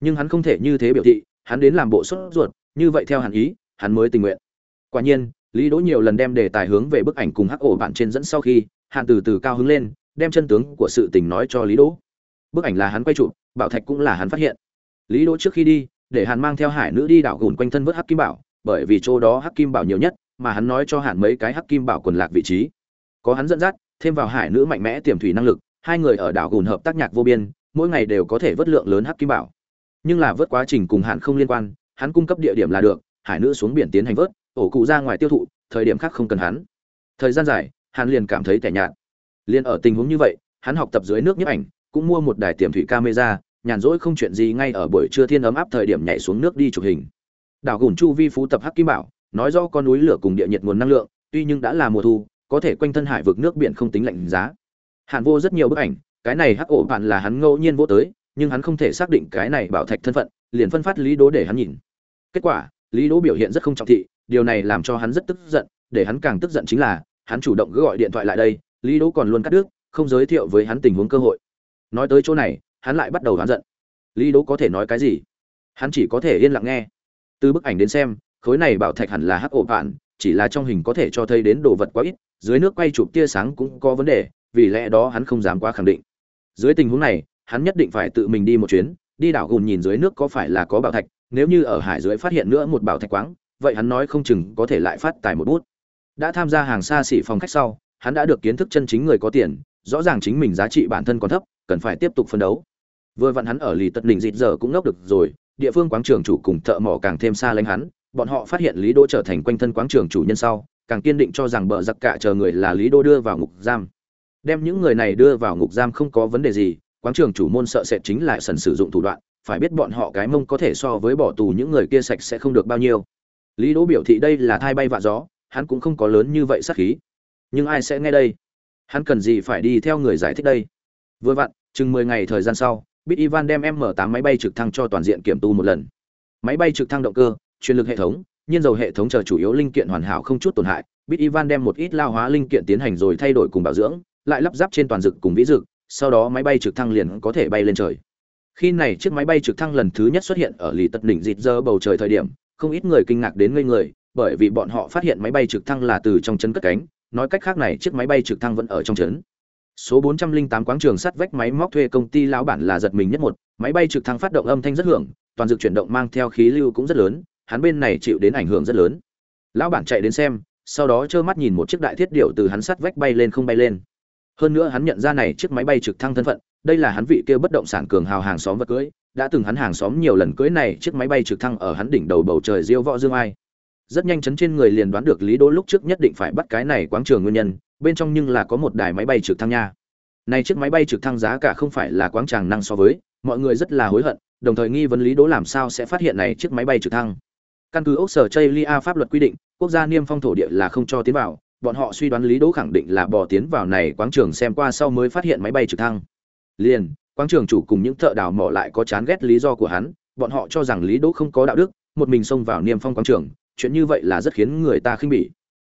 nhưng hắn không thể như thế biểu thị, hắn đến làm bộ sốt ruột, như vậy theo hẳn ý, hắn mới tình nguyện. Quả nhiên, lý đỗ nhiều lần đem đề tài hướng về bức ảnh cùng hắc ổ bạn trên dẫn sau khi hạn từ từ cao hứng lên, đem chân tướng của sự tình nói cho lý đỗ. Bức ảnh là hắn quay chụp, bảo thạch cũng là hắn phát hiện. Lý đỗ trước khi đi, để hàn mang theo hải nữ đi đảo gùn quanh thân vớt hắc kim bảo, bởi vì chỗ đó hắc kim bảo nhiều nhất, mà hắn nói cho hàn mấy cái hắc kim bảo quần lạc vị trí. Có hắn dẫn dắt, thêm vào hải nữ mạnh mẽ tiềm thủy năng lực, hai người ở đảo gùn hợp tác nhạc vô biên, mỗi ngày đều có thể vớt lượng lớn hắc kim bảo nhưng là vớt quá trình cùng hạn không liên quan, hắn cung cấp địa điểm là được, hải nữ xuống biển tiến hành vớt, ổ cụ ra ngoài tiêu thụ, thời điểm khác không cần hắn. Thời gian dài, hắn liền cảm thấy tẻ nhạt. Liền ở tình huống như vậy, hắn học tập dưới nước nhiếp ảnh, cũng mua một đài tiềm thủy camera, nhàn rỗi không chuyện gì ngay ở buổi trưa thiên ấm áp thời điểm nhảy xuống nước đi chụp hình. Đảo gùn chu vi phú tập hắc kim bảo, nói do con núi lửa cùng địa nhiệt nguồn năng lượng, tuy nhưng đã là mùa thu, có thể quanh thân hải vực nước biển không tính lạnh giá. Hạn vô rất nhiều bức ảnh, cái này hắc ổ bạn là hắn ngẫu nhiên vô tới nhưng hắn không thể xác định cái này bảo thạch thân phận, liền phân phát lý đố để hắn nhìn. Kết quả, lý đố biểu hiện rất không trọng thị, điều này làm cho hắn rất tức giận, để hắn càng tức giận chính là, hắn chủ động gọi điện thoại lại đây, lý đố còn luôn cắt đứt, không giới thiệu với hắn tình huống cơ hội. Nói tới chỗ này, hắn lại bắt đầu đoán giận. Lý đố có thể nói cái gì? Hắn chỉ có thể yên lặng nghe. Từ bức ảnh đến xem, khối này bảo thạch hẳn là hắc ổ bạn chỉ là trong hình có thể cho thấy đến đồ vật quá ít, dưới nước quay chụp tia sáng cũng có vấn đề, vì lẽ đó hắn không dám quá khẳng định. Dưới tình huống này hắn nhất định phải tự mình đi một chuyến, đi đảo gùn nhìn dưới nước có phải là có bảo thạch, nếu như ở hải dưới phát hiện nữa một bảo thạch quáng, vậy hắn nói không chừng có thể lại phát tài một bút. Đã tham gia hàng xa xỉ phòng khách sau, hắn đã được kiến thức chân chính người có tiền, rõ ràng chính mình giá trị bản thân còn thấp, cần phải tiếp tục phấn đấu. Vừa vặn hắn ở lì tật đỉnh dịt giờ cũng ngốc được rồi, địa phương quáng trường chủ cùng thợ mỏ càng thêm xa lánh hắn, bọn họ phát hiện lý đỗ trở thành quanh thân quáng trường chủ nhân sau, càng kiên định cho rằng bợ giặc cả chờ người là lý đỗ đưa vào ngục giam. Đem những người này đưa vào ngục giam không có vấn đề gì quáng trường chủ môn sợ sệt chính là sần sử dụng thủ đoạn, phải biết bọn họ cái mông có thể so với bỏ tù những người kia sạch sẽ không được bao nhiêu. Lý đỗ biểu thị đây là thai bay vạ gió, hắn cũng không có lớn như vậy sát khí. Nhưng ai sẽ nghe đây? Hắn cần gì phải đi theo người giải thích đây? Vừa vặn, chừng mười ngày thời gian sau bit ivan đem m 8 máy bay trực thăng cho toàn diện kiểm tu một lần. Máy bay trực thăng động cơ, truyền lực hệ thống, nhiên dầu hệ thống chờ chủ yếu linh kiện hoàn hảo không chút tổn hại. Bit ivan đem một ít lao hóa linh kiện tiến hành rồi thay đổi cùng bảo dưỡng, lại lắp ráp trên toàn dực cùng vĩ dực sau đó máy bay trực thăng liền có thể bay lên trời. Khi này chiếc máy bay trực thăng lần thứ nhất xuất hiện ở lì tật đỉnh dịt dơ bầu trời thời điểm, không ít người kinh ngạc đến ngây người, bởi vì bọn họ phát hiện máy bay trực thăng là từ trong chấn cất cánh, nói cách khác này chiếc máy bay trực thăng vẫn ở trong trấn. Số 408 quáng trường sắt vách máy móc thuê công ty lão bản là giật mình nhất một, máy bay trực thăng phát động âm thanh rất hưởng, toàn dự chuyển động mang theo khí lưu cũng rất lớn, hắn bên này chịu đến ảnh hưởng rất lớn. Lão bản chạy đến xem, sau đó trơ mắt nhìn một chiếc đại thiết điệu từ hắn sắt vách bay lên không bay lên hơn nữa hắn nhận ra này chiếc máy bay trực thăng thân phận, đây là hắn vị kia bất động sản cường hào hàng xóm vật cưới, đã từng hắn hàng xóm nhiều lần cưới này chiếc máy bay trực thăng ở hắn đỉnh đầu bầu trời diêu võ dương ai. Rất nhanh chấn trên người liền đoán được lý đỗ lúc trước nhất định phải bắt cái này quáng trường nguyên nhân, bên trong nhưng là có một đài máy bay trực thăng nha. Này chiếc máy bay trực thăng giá cả không phải là quáng tràng năng so với, mọi người rất là hối hận, đồng thời nghi vấn lý đỗ làm sao sẽ phát hiện này chiếc máy bay trực thăng. Căn cứ ốc sở chaylia pháp luật quy định, quốc gia niêm phong thổ địa là không cho tiến vào bọn họ suy đoán lý đỗ khẳng định là bỏ tiến vào này quáng trường xem qua sau mới phát hiện máy bay trực thăng. Liền quáng trường chủ cùng những thợ đào mỏ lại có chán ghét lý do của hắn, bọn họ cho rằng lý đỗ không có đạo đức, một mình xông vào niêm phong quáng trường, chuyện như vậy là rất khiến người ta khinh bỉ.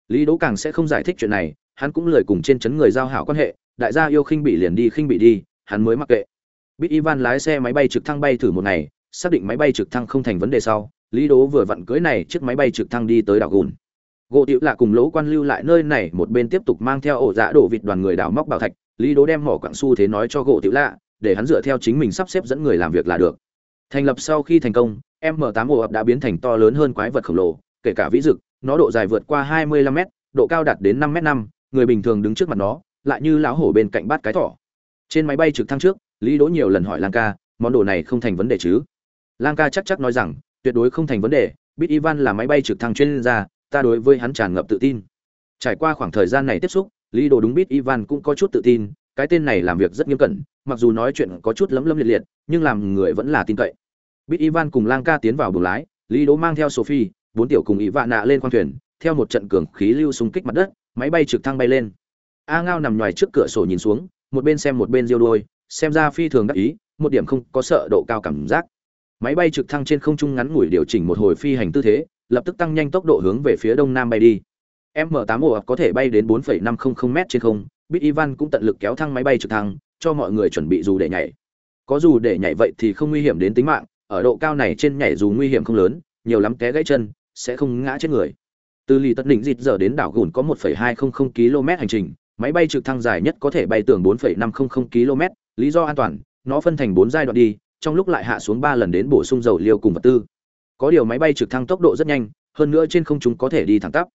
Lý đỗ càng sẽ không giải thích chuyện này, hắn cũng lời cùng trên chấn người giao hảo quan hệ, đại gia yêu khinh bỉ liền đi khinh bỉ đi, hắn mới mặc kệ. Bít ivan lái xe máy bay trực thăng bay thử một ngày, xác định máy bay trực thăng không thành vấn đề sau, lý đỗ vừa vặn cưới này chiếc máy bay trực thăng đi tới đảo gùn gỗ tiểu lạ cùng lỗ quan lưu lại nơi này, một bên tiếp tục mang theo ổ dạ đổ vịt đoàn người đào móc bảo thạch, lý đố đem mỏ quặng su thế nói cho gỗ tiểu lạ, để hắn dựa theo chính mình sắp xếp dẫn người làm việc là được. Thành lập sau khi thành công, m 8 ổ ập đã biến thành to lớn hơn quái vật khổng lồ, kể cả vĩ dực, nó độ dài vượt qua 25 m độ cao đạt đến 5 m 5 người bình thường đứng trước mặt nó, lại như lão hổ bên cạnh bát cái thỏ. Trên máy bay trực thăng trước, lý đố nhiều lần hỏi lang ca, món đồ này không thành vấn đề chứ? Lang ca chắc chắc nói rằng, tuyệt đối không thành vấn đề, bit ivan là máy bay trực thăng chuyên gia ta đối với hắn tràn ngập tự tin. Trải qua khoảng thời gian này tiếp xúc, lý đồ đúng biết ivan cũng có chút tự tin, cái tên này làm việc rất nghiêm cẩn, mặc dù nói chuyện có chút lấm lấm liệt liệt, nhưng làm người vẫn là tin cậy. Biết ivan cùng lang ca tiến vào buồng lái, lý đồ mang theo sophie, bốn tiểu cùng ý vạ nạ lên khoang thuyền, theo một trận cường khí lưu xung kích mặt đất, máy bay trực thăng bay lên. A ngao nằm ngoài trước cửa sổ nhìn xuống, một bên xem một bên diêu đuôi, xem ra phi thường đắc ý, một điểm không có sợ độ cao cảm giác. Máy bay trực thăng trên không trung ngắn ngủi điều chỉnh một hồi phi hành tư thế lập tức tăng nhanh tốc độ hướng về phía đông nam bay đi. M 8 ổ có thể bay đến 4,500 m trên không bit ivan cũng tận lực kéo thăng máy bay trực thăng cho mọi người chuẩn bị dù để nhảy. Có dù để nhảy vậy thì không nguy hiểm đến tính mạng ở độ cao này trên nhảy dù nguy hiểm không lớn nhiều lắm té gãy chân sẽ không ngã chết người. Từ lì tất đỉnh dịt giờ đến đảo gùn có 1,200 km hành trình máy bay trực thăng dài nhất có thể bay tường 4,500 km lý do an toàn nó phân thành 4 giai đoạn đi trong lúc lại hạ xuống 3 lần đến bổ sung dầu liều cùng vật tư có điều máy bay trực thăng tốc độ rất nhanh hơn nữa trên không chúng có thể đi thẳng tắp.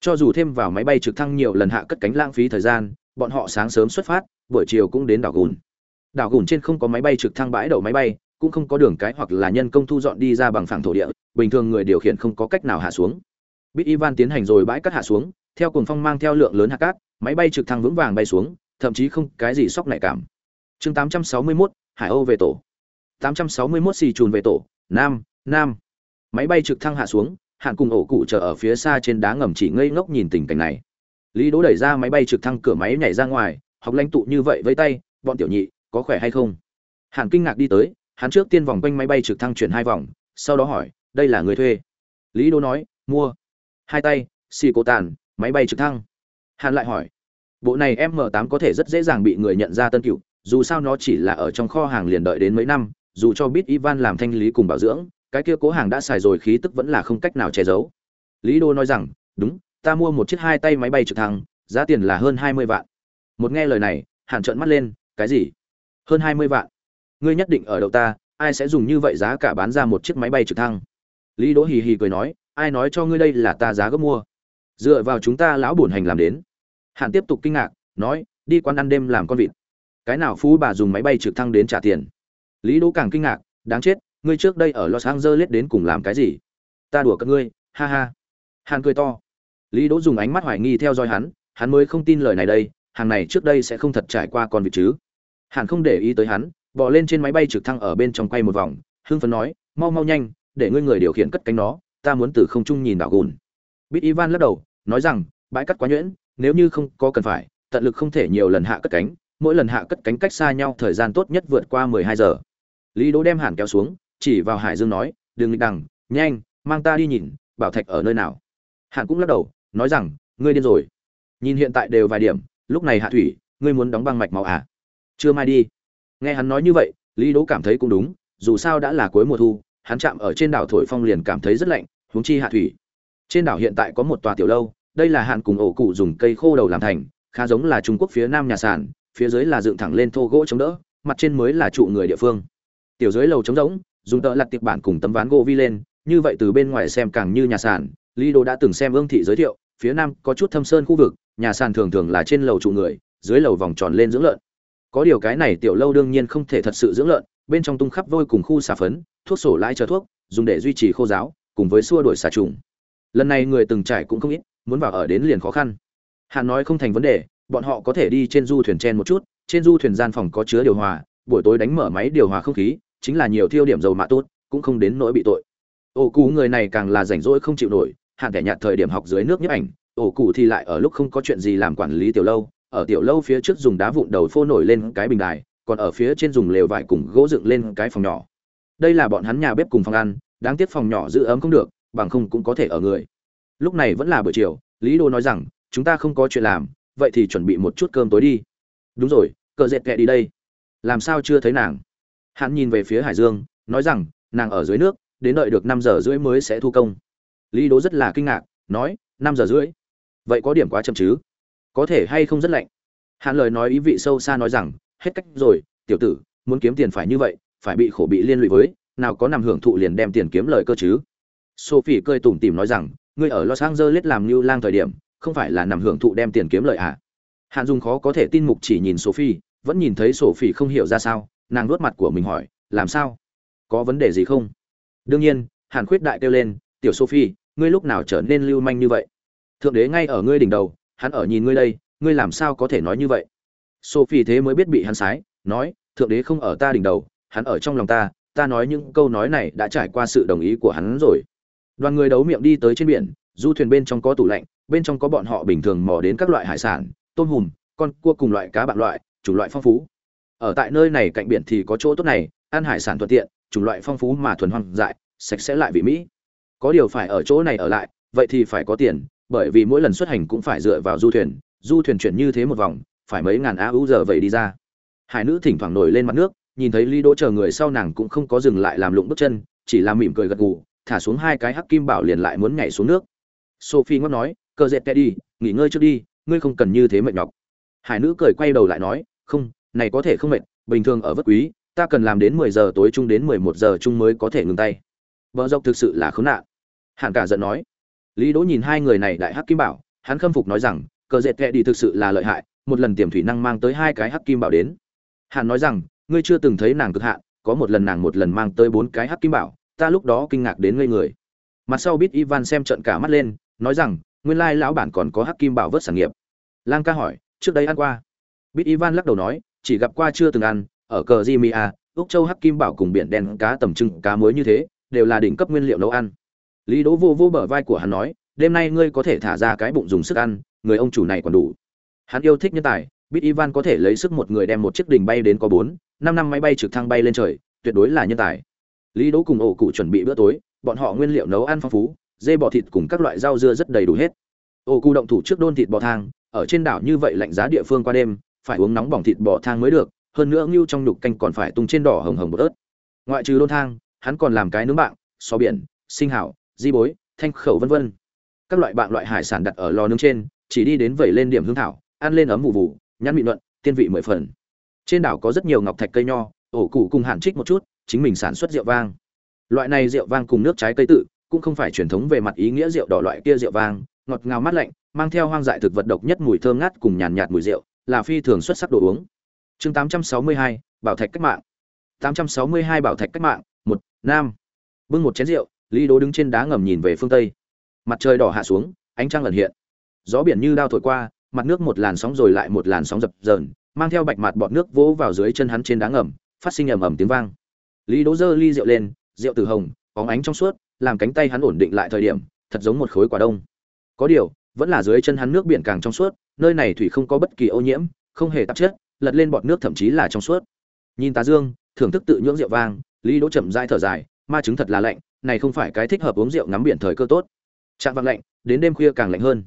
Cho dù thêm vào máy bay trực thăng nhiều lần hạ cất cánh lãng phí thời gian bọn họ sáng sớm xuất phát buổi chiều cũng đến đảo gùn. Đảo gùn trên không có máy bay trực thăng bãi đậu máy bay cũng không có đường cái hoặc là nhân công thu dọn đi ra bằng phẳng thổ địa bình thường người điều khiển không có cách nào hạ xuống. Bít ivan tiến hành rồi bãi cắt hạ xuống theo cuồng phong mang theo lượng lớn hạt cát máy bay trực thăng vững vàng bay xuống thậm chí không cái gì sóc nảy cảm. Chương 861, hải âu về tổ. 861 xì trùn về tổ nam nam máy bay trực thăng hạ xuống, hạn cùng ổ cụ chờ ở phía xa trên đá ngầm chỉ ngây ngốc nhìn tình cảnh này. Lý đỗ đẩy ra máy bay trực thăng cửa máy nhảy ra ngoài, học lãnh tụ như vậy với tay, bọn tiểu nhị, có khỏe hay không? Hạn kinh ngạc đi tới, hắn trước tiên vòng quanh máy bay trực thăng chuyển hai vòng, sau đó hỏi, đây là người thuê? Lý đỗ nói, mua. Hai tay, xì cổ tàn, máy bay trực thăng. Hạn lại hỏi, bộ này m 8 có thể rất dễ dàng bị người nhận ra tân cựu, dù sao nó chỉ là ở trong kho hàng liền đợi đến mấy năm, dù cho biết ivan làm thanh lý cùng bảo dưỡng cái kia cố hàng đã xài rồi khí tức vẫn là không cách nào che giấu. Lý đô nói rằng, đúng, ta mua một chiếc hai tay máy bay trực thăng, giá tiền là hơn hai mươi vạn. Một nghe lời này, hàn trợn mắt lên, cái gì? Hơn hai mươi vạn? Ngươi nhất định ở đậu ta, ai sẽ dùng như vậy giá cả bán ra một chiếc máy bay trực thăng? Lý đỗ hì hì cười nói, ai nói cho ngươi đây là ta giá gấp mua? Dựa vào chúng ta lão bổn hành làm đến. Hàn tiếp tục kinh ngạc, nói, đi quán ăn đêm làm con vịt. Cái nào phú bà dùng máy bay trực thăng đến trả tiền? Lý đỗ càng kinh ngạc, đáng chết ngươi trước đây ở los angeles đến cùng làm cái gì? Ta đùa các ngươi, ha ha. Hàn cười to. Lý đỗ dùng ánh mắt hoài nghi theo dõi hắn hắn mới không tin lời này đây, hàng này trước đây sẽ không thật trải qua con vịt chứ. Hàn không để ý tới hắn bỏ lên trên máy bay trực thăng ở bên trong quay một vòng, hưng phấn nói, mau mau nhanh, để ngươi người điều khiển cất cánh nó, ta muốn từ không trung nhìn đảo gùn. Bít ivan lắc đầu, nói rằng, bãi cắt quá nhuyễn, nếu như không có cần phải, tận lực không thể nhiều lần hạ cất cánh, mỗi lần hạ cất cánh cách xa nhau thời gian tốt nhất vượt qua mười hai giờ. Lý đỗ đem hàn kéo xuống chỉ vào hải dương nói, đừng nghịch đằng, nhanh, mang ta đi nhìn, bảo thạch ở nơi nào. Hàn cũng lắc đầu, nói rằng, ngươi điên rồi. Nhìn hiện tại đều vài điểm, lúc này hạ thủy, ngươi muốn đóng băng mạch máu à? Chưa mai đi. Nghe hắn nói như vậy, lý đỗ cảm thấy cũng đúng, dù sao đã là cuối mùa thu, hắn chạm ở trên đảo thổi phong liền cảm thấy rất lạnh, huống chi hạ thủy. Trên đảo hiện tại có một tòa tiểu lâu, đây là hạn cùng ổ cụ dùng cây khô đầu làm thành, khá giống là trung quốc phía nam nhà sàn, phía dưới là dựng thẳng lên thô gỗ chống đỡ, mặt trên mới là trụ người địa phương. Tiểu dưới lầu trống rỗng dùng tợ lặt tiệp bản cùng tấm ván gỗ vi lên, như vậy từ bên ngoài xem càng như nhà sàn. Lý đồ đã từng xem ương thị giới thiệu, phía nam có chút thâm sơn khu vực, nhà sàn thường thường là trên lầu trụ người, dưới lầu vòng tròn lên dưỡng lợn. Có điều cái này tiểu lâu đương nhiên không thể thật sự dưỡng lợn, bên trong tung khắp vôi cùng khu xà phấn, thuốc sổ lãi chờ thuốc, dùng để duy trì khô giáo, cùng với xua đuổi xà trùng. Lần này người từng trải cũng không ít, muốn vào ở đến liền khó khăn. Hạn nói không thành vấn đề, bọn họ có thể đi trên du thuyền chen một chút, trên du thuyền gian phòng có chứa điều hòa, buổi tối đánh mở máy điều hòa không khí chính là nhiều thiêu điểm dầu mạ tốt, cũng không đến nỗi bị tội. Ổ cụ người này càng là rảnh rỗi không chịu nổi, hạn thẻ nhạt thời điểm học dưới nước nhấp ảnh ổ cụ thì lại ở lúc không có chuyện gì làm quản lý tiểu lâu, ở tiểu lâu phía trước dùng đá vụn đầu phô nổi lên cái bình đài, còn ở phía trên dùng lều vải cùng gỗ dựng lên cái phòng nhỏ. Đây là bọn hắn nhà bếp cùng phòng ăn, đáng tiếc phòng nhỏ giữ ấm không được, bằng không cũng có thể ở người. Lúc này vẫn là buổi chiều, lý đô nói rằng, chúng ta không có chuyện làm, vậy thì chuẩn bị một chút cơm tối đi. Đúng rồi, cờ dệt kệ đi đây. Làm sao chưa thấy nàng? Hắn nhìn về phía hải dương, nói rằng, nàng ở dưới nước, đến đợi được năm giờ rưỡi mới sẽ thu công. Lý đố rất là kinh ngạc, nói, năm giờ rưỡi? Vậy có điểm quá chậm chứ? Có thể hay không rất lạnh? Hắn lời nói ý vị sâu xa nói rằng, hết cách rồi, tiểu tử, muốn kiếm tiền phải như vậy, phải bị khổ bị liên lụy với, nào có nằm hưởng thụ liền đem tiền kiếm lời cơ chứ? Sophie cười tủm tỉm nói rằng, ngươi ở los angeles làm như lang thời điểm, không phải là nằm hưởng thụ đem tiền kiếm lời à? Hạn dùng khó có thể tin mục chỉ nhìn sophie, vẫn nhìn thấy sophie không hiểu ra sao nàng nuốt mặt của mình hỏi, làm sao? Có vấn đề gì không? Đương nhiên, hàn khuyết đại kêu lên, tiểu sophie, ngươi lúc nào trở nên lưu manh như vậy? Thượng đế ngay ở ngươi đỉnh đầu, hắn ở nhìn ngươi đây, ngươi làm sao có thể nói như vậy? Sophie thế mới biết bị hắn sái, nói, thượng đế không ở ta đỉnh đầu, hắn ở trong lòng ta ta nói những câu nói này đã trải qua sự đồng ý của hắn rồi. Đoàn người đấu miệng đi tới trên biển, du thuyền bên trong có tủ lạnh, bên trong có bọn họ bình thường mò đến các loại hải sản, tôm hùm, con cua cùng loại cá bạn loại, chủng loại phong phú ở tại nơi này cạnh biển thì có chỗ tốt này, ăn hải sản thuận tiện, chủng loại phong phú mà thuần hoang dại, sạch sẽ lại vị mỹ. Có điều phải ở chỗ này ở lại, vậy thì phải có tiền, bởi vì mỗi lần xuất hành cũng phải dựa vào du thuyền du thuyền chuyển như thế một vòng, phải mấy ngàn á hữu giờ vậy đi ra. Hải nữ thỉnh thoảng nổi lên mặt nước, nhìn thấy ly đỗ chờ người sau nàng cũng không có dừng lại làm lụng bước chân, chỉ là mỉm cười gật gù, thả xuống hai cái hắc kim bảo liền lại muốn nhảy xuống nước. Sophie ngót nói cờ dẹp teddy đi nghỉ ngơi trước đi, ngươi không cần như thế mệt nhọc. Hải nữ cười quay đầu lại nói, không này có thể không mệt, bình thường ở vất quý, ta cần làm đến mười giờ tối chung đến mười một giờ chung mới có thể ngừng tay. Vợ dọc thực sự là khốn nạn. Hạng cả giận nói. Lý đỗ nhìn hai người này đại hắc kim bảo, hắn khâm phục nói rằng, cờ dệt kệ đi thực sự là lợi hại, một lần tiềm thủy năng mang tới hai cái hắc kim bảo đến. Hắn nói rằng, ngươi chưa từng thấy nàng cực hạn, có một lần nàng một lần mang tới bốn cái hắc kim bảo, ta lúc đó kinh ngạc đến ngây người. Mặt sau biết ivan xem trận cả mắt lên, nói rằng, nguyên lai lão bản còn có hắc kim bảo vớt sản nghiệp. Lang ca hỏi, trước đây ăn qua? Biết ivan lắc đầu nói chỉ gặp qua chưa từng ăn, ở cờ jimia úc châu hắc kim bảo cùng biển đen cá tầm trưng cá muối như thế, đều là đỉnh cấp nguyên liệu nấu ăn. Lý đỗ vô vô bờ vai của hắn nói, đêm nay ngươi có thể thả ra cái bụng dùng sức ăn, người ông chủ này còn đủ. Hắn yêu thích nhân tài, biết ivan có thể lấy sức một người đem một chiếc đỉnh bay đến có bốn, năm năm máy bay trực thăng bay lên trời, tuyệt đối là nhân tài. Lý đỗ cùng ổ cụ chuẩn bị bữa tối, bọn họ nguyên liệu nấu ăn phong phú, dê bò thịt cùng các loại rau dưa rất đầy đủ hết. Ổ cụ động thủ trước đôn thịt bò thang, ở trên đảo như vậy lạnh giá địa phương qua đêm phải uống nóng bỏng thịt bò thang mới được, hơn nữa ngưu trong nhục canh còn phải tung trên đỏ hồng hồng bột ớt. Ngoại trừ đôn thang, hắn còn làm cái nướng bạn so biển, sinh hảo, di bối, thanh khẩu vân vân. Các loại bạn loại hải sản đặt ở lò nướng trên, chỉ đi đến vẩy lên điểm hương thảo, ăn lên ấm vụ vụ nhăn mịn luận tiên vị mười phần. Trên đảo có rất nhiều ngọc thạch cây nho, ổ cụ cùng hạn trích một chút, chính mình sản xuất rượu vang. Loại này rượu vang cùng nước trái cây tự, cũng không phải truyền thống về mặt ý nghĩa rượu đỏ loại kia rượu vang, ngọt ngào mát lạnh, mang theo hoang dại thực vật độc nhất mùi thơm ngát cùng nhàn nhạt mùi rượu là phi thường xuất sắc đồ uống. Chương 862, bảo thạch cách mạng. 862 bảo thạch cách mạng một nam. Bưng một chén rượu lý Đỗ đứng trên đá ngầm nhìn về phương tây. Mặt trời đỏ hạ xuống ánh trăng lần hiện. Gió biển như đao thổi qua mặt nước một làn sóng rồi lại một làn sóng dập dờn mang theo bạch mạt bọt nước vỗ vào dưới chân hắn trên đá ngầm phát sinh ầm ầm tiếng vang. Lý Đỗ giơ ly rượu lên rượu từ hồng bóng ánh trong suốt làm cánh tay hắn ổn định lại thời điểm thật giống một khối quả đông. Có điều vẫn là dưới chân hắn nước biển càng trong suốt, nơi này thủy không có bất kỳ ô nhiễm, không hề tạp chất, lật lên bọt nước thậm chí là trong suốt. Nhìn tà dương, thưởng thức tự nhưỡng rượu vang, lý đỗ chậm rãi thở dài, ma chứng thật là lạnh, này không phải cái thích hợp uống rượu ngắm biển thời cơ tốt. Trạng vàng lạnh, đến đêm khuya càng lạnh hơn.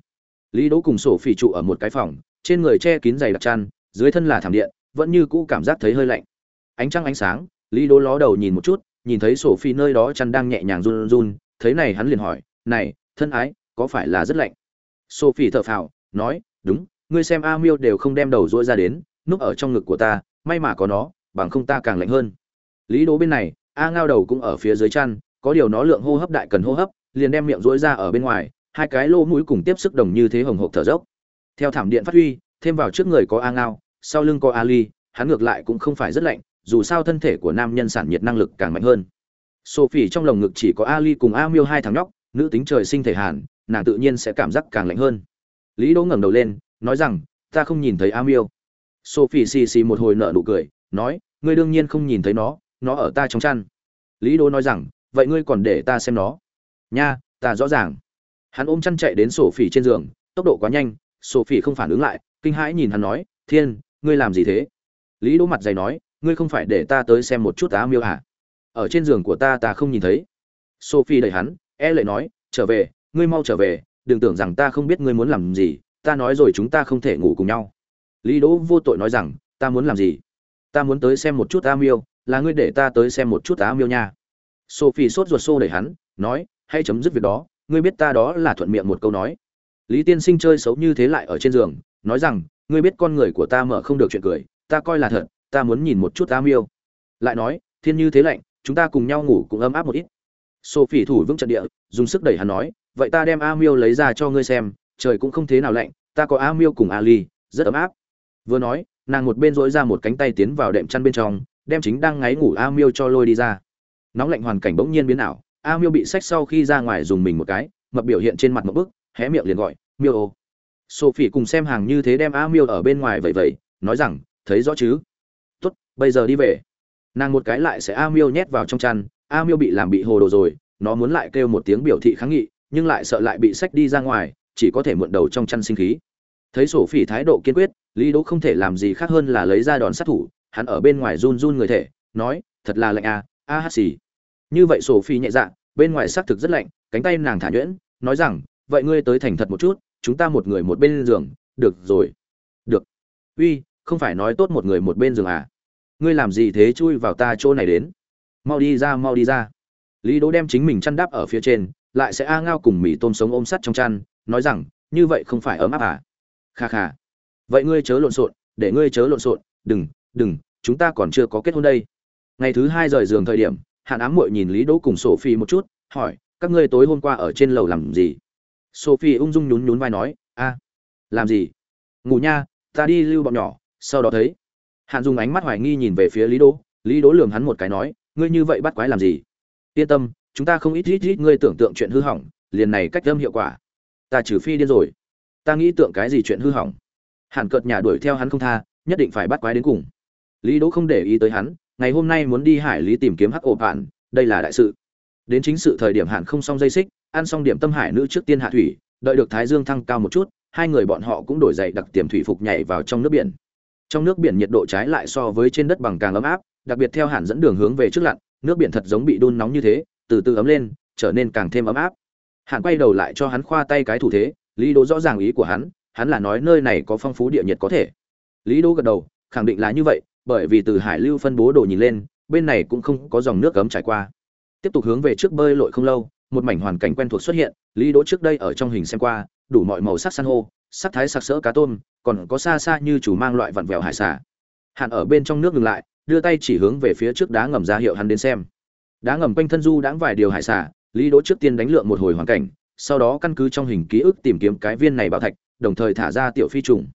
Lý đỗ cùng sổ phỉ trụ ở một cái phòng, trên người che kín dày đặc chăn, dưới thân là thảm điện, vẫn như cũ cảm giác thấy hơi lạnh. Ánh trăng ánh sáng, lý đỗ ló đầu nhìn một chút, nhìn thấy sổ phi nơi đó chăn đang nhẹ nhàng run run, thấy này hắn liền hỏi, này, thân ái, có phải là rất lạnh? Sophie thở phào, nói, đúng, ngươi xem a miêu đều không đem đầu rũa ra đến, núp ở trong ngực của ta, may mà có nó, bằng không ta càng lạnh hơn. Lý Đỗ bên này, a ngao đầu cũng ở phía dưới chăn, có điều nó lượng hô hấp đại cần hô hấp, liền đem miệng rũa ra ở bên ngoài, hai cái lỗ mũi cùng tiếp sức đồng như thế hồng hộc thở dốc. Theo thảm điện phát huy, thêm vào trước người có a ngao, sau lưng có ali hắn ngược lại cũng không phải rất lạnh, dù sao thân thể của nam nhân sản nhiệt năng lực càng mạnh hơn. Sophie trong lồng ngực chỉ có ali cùng a miêu hai thằng nhóc, nữ tính trời sinh thể hàn nàng tự nhiên sẽ cảm giác càng lạnh hơn. Lý đỗ ngẩng đầu lên, nói rằng, ta không nhìn thấy a miêu. Sophie xì xì một hồi nở nụ cười, nói, ngươi đương nhiên không nhìn thấy nó nó ở ta trong chăn. Lý đỗ nói rằng, vậy ngươi còn để ta xem nó? Nha, ta rõ ràng. Hắn ôm chăn chạy đến sophie trên giường, tốc độ quá nhanh, sophie không phản ứng lại, kinh hãi nhìn hắn nói, thiên, ngươi làm gì thế? Lý đỗ mặt dày nói, ngươi không phải để ta tới xem một chút á miêu à? ở trên giường của ta ta không nhìn thấy. Sophie đẩy hắn e lệ nói, trở về ngươi mau trở về, đừng tưởng rằng ta không biết ngươi muốn làm gì, ta nói rồi chúng ta không thể ngủ cùng nhau. Lý đỗ vô tội nói rằng, ta muốn làm gì? Ta muốn tới xem một chút a miêu, là ngươi để ta tới xem một chút a miêu nha. Sophie sốt ruột xô đẩy hắn, nói, hãy chấm dứt việc đó, ngươi biết ta đó là thuận miệng một câu nói. Lý tiên sinh chơi xấu như thế lại ở trên giường, nói rằng, ngươi biết con người của ta mở không được chuyện cười, ta coi là thật, ta muốn nhìn một chút a miêu. Lại nói, thiên như thế lạnh, chúng ta cùng nhau ngủ cũng ấm áp một ít. Sophie thủ vững trận địa, dùng sức đẩy hắn nói vậy ta đem a miêu lấy ra cho ngươi xem, trời cũng không thế nào lạnh, ta có a miêu cùng ali, rất ấm áp. Vừa nói, nàng một bên dỗi ra một cánh tay tiến vào đệm chăn bên trong, đem chính đang ngáy ngủ a miêu cho lôi đi ra. Nóng lạnh hoàn cảnh bỗng nhiên biến ảo, a miêu bị sách sau khi ra ngoài dùng mình một cái, mập biểu hiện trên mặt một bức, hé miệng liền gọi, miêu ô. Sophie cùng xem hàng như thế đem a miêu ở bên ngoài vậy vậy nói rằng, thấy rõ chứ? Tốt, bây giờ đi về. Nàng một cái lại sẽ a miêu nhét vào trong chăn, a miêu bị làm bị hồ đồ rồi, nó muốn lại kêu một tiếng biểu thị kháng nghị nhưng lại sợ lại bị sách đi ra ngoài chỉ có thể muộn đầu trong chăn sinh khí. Thấy sổ phỉ thái độ kiên quyết lý đỗ không thể làm gì khác hơn là lấy ra đòn sát thủ hắn ở bên ngoài run run người thể nói thật là lạnh à, a hát xì. Như vậy sổ phi nhẹ dạ bên ngoài xác thực rất lạnh cánh tay nàng thả nhuyễn nói rằng vậy ngươi tới thành thật một chút chúng ta một người một bên giường được rồi. Được. Uy không phải nói tốt một người một bên giường à? Ngươi làm gì thế chui vào ta chỗ này đến? Mau đi ra mau đi ra. Lý đỗ đem chính mình chăn đắp ở phía trên lại sẽ a ngao cùng mì tôm sống ôm sắt trong chăn, nói rằng, như vậy không phải ấm áp à? Kha kha. Vậy ngươi chớ lộn xộn, để ngươi chớ lộn xộn, đừng đừng, chúng ta còn chưa có kết hôn đây. Ngày thứ hai rời giường thời điểm hạn ám muội nhìn lý đỗ cùng sophie một chút, hỏi, các ngươi tối hôm qua ở trên lầu làm gì? Sophie ung dung nhún nhún vai nói, a, làm gì? Ngủ nha, ta đi lưu bọn nhỏ, sau đó thấy. Hạn dùng ánh mắt hoài nghi nhìn về phía lý đỗ lý đỗ lườm hắn một cái nói, ngươi như vậy bắt quái làm gì? Yên tâm chúng ta không ít ít ít ngươi tưởng tượng chuyện hư hỏng, liền này cách âm hiệu quả. Ta trừ phi điên rồi. Ta nghĩ tượng cái gì chuyện hư hỏng. Hàn cợt nhà đuổi theo hắn không tha, nhất định phải bắt quái đến cùng. Lý đỗ không để ý tới hắn, ngày hôm nay muốn đi hải lý tìm kiếm hắc ổ bạn đây là đại sự. Đến chính sự thời điểm Hàn không xong dây xích, ăn xong điểm tâm hải nữ trước tiên hạ thủy, đợi được thái dương thăng cao một chút, hai người bọn họ cũng đổi dậy đặc tiềm thủy phục nhảy vào trong nước biển. Trong nước biển nhiệt độ trái lại so với trên đất bằng càng ấm áp, đặc biệt theo Hàn dẫn đường hướng về trước lặn, nước biển thật giống bị đun nóng như thế từ từ ấm lên, trở nên càng thêm ấm áp. Hạn quay đầu lại cho hắn khoa tay cái thủ thế, lý đỗ rõ ràng ý của hắn hắn là nói nơi này có phong phú địa nhiệt có thể. Lý đỗ gật đầu, khẳng định là như vậy, bởi vì từ hải lưu phân bố đồ nhìn lên, bên này cũng không có dòng nước cấm trải qua. Tiếp tục hướng về trước bơi lội không lâu, một mảnh hoàn cảnh quen thuộc xuất hiện, lý đỗ trước đây ở trong hình xem qua, đủ mọi màu sắc san hô, sắc thái sặc sỡ cá tôm, còn có xa xa như chủ mang loại vặn vẹo hải sả. hạn ở bên trong nước ngừng lại, đưa tay chỉ hướng về phía trước đá ngầm ra hiệu hắn đến xem đá ngầm quanh thân du đãng vài điều hải xả lý đỗ trước tiên đánh lượng một hồi hoàn cảnh, sau đó căn cứ trong hình ký ức tìm kiếm cái viên này bảo thạch, đồng thời thả ra tiểu phi trùng.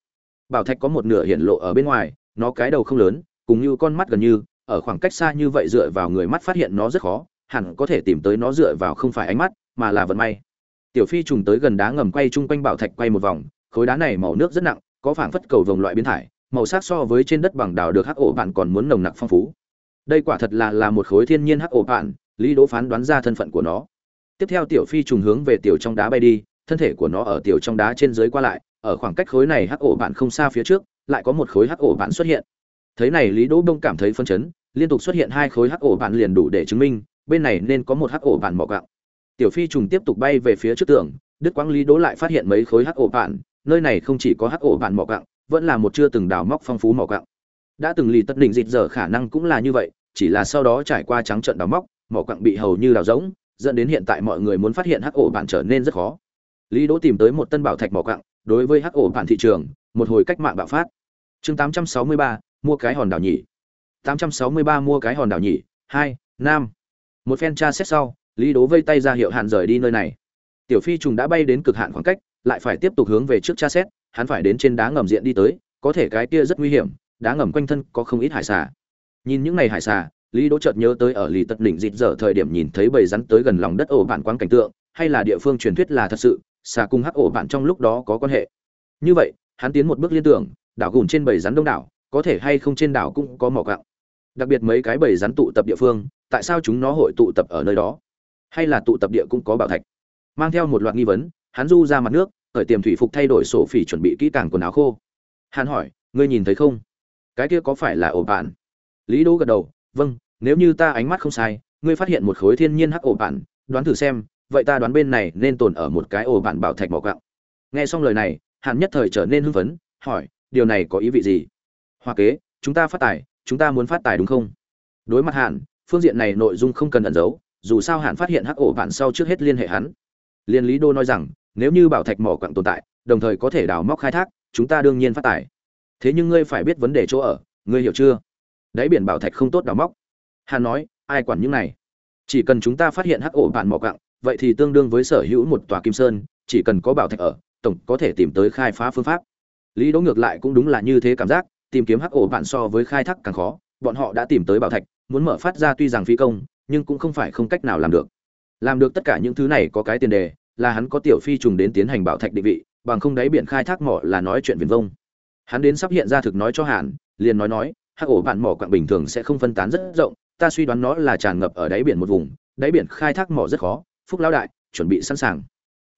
Bảo thạch có một nửa hiện lộ ở bên ngoài, nó cái đầu không lớn, cùng như con mắt gần như, ở khoảng cách xa như vậy dựa vào người mắt phát hiện nó rất khó, hẳn có thể tìm tới nó dựa vào không phải ánh mắt, mà là vận may. Tiểu phi trùng tới gần đá ngầm quay chung quanh bảo thạch quay một vòng, khối đá này màu nước rất nặng, có phảng phất cầu vồng loại biến thải, màu sắc so với trên đất bằng đào được hắc ổ bạn còn muốn nồng nặc phong phú đây quả thật là là một khối thiên nhiên hắc ổ bạn, lý đỗ phán đoán ra thân phận của nó. Tiếp theo tiểu phi trùng hướng về tiểu trong đá bay đi, thân thể của nó ở tiểu trong đá trên dưới qua lại, ở khoảng cách khối này hắc ổ bạn không xa phía trước, lại có một khối hắc ổ bạn xuất hiện. Thấy này, lý đỗ đông cảm thấy phân chấn, liên tục xuất hiện hai khối hắc ổ bạn liền đủ để chứng minh, bên này nên có một hắc ổ bạn mỏ gạo. Tiểu phi trùng tiếp tục bay về phía trước tường đức quang lý đỗ lại phát hiện mấy khối hắc ổ bạn, nơi này không chỉ có hắc ổ bạn mỏ gạo, vẫn là một chưa từng đào móc phong phú mỏ gạo đã từng lì tất đỉnh dịt giờ khả năng cũng là như vậy chỉ là sau đó trải qua trắng trận đào móc mỏ quặng bị hầu như đào rỗng dẫn đến hiện tại mọi người muốn phát hiện hắc ổ bạn trở nên rất khó. Lý đỗ tìm tới một tân bảo thạch mỏ quặng đối với hắc ổ bạn thị trường một hồi cách mạng bạo phát. Chương 863, mua cái hòn đảo nhỉ. 863 mua cái hòn đảo nhỉ. Hai nam. Một phen tra xét sau lý đố vây tay ra hiệu hạn rời đi nơi này. Tiểu phi trùng đã bay đến cực hạn khoảng cách lại phải tiếp tục hướng về trước tra xét hắn phải đến trên đá ngầm diện đi tới có thể cái kia rất nguy hiểm đá ngầm quanh thân có không ít hải xà. Nhìn những ngày hải xà, lý đỗ chợt nhớ tới ở lì tật đỉnh dịt dở thời điểm nhìn thấy bầy rắn tới gần lòng đất ổ bản quang cảnh tượng, hay là địa phương truyền thuyết là thật sự, xà cung hắc ổ bản trong lúc đó có quan hệ. Như vậy, hắn tiến một bước liên tưởng, đảo gùn trên bầy rắn đông đảo, có thể hay không trên đảo cũng có mỏ gạo. Đặc biệt mấy cái bầy rắn tụ tập địa phương, tại sao chúng nó hội tụ tập ở nơi đó? Hay là tụ tập địa cũng có bảo thạch? Mang theo một loạt nghi vấn, hắn du ra mặt nước ở tiềm thủy phục thay đổi sổ phỉ chuẩn bị kỹ càng quần áo khô. Hắn hỏi, ngươi nhìn thấy không? Cái kia có phải là ổ bạn? Lý đỗ gật đầu vâng nếu như ta ánh mắt không sai, ngươi phát hiện một khối thiên nhiên hắc ổ bạn, đoán thử xem, vậy ta đoán bên này nên tồn ở một cái ổ bạn bảo thạch mỏ gạo. Nghe xong lời này, Hàn nhất thời trở nên hưng phấn, hỏi, điều này có ý vị gì? Hoa kế, chúng ta phát tài, chúng ta muốn phát tài đúng không? Đối mặt hạn phương diện này nội dung không cần ẩn giấu, dù sao hạn phát hiện hắc ổ bạn sau trước hết liên hệ hắn. Liên lý đô nói rằng, nếu như bảo thạch mỏ quặng tồn tại, đồng thời có thể đào móc khai thác, chúng ta đương nhiên phát tài thế nhưng ngươi phải biết vấn đề chỗ ở, ngươi hiểu chưa? Đáy biển bảo thạch không tốt đào móc. Hàn nói, ai quản những này? Chỉ cần chúng ta phát hiện hắc ổ bạn mỏ cặng vậy thì tương đương với sở hữu một tòa kim sơn, chỉ cần có bảo thạch ở, tổng có thể tìm tới khai phá phương pháp. Lý đỗ ngược lại cũng đúng là như thế cảm giác, tìm kiếm hắc ổ bạn so với khai thác càng khó, bọn họ đã tìm tới bảo thạch, muốn mở phát ra tuy rằng phi công, nhưng cũng không phải không cách nào làm được. Làm được tất cả những thứ này có cái tiền đề, là hắn có tiểu phi trùng đến tiến hành bảo thạch định vị, bằng không đáy biển khai thác mỏ là nói chuyện viền vông hắn đến sắp hiện ra thực nói cho hàn, liền nói nói, hắc ổ bạn mỏ quặng bình thường sẽ không phân tán rất rộng, ta suy đoán nó là tràn ngập ở đáy biển một vùng, đáy biển khai thác mỏ rất khó, phúc lão đại, chuẩn bị sẵn sàng.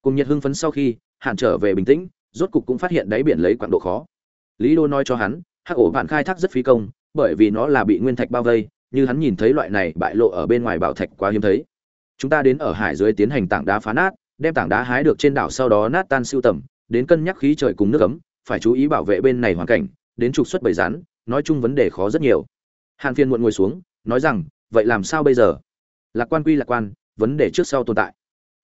Cùng nhiệt hưng phấn sau khi, hàn trở về bình tĩnh, rốt cục cũng phát hiện đáy biển lấy quặng độ khó. Lý đô nói cho hắn, hắc ổ bạn khai thác rất phí công, bởi vì nó là bị nguyên thạch bao vây, như hắn nhìn thấy loại này bại lộ ở bên ngoài bảo thạch quá hiếm thấy. Chúng ta đến ở hải dưới tiến hành tảng đá phá nát, đem tảng đá hái được trên đảo sau đó nát tan siêu tầm, đến cân nhắc khí trời cùng nước ấm phải chú ý bảo vệ bên này hoàn cảnh, đến trục xuất bầy rắn, nói chung vấn đề khó rất nhiều. Hàn phiên muộn ngồi xuống, nói rằng, vậy làm sao bây giờ? Lạc quan quy lạc quan, vấn đề trước sau tồn tại.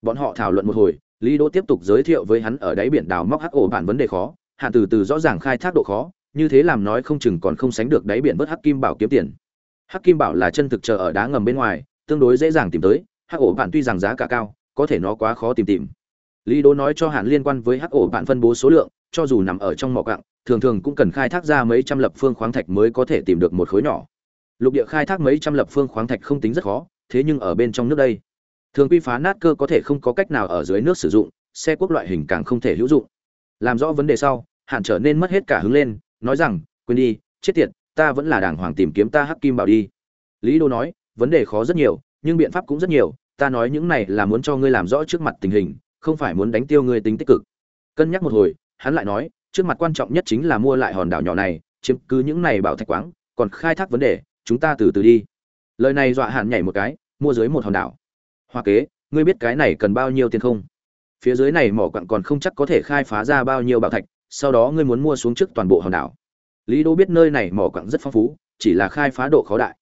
Bọn họ thảo luận một hồi, lý đỗ tiếp tục giới thiệu với hắn ở đáy biển đào móc hắc ổ bản vấn đề khó, hàn từ từ rõ ràng khai thác độ khó, như thế làm nói không chừng còn không sánh được đáy biển vớt hắc kim bảo kiếm tiền. Hắc kim bảo là chân thực chờ ở đá ngầm bên ngoài, tương đối dễ dàng tìm tới, hắc ổ bản tuy rằng giá cả cao, có thể nó quá khó tìm tìm lý đỗ nói cho hạn liên quan với hắc ổ bạn phân bố số lượng, cho dù nằm ở trong mỏ cặng thường thường cũng cần khai thác ra mấy trăm lập phương khoáng thạch mới có thể tìm được một khối nhỏ. Lục địa khai thác mấy trăm lập phương khoáng thạch không tính rất khó, thế nhưng ở bên trong nước đây, thường quy phá nát cơ có thể không có cách nào ở dưới nước sử dụng, xe quốc loại hình càng không thể hữu dụng. Làm rõ vấn đề sau hạn trở nên mất hết cả hứng lên, nói rằng, quên đi, chết tiệt, ta vẫn là đàng hoàng tìm kiếm ta hắc kim bảo đi. Lý đô nói, vấn đề khó rất nhiều, nhưng biện pháp cũng rất nhiều, ta nói những này là muốn cho ngươi làm rõ trước mặt tình hình không phải muốn đánh tiêu ngươi tính tích cực. Cân nhắc một hồi, hắn lại nói, trước mặt quan trọng nhất chính là mua lại hòn đảo nhỏ này, chiếm cứ những này bảo thạch quáng, còn khai thác vấn đề, chúng ta từ từ đi. Lời này dọa hạn nhảy một cái, mua dưới một hòn đảo. Hoa kế, ngươi biết cái này cần bao nhiêu tiền không? Phía dưới này mỏ quặng còn không chắc có thể khai phá ra bao nhiêu bảo thạch, sau đó ngươi muốn mua xuống trước toàn bộ hòn đảo. Lý đô biết nơi này mỏ quặng rất phong phú, chỉ là khai phá độ khó đại.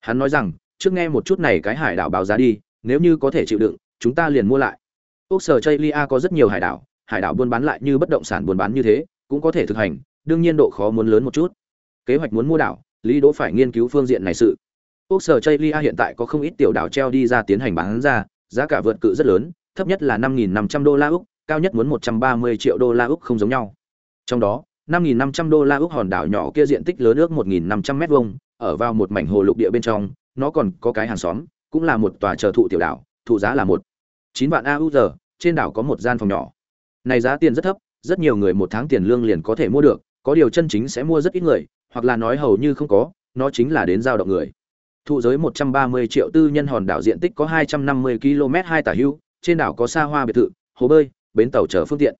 Hắn nói rằng, trước nghe một chút này cái hải đảo báo giá đi, nếu như có thể chịu đựng, chúng ta liền mua lại. Úc sở chây có rất nhiều hải đảo hải đảo buôn bán lại như bất động sản buôn bán như thế cũng có thể thực hành đương nhiên độ khó muốn lớn một chút. Kế hoạch muốn mua đảo lý đỗ phải nghiên cứu phương diện này sự. Úc sở chây hiện tại có không ít tiểu đảo treo đi ra tiến hành bán ra giá cả vượt cự rất lớn thấp nhất là năm nghìn năm trăm đô la úc cao nhất muốn một trăm ba mươi triệu đô la úc không giống nhau. Trong đó 5.500 đô la úc hòn đảo nhỏ kia diện tích lớn ước 1500 mét vuông, ở vào một mảnh hồ lục địa bên trong, nó còn có cái hàng xóm, cũng là một tòa chờ thụ tiểu đảo, thụ giá là một 9 vạn AUD, trên đảo có một gian phòng nhỏ. Này giá tiền rất thấp, rất nhiều người một tháng tiền lương liền có thể mua được, có điều chân chính sẽ mua rất ít người, hoặc là nói hầu như không có, nó chính là đến giao động người. Thụ giới 130 triệu tư nhân hòn đảo diện tích có 250 km hai tả hữu, trên đảo có xa hoa biệt thự, hồ bơi, bến tàu chở phương tiện.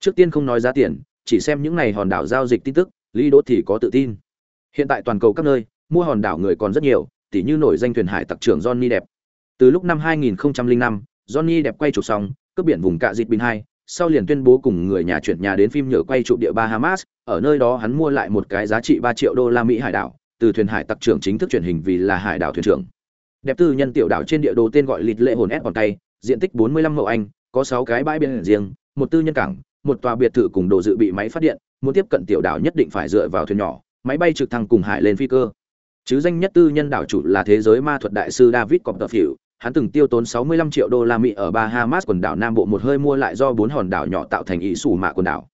Trước tiên không nói giá tiền, chỉ xem những này hòn đảo giao dịch tin tức, Lý Đỗ thì có tự tin. Hiện tại toàn cầu các nơi, mua hòn đảo người còn rất nhiều, tỉ như nổi danh thuyền hải tặc trưởng Johnny đẹp. Từ lúc năm 2005, Johnny đẹp quay chụp xong, cướp biển vùng cạ dịt bình hai. sau liền tuyên bố cùng người nhà chuyển nhà đến phim nhựa quay trụ địa Bahamas, ở nơi đó hắn mua lại một cái giá trị ba triệu đô la Mỹ hải đảo, từ thuyền hải tặc trưởng chính thức chuyển hình vì là hải đảo thuyền trưởng. Đẹp tư nhân tiểu đảo trên địa đồ tên gọi lịt lệ hồn ép còn tay, diện tích 45 mẫu anh, có 6 cái bãi biển riêng, một tư nhân cảng, một tòa biệt thự cùng đồ dự bị máy phát điện, muốn tiếp cận tiểu đảo nhất định phải dựa vào thuyền nhỏ, máy bay trực thăng cùng hải lên phi cơ. Chứ danh nhất tư nhân đảo chủ là thế giới ma thuật đại sư David Copperfield, hắn từng tiêu tốn 65 triệu đô la Mỹ ở Bahamas quần đảo Nam Bộ một hơi mua lại do bốn hòn đảo nhỏ tạo thành ý sủ mạ quần đảo.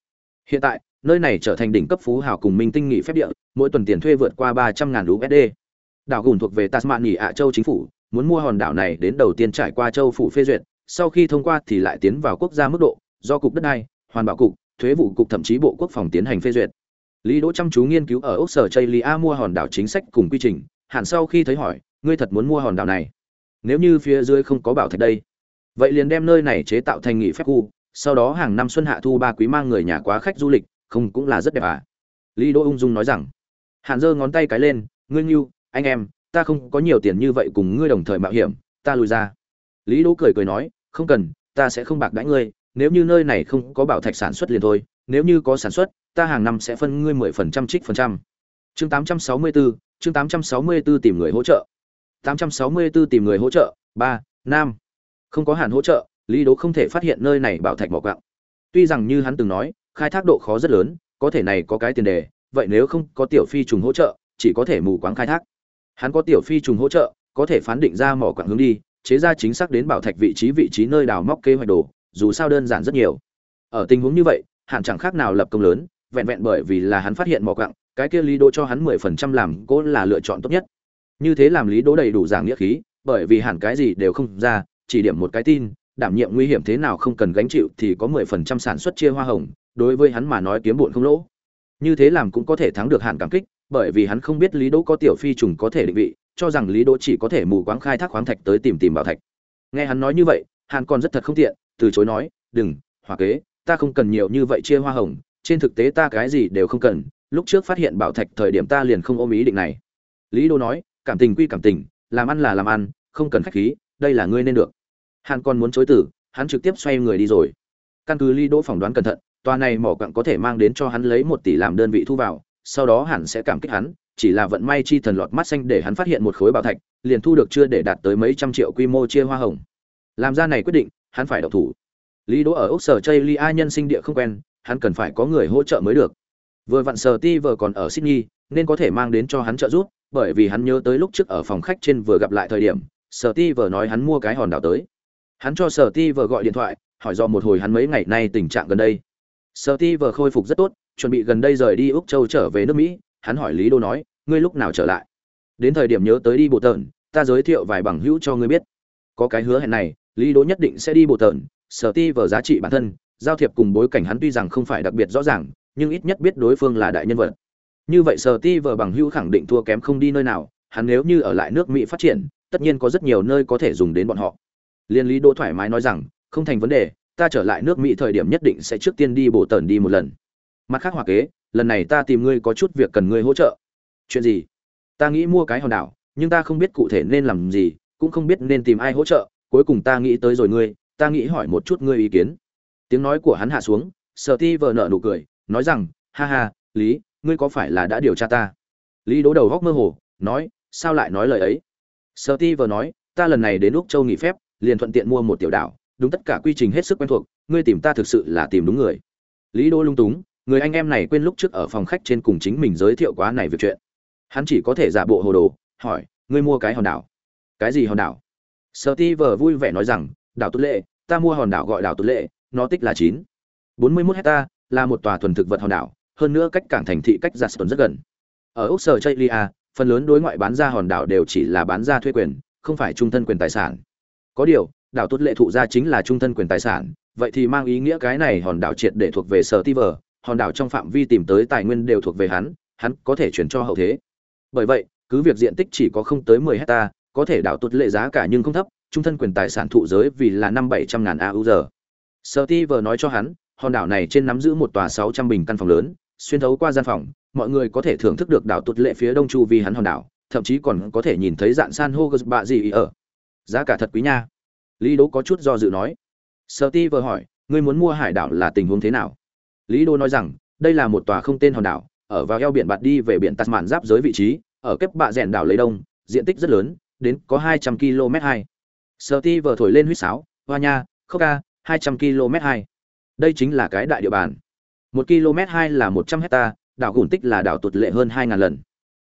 Hiện tại, nơi này trở thành đỉnh cấp phú hào cùng minh tinh nghỉ phép địa, mỗi tuần tiền thuê vượt qua 300 ngàn USD. Đảo gùn thuộc về Tasmania ạ châu chính phủ, muốn mua hòn đảo này đến đầu tiên trải qua châu phủ phê duyệt, sau khi thông qua thì lại tiến vào quốc gia mức độ, do cục đất đai, hoàn bảo cục thuế vụ cục thậm chí bộ quốc phòng tiến hành phê duyệt lý đỗ chăm chú nghiên cứu ở Úc, sở chây lia mua hòn đảo chính sách cùng quy trình Hẳn sau khi thấy hỏi ngươi thật muốn mua hòn đảo này nếu như phía dưới không có bảo thạch đây vậy liền đem nơi này chế tạo thành nghỉ phép khu sau đó hàng năm xuân hạ thu ba quý mang người nhà quá khách du lịch không cũng là rất đẹp à lý đỗ ung dung nói rằng hạn giơ ngón tay cái lên ngươi nghiêu anh em ta không có nhiều tiền như vậy cùng ngươi đồng thời mạo hiểm ta lùi ra lý đỗ cười cười nói không cần ta sẽ không bạc đãi ngươi nếu như nơi này không có bảo thạch sản xuất liền thôi, nếu như có sản xuất, ta hàng năm sẽ phân ngươi 10% trích phần trăm. Chương 864, chương 864 tìm người hỗ trợ. 864 tìm người hỗ trợ, 3, nam. Không có hàn hỗ trợ, Lý Đỗ không thể phát hiện nơi này bảo thạch mỏ quặng. Tuy rằng như hắn từng nói, khai thác độ khó rất lớn, có thể này có cái tiền đề, vậy nếu không có tiểu phi trùng hỗ trợ, chỉ có thể mù quáng khai thác. Hắn có tiểu phi trùng hỗ trợ, có thể phán định ra mỏ quặng hướng đi, chế ra chính xác đến bảo thạch vị trí vị trí nơi đào móc kế hoạch đồ, dù sao đơn giản rất nhiều ở tình huống như vậy hạn chẳng khác nào lập công lớn vẹn vẹn bởi vì là hắn phát hiện mỏ quặng cái kia lý đỗ cho hắn mười phần trăm làm cố là lựa chọn tốt nhất như thế làm lý đỗ đầy đủ giảng nghĩa khí, bởi vì hẳn cái gì đều không ra, chỉ điểm một cái tin, đảm nhiệm nguy hiểm thế nào không cần gánh chịu thì có mười phần trăm sản xuất chia hoa hồng, đối với hắn mà nói kiếm bộn không lỗ. Như thế làm cũng có thể thắng được hạn cảm kích, bởi vì hắn không biết lý đỗ có tiểu phi trùng có thể định vị, cho rằng lý đỗ chỉ có thể mù quáng khai thác khoáng thạch tới tìm tìm bảo thạch. Nghe hắn nói như vậy hàn còn rất thật không tiện, từ chối nói, đừng hòa kế, ta không cần nhiều như vậy chia hoa hồng, trên thực tế ta cái gì đều không cần, lúc trước phát hiện bảo thạch thời điểm ta liền không ôm ý định này. Lý đô nói cảm tình quy cảm tình, làm ăn là làm ăn, không cần khách khí, đây là ngươi nên được. Hàn còn muốn chối tử, hắn trực tiếp xoay người đi rồi. Căn cứ lý đỗ phỏng đoán cẩn thận, tòa này mỏ quặng có thể mang đến cho hắn lấy một tỷ làm đơn vị thu vào, sau đó hẳn sẽ cảm kích hắn, chỉ là vận may chi thần lọt mắt xanh để hắn phát hiện một khối bảo thạch, liền thu được chưa để đạt tới mấy trăm triệu quy mô chia hoa hồng. Làm ra này quyết định, hắn phải độc thủ. Lý đỗ ở ốc sở chây A nhân sinh địa không quen, hắn cần phải có người hỗ trợ mới được. Vừa vặn sở ti vừa còn ở sydney, nên có thể mang đến cho hắn trợ giúp bởi vì hắn nhớ tới lúc trước ở phòng khách trên vừa gặp lại thời điểm, sở ti vợ nói hắn mua cái hòn đảo tới. Hắn cho sở ti vợ gọi điện thoại, hỏi do một hồi hắn mấy ngày nay tình trạng gần đây. Sở ti vợ khôi phục rất tốt, chuẩn bị gần đây rời đi úc châu trở về nước mỹ, hắn hỏi lý đô nói, ngươi lúc nào trở lại? Đến thời điểm nhớ tới đi bộ tợn ta giới thiệu vài bằng hữu cho ngươi biết. Có cái hứa hẹn này, lý đô nhất định sẽ đi bộ tợn sở ti vợ giá trị bản thân, giao thiệp cùng bối cảnh hắn tuy rằng không phải đặc biệt rõ ràng, nhưng ít nhất biết đối phương là đại nhân vật như vậy sở ti vờ bằng hữu khẳng định thua kém không đi nơi nào, hắn nếu như ở lại nước mỹ phát triển, tất nhiên có rất nhiều nơi có thể dùng đến bọn họ. Liên lý đỗ thoải mái nói rằng, không thành vấn đề, ta trở lại nước mỹ thời điểm nhất định sẽ trước tiên đi bổ tần đi một lần. Mặt khác hòa kế, lần này ta tìm ngươi có chút việc cần ngươi hỗ trợ. Chuyện gì? Ta nghĩ mua cái hòn đảo, nhưng ta không biết cụ thể nên làm gì, cũng không biết nên tìm ai hỗ trợ, cuối cùng ta nghĩ tới rồi ngươi, ta nghĩ hỏi một chút ngươi ý kiến. Tiếng nói của hắn hạ xuống sợ ti vờ nợ nụ cười, nói rằng, ha ha, lý ngươi có phải là đã điều tra ta? Lý đố đầu góc mơ hồ, nói, sao lại nói lời ấy? Sợ ti vừa nói, ta lần này đến úc châu nghỉ phép, liền thuận tiện mua một tiểu đảo, đúng tất cả quy trình hết sức quen thuộc, ngươi tìm ta thực sự là tìm đúng người. Lý đô lung túng, người anh em này quên lúc trước ở phòng khách trên cùng chính mình giới thiệu quá này việc chuyện. Hắn chỉ có thể giả bộ hồ đồ, hỏi, ngươi mua cái hòn đảo? Cái gì hòn đảo? Sợ ti vờ vui vẻ nói rằng, đảo tốt lệ, ta mua hòn đảo gọi đảo tốt lệ, nó tích là chín. Bốn mươi mốt hecta, là một tòa thuần thực vật hòn đảo hơn nữa cách cảng thành thị cách giặt tuần rất gần. Ở úc sở chaylia phần lớn đối ngoại bán ra hòn đảo đều chỉ là bán ra thuê quyền không phải trung thân quyền tài sản. Có điều đảo tốt lệ thụ ra chính là trung thân quyền tài sản vậy thì mang ý nghĩa cái này hòn đảo triệt để thuộc về sở ti vờ hòn đảo trong phạm vi tìm tới tài nguyên đều thuộc về hắn hắn có thể chuyển cho hậu thế. Bởi vậy cứ việc diện tích chỉ có không tới mười hecta có thể đảo tốt lệ giá cả nhưng không thấp trung thân quyền tài sản thụ giới vì là năm bảy trăm ngàn AU giờ. Sở Ti vừa nói cho hắn, hòn đảo này trên nắm giữ một tòa sáu trăm bình căn phòng lớn, xuyên thấu qua gian phòng, mọi người có thể thưởng thức được đảo tuột lệ phía đông chu vi hắn hòn đảo, thậm chí còn có thể nhìn thấy dạng san hô bạ gì ở. Giá cả thật quý nha. Lý Đỗ có chút do dự nói. Sở Ti vừa hỏi, ngươi muốn mua hải đảo là tình huống thế nào? Lý Đô nói rằng, đây là một tòa không tên hòn đảo, ở vào eo biển bạt đi về biển Tasman giáp giới vị trí, ở kép bạ rèn đảo lấy đông, diện tích rất lớn, đến có hai trăm km hai Sở Ti vừa thổi lên huýt sáo, hoa nha, khốc ca, 200 km hai Đây chính là cái đại địa bàn. 1 km 2 là 100 hecta, đảo Gùn Tích là đảo tuột lệ hơn 2000 lần.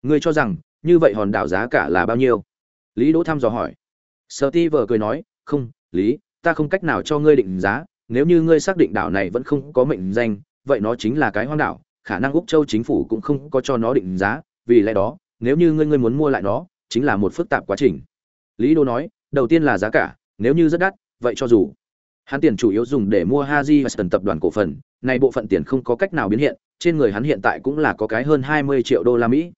Ngươi cho rằng, như vậy hòn đảo giá cả là bao nhiêu? Lý Đỗ thăm dò hỏi. Sở Ti cười nói, "Không, Lý, ta không cách nào cho ngươi định giá, nếu như ngươi xác định đảo này vẫn không có mệnh danh, vậy nó chính là cái hoang đảo, khả năng Úc Châu chính phủ cũng không có cho nó định giá, vì lẽ đó, nếu như ngươi ngươi muốn mua lại nó, chính là một phức tạp quá trình." Lý Đỗ nói, đầu tiên là giá cả nếu như rất đắt vậy cho dù hắn tiền chủ yếu dùng để mua haji và tập đoàn cổ phần, này bộ phận tiền không có cách nào biến hiện, trên người hắn hiện tại cũng là có cái hơn hai mươi triệu đô la mỹ.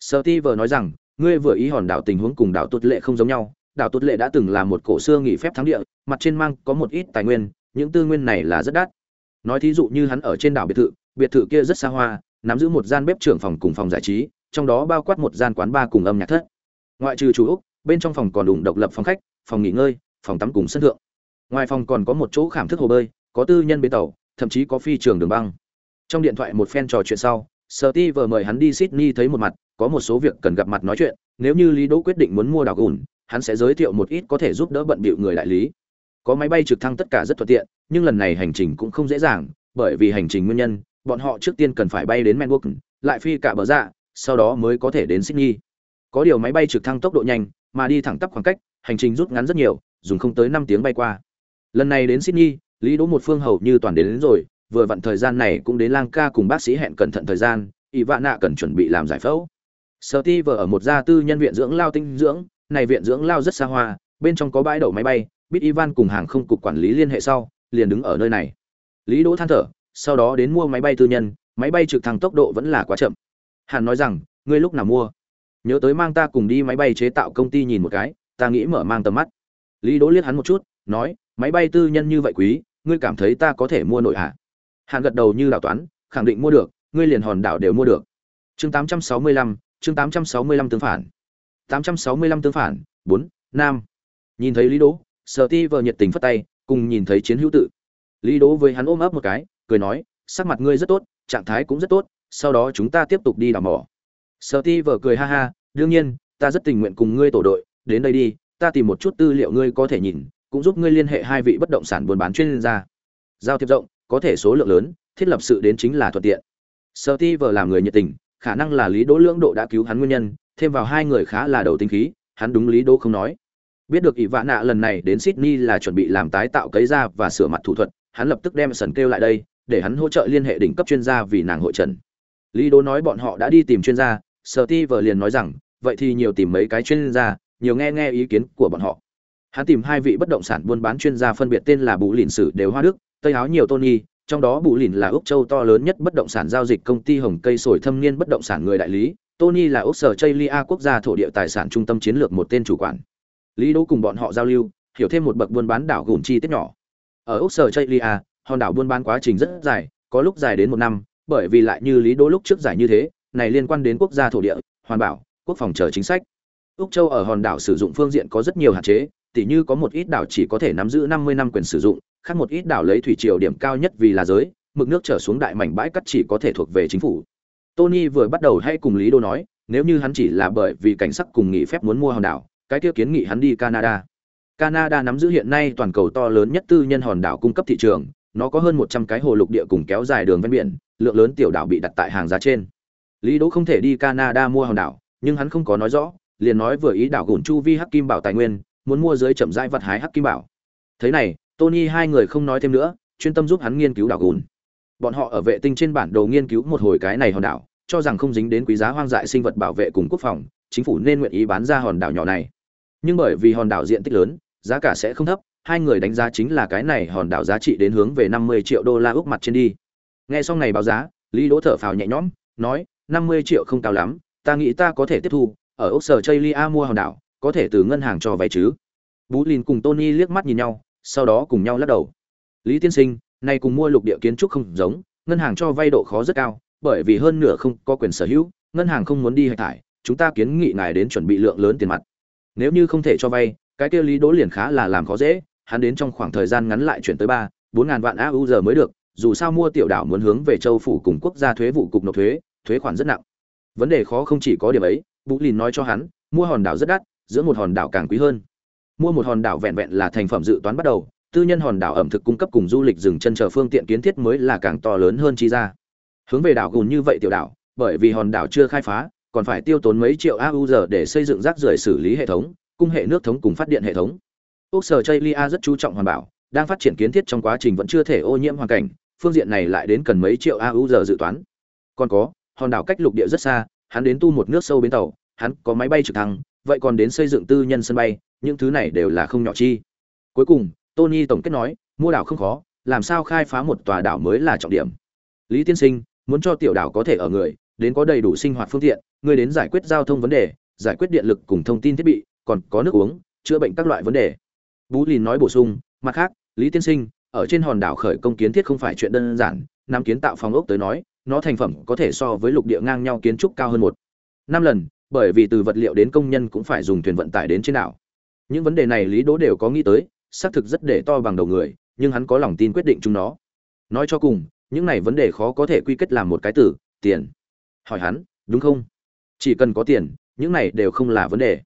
Sơ nói rằng, ngươi vừa ý hòn đảo tình huống cùng đảo tốt lệ không giống nhau, đảo tốt lệ đã từng là một cổ xưa nghỉ phép thắng địa, mặt trên mang có một ít tài nguyên, những tư nguyên này là rất đắt. Nói thí dụ như hắn ở trên đảo biệt thự biệt thự kia rất xa hoa, nắm giữ một gian bếp trưởng phòng cùng phòng giải trí, trong đó bao quát một gian quán bar cùng âm nhạc thất. Ngoại trừ chủ úc, bên trong phòng còn đủ độc lập phòng khách, phòng nghỉ ngơi, phòng tắm cùng sân thượng ngoài phòng còn có một chỗ khảm thức hồ bơi, có tư nhân bến tàu, thậm chí có phi trường đường băng. Trong điện thoại một phen trò chuyện sau sở ti vờ mời hắn đi sydney thấy một mặt, có một số việc cần gặp mặt nói chuyện, nếu như lý đỗ quyết định muốn mua đảo gùn, hắn sẽ giới thiệu một ít có thể giúp đỡ bận bịu người đại lý. Có máy bay trực thăng tất cả rất thuận tiện, nhưng lần này hành trình cũng không dễ dàng, bởi vì hành trình nguyên nhân, bọn họ trước tiên cần phải bay đến melbourne lại phi cả bờ dạ sau đó mới có thể đến sydney. Có điều máy bay trực thăng tốc độ nhanh, mà đi thẳng tắp khoảng cách, hành trình rút ngắn rất nhiều, dùng không tới năm tiếng bay qua lần này đến sydney lý đỗ một phương hầu như toàn đến, đến rồi vừa vặn thời gian này cũng đến lang ca cùng bác sĩ hẹn cẩn thận thời gian ỷ vạn nạ cần chuẩn bị làm giải phẫu. Sở ti vợ ở một gia tư nhân viện dưỡng lao tinh dưỡng này viện dưỡng lao rất xa hoa bên trong có bãi đậu máy bay biết ivan cùng hàng không cục quản lý liên hệ sau liền đứng ở nơi này. Lý đỗ than thở sau đó đến mua máy bay tư nhân máy bay trực thăng tốc độ vẫn là quá chậm. Hàn nói rằng ngươi lúc nào mua? Nhớ tới mang ta cùng đi máy bay chế tạo công ty nhìn một cái ta nghĩ mở mang tầm mắt. Lý đỗ liếc hắn một chút nói máy bay tư nhân như vậy quý ngươi cảm thấy ta có thể mua nổi hạ hàn gật đầu như đảo toán khẳng định mua được ngươi liền hòn đảo đều mua được. Chương 865, chương 865 tương phản. 865 tương phản bốn nam nhìn thấy lý đỗ sở ti vờ nhiệt tình phất tay cùng nhìn thấy chiến hữu tự. Lý đỗ với hắn ôm ấp một cái cười nói sắc mặt ngươi rất tốt trạng thái cũng rất tốt sau đó chúng ta tiếp tục đi đào mỏ. Sở Ti vờ cười ha ha, đương nhiên, ta rất tình nguyện cùng ngươi tổ đội, đến đây đi, ta tìm một chút tư liệu ngươi có thể nhìn, cũng giúp ngươi liên hệ hai vị bất động sản buôn bán chuyên gia. Giao tiếp rộng, có thể số lượng lớn, thiết lập sự đến chính là thuận tiện. Sở Ti vờ làm người nhiệt tình, khả năng là Lý Đỗ Lưỡng độ đã cứu hắn nguyên nhân, thêm vào hai người khá là đầu tinh khí, hắn đúng Lý Đỗ không nói. Biết được ỷ vạn nạ lần này đến Sydney là chuẩn bị làm tái tạo cấy da và sửa mặt thủ thuật, hắn lập tức đem sần kêu lại đây, để hắn hỗ trợ liên hệ đỉnh cấp chuyên gia vì nàng hội trần. Lý Đỗ nói bọn họ đã đi tìm chuyên gia, Steve liền nói rằng, vậy thì nhiều tìm mấy cái chuyên gia, nhiều nghe nghe ý kiến của bọn họ. Hắn tìm hai vị bất động sản buôn bán chuyên gia phân biệt tên là Bù lìn Sử đều Hoa Đức, Tây áo nhiều Tony, trong đó Bù lìn là Úc Châu to lớn nhất bất động sản giao dịch công ty Hồng Cây sồi thâm niên bất động sản người đại lý, Tony là Úc Sở Chaylia quốc gia thổ địa tài sản trung tâm chiến lược một tên chủ quản. Lý Đỗ cùng bọn họ giao lưu, hiểu thêm một bậc buôn bán đảo gùn chi tiết nhỏ. Ở Úc Sở Chaylia, hòn đảo buôn bán quá trình rất dài, có lúc dài đến một năm, bởi vì lại như Lý Đỗ lúc trước giải như thế, này liên quan đến quốc gia thổ địa, hoàn bảo, quốc phòng chờ chính sách. Úc Châu ở hòn đảo sử dụng phương diện có rất nhiều hạn chế, tỉ như có một ít đảo chỉ có thể nắm giữ 50 năm quyền sử dụng, khác một ít đảo lấy thủy triều điểm cao nhất vì là giới, mực nước trở xuống đại mảnh bãi cắt chỉ có thể thuộc về chính phủ. Tony vừa bắt đầu hay cùng Lý Đô nói, nếu như hắn chỉ là bởi vì cảnh sắc cùng nghỉ phép muốn mua hòn đảo, cái kia kiến nghị hắn đi Canada. Canada nắm giữ hiện nay toàn cầu to lớn nhất tư nhân hòn đảo cung cấp thị trường, nó có hơn 100 cái hồ lục địa cùng kéo dài đường ven biển, lượng lớn tiểu đảo bị đặt tại hàng giá trên. Lý Đỗ không thể đi Canada mua hòn đảo, nhưng hắn không có nói rõ, liền nói vừa ý đảo gùn chu vi hắc kim bảo tài nguyên, muốn mua dưới chậm rãi vật hái hắc kim bảo. Thế này, Tony hai người không nói thêm nữa, chuyên tâm giúp hắn nghiên cứu đảo gùn. Bọn họ ở vệ tinh trên bản đồ nghiên cứu một hồi cái này hòn đảo, cho rằng không dính đến quý giá hoang dại sinh vật bảo vệ cùng quốc phòng, chính phủ nên nguyện ý bán ra hòn đảo nhỏ này. Nhưng bởi vì hòn đảo diện tích lớn, giá cả sẽ không thấp, hai người đánh giá chính là cái này hòn đảo giá trị đến hướng về 50 triệu đô la ước mặt trên đi. Nghe xong này báo giá, Lý Đỗ thở phào nhẹ nhõm, nói, 50 triệu không cao lắm, ta nghĩ ta có thể tiếp thu, ở Úc Sở Chaylia mua hòn đảo, có thể từ ngân hàng cho vay chứ. Bú Linh cùng Tony liếc mắt nhìn nhau, sau đó cùng nhau lắc đầu. Lý tiên sinh, nay cùng mua lục địa kiến trúc không giống, ngân hàng cho vay độ khó rất cao, bởi vì hơn nửa không có quyền sở hữu, ngân hàng không muốn đi hay thải, chúng ta kiến nghị ngài đến chuẩn bị lượng lớn tiền mặt. Nếu như không thể cho vay, cái kia Lý Đỗ liền khá là làm khó dễ, hắn đến trong khoảng thời gian ngắn lại chuyển tới ba, bốn ngàn vạn AU giờ mới được, dù sao mua tiểu đảo muốn hướng về châu phủ cùng quốc gia thuế vụ cục nộp thuế, thuế khoản rất nặng. Vấn đề khó không chỉ có điểm ấy, Vũ Lìn nói cho hắn, mua hòn đảo rất đắt, giữa một hòn đảo càng quý hơn. Mua một hòn đảo vẹn vẹn là thành phẩm dự toán bắt đầu, tư nhân hòn đảo ẩm thực cung cấp cùng du lịch dừng chân chờ phương tiện kiến thiết mới là càng to lớn hơn chi ra. Hướng về đảo gùn như vậy tiểu đảo, bởi vì hòn đảo chưa khai phá, còn phải tiêu tốn mấy triệu AU giờ để xây dựng rác rưởi xử lý hệ thống, cung hệ nước thống cùng phát điện hệ thống. Úc Sở Chaylia rất chú trọng hoàn bảo, đang phát triển kiến thiết trong quá trình vẫn chưa thể ô nhiễm hoàn cảnh, phương diện này lại đến cần mấy triệu AU giờ dự toán. Còn có, hòn đảo cách lục địa rất xa, hắn đến tu một nước sâu bến tàu, hắn có máy bay trực thăng, vậy còn đến xây dựng tư nhân sân bay, những thứ này đều là không nhỏ chi. Cuối cùng, Tony tổng kết nói, mua đảo không khó, làm sao khai phá một tòa đảo mới là trọng điểm. Lý tiên sinh, muốn cho tiểu đảo có thể ở người, đến có đầy đủ sinh hoạt phương tiện, người đến giải quyết giao thông vấn đề, giải quyết điện lực cùng thông tin thiết bị, còn có nước uống, chữa bệnh các loại vấn đề. Bú Lìn nói bổ sung, mặt khác, Lý tiên sinh, ở trên hòn đảo khởi công kiến thiết không phải chuyện đơn giản, năm kiến tạo phòng ốc tới nói, nó thành phẩm có thể so với lục địa ngang nhau kiến trúc cao hơn một năm lần, bởi vì từ vật liệu đến công nhân cũng phải dùng thuyền vận tải đến trên đảo. Những vấn đề này Lý Đỗ đều có nghĩ tới, xác thực rất để to bằng đầu người, nhưng hắn có lòng tin quyết định chúng nó. Nói cho cùng, những này vấn đề khó có thể quy kết làm một cái từ, tiền. Hỏi hắn, đúng không? Chỉ cần có tiền, những này đều không là vấn đề.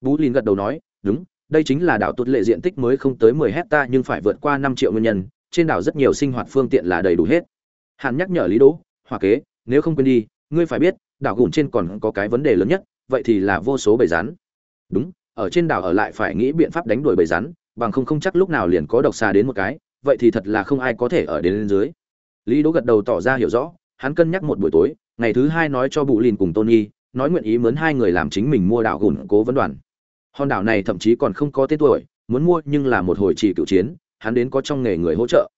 Bú lin gật đầu nói, đúng, đây chính là đảo tốt lệ diện tích mới không tới 10 hecta nhưng phải vượt qua 5 triệu nguyên nhân, trên đảo rất nhiều sinh hoạt phương tiện là đầy đủ hết. Hàn nhắc nhở Lý Đỗ, "Hòa kế, nếu không quên đi, ngươi phải biết, đảo gùn trên còn có cái vấn đề lớn nhất, vậy thì là vô số bầy rắn." "Đúng, ở trên đảo ở lại phải nghĩ biện pháp đánh đuổi bầy rắn, bằng không không chắc lúc nào liền có độc xà đến một cái, vậy thì thật là không ai có thể ở đến lên dưới." Lý Đỗ gật đầu tỏ ra hiểu rõ, hắn cân nhắc một buổi tối, ngày thứ hai nói cho Bụ Lìn cùng Tony, nói nguyện ý mướn hai người làm chính mình mua đảo gùn cố vấn đoàn hòn đảo này thậm chí còn không có tên tuổi muốn mua nhưng là một hồi chỉ cựu chiến hắn đến có trong nghề người hỗ trợ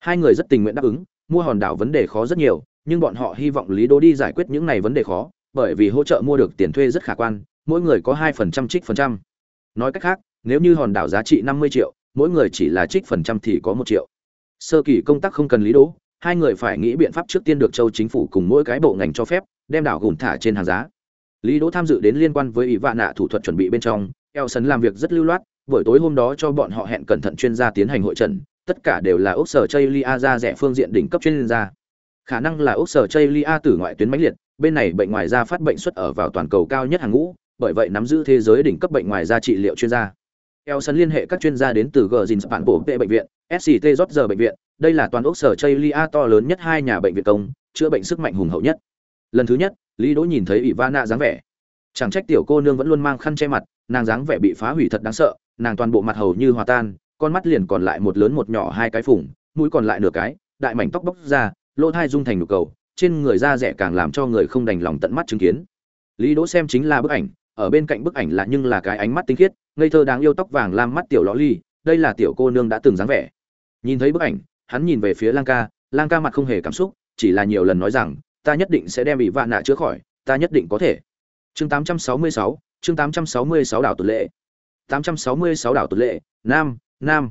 hai người rất tình nguyện đáp ứng mua hòn đảo vấn đề khó rất nhiều nhưng bọn họ hy vọng lý đô đi giải quyết những này vấn đề khó bởi vì hỗ trợ mua được tiền thuê rất khả quan mỗi người có hai phần trăm trích phần trăm. Nói cách khác nếu như hòn đảo giá trị năm mươi triệu mỗi người chỉ là trích phần trăm thì có một triệu. Sơ kỳ công tác không cần lý đỗ hai người phải nghĩ biện pháp trước tiên được châu chính phủ cùng mỗi cái bộ ngành cho phép đem đảo gùn thả trên hàng giá. Lý đỗ tham dự đến liên quan với ủy vạn nạ thủ thuật chuẩn bị bên trong Eo Sấn làm việc rất lưu loát, buổi tối hôm đó cho bọn họ hẹn cẩn thận chuyên gia tiến hành hội trần, tất cả đều là ốc Sở Chaylia ra rẻ phương diện đỉnh cấp chuyên gia khả năng là ốc sở chây lia từ ngoại tuyến mãnh liệt bên này bệnh ngoài da phát bệnh xuất ở vào toàn cầu cao nhất hàng ngũ bởi vậy nắm giữ thế giới đỉnh cấp bệnh ngoài da trị liệu chuyên gia Elson liên hệ các chuyên gia đến từ Gjin bản Bộ Vệ bệnh viện, SCT Roger bệnh viện, đây là toàn ốc sở Chaylia to lớn nhất hai nhà bệnh viện công, chữa bệnh sức mạnh hùng hậu nhất. Lần thứ nhất, Lý Đỗ nhìn thấy Ivana dáng vẻ. Chẳng trách tiểu cô nương vẫn luôn mang khăn che mặt, nàng dáng vẻ bị phá hủy thật đáng sợ, nàng toàn bộ mặt hầu như hòa tan, con mắt liền còn lại một lớn một nhỏ hai cái phủng, mũi còn lại nửa cái, đại mảnh tóc bóc ra, lỗ thai dung thành nụ cầu, trên người da rẻ càng làm cho người không đành lòng tận mắt chứng kiến. Lý Đỗ xem chính là bức ảnh, ở bên cạnh bức ảnh là nhưng là cái ánh mắt tinh khiết, ngây thơ đáng yêu tóc vàng lam mắt tiểu lõ ly, đây là tiểu cô nương đã từng dáng vẻ. Nhìn thấy bức ảnh, hắn nhìn về phía Lang Ca, Lang Ca mặt không hề cảm xúc, chỉ là nhiều lần nói rằng, ta nhất định sẽ đem bị vạn nạ chữa khỏi, ta nhất định có thể. Chương 866, chương 866 đảo tuần lệ. 866 đảo tuần lệ, nam, nam.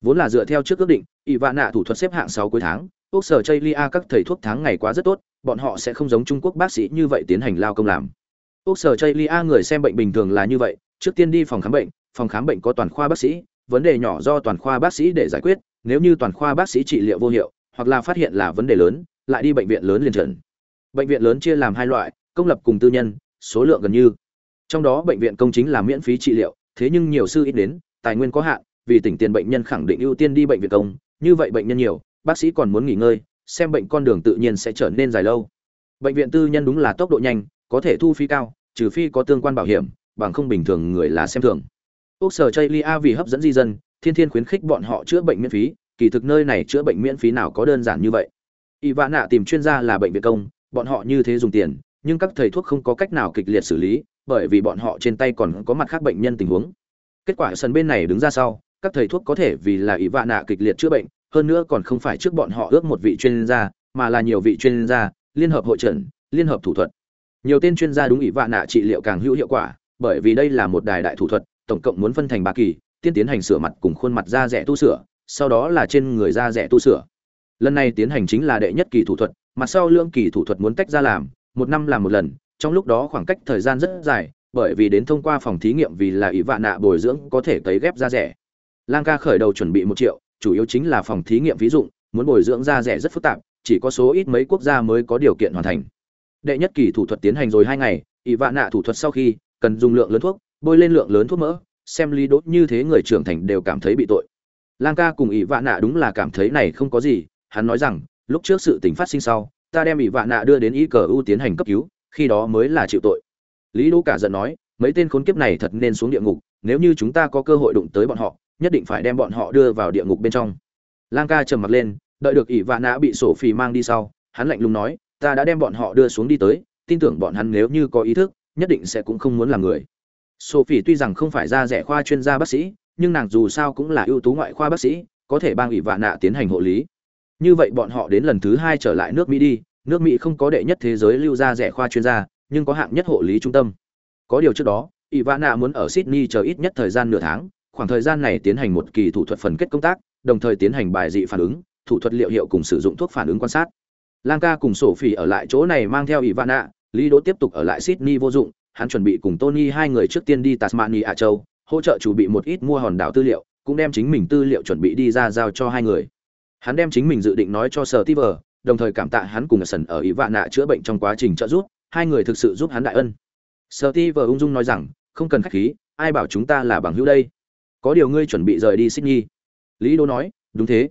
Vốn là dựa theo trước ước định, ỷ vạn nạ thủ thuật xếp hạng 6 cuối tháng, quốc sở Chaylia các thầy thuốc tháng ngày quá rất tốt, bọn họ sẽ không giống Trung Quốc bác sĩ như vậy tiến hành lao công làm. Quốc sở Chaylia người xem bệnh bình thường là như vậy, trước tiên đi phòng khám bệnh, phòng khám bệnh có toàn khoa bác sĩ, vấn đề nhỏ do toàn khoa bác sĩ để giải quyết, nếu như toàn khoa bác sĩ trị liệu vô hiệu, hoặc là phát hiện là vấn đề lớn, lại đi bệnh viện lớn liền trần. Bệnh viện lớn chia làm hai loại, công lập cùng tư nhân, số lượng gần như. Trong đó bệnh viện công chính là miễn phí trị liệu, thế nhưng nhiều sư ít đến, tài nguyên có hạn, vì tỉnh tiền bệnh nhân khẳng định ưu tiên đi bệnh viện công, như vậy bệnh nhân nhiều, bác sĩ còn muốn nghỉ ngơi, xem bệnh con đường tự nhiên sẽ trở nên dài lâu. Bệnh viện tư nhân đúng là tốc độ nhanh, có thể thu phí cao, trừ phi có tương quan bảo hiểm, bằng không bình thường người là xem thường. Úc sở Chaylia vì hấp dẫn di dân, thiên thiên khuyến khích bọn họ chữa bệnh miễn phí, kỳ thực nơi này chữa bệnh miễn phí nào có đơn giản như vậy. Ivana tìm chuyên gia là bệnh viện công, bọn họ như thế dùng tiền, nhưng các thầy thuốc không có cách nào kịch liệt xử lý, bởi vì bọn họ trên tay còn có mặt khác bệnh nhân tình huống. Kết quả sân bên này đứng ra sau, các thầy thuốc có thể vì là Ivana kịch liệt chữa bệnh, hơn nữa còn không phải trước bọn họ ước một vị chuyên gia, mà là nhiều vị chuyên gia, liên hợp hội trần, liên hợp thủ thuật. Nhiều tên chuyên gia đúng ý vạn nạ trị liệu càng hữu hiệu quả, bởi vì đây là một đài đại thủ thuật, tổng cộng muốn phân thành ba kỳ, tiên tiến hành sửa mặt cùng khuôn mặt da rẻ tu sửa, sau đó là trên người da rẻ tu sửa. Lần này tiến hành chính là đệ nhất kỳ thủ thuật, mặt sau lương kỳ thủ thuật muốn tách ra làm, một năm làm một lần, trong lúc đó khoảng cách thời gian rất dài, bởi vì đến thông qua phòng thí nghiệm vì là ỷ vạn nạ bồi dưỡng có thể cấy ghép da rẻ. Lang ca khởi đầu chuẩn bị một triệu, chủ yếu chính là phòng thí nghiệm ví dụ, muốn bồi dưỡng da rẻ rất phức tạp, chỉ có số ít mấy quốc gia mới có điều kiện hoàn thành. Đệ nhất kỳ thủ thuật tiến hành rồi hai ngày, ỷ vạn nạ thủ thuật sau khi cần dùng lượng lớn thuốc, bôi lên lượng lớn thuốc mỡ, xem lý đốt như thế người trưởng thành đều cảm thấy bị tội. Lang ca cùng ỷ vạn nạ đúng là cảm thấy này không có gì, hắn nói rằng, lúc trước sự tình phát sinh sau, ta đem ỷ vạn nạ đưa đến y cờ u tiến hành cấp cứu, khi đó mới là chịu tội. Lý Đỗ cả giận nói, mấy tên khốn kiếp này thật nên xuống địa ngục, nếu như chúng ta có cơ hội đụng tới bọn họ, nhất định phải đem bọn họ đưa vào địa ngục bên trong. Lang ca trầm mặt lên, đợi được ỷ vạn Nã bị sổ phì mang đi sau, hắn lạnh lùng nói, ta đã đem bọn họ đưa xuống đi tới, tin tưởng bọn hắn nếu như có ý thức, nhất định sẽ cũng không muốn làm người. Sophie tuy rằng không phải ra rẻ khoa chuyên gia bác sĩ, nhưng nàng dù sao cũng là ưu tú ngoại khoa bác sĩ, có thể bang ỷ vạn nạ tiến hành hộ lý. Như vậy bọn họ đến lần thứ hai trở lại nước Mỹ đi, nước Mỹ không có đệ nhất thế giới lưu ra rẻ khoa chuyên gia, nhưng có hạng nhất hộ lý trung tâm. Có điều trước đó, Ivana muốn ở Sydney chờ ít nhất thời gian nửa tháng, khoảng thời gian này tiến hành một kỳ thủ thuật phần kết công tác, đồng thời tiến hành bài dị phản ứng, thủ thuật liệu hiệu cùng sử dụng thuốc phản ứng quan sát. Lanka cùng Sophie ở lại chỗ này mang theo Ivana, Lý Đỗ tiếp tục ở lại Sydney vô dụng, hắn chuẩn bị cùng Tony hai người trước tiên đi Tasmania châu, hỗ trợ chuẩn bị một ít mua hòn đảo tư liệu, cũng đem chính mình tư liệu chuẩn bị đi ra giao cho hai người. Hắn đem chính mình dự định nói cho Steve, đồng thời cảm tạ hắn cùng Sần ở Ivana chữa bệnh trong quá trình trợ giúp, hai người thực sự giúp hắn đại ân. Steve ung dung nói rằng, không cần khách khí, ai bảo chúng ta là bằng hữu đây? Có điều ngươi chuẩn bị rời đi Sydney. Lý Đô nói, đúng thế.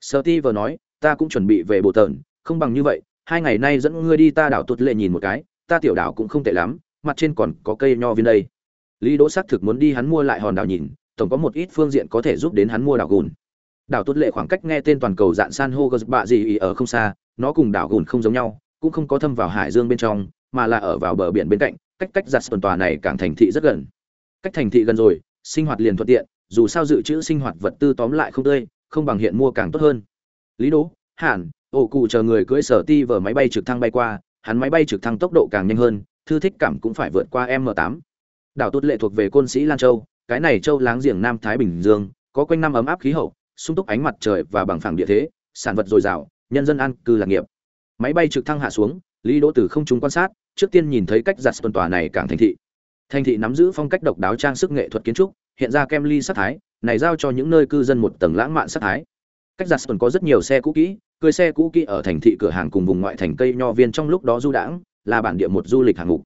Steve nói, ta cũng chuẩn bị về bộ tờn không bằng như vậy, hai ngày nay dẫn ngươi đi ta đảo tuột lệ nhìn một cái, ta tiểu đảo cũng không tệ lắm, mặt trên còn có cây nho viên đây lý đỗ xác thực muốn đi hắn mua lại hòn đảo nhìn tổng có một ít phương diện có thể giúp đến hắn mua đảo gùn đảo tốt lệ khoảng cách nghe tên toàn cầu dạng san hô gờ bạ gì ở không xa nó cùng đảo gùn không giống nhau cũng không có thâm vào hải dương bên trong mà là ở vào bờ biển bên cạnh cách cách giặt tuần tòa này càng thành thị rất gần cách thành thị gần rồi sinh hoạt liền thuận tiện, dù sao dự trữ sinh hoạt vật tư tóm lại không tươi, không bằng hiện mua càng tốt hơn. Lý đỗ hẳn ổ cụ chờ người cưỡi sở ti vở máy bay trực thăng bay qua, hắn máy bay trực thăng tốc độ càng nhanh hơn, thư thích cảm cũng phải vượt qua m 8 đảo tốt lệ thuộc về côn sĩ lan châu, cái này châu láng giềng nam thái bình dương, có quanh năm ấm áp khí hậu, sung túc ánh mặt trời và bằng phẳng địa thế, sản vật dồi dào, nhân dân an cư lạc nghiệp. Máy bay trực thăng hạ xuống, lý đỗ từ không trung quan sát, trước tiên nhìn thấy cách giặt tuần tòa này càng thành thị thành thị nắm giữ phong cách độc đáo trang sức nghệ thuật kiến trúc, hiện ra kem ly sắc thái, này giao cho những nơi cư dân một tầng lãng mạn sắc thái. Cách giặt có rất nhiều xe cũ kỹ cười xe cũ kỹ ở thành thị cửa hàng cùng vùng ngoại thành cây nho viên trong lúc đó du đãng, là bản địa một du lịch hạng mục.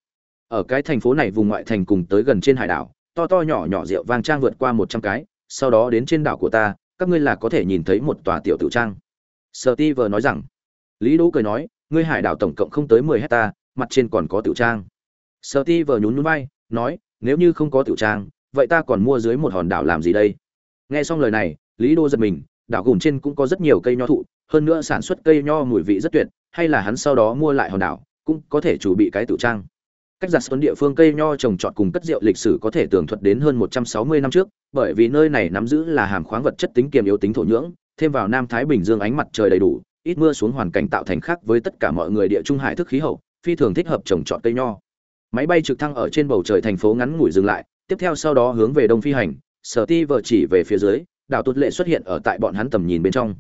Ở cái thành phố này vùng ngoại thành cùng tới gần trên hải đảo, to to nhỏ nhỏ rượu vang trang vượt qua một trăm cái, sau đó đến trên đảo của ta, các ngươi là có thể nhìn thấy một tòa tiểu tiểu trang. Steve nói rằng, lý đỗ cười nói, ngươi hải đảo tổng cộng không tới mười hecta, mặt trên còn có tiểu trang. Steve nhún nhún vai nói, nếu như không có tiểu trang, vậy ta còn mua dưới một hòn đảo làm gì đây? Nghe xong lời này, lý đô giật mình, đảo gùn trên cũng có rất nhiều cây nho thụ, hơn nữa sản xuất cây nho mùi vị rất tuyệt, hay là hắn sau đó mua lại hòn đảo, cũng có thể chủ bị cái tiểu trang. Cách giặt xuân địa phương cây nho trồng trọt cùng cất rượu lịch sử có thể tường thuật đến hơn 160 năm trước, bởi vì nơi này nắm giữ là hàm khoáng vật chất tính kiềm yếu tính thổ nhưỡng, thêm vào nam thái bình dương ánh mặt trời đầy đủ, ít mưa xuống hoàn cảnh tạo thành khác với tất cả mọi người địa trung hải thức khí hậu, phi thường thích hợp trồng trọt cây nho máy bay trực thăng ở trên bầu trời thành phố ngắn ngủi dừng lại, tiếp theo sau đó hướng về đông phi hành, sở ti vợ chỉ về phía dưới, đảo tuột lệ xuất hiện ở tại bọn hắn tầm nhìn bên trong.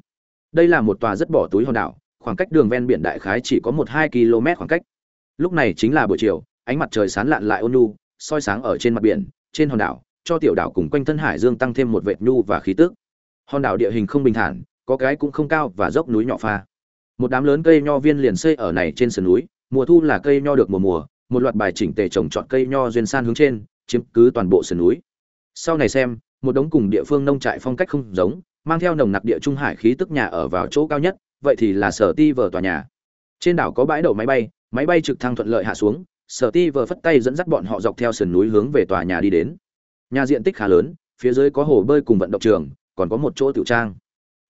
Đây là một tòa rất bỏ túi hòn đảo, khoảng cách đường ven biển đại khái chỉ có một hai km khoảng cách. Lúc này chính là buổi chiều, ánh mặt trời sán lạn lại ôn nhu, soi sáng ở trên mặt biển, trên hòn đảo, cho tiểu đảo cùng quanh thân hải dương tăng thêm một vệt nhu và khí tức. Hòn đảo địa hình không bình thản, có cái cũng không cao và dốc núi nhỏ pha. Một đám lớn cây nho viên liền xây ở này trên sườn núi, mùa thu là cây nho được mùa mùa một loạt bài chỉnh tề trồng trọt cây nho duyên san hướng trên, chiếm cứ toàn bộ sườn núi. Sau này xem, một đống cùng địa phương nông trại phong cách không giống, mang theo nồng nặc địa trung hải khí tức nhà ở vào chỗ cao nhất, vậy thì là sở ti vở tòa nhà. Trên đảo có bãi đậu máy bay máy bay trực thăng thuận lợi hạ xuống, sở ti vờ phất tay dẫn dắt bọn họ dọc theo sườn núi hướng về tòa nhà đi đến. Nhà diện tích khá lớn, phía dưới có hồ bơi cùng vận động trường, còn có một chỗ tiểu trang.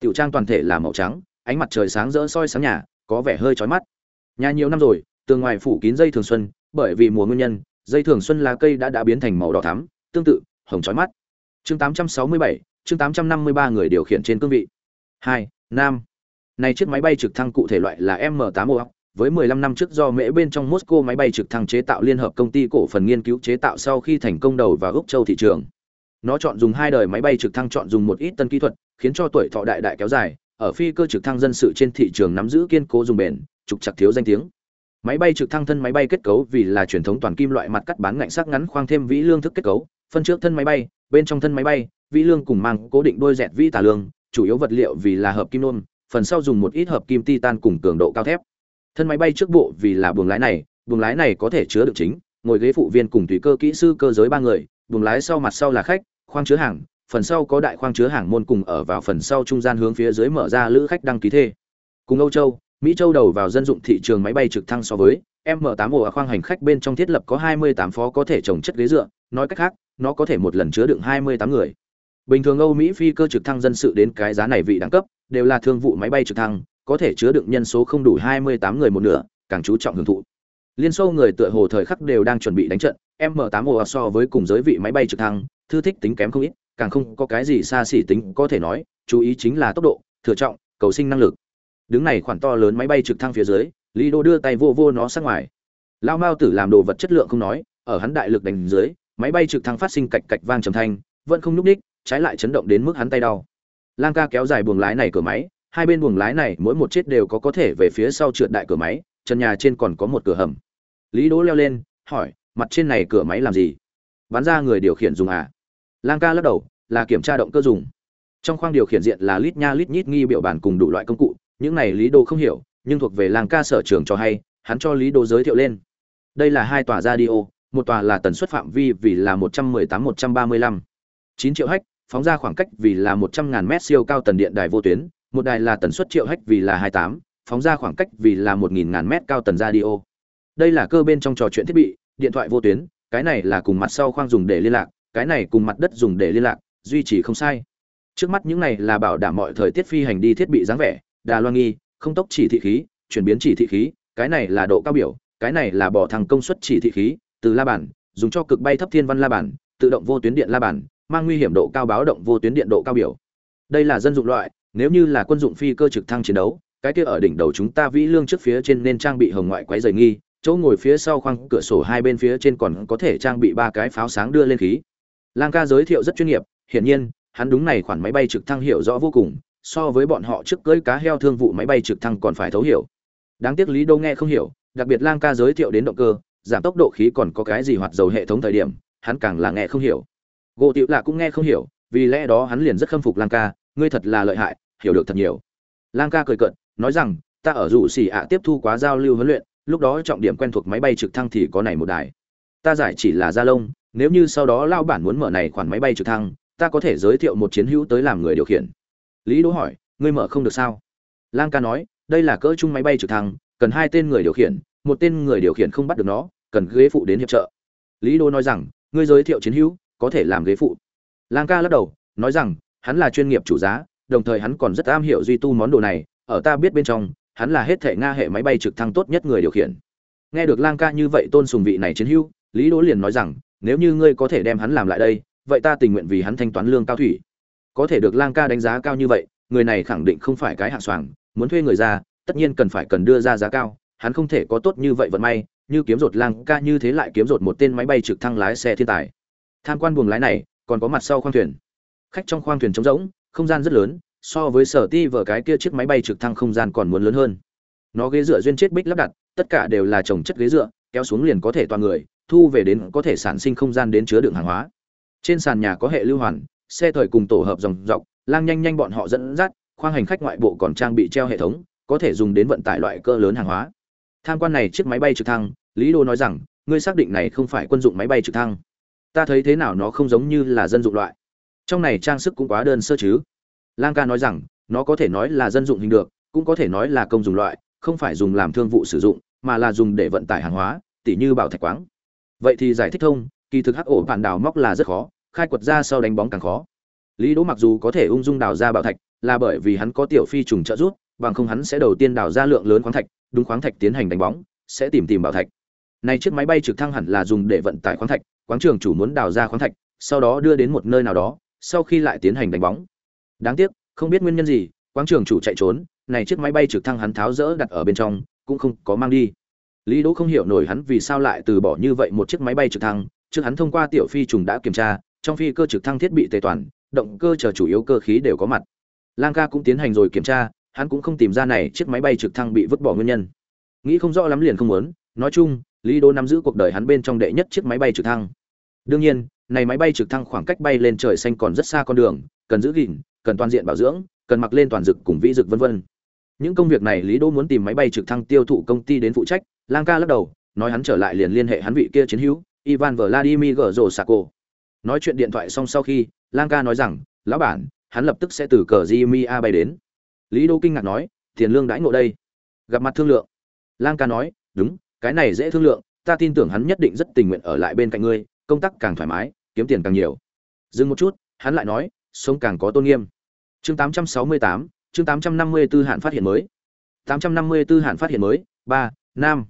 Tiểu trang toàn thể là màu trắng, ánh mặt trời sáng rỡ soi sáng nhà, có vẻ hơi chói mắt. Nhà nhiều năm rồi, tường ngoài phủ kín dây thường xuân bởi vì mùa nguyên nhân dây thường xuân lá cây đã đã biến thành màu đỏ thắm tương tự hồng chói mắt chương 867, chương 853 người điều khiển trên cương vị hai nam này chiếc máy bay trực thăng cụ thể loại là m 8 o với 15 năm trước do mễ bên trong Moscow máy bay trực thăng chế tạo liên hợp công ty cổ phần nghiên cứu chế tạo sau khi thành công đầu vào Úc châu thị trường. Nó chọn dùng hai đời máy bay trực thăng chọn dùng một ít tân kỹ thuật, khiến cho tuổi thọ đại đại kéo dài, ở phi cơ trực thăng dân sự trên thị trường nắm giữ kiên cố dùng bền, trục chặt thiếu danh tiếng. Máy bay trực thăng thân máy bay kết cấu vì là truyền thống toàn kim loại mặt cắt bán ngạnh sắc ngắn khoang thêm vĩ lương thức kết cấu, phân trước thân máy bay, bên trong thân máy bay, vĩ lương cùng mang cố định đôi dẹt vĩ tà lương, chủ yếu vật liệu vì là hợp kim nôm, phần sau dùng một ít hợp kim titan cùng cường độ cao thép. Thân máy bay trước bộ vì là buồng lái này buồng lái này có thể chứa được chính ngồi ghế phụ viên cùng tùy cơ kỹ sư cơ giới ba người buồng lái sau mặt sau là khách khoang chứa hàng phần sau có đại khoang chứa hàng môn cùng ở vào phần sau trung gian hướng phía dưới mở ra lữ khách đăng ký thê. Cùng âu châu mỹ châu đầu vào dân dụng thị trường máy bay trực thăng so với m 8 ổ khoang hành khách bên trong thiết lập có 28 phó có thể trồng chất ghế dựa nói cách khác nó có thể một lần chứa đựng 28 người bình thường âu mỹ phi cơ trực thăng dân sự đến cái giá này vị đẳng cấp đều là thương vụ máy bay trực thăng có thể chứa đựng nhân số không đủ 28 người một nửa, càng chú trọng hưởng thụ. Liên Xô người tựa hồ thời khắc đều đang chuẩn bị đánh trận, M8O so với cùng giới vị máy bay trực thăng, thư thích tính kém không ít, càng không có cái gì xa xỉ tính có thể nói, chú ý chính là tốc độ, thừa trọng, cầu sinh năng lực. Đứng này khoản to lớn máy bay trực thăng phía dưới, Lý Đô đưa tay vô vô nó sang ngoài. Lao Mao tử làm đồ vật chất lượng không nói, ở hắn đại lực đánh dưới, máy bay trực thăng phát sinh cạch cạch vang trầm thanh, vẫn không nhúc ních trái lại chấn động đến mức hắn tay đau. Lang ca kéo dài buồng lái này cửa máy, hai bên buồng lái này mỗi một chiếc đều có có thể về phía sau trượt đại cửa máy trần nhà trên còn có một cửa hầm lý đỗ leo lên hỏi mặt trên này cửa máy làm gì bắn ra người điều khiển dùng à lang ca lắc đầu là kiểm tra động cơ dùng trong khoang điều khiển diện là lít nha lít nhít nghi biểu bản cùng đủ loại công cụ những này lý Đồ không hiểu nhưng thuộc về làng ca sở trường cho hay hắn cho lý Đồ giới thiệu lên đây là hai tòa radio một tòa là tần suất phạm vi vì là một trăm mười tám một trăm ba mươi lăm chín triệu hách phóng ra khoảng cách vì là một trăm ngàn mét siêu cao tần điện đài vô tuyến một đài là tần suất triệu hách vì là 28, phóng ra khoảng cách vì là 1000 ngàn mét cao tần radio. Đây là cơ bên trong trò chuyện thiết bị, điện thoại vô tuyến, cái này là cùng mặt sau khoang dùng để liên lạc, cái này cùng mặt đất dùng để liên lạc, duy trì không sai. Trước mắt những này là bảo đảm mọi thời tiết phi hành đi thiết bị dáng vẻ, đà loan nghi, không tốc chỉ thị khí, chuyển biến chỉ thị khí, cái này là độ cao biểu, cái này là bỏ thằng công suất chỉ thị khí, từ la bản, dùng cho cực bay thấp thiên văn la bản, tự động vô tuyến điện la bản, mang nguy hiểm độ cao báo động vô tuyến điện độ cao biểu. Đây là dân dụng loại, nếu như là quân dụng phi cơ trực thăng chiến đấu cái kia ở đỉnh đầu chúng ta vĩ lương trước phía trên nên trang bị hồng ngoại quái dày nghi chỗ ngồi phía sau khoang cửa sổ hai bên phía trên còn có thể trang bị ba cái pháo sáng đưa lên khí lang ca giới thiệu rất chuyên nghiệp hiển nhiên hắn đúng này khoản máy bay trực thăng hiểu rõ vô cùng so với bọn họ trước cưỡi cá heo thương vụ máy bay trực thăng còn phải thấu hiểu. Đáng tiếc lý đô nghe không hiểu, đặc biệt lang ca giới thiệu đến động cơ, giảm tốc độ khí còn có cái gì hoạt dầu hệ thống thời điểm, hắn càng là nghe không hiểu. Gỗ tiểu lạ cũng nghe không hiểu, vì lẽ đó hắn liền rất khâm phục lang ca, ngươi thật là lợi hại, hiểu được thật nhiều. Lang ca cười cợt, nói rằng, ta ở rủ xỉ ạ tiếp thu quá giao lưu huấn luyện, lúc đó trọng điểm quen thuộc máy bay trực thăng thì có này một đài. Ta giải chỉ là gia lông, nếu như sau đó lao bản muốn mở này khoản máy bay trực thăng, ta có thể giới thiệu một chiến hữu tới làm người điều khiển lý đỗ hỏi, ngươi mở không được sao? Lang ca nói, đây là cỡ chung máy bay trực thăng, cần hai tên người điều khiển, một tên người điều khiển không bắt được nó, cần ghế phụ đến hiệp trợ. Lý đỗ nói rằng, ngươi giới thiệu chiến hữu, có thể làm ghế phụ. Lang ca lắc đầu, nói rằng, hắn là chuyên nghiệp chủ giá, đồng thời hắn còn rất am hiểu duy tu món đồ này, ở ta biết bên trong, hắn là hết thể nga hệ máy bay trực thăng tốt nhất người điều khiển. Nghe được lang ca như vậy tôn sùng vị này chiến hữu, lý đỗ liền nói rằng, nếu như ngươi có thể đem hắn làm lại đây, vậy ta tình nguyện vì hắn thanh toán lương cao thủy có thể được lang ca đánh giá cao như vậy, người này khẳng định không phải cái hạng soàng, muốn thuê người ra, tất nhiên cần phải cần đưa ra giá cao, hắn không thể có tốt như vậy vận may, như kiếm rột lang ca như thế lại kiếm rột một tên máy bay trực thăng lái xe thiên tài. Tham quan buồng lái này, còn có mặt sau khoang thuyền. Khách trong khoang thuyền trống rỗng, không gian rất lớn, so với sở ti vở cái kia chiếc máy bay trực thăng không gian còn muốn lớn hơn. Nó ghế dựa duyên chết bích lắp đặt, tất cả đều là trồng chất ghế dựa, kéo xuống liền có thể toàn người, thu về đến có thể sản sinh không gian đến chứa đựng hàng hóa. Trên sàn nhà có hệ lưu hoàn xe thời cùng tổ hợp dòng dọc, lang nhanh nhanh bọn họ dẫn dắt, khoang hành khách ngoại bộ còn trang bị treo hệ thống, có thể dùng đến vận tải loại cơ lớn hàng hóa. Tham quan này chiếc máy bay trực thăng, lý đô nói rằng, ngươi xác định này không phải quân dụng máy bay trực thăng. Ta thấy thế nào nó không giống như là dân dụng loại. Trong này trang sức cũng quá đơn sơ chứ. Lang ca nói rằng, nó có thể nói là dân dụng hình được, cũng có thể nói là công dùng loại, không phải dùng làm thương vụ sử dụng, mà là dùng để vận tải hàng hóa, tỉ như bảo thạch quáng. Vậy thì giải thích thông, kỳ thực hắc ổ bản đào móc là rất khó khai quật ra sau đánh bóng càng khó. Lý đỗ mặc dù có thể ung dung đào ra bảo thạch, là bởi vì hắn có tiểu phi trùng trợ giúp, bằng không hắn sẽ đầu tiên đào ra lượng lớn khoáng thạch, đúng khoáng thạch tiến hành đánh bóng, sẽ tìm tìm bảo thạch. Này chiếc máy bay trực thăng hẳn là dùng để vận tải khoáng thạch, quáng trường chủ muốn đào ra khoáng thạch, sau đó đưa đến một nơi nào đó, sau khi lại tiến hành đánh bóng. Đáng tiếc, không biết nguyên nhân gì, quáng trường chủ chạy trốn, này chiếc máy bay trực thăng hắn tháo rỡ đặt ở bên trong, cũng không có mang đi. Lý đỗ không hiểu nổi hắn vì sao lại từ bỏ như vậy một chiếc máy bay trực thăng, trước hắn thông qua tiểu phi trùng đã kiểm tra trong phi cơ trực thăng thiết bị tề toàn, động cơ chờ chủ yếu cơ khí đều có mặt. Lang ca cũng tiến hành rồi kiểm tra, hắn cũng không tìm ra này chiếc máy bay trực thăng bị vứt bỏ nguyên nhân. Nghĩ không rõ lắm liền không muốn, nói chung, lý đô nắm giữ cuộc đời hắn bên trong đệ nhất chiếc máy bay trực thăng. Đương nhiên, này máy bay trực thăng khoảng cách bay lên trời xanh còn rất xa con đường, cần giữ gìn, cần toàn diện bảo dưỡng, cần mặc lên toàn dực cùng vĩ dực vân vân. Những công việc này lý đô muốn tìm máy bay trực thăng tiêu thụ công ty đến phụ trách, lang ca lắc đầu, nói hắn trở lại liền liên hệ hắn vị kia chiến hữu, ivan vladimir Gorosako nói chuyện điện thoại xong sau khi lang ca nói rằng lão bản hắn lập tức sẽ từ cờ jimmy bay đến. Lý đô kinh ngạc nói tiền lương đãi ngộ đây. Gặp mặt thương lượng lang ca nói đúng cái này dễ thương lượng ta tin tưởng hắn nhất định rất tình nguyện ở lại bên cạnh ngươi công tác càng thoải mái kiếm tiền càng nhiều. Dừng một chút hắn lại nói sống càng có tôn nghiêm. Chương 868, chương 854 hạn phát hiện mới. 854 hạn phát hiện mới ba nam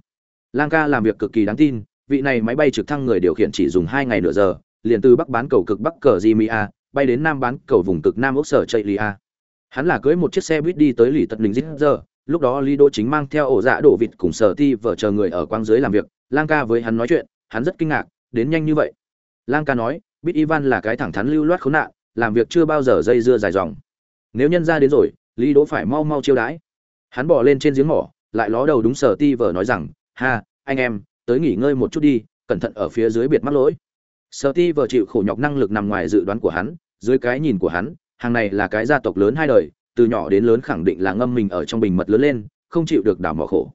lang ca làm việc cực kỳ đáng tin vị này máy bay trực thăng người điều khiển chỉ dùng hai ngày nửa giờ liền từ bắc bán cầu cực bắc cờ jimia bay đến nam bán cầu vùng cực nam ốc sở chạy lia hắn là cưới một chiếc xe buýt đi tới lì tật lính giết giờ, lúc đó lý đô chính mang theo ổ dạ đổ vịt cùng sở ti vợ chờ người ở quang dưới làm việc, lang ca với hắn nói chuyện, hắn rất kinh ngạc, đến nhanh như vậy. Lang ca nói, biết ivan là cái thẳng thắn lưu loát khốn nạn, làm việc chưa bao giờ dây dưa dài dòng. Nếu nhân ra đến rồi, lý đỗ phải mau mau chiêu đãi. Hắn bỏ lên trên giếng mỏ, lại ló đầu đúng sở ti vợ nói rằng, ha, anh em, tới nghỉ ngơi một chút đi, cẩn thận ở phía dưới biệt mắc lỗi sở ti vợ chịu khổ nhọc năng lực nằm ngoài dự đoán của hắn, dưới cái nhìn của hắn, hàng này là cái gia tộc lớn hai đời, từ nhỏ đến lớn khẳng định là ngâm mình ở trong bình mật lớn lên, không chịu được đảo mỏ khổ.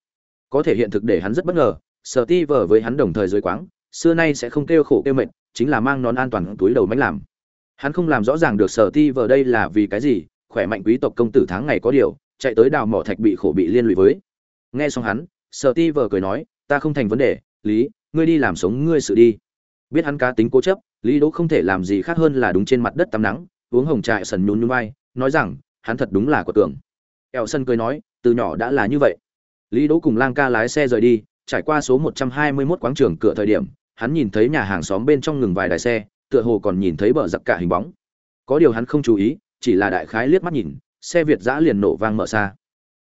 Có thể hiện thực để hắn rất bất ngờ, sở ti vợ với hắn đồng thời dưới quáng, xưa nay sẽ không kêu khổ kêu mệt, chính là mang nón an toàn túi đầu mánh làm. Hắn không làm rõ ràng được sở ti vợ đây là vì cái gì, khỏe mạnh quý tộc công tử tháng ngày có điều, chạy tới đào mỏ thạch bị khổ bị liên lụy với. Nghe xong hắn, sở ti vợ cười nói, ta không thành vấn đề, lý, ngươi đi làm sống ngươi sự đi biết hắn cá tính cố chấp, lý đỗ không thể làm gì khác hơn là đúng trên mặt đất tắm nắng, uống hồng trại sần nhún nhún vai, nói rằng, hắn thật đúng là của tưởng. Eo sân cười nói, từ nhỏ đã là như vậy. Lý đỗ cùng lang ca lái xe rời đi, trải qua số 121 quán trường cửa thời điểm, hắn nhìn thấy nhà hàng xóm bên trong ngừng vài đài xe, tựa hồ còn nhìn thấy bờ giặc cả hình bóng. Có điều hắn không chú ý, chỉ là đại khái liếc mắt nhìn, xe việt giã liền nổ vang mở xa.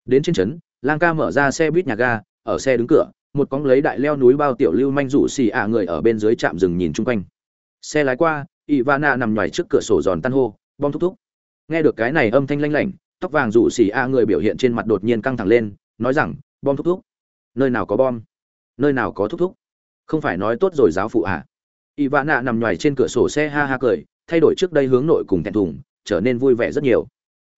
Đến trên trấn, lang ca mở ra xe buýt nhà ga, ở xe đứng cửa một cóng lấy đại leo núi bao tiểu lưu manh rủ xì ạ người ở bên dưới trạm rừng nhìn chung quanh. Xe lái qua, ivana nằm ngoài trước cửa sổ giòn tan hô bom thúc thúc. Nghe được cái này âm thanh lanh lảnh, tóc vàng rủ xì a người biểu hiện trên mặt đột nhiên căng thẳng lên, nói rằng bom thúc thúc, nơi nào có bom? Nơi nào có thúc thúc? Không phải nói tốt rồi giáo phụ à nạ nằm ngoài trên cửa sổ xe ha ha cười, thay đổi trước đây hướng nội cùng thẹn thùng, trở nên vui vẻ rất nhiều.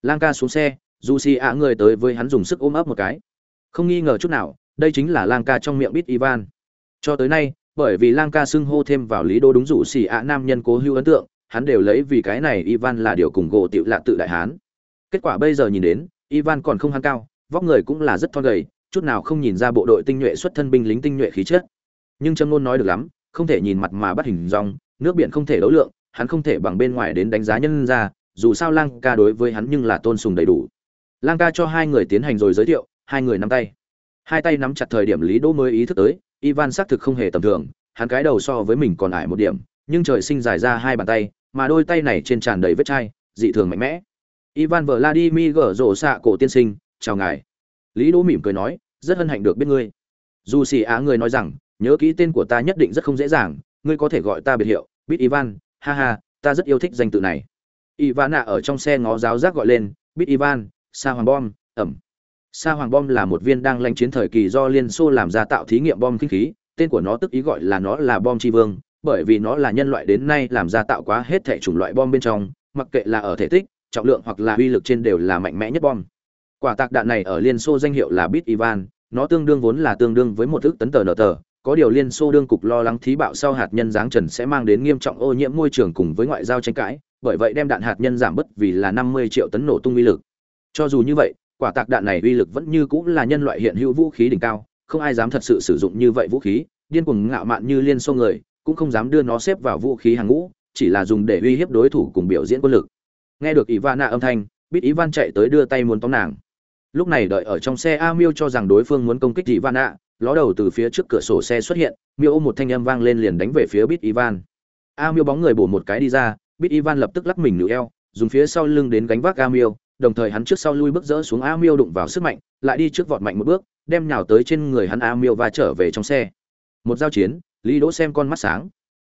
Lang ca xuống xe dù xì ạ người tới với hắn dùng sức ôm ấp một cái. Không nghi ngờ chút nào đây chính là lang ca trong miệng bít ivan. Cho tới nay, bởi vì lang ca xưng hô thêm vào lý đô đúng rủ xì ạ nam nhân cố hữu ấn tượng, hắn đều lấy vì cái này ivan là điều cùng gỗ tiểu lạ tự đại hán. Kết quả bây giờ nhìn đến, ivan còn không hăng cao, vóc người cũng là rất thon gầy, chút nào không nhìn ra bộ đội tinh nhuệ xuất thân binh lính tinh nhuệ khí chất. Nhưng trâm ngôn nói được lắm, không thể nhìn mặt mà bắt hình dong, nước biển không thể đấu lượng, hắn không thể bằng bên ngoài đến đánh giá nhân ra, dù sao lang ca đối với hắn nhưng là tôn sùng đầy đủ. Lang ca cho hai người tiến hành rồi giới thiệu, hai người nắm tay hai tay nắm chặt thời điểm lý đỗ mới ý thức tới, ivan xác thực không hề tầm thường, hắn cái đầu so với mình còn ải một điểm, nhưng trời sinh dài ra hai bàn tay, mà đôi tay này trên tràn đầy vết chai, dị thường mạnh mẽ. Ivan vladimir gở rổ xạ cổ tiên sinh, chào ngài. Lý đỗ mỉm cười nói, rất hân hạnh được biết ngươi. Dù xì á người nói rằng, nhớ kỹ tên của ta nhất định rất không dễ dàng, ngươi có thể gọi ta biệt hiệu, bít ivan, ha ha, ta rất yêu thích danh tự này. Ivan nạ ở trong xe ngó giáo giác gọi lên, bít ivan, sa hoàng bom, ẩm sa hoàng bom là một viên đang lanh chiến thời kỳ do liên xô làm ra tạo thí nghiệm bom kinh khí, tên của nó tức ý gọi là nó là bom tri vương, bởi vì nó là nhân loại đến nay làm ra tạo quá hết thể chủng loại bom bên trong, mặc kệ là ở thể tích, trọng lượng hoặc là uy lực trên đều là mạnh mẽ nhất bom. Quả tạc đạn này ở liên xô danh hiệu là bit ivan, nó tương đương vốn là tương đương với một thước tấn tờ nở tờ, có điều liên xô đương cục lo lắng thí bạo sau hạt nhân giáng trần sẽ mang đến nghiêm trọng ô nhiễm môi trường cùng với ngoại giao tranh cãi, bởi vậy đem đạn hạt nhân giảm bớt vì là 50 triệu tấn nổ tung uy lực. Cho dù như vậy quả tạc đạn này uy lực vẫn như cũng là nhân loại hiện hữu vũ khí đỉnh cao, không ai dám thật sự sử dụng như vậy vũ khí, điên cuồng ngạo mạn như liên xô người, cũng không dám đưa nó xếp vào vũ khí hàng ngũ, chỉ là dùng để uy hiếp đối thủ cùng biểu diễn quân lực. Nghe được ivana âm thanh biết ivan chạy tới đưa tay muốn tóm nàng. Lúc này đợi ở trong xe, a miêu cho rằng đối phương muốn công kích ivana, ló đầu từ phía trước cửa sổ xe xuất hiện, miêu ôm một thanh âm vang lên liền đánh về phía bít ivan. A miêu bóng người bổ một cái đi ra, bít ivan lập tức lắc mình nửa eo, dùng phía sau lưng đến gánh vác a miêu đồng thời hắn trước sau lui bước rỡ xuống a miêu đụng vào sức mạnh, lại đi trước vọt mạnh một bước, đem nhào tới trên người hắn a miêu và trở về trong xe. Một giao chiến, lý đỗ xem con mắt sáng.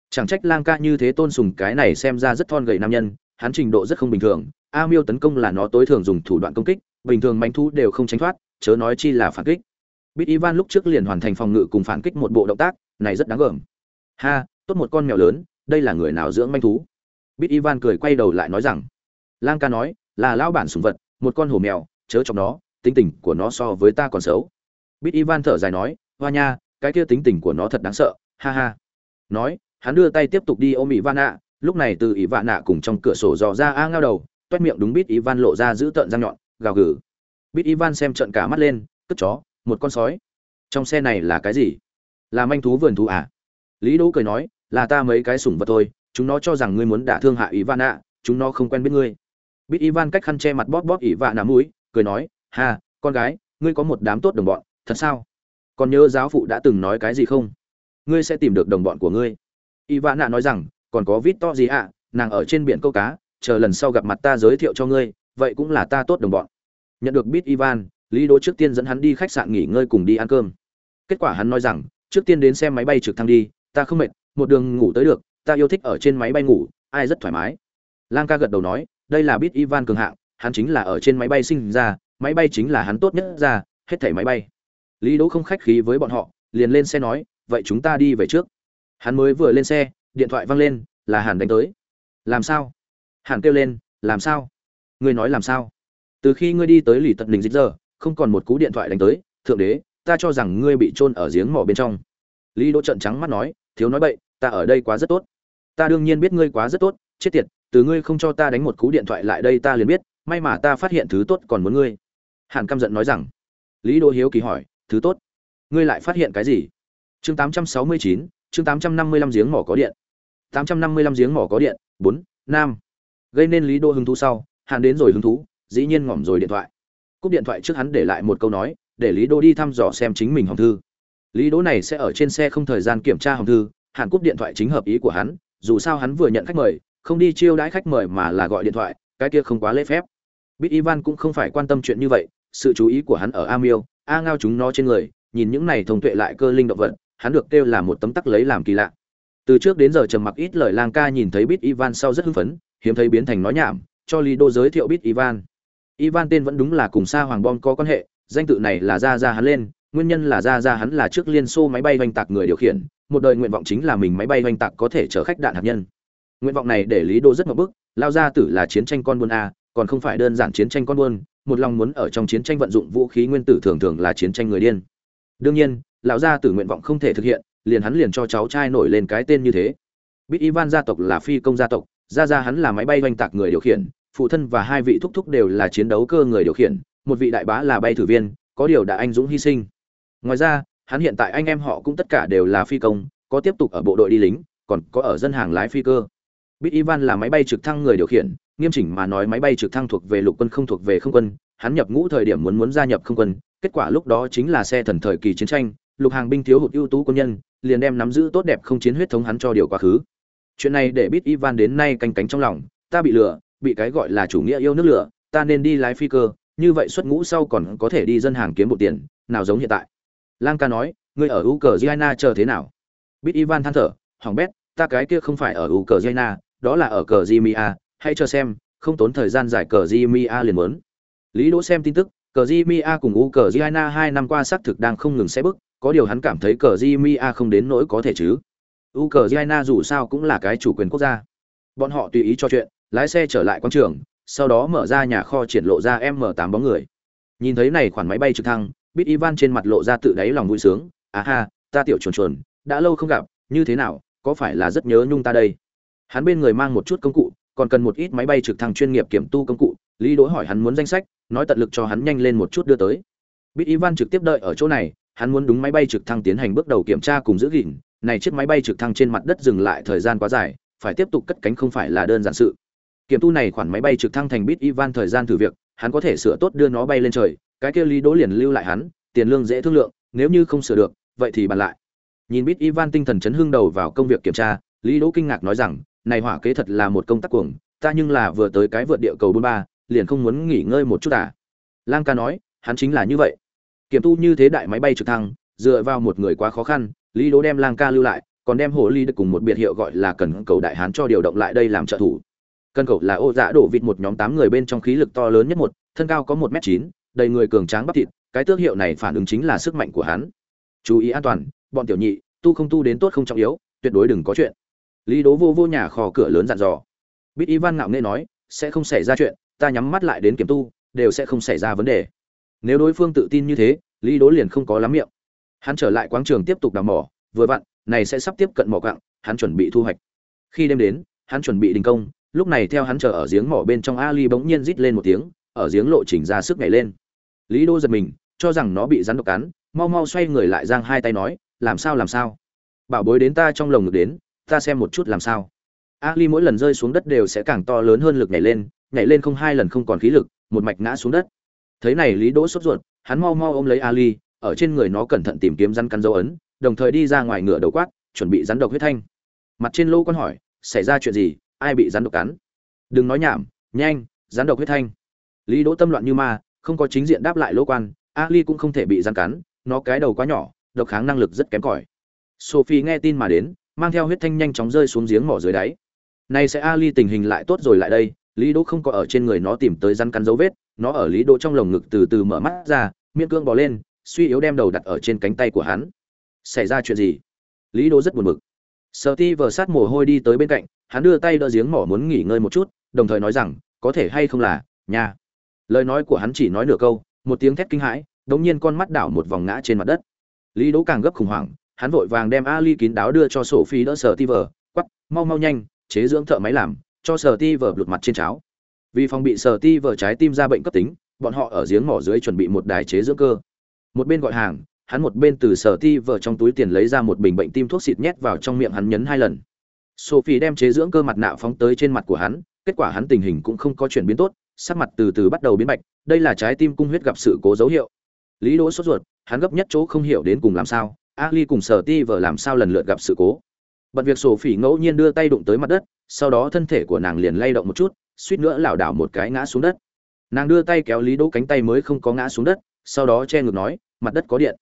Chẳng trách lang ca như thế tôn sùng cái này xem ra rất thon gầy nam nhân, hắn trình độ rất không bình thường, a miêu tấn công là nó tối thường dùng thủ đoạn công kích, bình thường manh thú đều không tránh thoát, chớ nói chi là phản kích. Bit ivan lúc trước liền hoàn thành phòng ngự cùng phản kích một bộ động tác, này rất đáng gờm. Ha, tốt một con mèo lớn, đây là người nào dưỡng manh thú? Bit ivan cười quay đầu lại nói rằng, lang ca nói là lão bản sùng vật, một con hổ mèo, chớ trong nó, tính tình của nó so với ta còn xấu. Bít ivan thở dài nói, hoa nha, cái kia tính tình của nó thật đáng sợ, ha ha. Nói, hắn đưa tay tiếp tục đi ôm ỷ van lúc này từ ỷ vạn nạ cùng trong cửa sổ dò ra a ngao đầu, toét miệng đúng bít ivan lộ ra giữ tợn răng nhọn, gào gừ. Bít ivan xem trận cả mắt lên, cất chó, một con sói. Trong xe này là cái gì? Là manh thú vườn thú à? Lý đỗ cười nói, là ta mấy cái sủng vật thôi, chúng nó cho rằng ngươi muốn đả thương hạ ỷ vạn nạ chúng nó không quen biết ngươi bít ivan cách khăn che mặt bóp bóp ỉ vạ nạ mũi, cười nói, ha, con gái, ngươi có một đám tốt đồng bọn, thật sao? Còn nhớ giáo phụ đã từng nói cái gì không? Ngươi sẽ tìm được đồng bọn của ngươi. Y vã nạ nói rằng, còn có vít to gì ạ? Nàng ở trên biển câu cá, chờ lần sau gặp mặt ta giới thiệu cho ngươi, vậy cũng là ta tốt đồng bọn. Nhận được bít ivan, lý đỗ trước tiên dẫn hắn đi khách sạn nghỉ ngơi cùng đi ăn cơm. Kết quả hắn nói rằng, trước tiên đến xem máy bay trực thăng đi, ta không mệt, một đường ngủ tới được, ta yêu thích ở trên máy bay ngủ, ai rất thoải mái. Lang ca gật đầu nói đây là biết ivan cường hạng, hắn chính là ở trên máy bay sinh ra, máy bay chính là hắn tốt nhất ra, hết thảy máy bay. Lý đỗ không khách khí với bọn họ, liền lên xe nói, vậy chúng ta đi về trước. Hắn mới vừa lên xe, điện thoại văng lên, là hàn đánh tới. Làm sao? Hàn kêu lên, làm sao? Ngươi nói làm sao? Từ khi ngươi đi tới lì tận đỉnh dịch giờ, không còn một cú điện thoại đánh tới, thượng đế, ta cho rằng ngươi bị trôn ở giếng mỏ bên trong. Lý đỗ trận trắng mắt nói, thiếu nói bậy, ta ở đây quá rất tốt. Ta đương nhiên biết ngươi quá rất tốt, chết tiệt từ ngươi không cho ta đánh một cú điện thoại lại đây ta liền biết may mà ta phát hiện thứ tốt còn muốn ngươi. Hàn căm giận nói rằng. Lý đỗ hiếu kỳ hỏi thứ tốt? Ngươi lại phát hiện cái gì? Chương 869, chương 855 giếng mỏ có điện. 855 giếng mỏ có điện bốn nam gây nên lý đô hứng thú sau hàn đến rồi hứng thú dĩ nhiên ngỏm rồi điện thoại. Cúp điện thoại trước hắn để lại một câu nói để lý đô đi thăm dò xem chính mình hồng thư. Lý đỗ này sẽ ở trên xe không thời gian kiểm tra hồng thư hàn cúp điện thoại chính hợp ý của hắn dù sao hắn vừa nhận khách mời không đi chiêu đãi khách mời mà là gọi điện thoại, cái kia không quá lễ phép. Bít ivan cũng không phải quan tâm chuyện như vậy, sự chú ý của hắn ở a miêu, a ngao chúng nó trên người, nhìn những này thông tuệ lại cơ linh động vật, hắn được kêu là một tấm tắc lấy làm kỳ lạ. Từ trước đến giờ trầm mặc ít lời lang ca nhìn thấy bít ivan sau rất hưng phấn, hiếm thấy biến thành nói nhảm, cho lý đô giới thiệu bít ivan. Ivan tên vẫn đúng là cùng sa hoàng bom có quan hệ, danh tự này là ra ra hắn lên, nguyên nhân là ra ra hắn là trước liên xô máy bay oanh tạc người điều khiển, một đời nguyện vọng chính là mình máy bay oanh tạc có thể chở khách đạn hạt nhân nguyện vọng này để lý đô rất mập bức, lao gia tử là chiến tranh con buôn a, còn không phải đơn giản chiến tranh con buôn, một lòng muốn ở trong chiến tranh vận dụng vũ khí nguyên tử thường thường là chiến tranh người điên. Đương nhiên, lão gia tử nguyện vọng không thể thực hiện, liền hắn liền cho cháu trai nổi lên cái tên như thế. Bít ivan gia tộc là phi công gia tộc, gia gia hắn là máy bay oanh tạc người điều khiển, phụ thân và hai vị thúc thúc đều là chiến đấu cơ người điều khiển, một vị đại bá là bay thử viên, có điều đã anh dũng hy sinh. Ngoài ra, hắn hiện tại anh em họ cũng tất cả đều là phi công, có tiếp tục ở bộ đội đi lính, còn có ở dân hàng lái phi cơ. Biết ivan là máy bay trực thăng người điều khiển nghiêm chỉnh mà nói máy bay trực thăng thuộc về lục quân không thuộc về không quân hắn nhập ngũ thời điểm muốn muốn gia nhập không quân kết quả lúc đó chính là xe thần thời kỳ chiến tranh lục hàng binh thiếu hụt ưu tú quân nhân liền đem nắm giữ tốt đẹp không chiến huyết thống hắn cho điều quá khứ. Chuyện này để biết ivan đến nay canh cánh trong lòng ta bị lừa bị cái gọi là chủ nghĩa yêu nước lừa, ta nên đi lái phi cơ như vậy xuất ngũ sau còn có thể đi dân hàng kiếm một tiền nào giống hiện tại. Lang ca nói ngươi ở ukraine chờ thế nào? Biết ivan than thở hỏng bét ta cái kia không phải ở ukraine đó là ở cờ jimia hãy chờ xem, không tốn thời gian giải cờ jimia liền muốn. Lý đỗ xem tin tức, cờ jimia cùng ukraine hai năm qua xác thực đang không ngừng xe bức có điều hắn cảm thấy cờ jimia không đến nỗi có thể chứ. Ukraine dù sao cũng là cái chủ quyền quốc gia. Bọn họ tùy ý cho chuyện, lái xe trở lại quán trường, sau đó mở ra nhà kho triển lộ ra m 8 bóng người. Nhìn thấy này khoản máy bay trực thăng biết ivan trên mặt lộ ra tự đáy lòng vui sướng. À ha, ta tiểu chuồn chuồn, đã lâu không gặp, như thế nào, có phải là rất nhớ nhung ta đây? Hắn bên người mang một chút công cụ, còn cần một ít máy bay trực thăng chuyên nghiệp kiểm tu công cụ. Lý đỗ hỏi hắn muốn danh sách, nói tận lực cho hắn nhanh lên một chút đưa tới. Bít ivan trực tiếp đợi ở chỗ này, hắn muốn đúng máy bay trực thăng tiến hành bước đầu kiểm tra cùng giữ gìn. Này chiếc máy bay trực thăng trên mặt đất dừng lại thời gian quá dài, phải tiếp tục cất cánh không phải là đơn giản sự. Kiểm tu này khoản máy bay trực thăng thành Bít ivan thời gian thử việc, hắn có thể sửa tốt đưa nó bay lên trời. Cái kia lý đỗ liền lưu lại hắn, tiền lương dễ thương lượng, nếu như không sửa được, vậy thì bàn lại. Nhìn Bít ivan tinh thần chấn hưng đầu vào công việc kiểm tra, lý đỗ kinh ngạc nói rằng này hỏa kế thật là một công tác cuồng, ta nhưng là vừa tới cái vượt địa cầu bốn ba, liền không muốn nghỉ ngơi một chút à. Lang ca nói, hắn chính là như vậy. Kiểm tu như thế đại máy bay trực thăng, dựa vào một người quá khó khăn, lý đỗ đem lang ca lưu lại, còn đem hồ ly được cùng một biệt hiệu gọi là cần cầu đại hán cho điều động lại đây làm trợ thủ. Cần cầu là ô dạ đổ vịt một nhóm tám người bên trong khí lực to lớn nhất một, thân cao có một m chín, đầy người cường tráng bắp thịt, cái tước hiệu này phản ứng chính là sức mạnh của hắn. Chú ý an toàn, bọn tiểu nhị, tu không tu đến tốt không trọng yếu, tuyệt đối đừng có chuyện lý đố vô vô nhà kho cửa lớn dặn dò. Bít ivan ngạo nghễ nói, sẽ không xảy ra chuyện, ta nhắm mắt lại đến kiểm tu, đều sẽ không xảy ra vấn đề. Nếu đối phương tự tin như thế, lý đố liền không có lắm miệng. Hắn trở lại quáng trường tiếp tục đào mỏ, vừa vặn, này sẽ sắp tiếp cận mỏ quặng, hắn chuẩn bị thu hoạch. Khi đêm đến, hắn chuẩn bị đình công, lúc này theo hắn chờ ở giếng mỏ bên trong ali bỗng nhiên rít lên một tiếng, ở giếng lộ trình ra sức nhảy lên. Lý đô giật mình, cho rằng nó bị rắn độc cắn, mau mau xoay người lại giang hai tay nói, làm sao làm sao? Bảo bối đến ta trong lồng ngực đến ta xem một chút làm sao. Ali mỗi lần rơi xuống đất đều sẽ càng to lớn hơn lực nhảy lên nhảy lên không hai lần không còn khí lực, một mạch ngã xuống đất. Thấy này lý đỗ sốt ruột, hắn mau mau ôm lấy ali ở trên người nó cẩn thận tìm kiếm rắn cắn dấu ấn, đồng thời đi ra ngoài ngựa đầu quát, chuẩn bị rắn độc huyết thanh. Mặt trên lô con hỏi, xảy ra chuyện gì? Ai bị rắn độc cắn? Đừng nói nhảm, nhanh, rắn độc huyết thanh. Lý đỗ tâm loạn như ma, không có chính diện đáp lại lỗ quan ali cũng không thể bị rắn cắn, nó cái đầu quá nhỏ, độc kháng năng lực rất kém cỏi. Sophie nghe tin mà đến mang theo huyết thanh nhanh chóng rơi xuống giếng mỏ dưới đáy. Nay sẽ ali tình hình lại tốt rồi lại đây, lý đỗ không có ở trên người nó tìm tới rắn cắn dấu vết, nó ở lý đỗ trong lồng ngực từ từ mở mắt ra, miệng cương bò lên, suy yếu đem đầu đặt ở trên cánh tay của hắn. Xảy ra chuyện gì? Lý đỗ rất buồn bực. Sợ ti vờ sát mồ hôi đi tới bên cạnh, hắn đưa tay đỡ giếng mỏ muốn nghỉ ngơi một chút, đồng thời nói rằng, có thể hay không là nhà lời nói của hắn chỉ nói nửa câu, một tiếng thét kinh hãi đống nhiên con mắt đảo một vòng ngã trên mặt đất. Lý đỗ càng gấp khủng hoảng hắn vội vàng đem ali kín đáo đưa cho Sophie đỡ sở ti vờ Quắc, mau mau nhanh chế dưỡng thợ máy làm cho sở ti vờ lụt mặt trên cháo. Vì phòng bị sở ti vờ trái tim ra bệnh cấp tính bọn họ ở giếng mỏ dưới chuẩn bị một đài chế dưỡng cơ. Một bên gọi hàng hắn một bên từ sở ti vờ trong túi tiền lấy ra một bình bệnh tim thuốc xịt nhét vào trong miệng hắn nhấn hai lần. Sophie đem chế dưỡng cơ mặt nạ phóng tới trên mặt của hắn kết quả hắn tình hình cũng không có chuyển biến tốt sắc mặt từ từ bắt đầu biến bạch đây là trái tim cung huyết gặp sự cố dấu hiệu. Lý đỗ sốt ruột hắn gấp nhất chỗ không hiểu đến cùng làm sao ali cùng sở ti vờ làm sao lần lượt gặp sự cố. Bận việc sophie ngẫu nhiên đưa tay đụng tới mặt đất, sau đó thân thể của nàng liền lay động một chút, suýt nữa lảo đảo một cái ngã xuống đất. Nàng đưa tay kéo lý đỗ cánh tay mới không có ngã xuống đất, sau đó che ngực nói, mặt đất có điện.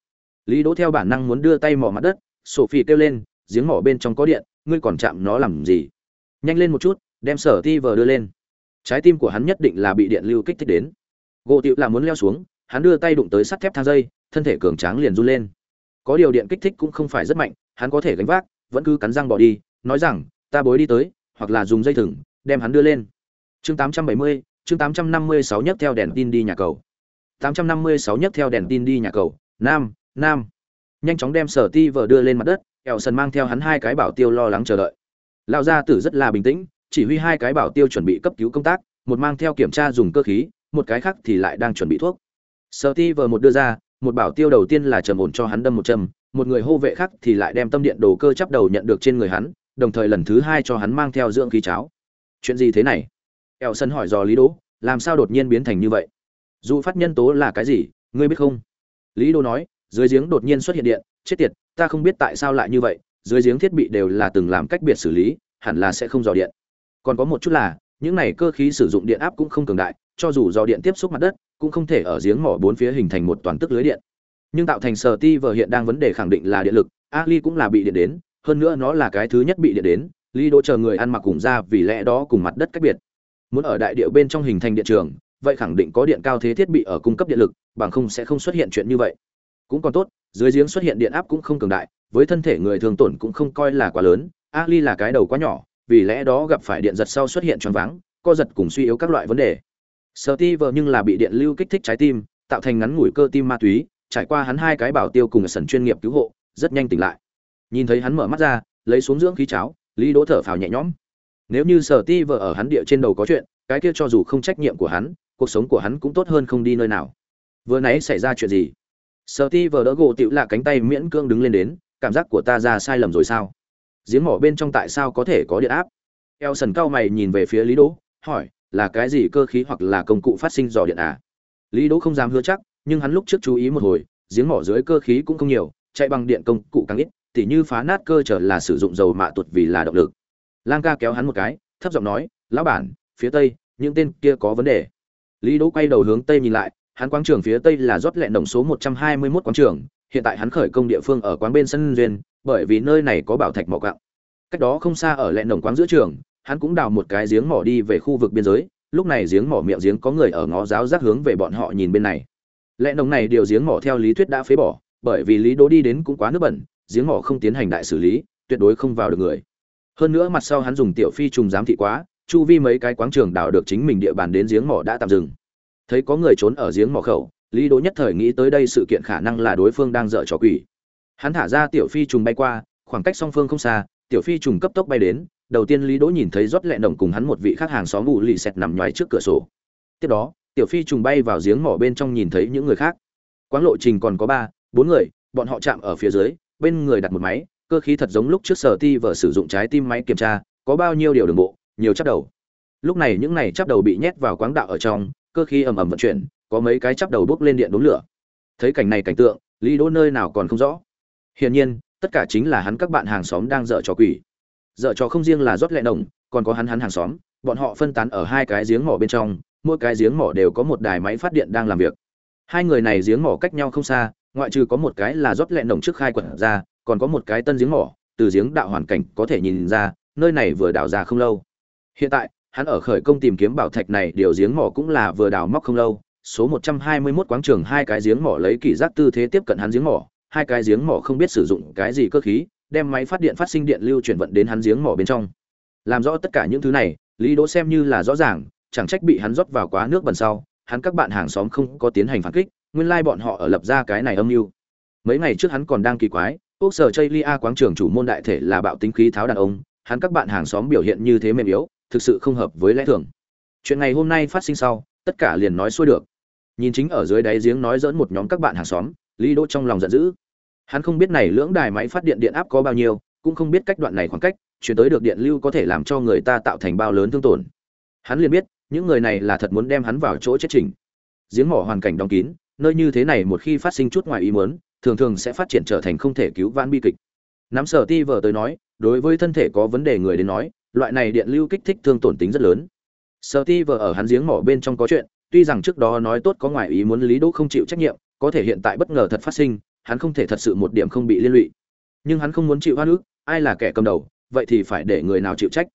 Lý đỗ theo bản năng muốn đưa tay mò mặt đất sophie kêu lên, giếng mỏ bên trong có điện, ngươi còn chạm nó làm gì? Nhanh lên một chút, đem sở ti vờ đưa lên. Trái tim của hắn nhất định là bị điện lưu kích thích đến. Gỗ tiệu là muốn leo xuống, hắn đưa tay đụng tới sắt thép thang dây, thân thể cường tráng liền run lên có điều điện kích thích cũng không phải rất mạnh, hắn có thể gánh vác, vẫn cứ cắn răng bỏ đi, nói rằng, ta bối đi tới, hoặc là dùng dây thừng, đem hắn đưa lên. Chương tám trăm bảy mươi, chương 856 nhất theo đèn tin đi nhà cầu. 856 nhất theo đèn tin đi nhà cầu. Nam nam. Nhanh chóng đem sở ti vờ đưa lên mặt đất, kẹo sần mang theo hắn hai cái bảo tiêu lo lắng chờ đợi. Lão gia tử rất là bình tĩnh, chỉ huy hai cái bảo tiêu chuẩn bị cấp cứu công tác, một mang theo kiểm tra dùng cơ khí, một cái khác thì lại đang chuẩn bị thuốc. Sở ti vờ một đưa ra một bảo tiêu đầu tiên là trầm ổn cho hắn đâm một châm, một người hô vệ khác thì lại đem tâm điện đồ cơ chắp đầu nhận được trên người hắn, đồng thời lần thứ hai cho hắn mang theo dưỡng khí cháo. Chuyện gì thế này? Eo sân hỏi dò lý đỗ, làm sao đột nhiên biến thành như vậy? Dù phát nhân tố là cái gì, ngươi biết không? Lý đỗ nói, dưới giếng đột nhiên xuất hiện điện, chết tiệt, ta không biết tại sao lại như vậy, dưới giếng thiết bị đều là từng làm cách biệt xử lý, hẳn là sẽ không dò điện. Còn có một chút là, những này cơ khí sử dụng điện áp cũng không cường đại, cho dù dò điện tiếp xúc mặt đất cũng không thể ở giếng mỏ bốn phía hình thành một toàn tức lưới điện. Nhưng tạo thành sở ti vờ hiện đang vấn đề khẳng định là điện lực, ali cũng là bị điện đến, hơn nữa nó là cái thứ nhất bị điện đến ly đỗ chờ người ăn mặc cùng ra vì lẽ đó cùng mặt đất cách biệt. Muốn ở đại địa bên trong hình thành điện trường, vậy khẳng định có điện cao thế thiết bị ở cung cấp điện lực, bằng không sẽ không xuất hiện chuyện như vậy. Cũng còn tốt, dưới giếng xuất hiện điện áp cũng không cường đại, với thân thể người thường tổn cũng không coi là quá lớn, ali là cái đầu quá nhỏ, vì lẽ đó gặp phải điện giật sau xuất hiện choáng váng, co giật cùng suy yếu các loại vấn đề. Sở Ti vợ nhưng là bị điện lưu kích thích trái tim, tạo thành ngắn ngủi cơ tim ma túy, trải qua hắn hai cái bảo tiêu cùng sẩn chuyên nghiệp cứu hộ, rất nhanh tỉnh lại. Nhìn thấy hắn mở mắt ra, lấy xuống dưỡng khí cháo, Lý Đỗ thở phào nhẹ nhõm. Nếu như Sở Ti vợ ở hắn địa trên đầu có chuyện, cái kia cho dù không trách nhiệm của hắn, cuộc sống của hắn cũng tốt hơn không đi nơi nào. Vừa nãy xảy ra chuyện gì? Sở Ti vợ đỡ gỗ tiểu lạ cánh tay miễn cưỡng đứng lên đến, cảm giác của ta ra sai lầm rồi sao? Giếng mỏ bên trong tại sao có thể có điện áp? Elson cao mày nhìn về phía Lý Đỗ, hỏi, là cái gì cơ khí hoặc là công cụ phát sinh dò điện à? Lý Đỗ không dám hứa chắc, nhưng hắn lúc trước chú ý một hồi, giếng mỏ dưới cơ khí cũng không nhiều, chạy bằng điện công cụ càng ít, tỉ như phá nát cơ trở là sử dụng dầu mạ tuột vì là động lực. Lang ca kéo hắn một cái, thấp giọng nói, "Lão bản, phía tây, những tên kia có vấn đề." Lý Đỗ quay đầu hướng tây nhìn lại, hắn quang trường phía tây là rót lệ đồng số 121 quang trường, hiện tại hắn khởi công địa phương ở quán bên sân duyên, bởi vì nơi này có bảo thạch mỏ quặng. Cách đó không xa ở lệ đồng quán giữa trường, hắn cũng đào một cái giếng mỏ đi về khu vực biên giới, lúc này giếng mỏ miệng giếng có người ở ngó giáo giác hướng về bọn họ nhìn bên này. Lẽ nồng này điều giếng mỏ theo lý thuyết đã phế bỏ, bởi vì lý đỗ đi đến cũng quá nước bẩn, giếng mỏ không tiến hành đại xử lý, tuyệt đối không vào được người. Hơn nữa mặt sau hắn dùng tiểu phi trùng giám thị quá, chu vi mấy cái quáng trường đào được chính mình địa bàn đến giếng mỏ đã tạm dừng. Thấy có người trốn ở giếng mỏ khẩu, lý đỗ nhất thời nghĩ tới đây sự kiện khả năng là đối phương đang dở trò quỷ. Hắn thả ra tiểu phi trùng bay qua, khoảng cách song phương không xa, tiểu phi trùng cấp tốc bay đến đầu tiên lý đỗ nhìn thấy rót lẹ nồng cùng hắn một vị khách hàng xóm ngủ lì xẹt nằm nhoái trước cửa sổ. Tiếp đó, tiểu phi trùng bay vào giếng mỏ bên trong nhìn thấy những người khác. Quãng lộ trình còn có ba, bốn người, bọn họ chạm ở phía dưới, bên người đặt một máy, cơ khí thật giống lúc trước sở ti vợ sử dụng trái tim máy kiểm tra, có bao nhiêu điều đường bộ, nhiều chắp đầu. Lúc này những này chắp đầu bị nhét vào quáng đạo ở trong, cơ khí ầm ầm vận chuyển, có mấy cái chắp đầu bước lên điện đốn lửa. Thấy cảnh này cảnh tượng, lý đỗ nơi nào còn không rõ. Hiển nhiên, tất cả chính là hắn các bạn hàng xóm đang dở trò quỷ dở trò không riêng là rót lẹ nồng, còn có hắn hắn hàng xóm, bọn họ phân tán ở hai cái giếng mỏ bên trong, mỗi cái giếng mỏ đều có một đài máy phát điện đang làm việc. Hai người này giếng mỏ cách nhau không xa, ngoại trừ có một cái là rót lẹ nồng trước khai quật ra, còn có một cái tân giếng mỏ, từ giếng đạo hoàn cảnh có thể nhìn ra, nơi này vừa đào ra không lâu. Hiện tại, hắn ở khởi công tìm kiếm bảo thạch này, điều giếng mỏ cũng là vừa đào móc không lâu, số 121 quáng trường hai cái giếng mỏ lấy kỳ giác tư thế tiếp cận hắn giếng mỏ, hai cái giếng mỏ không biết sử dụng cái gì cơ khí đem máy phát điện phát sinh điện lưu chuyển vận đến hắn giếng mỏ bên trong. Làm rõ tất cả những thứ này, lý đỗ xem như là rõ ràng, chẳng trách bị hắn rót vào quá nước bẩn sau, hắn các bạn hàng xóm không có tiến hành phản kích, nguyên lai bọn họ ở lập ra cái này âm mưu. Mấy ngày trước hắn còn đang kỳ quái, quốc sở chây lia quáng trường chủ môn đại thể là bạo tính khí tháo đàn ông, hắn các bạn hàng xóm biểu hiện như thế mềm yếu, thực sự không hợp với lẽ thường. Chuyện này hôm nay phát sinh sau, tất cả liền nói xuôi được. Nhìn chính ở dưới đáy giếng nói dỡn một nhóm các bạn hàng xóm, lý đỗ trong lòng giận dữ. Hắn không biết này lưỡng đài máy phát điện điện áp có bao nhiêu, cũng không biết cách đoạn này khoảng cách, chuyển tới được điện lưu có thể làm cho người ta tạo thành bao lớn thương tổn. Hắn liền biết, những người này là thật muốn đem hắn vào chỗ chết trình. Giếng mỏ hoàn cảnh đóng kín, nơi như thế này một khi phát sinh chút ngoài ý muốn, thường thường sẽ phát triển trở thành không thể cứu vãn bi kịch. Nắm sở ti vở tới nói, đối với thân thể có vấn đề người đến nói, loại này điện lưu kích thích thương tổn tính rất lớn. Sở ti vở ở hắn giếng mỏ bên trong có chuyện, tuy rằng trước đó nói tốt có ngoài ý muốn lý đỗ không chịu trách nhiệm, có thể hiện tại bất ngờ thật phát sinh, hắn không thể thật sự một điểm không bị liên lụy. Nhưng hắn không muốn chịu oan ức. ai là kẻ cầm đầu, vậy thì phải để người nào chịu trách.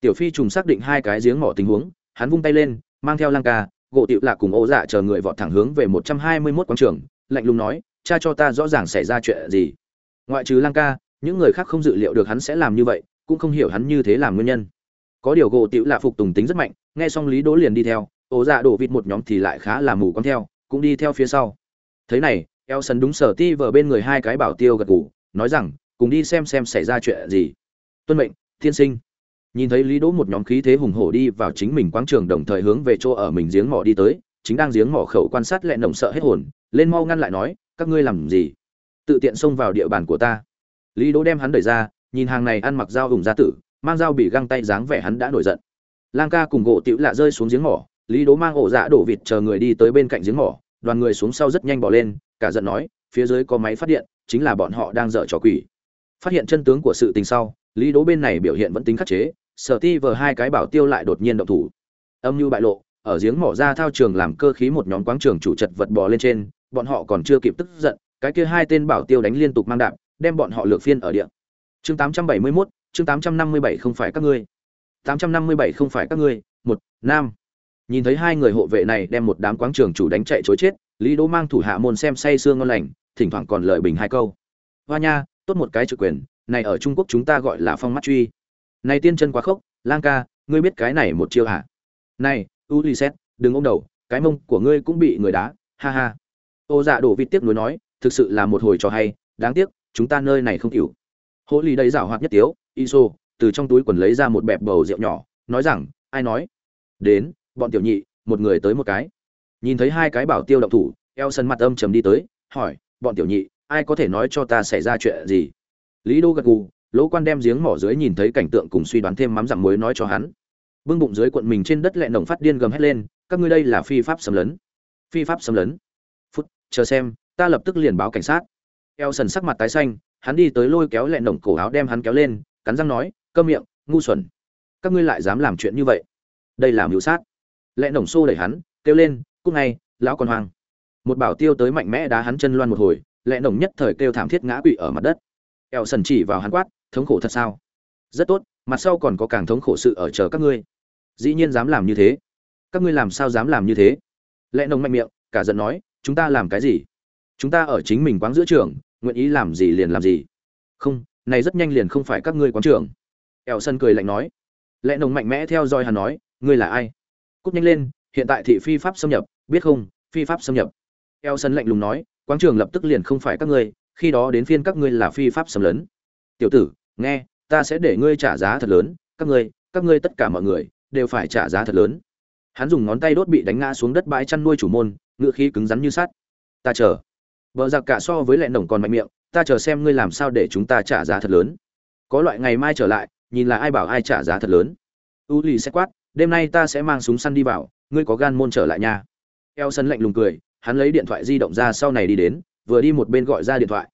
Tiểu phi trùng xác định hai cái giếng mỏ tình huống, hắn vung tay lên, mang theo lang ca, gỗ tiệu lạc cùng ô dạ chờ người vọt thẳng hướng về một trăm hai mươi 121 quảng trường, lạnh lùng nói, cha cho ta rõ ràng xảy ra chuyện gì. Ngoại trừ lang ca, những người khác không dự liệu được hắn sẽ làm như vậy, cũng không hiểu hắn như thế làm nguyên nhân. Có điều gỗ tiệu lạc phục tùng tính rất mạnh, nghe xong lý đỗ liền đi theo ổ dạ đổ vịt một nhóm thì lại khá là mù con theo, cũng đi theo phía sau. Thế này elson đúng sở ti vờ bên người hai cái bảo tiêu gật gù, nói rằng, cùng đi xem xem xảy ra chuyện gì. Tuân mệnh thiên sinh. Nhìn thấy lý đỗ một nhóm khí thế hùng hổ đi vào chính mình quáng trường đồng thời hướng về chỗ ở mình giếng mỏ đi tới, chính đang giếng mỏ khẩu quan sát lẹ nồng sợ hết hồn, lên mau ngăn lại nói, các ngươi làm gì? Tự tiện xông vào địa bàn của ta. Lý đỗ đem hắn đẩy ra, nhìn hàng này ăn mặc dao hùng gia tử, mang dao bị găng tay dáng vẻ hắn đã nổi giận. Lang ca cùng gỗ tiểu lạ rơi xuống giếng mỏ, lý đỗ mang ổ dạ đổ vịt chờ người đi tới bên cạnh giếng mỏ, đoàn người xuống sau rất nhanh bỏ lên cả giận nói phía dưới có máy phát điện chính là bọn họ đang dở trò quỷ. Phát hiện chân tướng của sự tình sau lý đố bên này biểu hiện vẫn tính khắc chế sở ti vờ hai cái bảo tiêu lại đột nhiên động thủ. Âm mưu bại lộ ở giếng mỏ ra thao trường làm cơ khí một nhóm quáng trường chủ chật vật bò lên trên bọn họ còn chưa kịp tức giận cái kia hai tên bảo tiêu đánh liên tục mang đạp đem bọn họ lược phiên ở địa. Chương 871, chương 857 không phải các ngươi. 857 không phải các ngươi một nam. Nhìn thấy hai người hộ vệ này đem một đám quáng trường chủ đánh chạy chối chết lý đỗ mang thủ hạ môn xem say sương ngon lành, thỉnh thoảng còn lợi bình hai câu. Hoa nha, tốt một cái trực quyền, này ở trung quốc chúng ta gọi là phong mắt truy. Này tiên chân quá khốc, lang ca, ngươi biết cái này một chiêu hả? Này ulises đừng ôm đầu, cái mông của ngươi cũng bị người đá, ha ha. Ô dạ đổ vịt tiếc nuối nói, thực sự là một hồi trò hay, đáng tiếc, chúng ta nơi này không hiểu. hỗ lì đầy rảo hoạt nhất tiếu, iso, từ trong túi quần lấy ra một bẹp bầu rượu nhỏ, nói rằng, ai nói? Đến, bọn tiểu nhị, một người tới một cái nhìn thấy hai cái bảo tiêu động thủ eo sân mặt âm trầm đi tới, hỏi, bọn tiểu nhị, ai có thể nói cho ta xảy ra chuyện gì? Lý đô gật gù, lỗ quan đem giếng mỏ dưới nhìn thấy cảnh tượng cùng suy đoán thêm mắm dặm muối nói cho hắn. Bưng bụng dưới quận mình trên đất lẹ nồng phát điên gầm hét lên, các ngươi đây là phi pháp xâm lấn. Phi pháp xâm lấn? Phút, chờ xem, ta lập tức liền báo cảnh sát. Eo sần sắc mặt tái xanh, hắn đi tới lôi kéo lẹ nồng cổ áo đem hắn kéo lên, cắn răng nói cơm miệng, ngu xuẩn. Các ngươi lại dám làm chuyện như vậy. Đây là mưu sát. Lẹ nồng xô đẩy hắn, kêu lên cúc ngay, lão con hoang. Một bảo tiêu tới mạnh mẽ đá hắn chân loan một hồi, lẽ nồng nhất thời kêu thảm thiết ngã quỵ ở mặt đất. Eo sần chỉ vào hắn quát, thống khổ thật sao? Rất tốt, mặt sau còn có càng thống khổ sự ở chờ các ngươi. Dĩ nhiên dám làm như thế. Các ngươi làm sao dám làm như thế? Lẽ nồng mạnh miệng, cả giận nói, chúng ta làm cái gì? Chúng ta ở chính mình quán giữa trường, nguyện ý làm gì liền làm gì. Không, này rất nhanh liền không phải các ngươi quán trưởng eo sân cười lạnh nói. Lẽ nồng mạnh mẽ theo dõi hắn nói, ngươi là ai? Cúp nhanh lên, hiện tại thị phi pháp xâm nhập biết không, phi pháp xâm nhập. Eo sân lạnh lùng nói, quang trường lập tức liền không phải các ngươi, khi đó đến phiên các ngươi là phi pháp xâm lấn. Tiểu tử, nghe, ta sẽ để ngươi trả giá thật lớn, các ngươi các ngươi tất cả mọi người, đều phải trả giá thật lớn. Hắn dùng ngón tay đốt bị đánh ngã xuống đất bãi chăn nuôi chủ môn, ngựa khí cứng rắn như sắt. Ta chờ. Vợ giặc cả so với lẹ nồng còn mạnh miệng, ta chờ xem ngươi làm sao để chúng ta trả giá thật lớn. Có loại ngày mai trở lại, nhìn là ai bảo ai trả giá thật lớn. U lì sẽ quát, đêm nay ta sẽ mang súng săn đi vào, ngươi có gan môn trở lại nha eo sân lạnh lùng cười, hắn lấy điện thoại di động ra sau này đi đến, vừa đi một bên gọi ra điện thoại.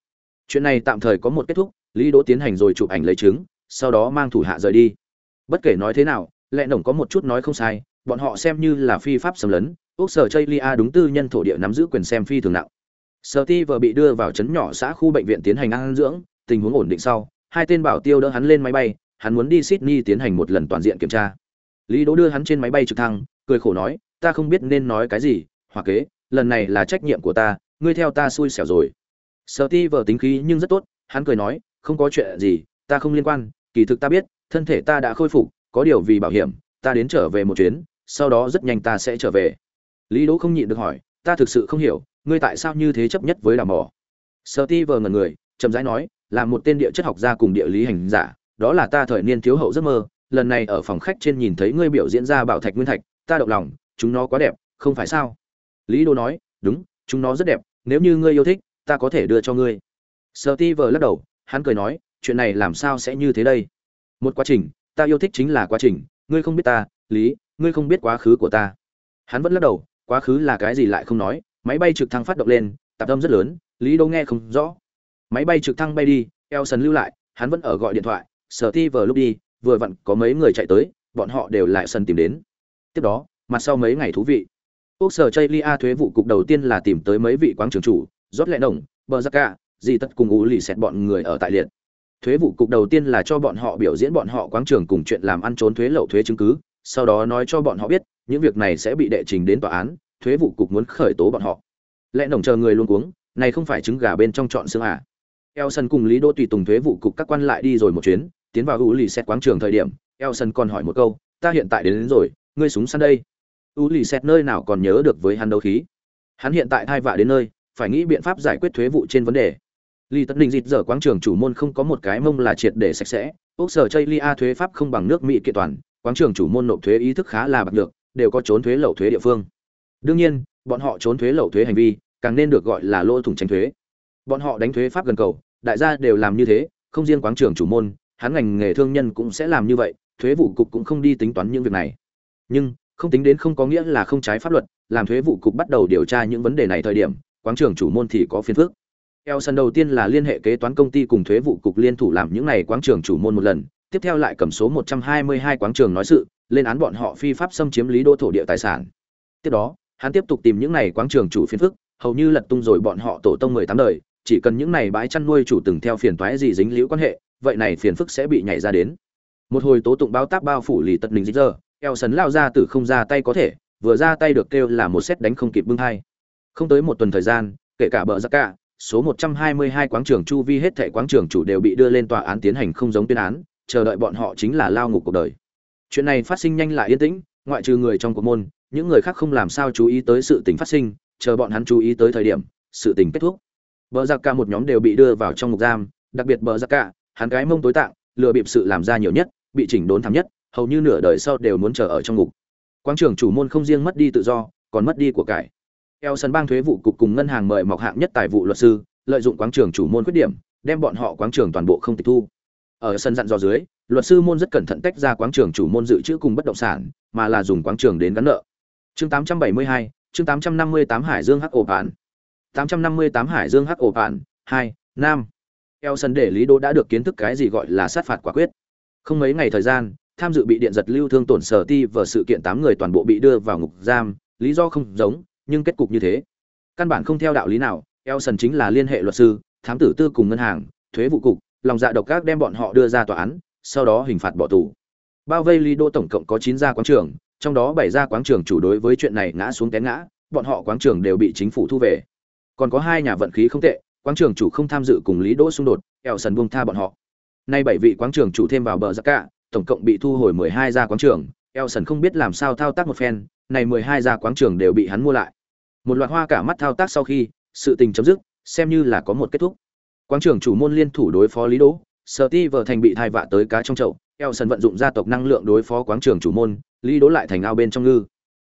Chuyện này tạm thời có một kết thúc, lý đỗ tiến hành rồi chụp ảnh lấy chứng sau đó mang thủ hạ rời đi. Bất kể nói thế nào lẽ nổng có một chút nói không sai, bọn họ xem như là phi pháp xâm lấn, úc sở chây lia đúng tư nhân thổ địa nắm giữ quyền xem phi thường nặng. Sở ti vừa bị đưa vào trấn nhỏ xã khu bệnh viện tiến hành ăn dưỡng, tình huống ổn định sau, hai tên bảo tiêu đỡ hắn lên máy bay, hắn muốn đi sydney tiến hành một lần toàn diện kiểm tra. Lý đỗ đưa hắn trên máy bay trực thăng, cười khổ nói ta không biết nên nói cái gì hoặc kế, lần này là trách nhiệm của ta, ngươi theo ta xui xẻo rồi. Sợ ti vờ tính khí nhưng rất tốt, hắn cười nói, không có chuyện gì, ta không liên quan, kỳ thực ta biết, thân thể ta đã khôi phục, có điều vì bảo hiểm, ta đến trở về một chuyến, sau đó rất nhanh ta sẽ trở về. Lý đỗ không nhịn được hỏi, ta thực sự không hiểu, ngươi tại sao như thế chấp nhất với đào mỏ? Sợ ti vờ ngần người, chậm rãi nói, là một tên địa chất học gia cùng địa lý hành giả, đó là ta thời niên thiếu hậu giấc mơ, lần này ở phòng khách trên nhìn thấy ngươi biểu diễn ra bảo thạch nguyên thạch, ta động lòng chúng nó quá đẹp, không phải sao? Lý đô nói, đúng, chúng nó rất đẹp, nếu như ngươi yêu thích, ta có thể đưa cho ngươi. Sợ ti vờ lắc đầu, hắn cười nói, chuyện này làm sao sẽ như thế đây? Một quá trình, ta yêu thích chính là quá trình, ngươi không biết ta, lý, ngươi không biết quá khứ của ta. Hắn vẫn lắc đầu, quá khứ là cái gì lại không nói, máy bay trực thăng phát động lên, tạp âm rất lớn, lý đô nghe không rõ. Máy bay trực thăng bay đi, elson lưu lại, hắn vẫn ở gọi điện thoại, sở ti vừa lúc đi, vừa vặn có mấy người chạy tới, bọn họ đều lại sân tìm đến. Tiếp đó mặt sau mấy ngày thú vị. Úc sở chây lia thuế vụ cục đầu tiên là tìm tới mấy vị quán trường chủ rót lẹ đồng bờ giặc cả gì tất cùng ú lì xẹt bọn người ở tại liệt. Thuế vụ cục đầu tiên là cho bọn họ biểu diễn bọn họ quáng trường cùng chuyện làm ăn trốn thuế lậu thuế chứng cứ sau đó nói cho bọn họ biết những việc này sẽ bị đệ trình đến tòa án thuế vụ cục muốn khởi tố bọn họ. Lẽ nồng chờ người luôn cuống này không phải trứng gà bên trong chọn xương à. Elson cùng Lý đô tùy tùng thuế vụ cục các quan lại đi rồi một chuyến, tiến vào ú lì xét quáng trường thời điểm, Elson còn hỏi một câu, ta hiện tại đến, đến rồi, ngươi súng săn đây u lì xét nơi nào còn nhớ được với hắn đấu khí hắn hiện tại thai vạ đến nơi phải nghĩ biện pháp giải quyết thuế vụ trên vấn đề lì Tất Đình dịt giờ quáng trường chủ môn không có một cái mông là triệt để sạch sẽ, ốc sở Chaylia thuế pháp không bằng nước Mỹ kiện toàn, quáng trường chủ môn nộp thuế ý thức khá là bạc được, đều có trốn thuế lậu thuế địa phương. Đương nhiên, bọn họ trốn thuế lậu thuế hành vi, càng nên được gọi là lỗ thủng tránh thuế. Bọn họ đánh thuế pháp gần cầu, đại gia đều làm như thế, không riêng quáng trường chủ môn, hắn ngành nghề thương nhân cũng sẽ làm như vậy, thuế vụ cục cũng không đi tính toán những việc này. Nhưng, không tính đến không có nghĩa là không trái pháp luật, làm thuế vụ cục bắt đầu điều tra những vấn đề này thời điểm, quáng trưởng chủ môn thì có phiền phức. Elson đầu tiên là liên hệ kế toán công ty cùng thuế vụ cục liên thủ làm những này quáng trưởng chủ môn một lần, tiếp theo lại cầm số 122 quáng trường nói sự, lên án bọn họ phi pháp xâm chiếm lý đô thổ địa tài sản. Tiếp đó, hắn tiếp tục tìm những này quáng trường chủ phiền phức, hầu như lật tung rồi bọn họ tổ tông 18 đời, chỉ cần những này bãi chăn nuôi chủ từng theo phiền toái gì dính liễu quan hệ, vậy này phiền phức sẽ bị nhảy ra đến. Một hồi tố tụng báo tác bao phủ lì tật mình giờ, Elson lao ra từ không ra tay có thể, vừa ra tay được kêu là một xét đánh không kịp bưng hai. Không tới một tuần thời gian, kể cả bờ giặc cả, số 122 quảng trường chu vi hết thảy quảng trường chủ đều bị đưa lên tòa án tiến hành không giống tuyên án, chờ đợi bọn họ chính là lao ngục cuộc đời. Chuyện này phát sinh nhanh lại yên tĩnh, ngoại trừ người trong cuộc môn, những người khác không làm sao chú ý tới sự tình phát sinh, chờ bọn hắn chú ý tới thời điểm, sự tình kết thúc. Bờ giặc cả một nhóm đều bị đưa vào trong ngục giam, đặc biệt bờ giặc cả, hắn cái mông tối tạng, lừa bịp sự làm ra nhiều nhất, bị chỉnh đốn thảm nhất, hầu như nửa đời sau đều muốn chờ ở trong ngục. quang trường chủ môn không riêng mất đi tự do, còn mất đi của cải. Eo sân bang thuế vụ cục cùng ngân hàng mời mọc hạng nhất tài vụ luật sư, lợi dụng quang trường chủ môn khuyết điểm, đem bọn họ quang trường toàn bộ không tịch thu. Ở sân dặn dò dưới, luật sư môn rất cẩn thận tách ra quang trường chủ môn dự trữ cùng bất động sản, mà là dùng quang trường đến gắn nợ. Chương 872, chương 858 Hải Dương Hắc ổ bản. 858 Hải Dương Hắc ổ bản 2, Nam. Eo sân để Lý đô đã được kiến thức cái gì gọi là sát phạt quả quyết. Không mấy ngày thời gian, tham dự bị điện giật lưu thương tổn sở ti và sự kiện tám người toàn bộ bị đưa vào ngục giam, lý do không giống, nhưng kết cục như thế. Căn bản không theo đạo lý nào elson chính là liên hệ luật sư thám tử tư cùng ngân hàng thuế vụ cục lòng dạ độc các đem bọn họ đưa ra tòa án sau đó hình phạt bỏ tù. Bao vây lý đô tổng cộng có chín gia quán trường trong đó bảy gia quán trường chủ đối với chuyện này ngã xuống té ngã bọn họ quán trường đều bị chính phủ thu về. Còn có hai nhà vận khí không tệ quán trường chủ không tham dự cùng lý đỗ xung đột elson buông tha bọn họ. Nay bảy vị quán trường chủ thêm vào bờ giặc cả tổng cộng bị thu hồi mười hai gia quán trường. Elson không biết làm sao thao tác một phen này mười hai gia quán trường đều bị hắn mua lại. Một loạt hoa cả mắt thao tác sau khi sự tình chấm dứt xem như là có một kết thúc. Quán trường chủ môn liên thủ đối phó lý đỗ Steve thành bị thai vạ tới cá trong chậu Elson vận dụng gia tộc năng lượng đối phó quán trường chủ môn lý đỗ lại thành ao bên trong ngư.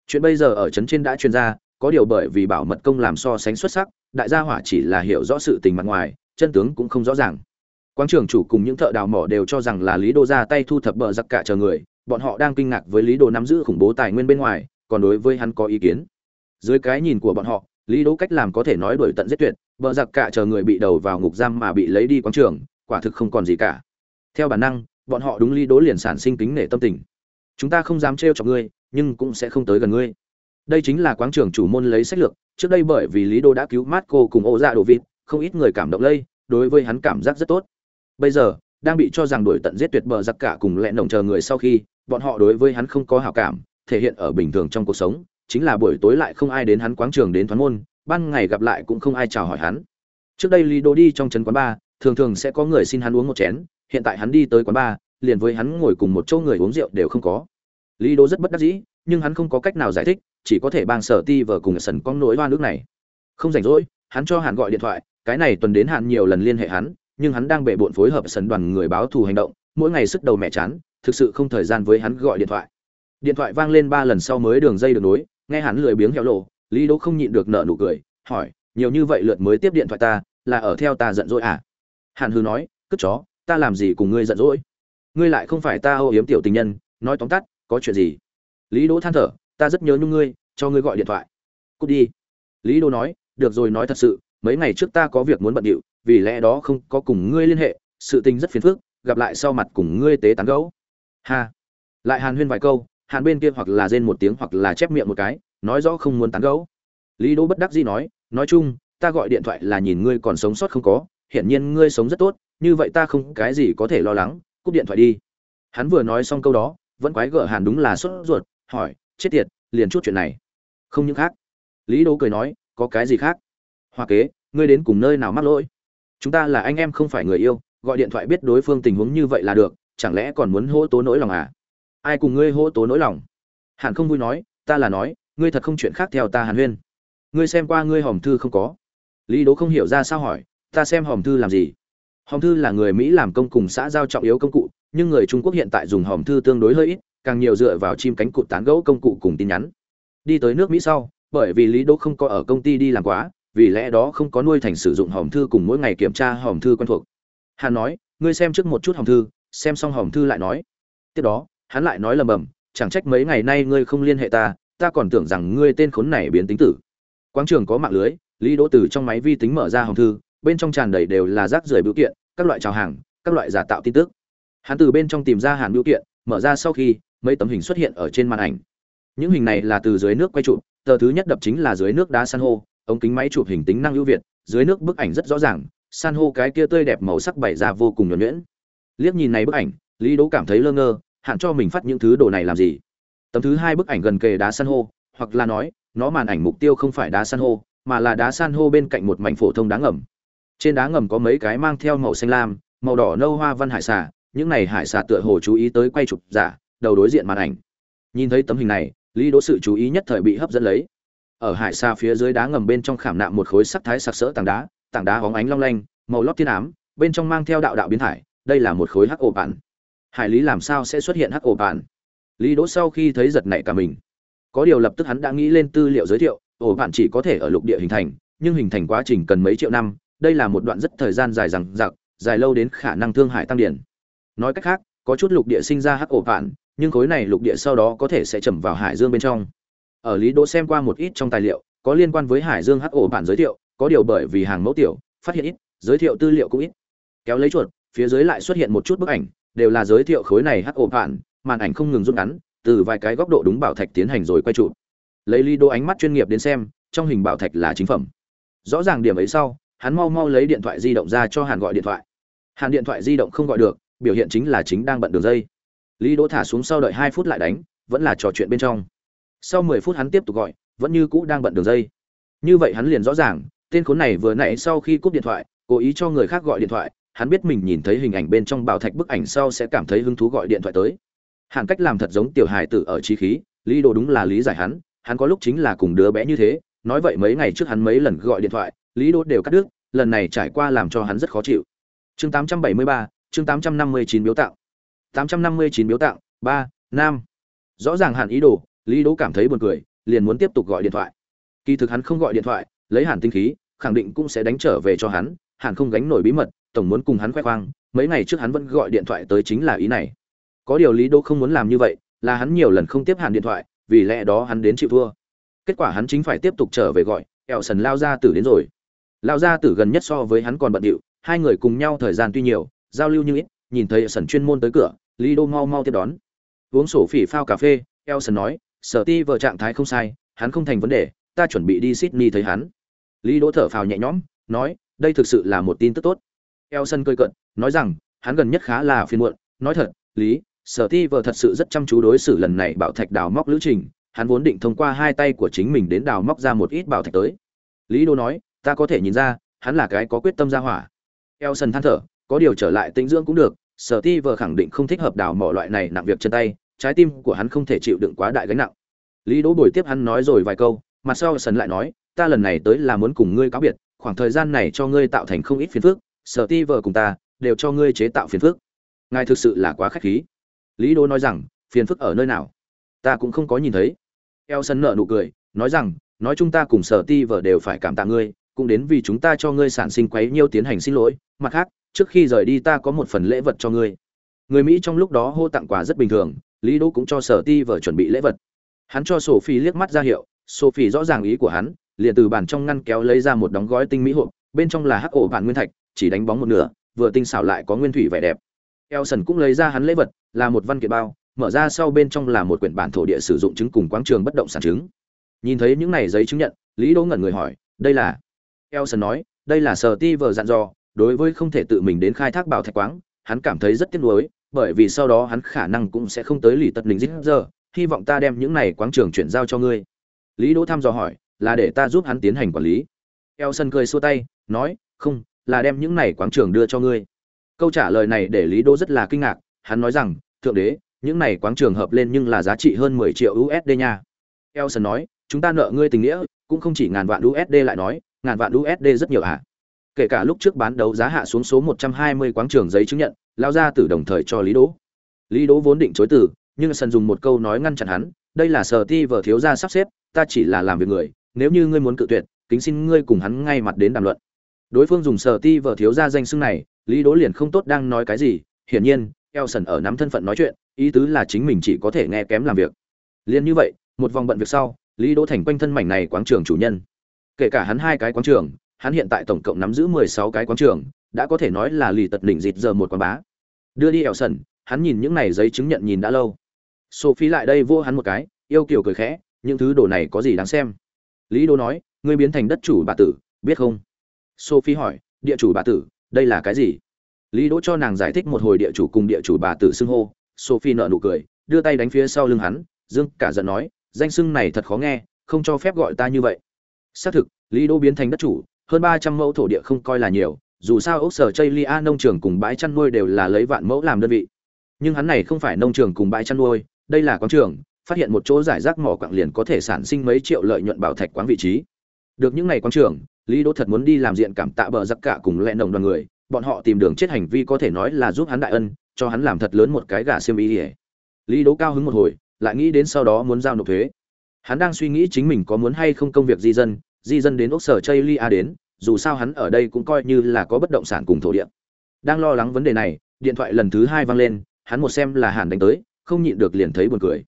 Chuyện bây giờ ở trấn trên đã truyền ra, có điều bởi vì bảo mật công làm so sánh xuất sắc đại gia hỏa chỉ là hiểu rõ sự tình mặt ngoài chân tướng cũng không rõ ràng. Quang trường chủ cùng những thợ đào mỏ đều cho rằng là lý đô ra tay thu thập bờ giặc cả chờ người, bọn họ đang kinh ngạc với lý đồ nắm giữ khủng bố tài nguyên bên ngoài, còn đối với hắn có ý kiến. Dưới cái nhìn của bọn họ, lý đỗ cách làm có thể nói đổi tận giết tuyệt, bờ giặc cả chờ người bị đầu vào ngục giam mà bị lấy đi quang trường, quả thực không còn gì cả. Theo bản năng, bọn họ đúng lý đỗ liền sản sinh kính nể tâm tình. Chúng ta không dám trêu chọc ngươi, nhưng cũng sẽ không tới gần ngươi. Đây chính là quán trưởng chủ môn lấy sách lược, trước đây bởi vì lý đô đã cứu mát cô cùng ô dạ đồ vịt, không ít người cảm động lây, đối với hắn cảm giác rất tốt bây giờ, đang bị cho rằng đuổi tận giết tuyệt bờ giặc cả cùng lẹ nồng chờ người sau khi, bọn họ đối với hắn không có hảo cảm, thể hiện ở bình thường trong cuộc sống, chính là buổi tối lại không ai đến hắn quán trường đến thoán môn, ban ngày gặp lại cũng không ai chào hỏi hắn. Trước đây lý đô đi trong trấn quán bar thường thường sẽ có người xin hắn uống một chén, hiện tại hắn đi tới quán bar liền với hắn ngồi cùng một chỗ người uống rượu đều không có. Lý đô rất bất đắc dĩ, nhưng hắn không có cách nào giải thích, chỉ có thể bang sở ti vờ cùng sần con nỗi hoa nước này. Không rảnh rỗi, hắn cho hàn gọi điện thoại, cái này tuần đến hạn nhiều lần liên hệ hắn nhưng hắn đang bệ bộn phối hợp sấn đoàn người báo thù hành động, mỗi ngày sức đầu mẹ chán, thực sự không thời gian với hắn gọi điện thoại. Điện thoại vang lên ba lần sau mới đường dây được nối, nghe hắn lười biếng heo lộ lý đỗ không nhịn được nở nụ cười, hỏi, nhiều như vậy lượt mới tiếp điện thoại ta, là ở theo ta giận dỗi à? Hàn hư nói cứ chó, ta làm gì cùng ngươi giận dỗi? Ngươi lại không phải ta ô yếm tiểu tình nhân, nói tóm tắt, có chuyện gì? Lý đỗ than thở, ta rất nhớ nhung ngươi, cho ngươi gọi điện thoại. Cút đi. Lý đỗ nói, được rồi, nói thật sự, mấy ngày trước ta có việc muốn bận điệu vì lẽ đó không có cùng ngươi liên hệ sự tình rất phiền phức gặp lại sau mặt cùng ngươi tế tán gẫu, ha. Lại hàn huyên vài câu hàn bên kia hoặc là rên một tiếng hoặc là chép miệng một cái nói rõ không muốn tán gẫu lý đỗ bất đắc dĩ nói nói chung ta gọi điện thoại là nhìn ngươi còn sống sót không có hiển nhiên ngươi sống rất tốt như vậy ta không cái gì có thể lo lắng cúp điện thoại đi. Hắn vừa nói xong câu đó vẫn quái gở hàn đúng là sốt ruột hỏi chết tiệt liền chút chuyện này. Không những khác. Lý đỗ cười nói có cái gì khác? Hoa kế ngươi đến cùng nơi nào mắc lỗi? Chúng ta là anh em không phải người yêu, gọi điện thoại biết đối phương tình huống như vậy là được, chẳng lẽ còn muốn hô tố nỗi lòng à? Ai cùng ngươi hô tố nỗi lòng? Hàn không vui nói, ta là nói, ngươi thật không chuyện khác theo ta hàn huyên. Ngươi xem qua ngươi hòm thư không có? Lý đỗ không hiểu ra sao hỏi, ta xem hòm thư làm gì? Hòm thư là người mỹ làm công cùng xã giao trọng yếu công cụ, nhưng người trung quốc hiện tại dùng hòm thư tương đối hơi ít, càng nhiều dựa vào chim cánh cụt tán gẫu công cụ cùng tin nhắn. Đi tới nước mỹ sau, bởi vì lý đỗ không có ở công ty đi làm quá vì lẽ đó không có nuôi thành sử dụng hòm thư cùng mỗi ngày kiểm tra hòm thư quen thuộc. Hắn nói, ngươi xem trước một chút hòm thư, xem xong hòm thư lại nói. Tiếp đó, hắn lại nói lầm bầm, chẳng trách mấy ngày nay ngươi không liên hệ ta ta còn tưởng rằng ngươi tên khốn này biến tính tử. Quảng trường có mạng lưới, lý đỗ từ trong máy vi tính mở ra hòm thư, bên trong tràn đầy đều là rác rưởi biểu kiện, các loại chào hàng, các loại giả tạo tin tức. Hắn từ bên trong tìm ra hàn biểu kiện, mở ra sau khi, mấy tấm hình xuất hiện ở trên màn ảnh. Những hình này là từ dưới nước quay chụp tờ thứ nhất đập chính là dưới nước đá san hô ống kính máy chụp hình tính năng ưu việt, dưới nước bức ảnh rất rõ ràng, san hô cái kia tươi đẹp màu sắc bày ra vô cùng nhuần nhuyễn. Liếc nhìn này bức ảnh, lý đỗ cảm thấy lơ ngơ, hạn cho mình phát những thứ đồ này làm gì? Tấm thứ hai bức ảnh gần kề đá san hô, hoặc là nói, nó màn ảnh mục tiêu không phải đá san hô, mà là đá san hô bên cạnh một mảnh phổ thông đá ngầm. Trên đá ngầm có mấy cái mang theo màu xanh lam, màu đỏ nâu hoa văn hải xà, những này hải xà tựa hồ chú ý tới quay chụp giả, đầu đối diện màn ảnh. Nhìn thấy tấm hình này, lý đỗ sự chú ý nhất thời bị hấp dẫn lấy ở hải xa phía dưới đá ngầm bên trong khảm nạm một khối sắc thái sặc sỡ tảng đá tảng đá hóng ánh long lanh, màu lót thiên ám, bên trong mang theo đạo đạo biến thải, đây là một khối hắc ổ bản hải lý làm sao sẽ xuất hiện hắc ổ bản lý đỗ sau khi thấy giật nảy cả mình. Có điều lập tức hắn đã nghĩ lên tư liệu giới thiệu, ổ bản chỉ có thể ở lục địa hình thành, nhưng hình thành quá trình cần mấy triệu năm, đây là một đoạn rất thời gian dài rằng giặc dài lâu đến khả năng thương hại tăng điển. Nói cách khác, có chút lục địa sinh ra hắc ổ bản nhưng khối này lục địa sau đó có thể sẽ chầm vào hải dương bên trong ở lý đỗ xem qua một ít trong tài liệu, có liên quan với hải dương hắc ổ bản giới thiệu, có điều bởi vì hàng mẫu tiểu, phát hiện ít, giới thiệu tư liệu cũng ít. Kéo lấy chuột, phía dưới lại xuất hiện một chút bức ảnh, đều là giới thiệu khối này hắc ổ bản, màn ảnh không ngừng rút ngắn, từ vài cái góc độ đúng bảo thạch tiến hành rồi quay trụ lấy lý đỗ ánh mắt chuyên nghiệp đến xem, trong hình bảo thạch là chính phẩm. Rõ ràng điểm ấy sau, hắn mau mau lấy điện thoại di động ra cho hàn gọi điện thoại. Hàn điện thoại di động không gọi được, biểu hiện chính là chính đang bận đường dây. Lý đỗ thả xuống sau đợi hai phút lại đánh, vẫn là trò chuyện bên trong sau mười phút hắn tiếp tục gọi vẫn như cũ đang bận đường dây. Như vậy hắn liền rõ ràng tên khốn này vừa nãy sau khi cúp điện thoại cố ý cho người khác gọi điện thoại hắn biết mình nhìn thấy hình ảnh bên trong bảo thạch bức ảnh sau sẽ cảm thấy hứng thú gọi điện thoại tới. Hạng cách làm thật giống tiểu hài tử ở trí khí lý đồ đúng là lý giải hắn hắn có lúc chính là cùng đứa bé như thế nói vậy mấy ngày trước hắn mấy lần gọi điện thoại lý Đồ đều cắt đứt lần này trải qua làm cho hắn rất khó chịu. Chương 873, chương 859 biếu tặng. 859 biếu tặng ba nam rõ ràng hẳn ý đồ lý đỗ cảm thấy buồn cười, liền muốn tiếp tục gọi điện thoại. Kỳ thực hắn không gọi điện thoại, lấy hàn tinh khí, khẳng định cũng sẽ đánh trở về cho hắn, hàn không gánh nổi bí mật, tổng muốn cùng hắn khoe khoang, mấy ngày trước hắn vẫn gọi điện thoại tới chính là ý này. Có điều lý đỗ không muốn làm như vậy, là hắn nhiều lần không tiếp hàn điện thoại, vì lẽ đó hắn đến chịu thua. Kết quả hắn chính phải tiếp tục trở về gọi eo sần lao ra tử đến rồi. Lao ra tử gần nhất so với hắn còn bận điệu, hai người cùng nhau thời gian tuy nhiều, giao lưu như ít, nhìn thấy sần chuyên môn tới cửa, lý đô mau mau tiếp đón. Uống sổ phỉ phao cà phê Elson nói sở ti vợ trạng thái không sai, hắn không thành vấn đề, ta chuẩn bị đi sydney thấy hắn. Lý đỗ thở phào nhẹ nhõm, nói, đây thực sự là một tin tức tốt. Eo sân cười cận nói rằng, hắn gần nhất khá là phiền muộn. Nói thật, lý, sở ti vợ thật sự rất chăm chú đối xử lần này bảo thạch đào móc lữ trình. Hắn vốn định thông qua hai tay của chính mình đến đào móc ra một ít bảo thạch tới. Lý đô nói, ta có thể nhìn ra, hắn là cái có quyết tâm ra hỏa. Eo sân than thở, có điều trở lại tĩnh dưỡng cũng được. Sở ti vợ khẳng định không thích hợp đào mỏ loại này nặng việc chân tay trái tim của hắn không thể chịu đựng quá đại gánh nặng. Lý đỗ bồi tiếp hắn nói rồi vài câu mặt sau sần lại nói, ta lần này tới là muốn cùng ngươi cáo biệt, khoảng thời gian này cho ngươi tạo thành không ít phiền phức, sở ti vợ cùng ta đều cho ngươi chế tạo phiền phức. Ngài thực sự là quá khách khí. Lý đỗ nói rằng, phiền phức ở nơi nào? Ta cũng không có nhìn thấy. Eo sân nợ nụ cười, nói rằng, nói chúng ta cùng sở ti vợ đều phải cảm tạ ngươi, cũng đến vì chúng ta cho ngươi sản sinh quấy nhiêu tiến hành xin lỗi, mặt khác, trước khi rời đi ta có một phần lễ vật cho ngươi. Người mỹ trong lúc đó hô tặng quà rất bình thường lý đỗ cũng cho sở ti vợ chuẩn bị lễ vật. Hắn cho sophie liếc mắt ra hiệu, sophie rõ ràng ý của hắn, liền từ bàn trong ngăn kéo lấy ra một đóng gói tinh mỹ hộp, bên trong là hắc ổ bản nguyên thạch, chỉ đánh bóng một nửa, vừa tinh xảo lại có nguyên thủy vẻ đẹp. Elson cũng lấy ra hắn lễ vật, là một văn kiện bao, mở ra sau bên trong là một quyển bản thổ địa sử dụng chứng cùng quáng trường bất động sản chứng. Nhìn thấy những này giấy chứng nhận, lý đỗ ngẩn người hỏi, đây là? Elson nói, đây là sở ti vợ dặn dò, đối với không thể tự mình đến khai thác bảo thạch quáng, hắn cảm thấy rất tiếc nuối bởi vì sau đó hắn khả năng cũng sẽ không tới lì tật lính dít giờ, hy vọng ta đem những này quáng trường chuyển giao cho ngươi. Lý đỗ thăm dò hỏi, là để ta giúp hắn tiến hành quản lý. Eo sân cười xua tay, nói, không, là đem những này quáng trường đưa cho ngươi. Câu trả lời này để lý đỗ rất là kinh ngạc, hắn nói rằng, thượng đế, những này quáng trường hợp lên nhưng là giá trị hơn mười triệu usd nha. Elson nói, chúng ta nợ ngươi tình nghĩa, cũng không chỉ ngàn vạn usd lại nói, ngàn vạn usd rất nhiều ạ à kể cả lúc trước bán đấu giá hạ xuống số 120 quáng trường giấy chứng nhận lao ra từ đồng thời cho lý đỗ lý đỗ vốn định chối từ nhưng sơn dùng một câu nói ngăn chặn hắn đây là sở ti vợ thiếu gia sắp xếp ta chỉ là làm việc người nếu như ngươi muốn cự tuyệt kính xin ngươi cùng hắn ngay mặt đến đàm luận đối phương dùng sở ti vợ thiếu gia danh xưng này lý đỗ liền không tốt đang nói cái gì hiển nhiên Elson ở nắm thân phận nói chuyện, ý tứ là chính mình chỉ có thể nghe kém làm việc. Liên như vậy, một vòng bận việc sau, Lý Đỗ thành quanh thân mảnh này quáng trường chủ nhân. Kể cả hắn hai cái quáng trường, hắn hiện tại tổng cộng nắm giữ 16 cái quán trường, đã có thể nói là lì tật đỉnh dịt giờ một quán bá. Đưa đi Elson, hắn nhìn những này giấy chứng nhận nhìn đã lâu. Sophie lại đây vô hắn một cái, yêu kiều cười khẽ, những thứ đồ này có gì đáng xem? Lý Đỗ nói, ngươi biến thành đất chủ bà tử, biết không? Sophie hỏi, địa chủ bà tử, đây là cái gì? lý đỗ cho nàng giải thích một hồi địa chủ cùng địa chủ bà tử xưng hô sophie nở nụ cười đưa tay đánh phía sau lưng hắn dương cả giận nói danh xưng này thật khó nghe không cho phép gọi ta như vậy xác thực lý đỗ biến thành đất chủ hơn ba trăm mẫu thổ địa không coi là nhiều, dù sao ốc sở chây lia nông trường cùng bãi chăn nuôi đều là lấy vạn mẫu làm đơn vị. Nhưng hắn này không phải nông trường cùng bãi chăn nuôi, đây là quán trường, phát hiện một chỗ giải rác mỏ quặng liền có thể sản sinh mấy triệu lợi nhuận bảo thạch quán vị trí. Được những ngày quán trường, lý đỗ thật muốn đi làm diện cảm tạ bờ giặc cả cùng lẽ nồng đoàn người, bọn họ tìm đường chết hành vi có thể nói là giúp hắn đại ân, cho hắn làm thật lớn một cái gà xiêm y lý Đỗ cao hứng một hồi, lại nghĩ đến sau đó muốn giao nộp thuế. Hắn đang suy nghĩ chính mình có muốn hay không công việc di dân di dân đến ốc sở chây lia đến, dù sao hắn ở đây cũng coi như là có bất động sản cùng thổ địa. Đang lo lắng vấn đề này, điện thoại lần thứ hai vang lên, hắn một xem là hàn đánh tới, không nhịn được liền thấy buồn cười.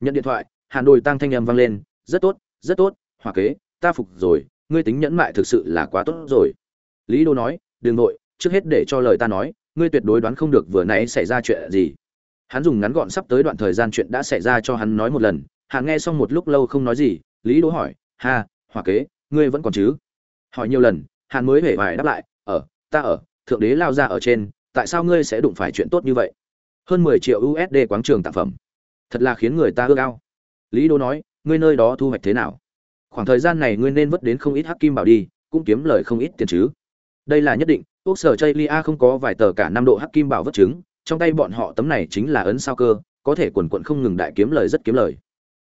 Nhận điện thoại, hàn đồi tăng thanh âm vang lên, rất tốt rất tốt, hòa kế, ta phục rồi, ngươi tính nhẫn mại thực sự là quá tốt rồi. Lý đô nói, đừng nội trước hết để cho lời ta nói, ngươi tuyệt đối đoán không được vừa nãy xảy ra chuyện gì. Hắn dùng ngắn gọn sắp tới đoạn thời gian chuyện đã xảy ra cho hắn nói một lần, hàn nghe xong một lúc lâu không nói gì, lý Đô hỏi, ha, hòa kế ngươi vẫn còn chứ? Hỏi nhiều lần, hàn mới hề hoài đáp lại, ở, ta ở, thượng đế lao ra ở trên, tại sao ngươi sẽ đụng phải chuyện tốt như vậy? Hơn mười triệu usd quáng trường tạp phẩm. Thật là khiến người ta ước ao. Lý đô nói, ngươi nơi đó thu hoạch thế nào? Khoảng thời gian này ngươi nên vất đến không ít hắc kim bảo đi, cũng kiếm lời không ít tiền chứ. Đây là nhất định, quốc sở chây lia không có vài tờ cả năm độ hắc kim bảo vất chứng trong tay bọn họ tấm này chính là ấn sao cơ, có thể quần quận không ngừng đại kiếm lời rất kiếm lời.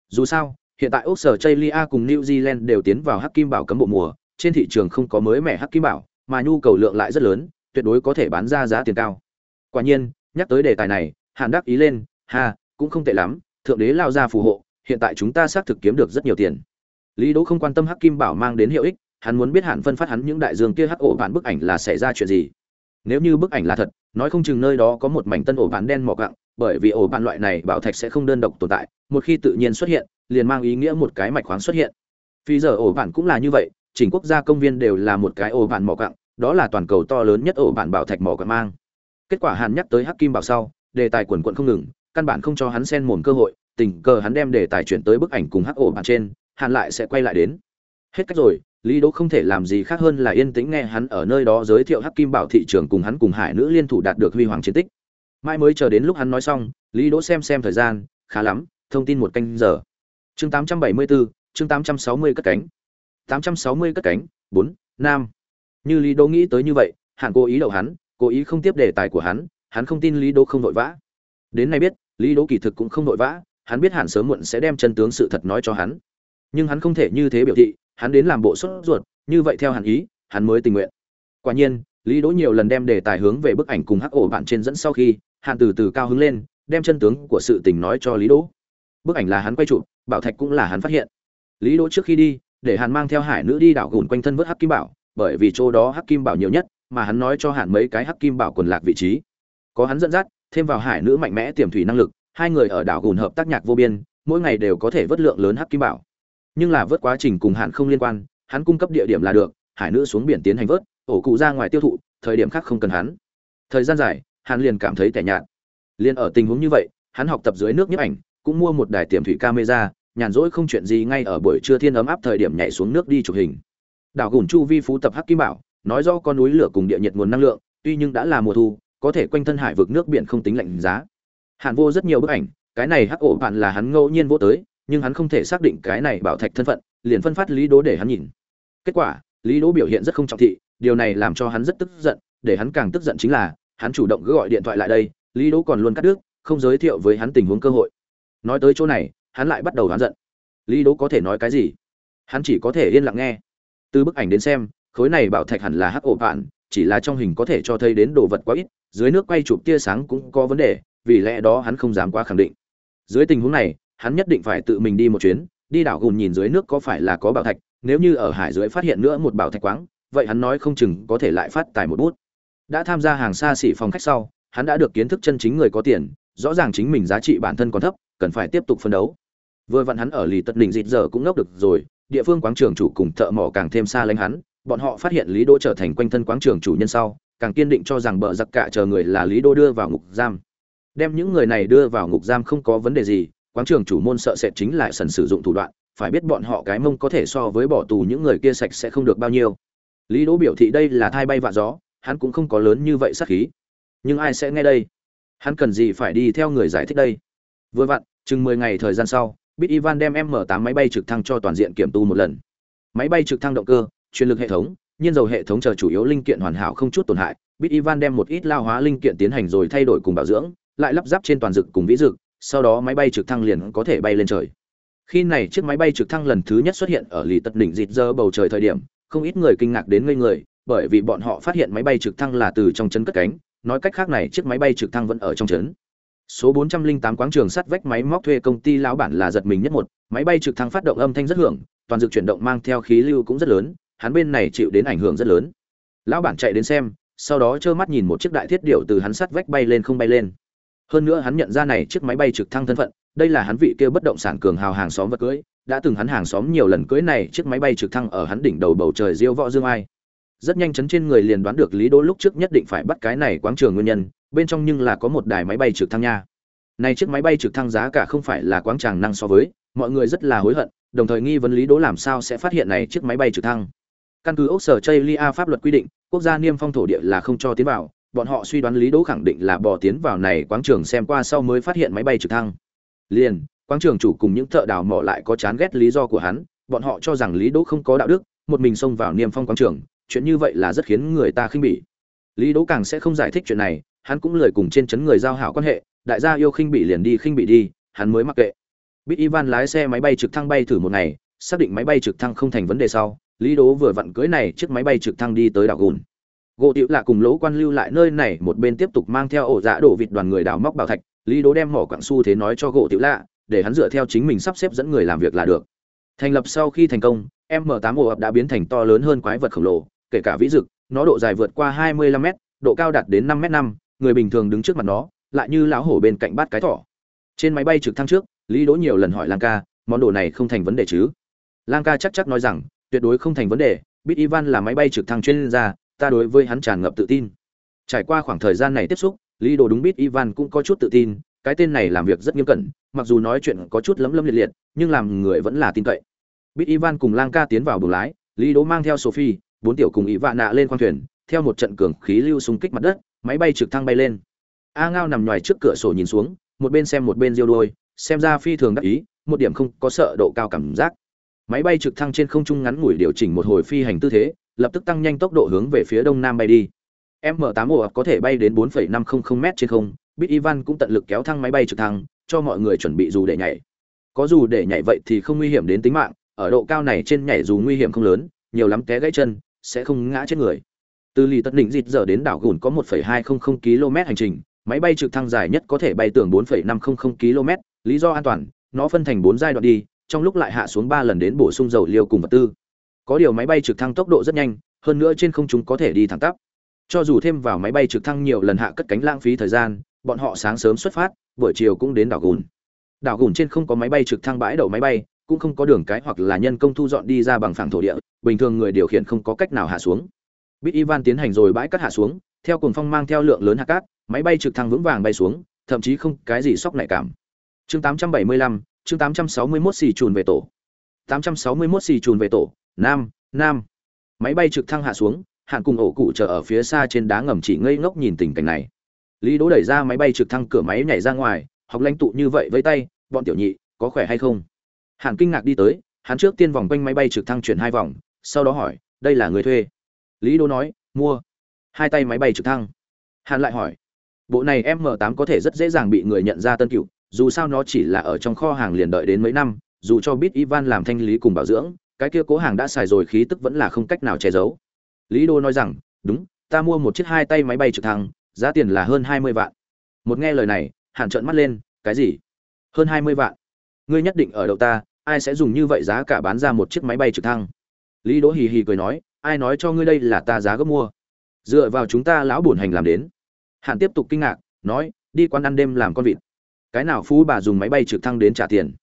Dù sao hiện tại úc sở Australia cùng new zealand đều tiến vào hắc kim bảo cấm bộ mùa, trên thị trường không có mới mẻ hắc kim bảo, mà nhu cầu lượng lại rất lớn, tuyệt đối có thể bán ra giá tiền cao. Quả nhiên, nhắc tới đề tài này, hàn đắc ý lên, ha, cũng không tệ lắm, thượng đế lao ra phù hộ, hiện tại chúng ta xác thực kiếm được rất nhiều tiền. Lý đỗ không quan tâm hắc kim bảo mang đến hiệu ích, hắn muốn biết Hàn phân phát hắn những đại dương kia hắc ổ bạn bức ảnh là xảy ra chuyện gì. Nếu như bức ảnh là thật, nói không chừng nơi đó có một mảnh tân ổ bạn đen mỏ cặng bởi vì ổ bạn loại này bảo thạch sẽ không đơn độc tồn tại, một khi tự nhiên xuất hiện liền mang ý nghĩa một cái mạch khoáng xuất hiện phi giờ ổ bản cũng là như vậy chỉnh quốc gia công viên đều là một cái ổ bản mỏ cặng đó là toàn cầu to lớn nhất ổ bản bảo thạch mỏ cặng mang kết quả hàn nhắc tới hắc kim bảo sau đề tài quần quận không ngừng căn bản không cho hắn xen mồm cơ hội tình cờ hắn đem đề tài chuyển tới bức ảnh cùng hắc ổ bản trên hàn lại sẽ quay lại đến hết cách rồi Lý Đỗ không thể làm gì khác hơn là yên tĩnh nghe hắn ở nơi đó giới thiệu Hắc Kim Bảo thị trường cùng hắn cùng Hải nữ liên thủ đạt được huy hoàng chiến tích. Mai mới chờ đến lúc hắn nói xong, Lý Đỗ xem xem thời gian, khá lắm, thông tin một canh giờ. Chương 874, chương 860 cất cánh. 860 cất cánh, 4, nam. Như Lý Đỗ nghĩ tới như vậy, hẳn cố ý đậu hắn, cố ý không tiếp đề tài của hắn, hắn không tin Lý Đỗ không vội vã. Đến nay biết, Lý Đỗ kỳ thực cũng không vội vã, hắn biết hẳn sớm muộn sẽ đem chân tướng sự thật nói cho hắn. Nhưng hắn không thể như thế biểu thị, hắn đến làm bộ sốt ruột, như vậy theo hàn ý, hắn mới tình nguyện. Quả nhiên, Lý Đỗ nhiều lần đem đề tài hướng về bức ảnh cùng hắc ổ bạn trên dẫn sau khi, Hàn từ từ cao hứng lên, đem chân tướng của sự tình nói cho Lý Đỗ. Bức ảnh là hắn quay chụp, bảo thạch cũng là hắn phát hiện. Lý Đỗ trước khi đi, để hắn mang theo Hải nữ đi đảo gùn quanh thân vớt hắc kim bảo, bởi vì chỗ đó hắc kim bảo nhiều nhất, mà hắn nói cho hắn mấy cái hắc kim bảo quần lạc vị trí. Có hắn dẫn dắt, thêm vào Hải nữ mạnh mẽ tiềm thủy năng lực, hai người ở đảo gùn hợp tác nhạc vô biên, mỗi ngày đều có thể vớt lượng lớn hắc kim bảo nhưng là vớt quá trình cùng hắn không liên quan hắn cung cấp địa điểm là được hải nữ xuống biển tiến hành vớt ổ cụ ra ngoài tiêu thụ thời điểm khác không cần hắn thời gian dài hắn liền cảm thấy tẻ nhạt liền ở tình huống như vậy hắn học tập dưới nước nhấp ảnh cũng mua một đài tiềm thủy camera, nhàn rỗi không chuyện gì ngay ở buổi trưa thiên ấm áp thời điểm nhảy xuống nước đi chụp hình. Đảo gùn chu vi phú tập hắc kim bảo, nói do con núi lửa cùng địa nhiệt nguồn năng lượng, tuy nhưng đã là mùa thu, có thể quanh thân hải vực nước biển không tính lạnh giá. Hàn vô rất nhiều bức ảnh, cái này hắc ổ bạn là hắn ngẫu nhiên vô tới, nhưng hắn không thể xác định cái này bảo thạch thân phận, liền phân phát lý đố để hắn nhìn. Kết quả, lý đố biểu hiện rất không trọng thị, điều này làm cho hắn rất tức giận, để hắn càng tức giận chính là, hắn chủ động gọi điện thoại lại đây, lý đố còn luôn cắt đứt, không giới thiệu với hắn tình huống cơ hội nói tới chỗ này, hắn lại bắt đầu đoán giận. Lý đỗ có thể nói cái gì? Hắn chỉ có thể yên lặng nghe. Từ bức ảnh đến xem, khối này bảo thạch hẳn là hắc ổ bạn chỉ là trong hình có thể cho thấy đến đồ vật quá ít, dưới nước quay chụp tia sáng cũng có vấn đề, vì lẽ đó hắn không dám quá khẳng định. Dưới tình huống này, hắn nhất định phải tự mình đi một chuyến, đi đảo gùn nhìn dưới nước có phải là có bảo thạch, nếu như ở hải dưới phát hiện nữa một bảo thạch quáng, vậy hắn nói không chừng có thể lại phát tài một bút. Đã tham gia hàng xa xỉ phòng khách sau, hắn đã được kiến thức chân chính người có tiền, rõ ràng chính mình giá trị bản thân còn thấp cần phải tiếp tục phân đấu. Vừa vặn hắn ở lì tật đỉnh dịt giờ cũng ngốc được rồi, địa phương quáng trường chủ cùng thợ mỏ càng thêm xa lánh hắn, bọn họ phát hiện lý đỗ trở thành quanh thân quáng trường chủ nhân sau, càng kiên định cho rằng bờ giặc cả chờ người là lý đỗ đưa vào ngục giam. Đem những người này đưa vào ngục giam không có vấn đề gì, quáng trường chủ môn sợ sệt chính là sần sử dụng thủ đoạn, phải biết bọn họ cái mông có thể so với bỏ tù những người kia sạch sẽ không được bao nhiêu. Lý đỗ biểu thị đây là thai bay vạ gió, hắn cũng không có lớn như vậy sát khí. Nhưng ai sẽ nghe đây? Hắn cần gì phải đi theo người giải thích đây? Vừa vặn, chừng mười ngày thời gian sau, bit ivan đem m 8 máy bay trực thăng cho toàn diện kiểm tu một lần. Máy bay trực thăng động cơ, truyền lực hệ thống, nhiên dầu hệ thống chờ chủ yếu linh kiện hoàn hảo không chút tổn hại. Bit ivan đem một ít lao hóa linh kiện tiến hành rồi thay đổi cùng bảo dưỡng, lại lắp ráp trên toàn dực cùng vĩ dực, sau đó máy bay trực thăng liền có thể bay lên trời. Khi này chiếc máy bay trực thăng lần thứ nhất xuất hiện ở lì tật đỉnh dịt dơ bầu trời thời điểm, không ít người kinh ngạc đến ngây người, bởi vì bọn họ phát hiện máy bay trực thăng là từ trong trấn cất cánh, nói cách khác này chiếc máy bay trực thăng vẫn ở trong trấn số 408 quáng trường sắt vách máy móc thuê công ty lão bản là giật mình nhất một, máy bay trực thăng phát động âm thanh rất hưởng, toàn dự chuyển động mang theo khí lưu cũng rất lớn, hắn bên này chịu đến ảnh hưởng rất lớn. Lão bản chạy đến xem, sau đó trơ mắt nhìn một chiếc đại thiết điệu từ hắn sắt vách bay lên không bay lên. Hơn nữa hắn nhận ra này chiếc máy bay trực thăng thân phận, đây là hắn vị kia bất động sản cường hào hàng xóm vật cưới, đã từng hắn hàng xóm nhiều lần cưới này chiếc máy bay trực thăng ở hắn đỉnh đầu bầu trời diêu võ dương ai. Rất nhanh chấn trên người liền đoán được lý đỗ lúc trước nhất định phải bắt cái này quáng trường nguyên nhân bên trong nhưng là có một đài máy bay trực thăng nha. Này chiếc máy bay trực thăng giá cả không phải là quáng tràng năng so với, mọi người rất là hối hận, đồng thời nghi vấn lý đỗ làm sao sẽ phát hiện này chiếc máy bay trực thăng. Căn cứ ốc sở chây lia pháp luật quy định, quốc gia niêm phong thổ địa là không cho tiến vào, bọn họ suy đoán lý đỗ khẳng định là bỏ tiến vào này quáng trường xem qua sau mới phát hiện máy bay trực thăng. Liền, quáng trường chủ cùng những thợ đào mỏ lại có chán ghét lý do của hắn, bọn họ cho rằng lý đỗ không có đạo đức, một mình xông vào niêm phong quáng trường, chuyện như vậy là rất khiến người ta khinh bỉ. Lý đỗ càng sẽ không giải thích chuyện này hắn cũng lười cùng trên chấn người giao hảo quan hệ, đại gia yêu khinh bị liền đi khinh bị đi, hắn mới mặc kệ. Bít ivan lái xe máy bay trực thăng bay thử một ngày, xác định máy bay trực thăng không thành vấn đề sau, lý Đố vừa vặn cưới này chiếc máy bay trực thăng đi tới đảo gùn. Gỗ tiểu là cùng lỗ quan lưu lại nơi này, một bên tiếp tục mang theo ổ dạ đổ vịt đoàn người đào móc bảo thạch, lý Đố đem mỏ quặng su thế nói cho gỗ tiểu lạ, để hắn dựa theo chính mình sắp xếp dẫn người làm việc là được. Thành lập sau khi thành công, m 8 ổ ập đã biến thành to lớn hơn quái vật khổng lồ, kể cả vĩ dực, nó độ dài vượt qua 25 m độ cao đạt đến 5 m 5 người bình thường đứng trước mặt nó, lại như lão hổ bên cạnh bắt cái thỏ. Trên máy bay trực thăng trước, lý đỗ nhiều lần hỏi lang ca, món đồ này không thành vấn đề chứ? Lang ca chắc chắc nói rằng, tuyệt đối không thành vấn đề bit ivan là máy bay trực thăng chuyên gia, ta đối với hắn tràn ngập tự tin. Trải qua khoảng thời gian này tiếp xúc, lý đồ đúng Bit ivan cũng có chút tự tin, cái tên này làm việc rất nghiêm cẩn, mặc dù nói chuyện có chút lấm lấm liệt liệt, nhưng làm người vẫn là tin cậy. Bit ivan cùng lang ca tiến vào buồng lái, lý đỗ mang theo sophie, bốn tiểu cùng ý vạ nạ lên khoang thuyền, theo một trận cường khí lưu xung kích mặt đất máy bay trực thăng bay lên. A ngao nằm ngoài trước cửa sổ nhìn xuống một bên xem một bên diêu đôi xem ra phi thường đắc ý một điểm không có sợ độ cao cảm giác. Máy bay trực thăng trên không trung ngắn ngủi điều chỉnh một hồi phi hành tư thế lập tức tăng nhanh tốc độ hướng về phía đông nam bay đi. M 8 ổ có thể bay đến 4,500 m trên không bit ivan cũng tận lực kéo thăng máy bay trực thăng cho mọi người chuẩn bị dù để nhảy. Có dù để nhảy vậy thì không nguy hiểm đến tính mạng ở độ cao này trên nhảy dù nguy hiểm không lớn nhiều lắm té gãy chân sẽ không ngã chết người từ lì tận đỉnh dịt giờ đến đảo gùn có 1,200 km hành trình máy bay trực thăng dài nhất có thể bay tường 4,500 km lý do an toàn nó phân thành 4 giai đoạn đi trong lúc lại hạ xuống 3 lần đến bổ sung dầu liêu cùng vật tư. Có điều máy bay trực thăng tốc độ rất nhanh hơn nữa trên không chúng có thể đi thẳng tắp. Cho dù thêm vào máy bay trực thăng nhiều lần hạ cất cánh lãng phí thời gian bọn họ sáng sớm xuất phát buổi chiều cũng đến đảo gùn. Đảo gùn trên không có máy bay trực thăng bãi đậu máy bay cũng không có đường cái hoặc là nhân công thu dọn đi ra bằng phẳng thổ địa bình thường người điều khiển không có cách nào hạ xuống bit ivan tiến hành rồi bãi cắt hạ xuống theo cuồng phong mang theo lượng lớn hạt cát máy bay trực thăng vững vàng bay xuống thậm chí không cái gì sốc nảy cảm. Chương 875, chương 861 xì trùn về tổ. 861 xì trùn về tổ nam nam. Máy bay trực thăng hạ xuống hạn cùng ổ cụ chờ ở phía xa trên đá ngầm chỉ ngây ngốc nhìn tình cảnh này. Lý đỗ đẩy ra máy bay trực thăng cửa máy nhảy ra ngoài học lãnh tụ như vậy với tay bọn tiểu nhị có khỏe hay không? Hạn kinh ngạc đi tới hắn trước tiên vòng quanh máy bay trực thăng chuyển hai vòng sau đó hỏi đây là người thuê? Lý Đô nói, mua. Hai tay máy bay trực thăng. Hạn lại hỏi, bộ này m 8 có thể rất dễ dàng bị người nhận ra tân cựu dù sao nó chỉ là ở trong kho hàng liền đợi đến mấy năm, dù cho biết ivan làm thanh lý cùng bảo dưỡng, cái kia cố hàng đã xài rồi khí tức vẫn là không cách nào che giấu. Lý đô nói rằng, đúng, ta mua một chiếc hai tay máy bay trực thăng, giá tiền là hơn hai mươi vạn. Một nghe lời này hạn trợn mắt lên, cái gì? Hơn hai mươi vạn? Ngươi nhất định ở đậu ta, ai sẽ dùng như vậy giá cả bán ra một chiếc máy bay trực thăng? Lý đỗ hì hì cười nói ai nói cho ngươi đây là ta giá gấp mua? Dựa vào chúng ta lão bổn hành làm đến. Hạn tiếp tục kinh ngạc, nói, đi quán ăn đêm làm con vịt. Cái nào phú bà dùng máy bay trực thăng đến trả tiền?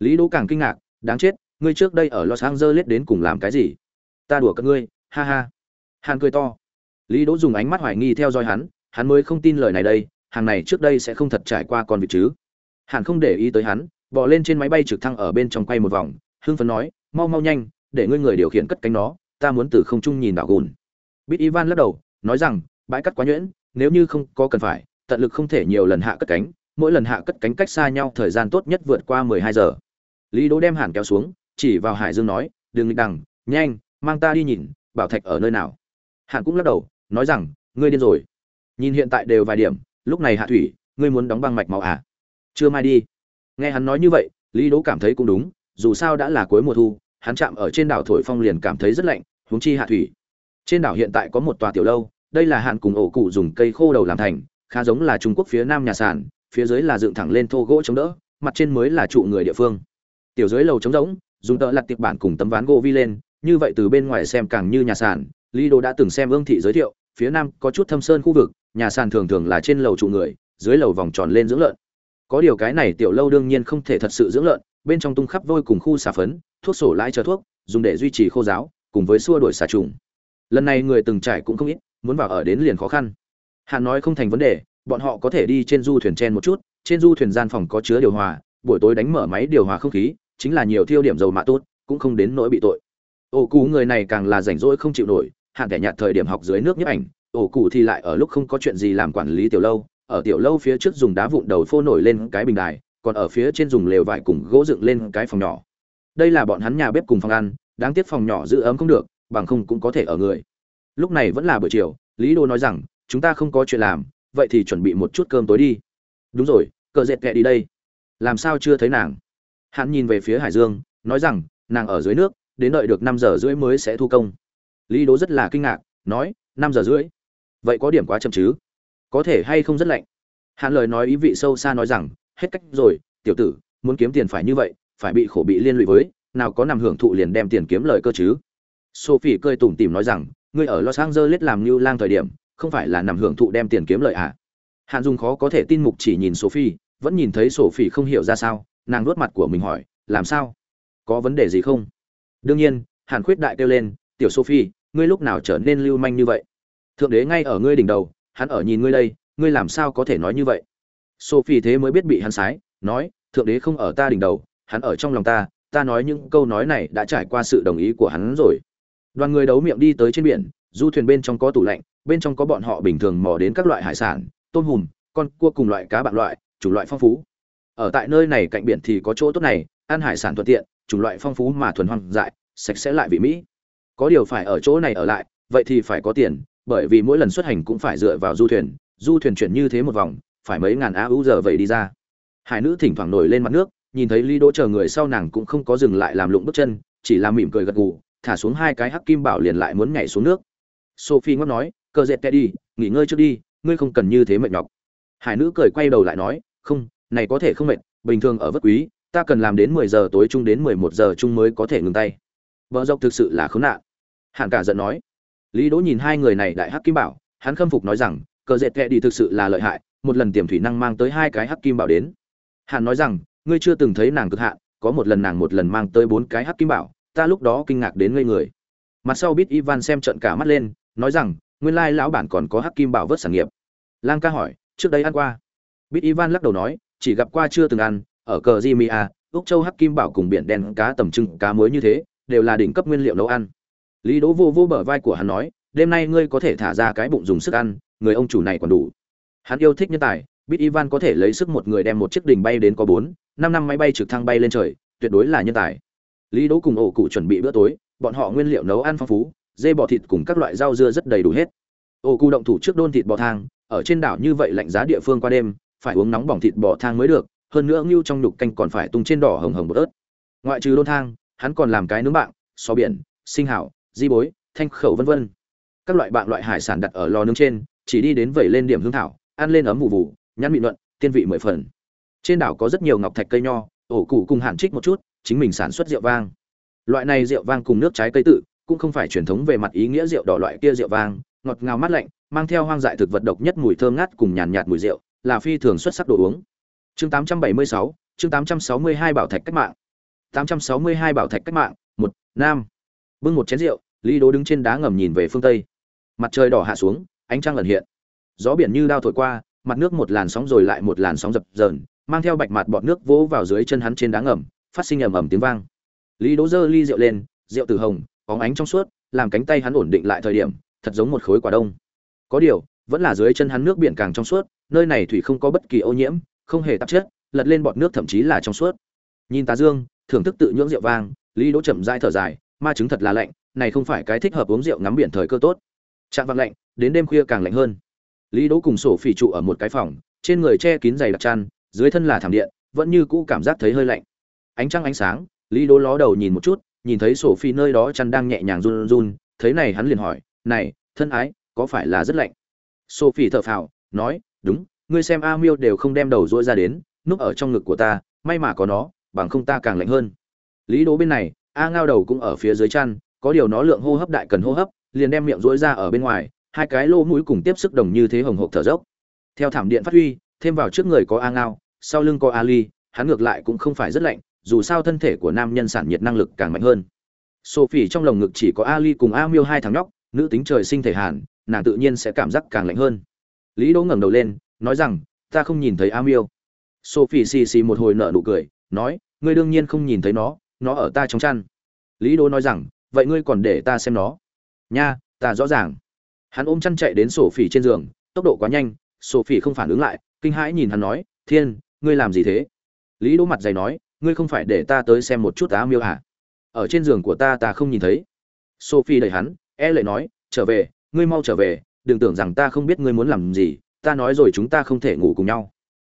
Lý đỗ càng kinh ngạc, đáng chết, ngươi trước đây ở los angeles đến cùng làm cái gì? Ta đùa các ngươi, ha ha. Hàn cười to. Lý đỗ dùng ánh mắt hoài nghi theo dõi hắn hắn mới không tin lời này đây, hàng này trước đây sẽ không thật trải qua con vịt chứ. Hàn không để ý tới hắn bỏ lên trên máy bay trực thăng ở bên trong quay một vòng, hưng phấn nói, mau mau nhanh, để ngươi người điều khiển cất cánh nó ta muốn từ không trung nhìn đảo gùn. Bít ivan lắc đầu, nói rằng, bãi cắt quá nhuyễn, nếu như không có cần phải, tận lực không thể nhiều lần hạ cất cánh, mỗi lần hạ cất cánh cách xa nhau, thời gian tốt nhất vượt qua mười hai giờ. Lý đỗ đem hàn kéo xuống, chỉ vào hải dương nói, đừng nghịch đằng, nhanh, mang ta đi nhìn, bảo thạch ở nơi nào? Hàn cũng lắc đầu, nói rằng, ngươi điên rồi. Nhìn hiện tại đều vài điểm, lúc này hạ thủy, ngươi muốn đóng băng mạch máu à? Chưa mai đi. Nghe hắn nói như vậy, lý đỗ cảm thấy cũng đúng, dù sao đã là cuối mùa thu, hắn chạm ở trên đảo thổi phong liền cảm thấy rất lạnh huống chi hạ thủy. Trên đảo hiện tại có một tòa tiểu lâu, đây là hạn cùng ổ cụ dùng cây khô đầu làm thành, khá giống là trung quốc phía nam nhà sàn, phía dưới là dựng thẳng lên thô gỗ chống đỡ, mặt trên mới là trụ người địa phương. Tiểu dưới lầu trống rỗng, dùng tợ lặt tiệp bản cùng tấm ván gỗ vi lên, như vậy từ bên ngoài xem càng như nhà sàn, lý đô đã từng xem ương thị giới thiệu, phía nam có chút thâm sơn khu vực, nhà sàn thường thường là trên lầu trụ người, dưới lầu vòng tròn lên dưỡng lợn. Có điều cái này tiểu lâu đương nhiên không thể thật sự dưỡng lợn, bên trong tung khắp vôi cùng khu xà phấn, thuốc sổ lãi chờ thuốc, dùng để duy trì khô giáo cùng với xua đuổi xà trùng. Lần này người từng trải cũng không ít, muốn vào ở đến liền khó khăn. Hạn nói không thành vấn đề, bọn họ có thể đi trên du thuyền chen một chút, trên du thuyền gian phòng có chứa điều hòa, buổi tối đánh mở máy điều hòa không khí, chính là nhiều thiêu điểm dầu mạ tốt, cũng không đến nỗi bị tội. Ổ cụ người này càng là rảnh rỗi không chịu nổi, hạn kẻ nhạt thời điểm học dưới nước nhấp ảnh ổ cụ thì lại ở lúc không có chuyện gì làm quản lý tiểu lâu, ở tiểu lâu phía trước dùng đá vụn đầu phô nổi lên cái bình đài, còn ở phía trên dùng lều vải cùng gỗ dựng lên cái phòng nhỏ. Đây là bọn hắn nhà bếp cùng phòng ăn đáng tiếc phòng nhỏ giữ ấm không được, bằng không cũng có thể ở người. Lúc này vẫn là buổi chiều, lý đô nói rằng, chúng ta không có chuyện làm, vậy thì chuẩn bị một chút cơm tối đi. Đúng rồi, cờ dẹt kệ đi đây. Làm sao chưa thấy nàng? Hắn nhìn về phía hải dương, nói rằng, nàng ở dưới nước, đến đợi được năm giờ rưỡi mới sẽ thu công. Lý đố rất là kinh ngạc, nói, năm giờ rưỡi? Vậy có điểm quá chậm chứ? Có thể hay không rất lạnh? Hắn lời nói ý vị sâu xa nói rằng, hết cách rồi, tiểu tử, muốn kiếm tiền phải như vậy, phải bị khổ bị liên lụy với nào có nằm hưởng thụ liền đem tiền kiếm lời cơ chứ? Sophie cười tủm tỉm nói rằng, ngươi ở los angeles làm như lang thời điểm, không phải là nằm hưởng thụ đem tiền kiếm lợi à? Hàn Dung khó có thể tin mục chỉ nhìn sophie, vẫn nhìn thấy sophie không hiểu ra sao, nàng nuốt mặt của mình hỏi, làm sao? Có vấn đề gì không? Đương nhiên, hàn khuyết đại kêu lên, tiểu sophie, ngươi lúc nào trở nên lưu manh như vậy? Thượng đế ngay ở ngươi đỉnh đầu, hắn ở nhìn ngươi đây, ngươi làm sao có thể nói như vậy? Sophie thế mới biết bị hắn sái, nói, thượng đế không ở ta đỉnh đầu, hắn ở trong lòng ta ta nói những câu nói này đã trải qua sự đồng ý của hắn rồi. Đoàn người đấu miệng đi tới trên biển, du thuyền bên trong có tủ lạnh, bên trong có bọn họ bình thường mò đến các loại hải sản, tôm hùm, con cua cùng loại cá bạn loại, chủng loại phong phú. Ở tại nơi này cạnh biển thì có chỗ tốt này, ăn hải sản thuận tiện, chủng loại phong phú mà thuần hoang dại, sạch sẽ lại vị mỹ. Có điều phải ở chỗ này ở lại, vậy thì phải có tiền, bởi vì mỗi lần xuất hành cũng phải dựa vào du thuyền du thuyền chuyển như thế một vòng, phải mấy ngàn a u giờ vậy đi ra. Hải nữ thỉnh thoảng nổi lên mặt nước nhìn thấy Lý đỗ chờ người sau nàng cũng không có dừng lại làm lụng bước chân, chỉ làm mỉm cười gật gù, thả xuống hai cái hắc kim bảo liền lại muốn nhảy xuống nước. Sophie ngóc nói, cờ dệt đi, nghỉ ngơi trước đi, ngươi không cần như thế mệt nhọc. Hải nữ cười quay đầu lại nói, không, này có thể không mệt, bình thường ở vất quý, ta cần làm đến mười giờ tối chung đến mười một giờ chung mới có thể ngừng tay. Bỡ dọc thực sự là khốn nạn. Hàn cả giận nói, lý đỗ nhìn hai người này đại hắc kim bảo, hắn khâm phục nói rằng, cờ dệt kệ đi thực sự là lợi hại, một lần tiềm thủy năng mang tới hai cái hắc kim bảo đến. Hàn nói rằng ngươi chưa từng thấy nàng cực hạn, có một lần nàng một lần mang tới bốn cái hắc kim bảo, ta lúc đó kinh ngạc đến ngây người. Mặt sau biết ivan xem trận cả mắt lên, nói rằng, nguyên lai lão bản còn có hắc kim bảo vớt sản nghiệp. Lang ca hỏi, trước đây ăn qua? Biết ivan lắc đầu nói, chỉ gặp qua chưa từng ăn, ở cờ jimia úc châu hắc kim bảo cùng biển đen cá tầm trưng cá muối như thế, đều là đỉnh cấp nguyên liệu nấu ăn. Lý đỗ vô vô bờ vai của hắn nói, đêm nay ngươi có thể thả ra cái bụng dùng sức ăn, người ông chủ này còn đủ. Hắn yêu thích nhân tài biết ivan có thể lấy sức một người đem một chiếc đỉnh bay đến có bốn, năm năm máy bay trực thăng bay lên trời, tuyệt đối là nhân tài. Lý đỗ cùng ổ cụ chuẩn bị bữa tối, bọn họ nguyên liệu nấu ăn phong phú, dê bò thịt cùng các loại rau dưa rất đầy đủ hết. Ổ cụ động thủ trước đôn thịt bò thang, ở trên đảo như vậy lạnh giá địa phương qua đêm, phải uống nóng bỏng thịt bò thang mới được, hơn nữa ngưu trong nhục canh còn phải tung trên đỏ hồng hồng bột ớt. Ngoại trừ đôn thang, hắn còn làm cái nướng bạn so biển, sinh hảo, di bối, thanh khẩu vân vân. Các loại bạn loại hải sản đặt ở lò nướng trên, chỉ đi đến vẩy lên điểm hương thảo, ăn lên ấm vụ vụ nhắn mịn luận tiên vị mười phần. Trên đảo có rất nhiều ngọc thạch cây nho ổ cụ cùng hạn trích một chút chính mình sản xuất rượu vang. Loại này rượu vang cùng nước trái cây tự cũng không phải truyền thống về mặt ý nghĩa rượu đỏ loại kia rượu vang ngọt ngào mát lạnh mang theo hoang dại thực vật độc nhất mùi thơm ngát cùng nhàn nhạt mùi rượu là phi thường xuất sắc đồ uống. Chương 876, chương 862 bảo thạch cách mạng. 862 bảo thạch cách mạng một nam. Bưng một chén rượu lý đố đứng trên đá ngầm nhìn về phương tây. Mặt trời đỏ hạ xuống ánh trăng lần hiện. Gió biển như đao thổi qua mặt nước một làn sóng rồi lại một làn sóng dập dờn, mang theo bạch mặt bọt nước vỗ vào dưới chân hắn trên đá ngầm, phát sinh ầm ầm tiếng vang. Lý đỗ giơ ly rượu lên, rượu từ hồng, bóng ánh trong suốt, làm cánh tay hắn ổn định lại thời điểm, thật giống một khối quả đông. Có điều, vẫn là dưới chân hắn nước biển càng trong suốt, nơi này thủy không có bất kỳ ô nhiễm, không hề tạp chất, lật lên bọt nước thậm chí là trong suốt. Nhìn tà dương, thưởng thức tự nhưỡng rượu vang, lý đỗ chậm dai thở dài, ma chứng thật là lạnh, này không phải cái thích hợp uống rượu ngắm biển thời cơ tốt. Trạng vạng lạnh, đến đêm khuya càng lạnh hơn lý đỗ cùng sổ phỉ trụ ở một cái phòng, trên người che kín dày đặc chăn, dưới thân là thảm điện, vẫn như cũ cảm giác thấy hơi lạnh. Ánh trăng ánh sáng, lý đỗ ló đầu nhìn một chút, nhìn thấy sổ phi nơi đó chăn đang nhẹ nhàng run run, thấy này hắn liền hỏi, này, thân ái, có phải là rất lạnh? Sophie thở phào, nói, đúng, ngươi xem a miêu đều không đem đầu dỗi ra đến, núp ở trong ngực của ta, may mà có nó, bằng không ta càng lạnh hơn. Lý Đỗ bên này, a ngao đầu cũng ở phía dưới chăn, có điều nó lượng hô hấp đại cần hô hấp, liền đem miệng dỗi ra ở bên ngoài hai cái lô mũi cùng tiếp sức đồng như thế hồng hộc thở dốc. Theo thảm điện phát huy, thêm vào trước người có a ngao, sau lưng có ali hắn ngược lại cũng không phải rất lạnh, dù sao thân thể của nam nhân sản nhiệt năng lực càng mạnh hơn. Sophie trong lồng ngực chỉ có ali cùng a miêu hai thằng nhóc, nữ tính trời sinh thể hàn, nàng tự nhiên sẽ cảm giác càng lạnh hơn. Lý đỗ ngẩng đầu lên, nói rằng, ta không nhìn thấy a miêu. Sophie xì xì một hồi nở nụ cười, nói, ngươi đương nhiên không nhìn thấy nó nó ở ta trong chăn. Lý đỗ nói rằng, vậy ngươi còn để ta xem nó? Nha, ta rõ ràng hắn ôm chăn chạy đến sổ phỉ trên giường, tốc độ quá nhanh, sổ phỉ không phản ứng lại, kinh hãi nhìn hắn nói, thiên, ngươi làm gì thế? Lý đỗ mặt dày nói, ngươi không phải để ta tới xem một chút a miêu à ở trên giường của ta ta không nhìn thấy. Sophie đẩy hắn e lệ nói, trở về, ngươi mau trở về, đừng tưởng rằng ta không biết ngươi muốn làm gì, ta nói rồi chúng ta không thể ngủ cùng nhau.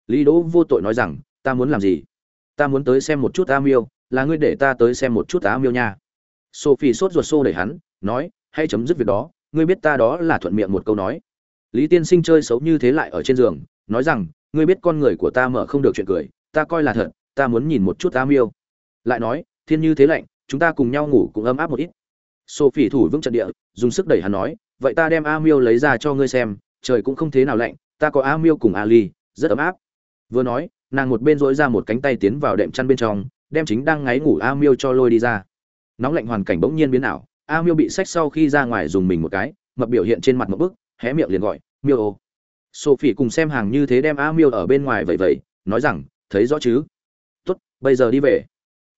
Lý đỗ vô tội nói rằng, ta muốn làm gì? Ta muốn tới xem một chút a miêu, là ngươi để ta tới xem một chút a miêu nha. Sophie sốt ruột xô đẩy hắn, nói, hãy chấm dứt việc đó ngươi biết ta đó là thuận miệng một câu nói. Lý tiên sinh chơi xấu như thế lại ở trên giường, nói rằng, ngươi biết con người của ta mở không được chuyện cười, ta coi là thật, ta muốn nhìn một chút ta miêu lại nói, thiên như thế lạnh, chúng ta cùng nhau ngủ cũng ấm áp một ít. Sophie thủ vững trận địa, dùng sức đẩy hắn nói, vậy ta đem a miêu lấy ra cho ngươi xem, trời cũng không thế nào lạnh, ta có a miêu cùng ali, rất ấm áp. Vừa nói, nàng một bên dỗi ra một cánh tay tiến vào đệm chăn bên trong, đem chính đang ngáy ngủ a miêu cho lôi đi ra. Nóng lạnh hoàn cảnh bỗng nhiên biến ảo a miêu bị sách sau khi ra ngoài dùng mình một cái, mập biểu hiện trên mặt một bức, hé miệng liền gọi, miêu ô. Sophie cùng xem hàng như thế đem a miêu ở bên ngoài vậy vậy nói rằng, thấy rõ chứ? Tốt, bây giờ đi về.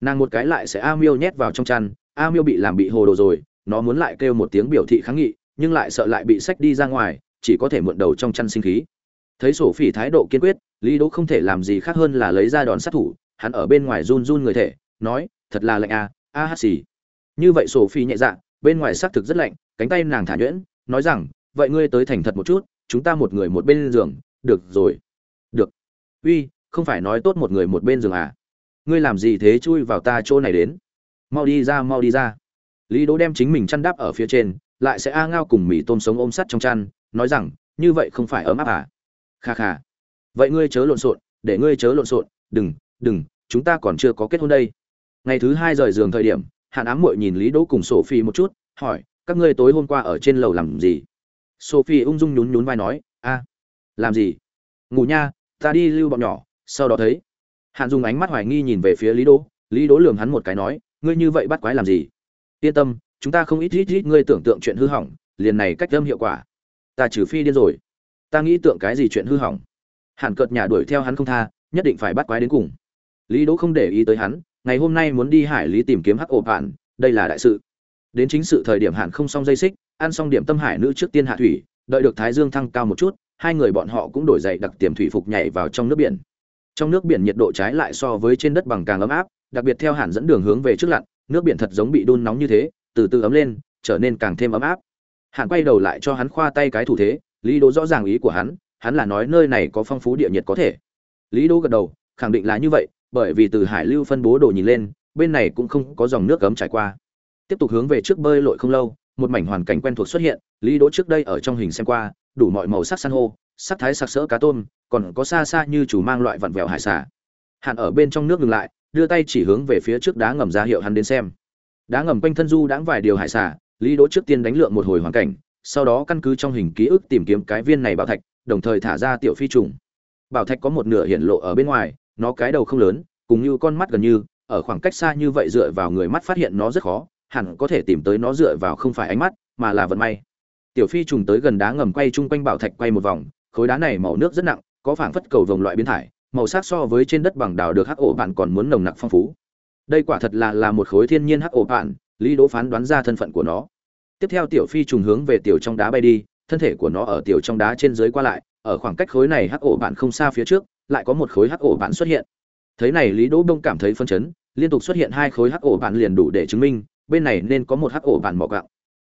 Nàng một cái lại sẽ a miêu nhét vào trong chăn, a miêu bị làm bị hồ đồ rồi, nó muốn lại kêu một tiếng biểu thị kháng nghị, nhưng lại sợ lại bị sách đi ra ngoài, chỉ có thể mượn đầu trong chăn sinh khí. Thấy sổ phỉ thái độ kiên quyết, lý đỗ không thể làm gì khác hơn là lấy ra đòn sát thủ, hắn ở bên ngoài run run người thể, nói, thật là lạnh a a hát xì như vậy sổ phỉ nhẹ dạ bên ngoài xác thực rất lạnh, cánh tay nàng thả nhuyễn, nói rằng, vậy ngươi tới thành thật một chút, chúng ta một người một bên giường, được rồi. Được. Uy, không phải nói tốt một người một bên giường à? Ngươi làm gì thế chui vào ta chỗ này đến? Mau đi ra, mau đi ra. Lý đỗ đem chính mình chăn đắp ở phía trên, lại sẽ a ngao cùng mì tôm sống ôm sắt trong chăn, nói rằng, như vậy không phải ấm áp à? Kha kha. Vậy ngươi chớ lộn xộn, để ngươi chớ lộn xộn, đừng đừng, chúng ta còn chưa có kết hôn đây. Ngày thứ hai rời giường thời điểm hạn ám muội nhìn lý đỗ cùng sophie một chút, hỏi, các ngươi tối hôm qua ở trên lầu làm gì? Sophie ung dung nhún nhún vai nói, a, làm gì? Ngủ nha, ta đi lưu bọn nhỏ, sau đó thấy. Hạn dùng ánh mắt hoài nghi nhìn về phía lý đỗ lý đỗ lườm hắn một cái nói, ngươi như vậy bắt quái làm gì? Yên tâm, chúng ta không ít ít ít ngươi tưởng tượng chuyện hư hỏng, liền này cách âm hiệu quả. Ta trừ phi điên rồi. Ta nghĩ tượng cái gì chuyện hư hỏng? Hàn cợt nhà đuổi theo hắn không tha, nhất định phải bắt quái đến cùng. Lý đỗ không để ý tới hắn ngày hôm nay muốn đi hải lý tìm kiếm hắc ổ bạn đây là đại sự. Đến chính sự thời điểm hạn không xong dây xích, ăn xong điểm tâm hải nữ trước tiên hạ thủy, đợi được thái dương thăng cao một chút, hai người bọn họ cũng đổi dậy đặc tiềm thủy phục nhảy vào trong nước biển. Trong nước biển nhiệt độ trái lại so với trên đất bằng càng ấm áp, đặc biệt theo hạn dẫn đường hướng về trước lặn, nước biển thật giống bị đun nóng như thế, từ từ ấm lên, trở nên càng thêm ấm áp. Hạn quay đầu lại cho hắn khoa tay cái thủ thế, lý đỗ rõ ràng ý của hắn hắn là nói nơi này có phong phú địa nhiệt có thể. Lý đỗ gật đầu, khẳng định là như vậy bởi vì từ hải lưu phân bố đồ nhìn lên, bên này cũng không có dòng nước cấm trải qua. Tiếp tục hướng về trước bơi lội không lâu, một mảnh hoàn cảnh quen thuộc xuất hiện, lý đỗ trước đây ở trong hình xem qua, đủ mọi màu sắc san hô, sắc thái sặc sỡ cá tôm, còn có xa xa như chủ mang loại vặn vẹo hải xả hạn ở bên trong nước ngừng lại, đưa tay chỉ hướng về phía trước đá ngầm ra hiệu hắn đến xem. Đá ngầm quanh thân du đãng vài điều hải xả lý đỗ trước tiên đánh lượng một hồi hoàn cảnh, sau đó căn cứ trong hình ký ức tìm kiếm cái viên này bảo thạch, đồng thời thả ra tiểu phi trùng. Bảo thạch có một nửa hiện lộ ở bên ngoài nó cái đầu không lớn, cùng như con mắt gần như, ở khoảng cách xa như vậy dựa vào người mắt phát hiện nó rất khó, hẳn có thể tìm tới nó dựa vào không phải ánh mắt, mà là vận may. Tiểu phi trùng tới gần đá ngầm quay chung quanh bảo thạch quay một vòng, khối đá này màu nước rất nặng, có phảng phất cầu vồng loại biến thải, màu sắc so với trên đất bằng đào được hắc ổ bạn còn muốn nồng nặc phong phú. Đây quả thật là là một khối thiên nhiên hắc ổ bạn, lý đỗ phán đoán ra thân phận của nó. Tiếp theo tiểu phi trùng hướng về tiểu trong đá bay đi, thân thể của nó ở tiểu trong đá trên dưới qua lại, ở khoảng cách khối này hắc ổ bạn không xa phía trước lại có một khối hắc ổ bạn xuất hiện. Thấy này, lý đỗ đông cảm thấy phân chấn, liên tục xuất hiện hai khối hắc ổ bạn liền đủ để chứng minh, bên này nên có một hắc ổ bạn mỏ gạo.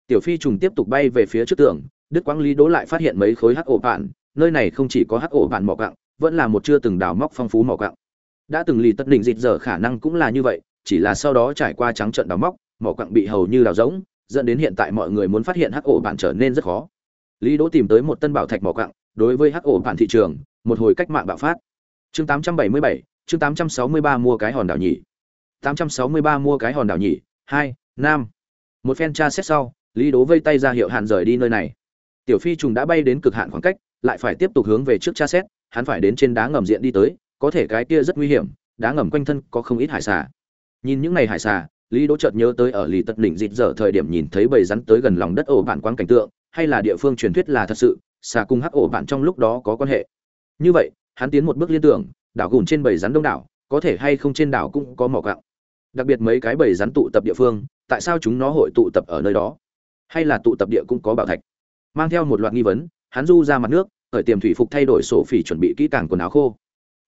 Tiểu phi trùng tiếp tục bay về phía trước tường, đức quang lý đỗ lại phát hiện mấy khối hắc ổ bạn, nơi này không chỉ có hắc ổ bạn mỏ gạo, vẫn là một chưa từng đào móc phong phú mỏ gạo. Đã từng lì tất định dịch giờ khả năng cũng là như vậy, chỉ là sau đó trải qua trắng trận đào móc, mỏ quặng bị hầu như đào rỗng, dẫn đến hiện tại mọi người muốn phát hiện hắc ổ bạn trở nên rất khó. Lý đỗ tìm tới một tân bảo thạch mỏ quặng đối với hắc ổ bạn thị trường, một hồi cách mạng bạo phát chương 877, chương 863 mua cái hòn đảo nhỉ. 863 mua cái hòn đảo nhỉ. Hai nam. Một phen tra xét sau lý đố vây tay ra hiệu hạn rời đi nơi này. Tiểu phi trùng đã bay đến cực hạn khoảng cách lại phải tiếp tục hướng về trước tra xét hắn phải đến trên đá ngầm diện đi tới có thể cái kia rất nguy hiểm đá ngầm quanh thân có không ít hải xà. Nhìn những ngày hải xà lý đỗ chợt nhớ tới ở lì tật đỉnh dịt dở thời điểm nhìn thấy bầy rắn tới gần lòng đất ổ bản quang cảnh tượng hay là địa phương truyền thuyết là thật sự xà cung hắc ổ bản trong lúc đó có quan hệ. Như vậy hắn tiến một bước liên tưởng, đảo gùn trên bầy rắn đông đảo, có thể hay không trên đảo cũng có mỏ gạo. Đặc biệt mấy cái bầy rắn tụ tập địa phương, tại sao chúng nó hội tụ tập ở nơi đó? Hay là tụ tập địa cũng có bảo thạch? Mang theo một loạt nghi vấn, hắn du ra mặt nước, khởi tiềm thủy phục thay đổi sổ phỉ chuẩn bị kỹ càng quần áo khô.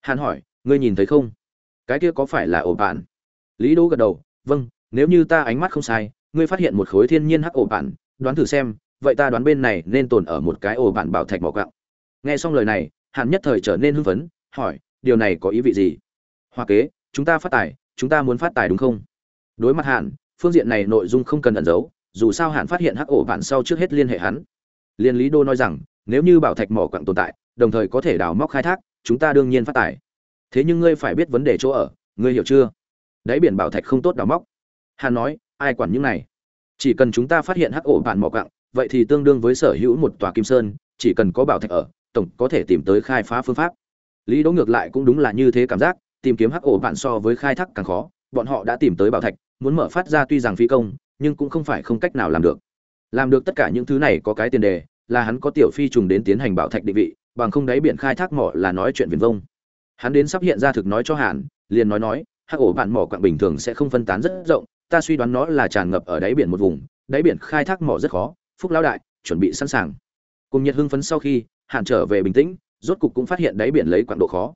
Hắn hỏi, ngươi nhìn thấy không? Cái kia có phải là ổ bạn? Lý đỗ gật đầu vâng nếu như ta ánh mắt không sai, ngươi phát hiện một khối thiên nhiên hắc ổ bạn, đoán thử xem, vậy ta đoán bên này nên tồn ở một cái ổ bạn bảo thạch mỏ gạo. Nghe xong lời này hắn nhất thời trở nên hưng phấn hỏi điều này có ý vị gì? Hoa kế chúng ta phát tài chúng ta muốn phát tài đúng không? Đối mặt Hàn, phương diện này nội dung không cần ẩn giấu dù sao Hàn phát hiện hắc ổ bạn sau trước hết liên hệ hắn. Liên lý đô nói rằng nếu như bảo thạch mỏ quặng tồn tại đồng thời có thể đào móc khai thác chúng ta đương nhiên phát tài. Thế nhưng ngươi phải biết vấn đề chỗ ở ngươi hiểu chưa? Đáy biển bảo thạch không tốt đào móc. Hàn nói ai quản những này? Chỉ cần chúng ta phát hiện hắc ổ bạn mỏ quặng vậy thì tương đương với sở hữu một tòa kim sơn chỉ cần có bảo thạch ở tổng có thể tìm tới khai phá phương pháp. Lý đỗ ngược lại cũng đúng là như thế cảm giác, tìm kiếm hắc ổ bạn so với khai thác càng khó, bọn họ đã tìm tới bảo thạch, muốn mở phát ra tuy rằng phi công, nhưng cũng không phải không cách nào làm được. Làm được tất cả những thứ này có cái tiền đề, là hắn có tiểu phi trùng đến tiến hành bảo thạch định vị, bằng không đáy biển khai thác mỏ là nói chuyện viền vông. Hắn đến sắp hiện ra thực nói cho hàn, liền nói nói, hắc ổ bạn mỏ quặng bình thường sẽ không phân tán rất rộng, ta suy đoán nó là tràn ngập ở đáy biển một vùng, đáy biển khai thác mỏ rất khó, phúc lão đại, chuẩn bị sẵn sàng. Cùng nhiệt hưng phấn sau khi hàn trở về bình tĩnh, rốt cục cũng phát hiện đáy biển lấy quặng độ khó.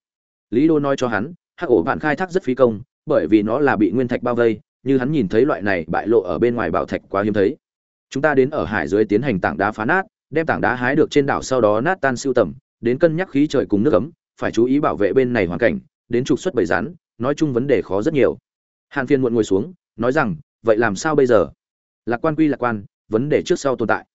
Lý đô nói cho hắn, hắc ổ bạn khai thác rất phí công, bởi vì nó là bị nguyên thạch bao vây, như hắn nhìn thấy loại này bại lộ ở bên ngoài bảo thạch quá hiếm thấy. Chúng ta đến ở hải dưới tiến hành tảng đá phá nát, đem tảng đá hái được trên đảo sau đó nát tan siêu tầm, đến cân nhắc khí trời cùng nước ấm, phải chú ý bảo vệ bên này hoàn cảnh, đến trục xuất bầy rắn, nói chung vấn đề khó rất nhiều. Hàn phiên muộn ngồi xuống, nói rằng, vậy làm sao bây giờ? Lạc quan quy lạc quan, vấn đề trước sau tồn tại.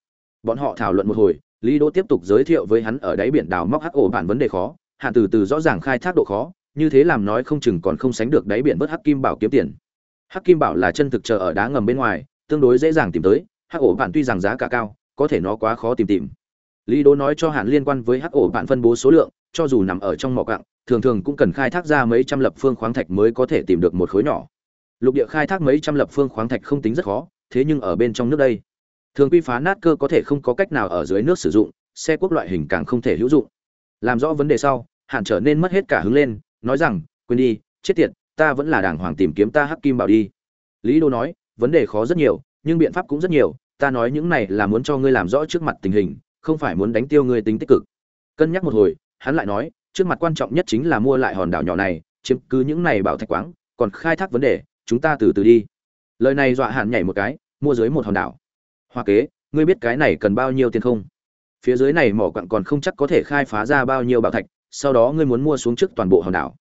Bọn họ thảo luận một hồi lý đỗ tiếp tục giới thiệu với hắn ở đáy biển đào móc hắc ổ bản vấn đề khó hạn từ từ rõ ràng khai thác độ khó, như thế làm nói không chừng còn không sánh được đáy biển vớt hắc kim bảo kiếm tiền. Hắc kim bảo là chân thực chờ ở đá ngầm bên ngoài, tương đối dễ dàng tìm tới, hắc ổ bản tuy rằng giá cả cao, có thể nó quá khó tìm tìm. Lý đỗ nói cho hạn liên quan với hắc ổ bản phân bố số lượng, cho dù nằm ở trong mỏ cặng thường thường cũng cần khai thác ra mấy trăm lập phương khoáng thạch mới có thể tìm được một khối nhỏ. Lục địa khai thác mấy trăm lập phương khoáng thạch không tính rất khó, thế nhưng ở bên trong nước đây thường quy phá nát cơ có thể không có cách nào ở dưới nước sử dụng, xe quốc loại hình càng không thể hữu dụng. Làm rõ vấn đề sau hạn trở nên mất hết cả hứng lên, nói rằng, quên đi, chết tiệt, ta vẫn là đàng hoàng tìm kiếm ta hắc kim bảo đi. Lý đô nói, vấn đề khó rất nhiều, nhưng biện pháp cũng rất nhiều, ta nói những này là muốn cho ngươi làm rõ trước mặt tình hình, không phải muốn đánh tiêu ngươi tính tích cực. Cân nhắc một hồi, hắn lại nói, trước mặt quan trọng nhất chính là mua lại hòn đảo nhỏ này, chiếm cứ những này bảo thạch quáng, còn khai thác vấn đề, chúng ta từ từ đi. Lời này dọa hạn nhảy một cái, mua dưới một hòn đảo hoa kế, ngươi biết cái này cần bao nhiêu tiền không? Phía dưới này mỏ quặng còn không chắc có thể khai phá ra bao nhiêu bảo thạch, sau đó ngươi muốn mua xuống trước toàn bộ hòn đảo.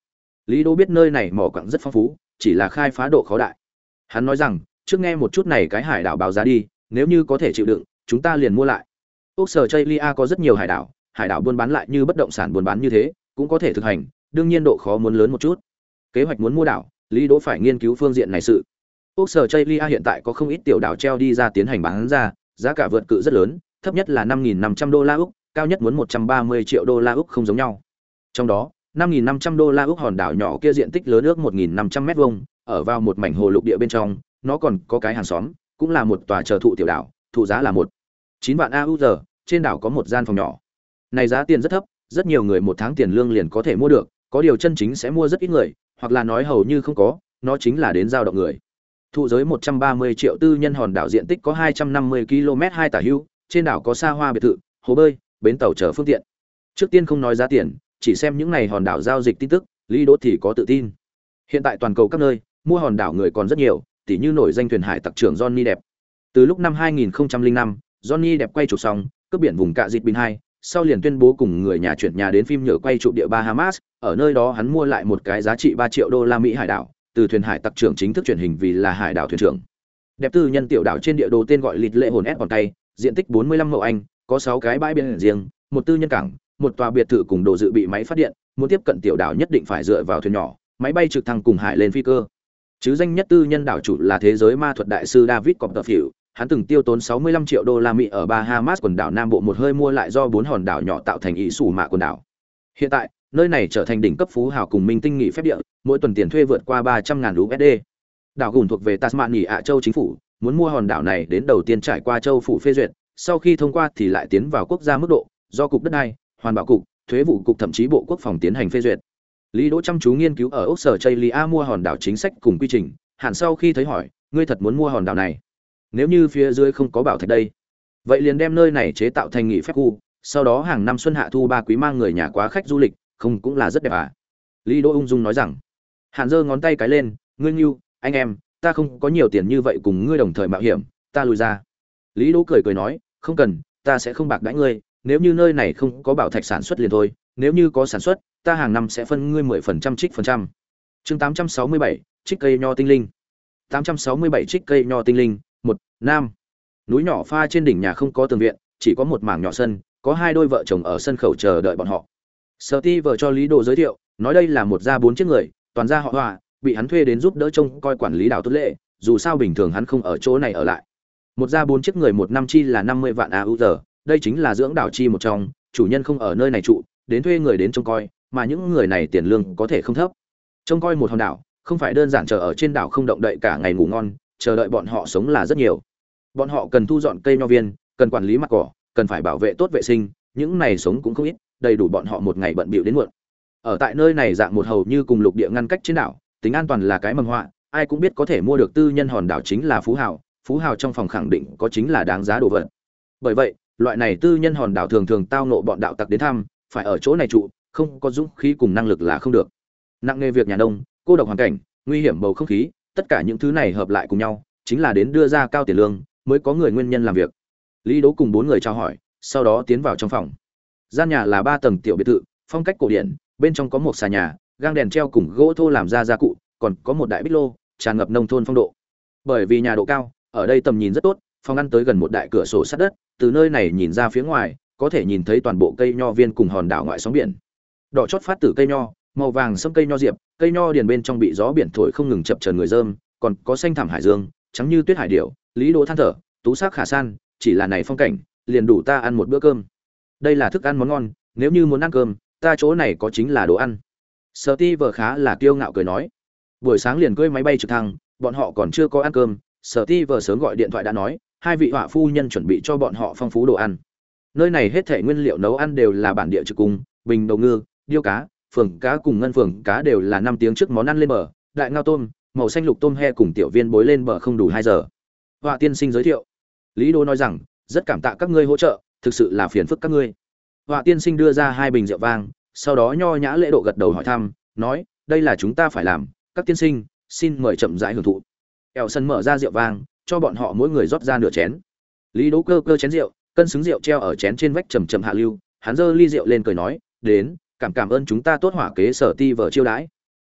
Lý đỗ biết nơi này mỏ quặng rất phong phú, chỉ là khai phá độ khó đại. Hắn nói rằng, trước nghe một chút này cái hải đảo báo giá đi, nếu như có thể chịu đựng, chúng ta liền mua lại. Ốc sở chaylia có rất nhiều hải đảo hải đảo buôn bán lại như bất động sản buôn bán như thế, cũng có thể thực hành, đương nhiên độ khó muốn lớn một chút. Kế hoạch muốn mua đảo, lý đỗ phải nghiên cứu phương diện này sự. Úc sở chaylia hiện tại có không ít tiểu đảo treo đi ra tiến hành bán ra giá cả vượt cự rất lớn thấp nhất là 5.500 đô la úc cao nhất muốn 130 triệu đô la úc không giống nhau trong đó 5.500 đô la úc hòn đảo nhỏ kia diện tích lớn ước 1500 mét vuông ở vào một mảnh hồ lục địa bên trong nó còn có cái hàng xóm cũng là một tòa chờ thụ tiểu đảo thụ giá là một chín vạn AUD, trên đảo có một gian phòng nhỏ. Này giá tiền rất thấp, rất nhiều người một tháng tiền lương liền có thể mua được, có điều chân chính sẽ mua rất ít người, hoặc là nói hầu như không có, nó chính là đến giao động người. Thụ giới 130 triệu tư nhân hòn đảo diện tích có 250 km hai tả hữu, trên đảo có xa hoa biệt thự, hồ bơi, bến tàu chở phương tiện. Trước tiên không nói giá tiền, chỉ xem những này hòn đảo giao dịch tin tức, Lý Đỗ thì có tự tin. Hiện tại toàn cầu các nơi, mua hòn đảo người còn rất nhiều, tỉ như nổi danh thuyền hải tặc trưởng Johnny đẹp. Từ lúc năm 2005, Johnny đẹp quay chụp xong, cướp biển vùng cạ dịch bình 2, sau liền tuyên bố cùng người nhà chuyển nhà đến phim nhựa quay chụp địa Bahamas, ở nơi đó hắn mua lại một cái giá trị 3 triệu đô la Mỹ hải đảo, từ thuyền hải tặc trưởng chính thức chuyển hình vì là hải đảo thuyền trưởng. Đẹp tư nhân tiểu đảo trên địa đồ tên gọi lịt lệ hồn ép còn tay, diện tích 45 mẫu anh, có 6 cái bãi biển riêng, một tư nhân cảng, một tòa biệt thự cùng đồ dự bị máy phát điện, muốn tiếp cận tiểu đảo nhất định phải dựa vào thuyền nhỏ, máy bay trực thăng cùng hải lên phi cơ. Chứ danh nhất tư nhân đảo chủ là thế giới ma thuật đại sư David Copperfield, hắn từng tiêu tốn 65 triệu đô la Mỹ ở Bahamas quần đảo Nam Bộ một hơi mua lại do bốn hòn đảo nhỏ tạo thành ý sủ mạ quần đảo. Hiện tại, nơi này trở thành đỉnh cấp phú hào cùng minh tinh nghỉ phép địa, mỗi tuần tiền thuê vượt qua 300 ngàn USD. Đảo gùn thuộc về Tasmania ạ châu chính phủ, muốn mua hòn đảo này đến đầu tiên trải qua châu phủ phê duyệt, sau khi thông qua thì lại tiến vào quốc gia mức độ, do cục đất đai, hoàn bảo cục, thuế vụ cục thậm chí bộ quốc phòng tiến hành phê duyệt. Lý Đỗ chăm chú nghiên cứu ở Úc sở Chaylia mua hòn đảo chính sách cùng quy trình, hẳn sau khi thấy hỏi, ngươi thật muốn mua hòn đảo này? nếu như phía dưới không có bảo thạch đây vậy liền đem nơi này chế tạo thành nghỉ phép khu sau đó hàng năm xuân hạ thu ba quý mang người nhà quá khách du lịch không cũng là rất đẹp à? Lý đỗ ung dung nói rằng, hàn giơ ngón tay cái lên, ngươi nghiêu anh em, ta không có nhiều tiền như vậy cùng ngươi đồng thời mạo hiểm, ta lùi ra. Lý đỗ cười cười nói, không cần, ta sẽ không bạc đãi ngươi, nếu như nơi này không có bảo thạch sản xuất liền thôi, nếu như có sản xuất, ta hàng năm sẽ phân ngươi mười phần trăm, trích phần trăm. Chương tám trăm sáu mươi bảy, trích cây nho tinh linh. tám trăm sáu mươi bảy, trích cây nho tinh linh, một, nam. Núi nhỏ pha trên đỉnh nhà không có tường viện, chỉ có một mảng nhỏ sân, có hai đôi vợ chồng ở sân khẩu chờ đợi bọn họ sở ti vợ cho lý đồ giới thiệu, nói đây là một gia bốn chiếc người, toàn gia họ hòa bị hắn thuê đến giúp đỡ trông coi quản lý đảo tốt lệ, dù sao bình thường hắn không ở chỗ này ở lại. Một gia bốn chiếc người một năm chi là năm mươi vạn a giờ, đây chính là dưỡng đảo chi một trong, chủ nhân không ở nơi này trụ, đến thuê người đến trông coi, mà những người này tiền lương có thể không thấp. Trông coi một hòn đảo, không phải đơn giản chờ ở trên đảo không động đậy cả ngày ngủ ngon, chờ đợi bọn họ sống là rất nhiều. Bọn họ cần thu dọn cây nho viên, cần quản lý mặt cỏ, cần phải bảo vệ tốt vệ sinh, những này sống cũng không ít đầy đủ bọn họ một ngày bận bịu đến muộn. Ở tại nơi này dạng một hầu như cùng lục địa ngăn cách trên đảo, tính an toàn là cái mầm họa, ai cũng biết có thể mua được tư nhân hòn đảo chính là phú hào phú hào trong phòng khẳng định có chính là đáng giá đồ vật. Bởi vậy, loại này tư nhân hòn đảo thường thường tao nộ bọn đạo tặc đến thăm, phải ở chỗ này trụ, không có dũng khí cùng năng lực là không được. Nặng nghề việc nhà nông, cô độc hoàn cảnh, nguy hiểm bầu không khí, tất cả những thứ này hợp lại cùng nhau, chính là đến đưa ra cao tiền lương, mới có người nguyên nhân làm việc. Lý đố cùng bốn người trao hỏi, sau đó tiến vào trong phòng gian nhà là ba tầng tiểu biệt thự, phong cách cổ điển, bên trong có một xà nhà, gang đèn treo cùng gỗ thô làm ra gia cụ, còn có một đại bích lô, tràn ngập nông thôn phong độ. Bởi vì nhà độ cao, ở đây tầm nhìn rất tốt, phòng ăn tới gần một đại cửa sổ sát đất, từ nơi này nhìn ra phía ngoài, có thể nhìn thấy toàn bộ cây nho viên cùng hòn đảo ngoại sóng biển. Đỏ chót phát tử cây nho, màu vàng sâm cây nho diệp, cây nho điền bên trong bị gió biển thổi không ngừng chập trần người dơm, còn có xanh thảm hải dương, trắng như tuyết hải điểu, lý đỗ than thở, tú sắc khả san, chỉ là này phong cảnh, liền đủ ta ăn một bữa cơm đây là thức ăn món ngon, nếu như muốn ăn cơm, ta chỗ này có chính là đồ ăn. Sợ ti vờ khá là kiêu ngạo cười nói. Buổi sáng liền cưỡi máy bay trực thăng, bọn họ còn chưa có ăn cơm, sở ti vờ sớm gọi điện thoại đã nói, hai vị họa phu nhân chuẩn bị cho bọn họ phong phú đồ ăn. Nơi này hết thể nguyên liệu nấu ăn đều là bản địa trực cung, bình đầu ngư, điêu cá phường cá cùng ngân phường cá đều là năm tiếng trước món ăn lên bờ, đại ngao tôm, màu xanh lục tôm he cùng tiểu viên bối lên bờ không đủ hai giờ. Họa tiên sinh giới thiệu. Lý đô nói rằng, rất cảm tạ các ngươi hỗ trợ thực sự là phiền phức các ngươi. Họa tiên sinh đưa ra hai bình rượu vang, sau đó nho nhã lễ độ gật đầu hỏi thăm, nói, đây là chúng ta phải làm, các tiên sinh, xin mời chậm rãi hưởng thụ. Eo sân mở ra rượu vang, cho bọn họ mỗi người rót ra nửa chén. Lý đỗ cơ cơ chén rượu, cân xứng rượu treo ở chén trên vách trầm trầm hạ lưu, hắn giơ ly rượu lên cười nói, đến, cảm cảm ơn chúng ta tốt hỏa kế sở ti vợ chiêu đãi.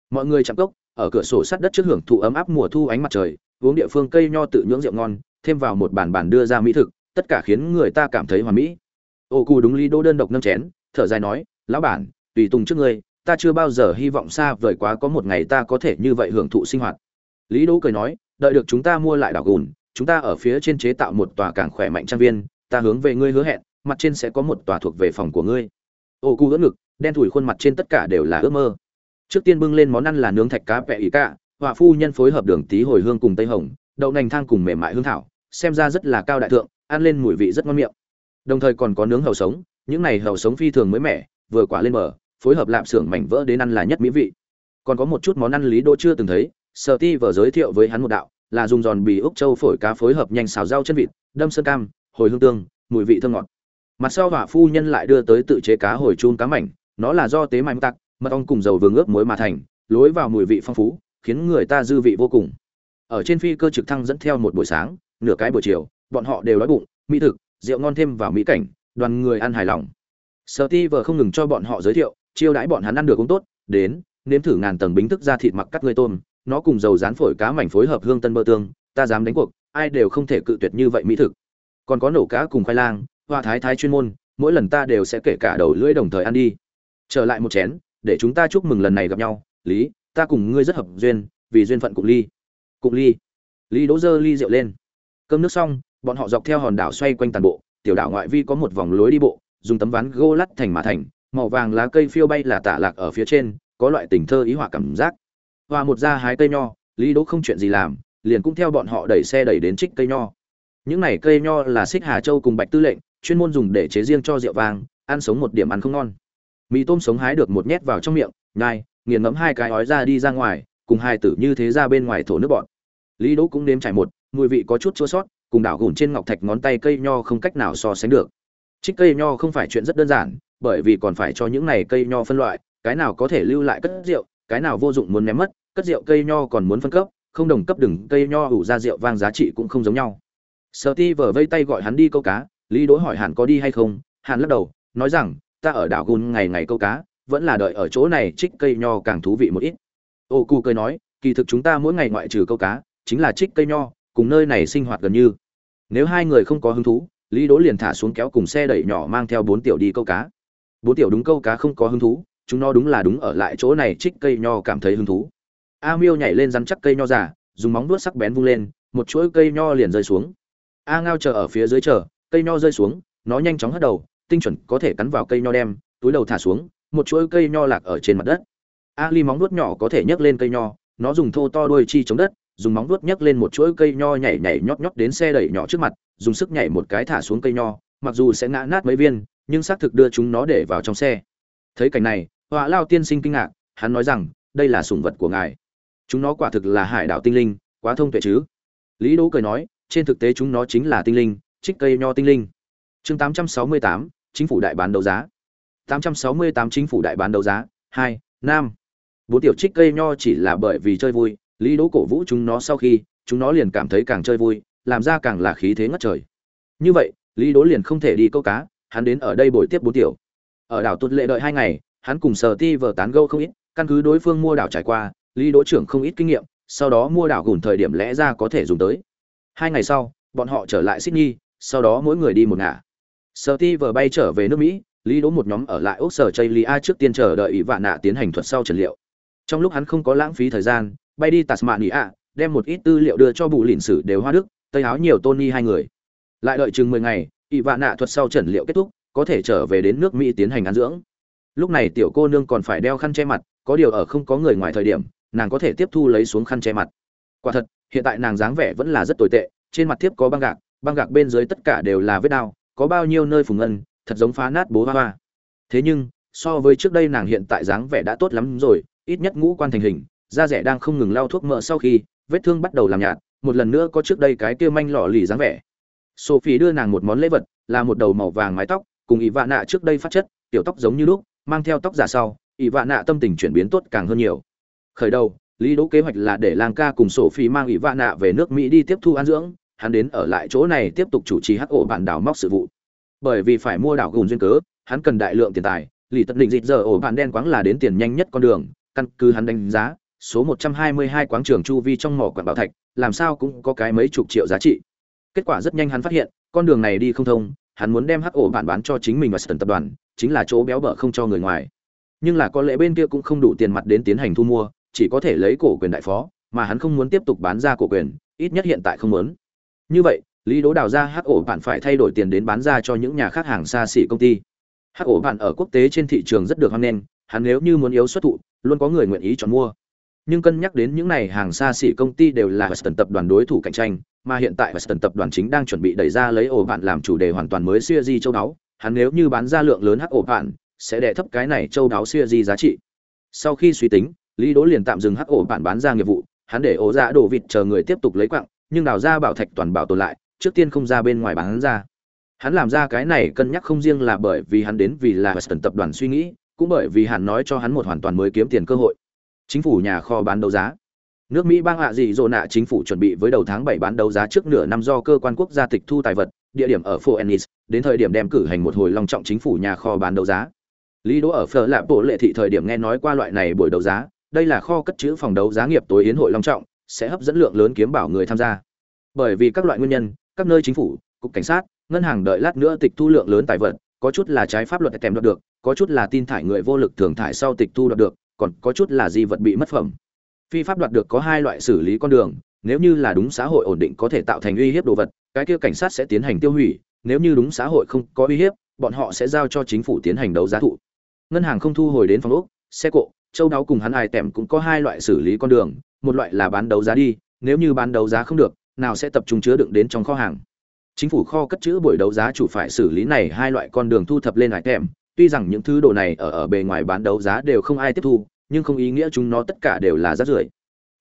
Mọi người chạm cốc, ở cửa sổ sát đất trước hưởng thụ ấm áp mùa thu ánh mặt trời, uống địa phương cây nho tự nhưỡng rượu ngon, thêm vào một bàn bàn đưa ra mỹ thực tất cả khiến người ta cảm thấy hoàn mỹ. Ô cù đúng lý đô đơn độc nâng chén, thở dài nói, lão bản, tùy tùng trước ngươi, ta chưa bao giờ hy vọng xa vời quá có một ngày ta có thể như vậy hưởng thụ sinh hoạt. Lý đỗ cười nói, đợi được chúng ta mua lại đảo gùn, chúng ta ở phía trên chế tạo một tòa càng khỏe mạnh trang viên, ta hướng về ngươi hứa hẹn, mặt trên sẽ có một tòa thuộc về phòng của ngươi. Ô cu ưỡn ngực, đen thủi khuôn mặt trên tất cả đều là ước mơ. Trước tiên bưng lên món ăn là nướng thạch cá vẹ ý cả họa phu nhân phối hợp đường tí hồi hương cùng tây hồng, đậu nành thang cùng mềm mại hương thảo, xem ra rất là cao đại thượng ăn lên mùi vị rất ngon miệng. Đồng thời còn có nướng hầu sống, những này hầu sống phi thường mới mẻ, vừa quả lên mở phối hợp lạp xưởng mảnh vỡ đến ăn là nhất mỹ vị. Còn có một chút món ăn lý đỗ chưa từng thấy, sở ti vừa giới thiệu với hắn một đạo, là dùng giòn bì úc châu phổi cá phối hợp nhanh xào rau chân vịt, đâm sơn cam, hồi hương tương, mùi vị thơm ngọt. Mặt sau hỏa phu nhân lại đưa tới tự chế cá hồi chun cá mảnh, nó là do tế mạnh tắc mật ong cùng dầu vương ướp muối mà thành, lối vào mùi vị phong phú, khiến người ta dư vị vô cùng. Ở trên phi cơ trực thăng dẫn theo một buổi sáng, nửa cái buổi chiều bọn họ đều đói bụng, mỹ thực, rượu ngon thêm vào mỹ cảnh, đoàn người ăn hài lòng. Sợ ti vờ không ngừng cho bọn họ giới thiệu, chiêu đãi bọn hắn ăn được cũng tốt, đến, nếm thử ngàn tầng bính thức ra thịt mặc cắt ngươi tôm, nó cùng dầu rán phổi cá mảnh phối hợp hương tân bơ tương, ta dám đánh cuộc, ai đều không thể cự tuyệt như vậy mỹ thực. Còn có nổ cá cùng khoai lang, hoa thái thái chuyên môn, mỗi lần ta đều sẽ kể cả đầu lưỡi đồng thời ăn đi. Trở lại một chén, để chúng ta chúc mừng lần này gặp nhau, lý, ta cùng ngươi rất hợp duyên, vì duyên phận cụng ly. Cụng ly. Lý đỗ dơ ly rượu lên. Cơm nước xong bọn họ dọc theo hòn đảo xoay quanh toàn bộ, tiểu đảo ngoại vi có một vòng lối đi bộ, dùng tấm ván gỗ lắt thành mà thành, màu vàng lá cây phiêu bay là tả lạc ở phía trên, có loại tình thơ ý họa cảm giác. Hòa một ra hái cây nho, lý đỗ không chuyện gì làm, liền cũng theo bọn họ đẩy xe đẩy đến trích cây nho. Những này cây nho là xích hà châu cùng bạch tư lệnh, chuyên môn dùng để chế riêng cho rượu vàng ăn sống một điểm ăn không ngon. Mì tôm sống hái được một nhét vào trong miệng, nhai, nghiền ngấm hai cái ói ra đi ra ngoài, cùng hai tử như thế ra bên ngoài thổ nước bọn lý đỗ cũng nếm trải một, mùi vị có chút chua sót cùng đảo gùn trên ngọc thạch ngón tay cây nho không cách nào so sánh được. Trích cây nho không phải chuyện rất đơn giản, bởi vì còn phải cho những này cây nho phân loại, cái nào có thể lưu lại cất rượu, cái nào vô dụng muốn ném mất, cất rượu cây nho còn muốn phân cấp, không đồng cấp đừng, cây nho ủ ra rượu vang giá trị cũng không giống nhau. Sợ ti vờ vây tay gọi hắn đi câu cá, lý đỗ hỏi hàn có đi hay không hàn lắc đầu, nói rằng, ta ở đảo gùn ngày ngày câu cá, vẫn là đợi ở chỗ này, trích cây nho càng thú vị một ít. Ô cu cười nói, kỳ thực chúng ta mỗi ngày ngoại trừ câu cá, chính là trích cây nho, cùng nơi này sinh hoạt gần như nếu hai người không có hứng thú, lý đỗ liền thả xuống kéo cùng xe đẩy nhỏ mang theo bốn tiểu đi câu cá. Bốn tiểu đúng câu cá không có hứng thú, chúng nó đúng là đúng ở lại chỗ này trích cây nho cảm thấy hứng thú. A miêu nhảy lên rắn chắc cây nho giả dùng móng vuốt sắc bén vung lên, một chuỗi cây nho liền rơi xuống. A ngao chờ ở phía dưới chờ, cây nho rơi xuống, nó nhanh chóng hất đầu, tinh chuẩn có thể cắn vào cây nho đem, túi đầu thả xuống, một chuỗi cây nho lạc ở trên mặt đất. A ly móng vuốt nhỏ có thể nhấc lên cây nho, nó dùng thô to đuôi chi chống đất dùng móng vuốt nhấc lên một chuỗi cây nho nhảy nhảy nhót nhót đến xe đẩy nhỏ trước mặt dùng sức nhảy một cái thả xuống cây nho mặc dù sẽ ngã nát mấy viên nhưng xác thực đưa chúng nó để vào trong xe. Thấy cảnh này họa lao tiên sinh kinh ngạc hắn nói rằng đây là sủng vật của ngài. Chúng nó quả thực là hải đảo tinh linh quá thông tuệ chứ? Lý đỗ cười nói trên thực tế chúng nó chính là tinh linh trích cây nho tinh linh. Chương 868, chính phủ đại bán đấu giá. 868 chính phủ đại bán đấu giá hai nam. Bốn tiểu trích cây nho chỉ là bởi vì chơi vui lý đỗ cổ vũ chúng nó sau khi, chúng nó liền cảm thấy càng chơi vui, làm ra càng là khí thế ngất trời. Như vậy, lý đỗ liền không thể đi câu cá, hắn đến ở đây buổi tiếp bốn tiểu. Ở đảo tuột lệ đợi hai ngày, hắn cùng sở ti vờ tán gẫu không ít, căn cứ đối phương mua đảo trải qua, lý đỗ trưởng không ít kinh nghiệm, sau đó mua đảo gùn thời điểm lẽ ra có thể dùng tới. Hai ngày sau, bọn họ trở lại sydney, sau đó mỗi người đi một ngả. Sở ti vờ bay trở về nước mỹ, lý đỗ một nhóm ở lại ốc sở chây lia trước tiên chờ đợi ỷ vạn nạ tiến hành thuật sau trần liệu. Trong lúc hắn không có lãng phí thời gian bay đi tasmania, đem một ít tư liệu đưa cho bù lìn sử đều hoa đức tây áo nhiều tony hai người. Lại đợi chừng mười ngày ỷ vạn nạ thuật sau trần liệu kết thúc, có thể trở về đến nước mỹ tiến hành ăn dưỡng. Lúc này tiểu cô nương còn phải đeo khăn che mặt, có điều ở không có người ngoài thời điểm, nàng có thể tiếp thu lấy xuống khăn che mặt. Quả thật, hiện tại nàng dáng vẻ vẫn là rất tồi tệ, trên mặt tiếp có băng gạc băng gạc bên dưới tất cả đều là vết đao có bao nhiêu nơi phùng ngân thật giống phá nát bố hoa hoa. Thế nhưng, so với trước đây nàng hiện tại dáng vẻ đã tốt lắm rồi, ít nhất ngũ quan thành hình da rẻ đang không ngừng lau thuốc mỡ sau khi, vết thương bắt đầu làm nhạt, một lần nữa có trước đây cái kia manh lọ lì dáng vẻ. Sophie đưa nàng một món lễ vật, là một đầu màu vàng mái tóc, cùng ỷ vạ nạ trước đây phát chất, tiểu tóc giống như lúc, mang theo tóc giả sau, ỷ vạ nạ tâm tình chuyển biến tốt càng hơn nhiều. Khởi đầu, lý đỗ kế hoạch là để lang ca cùng sophie mang ỷ vạ nạ về nước mỹ đi tiếp thu an dưỡng, hắn đến ở lại chỗ này tiếp tục chủ trì hắc ổ bản đảo móc sự vụ. Bởi vì phải mua đảo gùn duyên cớ, hắn cần đại lượng tiền tài, lì tật định dịch giờ ổ bản đen quáng là đến tiền nhanh nhất con đường, căn cứ hắn đánh giá số 122 quáng trường chu vi trong mỏ quặng bảo thạch, làm sao cũng có cái mấy chục triệu giá trị. Kết quả rất nhanh hắn phát hiện, con đường này đi không thông, hắn muốn đem hắc ổ bản bán cho chính mình và sơn tập đoàn, chính là chỗ béo bở không cho người ngoài. Nhưng là có lẽ bên kia cũng không đủ tiền mặt đến tiến hành thu mua, chỉ có thể lấy cổ quyền đại phó, mà hắn không muốn tiếp tục bán ra cổ quyền, ít nhất hiện tại không muốn. Như vậy, Lý Đỗ đào ra hắc ổ bản phải thay đổi tiền đến bán ra cho những nhà khác hàng xa xỉ công ty. Hắc ổ bản ở quốc tế trên thị trường rất được hoan nghênh, hắn nếu như muốn yếu xuất thụ, luôn có người nguyện ý chọn mua. Nhưng cân nhắc đến những này hàng xa xỉ công ty đều là Western tập đoàn đối thủ cạnh tranh, mà hiện tại Western tập đoàn chính đang chuẩn bị đẩy ra lấy ổ bạn làm chủ đề hoàn toàn mới series châu đáo, hắn nếu như bán ra lượng lớn hắc ổ bạn, sẽ đè thấp cái này châu đáo series giá trị. Sau khi suy tính, Lý Đỗ liền tạm dừng hắc ổ bạn bán ra nghiệp vụ, hắn để ổ dạ đổ vịt chờ người tiếp tục lấy quặng, nhưng đào ra bảo thạch toàn bảo tồn lại, trước tiên không ra bên ngoài bán ra. Hắn làm ra cái này cân nhắc không riêng là bởi vì hắn đến vì là Western tập đoàn suy nghĩ, cũng bởi vì hắn nói cho hắn một hoàn toàn mới kiếm tiền cơ hội. Chính phủ nhà kho bán đấu giá. Nước Mỹ bang hạ dị dỗ nạ chính phủ chuẩn bị với đầu tháng bảy bán đấu giá trước nửa năm do cơ quan quốc gia tịch thu tài vật, địa điểm ở Phoenix, đến thời điểm đem cử hành một hồi long trọng chính phủ nhà kho bán đấu giá. Lý Đỗ ở Phở Lạp Bộ Lệ thị thời điểm nghe nói qua loại này buổi đấu giá, đây là kho cất chữ phòng đấu giá nghiệp tối yến hội long trọng, sẽ hấp dẫn lượng lớn kiếm bảo người tham gia. Bởi vì các loại nguyên nhân, các nơi chính phủ, cục cảnh sát, ngân hàng đợi lát nữa tịch thu lượng lớn tài vật, có chút là trái pháp luật kèm đoạt được, có chút là tin thải người vô lực thường thải sau tịch thu đoạt được, còn có chút là di vật bị mất phẩm. Phi pháp đoạt được có hai loại xử lý con đường, nếu như là đúng xã hội ổn định có thể tạo thành uy hiếp đồ vật, cái kia cảnh sát sẽ tiến hành tiêu hủy, nếu như đúng xã hội không có uy hiếp, bọn họ sẽ giao cho chính phủ tiến hành đấu giá thụ. Ngân hàng không thu hồi đến phòng ốc, xe cộ, châu đáo cùng hắn ai tèm cũng có hai loại xử lý con đường, một loại là bán đấu giá đi, nếu như bán đấu giá không được, nào sẽ tập trung chứa đựng đến trong kho hàng chính phủ kho cất chữ buổi đấu giá chủ phải xử lý này hai loại con đường thu thập lên hải tèm tuy rằng những thứ đồ này ở ở bề ngoài bán đấu giá đều không ai tiếp thu nhưng không ý nghĩa chúng nó tất cả đều là rác rưởi.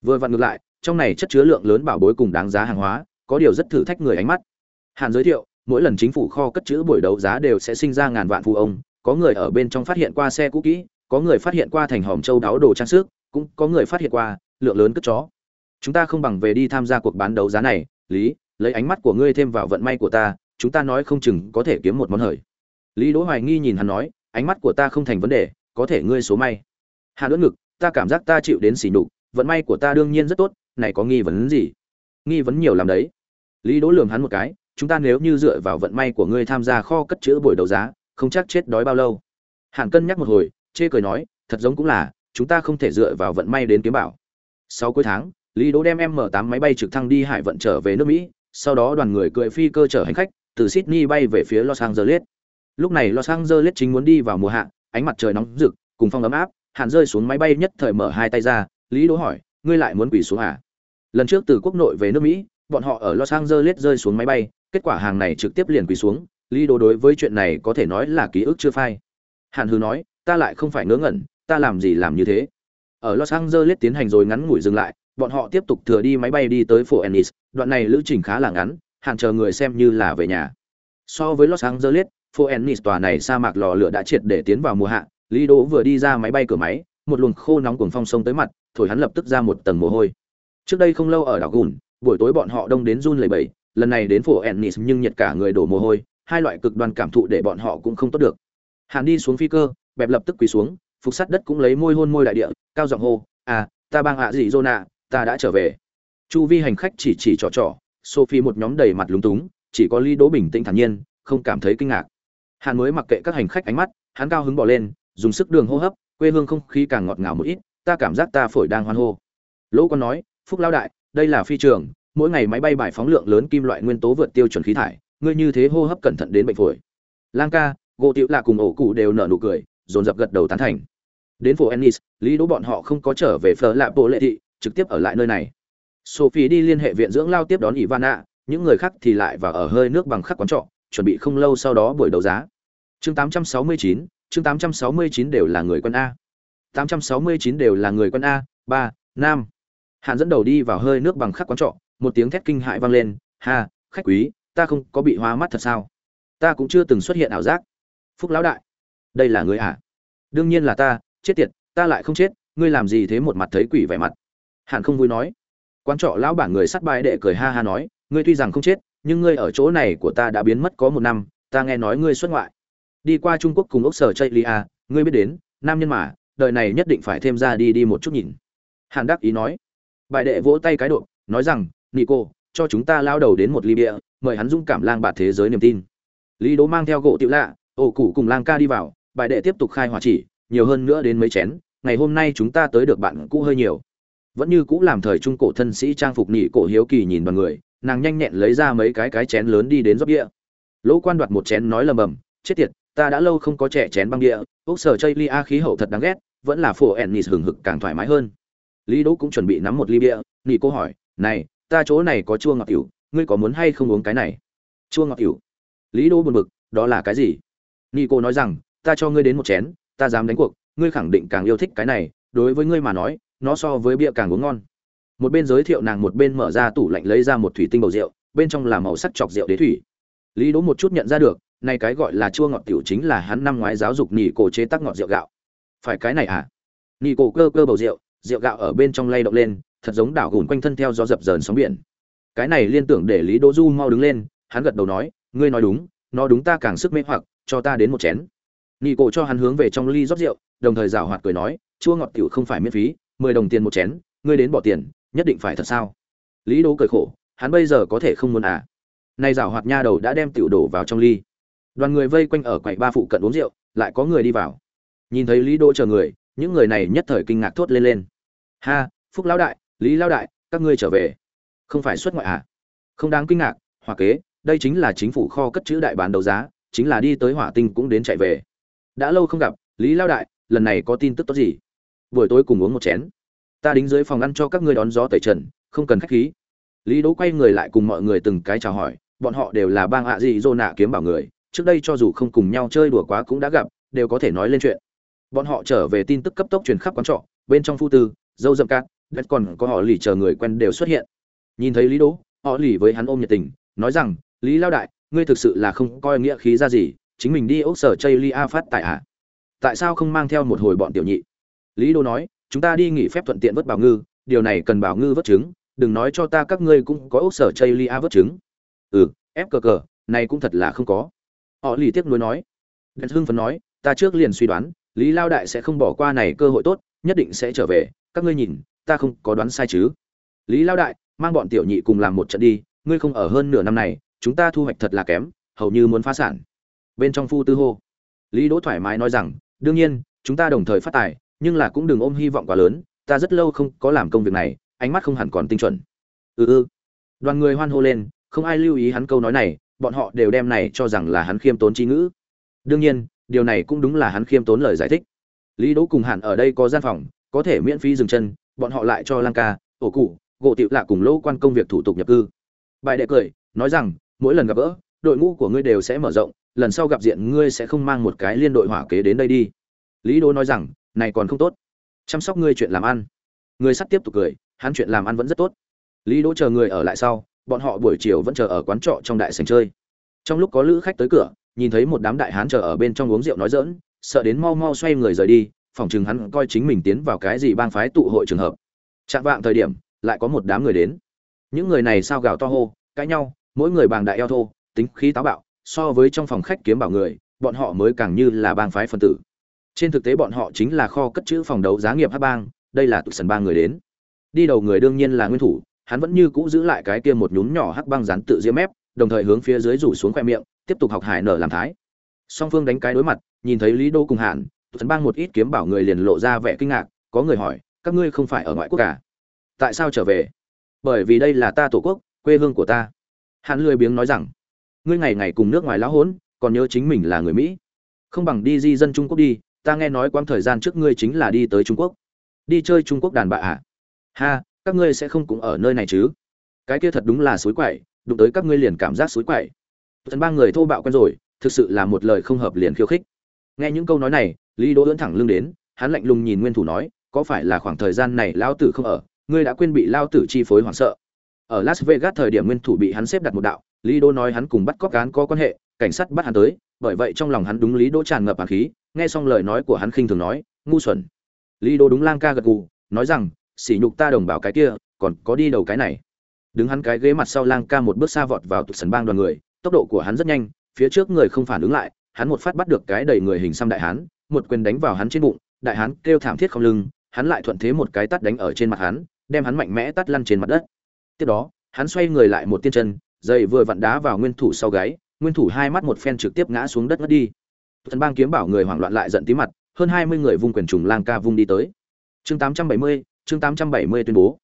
Vừa vặn ngược lại, trong này chất chứa lượng lớn bảo bối cùng đáng giá hàng hóa, có điều rất thử thách người ánh mắt. Hàn giới thiệu, mỗi lần chính phủ kho cất chữ buổi đấu giá đều sẽ sinh ra ngàn vạn phụ ông. Có người ở bên trong phát hiện qua xe cũ kỹ, có người phát hiện qua thành hòm châu đáo đồ trang sức, cũng có người phát hiện qua lượng lớn cất chó. Chúng ta không bằng về đi tham gia cuộc bán đấu giá này, lý, lấy ánh mắt của ngươi thêm vào vận may của ta, chúng ta nói không chừng có thể kiếm một món hời. Lý đỗ hoài nghi nhìn hắn nói, ánh mắt của ta không thành vấn đề, có thể ngươi số may hà lưỡng ngực ta cảm giác ta chịu đến xỉ nhục vận may của ta đương nhiên rất tốt này có nghi vấn gì? Nghi vấn nhiều làm đấy. Lý đỗ lường hắn một cái chúng ta nếu như dựa vào vận may của ngươi tham gia kho cất chữ buổi đấu giá không chắc chết đói bao lâu. Hàn cân nhắc một hồi chê cười nói thật giống cũng là chúng ta không thể dựa vào vận may đến kiếm bảo. Sau cuối tháng lý đỗ đem m 8 máy bay trực thăng đi hải vận trở về nước mỹ sau đó đoàn người cưỡi phi cơ chở hành khách từ Sydney bay về phía Los Angeles. Lúc này Los Angeles chính muốn đi vào mùa hạ, ánh mặt trời nóng rực, cùng phong ấm áp, Hàn rơi xuống máy bay nhất thời mở hai tay ra, Lý Đỗ hỏi, ngươi lại muốn quỳ xuống à? Lần trước từ quốc nội về nước Mỹ, bọn họ ở Los Angeles rơi xuống máy bay, kết quả hàng này trực tiếp liền quỳ xuống, Lý Đỗ đối với chuyện này có thể nói là ký ức chưa phai. Hàn Hư nói, ta lại không phải ngớ ngẩn, ta làm gì làm như thế? Ở Los Angeles tiến hành rồi ngắn ngủi dừng lại, bọn họ tiếp tục thừa đi máy bay đi tới phố Ennis, đoạn này lữ trình khá là ngắn, hạn chờ người xem như là về nhà. So với Los Angeles, phố Ennis tòa này sa mạc lò lửa đã triệt để tiến vào mùa hạ, Lý Đỗ vừa đi ra máy bay cửa máy, một luồng khô nóng cuồng phong sông tới mặt, thổi hắn lập tức ra một tầng mồ hôi. Trước đây không lâu ở đảo Gùn, buổi tối bọn họ đông đến run lẩy bẩy, lần này đến phố Ennis nhưng nhiệt cả người đổ mồ hôi, hai loại cực đoan cảm thụ để bọn họ cũng không tốt được. Hàn đi xuống phi cơ, bẹp lập tức quỳ xuống, phục sát đất cũng lấy môi hôn môi đại địa, cao giọng hô, "À, ta bang ạ gì Zona, ta đã trở về chu vi hành khách chỉ chỉ trò trò sophie một nhóm đầy mặt lúng túng chỉ có lý đỗ bình tĩnh thản nhiên không cảm thấy kinh ngạc hắn mới mặc kệ các hành khách ánh mắt hắn cao hứng bỏ lên dùng sức đường hô hấp quê hương không khí càng ngọt ngào một ít ta cảm giác ta phổi đang hoan hô. Lỗ con nói phúc lao đại đây là phi trường mỗi ngày máy bay bài phóng lượng lớn kim loại nguyên tố vượt tiêu chuẩn khí thải ngươi như thế hô hấp cẩn thận đến bệnh phổi. Lang ca gỗ tiểu lạ cùng ổ cụ đều nở nụ cười dồn dập gật đầu tán thành. Đến phố ennis lý đỗ bọn họ không có trở về phở lạ bộ lệ thị trực tiếp ở lại nơi này. Sophie đi liên hệ viện dưỡng lao tiếp đón ivana những người khác thì lại vào ở hơi nước bằng khắc quán trọ chuẩn bị không lâu sau đó buổi đấu giá. Chương 869, chương 869 đều là người quân a. 869 đều là người quân a, ba, nam. Hạn dẫn đầu đi vào hơi nước bằng khắc quán trọ, một tiếng thét kinh hãi vang lên, ha, khách quý, ta không có bị hoa mắt thật sao? Ta cũng chưa từng xuất hiện ảo giác. Phúc lão đại, đây là người à? Đương nhiên là ta, chết tiệt, ta lại không chết, ngươi làm gì thế một mặt thấy quỷ vẻ mặt? Hàn không vui nói. Quán trọ lão bản người sắt bài đệ cười ha ha nói, ngươi tuy rằng không chết, nhưng ngươi ở chỗ này của ta đã biến mất có một năm, ta nghe nói ngươi xuất ngoại đi qua trung quốc cùng ốc sở chây lia ngươi biết đến, nam nhân mà, đời này nhất định phải thêm ra đi đi một chút nhìn. Hàn đắc ý nói. Bài đệ vỗ tay cái độ, nói rằng, nico, cho chúng ta lao đầu đến một ly bia, mời hắn dũng cảm lang bạt thế giới niềm tin. Lý đố mang theo gỗ tiểu lạ, ổ cụ cùng lang ca đi vào, bài đệ tiếp tục khai hỏa chỉ, nhiều hơn nữa đến mấy chén, ngày hôm nay chúng ta tới được bạn cũ hơi nhiều. Vẫn như cũ làm thời trung cổ thân sĩ trang phục nị cổ hiếu kỳ nhìn đoàn người, nàng nhanh nhẹn lấy ra mấy cái cái chén lớn đi đến rót bia. Lỗ quan đoạt một chén nói lầm bầm, chết tiệt ta đã lâu không có trẻ chén băng địa ốc sở chây lia khí hậu thật đáng ghét, vẫn là phổ ennis hừng hực càng thoải mái hơn. Lý đỗ cũng chuẩn bị nắm một ly bia nị cô hỏi, này, ta chỗ này có chua ngọt tiểu, ngươi có muốn hay không uống cái này? Chua ngọt tiểu. Lý đỗ buồn bực, đó là cái gì? Nị cô nói rằng, ta cho ngươi đến một chén, ta dám đánh cuộc, ngươi khẳng định càng yêu thích cái này, đối với ngươi mà nói, nó so với bia càng uống ngon. Một bên giới thiệu nàng một bên mở ra tủ lạnh lấy ra một thủy tinh bầu rượu, bên trong là màu sắc chọc rượu đế thủy. Lý đỗ một chút nhận ra được nay cái gọi là chua ngọt tiểu chính là hắn năm ngoái giáo dục nhị cổ chế tác ngọt rượu gạo. Phải cái này à? Nhị cổ cơ cơ bầu rượu rượu gạo ở bên trong lay động lên, thật giống đảo gùn quanh thân theo gió dập dờn sóng biển. Cái này liên tưởng để lý đỗ du mau đứng lên, hắn gật đầu nói, ngươi nói đúng, nó đúng ta càng sức mê hoặc, cho ta đến một chén. Nhị cổ cho hắn hướng về trong ly rót rượu, đồng thời rào hoạt cười nói, chua ngọt tiểu không phải miễn phí, mười đồng tiền một chén, ngươi đến bỏ tiền, nhất định phải thật sao? Lý đỗ cười khổ, hắn bây giờ có thể không muốn à? Nay rào hoạt nha đầu đã đem tiểu đổ vào trong ly đoàn người vây quanh ở quầy ba phụ cận uống rượu, lại có người đi vào. Nhìn thấy lý đỗ chờ người, những người này nhất thời kinh ngạc thốt lên lên. Ha, phúc lão đại, lý lão đại, các ngươi trở về. Không phải xuất ngoại à? Không đáng kinh ngạc, hỏa kế, đây chính là chính phủ kho cất chữ đại bán đấu giá, chính là đi tới hỏa tinh cũng đến chạy về. Đã lâu không gặp, lý lão đại, lần này có tin tức tốt gì? Buổi tối cùng uống một chén. Ta đính dưới phòng ăn cho các ngươi đón gió tẩy trần, không cần khách khí. Lý đỗ quay người lại cùng mọi người từng cái chào hỏi, bọn họ đều là bang ạ dị dô nạ kiếm bảo người trước đây cho dù không cùng nhau chơi đùa quá cũng đã gặp, đều có thể nói lên chuyện. Bọn họ trở về tin tức cấp tốc truyền khắp quán trọ, bên trong phu tư, dâu dậm cát, đất còn có họ lì chờ người quen đều xuất hiện. Nhìn thấy lý đỗ, họ lì với hắn ôm nhiệt tình, nói rằng, lý lao đại, ngươi thực sự là không coi nghĩa khí ra gì, chính mình đi ốc sở chây a phát tại ạ. Tại sao không mang theo một hồi bọn tiểu nhị? Lý đỗ nói, chúng ta đi nghỉ phép thuận tiện vớt bảo ngư, điều này cần bảo ngư vớt trứng, đừng nói cho ta các ngươi cũng có ốc sở chây a vớt trứng. Ừ ép cờ cờ, này cũng thật là không có họ lì tiếc nuối nói. Đèn hưng phấn nói, ta trước liền suy đoán, lý lao đại sẽ không bỏ qua này cơ hội tốt, nhất định sẽ trở về, các ngươi nhìn, ta không có đoán sai chứ. Lý lao đại, mang bọn tiểu nhị cùng làm một trận đi, ngươi không ở hơn nửa năm này, chúng ta thu hoạch thật là kém, hầu như muốn phá sản. Bên trong phu tư hô. Lý đỗ thoải mái nói rằng, đương nhiên, chúng ta đồng thời phát tài, nhưng là cũng đừng ôm hy vọng quá lớn, ta rất lâu không có làm công việc này, ánh mắt không hẳn còn tinh chuẩn. Ừ ừ. Đoàn người hoan hô lên, không ai lưu ý hắn câu nói này bọn họ đều đem này cho rằng là hắn khiêm tốn trí ngữ. Đương nhiên, điều này cũng đúng là hắn khiêm tốn lời giải thích. Lý đỗ cùng Hàn ở đây có gian phòng, có thể miễn phí dừng chân, bọn họ lại cho lang ca ổ cụ, gỗ tiệu lạ cùng lỗ quan công việc thủ tục nhập cư. Bài đệ cười, nói rằng, mỗi lần gặp gỡ, đội ngũ của ngươi đều sẽ mở rộng, lần sau gặp diện ngươi sẽ không mang một cái liên đội hỏa kế đến đây đi. Lý đỗ nói rằng, này còn không tốt. Chăm sóc ngươi chuyện làm ăn. Người sắt tiếp tục cười, hắn chuyện làm ăn vẫn rất tốt. Lý đỗ chờ người ở lại sau bọn họ buổi chiều vẫn chờ ở quán trọ trong đại sảnh chơi. Trong lúc có lữ khách tới cửa, nhìn thấy một đám đại hán chờ ở bên trong uống rượu nói dỡn sợ đến mau mau xoay người rời đi, phòng chừng hắn coi chính mình tiến vào cái gì bang phái tụ hội trường hợp. Chạm vạng thời điểm, lại có một đám người đến. Những người này sao gào to hô, cãi nhau, mỗi người bàng đại eo thô, tính khí táo bạo, so với trong phòng khách kiếm bảo người, bọn họ mới càng như là bang phái phân tử. Trên thực tế bọn họ chính là kho cất chữ phòng đấu giá nghiệp hát bang, đây là tụ sần ba người đến. Đi đầu người đương nhiên là nguyên thủ hắn vẫn như cũ giữ lại cái kia một nhún nhỏ hắc băng rắn tự diễm mép đồng thời hướng phía dưới rủ xuống khoe miệng tiếp tục học hải nở làm thái. Song phương đánh cái đối mặt nhìn thấy lý đô cùng hạn thần bang một ít kiếm bảo người liền lộ ra vẻ kinh ngạc có người hỏi các ngươi không phải ở ngoại quốc cả à? tại sao trở về? Bởi vì đây là ta tổ quốc quê hương của ta. Hắn lười biếng nói rằng ngươi ngày ngày cùng nước ngoài lão hốn, còn nhớ chính mình là người mỹ. Không bằng đi di dân trung quốc đi ta nghe nói quãng thời gian trước ngươi chính là đi tới trung quốc. Đi chơi trung quốc đàn bạ à? Ha các ngươi sẽ không cũng ở nơi này chứ? Cái kia thật đúng là suối quậy, đụng tới các ngươi liền cảm giác suối quậy. Thần ba người thô bạo quen rồi, thực sự là một lời không hợp liền khiêu khích. Nghe những câu nói này, lý đỗ ưỡn thẳng lưng đến, hắn lạnh lùng nhìn nguyên thủ nói, có phải là khoảng thời gian này lao tử không ở, ngươi đã quên bị lao tử chi phối hoảng sợ. Ở las vegas thời điểm nguyên thủ bị hắn xếp đặt một đạo, lý đỗ nói hắn cùng bắt cóc cán có quan hệ, cảnh sát bắt hắn tới, bởi vậy trong lòng hắn đúng lý đỗ tràn ngập hàn khí, nghe xong lời nói của hắn khinh thường nói, ngu xuẩn. Lý đỗ đúng lang ca gật gù, nói rằng sỉ nhục ta đồng bào cái kia, còn có đi đầu cái này. Đứng hắn cái ghế mặt sau lang ca một bước xa vọt vào tụt sần bang đoàn người, tốc độ của hắn rất nhanh, phía trước người không phản ứng lại, hắn một phát bắt được cái đầy người hình xăm đại hán, một quyền đánh vào hắn trên bụng, đại hán kêu thảm thiết không lưng, hắn lại thuận thế một cái tát đánh ở trên mặt hắn, đem hắn mạnh mẽ tát lăn trên mặt đất. Tiếp đó, hắn xoay người lại một tiên chân dây vừa vặn đá vào nguyên thủ sau gáy, nguyên thủ hai mắt một phen trực tiếp ngã xuống đất ngất đi. Thần bang kiếm bảo người hoảng loạn lại giận tí mặt, hơn hai mươi người vung quyền trùng lang ca vung đi tới. Chương tám trăm bảy mươi chương tám trăm bảy mươi tuyên bố.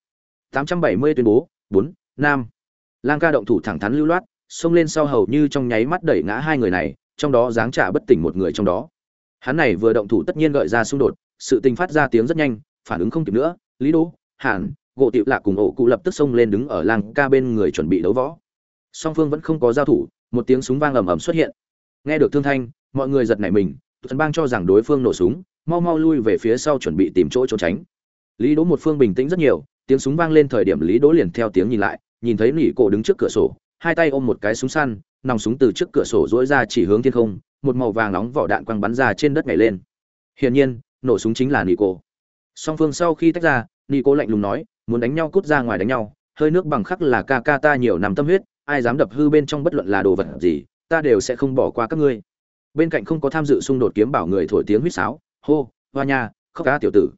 tám trăm bảy mươi tuyên bố, bốn nam lang ca động thủ thẳng thắn lưu loát, xông lên sau hầu như trong nháy mắt đẩy ngã hai người này, trong đó giáng trả bất tỉnh một người trong đó. Hắn này vừa động thủ tất nhiên gợi ra xung đột, sự tình phát ra tiếng rất nhanh, phản ứng không kịp nữa, lý đỗ, hàn, gỗ tiệu lạ cùng ổ cụ lập tức xông lên đứng ở lang ca bên người chuẩn bị đấu võ. Song phương vẫn không có giao thủ, một tiếng súng vang ầm ầm xuất hiện. Nghe được thương thanh, mọi người giật nảy mình tuấn bang cho rằng đối phương nổ súng, mau mau lui về phía sau chuẩn bị tìm chỗ trốn tránh lý đỗ một phương bình tĩnh rất nhiều, tiếng súng vang lên thời điểm lý đỗ liền theo tiếng nhìn lại, nhìn thấy nỉ cổ đứng trước cửa sổ, hai tay ôm một cái súng săn, nòng súng từ trước cửa sổ dỗi ra chỉ hướng thiên không, một màu vàng nóng vỏ đạn quăng bắn ra trên đất nhảy lên. Hiển nhiên, nổ súng chính là nỉ cổ. Song phương sau khi tách ra, nỉ cổ lạnh lùng nói, muốn đánh nhau cút ra ngoài đánh nhau, hơi nước bằng khắc là ca ca ta nhiều năm tâm huyết, ai dám đập hư bên trong bất luận là đồ vật gì, ta đều sẽ không bỏ qua các ngươi. Bên cạnh không có tham dự xung đột kiếm bảo người thổi tiếng huýt sáo, hô, hoa nha, khóc cá tiểu tử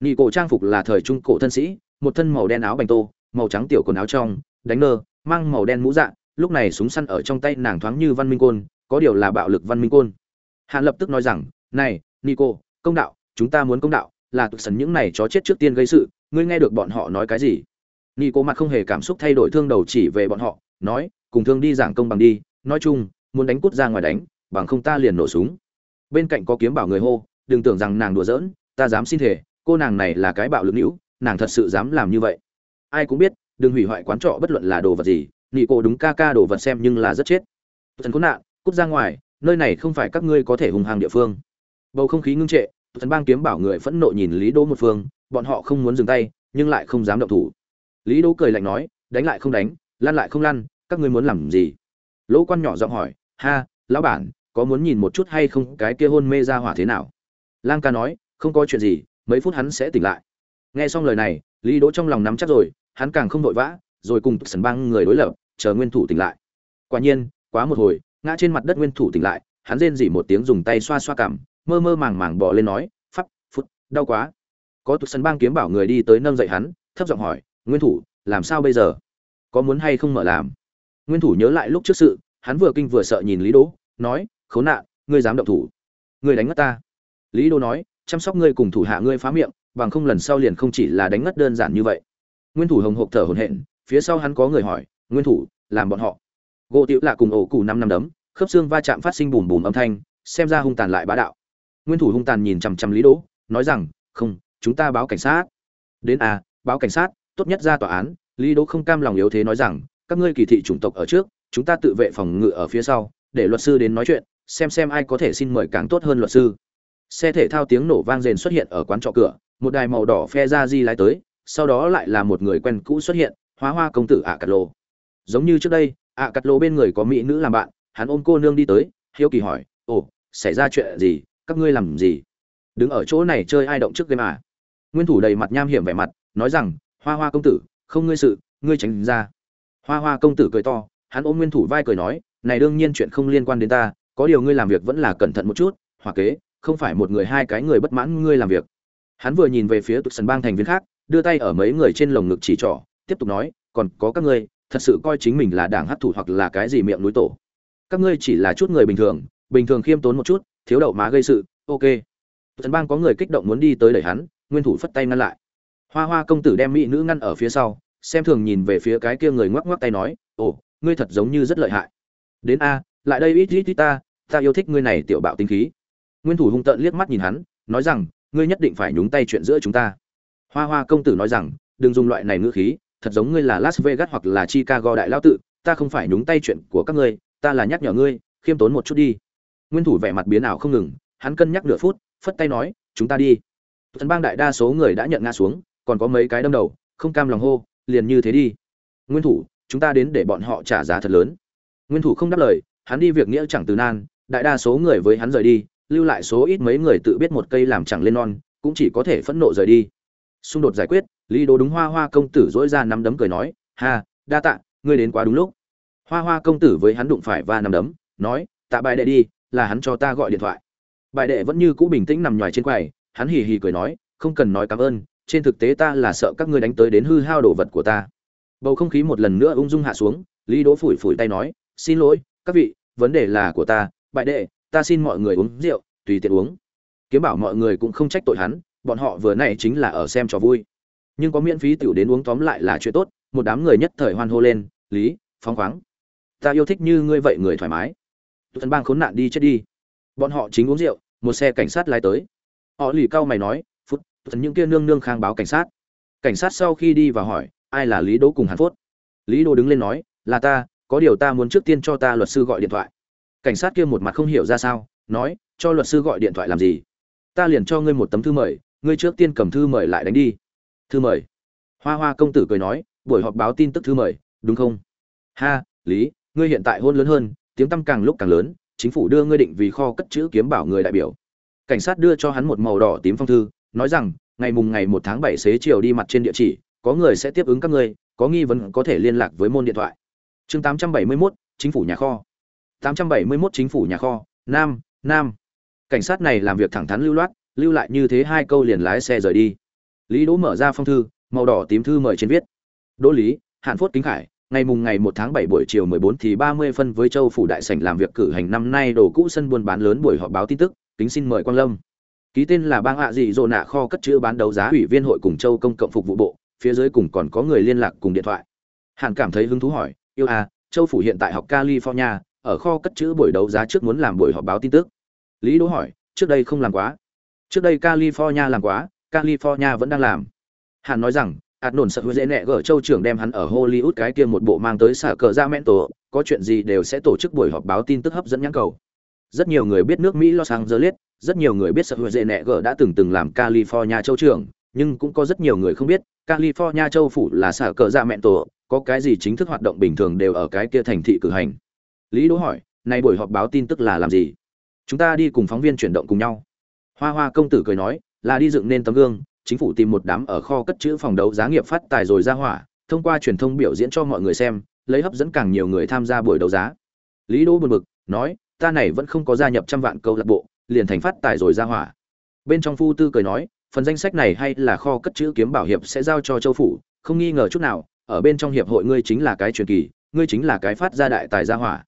nị cổ trang phục là thời trung cổ thân sĩ, một thân màu đen áo bành tô, màu trắng tiểu quần áo trong, đánh nơ, mang màu đen mũ dạ lúc này súng săn ở trong tay nàng thoáng như văn minh côn, có điều là bạo lực văn minh côn. Hạn lập tức nói rằng, này nico công đạo, chúng ta muốn công đạo, là tụt sần những này chó chết trước tiên gây sự, ngươi nghe được bọn họ nói cái gì? Nico mặt không hề cảm xúc thay đổi thương đầu chỉ về bọn họ, nói, cùng thương đi giảng công bằng đi, nói chung, muốn đánh cút ra ngoài đánh, bằng không ta liền nổ súng. Bên cạnh có kiếm bảo người hô, đừng tưởng rằng nàng đùa giỡn, ta dám xin thể cô nàng này là cái bạo lực nữ, nàng thật sự dám làm như vậy. Ai cũng biết, đừng hủy hoại quán trọ bất luận là đồ vật gì, nị cô đúng ca ca đồ vật xem nhưng là rất chết. Thần khốn nạn, cút ra ngoài, nơi này không phải các ngươi có thể hùng hàng địa phương. Bầu không khí ngưng trệ thần bang kiếm bảo người phẫn nộ nhìn lý đỗ một phương, bọn họ không muốn dừng tay, nhưng lại không dám động thủ. Lý đỗ cười lạnh nói, đánh lại không đánh, lăn lại không lăn, các ngươi muốn làm gì? Lỗ quan nhỏ giọng hỏi, ha, lão bản, có muốn nhìn một chút hay không? Cái kia hôn mê ra hỏa thế nào? Lang ca nói, không có chuyện gì mấy phút hắn sẽ tỉnh lại. Nghe xong lời này, lý đỗ trong lòng nắm chắc rồi, hắn càng không vội vã, rồi cùng sần băng người đối lập, chờ nguyên thủ tỉnh lại. Quả nhiên, quá một hồi, ngã trên mặt đất nguyên thủ tỉnh lại, hắn rên rỉ một tiếng dùng tay xoa xoa cảm mơ mơ màng màng bỏ lên nói, phắp, phút, đau quá. Có tụt sân bang kiếm bảo người đi tới nâng dậy hắn, thấp giọng hỏi, nguyên thủ, làm sao bây giờ? Có muốn hay không mở làm? Nguyên thủ nhớ lại lúc trước sự, hắn vừa kinh vừa sợ nhìn lý đỗ, nói, khốn nạn, ngươi dám động thủ. Ngươi đánh ngất ta. Lý đỗ nói chăm sóc ngươi cùng thủ hạ ngươi phá miệng, bằng không lần sau liền không chỉ là đánh ngất đơn giản như vậy. Nguyên thủ hồng hộp thở hổn hển, phía sau hắn có người hỏi, nguyên thủ, làm bọn họ? Gỗ tiểu lạ cùng ổ cụ năm năm đấm, khớp xương va chạm phát sinh bùm bùm âm thanh, xem ra hung tàn lại bá đạo. Nguyên thủ hung tàn nhìn chằm chằm lý đỗ, nói rằng, không, chúng ta báo cảnh sát. Đến à báo cảnh sát, tốt nhất ra tòa án, lý đỗ không cam lòng yếu thế nói rằng, các ngươi kỳ thị chủng tộc ở trước, chúng ta tự vệ phòng ngự ở phía sau, để luật sư đến nói chuyện, xem xem ai có thể xin mời càng tốt hơn luật sư xe thể thao tiếng nổ vang rền xuất hiện ở quán trọ cửa, một đài màu đỏ phe ra di lái tới, sau đó lại là một người quen cũ xuất hiện hóa hoa công tử ạ cắt lô. Giống như trước đây, ạ cắt lô bên người có mỹ nữ làm bạn, hắn ôm cô nương đi tới, hiếu kỳ hỏi, ồ, xảy ra chuyện gì? Các ngươi làm gì? Đứng ở chỗ này chơi ai động trước game à? Nguyên thủ đầy mặt nham hiểm vẻ mặt, nói rằng, hoa hoa công tử, không ngươi sự, ngươi tránh ra. Hoa hoa công tử cười to, hắn ôm nguyên thủ vai cười nói, này đương nhiên chuyện không liên quan đến ta, có điều ngươi làm việc vẫn là cẩn thận một chút hoặc kế không phải một người hai cái người bất mãn ngươi làm việc. Hắn vừa nhìn về phía tụt sân bang thành viên khác, đưa tay ở mấy người trên lồng ngực chỉ trỏ, tiếp tục nói, còn có các ngươi, thật sự coi chính mình là đảng hấp thủ hoặc là cái gì miệng núi tổ. Các ngươi chỉ là chút người bình thường bình thường khiêm tốn một chút, thiếu đậu má gây sự, ok. Tần bang có người kích động muốn đi tới đẩy hắn, nguyên thủ phất tay ngăn lại. Hoa hoa công tử đem mỹ nữ ngăn ở phía sau, xem thường nhìn về phía cái kia người ngoắc ngoắc tay nói, ồ, ngươi thật giống như rất lợi hại. Đến a, lại đây, ít ít ít ta ta yêu thích ngươi này tiểu bạo tinh khí nguyên thủ hung tợn liếc mắt nhìn hắn, nói rằng, ngươi nhất định phải nhúng tay chuyện giữa chúng ta. Hoa hoa công tử nói rằng, đừng dùng loại này ngữ khí, thật giống ngươi là las vegas hoặc là chicago đại lao tự, ta không phải nhúng tay chuyện của các ngươi, ta là nhắc nhở ngươi, khiêm tốn một chút đi. Nguyên thủ vẻ mặt biến ảo không ngừng, hắn cân nhắc nửa phút, phất tay nói, chúng ta đi. Thần bang đại đa số người đã nhận ngã xuống, còn có mấy cái đâm đầu, không cam lòng hô, liền như thế đi. Nguyên thủ, chúng ta đến để bọn họ trả giá thật lớn. Nguyên thủ không đáp lời, hắn đi việc nghĩa chẳng từ nan, đại đa số người với hắn rời đi lưu lại số ít mấy người tự biết một cây làm chẳng lên non, cũng chỉ có thể phẫn nộ rời đi. Xung đột giải quyết, lý đố đúng hoa hoa công tử dỗi ra nắm đấm cười nói, ha, đa tạ, ngươi đến quá đúng lúc. Hoa hoa công tử với hắn đụng phải và nắm đấm, nói, tạ bài đệ đi, là hắn cho ta gọi điện thoại. Bài đệ vẫn như cũ bình tĩnh nằm ngoài trên quầy, hắn hì hì cười nói, không cần nói cảm ơn, trên thực tế ta là sợ các ngươi đánh tới đến hư hao đồ vật của ta. Bầu không khí một lần nữa ung dung hạ xuống, lý đỗ phủi phủi tay nói, xin lỗi, các vị, vấn đề là của ta, bại đệ ta xin mọi người uống rượu, tùy tiện uống. Kiếm bảo mọi người cũng không trách tội hắn, bọn họ vừa nãy chính là ở xem trò vui. Nhưng có miễn phí tiểu đến uống tóm lại là chuyện tốt, một đám người nhất thời hoan hô lên, lý, phóng khoáng. Ta yêu thích như ngươi vậy người thoải mái. Thân bang khốn nạn đi chết đi. Bọn họ chính uống rượu, một xe cảnh sát lái tới. Họ lì cao mày nói, phút Thân những kia nương nương khang báo cảnh sát. Cảnh sát sau khi đi và hỏi, ai là lý đỗ cùng hàn phốt? Lý đỗ đứng lên nói, là ta, có điều ta muốn trước tiên cho ta luật sư gọi điện thoại cảnh sát kia một mặt không hiểu ra sao nói cho luật sư gọi điện thoại làm gì? Ta liền cho ngươi một tấm thư mời ngươi trước tiên cầm thư mời lại đánh đi. Thư mời. Hoa hoa công tử cười nói buổi họp báo tin tức thư mời đúng không? Ha lý ngươi hiện tại hôn lớn hơn tiếng tăm càng lúc càng lớn chính phủ đưa ngươi định vì kho cất chữ kiếm bảo người đại biểu. Cảnh sát đưa cho hắn một màu đỏ tím phong thư nói rằng ngày mùng ngày một tháng bảy xế chiều đi mặt trên địa chỉ có người sẽ tiếp ứng các ngươi có nghi vấn có thể liên lạc với môn điện thoại. Chương tám trăm bảy mươi 871, chính phủ nhà kho. 871 chính phủ nhà kho, nam nam. Cảnh sát này làm việc thẳng thắn lưu loát, lưu lại như thế hai câu liền lái xe rời đi. Lý đỗ mở ra phong thư, màu đỏ tím thư mời trên viết. Đỗ lý hạn phốt kính khải, ngày mùng ngày 1 tháng 7 buổi chiều 14 thì 30 phân với châu phủ đại sảnh làm việc cử hành năm nay đồ cũ sân buôn bán lớn buổi họp báo tin tức, kính xin mời quang lâm. Ký tên là bang hạ gì rồi nạ kho cất chữ bán đấu giá ủy viên hội cùng châu công cộng phục vụ bộ, phía dưới cùng còn có người liên lạc cùng điện thoại. Hạn cảm thấy hứng thú hỏi, yêu à châu phủ hiện tại học california ở kho cất chữ buổi đấu giá trước muốn làm buổi họp báo tin tức. Lý đỗ hỏi, trước đây không làm quá. Trước đây california làm quá, california vẫn đang làm. Hắn nói rằng, ạt nổn sợ hứa dễ nẹ gở châu trưởng đem hắn ở hollywood cái kia một bộ mang tới xả cờ ra mẹn tổ, có chuyện gì đều sẽ tổ chức buổi họp báo tin tức hấp dẫn nhãn cầu. Rất nhiều người biết nước mỹ los angeles, rất nhiều người biết sợ hứa dễ nẹ gở đã từng từng làm california châu trưởng, nhưng cũng có rất nhiều người không biết, california châu phủ là xả cờ ra mẹn tổ, có cái gì chính thức hoạt động bình thường đều ở cái kia thành thị cử hành lý đỗ hỏi nay buổi họp báo tin tức là làm gì? Chúng ta đi cùng phóng viên chuyển động cùng nhau. Hoa hoa công tử cười nói, là đi dựng nên tấm gương, chính phủ tìm một đám ở kho cất chữ phòng đấu giá nghiệp phát tài rồi ra hỏa, thông qua truyền thông biểu diễn cho mọi người xem, lấy hấp dẫn càng nhiều người tham gia buổi đấu giá. Lý đỗ buồn bực, nói, ta này vẫn không có gia nhập trăm vạn câu lạc bộ, liền thành phát tài rồi ra hỏa. Bên trong phu tư cười nói, phần danh sách này hay là kho cất chữ kiếm bảo hiệp sẽ giao cho châu phủ, không nghi ngờ chút nào, ở bên trong hiệp hội ngươi chính là cái truyền kỳ, ngươi chính là cái phát ra đại tài gia hỏa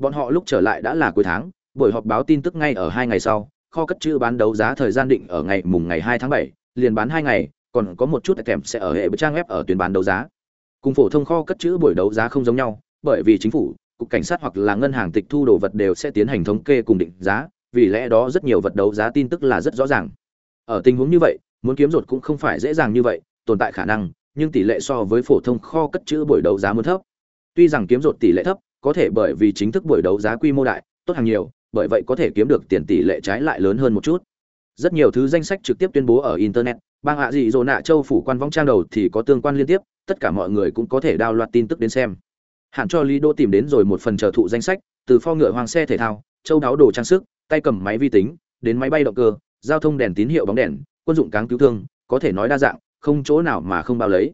bọn họ lúc trở lại đã là cuối tháng, buổi họp báo tin tức ngay ở hai ngày sau, kho cất chữ bán đấu giá thời gian định ở ngày mùng ngày hai tháng bảy, liền bán hai ngày, còn có một chút kèm sẽ ở hệ trang web ở tuyến bán đấu giá. Cùng phổ thông kho cất chữ buổi đấu giá không giống nhau, bởi vì chính phủ, cục cảnh sát hoặc là ngân hàng tịch thu đồ vật đều sẽ tiến hành thống kê cùng định giá, vì lẽ đó rất nhiều vật đấu giá tin tức là rất rõ ràng. Ở tình huống như vậy, muốn kiếm rột cũng không phải dễ dàng như vậy, tồn tại khả năng, nhưng tỷ lệ so với phổ thông kho cất chữ buổi đấu giá muốn thấp. Tuy rằng kiếm rột tỷ lệ thấp có thể bởi vì chính thức buổi đấu giá quy mô đại, tốt hàng nhiều, bởi vậy có thể kiếm được tiền tỷ lệ trái lại lớn hơn một chút. Rất nhiều thứ danh sách trực tiếp tuyên bố ở internet, bang hạ dị dỗ nạ châu phủ quan vong trang đầu thì có tương quan liên tiếp, tất cả mọi người cũng có thể đào loạt tin tức đến xem. Hạn cho lý đô tìm đến rồi một phần chờ thụ danh sách, từ pho ngựa hoàng xe thể thao, châu đáo đồ trang sức, tay cầm máy vi tính, đến máy bay động cơ, giao thông đèn tín hiệu bóng đèn, quân dụng cáng cứu thương, có thể nói đa dạng, không chỗ nào mà không bao lấy.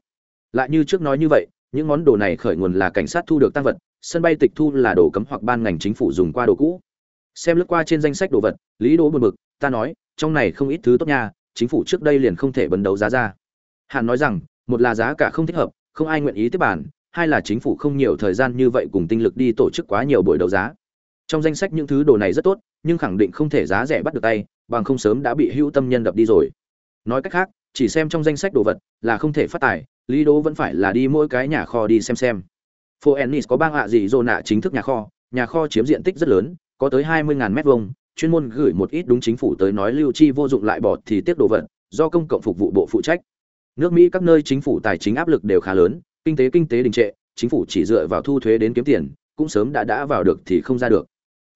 Lại như trước nói như vậy những món đồ này khởi nguồn là cảnh sát thu được tăng vật, sân bay tịch thu là đồ cấm hoặc ban ngành chính phủ dùng qua đồ cũ. Xem lướt qua trên danh sách đồ vật, lý đỗ buồn bực, ta nói, trong này không ít thứ tốt nha, chính phủ trước đây liền không thể bấn đấu giá ra. Hàn nói rằng, một là giá cả không thích hợp, không ai nguyện ý tiếp bản hai là chính phủ không nhiều thời gian như vậy cùng tinh lực đi tổ chức quá nhiều buổi đấu giá. Trong danh sách những thứ đồ này rất tốt, nhưng khẳng định không thể giá rẻ bắt được tay, bằng không sớm đã bị hữu tâm nhân đập đi rồi. Nói cách khác, chỉ xem trong danh sách đồ vật là không thể phát tài lý đỗ vẫn phải là đi mỗi cái nhà kho đi xem xem. Phố ennis có bang hạ gì dô nạ chính thức nhà kho nhà kho chiếm diện tích rất lớn, có tới hai mươi mét vuông, chuyên môn gửi một ít đúng chính phủ tới nói lưu chi vô dụng lại bỏ thì tiếp đồ vật, do công cộng phục vụ bộ phụ trách. Nước mỹ các nơi chính phủ tài chính áp lực đều khá lớn, kinh tế kinh tế đình trệ, chính phủ chỉ dựa vào thu thuế đến kiếm tiền, cũng sớm đã đã vào được thì không ra được.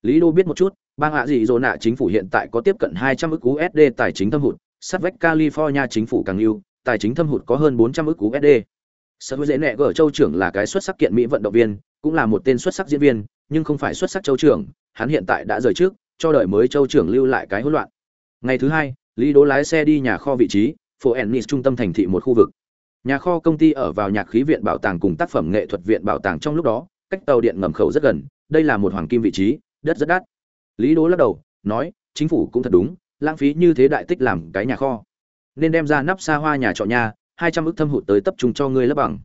Lý đô biết một chút, bang hạ gì dô nạ chính phủ hiện tại có tiếp cận hai trăm ức usd tài chính thâm hụt, sát vách california chính phủ càng lưu tài chính thâm hụt có hơn bốn trăm ức usd sở hữu dễ nẹ gở châu trưởng là cái xuất sắc kiện mỹ vận động viên, cũng là một tên xuất sắc diễn viên, nhưng không phải xuất sắc châu trưởng, hắn hiện tại đã rời trước, cho đợi mới châu trưởng lưu lại cái hỗn loạn. Ngày thứ hai, lý đố lái xe đi nhà kho vị trí phố ennis trung tâm thành thị một khu vực. Nhà kho công ty ở vào nhạc khí viện bảo tàng cùng tác phẩm nghệ thuật viện bảo tàng trong lúc đó, cách tàu điện ngầm khẩu rất gần, đây là một hoàng kim vị trí, đất rất đắt. Lý đố lắc đầu, nói, chính phủ cũng thật đúng, lãng phí như thế đại tích làm cái nhà kho nên đem ra nắp xa hoa nhà trọ nhà hai trăm ức thâm hụt tới tập trung cho ngươi lấp bằng.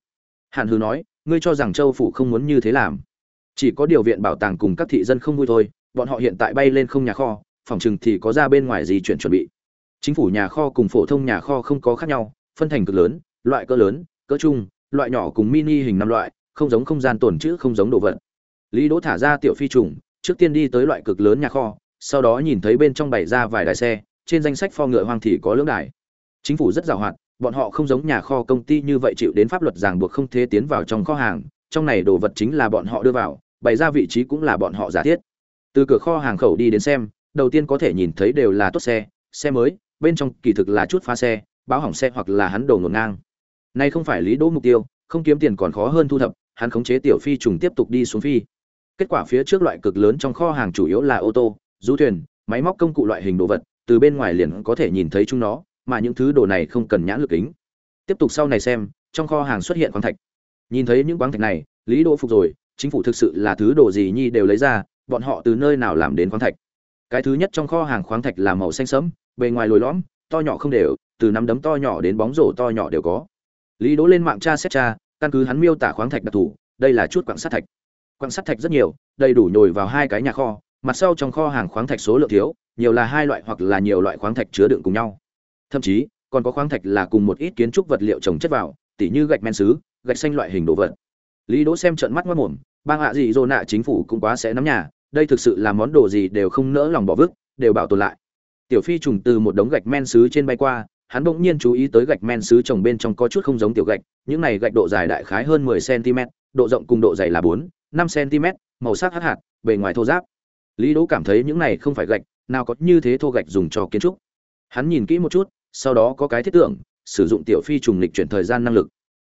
Hàn hư nói, ngươi cho rằng châu phủ không muốn như thế làm. Chỉ có điều viện bảo tàng cùng các thị dân không vui thôi, bọn họ hiện tại bay lên không nhà kho, phòng chừng thì có ra bên ngoài gì chuyện chuẩn bị. Chính phủ nhà kho cùng phổ thông nhà kho không có khác nhau, phân thành cực lớn, loại cỡ lớn, cỡ chung loại nhỏ cùng mini hình năm loại, không giống không gian tồn chữ không giống đồ vật. Lý đỗ thả ra tiểu phi trùng, trước tiên đi tới loại cực lớn nhà kho, sau đó nhìn thấy bên trong bày ra vài đài xe, trên danh sách pho ngựa hoang thì có lưỡng đài chính phủ rất giàu hoạt, bọn họ không giống nhà kho công ty như vậy chịu đến pháp luật ràng buộc không thể tiến vào trong kho hàng, trong này đồ vật chính là bọn họ đưa vào, bày ra vị trí cũng là bọn họ giả thiết. Từ cửa kho hàng khẩu đi đến xem, đầu tiên có thể nhìn thấy đều là tốt xe xe mới, bên trong kỳ thực là chút phá xe, báo hỏng xe hoặc là hắn đầu ngổn ngang. Nay không phải lý đỗ mục tiêu, không kiếm tiền còn khó hơn thu thập, hắn khống chế tiểu phi trùng tiếp tục đi xuống phi. Kết quả phía trước loại cực lớn trong kho hàng chủ yếu là ô tô, du thuyền, máy móc công cụ loại hình đồ vật, từ bên ngoài liền có thể nhìn thấy chúng nó mà những thứ đồ này không cần nhãn lực kính. Tiếp tục sau này xem, trong kho hàng xuất hiện khoáng thạch. Nhìn thấy những khoáng thạch này, lý đỗ phục rồi, chính phủ thực sự là thứ đồ gì nhi đều lấy ra, bọn họ từ nơi nào làm đến khoáng thạch? Cái thứ nhất trong kho hàng khoáng thạch là màu xanh sẫm, bề ngoài lồi lõm, to nhỏ không đều, từ nắm đấm to nhỏ đến bóng rổ to nhỏ đều có. Lý đỗ lên mạng tra xét tra, căn cứ hắn miêu tả khoáng thạch đặc thù, đây là chút quặng sắt thạch. Quặng sắt thạch rất nhiều, đầy đủ nhồi vào hai cái nhà kho, mặt sau trong kho hàng khoáng thạch số lượng thiếu, nhiều là hai loại hoặc là nhiều loại khoáng thạch chứa đựng cùng nhau thậm chí còn có khoáng thạch là cùng một ít kiến trúc vật liệu trồng chất vào tỉ như gạch men sứ gạch xanh loại hình đồ vật. Lý đỗ xem trận mắt mất mồm bang hạ gì dô nạ chính phủ cũng quá sẽ nắm nhà đây thực sự là món đồ gì đều không nỡ lòng bỏ vứt đều bảo tồn lại. Tiểu phi trùng từ một đống gạch men sứ trên bay qua hắn bỗng nhiên chú ý tới gạch men sứ trồng bên trong có chút không giống tiểu gạch những này gạch độ dài đại khái hơn 10 cm độ rộng cùng độ dày là 4, 5 cm màu sắc hắc hạt bề ngoài thô ráp. Lý đỗ cảm thấy những này không phải gạch nào có như thế thô gạch dùng cho kiến trúc. Hắn nhìn kỹ một chút sau đó có cái thiết tưởng sử dụng tiểu phi trùng lịch chuyển thời gian năng lực.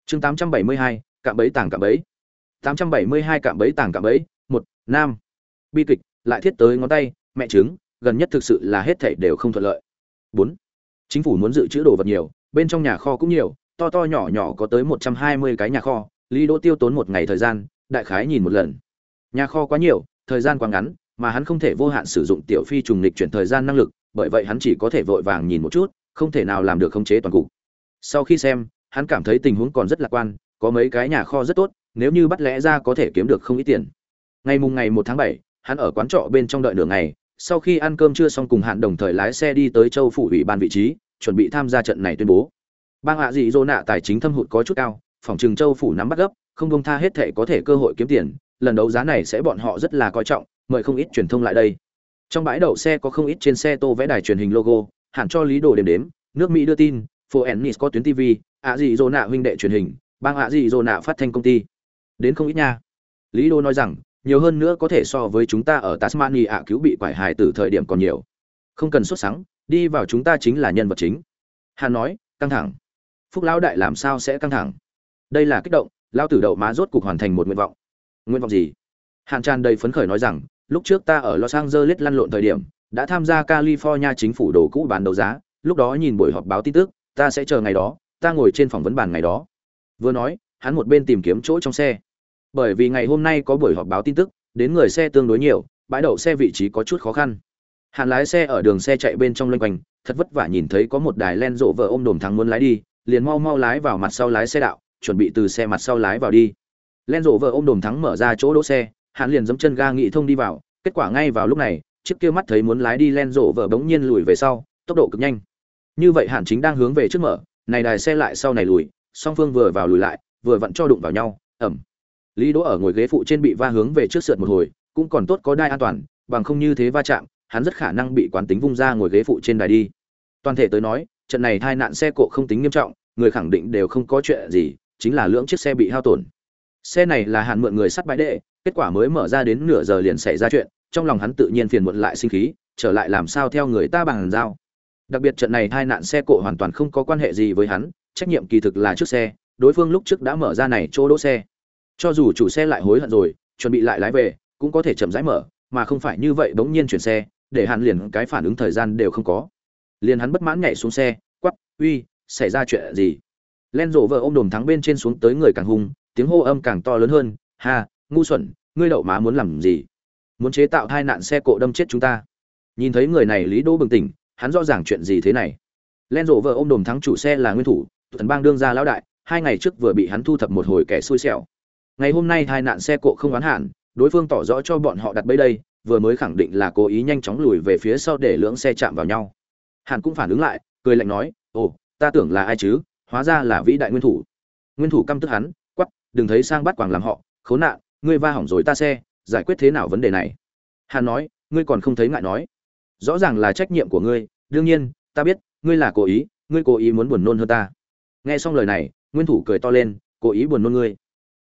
Chương 872, cạm bẫy tàng cạm bẫy. 872 cạm bẫy tàng cạm bẫy một nam. Bi kịch lại thiết tới ngón tay mẹ trứng gần nhất thực sự là hết thảy đều không thuận lợi. Bốn chính phủ muốn dự trữ đồ vật nhiều bên trong nhà kho cũng nhiều to to nhỏ nhỏ có tới 120 cái nhà kho lý đỗ tiêu tốn một ngày thời gian đại khái nhìn một lần. Nhà kho quá nhiều thời gian quá ngắn mà hắn không thể vô hạn sử dụng tiểu phi trùng lịch chuyển thời gian năng lực bởi vậy hắn chỉ có thể vội vàng nhìn một chút không thể nào làm được khống chế toàn cục. Sau khi xem, hắn cảm thấy tình huống còn rất lạc quan, có mấy cái nhà kho rất tốt, nếu như bắt lẽ ra có thể kiếm được không ít tiền. Ngày mùng ngày một tháng bảy, hắn ở quán trọ bên trong đợi nửa ngày, sau khi ăn cơm trưa xong cùng hạn đồng thời lái xe đi tới châu phủ ủy ban vị trí, chuẩn bị tham gia trận này tuyên bố. Bang hạ dị dô nạ tài chính thâm hụt có chút cao, phòng trường châu phủ nắm bắt gấp, không bông tha hết thể có thể cơ hội kiếm tiền, lần đấu giá này sẽ bọn họ rất là coi trọng, mời không ít truyền thông lại đây. Trong bãi đậu xe có không ít trên xe tô vẽ đài truyền hình logo hẳn cho lý đồ đếm đếm, nước mỹ đưa tin phố ennis có tuyến tv ạ dị dô nạ huynh đệ truyền hình, bang ạ dị dô nạ phát thanh công ty. Đến không ít nha. Lý đồ nói rằng, nhiều hơn nữa có thể so với chúng ta ở tasmania ạ cứu bị quải hài từ thời điểm còn nhiều. Không cần xuất sáng đi vào chúng ta chính là nhân vật chính. Hàn nói, căng thẳng. Phúc lão đại làm sao sẽ căng thẳng? Đây là kích động lao tử đậu má rốt cục hoàn thành một nguyện vọng. Nguyện vọng gì? Hàn tràn đầy phấn khởi nói rằng, lúc trước ta ở los angeles lăn lộn thời điểm đã tham gia california chính phủ đồ cũ bán đấu giá, lúc đó nhìn buổi họp báo tin tức, ta sẽ chờ ngày đó, ta ngồi trên phỏng vấn bàn ngày đó. Vừa nói, hắn một bên tìm kiếm chỗ trong xe. Bởi vì ngày hôm nay có buổi họp báo tin tức, đến người xe tương đối nhiều, bãi đậu xe vị trí có chút khó khăn. Hàn lái xe ở đường xe chạy bên trong loanh quanh, thật vất vả nhìn thấy có một đài len rộ vợ ôm đồm thắng muốn lái đi, liền mau mau lái vào mặt sau lái xe đạo, chuẩn bị từ xe mặt sau lái vào đi. Len rộ vợ ôm đồm thắng mở ra chỗ đỗ xe, hắn liền dẫm chân ga nghị thông đi vào, kết quả ngay vào lúc này chiếc kia mắt thấy muốn lái đi len rộ vợ bỗng nhiên lùi về sau, tốc độ cực nhanh. Như vậy hạn chính đang hướng về trước mở, này đài xe lại sau này lùi, song phương vừa vào lùi lại, vừa vặn cho đụng vào nhau ẩm lý đỗ ở ngồi ghế phụ trên bị va hướng về trước sượt một hồi, cũng còn tốt có đai an toàn, bằng không như thế va chạm, hắn rất khả năng bị quán tính vung ra ngồi ghế phụ trên đài đi. Toàn thể tới nói, trận này tai nạn xe cộ không tính nghiêm trọng, người khẳng định đều không có chuyện gì, chính là lưỡng chiếc xe bị hao tổn. Xe này là hạn mượn người sắt bãi đệ, kết quả mới mở ra đến nửa giờ liền xảy ra chuyện trong lòng hắn tự nhiên phiền muộn lại sinh khí trở lại làm sao theo người ta bằng giao. Đặc biệt trận này tai nạn xe cộ hoàn toàn không có quan hệ gì với hắn trách nhiệm kỳ thực là trước xe đối phương lúc trước đã mở ra này chỗ đỗ xe. Cho dù chủ xe lại hối hận rồi chuẩn bị lại lái về cũng có thể chậm rãi mở mà không phải như vậy bỗng nhiên chuyển xe để hắn liền cái phản ứng thời gian đều không có. Liền hắn bất mãn nhảy xuống xe quát, uy xảy ra chuyện gì? Len rộ vợ ôm m đồm thắng bên trên xuống tới người càng hung tiếng hô âm càng to lớn hơn ha ngu xuẩn ngươi đậu má muốn làm gì? Muốn chế tạo hai nạn xe cộ đâm chết chúng ta. Nhìn thấy người này lý đỗ bừng tỉnh, hắn rõ ràng chuyện gì thế này. Len rộ vợ ôm đồm thắng chủ xe là nguyên thủ, thần bang đương gia lão đại, hai ngày trước vừa bị hắn thu thập một hồi kẻ xui xẻo. Ngày hôm nay hai nạn xe cộ không oán hạn đối phương tỏ rõ cho bọn họ đặt bẫy đây, vừa mới khẳng định là cố ý nhanh chóng lùi về phía sau để lưỡng xe chạm vào nhau. Hàn cũng phản ứng lại, cười lạnh nói, ồ, ta tưởng là ai chứ, hóa ra là vĩ đại nguyên thủ. Nguyên thủ căm tức hắn quắp đừng thấy sang bắt quàng làm họ, khốn nạn, ngươi va hỏng rồi ta xe giải quyết thế nào vấn đề này? Hàn nói, ngươi còn không thấy ngại nói. Rõ ràng là trách nhiệm của ngươi, đương nhiên, ta biết, ngươi là cố ý, ngươi cố ý muốn buồn nôn hơn ta. Nghe xong lời này, nguyên thủ cười to lên, cố ý buồn nôn ngươi.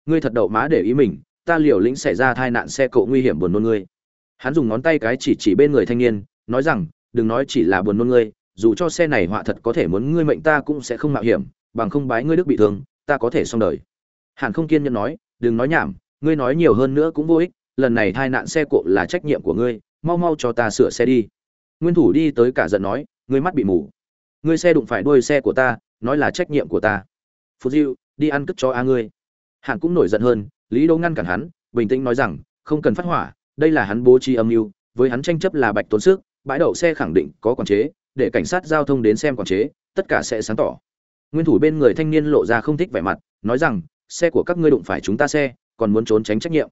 Ngươi thật đậu má để ý mình, ta liều lĩnh xảy ra tai nạn xe cộ nguy hiểm buồn nôn ngươi. Hắn dùng ngón tay cái chỉ chỉ bên người thanh niên, nói rằng, đừng nói chỉ là buồn nôn ngươi, dù cho xe này họa thật có thể muốn ngươi mệnh ta cũng sẽ không mạo hiểm, bằng không bái ngươi đức bị thương, ta có thể xong đời. Hàn không kiên nhẫn nói, đừng nói nhảm, ngươi nói nhiều hơn nữa cũng vô ích lần này tai nạn xe cộ là trách nhiệm của ngươi, mau mau cho ta sửa xe đi. Nguyên thủ đi tới cả giận nói, ngươi mắt bị mù. Ngươi xe đụng phải đuôi xe của ta, nói là trách nhiệm của ta. Phú diệu đi ăn cất cho a ngươi. Hàn cũng nổi giận hơn, lý đô ngăn cản hắn, bình tĩnh nói rằng, không cần phát hỏa, đây là hắn bố trí âm mưu, với hắn tranh chấp là bạch tốn sức, bãi đậu xe khẳng định có quản chế, để cảnh sát giao thông đến xem quản chế, tất cả sẽ sáng tỏ. Nguyên thủ bên người thanh niên lộ ra không thích vẻ mặt, nói rằng, xe của các ngươi đụng phải chúng ta xe, còn muốn trốn tránh trách nhiệm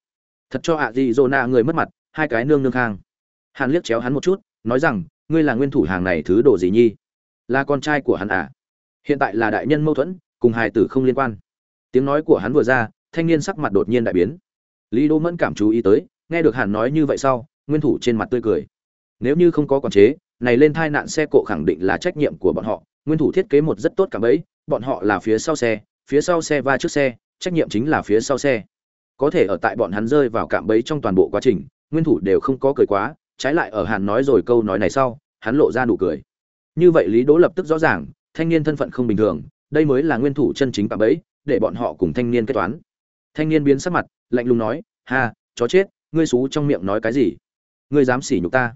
thật cho ạ gì dô người mất mặt, hai cái nương nương khang. Hàn liếc chéo hắn một chút, nói rằng, ngươi là nguyên thủ hàng này thứ đồ gì nhi? Là con trai của hắn à? Hiện tại là đại nhân mâu thuẫn, cùng hài tử không liên quan. Tiếng nói của hắn vừa ra, thanh niên sắc mặt đột nhiên đại biến. Lý đỗ mẫn cảm chú ý tới, nghe được hàn nói như vậy sau, nguyên thủ trên mặt tươi cười. Nếu như không có quản chế, này lên thai nạn xe cộ khẳng định là trách nhiệm của bọn họ. Nguyên thủ thiết kế một rất tốt cả ấy bọn họ là phía sau xe, phía sau xe va trước xe, trách nhiệm chính là phía sau xe có thể ở tại bọn hắn rơi vào cạm bẫy trong toàn bộ quá trình, nguyên thủ đều không có cười quá, trái lại ở hàn nói rồi câu nói này sau, hắn lộ ra nụ cười. Như vậy lý đỗ lập tức rõ ràng, thanh niên thân phận không bình thường, đây mới là nguyên thủ chân chính cạm bẫy, để bọn họ cùng thanh niên kết toán. Thanh niên biến sắc mặt, lạnh lùng nói, ha, chó chết, ngươi xú trong miệng nói cái gì? Ngươi dám sỉ nhục ta?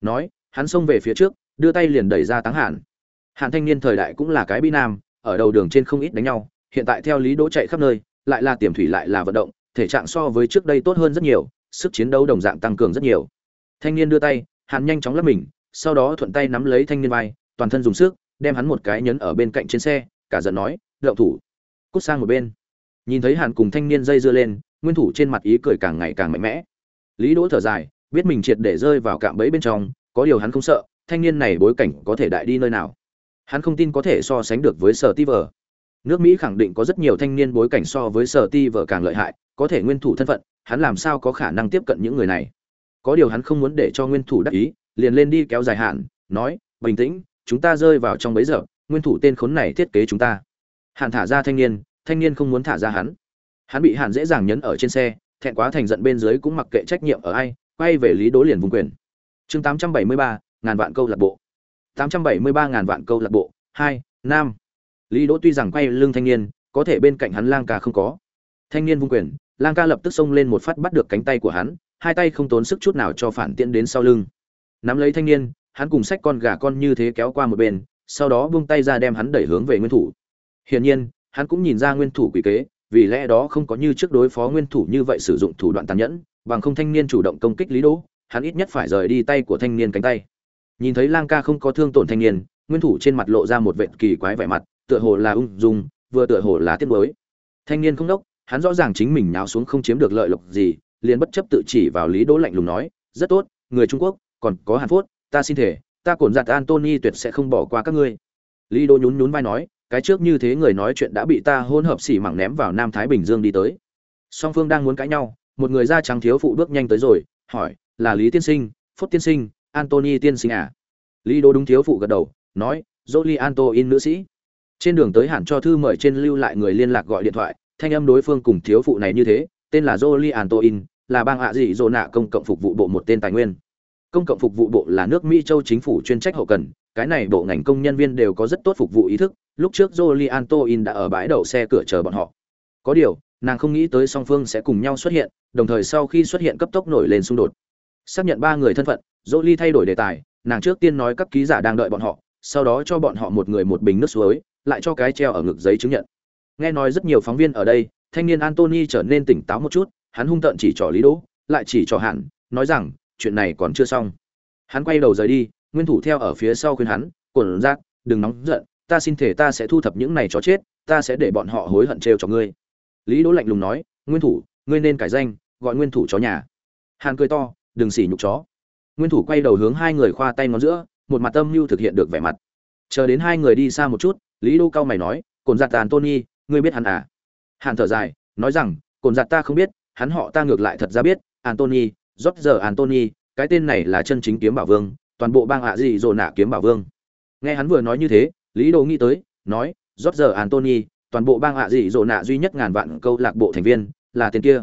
Nói, hắn xông về phía trước, đưa tay liền đẩy ra táng hạn hạn thanh niên thời đại cũng là cái bi nam, ở đầu đường trên không ít đánh nhau, hiện tại theo lý đỗ chạy khắp nơi, lại là tiềm thủy lại là vận động thể trạng so với trước đây tốt hơn rất nhiều, sức chiến đấu đồng dạng tăng cường rất nhiều. Thanh niên đưa tay hắn nhanh chóng lấp mình, sau đó thuận tay nắm lấy thanh niên vai, toàn thân dùng sức, đem hắn một cái nhấn ở bên cạnh trên xe, cả giận nói đậu thủ, cút sang một bên. Nhìn thấy hàn cùng thanh niên dây dưa lên, nguyên thủ trên mặt ý cười càng ngày càng mạnh mẽ. Lý đỗ thở dài, biết mình triệt để rơi vào cạm bẫy bên trong, có điều hắn không sợ, thanh niên này bối cảnh có thể đại đi nơi nào. Hắn không tin có thể so sánh được với sở ti vờ nước mỹ khẳng định có rất nhiều thanh niên bối cảnh so với sở ti vờ càng lợi hại có thể nguyên thủ thân phận hắn làm sao có khả năng tiếp cận những người này? Có điều hắn không muốn để cho nguyên thủ đắc ý liền lên đi kéo dài hạn nói bình tĩnh chúng ta rơi vào trong bấy giờ nguyên thủ tên khốn này thiết kế chúng ta. Hạn thả ra thanh niên thanh niên không muốn thả ra hắn. Hắn bị hạn dễ dàng nhấn ở trên xe thẹn quá thành giận bên dưới cũng mặc kệ trách nhiệm ở ai quay về lý đố liền vùng quyền. Chương 873, ngàn vạn câu lạc bộ. 873 ngàn vạn câu lạc bộ. Hai nam. Lý đỗ tuy rằng quay lưng thanh niên có thể bên cạnh hắn lang ca không có. Thanh niên vung quyền lang ca lập tức xông lên một phát bắt được cánh tay của hắn, hai tay không tốn sức chút nào cho phản tiễn đến sau lưng. Nắm lấy thanh niên, hắn cùng sách con gà con như thế kéo qua một bên, sau đó buông tay ra đem hắn đẩy hướng về nguyên thủ. Hiển nhiên, hắn cũng nhìn ra nguyên thủ quỷ kế, vì lẽ đó không có như trước đối phó nguyên thủ như vậy sử dụng thủ đoạn tàn nhẫn, bằng không thanh niên chủ động công kích lý đỗ, hắn ít nhất phải rời đi tay của thanh niên cánh tay. Nhìn thấy lang ca không có thương tổn thanh niên, nguyên thủ trên mặt lộ ra một vệt kỳ quái vẻ mặt, tựa hồ là ung dung, vừa tựa hồ là tiếc nuối. Thanh niên không đốc hắn rõ ràng chính mình nháo xuống không chiếm được lợi lộc gì, liền bất chấp tự chỉ vào lý đỗ lạnh lùng nói, rất tốt, người trung quốc, còn có hàn phốt, ta xin thể ta cổn giặt antony tuyệt sẽ không bỏ qua các ngươi. Lý đỗ nhún nhún vai nói, cái trước như thế người nói chuyện đã bị ta hôn hợp xỉ mảng ném vào nam thái bình dương đi tới. Song phương đang muốn cãi nhau, một người da trắng thiếu phụ bước nhanh tới rồi, hỏi, là lý tiên sinh, phốt tiên sinh, antony tiên sinh à? Lý đỗ đúng thiếu phụ gật đầu, nói, jolie antoin nữ sĩ. Trên đường tới hẳn cho thư mời trên lưu lại người liên lạc gọi điện thoại thanh âm đối phương cùng thiếu phụ này như thế, tên là jolie antoin là bang hạ dị dỗ nạ công cộng phục vụ bộ một tên tài nguyên. Công cộng phục vụ bộ là nước mỹ châu chính phủ chuyên trách hậu cần, cái này bộ ngành công nhân viên đều có rất tốt phục vụ ý thức, lúc trước jolie antoin đã ở bãi đậu xe cửa chờ bọn họ. Có điều, nàng không nghĩ tới song phương sẽ cùng nhau xuất hiện, đồng thời sau khi xuất hiện cấp tốc nổi lên xung đột. Xác nhận ba người thân phận, jolie thay đổi đề tài, nàng trước tiên nói các ký giả đang đợi bọn họ, sau đó cho bọn họ một người một bình nước suối, lại cho cái treo ở ngực giấy chứng nhận nghe nói rất nhiều phóng viên ở đây, thanh niên antony trở nên tỉnh táo một chút, hắn hung tợn chỉ trỏ lý đỗ, lại chỉ trỏ hạn nói rằng, chuyện này còn chưa xong. Hắn quay đầu rời đi, nguyên thủ theo ở phía sau khuyên hắn cổn rác, đừng nóng giận, ta xin thể ta sẽ thu thập những này chó chết, ta sẽ để bọn họ hối hận trêu cho ngươi. Lý đỗ lạnh lùng nói, nguyên thủ, ngươi nên cải danh, gọi nguyên thủ chó nhà. Hàn cười to, đừng xỉ nhục chó. Nguyên thủ quay đầu hướng hai người khoa tay ngón giữa, một mặt tâm mưu thực hiện được vẻ mặt. Chờ đến hai người đi xa một chút, lý đô cao mày nói cồn giặt tàn tony ngươi biết hắn à? Hàn thở dài, nói rằng, cồn giặt ta không biết, hắn họ ta ngược lại thật ra biết antony rót giờ antony cái tên này là chân chính kiếm bảo vương, toàn bộ bang ạ gì dồ nạ kiếm bảo vương. Nghe hắn vừa nói như thế, lý Đồ nghĩ tới, nói rót giờ antony toàn bộ bang ạ gì dồ nạ duy nhất ngàn vạn câu lạc bộ thành viên, là tên kia.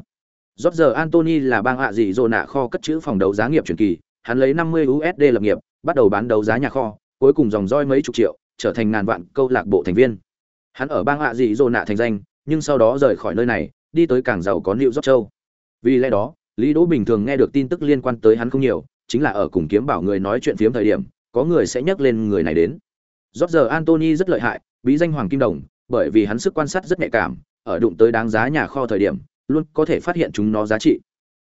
Rót giờ antony là bang ạ gì dồ nạ kho cất chữ phòng đấu giá nghiệp truyền kỳ, hắn lấy 50 usd lập nghiệp, bắt đầu bán đấu giá nhà kho, cuối cùng dòng roi mấy chục triệu, trở thành ngàn vạn câu lạc bộ thành viên hắn ở bang ạ Dị dồ nạ thành danh nhưng sau đó rời khỏi nơi này đi tới cảng giàu có New Dốc châu. Vì lẽ đó, Lý Đỗ bình thường nghe được tin tức liên quan tới hắn không nhiều, chính là ở cùng kiếm bảo người nói chuyện phiếm thời điểm, có người sẽ nhắc lên người này đến. Rốt giờ Antony rất lợi hại, bí danh Hoàng Kim Đồng, bởi vì hắn sức quan sát rất nhạy cảm, ở đụng tới đáng giá nhà kho thời điểm, luôn có thể phát hiện chúng nó giá trị.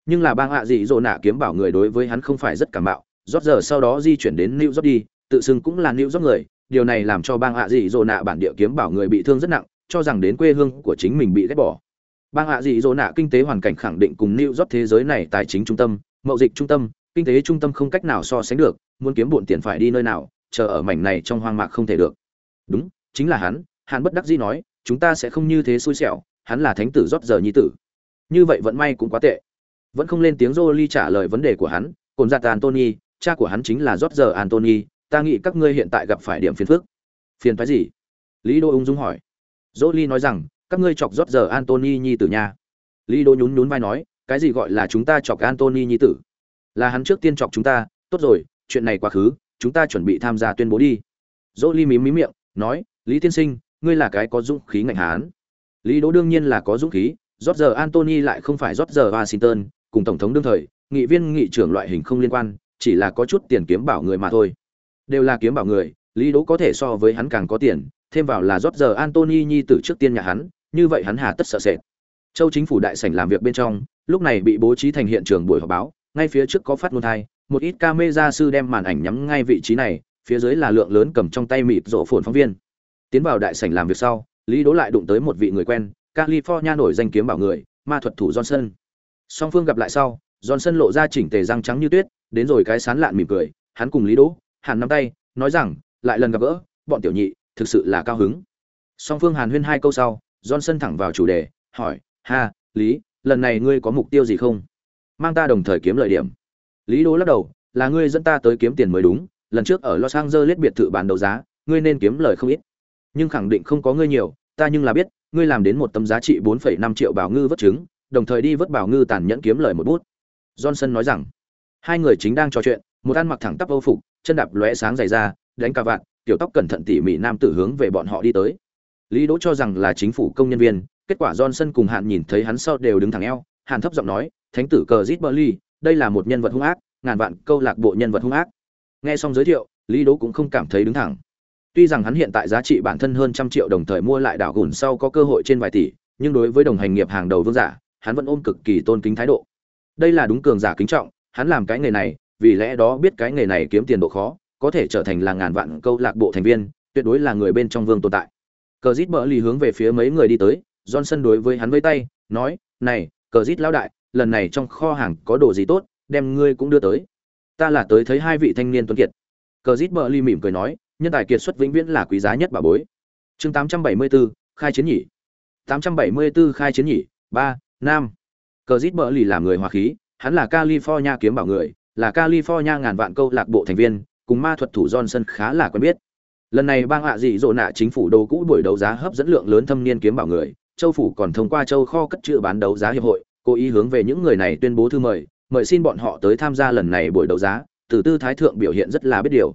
Nhưng là bang hạ dị dỗ nạ kiếm bảo người đối với hắn không phải rất cảm mạo, giờ sau đó di chuyển đến New York đi, tự xưng cũng là New York người, điều này làm cho bang hạ dị dỗ nạ bản địa kiếm bảo người bị thương rất nặng, cho rằng đến quê hương của chính mình bị ghét bỏ. Bang hạ dị dỗ nạ kinh tế hoàn cảnh khẳng định cùng new york thế giới này tài chính trung tâm mậu dịch trung tâm kinh tế trung tâm không cách nào so sánh được muốn kiếm bộn tiền phải đi nơi nào chờ ở mảnh này trong hoang mạc không thể được. Đúng chính là hắn hắn bất đắc dĩ nói chúng ta sẽ không như thế xui xẻo hắn là thánh tử rót giờ nhi tử. Như vậy vận may cũng quá tệ. Vẫn không lên tiếng Jolie trả lời vấn đề của hắn cồn giặt dạ Anthony cha của hắn chính là rót giờ Anthony ta nghĩ các ngươi hiện tại gặp phải điểm phiền phức phiền phái gì lý đô ung dung hỏi Jolie nói rằng các ngươi chọc rót giờ Anthony nhi tử nha. Lý Đô nhún nhún vai nói, cái gì gọi là chúng ta chọc Anthony nhi tử? Là hắn trước tiên chọc chúng ta, tốt rồi, chuyện này quá khứ, chúng ta chuẩn bị tham gia tuyên bố đi. Dỗ Ly mím mím miệng, nói, Lý tiên sinh, ngươi là cái có dũng khí ngạnh hán. Lý Đỗ đương nhiên là có dũng khí, rót giờ Anthony lại không phải rót giờ Washington, cùng tổng thống đương thời, nghị viên nghị trưởng loại hình không liên quan, chỉ là có chút tiền kiếm bảo người mà thôi. Đều là kiếm bảo người, Lý Đỗ có thể so với hắn càng có tiền, thêm vào là rót giờ Anthony nhi tử trước tiên nhà hắn, như vậy hắn hà tất sợ sệt. Châu chính phủ đại sảnh làm việc bên trong lúc này bị bố trí thành hiện trường buổi họp báo ngay phía trước có phát ngôn thai một ít camera sư đem màn ảnh nhắm ngay vị trí này phía dưới là lượng lớn cầm trong tay mịt rộ phồn phóng viên. Tiến vào đại sảnh làm việc sau lý đỗ lại đụng tới một vị người quen california nổi danh kiếm bảo người ma thuật thủ johnson. Song phương gặp lại sau johnson lộ ra chỉnh tề răng trắng như tuyết đến rồi cái sán lạn mỉm cười hắn cùng lý đỗ hàn nắm tay nói rằng lại lần gặp gỡ bọn tiểu nhị thực sự là cao hứng song phương hàn huyên hai câu sau Johnson thẳng vào chủ đề, hỏi, "Ha, Lý, lần này ngươi có mục tiêu gì không? Mang ta đồng thời kiếm lợi điểm." Lý đố lắc đầu, "Là ngươi dẫn ta tới kiếm tiền mới đúng, lần trước ở Los Angeles biệt thự bán đấu giá, ngươi nên kiếm lời không ít. Nhưng khẳng định không có ngươi nhiều, ta nhưng là biết, ngươi làm đến một tấm giá trị 4,5 triệu bảo ngư vớt trứng, đồng thời đi vớt bảo ngư tàn nhẫn kiếm lời một bút." Johnson nói rằng, hai người chính đang trò chuyện, một ăn mặc thẳng tắp Âu phục, chân đạp lóe sáng dày ra, đánh cả vạn, tiểu tóc cẩn thận tỉ mỉ nam tử hướng về bọn họ đi tới. Lý Đỗ cho rằng là chính phủ công nhân viên, kết quả Johnson cùng Hạn nhìn thấy hắn sau đều đứng thẳng eo, Hạn thấp giọng nói, "Thánh tử cờ Zitberly, đây là một nhân vật hung ác, ngàn vạn câu lạc bộ nhân vật hung ác." Nghe xong giới thiệu, Lý Đỗ cũng không cảm thấy đứng thẳng. Tuy rằng hắn hiện tại giá trị bản thân hơn trăm triệu đồng thời mua lại đảo gùn sau có cơ hội trên vài tỷ, nhưng đối với đồng hành nghiệp hàng đầu vương giả, hắn vẫn ôm cực kỳ tôn kính thái độ. Đây là đúng cường giả kính trọng, hắn làm cái nghề này, vì lẽ đó biết cái nghề này kiếm tiền độ khó, có thể trở thành là ngàn vạn câu lạc bộ thành viên, tuyệt đối là người bên trong vương tồn tại. Cờ Dít bỡ lì hướng về phía mấy người đi tới johnson đối với hắn với tay nói này cờ Dít lão đại lần này trong kho hàng có đồ gì tốt đem ngươi cũng đưa tới. Ta là tới thấy hai vị thanh niên tuấn kiệt. Cờ Dít bỡ lì mỉm cười nói nhân tài kiệt xuất vĩnh viễn là quý giá nhất bà bối. Chương 874, khai chiến nhỉ. 874 khai chiến nhỉ ba nam cờ Dít bỡ lì làm người hòa khí hắn là california kiếm bảo người là california ngàn vạn câu lạc bộ thành viên, cùng ma thuật thủ johnson khá là quen biết. Lần này bang hạ dị dỗ nạ chính phủ đồ cũ buổi đấu giá hấp dẫn lượng lớn thâm niên kiếm bảo người, châu phủ còn thông qua châu kho cất trữ bán đấu giá hiệp hội, cố ý hướng về những người này tuyên bố thư mời mời xin bọn họ tới tham gia lần này buổi đấu giá, từ tư thái thượng biểu hiện rất là biết điều.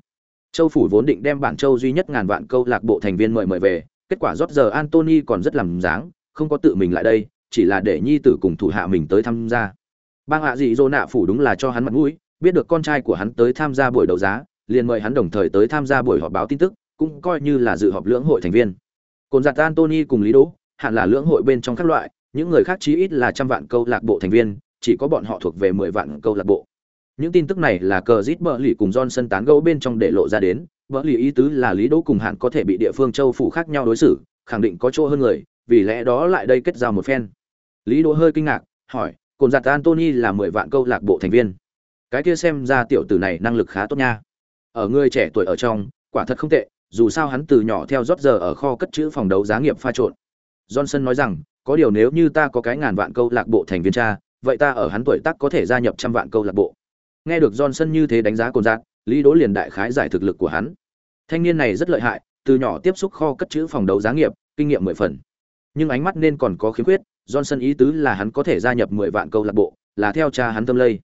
Châu phủ vốn định đem bản châu duy nhất ngàn vạn câu lạc bộ thành viên mời mời về, kết quả rót giờ Anthony còn rất làm dáng, không có tự mình lại đây, chỉ là để nhi tử cùng thủ hạ mình tới tham gia. Bang hạ dị dỗ nạ phủ đúng là cho hắn mặt mũi biết được con trai của hắn tới tham gia buổi đấu giá, liền mời hắn đồng thời tới tham gia buổi họp báo tin tức, cũng coi như là dự họp lưỡng hội thành viên. Cồn giặt antony cùng lý đỗ, hẳn là lưỡng hội bên trong các loại, những người khác chí ít là trăm vạn câu lạc bộ thành viên, chỉ có bọn họ thuộc về mười vạn câu lạc bộ. Những tin tức này là cờ rít bờ lì cùng johnson tán gẫu bên trong để lộ ra đến vỡ lì ý tứ là lý đỗ cùng hạn có thể bị địa phương châu phủ khác nhau đối xử, khẳng định có chỗ hơn người, vì lẽ đó lại đây kết giao một phen. Lý đỗ hơi kinh ngạc, hỏi cồn giặt antony là mười vạn câu lạc bộ thành viên? Cái kia xem ra tiểu tử này năng lực khá tốt nha. Ở người trẻ tuổi ở trong quả thật không tệ dù sao hắn từ nhỏ theo rót giờ ở kho cất chữ phòng đấu giá nghiệp pha trộn. Johnson nói rằng có điều nếu như ta có cái ngàn vạn câu lạc bộ thành viên cha vậy ta ở hắn tuổi tác có thể gia nhập trăm vạn câu lạc bộ. Nghe được johnson như thế đánh giá cồn dạng, lý đỗ liền đại khái giải thực lực của hắn. Thanh niên này rất lợi hại từ nhỏ tiếp xúc kho cất chữ phòng đấu giá nghiệp kinh nghiệm mười phần. Nhưng ánh mắt nên còn có khiếm khuyết johnson ý tứ là hắn có thể gia nhập mười vạn câu lạc bộ là theo cha hắn tâm lây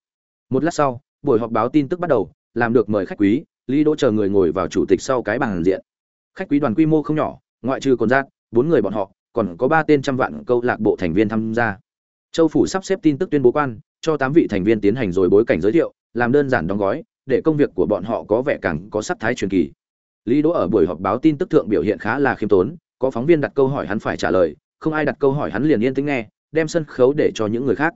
một lát sau, buổi họp báo tin tức bắt đầu, làm được mời khách quý, lý đỗ chờ người ngồi vào chủ tịch sau cái bàn diện. Khách quý đoàn quy mô không nhỏ, ngoại trừ cồn giác, bốn người bọn họ, còn có ba tên trăm vạn câu lạc bộ thành viên tham gia. Châu phủ sắp xếp tin tức tuyên bố quan, cho tám vị thành viên tiến hành rồi bối cảnh giới thiệu, làm đơn giản đóng gói, để công việc của bọn họ có vẻ càng có sắc thái truyền kỳ. Lý đỗ ở buổi họp báo tin tức thượng biểu hiện khá là khiêm tốn, có phóng viên đặt câu hỏi hắn phải trả lời, không ai đặt câu hỏi hắn liền yên tĩnh nghe, đem sân khấu để cho những người khác.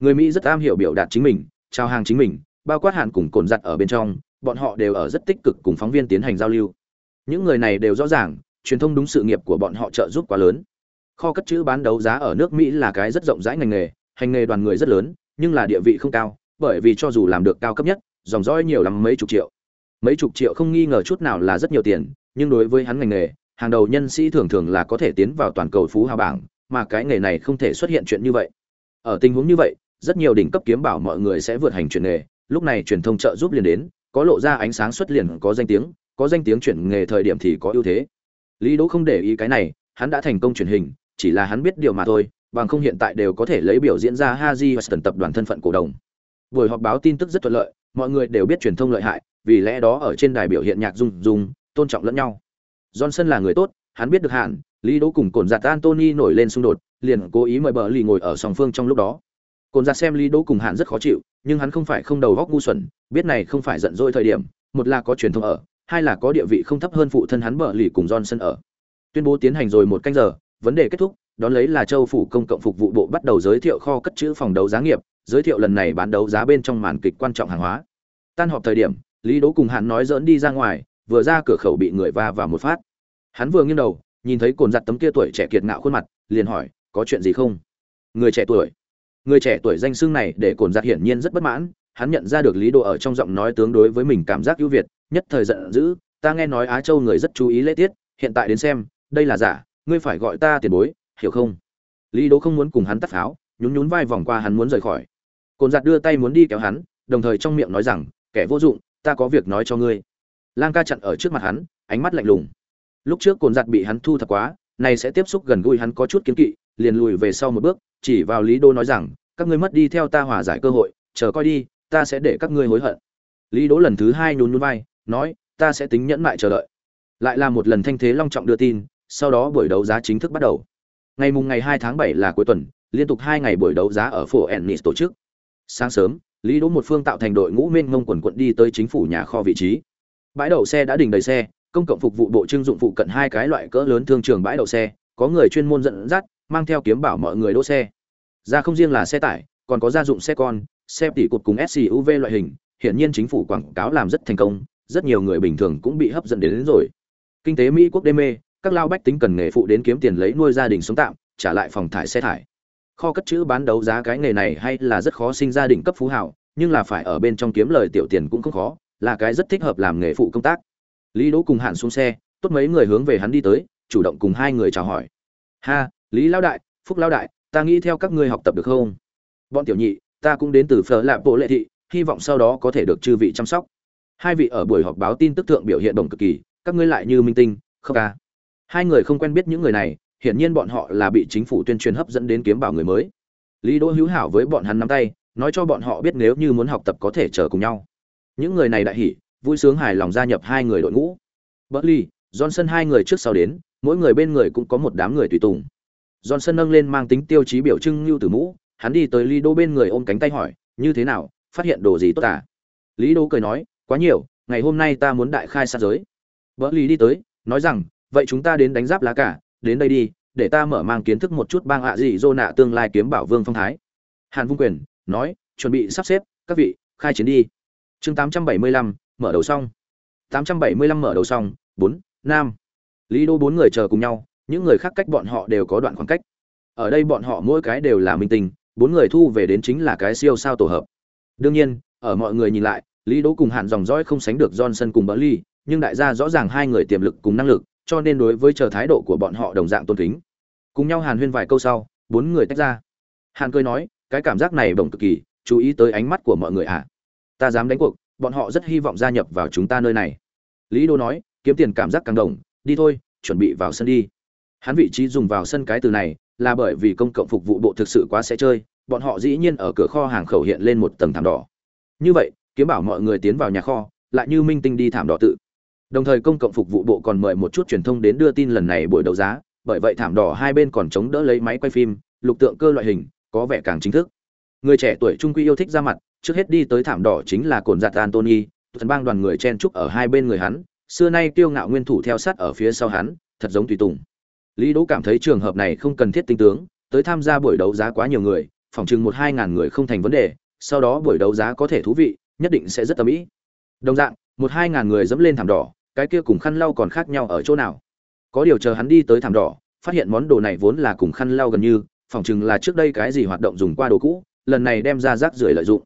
Người mỹ rất am hiểu biểu đạt chính mình trao hàng chính mình, bao quát hạn cùng cồn giặt ở bên trong, bọn họ đều ở rất tích cực cùng phóng viên tiến hành giao lưu. Những người này đều rõ ràng, truyền thông đúng sự nghiệp của bọn họ trợ giúp quá lớn. Kho cất chữ bán đấu giá ở nước mỹ là cái rất rộng rãi ngành nghề, hành nghề đoàn người rất lớn, nhưng là địa vị không cao, bởi vì cho dù làm được cao cấp nhất, dòng dõi nhiều lắm mấy chục triệu. Mấy chục triệu không nghi ngờ chút nào là rất nhiều tiền, nhưng đối với hắn ngành nghề, hàng đầu nhân sĩ thường thường là có thể tiến vào toàn cầu phú hào bảng, mà cái nghề này không thể xuất hiện chuyện như vậy. Ở tình huống như vậy rất nhiều đỉnh cấp kiếm bảo mọi người sẽ vượt hành chuyển nghề lúc này truyền thông trợ giúp liền đến có lộ ra ánh sáng xuất liền có danh tiếng có danh tiếng chuyển nghề thời điểm thì có ưu thế lý đỗ không để ý cái này hắn đã thành công truyền hình chỉ là hắn biết điều mà thôi bằng không hiện tại đều có thể lấy biểu diễn ra Haji Weston tập đoàn thân phận cổ đồng. Buổi họp báo tin tức rất thuận lợi, mọi người đều biết truyền thông lợi hại, vì lẽ đó ở trên đài biểu hiện nhạc dung dung, tôn trọng lẫn nhau. Johnson là người tốt, hắn biết được hạn, Lý Đỗ cùng cồn giặt Anthony nổi lên xung đột, liền cố ý mời bờ lì ngồi ở song phương trong lúc đó. Cồn ra xem Lý Đỗ cùng hạn rất khó chịu, nhưng hắn không phải không đầu óc ngu xuẩn, biết này không phải giận dỗi thời điểm, một là có truyền thông ở, hai là có địa vị không thấp hơn phụ thân hắn bợ lì cùng Johnson ở. Tuyên bố tiến hành rồi một canh giờ, vấn đề kết thúc, đón lấy là châu phủ công cộng phục vụ bộ bắt đầu giới thiệu kho cất chữ phòng đấu giá nghiệp, giới thiệu lần này bán đấu giá bên trong màn kịch quan trọng hàng hóa. Tan họp thời điểm, Lý Đỗ cùng hắn nói giỡn đi ra ngoài, vừa ra cửa khẩu bị người va vào một phát. Hắn vừa nghiêng đầu, nhìn thấy cồn giặt tấm kia tuổi trẻ kiệt ngạo khuôn mặt, liền hỏi, có chuyện gì không? Người trẻ tuổi. Người trẻ tuổi danh xưng này để cồn giặc hiển nhiên rất bất mãn, hắn nhận ra được Lý đồ ở trong giọng nói tướng đối với mình cảm giác ưu việt, nhất thời giận dữ, ta nghe nói Á Châu người rất chú ý lễ tiết, hiện tại đến xem, đây là giả, ngươi phải gọi ta tiền bối, hiểu không? Lý Đỗ không muốn cùng hắn tắt pháo, nhún nhún vai vòng qua hắn muốn rời khỏi. Cồn giặc đưa tay muốn đi kéo hắn, đồng thời trong miệng nói rằng, kẻ vô dụng, ta có việc nói cho ngươi. Lang ca chặn ở trước mặt hắn, ánh mắt lạnh lùng. Lúc trước cồn giặc bị hắn thu thập quá, này sẽ tiếp xúc gần gũi hắn có chút kiến kỵ, liền lùi về sau một bước, chỉ vào Lý Đô nói rằng, các ngươi mất đi theo ta hòa giải cơ hội, chờ coi đi, ta sẽ để các ngươi hối hận. Lý Đỗ lần thứ hai nhún nhún vai, nói, ta sẽ tính nhẫn mại chờ đợi. Lại là một lần thanh thế long trọng đưa tin, sau đó buổi đấu giá chính thức bắt đầu. Ngày mùng ngày 2 tháng 7 là cuối tuần, liên tục hai ngày buổi đấu giá ở phố Ennis tổ chức. Sáng sớm, Lý Đỗ một phương tạo thành đội ngũ mênh mông quần quận đi tới chính phủ nhà kho vị trí. Bãi đậu xe đã đình đầy xe, công cộng phục vụ bộ trưng dụng phụ cận hai cái loại cỡ lớn thương trường bãi đậu xe, có người chuyên môn dẫn dắt, mang theo kiếm bảo mọi người đỗ xe. Ra không riêng là xe tải, còn có gia dụng xe con, xe tỉ cột cùng SUV loại hình, hiển nhiên chính phủ quảng cáo làm rất thành công, rất nhiều người bình thường cũng bị hấp dẫn đến, đến rồi. Kinh tế Mỹ quốc đê mê, các lao bách tính cần nghề phụ đến kiếm tiền lấy nuôi gia đình sống tạm, trả lại phòng thải xe thải. Kho cất chữ bán đấu giá cái nghề này hay là rất khó sinh gia đình cấp phú hào, nhưng là phải ở bên trong kiếm lời tiểu tiền cũng không khó, là cái rất thích hợp làm nghề phụ công tác. Lý Đỗ cùng Hạn xuống xe, tốt mấy người hướng về hắn đi tới, chủ động cùng hai người chào hỏi. "Ha, Lý lão đại, Phúc lão đại, ta nghĩ theo các ngươi học tập được không?" "Bọn tiểu nhị, ta cũng đến từ Phở Lạp Bộ Lệ thị, hy vọng sau đó có thể được chư vị chăm sóc." Hai vị ở buổi họp báo tin tức thượng biểu hiện đồng cực kỳ, các ngươi lại như minh tinh, không ca. Hai người không quen biết những người này, hiển nhiên bọn họ là bị chính phủ tuyên truyền hấp dẫn đến kiếm bảo người mới. Lý Đỗ hữu hảo với bọn hắn nắm tay, nói cho bọn họ biết nếu như muốn học tập có thể chờ cùng nhau. Những người này đại hỉ, vui sướng hài lòng gia nhập hai người đội ngũ. Berkeley, Johnson hai người trước sau đến, mỗi người bên người cũng có một đám người tùy tùng. Johnson nâng lên mang tính tiêu chí biểu trưng như từ mũ, hắn đi tới Lý Đô bên người ôm cánh tay hỏi, "Như thế nào, phát hiện đồ gì tốt à?" Lý Đô cười nói, "Quá nhiều, ngày hôm nay ta muốn đại khai sát giới." Lý đi tới, nói rằng, "Vậy chúng ta đến đánh giáp lá cả, đến đây đi, để ta mở mang kiến thức một chút bang ạ gì dô nạ tương lai kiếm bảo vương phong thái." Hàn Vung Quyền nói, "Chuẩn bị sắp xếp, các vị, khai chiến đi." Chương 875, mở đầu xong. 875 mở đầu xong, 4, nam. Lý Đô bốn người chờ cùng nhau, những người khác cách bọn họ đều có đoạn khoảng cách. Ở đây bọn họ mỗi cái đều là minh tinh, bốn người thu về đến chính là cái siêu sao tổ hợp. Đương nhiên, ở mọi người nhìn lại, Lý Đỗ cùng Hàn dòng dõi không sánh được Johnson cùng Burnley, nhưng đại gia rõ ràng hai người tiềm lực cùng năng lực, cho nên đối với chờ thái độ của bọn họ đồng dạng tôn kính. Cùng nhau Hàn huyên vài câu sau, bốn người tách ra. Hàn cười nói, cái cảm giác này bổng cực kỳ, chú ý tới ánh mắt của mọi người à. Ta dám đánh cuộc, bọn họ rất hy vọng gia nhập vào chúng ta nơi này. Lý Đỗ nói, kiếm tiền cảm giác càng đồng, đi thôi, chuẩn bị vào sân đi. Hắn vị trí dùng vào sân cái từ này, là bởi vì công cộng phục vụ bộ thực sự quá sẽ chơi, bọn họ dĩ nhiên ở cửa kho hàng khẩu hiện lên một tầng thảm đỏ. Như vậy, kiếm bảo mọi người tiến vào nhà kho, lại như minh tinh đi thảm đỏ tự. Đồng thời công cộng phục vụ bộ còn mời một chút truyền thông đến đưa tin lần này buổi đấu giá, bởi vậy thảm đỏ hai bên còn chống đỡ lấy máy quay phim, lục tượng cơ loại hình, có vẻ càng chính thức. Người trẻ tuổi trung quy yêu thích ra mặt, trước hết đi tới thảm đỏ chính là cồn giặt Anthony, thần bang đoàn người chen chúc ở hai bên người hắn, xưa nay kiêu ngạo nguyên thủ theo sát ở phía sau hắn, thật giống tùy tùng. Lý Đỗ cảm thấy trường hợp này không cần thiết tinh tướng, tới tham gia buổi đấu giá quá nhiều người, phòng chừng một hai ngàn người không thành vấn đề, sau đó buổi đấu giá có thể thú vị, nhất định sẽ rất tâm ý. Đồng dạng, một hai ngàn người dẫm lên thảm đỏ, cái kia cùng khăn lau còn khác nhau ở chỗ nào? Có điều chờ hắn đi tới thảm đỏ, phát hiện món đồ này vốn là cùng khăn lau gần như, phòng chừng là trước đây cái gì hoạt động dùng qua đồ cũ, lần này đem ra rác rưởi lợi dụng.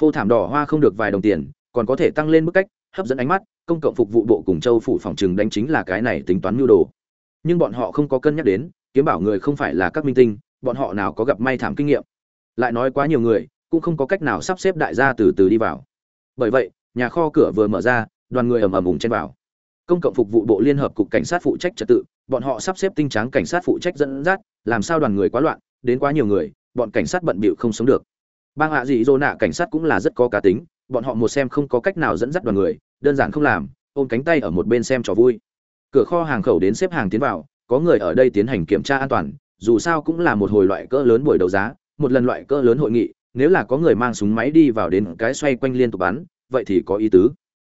Phô thảm đỏ hoa không được vài đồng tiền, còn có thể tăng lên mức cách, hấp dẫn ánh mắt, công cộng phục vụ bộ cùng châu phủ phòng trừng đánh chính là cái này tính toán nhu đồ. Nhưng bọn họ không có cân nhắc đến, kiếm bảo người không phải là các minh tinh, bọn họ nào có gặp may thảm kinh nghiệm. Lại nói quá nhiều người, cũng không có cách nào sắp xếp đại gia từ từ đi vào. Bởi vậy, nhà kho cửa vừa mở ra, đoàn người ầm ầm ùng chen vào. Công cộng phục vụ bộ liên hợp cục cảnh sát phụ trách trật tự, bọn họ sắp xếp tinh tráng cảnh sát phụ trách dẫn dắt, làm sao đoàn người quá loạn, đến quá nhiều người, bọn cảnh sát bận bịu không sống được. Bang hạ dị Dô nạ cảnh sát cũng là rất có cá tính, bọn họ một xem không có cách nào dẫn dắt đoàn người, đơn giản không làm, ôm cánh tay ở một bên xem trò vui. Cửa kho hàng khẩu đến xếp hàng tiến vào, có người ở đây tiến hành kiểm tra an toàn, dù sao cũng là một hồi loại cỡ lớn buổi đấu giá, một lần loại cỡ lớn hội nghị, nếu là có người mang súng máy đi vào đến cái xoay quanh liên tục bắn, vậy thì có ý tứ.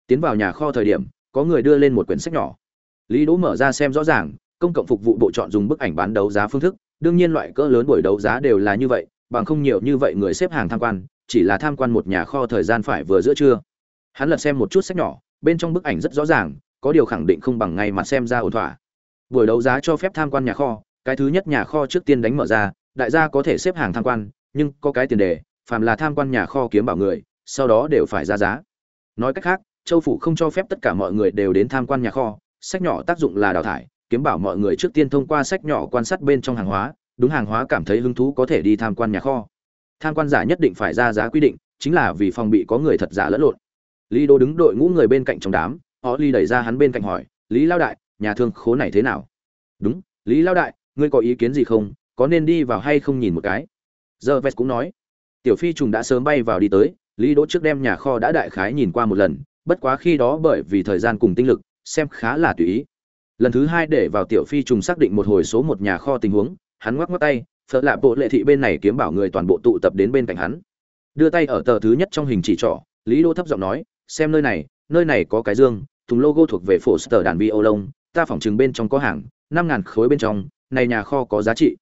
Tiến vào nhà kho thời điểm, có người đưa lên một quyển sách nhỏ. Lý Đỗ mở ra xem rõ ràng, công cộng phục vụ bộ chọn dùng bức ảnh bán đấu giá phương thức, đương nhiên loại cỡ lớn buổi đấu giá đều là như vậy, bằng không nhiều như vậy người xếp hàng tham quan, chỉ là tham quan một nhà kho thời gian phải vừa giữa trưa. Hắn lật xem một chút sách nhỏ, bên trong bức ảnh rất rõ ràng, có điều khẳng định không bằng ngay mặt xem ra ổn thỏa. Buổi đấu giá cho phép tham quan nhà kho, cái thứ nhất nhà kho trước tiên đánh mở ra, đại gia có thể xếp hàng tham quan, nhưng có cái tiền đề, phàm là tham quan nhà kho kiếm bảo người, sau đó đều phải ra giá. Nói cách khác, châu phủ không cho phép tất cả mọi người đều đến tham quan nhà kho, sách nhỏ tác dụng là đào thải, kiếm bảo mọi người trước tiên thông qua sách nhỏ quan sát bên trong hàng hóa, đúng hàng hóa cảm thấy hứng thú có thể đi tham quan nhà kho. Tham quan giả nhất định phải ra giá quy định, chính là vì phòng bị có người thật giả lẫn lộn. Lý Đô đứng đội ngũ người bên cạnh trong đám, họ ly đẩy ra hắn bên cạnh hỏi, "Lý lao đại, nhà thương khố này thế nào?" "Đúng, Lý lao đại, ngươi có ý kiến gì không? Có nên đi vào hay không nhìn một cái?" Giờ Vest cũng nói, Tiểu Phi trùng đã sớm bay vào đi tới, Lý Đỗ trước đem nhà kho đã đại khái nhìn qua một lần, bất quá khi đó bởi vì thời gian cùng tinh lực, xem khá là tùy ý. Lần thứ hai để vào Tiểu Phi trùng xác định một hồi số một nhà kho tình huống, hắn ngoắc ngoắc tay, phật lạ bộ lệ thị bên này kiếm bảo người toàn bộ tụ tập đến bên cạnh hắn. Đưa tay ở tờ thứ nhất trong hình chỉ trỏ, Lý Đỗ thấp giọng nói, xem nơi này, nơi này có cái dương, thùng logo thuộc về phổ sở đàn vi ô lông, ta phỏng chừng bên trong có hàng, năm ngàn khối bên trong, này nhà kho có giá trị.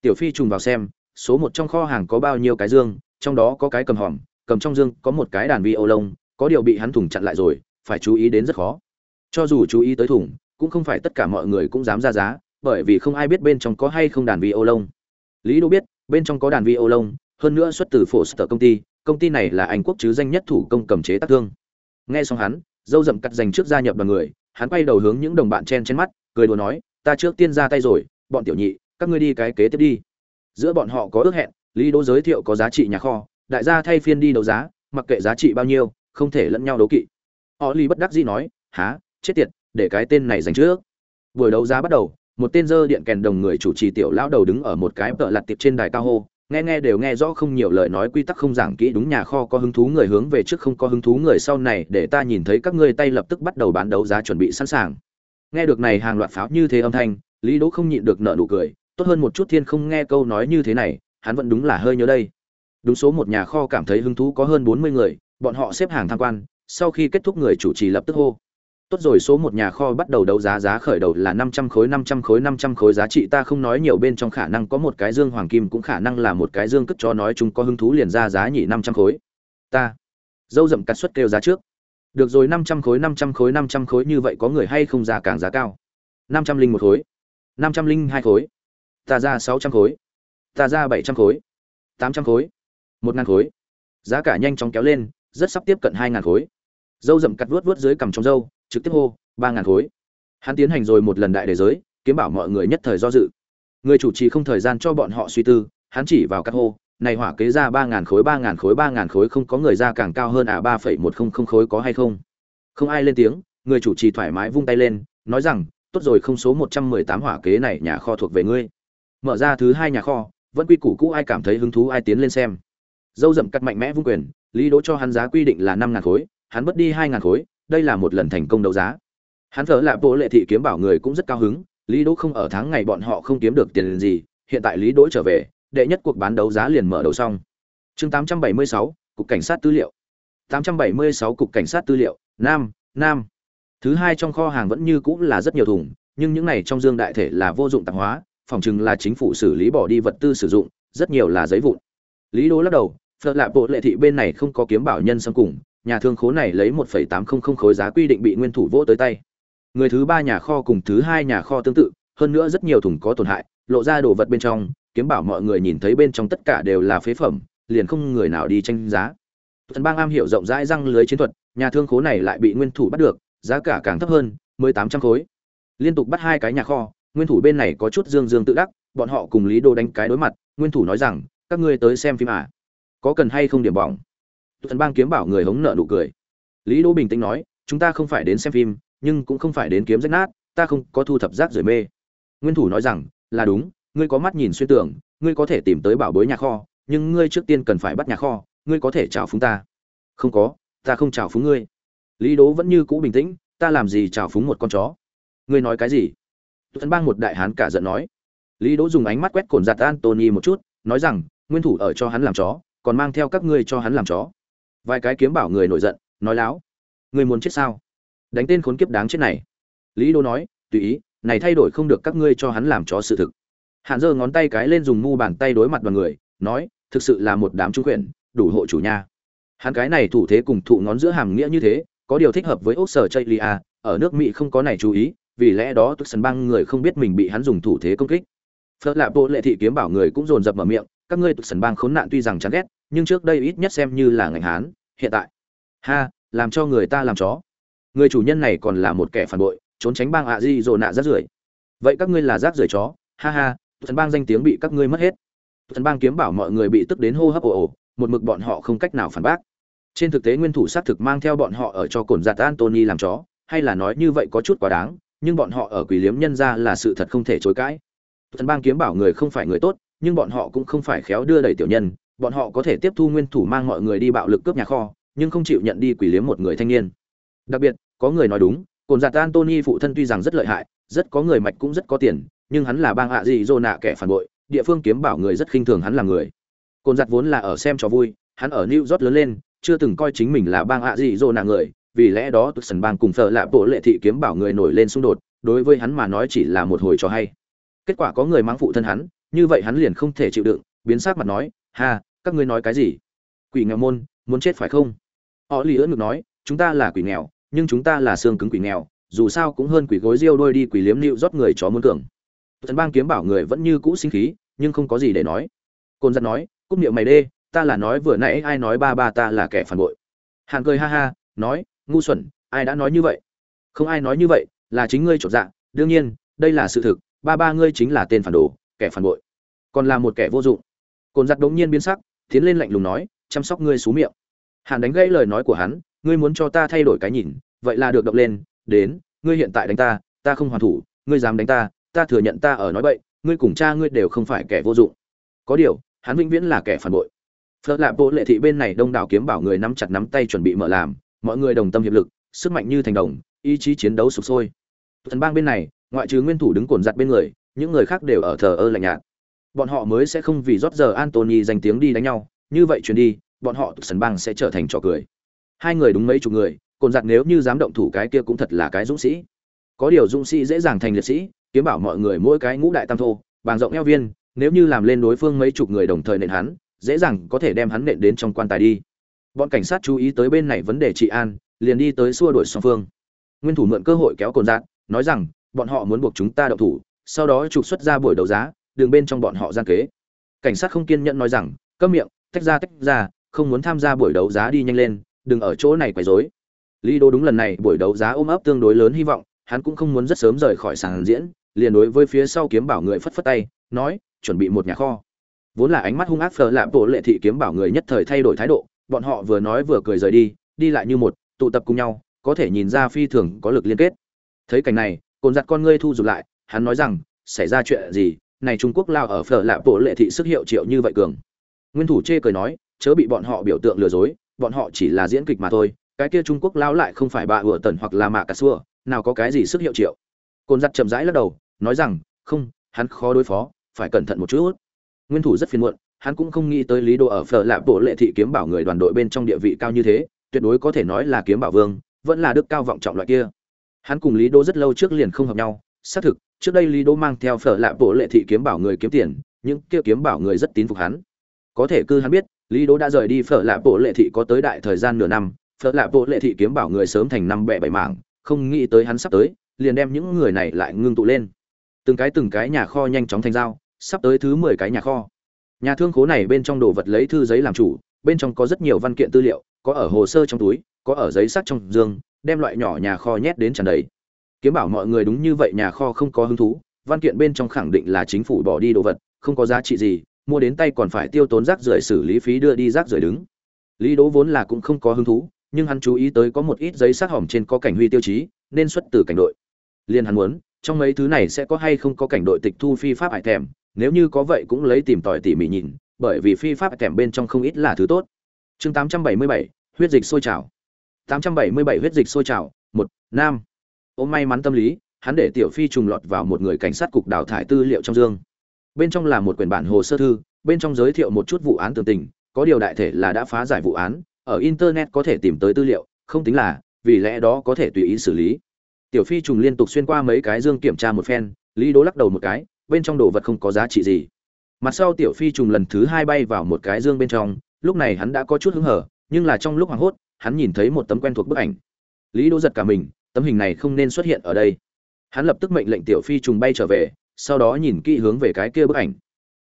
Tiểu Phi trùng vào xem, số một trong kho hàng có bao nhiêu cái dương, trong đó có cái cầm hòm, cầm trong dương có một cái đàn vi ô lông, có điều bị hắn thủng chặn lại rồi, phải chú ý đến rất khó. Cho dù chú ý tới thủng, cũng không phải tất cả mọi người cũng dám ra giá, bởi vì không ai biết bên trong có hay không đàn vi ô lông. Lý đô biết, bên trong có đàn vi ô lông, hơn nữa xuất từ phổ sở công ty, công ty này là Anh quốc chứ danh nhất thủ công cầm chế tác thương. Nghe xong hắn, dâu rậm cắt dành trước gia nhập đoàn người, hắn quay đầu hướng những đồng bạn chen trên mắt, cười đùa nói, ta trước tiên ra tay rồi, bọn tiểu nhị, các ngươi đi cái kế tiếp đi. Giữa bọn họ có ước hẹn, Lý Đỗ giới thiệu có giá trị nhà kho, đại gia thay phiên đi đấu giá, mặc kệ giá trị bao nhiêu, không thể lẫn nhau đấu kỵ. Họ Lý bất đắc dĩ nói, "Hả, chết tiệt, để cái tên này dành trước." Buổi đấu giá bắt đầu, một tên dơ điện kèn đồng người chủ trì tiểu lão đầu đứng ở một cái tợ lặt tiệp trên đài cao hô, nghe nghe đều nghe rõ không nhiều lời nói quy tắc không giảng kỹ đúng nhà kho có hứng thú người hướng về trước không có hứng thú người sau này, để ta nhìn thấy các ngươi tay lập tức bắt đầu bán đấu giá chuẩn bị sẵn sàng. Nghe được này hàng loạt pháo như thế âm thanh, lý đỗ không nhịn được nợ nụ cười, tốt hơn một chút thiên không nghe câu nói như thế này, hắn vẫn đúng là hơi nhớ đây. Đúng số một nhà kho cảm thấy hứng thú có hơn bốn mươi người, bọn họ xếp hàng tham quan, sau khi kết thúc người chủ trì lập tức hô tốt rồi, số một nhà kho bắt đầu đấu giá giá khởi đầu là năm trăm khối, năm trăm khối, năm trăm khối. Giá trị ta không nói nhiều, bên trong khả năng có một cái dương hoàng kim, cũng khả năng là một cái dương cất cho nói chúng có hứng thú liền ra giá nhỉ, năm trăm khối. Ta, dâu dậm cắt suất kêu giá trước. Được rồi, năm trăm khối, năm trăm khối, năm trăm khối. Như vậy có người hay không giá càng giá cao? năm trăm linh một khối. năm trăm linh hai khối. Ta ra sáu trăm khối. Ta ra bảy trăm khối. tám trăm khối. một ngàn khối. Giá cả nhanh chóng kéo lên, rất sắp tiếp cận hai ngàn khối. Dâu rậm cắt vuốt vuốt dưới cằm trong dâu trực tiếp hô, ba ngàn khối. Hắn tiến hành rồi một lần đại đề giới, kiếm bảo mọi người nhất thời do dự. Người chủ trì không thời gian cho bọn họ suy tư, hắn chỉ vào các hô, này hỏa kế ra ba ngàn khối, ba ngàn khối, ba ngàn khối, không có người ra càng cao hơn à ba phẩy một không không khối có hay không? Không ai lên tiếng, người chủ trì thoải mái vung tay lên, nói rằng, tốt rồi, không số một trăm mười tám hỏa kế này nhà kho thuộc về ngươi. Mở ra thứ hai nhà kho, vẫn quy củ cũ, ai cảm thấy hứng thú, ai tiến lên xem. Dâu dậm cắt mạnh mẽ vung quyền, lý đỗ cho hắn giá quy định là năm ngàn khối, hắn mất đi hai ngàn khối đây là một lần thành công đấu giá. Hắn thở lạ bộ lệ thị kiếm bảo người cũng rất cao hứng lý đỗ không ở tháng ngày bọn họ không kiếm được tiền gì hiện tại lý đỗ trở về đệ nhất cuộc bán đấu giá liền mở đầu xong. Chương 876, cục cảnh sát tư liệu. 876 cục cảnh sát tư liệu nam nam. Thứ hai trong kho hàng vẫn như cũ là rất nhiều thùng nhưng những này trong dương đại thể là vô dụng tạp hóa phòng chừng là chính phủ xử lý bỏ đi vật tư sử dụng rất nhiều là giấy vụn. Lý đỗ lắc đầu phật lạ bộ lệ thị bên này không có kiếm bảo nhân xâm cùng nhà thương khố này lấy 1.800 khối giá quy định bị nguyên thủ vỗ tới tay. Người thứ ba nhà kho cùng thứ hai nhà kho tương tự, hơn nữa rất nhiều thùng có tổn hại, lộ ra đồ vật bên trong, kiếm bảo mọi người nhìn thấy bên trong tất cả đều là phế phẩm, liền không người nào đi tranh giá. Thần bang am hiểu rộng rãi răng lưới chiến thuật, nhà thương khố này lại bị nguyên thủ bắt được, giá cả càng thấp hơn mới tám trăm khối. Liên tục bắt hai cái nhà kho, nguyên thủ bên này có chút dương dương tự đắc, bọn họ cùng lý đô đánh cái đối mặt, nguyên thủ nói rằng, các ngươi tới xem phim à? Có cần hay không điểm bỏng? Thần bang kiếm bảo người hống nợ nụ cười. Lý Đỗ bình tĩnh nói, chúng ta không phải đến xem phim, nhưng cũng không phải đến kiếm rách nát, ta không có thu thập rác rưởi mê. Nguyên thủ nói rằng, là đúng, ngươi có mắt nhìn xuyên tưởng ngươi có thể tìm tới bảo bối nhà kho, nhưng ngươi trước tiên cần phải bắt nhà kho, ngươi có thể chào phúng ta. Không có, ta không chào phúng ngươi. Lý đố vẫn như cũ bình tĩnh, ta làm gì chào phúng một con chó? Ngươi nói cái gì? Tuấn bang một đại hán cả giận nói. Lý đỗ dùng ánh mắt quét cồn giặt antony một chút, nói rằng, nguyên thủ ở cho hắn làm chó, còn mang theo các ngươi cho hắn làm chó vài cái kiếm bảo người nổi giận, nói láo người muốn chết sao? Đánh tên khốn kiếp đáng chết này. Lý đô nói, tùy ý, này thay đổi không được các ngươi cho hắn làm chó sự thực. Hạn giơ ngón tay cái lên dùng mu bàn tay đối mặt đoàn người, nói, thực sự là một đám trung quyển đủ hộ chủ nha. Hắn cái này thủ thế cùng thụ ngón giữa hàm nghĩa như thế, có điều thích hợp với ốc sở chây lia ở nước mỹ không có này chú ý, vì lẽ đó tức sân băng người không biết mình bị hắn dùng thủ thế công kích. Phật lạp bộ lệ thị kiếm bảo người cũng dồn dập mở miệng, các ngươi tức sần bang khốn nạn tuy rằng chán ghét nhưng trước đây ít nhất xem như là ngành hán, hiện tại. Ha, làm cho người ta làm chó. Người chủ nhân này còn là một kẻ phản bội, trốn tránh bang ạ di dồ nạ rác rưởi. Vậy các ngươi là rác rưởi chó? Ha ha, thần bang danh tiếng bị các ngươi mất hết. Thần bang kiếm bảo mọi người bị tức đến hô hấp ồ ồ, một mực bọn họ không cách nào phản bác. Trên thực tế nguyên thủ xác thực mang theo bọn họ ở cho cồn giặt antony làm chó, hay là nói như vậy có chút quá đáng, nhưng bọn họ ở quỷ liếm nhân ra là sự thật không thể chối cãi. Thần bang kiếm bảo người không phải người tốt, nhưng bọn họ cũng không phải khéo đưa đẩy tiểu nhân bọn họ có thể tiếp thu nguyên thủ mang mọi người đi bạo lực cướp nhà kho, nhưng không chịu nhận đi quỷ liếm một người thanh niên. Đặc biệt, có người nói đúng cồn giặt antony phụ thân tuy rằng rất lợi hại, rất có người mạch cũng rất có tiền, nhưng hắn là bang hạ gì dô nạ kẻ phản bội, địa phương kiếm bảo người rất khinh thường hắn là người. Cồn giặt vốn là ở xem cho vui, hắn ở new york lớn lên, chưa từng coi chính mình là bang hạ gì dô nạ người, vì lẽ đó tức sần bang cùng thợ lạ bộ lệ thị kiếm bảo người nổi lên xung đột, đối với hắn mà nói chỉ là một hồi trò hay. Kết quả có người mang phụ thân hắn, như vậy hắn liền không thể chịu đựng, biến sắc mặt nói, ha các ngươi nói cái gì? Quỷ nghèo môn, muốn chết phải không? Họ lì ớt ngực nói, chúng ta là quỷ nghèo, nhưng chúng ta là xương cứng quỷ nghèo, dù sao cũng hơn quỷ gối riêu đôi đi quỷ liếm nịu rót người chó muốn cường. Thần bang kiếm bảo người vẫn như cũ sinh khí, nhưng không có gì để nói. Côn giật nói cúc niệm mày đê, ta là nói vừa nãy ai nói ba ba ta là kẻ phản bội. Hàn cười ha ha, nói, ngu xuẩn, ai đã nói như vậy? Không ai nói như vậy, là chính ngươi chột dạ. Đương nhiên, đây là sự thực, ba ba ngươi chính là tên phản đồ, kẻ phản bội, còn là một kẻ vô dụng. Côn giặt đống nhiên biến sắc tiến lên lạnh lùng nói, chăm sóc ngươi xú miệng. Hàn đánh gãy lời nói của hắn, ngươi muốn cho ta thay đổi cái nhìn, vậy là được động lên, đến, ngươi hiện tại đánh ta ta không hoàn thủ, ngươi dám đánh ta ta thừa nhận ta ở nói bậy, ngươi cùng cha ngươi đều không phải kẻ vô dụng. Có điều, hắn vĩnh viễn là kẻ phản bội. Phật lạ bộ lệ thị bên này đông đảo kiếm bảo người nắm chặt nắm tay chuẩn bị mở làm, mọi người đồng tâm hiệp lực, sức mạnh như thành đồng, ý chí chiến đấu sụp sôi. Thần bang bên này, ngoại trừ nguyên thủ đứng cồn giặt bên người, những người khác đều ở thờ ơ lạnh nhạt bọn họ mới sẽ không vì rót giờ Anthony danh tiếng đi đánh nhau. Như vậy chuyển đi, bọn họ sân bang sẽ trở thành trò cười. Hai người đúng mấy chục người, cồn giặt nếu như dám động thủ cái kia cũng thật là cái dũng sĩ. Có điều dũng sĩ dễ dàng thành liệt sĩ, kiếm bảo mọi người mỗi cái ngũ đại tam thô, bàng rộng eo viên, nếu như làm lên đối phương mấy chục người đồng thời nện hắn, dễ dàng có thể đem hắn nện đến trong quan tài đi. Bọn cảnh sát chú ý tới bên này vấn đề trị an, liền đi tới xua đuổi song phương. Nguyên thủ mượn cơ hội kéo cồn giạt nói rằng, bọn họ muốn buộc chúng ta động thủ, sau đó trục xuất ra buổi đấu giá đường bên trong bọn họ gian kế. Cảnh sát không kiên nhẫn nói rằng cấm miệng, tách ra tách ra, không muốn tham gia buổi đấu giá đi nhanh lên, đừng ở chỗ này quấy rối. Lý đô đúng lần này, buổi đấu giá ôm ấp tương đối lớn hy vọng, hắn cũng không muốn rất sớm rời khỏi sàn diễn, liền đối với phía sau kiếm bảo người phất phất tay, nói, chuẩn bị một nhà kho. Vốn là ánh mắt hung ác phờ lạm bộ lệ thị kiếm bảo người nhất thời thay đổi thái độ, bọn họ vừa nói vừa cười rời đi đi lại như một, tụ tập cùng nhau, có thể nhìn ra phi thường có lực liên kết. Thấy cảnh này, cồn giặt con ngươi thu rụt lại, hắn nói rằng, xảy ra chuyện gì này trung quốc lao ở phở lạ bộ lệ thị sức hiệu triệu như vậy cường. Nguyên thủ chê cười nói, chớ bị bọn họ biểu tượng lừa dối, bọn họ chỉ là diễn kịch mà thôi, cái kia trung quốc lao lại không phải bà ủa tần hoặc là mạ cà xua, nào có cái gì sức hiệu triệu. Côn giặt chậm rãi lắc đầu, nói rằng, không, hắn khó đối phó, phải cẩn thận một chút. Nguyên thủ rất phiền muộn, hắn cũng không nghĩ tới lý đồ ở phở lạ bộ lệ thị kiếm bảo người đoàn đội bên trong địa vị cao như thế, tuyệt đối có thể nói là kiếm bảo vương, vẫn là đức cao vọng trọng loại kia. Hắn cùng lý đô rất lâu trước liền không hợp nhau, xác thực trước đây lý đô mang theo phở lạ bộ lệ thị kiếm bảo người kiếm tiền, những kia kiếm bảo người rất tín phục hắn. Có thể cư hắn biết, lý đô đã rời đi phở lạ bộ lệ thị có tới đại thời gian nửa năm, phở lạ bộ lệ thị kiếm bảo người sớm thành năm bẹ bảy mảng, không nghĩ tới hắn sắp tới, liền đem những người này lại ngưng tụ lên. Từng cái từng cái nhà kho nhanh chóng thành dao sắp tới thứ mười cái nhà kho. Nhà thương khố này bên trong đồ vật lấy thư giấy làm chủ, bên trong có rất nhiều văn kiện tư liệu, có ở hồ sơ trong túi, có ở giấy sắt trong dương đem loại nhỏ nhà kho nhét đến tràn đầy kiếm bảo mọi người đúng như vậy nhà kho không có hứng thú văn kiện bên trong khẳng định là chính phủ bỏ đi đồ vật không có giá trị gì mua đến tay còn phải tiêu tốn rác rưởi xử lý phí đưa đi rác rưởi đứng. Lý đỗ vốn là cũng không có hứng thú nhưng hắn chú ý tới có một ít giấy sát hỏng trên có cảnh huy tiêu chí nên xuất từ cảnh đội. Liên hắn muốn trong mấy thứ này sẽ có hay không có cảnh đội tịch thu phi pháp hải thèm nếu như có vậy cũng lấy tìm tòi tỉ mỉ nhìn bởi vì phi pháp thèm bên trong không ít là thứ tốt. Chương 877, huyết dịch sôi trào. 877 huyết dịch sôi trào một nam ôm may mắn tâm lý, hắn để tiểu phi trùng lọt vào một người cảnh sát cục đào thải tư liệu trong dương. Bên trong là một quyển bản hồ sơ thư, bên trong giới thiệu một chút vụ án tường tình, có điều đại thể là đã phá giải vụ án, ở internet có thể tìm tới tư liệu, không tính là, vì lẽ đó có thể tùy ý xử lý. Tiểu phi trùng liên tục xuyên qua mấy cái dương kiểm tra một phen, lý đố lắc đầu một cái, bên trong đồ vật không có giá trị gì. Mặt sau tiểu phi trùng lần thứ hai bay vào một cái dương bên trong, lúc này hắn đã có chút hứng hở, nhưng là trong lúc hoảng hốt, hắn nhìn thấy một tấm quen thuộc bức ảnh lý đỗ giật cả mình, tấm hình này không nên xuất hiện ở đây. Hắn lập tức mệnh lệnh tiểu phi trùng bay trở về, sau đó nhìn kỹ hướng về cái kia bức ảnh.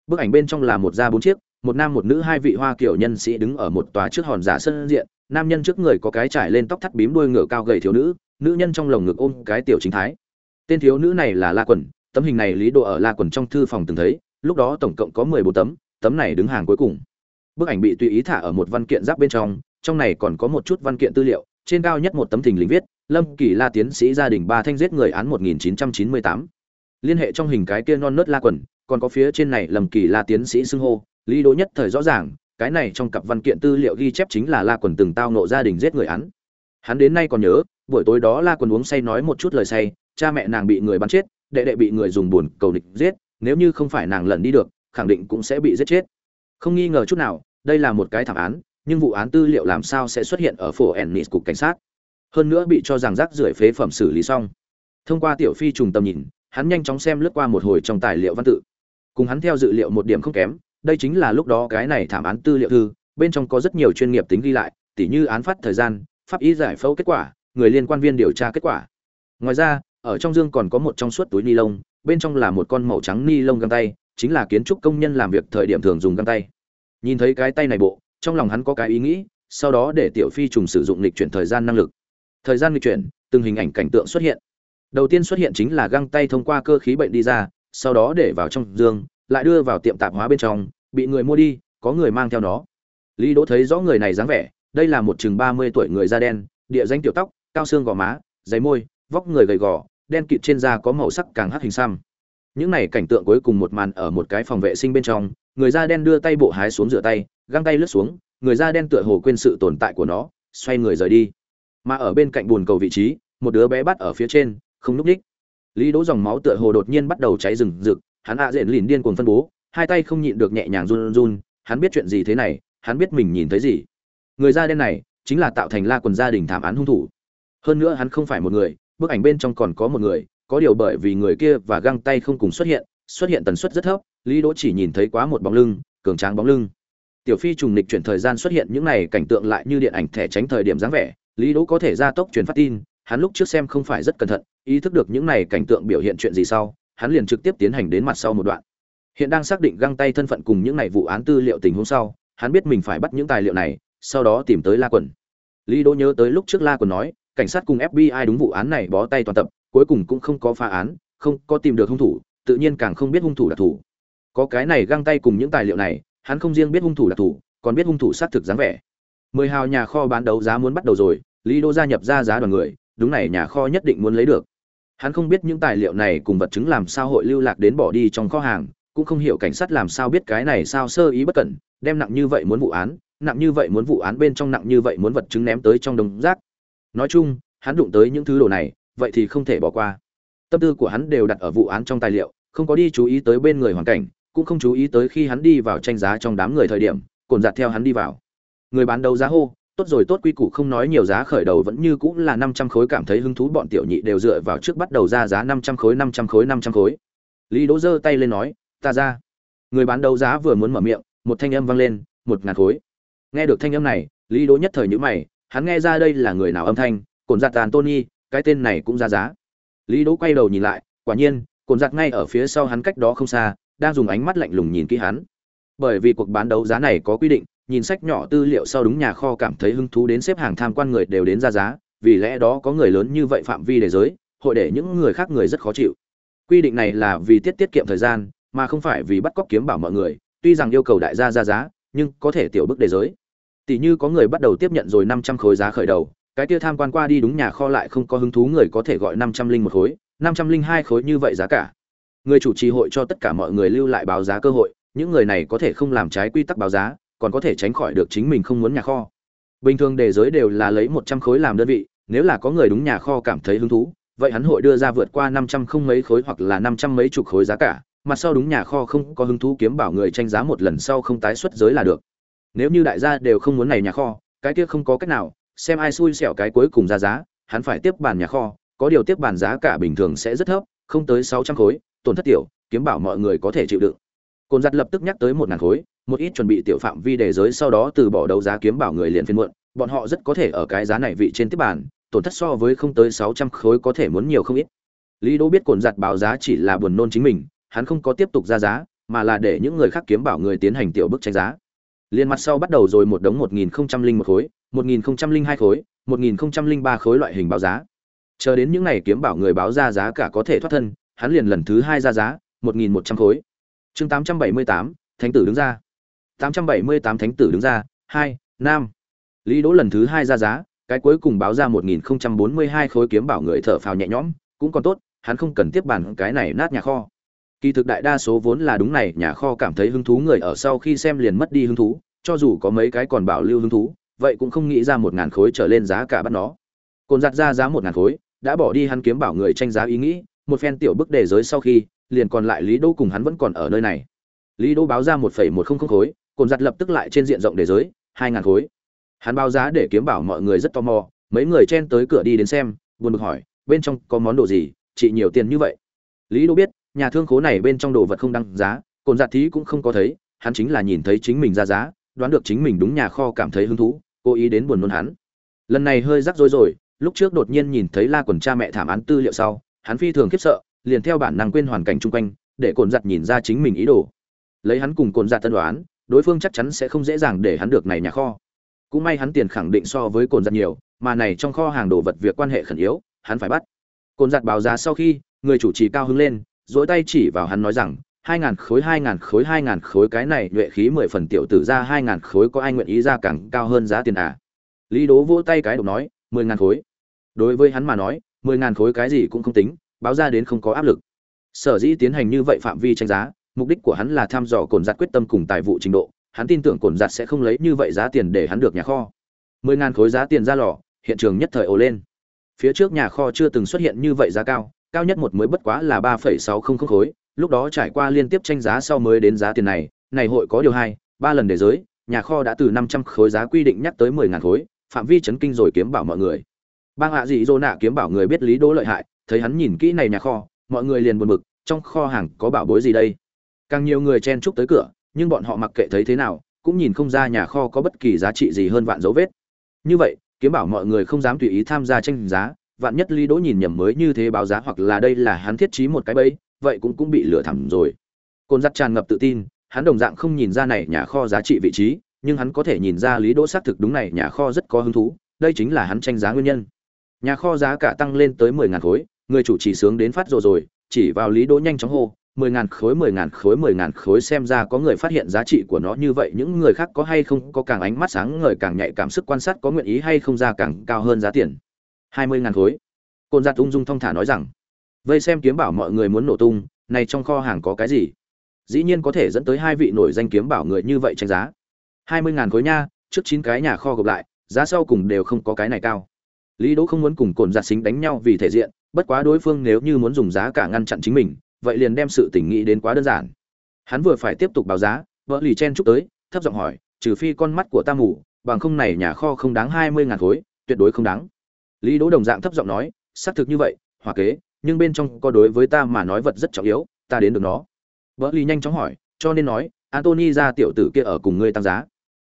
Bức ảnh bên trong là một da bốn chiếc, một nam một nữ hai vị hoa kiểu nhân sĩ đứng ở một tòa trước hòn giả sân diện, nam nhân trước người có cái trải lên tóc thắt bím đuôi ngựa cao gầy thiếu nữ nữ nhân trong lồng ngực ôm cái tiểu chính thái. Tên thiếu nữ này là la quần, tấm hình này lý Đỗ ở la quần trong thư phòng từng thấy, lúc đó tổng cộng có mười bốn tấm tấm này đứng hàng cuối cùng. Bức ảnh bị tùy ý thả ở một văn kiện giáp bên trong trong này còn có một chút văn kiện tư liệu trên cao nhất một tấm thình lình viết, lâm kỳ la tiến sĩ gia đình ba thanh giết người án 1998. liên hệ trong hình cái kia non nớt la quần, còn có phía trên này lâm kỳ la tiến sĩ xưng hô, lý đỗ nhất thời rõ ràng, cái này trong cặp văn kiện tư liệu ghi chép chính là la quần từng tao nộ gia đình giết người án hắn đến nay còn nhớ, buổi tối đó la quần uống say nói một chút lời say, cha mẹ nàng bị người bắn chết, đệ đệ bị người dùng buồn cầu địch giết, nếu như không phải nàng lần đi được, khẳng định cũng sẽ bị giết chết không nghi ngờ chút nào, đây là một cái thảm án nhưng vụ án tư liệu làm sao sẽ xuất hiện ở phổ ennis cục cảnh sát? Hơn nữa bị cho rằng rác rưởi phế phẩm xử lý xong. Thông qua tiểu phi trùng tầm nhìn, hắn nhanh chóng xem lướt qua một hồi trong tài liệu văn tự. Cùng hắn theo dự liệu một điểm không kém, đây chính là lúc đó cái này thảm án tư liệu thư, bên trong có rất nhiều chuyên nghiệp tính ghi lại, tỉ như án phát thời gian, pháp ý giải phẫu kết quả, người liên quan viên điều tra kết quả. Ngoài ra, ở trong dương còn có một trong suốt túi ni lông, bên trong là một con màu trắng ni lông găng tay, chính là kiến trúc công nhân làm việc thời điểm thường dùng găng tay. Nhìn thấy cái tay này bộ trong lòng hắn có cái ý nghĩ sau đó để tiểu phi trùng sử dụng lịch chuyển thời gian năng lực. Thời gian lịch chuyển từng hình ảnh cảnh tượng xuất hiện. Đầu tiên xuất hiện chính là găng tay thông qua cơ khí bệnh đi ra sau đó để vào trong giường, lại đưa vào tiệm tạp hóa bên trong bị người mua đi có người mang theo nó. Lý đỗ thấy rõ người này dáng vẻ đây là một chừng ba mươi tuổi người da đen địa danh tiểu tóc cao xương gò má giấy môi vóc người gầy gò đen kịt trên da có màu sắc càng hắc hình xăm. Những này cảnh tượng cuối cùng một màn ở một cái phòng vệ sinh bên trong người da đen đưa tay bộ hái xuống rửa tay, găng tay lướt xuống, người da đen tựa hồ quên sự tồn tại của nó, xoay người rời đi. Mà ở bên cạnh bồn cầu vị trí, một đứa bé bắt ở phía trên, không núp đích. Lý đỗ dòng máu tựa hồ đột nhiên bắt đầu cháy rừng rực, hắn ạ à diện lìn điên cuồng phân bố, hai tay không nhịn được nhẹ nhàng run run, hắn biết chuyện gì thế này, hắn biết mình nhìn thấy gì. Người da đen này chính là tạo thành la quần gia đình thảm án hung thủ. Hơn nữa hắn không phải một người, bức ảnh bên trong còn có một người, có điều bởi vì người kia và găng tay không cùng xuất hiện xuất hiện tần suất rất thấp, lý đỗ chỉ nhìn thấy quá một bóng lưng, cường tráng bóng lưng. Tiểu phi trùng lịch chuyển thời gian xuất hiện những này cảnh tượng lại như điện ảnh thẻ tránh thời điểm dáng vẻ, lý đỗ có thể ra tốc truyền phát tin, hắn lúc trước xem không phải rất cẩn thận, ý thức được những này cảnh tượng biểu hiện chuyện gì sau, hắn liền trực tiếp tiến hành đến mặt sau một đoạn. Hiện đang xác định găng tay thân phận cùng những này vụ án tư liệu tình huống sau, hắn biết mình phải bắt những tài liệu này, sau đó tìm tới la quần. Lý đỗ nhớ tới lúc trước la quần nói, cảnh sát cùng fbi đúng vụ án này bó tay toàn tập, cuối cùng cũng không có phá án, không có tìm được hung thủ tự nhiên càng không biết hung thủ là thủ có cái này găng tay cùng những tài liệu này, hắn không riêng biết hung thủ là thủ còn biết hung thủ xác thực dáng vẻ. Mười hào nhà kho bán đấu giá muốn bắt đầu rồi, lý Đô gia nhập ra giá đoàn người, đúng này nhà kho nhất định muốn lấy được. Hắn không biết những tài liệu này cùng vật chứng làm sao hội lưu lạc đến bỏ đi trong kho hàng, cũng không hiểu cảnh sát làm sao biết cái này sao sơ ý bất cẩn, đem nặng như vậy muốn vụ án, nặng như vậy muốn vụ án bên trong nặng như vậy muốn vật chứng ném tới trong đống rác. Nói chung, hắn đụng tới những thứ đồ này, vậy thì không thể bỏ qua. Tâm tư của hắn đều đặt ở vụ án trong tài liệu không có đi chú ý tới bên người hoàn cảnh, cũng không chú ý tới khi hắn đi vào tranh giá trong đám người thời điểm, cồn giặt theo hắn đi vào. Người bán đấu giá hô, tốt rồi tốt quy củ không nói nhiều giá khởi đầu vẫn như cũng là năm trăm khối cảm thấy hứng thú bọn tiểu nhị đều dựa vào trước bắt đầu ra giá năm trăm khối, năm trăm khối, năm trăm khối. Lý đỗ giơ tay lên nói, ta ra. Người bán đấu giá vừa muốn mở miệng, một thanh âm vang lên, một ngàn khối. Nghe được thanh âm này, lý đỗ nhất thời nhữ mày, hắn nghe ra đây là người nào âm thanh, cồn giặt tàn tony cái tên này cũng ra giá. Lý đỗ quay đầu nhìn lại, quả nhiên cồn giặt ngay ở phía sau hắn cách đó không xa, đang dùng ánh mắt lạnh lùng nhìn kỹ hắn. Bởi vì cuộc bán đấu giá này có quy định, nhìn sách nhỏ tư liệu sau đúng nhà kho cảm thấy hứng thú đến xếp hàng tham quan người đều đến ra giá, vì lẽ đó có người lớn như vậy phạm vi để giới, hội để những người khác người rất khó chịu. Quy định này là vì tiết tiết kiệm thời gian, mà không phải vì bắt cóc kiếm bảo mọi người, tuy rằng yêu cầu đại gia ra giá, nhưng có thể tiểu bức đề giới. Tỷ như có người bắt đầu tiếp nhận rồi năm trăm khối giá khởi đầu, cái kia tham quan qua đi đúng nhà kho lại không có hứng thú người có thể gọi năm trăm linh một khối năm trăm linh hai khối như vậy giá cả. Người chủ trì hội cho tất cả mọi người lưu lại báo giá cơ hội, những người này có thể không làm trái quy tắc báo giá, còn có thể tránh khỏi được chính mình không muốn nhà kho. Bình thường đề giới đều là lấy một trăm khối làm đơn vị, nếu là có người đúng nhà kho cảm thấy hứng thú, vậy hắn hội đưa ra vượt qua năm trăm không mấy khối hoặc là năm trăm mấy chục khối giá cả mặt sau đúng nhà kho không có hứng thú kiếm bảo người tranh giá một lần sau không tái xuất giới là được. Nếu như đại gia đều không muốn này nhà kho, cái kia không có cách nào, xem ai xui xẻo cái cuối cùng ra giá, hắn phải tiếp bàn nhà kho có điều tiếp bàn giá cả bình thường sẽ rất thấp, không tới sáu trăm khối, tổn thất tiểu, kiếm bảo mọi người có thể chịu đựng. Côn Dật lập tức nhắc tới một ngàn khối, một ít chuẩn bị tiểu phạm vi đề giới sau đó từ bỏ đấu giá kiếm bảo người liền phiên muộn, bọn họ rất có thể ở cái giá này vị trên tiếp bàn, tổn thất so với không tới sáu trăm khối có thể muốn nhiều không ít. Lý đỗ biết Cổn Dật báo giá chỉ là buồn nôn chính mình, hắn không có tiếp tục ra giá, mà là để những người khác kiếm bảo người tiến hành tiểu bức tranh giá. Liên mặt sau bắt đầu rồi một đống một nghìn không trăm linh một khối, một nghìn không trăm linh hai khối, một nghìn không trăm linh ba khối loại hình báo giá chờ đến những ngày kiếm bảo người báo ra giá cả có thể thoát thân, hắn liền lần thứ hai ra giá, một nghìn một trăm khối. Chương tám trăm bảy mươi tám, thánh tử đứng ra. Tám trăm bảy mươi tám thánh tử đứng ra, hai, nam. Lý đỗ lần thứ hai ra giá, cái cuối cùng báo ra một nghìn không trăm bốn mươi hai khối kiếm bảo người thở phào nhẹ nhõm, cũng còn tốt, hắn không cần tiếp bản cái này nát nhà kho. Kỳ thực đại đa số vốn là đúng này, nhà kho cảm thấy hứng thú người ở sau khi xem liền mất đi hứng thú, cho dù có mấy cái còn bảo lưu hứng thú, vậy cũng không nghĩ ra một ngàn khối trở lên giá cả bắt nó. Cồn giặt ra giá một ngàn khối đã bỏ đi hắn kiếm bảo người tranh giá ý nghĩ, một phen tiểu bức đề giới sau khi, liền còn lại lý đỗ cùng hắn vẫn còn ở nơi này. Lý đỗ báo ra một phẩy một không không khối, cồn giặt lập tức lại trên diện rộng đề giới, hai ngàn khối. Hắn báo giá để kiếm bảo mọi người rất tò mò, mấy người chen tới cửa đi đến xem, buồn bực hỏi, bên trong có món đồ gì trị nhiều tiền như vậy? Lý đỗ biết, nhà thương khố này bên trong đồ vật không đăng giá, cồn giặt thí cũng không có thấy, hắn chính là nhìn thấy chính mình ra giá, đoán được chính mình đúng nhà kho cảm thấy hứng thú, cố ý đến buồn nôn hắn. Lần này hơi rắc rối rồi lúc trước đột nhiên nhìn thấy la quần cha mẹ thảm án tư liệu sau, hắn phi thường khiếp sợ, liền theo bản năng quên hoàn cảnh chung quanh, để cồn giặt nhìn ra chính mình ý đồ. Lấy hắn cùng cồn giặt tân đoán, đối phương chắc chắn sẽ không dễ dàng để hắn được này nhà kho. Cũng may hắn tiền khẳng định so với cồn giặt nhiều, mà này trong kho hàng đồ vật việc quan hệ khẩn yếu, hắn phải bắt. Cồn giặt báo giá sau khi, người chủ trì cao hứng lên, dỗi tay chỉ vào hắn nói rằng, hai ngàn khối, hai ngàn khối, hai ngàn khối, cái này nhuệ khí mười phần tiểu tử ra, hai ngàn khối có ai nguyện ý ra càng cao hơn giá tiền à? Lý đố vỗ tay cái đầu nói mười ngàn khối. Đối với hắn mà nói, mười ngàn khối cái gì cũng không tính, báo ra đến không có áp lực. Sở dĩ tiến hành như vậy phạm vi tranh giá, mục đích của hắn là thăm dò cồn giặt quyết tâm cùng tài vụ trình độ, hắn tin tưởng cồn giặt sẽ không lấy như vậy giá tiền để hắn được nhà kho. Mười ngàn khối giá tiền ra lò, hiện trường nhất thời ồ lên. Phía trước nhà kho chưa từng xuất hiện như vậy giá cao cao nhất một mới bất quá là ba phẩy sáu không không khối, lúc đó trải qua liên tiếp tranh giá sau mới đến giá tiền này này hội có điều hai, ba lần để giới, nhà kho đã từ năm trăm khối giá quy định nhắc tới mười ngàn khối phạm vi chấn kinh rồi kiếm bảo mọi người. Bang hạ dị dô nạ kiếm bảo người biết lý đỗ lợi hại, thấy hắn nhìn kỹ này nhà kho, mọi người liền buồn bực, trong kho hàng có bảo bối gì đây? Càng nhiều người chen chúc tới cửa, nhưng bọn họ mặc kệ thấy thế nào, cũng nhìn không ra nhà kho có bất kỳ giá trị gì hơn vạn dấu vết. Như vậy, kiếm bảo mọi người không dám tùy ý tham gia tranh giá, vạn nhất lý đỗ nhìn nhầm mới như thế báo giá hoặc là đây là hắn thiết trí một cái bẫy, vậy cũng cũng bị lừa thẳm rồi. Côn giặt tràn ngập tự tin, hắn đồng dạng không nhìn ra này nhà kho giá trị vị trí nhưng hắn có thể nhìn ra lý đỗ xác thực đúng này, nhà kho rất có hứng thú, đây chính là hắn tranh giá nguyên nhân. Nhà kho giá cả tăng lên tới mười ngàn khối, người chủ chỉ sướng đến phát rồi rồi, chỉ vào lý đỗ nhanh chóng hô, mười ngàn khối, mười ngàn khối, mười ngàn khối, xem ra có người phát hiện giá trị của nó như vậy, những người khác có hay không, có càng ánh mắt sáng ngời, càng nhạy cảm, sức quan sát có nguyện ý hay không ra càng cao hơn giá tiền. Hai mươi ngàn khối. Côn giặt ung dung thong thả nói rằng, vây xem kiếm bảo mọi người muốn nổ tung, này trong kho hàng có cái gì? Dĩ nhiên có thể dẫn tới hai vị nổi danh kiếm bảo người như vậy tranh giá hai mươi ngàn khối nha, trước chín cái nhà kho gộp lại, giá sau cùng đều không có cái này cao. Lý đỗ không muốn cùng cồn giặt xính đánh nhau vì thể diện, bất quá đối phương nếu như muốn dùng giá cả ngăn chặn chính mình, vậy liền đem sự tình nghĩ đến quá đơn giản. Hắn vừa phải tiếp tục báo giá, vợ lì chen chúc tới, thấp giọng hỏi, trừ phi con mắt của ta mù, bằng không này nhà kho không đáng hai mươi ngàn khối, tuyệt đối không đáng. Lý đỗ đồng dạng thấp giọng nói, xác thực như vậy, hòa kế, nhưng bên trong có đối với ta mà nói vật rất trọng yếu, ta đến được nó. Vợ lì nhanh chóng hỏi, cho nên nói antony ra tiểu tử kia ở cùng ngươi tăng giá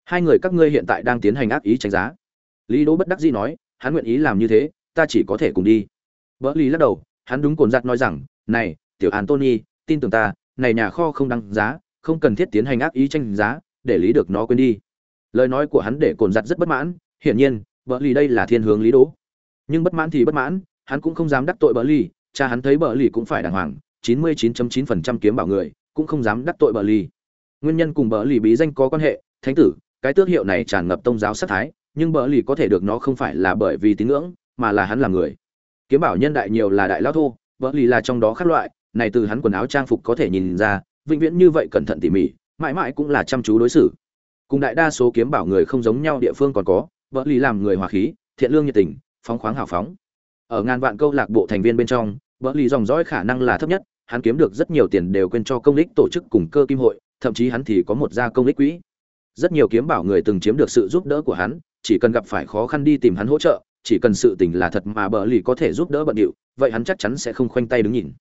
hai người các ngươi hiện tại đang tiến hành ác ý tranh giá lý đỗ bất đắc dĩ nói hắn nguyện ý làm như thế ta chỉ có thể cùng đi vợ Lý lắc đầu hắn đúng cồn giặt nói rằng này tiểu Anthony, tin tưởng ta, này nhà kho không đăng giá, không cần thiết tiến hành ác ý tranh giá, để lý được nó quên đi. Lời nói của hắn để cồn giặt rất bất mãn, hiển nhiên, vợ Lì đây là thiên hướng lý Đỗ, Nhưng bất mãn thì bất mãn, hắn cũng không dám đắc tội Bờ Lì, cha hắn thấy Bờ Lì cũng phải đàng hoàng, 99.9% kiếm bảo người, cũng không dám đắc tội Bờ Lì. Nguyên nhân cùng Bờ Lì bí danh có quan hệ, thánh tử, cái tước hiệu này tràn ngập tông giáo sát thái, nhưng bờ Lì có thể được nó không phải là bởi vì tín ngưỡng, mà là hắn là người. Kiếm bảo nhân đại nhiều là đại lao thô, bờ Lì là trong đó khác loại, này từ hắn quần áo trang phục có thể nhìn ra vĩnh viễn như vậy cẩn thận tỉ mỉ mãi mãi cũng là chăm chú đối xử. Cùng đại đa số kiếm bảo người không giống nhau địa phương còn có bờ lì làm người hòa khí thiện lương nhiệt tình phóng khoáng hào phóng. Ở ngàn vạn câu lạc bộ thành viên bên trong bờ lì dòng dõi khả năng là thấp nhất hắn kiếm được rất nhiều tiền đều quên cho công lích tổ chức cùng cơ kim hội thậm chí hắn thì có một gia công lích quỹ rất nhiều kiếm bảo người từng chiếm được sự giúp đỡ của hắn, chỉ cần gặp phải khó khăn đi tìm hắn hỗ trợ, chỉ cần sự tình là thật mà bờ lì có thể giúp đỡ bận điệu, vậy hắn chắc chắn sẽ không khoanh tay đứng nhìn.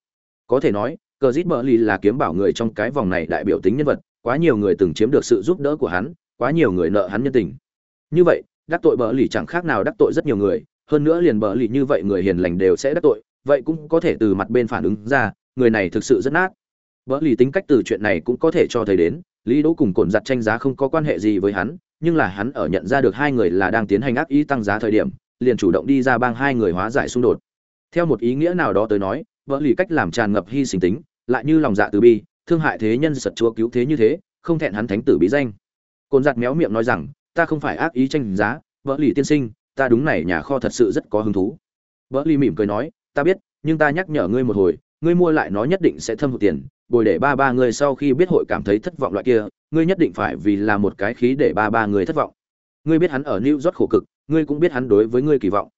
Có thể nói, cờ dít bờ lì là kiếm bảo người trong cái vòng này đại biểu tính nhân vật, quá nhiều người từng chiếm được sự giúp đỡ của hắn, quá nhiều người nợ hắn nhân tình. Như vậy, đắc tội bờ lì chẳng khác nào đắc tội rất nhiều người, hơn nữa liền bờ lì như vậy người hiền lành đều sẽ đắc tội, vậy cũng có thể từ mặt bên phản ứng ra, người này thực sự rất nát. Bỡ lì tính cách từ chuyện này cũng có thể cho thấy đến, lý đỗ cùng Cổn giặt tranh giá không có quan hệ gì với hắn, nhưng là hắn ở nhận ra được hai người là đang tiến hành ác ý tăng giá thời điểm, liền chủ động đi ra bang hai người hóa giải xung đột. Theo một ý nghĩa nào đó tới nói, bỡ lì cách làm tràn ngập hy sinh tính, lại như lòng dạ từ bi, thương hại thế nhân sật chúa cứu thế như thế, không thẹn hắn thánh tử bí danh. Cổn giặt méo miệng nói rằng, ta không phải ác ý tranh giá, bỡ lì tiên sinh, ta đúng này nhà kho thật sự rất có hứng thú. Bỡ lì mỉm cười nói, ta biết, nhưng ta nhắc nhở ngươi một hồi, ngươi mua lại nó nhất định sẽ thâm hụt tiền bồi để ba ba người sau khi biết hội cảm thấy thất vọng loại kia, ngươi nhất định phải vì là một cái khí để ba ba người thất vọng. Ngươi biết hắn ở new york khổ cực, ngươi cũng biết hắn đối với ngươi kỳ vọng.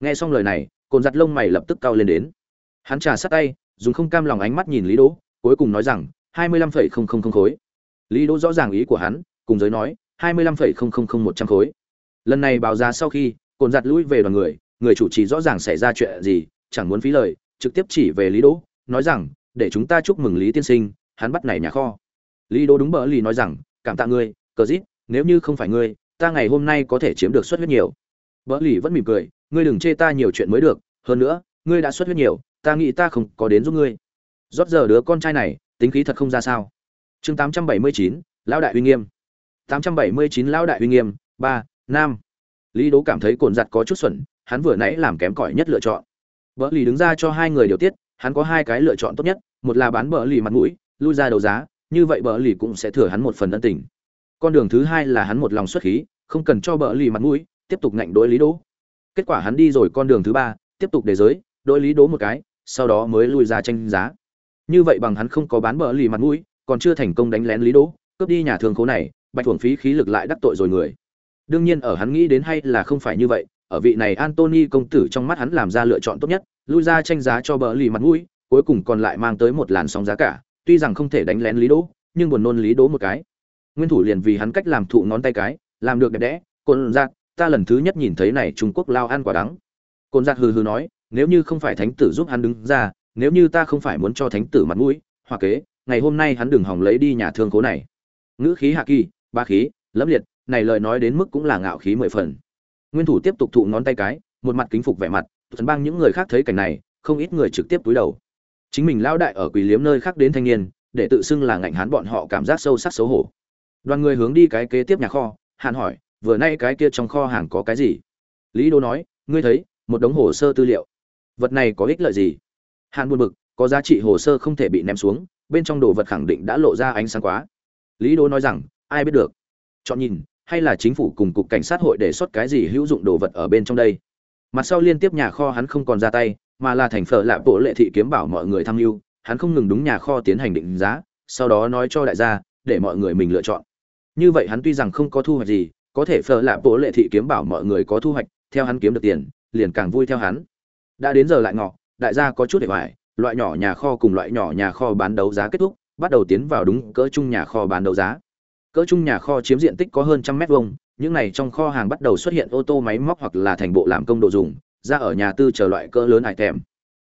Nghe xong lời này cồn giặt lông mày lập tức cao lên đến. Hắn trà sát tay, dùng không cam lòng ánh mắt nhìn lý đỗ, cuối cùng nói rằng, hai mươi lăm phẩy không không không khối. Lý đỗ rõ ràng ý của hắn, cùng giới nói, hai mươi lăm phẩy không không không một trăm khối. Lần này báo giá sau khi cồn giặt lũi về đoàn người người chủ trì rõ ràng xảy ra chuyện gì, chẳng muốn phí lời, trực tiếp chỉ về lý đỗ, nói rằng để chúng ta chúc mừng lý tiên sinh, hắn bắt này nhà kho. Lý Đô đúng bờ lì nói rằng, cảm tạ ngươi, cờ dít, nếu như không phải ngươi, ta ngày hôm nay có thể chiếm được suất huyết nhiều. Bờ lì vẫn mỉm cười, ngươi đừng chê ta nhiều chuyện mới được, hơn nữa, ngươi đã suất huyết nhiều, ta nghĩ ta không có đến giúp ngươi. Rót giờ đứa con trai này, tính khí thật không ra sao. Chương tám trăm bảy mươi chín, lão đại uy nghiêm. tám trăm bảy mươi chín, lão đại uy nghiêm, ba nam lý đố cảm thấy cồn giặt có chút xuẩn, hắn vừa nãy làm kém cỏi nhất lựa chọn. Bỡ lì đứng ra cho hai người điều tiết hắn có hai cái lựa chọn tốt nhất, một là bán bờ lì mặt mũi, lui ra đấu giá, như vậy bờ lì cũng sẽ thừa hắn một phần ân tình. Con đường thứ hai là hắn một lòng xuất khí, không cần cho bờ lì mặt mũi, tiếp tục ngạnh đối lý đố kết quả hắn đi rồi con đường thứ ba, tiếp tục để giới, đối lý đố một cái, sau đó mới lui ra tranh giá. Như vậy bằng hắn không có bán bờ lì mặt mũi, còn chưa thành công đánh lén lý đỗ, cướp đi nhà thương khố này, bạch thuồng phí khí lực lại đắc tội rồi người. Đương nhiên ở hắn nghĩ đến hay là không phải như vậy, ở vị này antony công tử trong mắt hắn làm ra lựa chọn tốt nhất lui ra tranh giá cho bờ lì mặt mũi, cuối cùng còn lại mang tới một làn sóng giá cả, tuy rằng không thể đánh lén lý đỗ, nhưng buồn nôn lý đỗ một cái. Nguyên thủ liền vì hắn cách làm thụ ngón tay cái, làm được đẹp đẽ cồn giặc ta lần thứ nhất nhìn thấy này trung quốc lao ăn quả đắng. Cồn giặc hừ hừ nói, nếu như không phải thánh tử giúp hắn đứng ra, nếu như ta không phải muốn cho thánh tử mặt mũi hoặc kế, ngày hôm nay hắn đừng hỏng lấy đi nhà thương cố này. Ngữ khí hạ kỳ, ba khí, lẫm liệt, này lời nói đến mức cũng là ngạo khí mười phần. Nguyên thủ tiếp tục thụ ngón tay cái, một mặt kính phục vẻ mặt thần bang những người khác thấy cảnh này, không ít người trực tiếp túi đầu. Chính mình lão đại ở quỳ liếm nơi khác đến thanh niên, để tự xưng là ngạnh hán bọn họ cảm giác sâu sắc xấu hổ. Đoàn người hướng đi cái kế tiếp nhà kho, hàn hỏi, vừa nay cái kia trong kho hàng có cái gì? Lý đô nói, ngươi thấy, một đống hồ sơ tư liệu. Vật này có ích lợi gì? Hàn buồn bực, có giá trị hồ sơ không thể bị ném xuống, bên trong đồ vật khẳng định đã lộ ra ánh sáng quá. Lý đô nói rằng, ai biết được. Chọn nhìn, hay là chính phủ cùng cục cảnh sát hội đề xuất cái gì hữu dụng đồ vật ở bên trong đây? Mặt sau liên tiếp nhà kho hắn không còn ra tay, mà là thành phở lạ bộ lệ thị kiếm bảo mọi người tham mưu, hắn không ngừng đúng nhà kho tiến hành định giá, sau đó nói cho đại gia, để mọi người mình lựa chọn. Như vậy hắn tuy rằng không có thu hoạch gì, có thể phở lạ bộ lệ thị kiếm bảo mọi người có thu hoạch, theo hắn kiếm được tiền, liền càng vui theo hắn. Đã đến giờ lại ngọ, đại gia có chút để hoài, loại nhỏ nhà kho cùng loại nhỏ nhà kho bán đấu giá kết thúc, bắt đầu tiến vào đúng cỡ chung nhà kho bán đấu giá. Cỡ chung nhà kho chiếm diện tích có hơn trăm mét vuông những này trong kho hàng bắt đầu xuất hiện ô tô máy móc hoặc là thành bộ làm công đồ dùng, ra ở nhà tư chờ loại cỡ lớn ải thèm.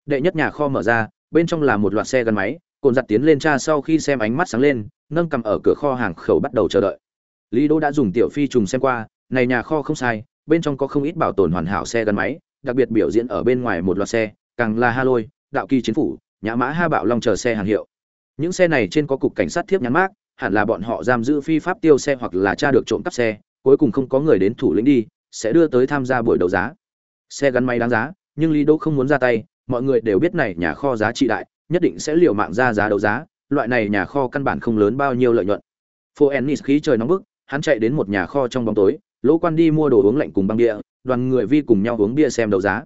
Đệ nhất nhà kho mở ra, bên trong là một loạt xe gắn máy, cồn giặt tiến lên cha sau khi xem ánh mắt sáng lên, nâng cầm ở cửa kho hàng khẩu bắt đầu chờ đợi. Lý đỗ đã dùng tiểu phi trùng xem qua, này nhà kho không sai, bên trong có không ít bảo tồn hoàn hảo xe gắn máy, đặc biệt biểu diễn ở bên ngoài một loạt xe, càng là ha lôi, đạo kỳ chiến phủ, nhã mã ha bạo long chờ xe hàng hiệu. Những xe này trên có cục cảnh sát thiếp nhắn mát hẳn là bọn họ giam giữ phi pháp tiêu xe hoặc là tra được trộm cắp xe cuối cùng không có người đến thủ lĩnh đi, sẽ đưa tới tham gia buổi đấu giá. Xe gắn máy đáng giá, nhưng lý đỗ không muốn ra tay, mọi người đều biết này nhà kho giá trị đại, nhất định sẽ liều mạng ra giá đấu giá, loại này nhà kho căn bản không lớn bao nhiêu lợi nhuận. Phố ennis khí trời nóng bức, hắn chạy đến một nhà kho trong bóng tối, lỗ quan đi mua đồ uống lạnh cùng băng đĩa. đoàn người vi cùng nhau uống bia xem đấu giá.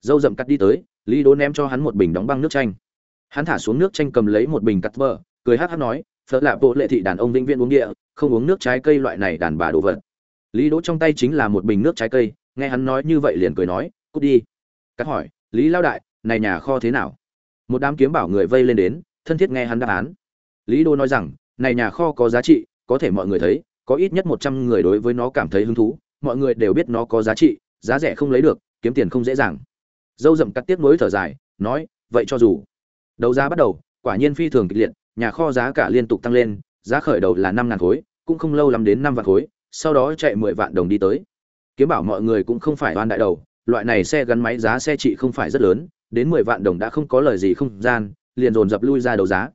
Dâu dậm cắt đi tới, lý đỗ ném cho hắn một bình đóng băng nước chanh. Hắn thả xuống nước chanh cầm lấy một bình cắt vờ cười hát hát nói phớt lạ bộ lệ thị đàn ông vĩnh viễn uống địa, không uống nước trái cây loại này đàn bà đồ vật lý đỗ trong tay chính là một bình nước trái cây, nghe hắn nói như vậy liền cười nói, cút đi. Cắt hỏi, lý lao đại, này nhà kho thế nào? Một đám kiếm bảo người vây lên đến, thân thiết nghe hắn đáp án. Lý Đỗ nói rằng, này nhà kho có giá trị, có thể mọi người thấy, có ít nhất một trăm người đối với nó cảm thấy hứng thú, mọi người đều biết nó có giá trị, giá rẻ không lấy được, kiếm tiền không dễ dàng. Dâu dậm cắt tiếp nối thở dài, nói, vậy cho dù đấu giá bắt đầu, quả nhiên phi thường kịch liệt, nhà kho giá cả liên tục tăng lên, giá khởi đầu là năm ngàn khối, cũng không lâu lắm đến năm vạn khối sau đó chạy mười vạn đồng đi tới. Kiếm bảo mọi người cũng không phải oan đại đầu, loại này xe gắn máy giá xe trị không phải rất lớn, đến mười vạn đồng đã không có lời gì không gian, liền dồn dập lui ra đấu giá.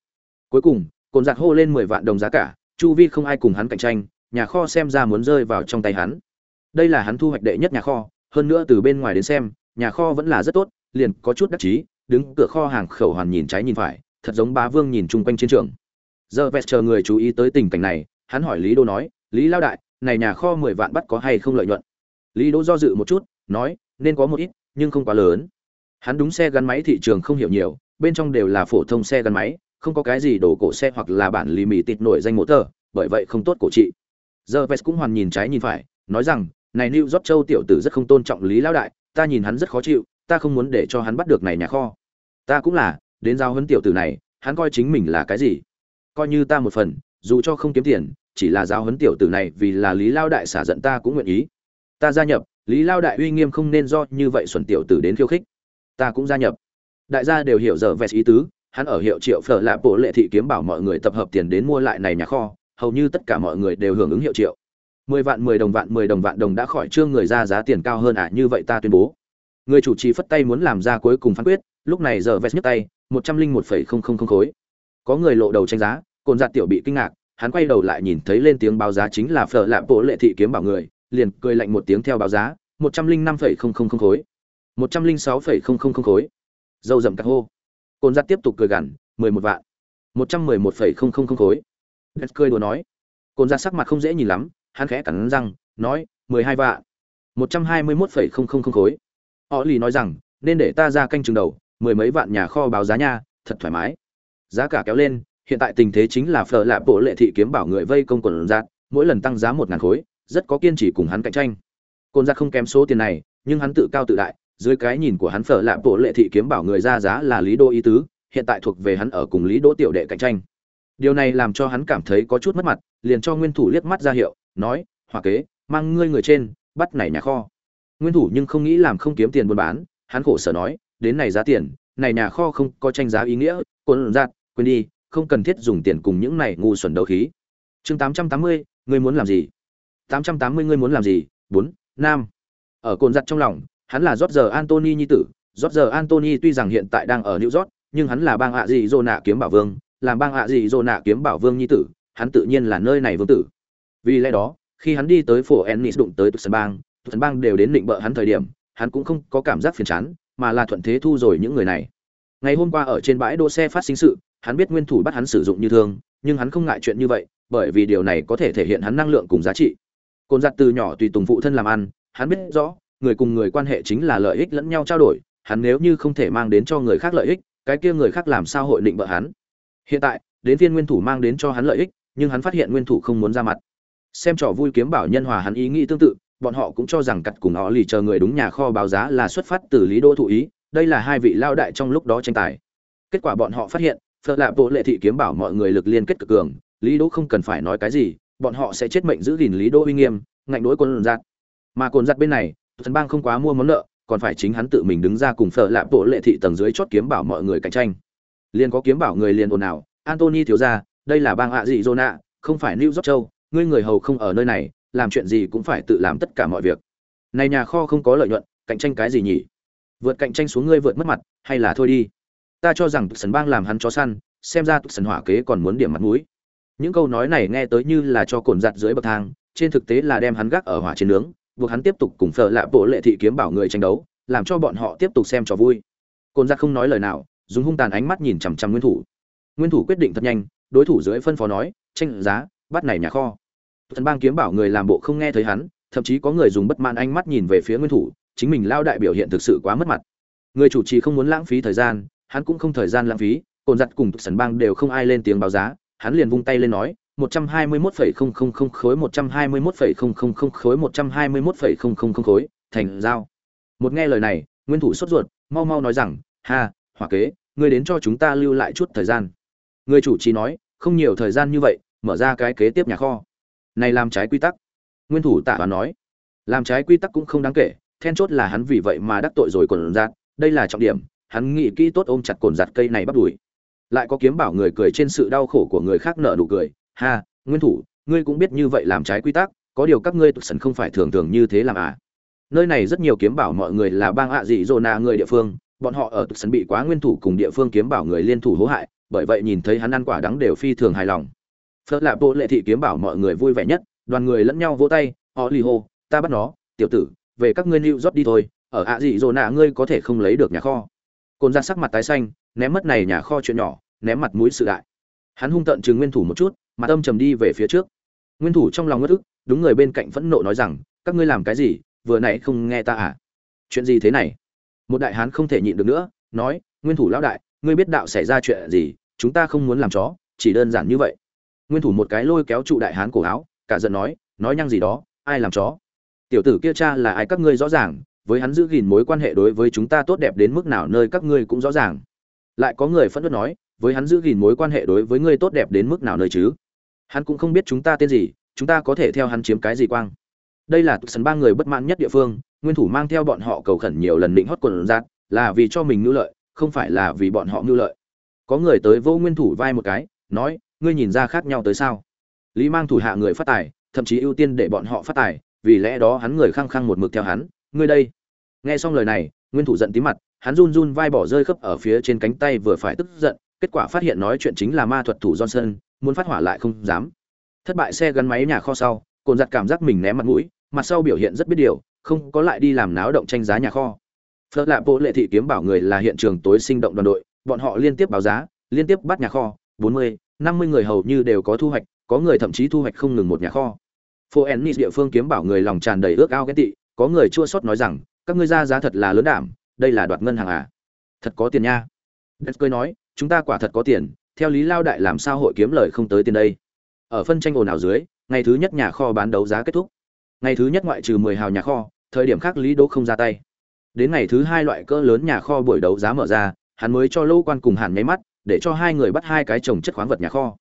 Cuối cùng, cồn giặt hô lên mười vạn đồng giá cả, chu vi không ai cùng hắn cạnh tranh, nhà kho xem ra muốn rơi vào trong tay hắn. Đây là hắn thu hoạch đệ nhất nhà kho, hơn nữa từ bên ngoài đến xem, nhà kho vẫn là rất tốt, liền có chút đắc chí, đứng cửa kho hàng khẩu hoàn nhìn trái nhìn phải, thật giống bá vương nhìn chung quanh chiến trường. Giờ vẹt chờ người chú ý tới tình cảnh này, hắn hỏi lý đô nói, lý lao đại này nhà kho mười vạn bắt có hay không lợi nhuận? Lý Đỗ do dự một chút, nói, nên có một ít, nhưng không quá lớn. Hắn đúng xe gắn máy thị trường không hiểu nhiều, bên trong đều là phổ thông xe gắn máy, không có cái gì đổ cổ xe hoặc là bản lì mì tịt nổi danh mô tờ, bởi vậy không tốt cổ trị. Giờ vest cũng hoàn nhìn trái nhìn phải, nói rằng, này new york châu tiểu tử rất không tôn trọng lý lão đại, ta nhìn hắn rất khó chịu, ta không muốn để cho hắn bắt được này nhà kho. Ta cũng là, đến giao huấn tiểu tử này, hắn coi chính mình là cái gì? Coi như ta một phần, dù cho không kiếm tiền chỉ là giao huấn tiểu tử này vì là lý lao đại xả giận ta cũng nguyện ý. Ta gia nhập, lý lao đại uy nghiêm không nên do như vậy xuẩn tiểu tử đến khiêu khích. Ta cũng gia nhập. Đại gia đều hiểu giờ vẹt ý tứ, hắn ở hiệu triệu phở lạ bộ lệ thị kiếm bảo mọi người tập hợp tiền đến mua lại này nhà kho, hầu như tất cả mọi người đều hưởng ứng hiệu triệu. Mười vạn, mười đồng vạn, mười đồng vạn đồng đã khỏi trương người ra giá tiền cao hơn à như vậy ta tuyên bố. Người chủ trì phất tay muốn làm ra cuối cùng phán quyết, lúc này giờ vest nhấc tay, một trăm linh một phẩy không không không khối. Có người lộ đầu tranh giá, cồn giạt tiểu bị kinh ngạc hắn quay đầu lại nhìn thấy lên tiếng báo giá chính là phở lạp bộ lệ thị kiếm bảo người, liền cười lạnh một tiếng theo báo giá, một trăm linh năm phẩy không không không khối. Một trăm linh sáu phẩy không không không khối. Dâu dầm cắt hô. Cồn giặt tiếp tục cười gằn, mười một vạn. Một trăm mười một phẩy không không không khối. Đất cười đùa nói. Cồn giặt sắc mặt không dễ nhìn lắm, hắn khẽ cắn răng, nói, mười hai vạn. Một trăm hai mươi mốt phẩy không không không khối. Họ lì nói rằng, nên để ta ra canh chừng đầu, mười mấy vạn nhà kho báo giá nha, thật thoải mái. Giá cả kéo lên hiện tại tình thế chính là phở lạ bộ lệ thị kiếm bảo người vây công quần giặt mỗi lần tăng giá một ngàn khối, rất có kiên trì cùng hắn cạnh tranh. Cồn giặt không kém số tiền này, nhưng hắn tự cao tự đại, dưới cái nhìn của hắn phở lạ bộ lệ thị kiếm bảo người ra giá là lý đô ý tứ, hiện tại thuộc về hắn ở cùng lý đỗ tiểu đệ cạnh tranh. Điều này làm cho hắn cảm thấy có chút mất mặt, liền cho nguyên thủ liếc mắt ra hiệu, nói hòa kế, mang ngươi người trên, bắt này nhà kho. Nguyên thủ nhưng không nghĩ làm không kiếm tiền buôn bán, hắn khổ sở nói, đến này giá tiền, này nhà kho không có tranh giá ý nghĩa, cồn giặt quên đi không cần thiết dùng tiền cùng những này ngu xuẩn đấu khí. Chương tám trăm tám mươi ngươi muốn làm gì? Tám trăm tám mươi ngươi muốn làm gì? 4, nam. Ở cồn giặt trong lòng hắn là rót giờ antony nhi tử. Rót giờ antony tuy rằng hiện tại đang ở new york nhưng hắn là bang ạ gì Zona nạ kiếm bảo vương làm bang ạ gì Zona nạ kiếm bảo vương nhi tử hắn tự nhiên là nơi này vương tử. Vì lẽ đó khi hắn đi tới phố ennis đụng tới Tucson bang Tucson bang đều đến định bợ hắn thời điểm hắn cũng không có cảm giác phiền chán mà là thuận thế thu rồi những người này. Ngày hôm qua ở trên bãi đỗ xe phát sinh sự hắn biết nguyên thủ bắt hắn sử dụng như thương, nhưng hắn không ngại chuyện như vậy, bởi vì điều này có thể thể hiện hắn năng lượng cùng giá trị. Cồn giặt từ nhỏ tùy tùng phụ thân làm ăn, hắn biết rõ, người cùng người quan hệ chính là lợi ích lẫn nhau trao đổi, hắn nếu như không thể mang đến cho người khác lợi ích, cái kia người khác làm sao hội định bợ hắn? Hiện tại, đến viên nguyên thủ mang đến cho hắn lợi ích, nhưng hắn phát hiện nguyên thủ không muốn ra mặt. Xem trò vui kiếm bảo nhân hòa hắn ý nghĩ tương tự, bọn họ cũng cho rằng cặt cùng họ lì chờ người đúng nhà kho báo giá là xuất phát từ lý đô thụ ý, đây là hai vị lao đại trong lúc đó tranh tài. Kết quả bọn họ phát hiện phở lạ bộ lệ thị kiếm bảo mọi người lực liên kết cực cường, lý Đỗ không cần phải nói cái gì, bọn họ sẽ chết mệnh giữ gìn lý Đỗ uy nghiêm, ngạnh đối quân giặc. Mà cồn giặc bên này, thần bang không quá mua món nợ, còn phải chính hắn tự mình đứng ra cùng phở lạ bộ lệ thị tầng dưới chót kiếm bảo mọi người cạnh tranh. Liền có kiếm bảo người liền ồn ào antony thiếu ra đây là bang ạ dị dô nạ không phải new york châu, ngươi người hầu không ở nơi này, làm chuyện gì cũng phải tự làm tất cả mọi việc. Này nhà kho không có lợi nhuận, cạnh tranh cái gì nhỉ? Vượt cạnh tranh xuống ngươi vượt mất mặt, hay là thôi đi ta cho rằng sần bang làm hắn chó săn, xem ra sần hỏa kế còn muốn điểm mặt mũi. Những câu nói này nghe tới như là cho cồn giặt dưới bậc thang, trên thực tế là đem hắn gác ở hỏa trên nướng, buộc hắn tiếp tục cùng phở lạ bộ lệ thị kiếm bảo người tranh đấu, làm cho bọn họ tiếp tục xem trò vui. Cồn giặt không nói lời nào, dùng hung tàn ánh mắt nhìn chằm chằm nguyên thủ. Nguyên thủ quyết định thật nhanh, đối thủ dưới phân phó nói, tranh giá, bắt này nhà kho. Thần bang kiếm bảo người làm bộ không nghe thấy hắn, thậm chí có người dùng bất mãn ánh mắt nhìn về phía nguyên thủ, chính mình lao đại biểu hiện thực sự quá mất mặt. Người chủ trì không muốn lãng phí thời gian hắn cũng không thời gian lãng phí cồn giặt cùng sần bang đều không ai lên tiếng báo giá hắn liền vung tay lên nói một trăm hai mươi 121,000 khối một trăm hai mươi 121,000 khối một trăm hai mươi 121,000 khối thành giao. Một nghe lời này nguyên thủ sốt ruột mau mau nói rằng ha hỏa kế ngươi đến cho chúng ta lưu lại chút thời gian. Người chủ trì nói không nhiều thời gian như vậy mở ra cái kế tiếp nhà kho. Này làm trái quy tắc. Nguyên thủ tạ và nói làm trái quy tắc cũng không đáng kể then chốt là hắn vì vậy mà đắc tội rồi cồn giặt đây là trọng điểm hắn nghĩ kỹ tốt ôm chặt cồn giặt cây này bắt đuổi lại có kiếm bảo người cười trên sự đau khổ của người khác nợ nụ cười. Ha, nguyên thủ, ngươi cũng biết như vậy làm trái quy tắc, có điều các ngươi tụt sần không phải thường thường như thế làm à? Nơi này rất nhiều kiếm bảo mọi người là bang ạ dị dô na người địa phương, bọn họ ở tụt sần bị quá nguyên thủ cùng địa phương kiếm bảo người liên thủ hố hại, bởi vậy nhìn thấy hắn ăn quả đắng đều phi thường hài lòng. Phật lạp bộ lệ thị kiếm bảo mọi người vui vẻ nhất, đoàn người lẫn nhau vỗ tay, họ lì hô ta bắt nó, tiểu tử, về các ngươi lưu rót đi thôi, ở ạ dị dô nạ ngươi có thể không lấy được nhà kho cồn ra sắc mặt tái xanh, ném mất này nhà kho chuyện nhỏ, ném mặt mũi sự đại. Hắn hung tận chừng nguyên thủ một chút, mặt âm trầm đi về phía trước. Nguyên thủ trong lòng ngất ức, đúng người bên cạnh phẫn nộ nói rằng, các ngươi làm cái gì? Vừa nãy không nghe ta à? Chuyện gì thế này? Một đại hán không thể nhịn được nữa, nói, nguyên thủ lão đại, ngươi biết đạo xảy ra chuyện gì? Chúng ta không muốn làm chó, chỉ đơn giản như vậy. Nguyên thủ một cái lôi kéo trụ đại hán cổ áo, cả giận nói nói nhăng gì đó, ai làm chó? Tiểu tử kia cha là ai? Các ngươi rõ ràng với hắn giữ gìn mối quan hệ đối với chúng ta tốt đẹp đến mức nào nơi các ngươi cũng rõ ràng. Lại có người phẫn nộ nói, với hắn giữ gìn mối quan hệ đối với ngươi tốt đẹp đến mức nào nơi chứ? Hắn cũng không biết chúng ta tên gì, chúng ta có thể theo hắn chiếm cái gì quang. Đây là sân ba người bất mãn nhất địa phương, nguyên thủ mang theo bọn họ cầu khẩn nhiều lần định hót quần giạt là vì cho mình ngưu lợi, không phải là vì bọn họ ngưu lợi. Có người tới vô nguyên thủ vai một cái, nói, ngươi nhìn ra khác nhau tới sao? Lý mang thủ hạ người phát tài, thậm chí ưu tiên để bọn họ phát tài, vì lẽ đó hắn người khăng khăng một mực theo hắn, ngươi đây nghe xong lời này, nguyên thủ giận tí mặt, hắn run run vai bỏ rơi khớp ở phía trên cánh tay vừa phải tức giận, kết quả phát hiện nói chuyện chính là ma thuật thủ johnson, muốn phát hỏa lại không dám. Thất bại xe gắn máy nhà kho sau cồn giặt cảm giác mình ném mặt mũi, mặt sau biểu hiện rất biết điều, không có lại đi làm náo động tranh giá nhà kho. Phớt lạ bộ lệ thị kiếm bảo người là hiện trường tối sinh động đoàn đội, bọn họ liên tiếp báo giá, liên tiếp bắt nhà kho, bốn mươi, năm mươi người hầu như đều có thu hoạch, có người thậm chí thu hoạch không ngừng một nhà kho. Phố ennis địa phương kiếm bảo người lòng tràn đầy ước ao ghét tị, có người chua sót nói rằng các ngươi ra giá thật là lớn đảm, đây là đoạt ngân hàng à? Thật có tiền nha. Đất cười nói, chúng ta quả thật có tiền, theo lý lao đại làm sao hội kiếm lời không tới tiền đây? Ở phân tranh ồn ào dưới, ngày thứ nhất nhà kho bán đấu giá kết thúc. Ngày thứ nhất ngoại trừ mười hào nhà kho, thời điểm khác lý đỗ không ra tay. Đến ngày thứ hai loại cỡ lớn nhà kho buổi đấu giá mở ra, hắn mới cho lô quan cùng hàn nháy mắt, để cho hai người bắt hai cái trồng chất khoáng vật nhà kho.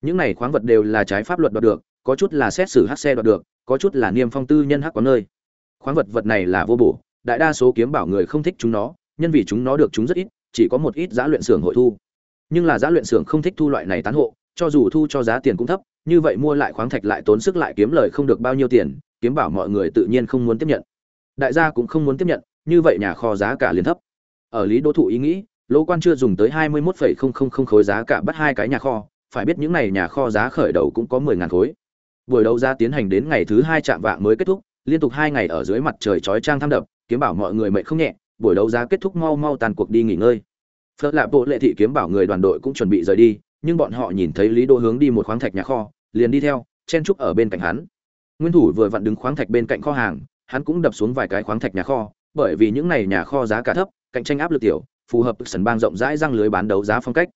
Những này khoáng vật đều là trái pháp luật đoạt được, có chút là xét xử hát xe đoạt được, có chút là niêm phong tư nhân hắc có nơi. Khoáng vật vật này là vô bổ đại đa số kiếm bảo người không thích chúng nó nhân vì chúng nó được chúng rất ít chỉ có một ít giá luyện xưởng hội thu. Nhưng là giá luyện xưởng không thích thu loại này tán hộ cho dù thu cho giá tiền cũng thấp như vậy mua lại khoáng thạch lại tốn sức lại kiếm lời không được bao nhiêu tiền kiếm bảo mọi người tự nhiên không muốn tiếp nhận. Đại gia cũng không muốn tiếp nhận như vậy nhà kho giá cả liền thấp. Ở lý đô thụ ý nghĩ lỗ quan chưa dùng tới hai mươi 21,000 khối giá cả bắt hai cái nhà kho phải biết những này nhà kho giá khởi đầu cũng có mười ngàn khối. Buổi đấu giá tiến hành đến ngày thứ hai chạm vạng mới kết thúc liên tục hai ngày ở dưới mặt trời chói trang tham đập kiếm bảo mọi người mệt không nhẹ, buổi đấu giá kết thúc mau mau tàn cuộc đi nghỉ ngơi. Phớt lạp bộ lệ thị kiếm bảo người đoàn đội cũng chuẩn bị rời đi, nhưng bọn họ nhìn thấy lý đỗ hướng đi một khoáng thạch nhà kho, liền đi theo, chen trúc ở bên cạnh hắn. Nguyên thủ vừa vặn đứng khoáng thạch bên cạnh kho hàng, hắn cũng đập xuống vài cái khoáng thạch nhà kho, bởi vì những này nhà kho giá cả thấp, cạnh tranh áp lực tiểu, phù hợp sần bang rộng rãi răng lưới bán đấu giá phong cách.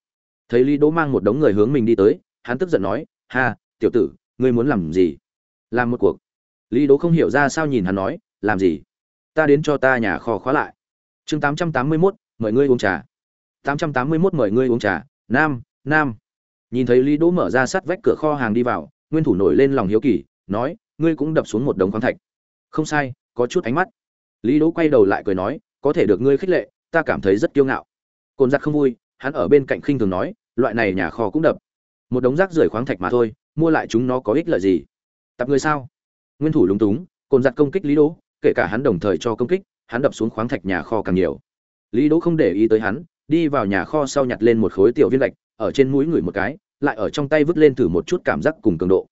Thấy lý đỗ mang một đống người hướng mình đi tới, hắn tức giận nói, ha, tiểu tử, ngươi muốn làm gì? Làm một cuộc. Lý đỗ không hiểu ra sao nhìn hắn nói, làm gì? Ta đến cho ta nhà kho khóa lại. Chương tám trăm tám mươi mốt, mời ngươi uống trà. tám trăm tám mươi mốt, mời ngươi uống trà. Nam nam. Nhìn thấy lý đỗ mở ra sắt vách cửa kho hàng đi vào, nguyên thủ nổi lên lòng hiếu kỳ, nói, ngươi cũng đập xuống một đống khoáng thạch. Không sai, có chút ánh mắt. Lý đỗ quay đầu lại cười nói, có thể được ngươi khích lệ, ta cảm thấy rất kiêu ngạo. Cồn giặt không vui, hắn ở bên cạnh khinh thường nói, loại này nhà kho cũng đập. Một đống rác rưởi khoáng thạch mà thôi, mua lại chúng nó có ích lợi gì? Tập người sao? Nguyên thủ lúng túng cồn giặt công kích lý đỗ kể cả hắn đồng thời cho công kích, hắn đập xuống khoáng thạch nhà kho càng nhiều. Lý đỗ không để ý tới hắn, đi vào nhà kho sau nhặt lên một khối tiểu viên gạch ở trên mũi người một cái, lại ở trong tay vứt lên thử một chút cảm giác cùng cường độ.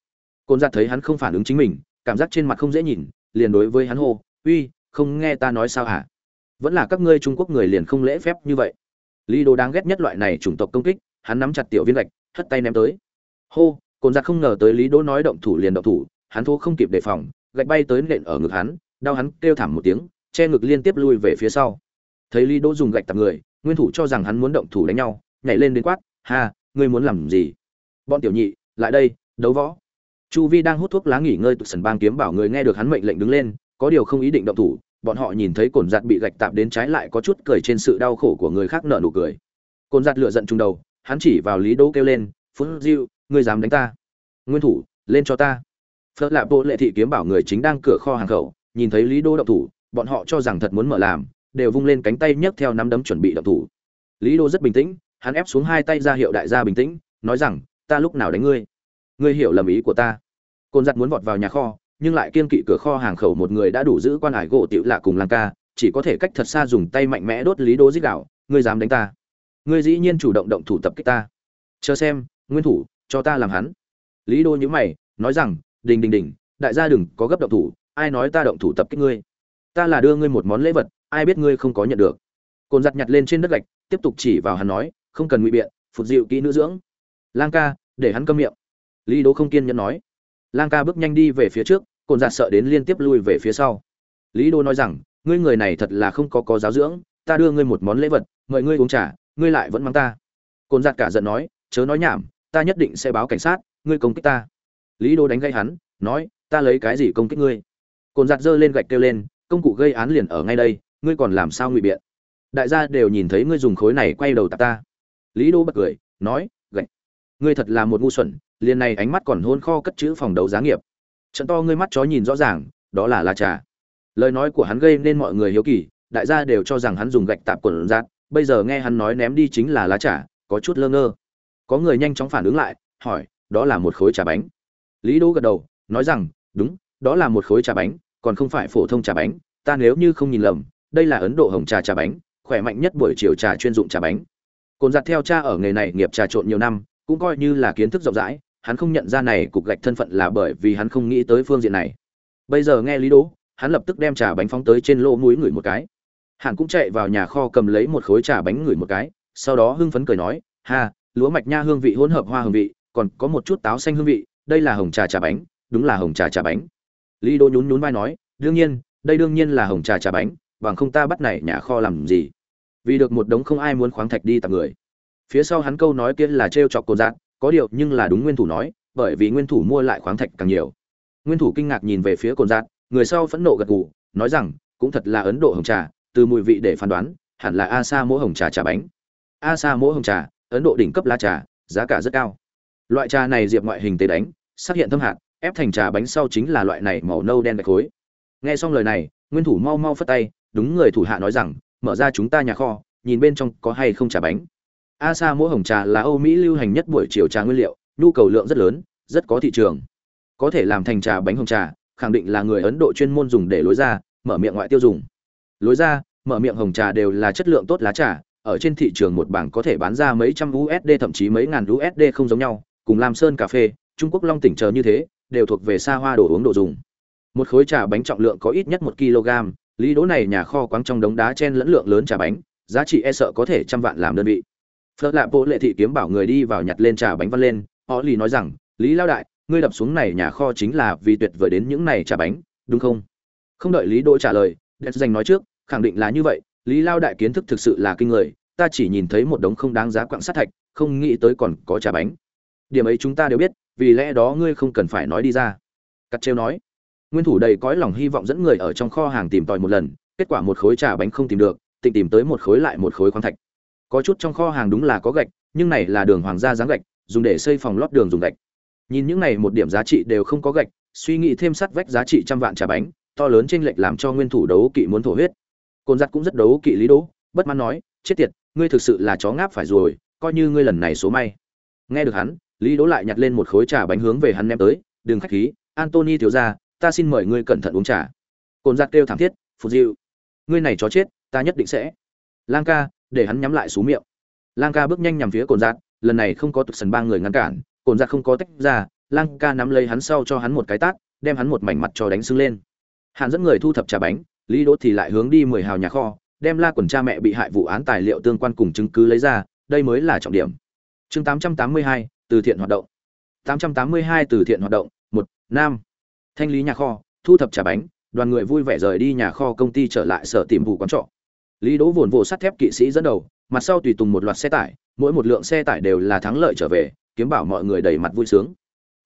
Côn Giác thấy hắn không phản ứng chính mình, cảm giác trên mặt không dễ nhìn, liền đối với hắn hô, uy, không nghe ta nói sao hả? Vẫn là các ngươi trung quốc người liền không lễ phép như vậy. Lý đỗ đáng ghét nhất loại này chủng tộc công kích, hắn nắm chặt tiểu viên gạch hất tay ném tới. Hô, Côn Giác không ngờ tới lý đỗ nói động thủ liền động thủ, hắn thua không kịp đề phòng, gạch bay tới nện ở ngực hắn đau hắn kêu thảm một tiếng, che ngực liên tiếp lui về phía sau. Thấy lý đỗ dùng gạch tập người, nguyên thủ cho rằng hắn muốn động thủ đánh nhau, nhảy lên đến quát, ha, ngươi muốn làm gì? Bọn tiểu nhị, lại đây, đấu võ. Chu vi đang hút thuốc lá nghỉ ngơi tụ sần bang kiếm bảo người nghe được hắn mệnh lệnh đứng lên, có điều không ý định động thủ, bọn họ nhìn thấy cồn giặt bị gạch tạp đến trái lại có chút cười trên sự đau khổ của người khác nợ nụ cười. Cồn giặt lựa giận trung đầu, hắn chỉ vào lý đỗ kêu lên phút diệu ngươi dám đánh ta? Nguyên thủ, lên cho ta. Phớt lạp bộ lệ thị kiếm bảo người chính đang cửa kho hàng khẩu nhìn thấy lý Đô động thủ, bọn họ cho rằng thật muốn mở làm, đều vung lên cánh tay nhấc theo nắm đấm chuẩn bị động thủ. Lý Đô rất bình tĩnh, hắn ép xuống hai tay ra hiệu đại gia bình tĩnh, nói rằng, ta lúc nào đánh ngươi? Ngươi hiểu lầm ý của ta. Côn giặt muốn vọt vào nhà kho, nhưng lại kiên kỵ cửa kho hàng khẩu một người đã đủ giữ quan hải gỗ tiểu lạ cùng lang ca, chỉ có thể cách thật xa dùng tay mạnh mẽ đốt lý Đô dích đảo. ngươi dám đánh ta? Ngươi dĩ nhiên chủ động động thủ tập kích ta. Chờ xem, nguyên thủ, cho ta làm hắn. Lý đô nhíu mày, nói rằng, đình đình đình, đại gia đừng có gấp động thủ ai nói ta động thủ tập kích ngươi? Ta là đưa ngươi một món lễ vật, ai biết ngươi không có nhận được? Cồn giặt nhặt lên trên đất gạch, tiếp tục chỉ vào hắn nói, không cần ngụy biện phục dịu kỹ nữ dưỡng. Lang ca, để hắn câm miệng. Lý đố không kiên nhẫn nói. Lang ca bước nhanh đi về phía trước, cồn giặt sợ đến liên tiếp lui về phía sau. Lý đố nói rằng, ngươi người này thật là không có có giáo dưỡng, ta đưa ngươi một món lễ vật, mời ngươi uống trà, ngươi lại vẫn mắng ta. Cồn giặt cả giận nói, chớ nói nhảm, ta nhất định sẽ báo cảnh sát, ngươi công kích ta. Lý đô đánh gây hắn, nói, ta lấy cái gì công kích ngươi? Cồn giặt giơ lên gạch kêu lên, công cụ gây án liền ở ngay đây, ngươi còn làm sao ngụy biện? Đại gia đều nhìn thấy ngươi dùng khối này quay đầu tạp ta. Lý đô bật cười, nói, gạch, ngươi thật là một ngu xuẩn, liền này ánh mắt còn hôn kho cất chữ phòng đấu giá nghiệp. Trận to ngươi mắt chó nhìn rõ ràng, đó là la trà. Lời nói của hắn gây nên mọi người hiếu kỳ, đại gia đều cho rằng hắn dùng gạch tạp quần giặt, bây giờ nghe hắn nói ném đi chính là lá trà, có chút lơ ngơ. Có người nhanh chóng phản ứng lại, hỏi, đó là một khối trà bánh. Lý đỗ gật đầu, nói rằng, đúng đó là một khối trà bánh, còn không phải phổ thông trà bánh, ta nếu như không nhìn lầm, đây là ấn độ hồng trà trà bánh, khỏe mạnh nhất buổi chiều trà chuyên dụng trà bánh. Cồn giặt theo cha ở nghề này nghiệp trà trộn nhiều năm, cũng coi như là kiến thức rộng rãi, hắn không nhận ra này cục gạch thân phận là bởi vì hắn không nghĩ tới phương diện này. Bây giờ nghe lý đỗ, hắn lập tức đem trà bánh phóng tới trên lỗ mũi ngửi một cái. Hắn cũng chạy vào nhà kho cầm lấy một khối trà bánh ngửi một cái, sau đó hưng phấn cười nói, ha, lúa mạch nha hương vị hỗn hợp hoa hương vị, còn có một chút táo xanh hương vị, đây là hồng trà trà bánh, đúng là hồng trà trà bánh lý đô nhún nhún vai nói, đương nhiên, đây đương nhiên là hồng trà trà bánh, bằng không ta bắt này nhà kho làm gì? Vì được một đống không ai muốn khoáng thạch đi tạm người. Phía sau hắn câu nói kia là trêu chọc cồn dạng, có điều nhưng là đúng nguyên thủ nói, bởi vì nguyên thủ mua lại khoáng thạch càng nhiều. Nguyên thủ kinh ngạc nhìn về phía cồn dạng, người sau phẫn nộ gật gù, nói rằng, cũng thật là ấn độ hồng trà, từ mùi vị để phán đoán, hẳn là a sa mỗi hồng trà trà bánh. A sa mỗi hồng trà, ấn độ đỉnh cấp lá trà, giá cả rất cao. Loại trà này diệp ngoại hình tế đánh, sắc hiện thâm hạt ép thành trà bánh sau chính là loại này màu nâu đen gạch khối. Nghe xong lời này nguyên thủ mau mau phất tay đúng người thủ hạ nói rằng mở ra chúng ta nhà kho nhìn bên trong có hay không trà bánh. A sa mỗi hồng trà là âu mỹ lưu hành nhất buổi chiều trà nguyên liệu nhu cầu lượng rất lớn rất có thị trường. Có thể làm thành trà bánh hồng trà khẳng định là người ấn độ chuyên môn dùng để lối ra mở miệng ngoại tiêu dùng. Lối ra mở miệng hồng trà đều là chất lượng tốt lá trà ở trên thị trường một bảng có thể bán ra mấy trăm USD thậm chí mấy ngàn USD không giống nhau, cùng Lam Sơn cà phê, Trung Quốc Long tỉnh chờ như thế, đều thuộc về xa hoa đồ uống đồ dùng. Một khối trà bánh trọng lượng có ít nhất một kg, lý Đỗ này nhà kho quáng trong đống đá chen lẫn lượng lớn trà bánh, giá trị e sợ có thể trăm vạn làm đơn vị. Phật lạ bộ lệ thị kiếm bảo người đi vào nhặt lên trà bánh văn lên, họ lì nói rằng, Lý Lao Đại, ngươi đập xuống này nhà kho chính là vì tuyệt vời đến những này trà bánh, đúng không? Không đợi Lý Đỗ trả lời, Đẹp dành nói trước, khẳng định là như vậy, Lý Lao Đại kiến thức thực sự là kinh người, ta chỉ nhìn thấy một đống không đáng giá quặng sắt thạch, không nghĩ tới còn có trà bánh. Điểm ấy chúng ta đều biết, vì lẽ đó ngươi không cần phải nói đi ra. Cắt trêu nói. Nguyên thủ đầy cõi lòng hy vọng dẫn người ở trong kho hàng tìm tòi một lần, kết quả một khối trà bánh không tìm được, tịnh tìm tới một khối lại một khối khoáng thạch. Có chút trong kho hàng đúng là có gạch, nhưng này là đường hoàng gia dáng gạch, dùng để xây phòng lót đường dùng gạch. Nhìn những này một điểm giá trị đều không có gạch, suy nghĩ thêm sắt vách giá trị trăm vạn trà bánh, to lớn trên lệch làm cho nguyên thủ đấu kỵ muốn thổ huyết. Côn giặc cũng rất đấu kỵ Lý Đỗ, bất mãn nói, chết tiệt, ngươi thực sự là chó ngáp phải rồi, coi như ngươi lần này số may. Nghe được hắn, Lý Đỗ lại nhặt lên một khối trà bánh hướng về hắn ném tới, đừng khách khí, Anthony thiếu gia, ta xin mời ngươi cẩn thận uống trà. Côn giật kêu thảm thiết, phù diệu, ngươi này chó chết, ta nhất định sẽ. Lang ca, để hắn nhắm lại sú miệng. Lang ca bước nhanh nhằm phía Côn giật, lần này không có tụ sần ba người ngăn cản, Côn giật không có tách ra, Lang ca nắm lấy hắn sau cho hắn một cái tát, đem hắn một mảnh mặt cho đánh sưng lên. Hàn dẫn người thu thập trà bánh, Lý Đỗ thì lại hướng đi mười hào nhà kho, đem La quần cha mẹ bị hại vụ án tài liệu tương quan cùng chứng cứ lấy ra, đây mới là trọng điểm. Chương 882, từ thiện hoạt động. 882 từ thiện hoạt động, 1, Nam. Thanh lý nhà kho, thu thập trà bánh, đoàn người vui vẻ rời đi nhà kho công ty trở lại sở tìm vụ quán trọ. Lý Đỗ vồn vồ sắt thép kỵ sĩ dẫn đầu, mặt sau tùy tùng một loạt xe tải, mỗi một lượng xe tải đều là thắng lợi trở về, kiếm bảo mọi người đầy mặt vui sướng.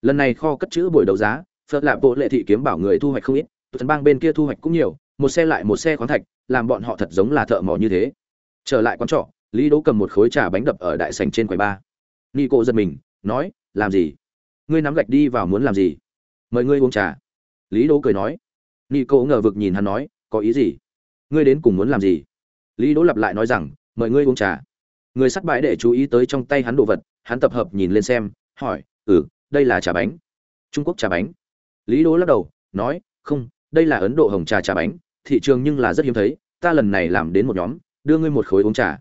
Lần này kho cất trữ buổi đấu giá, Phật Lạp Bộ Lệ thị kiếm bảo người thu hoạch không ít, tuần bang bên kia thu hoạch cũng nhiều, một xe lại một xe khoáng thạch, làm bọn họ thật giống là thợ mỏ như thế. Trở lại quán trọ, Lý Đỗ cầm một khối trà bánh đập ở đại sảnh trên quầy ba. cô giật mình, nói, làm gì? Ngươi nắm gạch đi vào muốn làm gì? Mời ngươi uống trà. Lý Đỗ cười nói. Nico ngờ vực nhìn hắn nói, có ý gì? Ngươi đến cùng muốn làm gì? Lý Đỗ lặp lại nói rằng, mời ngươi uống trà. Người sắt bãi để chú ý tới trong tay hắn đồ vật, hắn tập hợp nhìn lên xem, hỏi, "Ừ, đây là trà bánh." Trung Quốc trà bánh. Lý Đỗ lắc đầu, nói, "Không, đây là Ấn Độ hồng trà trà bánh, thị trường nhưng là rất hiếm thấy, ta lần này làm đến một nhóm, đưa ngươi một khối uống trà."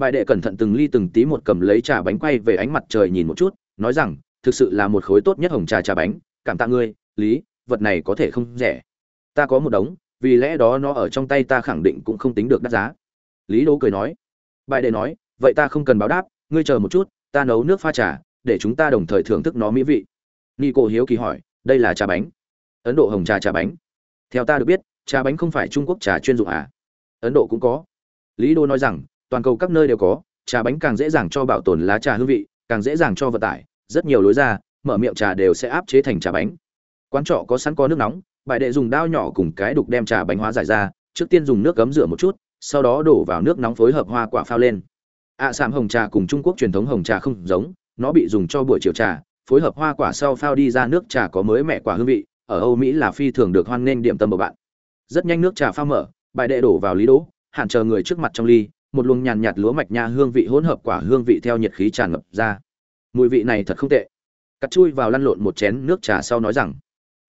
Bài đệ cẩn thận từng ly từng tí một cầm lấy trà bánh quay về ánh mặt trời nhìn một chút, nói rằng, "Thực sự là một khối tốt nhất hồng trà trà bánh, cảm tạ ngươi, Lý, vật này có thể không rẻ. Ta có một đống, vì lẽ đó nó ở trong tay ta khẳng định cũng không tính được đắt giá." Lý Đỗ cười nói. Bài đệ nói, "Vậy ta không cần báo đáp, ngươi chờ một chút, ta nấu nước pha trà, để chúng ta đồng thời thưởng thức nó mỹ vị." nghi cổ hiếu kỳ hỏi, "Đây là trà bánh?" Ấn Độ hồng trà trà bánh theo ta được biết trà bánh không phải trung quốc trà chuyên dụng à ấn độ cũng có lý đô nói rằng toàn cầu các nơi đều có trà bánh càng dễ dàng cho bảo tồn lá trà hương vị càng dễ dàng cho vận tải rất nhiều lối ra mở miệng trà đều sẽ áp chế thành trà bánh quán trọ có sẵn có nước nóng bại đệ dùng dao nhỏ cùng cái đục đem trà bánh hóa giải ra trước tiên dùng nước cấm rửa một chút sau đó đổ vào nước nóng phối hợp hoa quả phao lên ạ à, sạm hồng trà cùng trung quốc truyền thống hồng trà không giống nó bị dùng cho buổi chiều trà phối hợp hoa quả sau phao đi ra nước trà có mới mẹ quả hương vị ở Âu Mỹ là phi thường được hoan nghênh điểm tâm của bạn. Rất nhanh nước trà pha mở, bài đệ đổ vào lý đỗ, hạn chờ người trước mặt trong ly, một luồng nhàn nhạt lúa mạch nha hương vị hỗn hợp quả hương vị theo nhiệt khí tràn ngập ra. Mùi vị này thật không tệ. Cắt chui vào lăn lộn một chén nước trà sau nói rằng,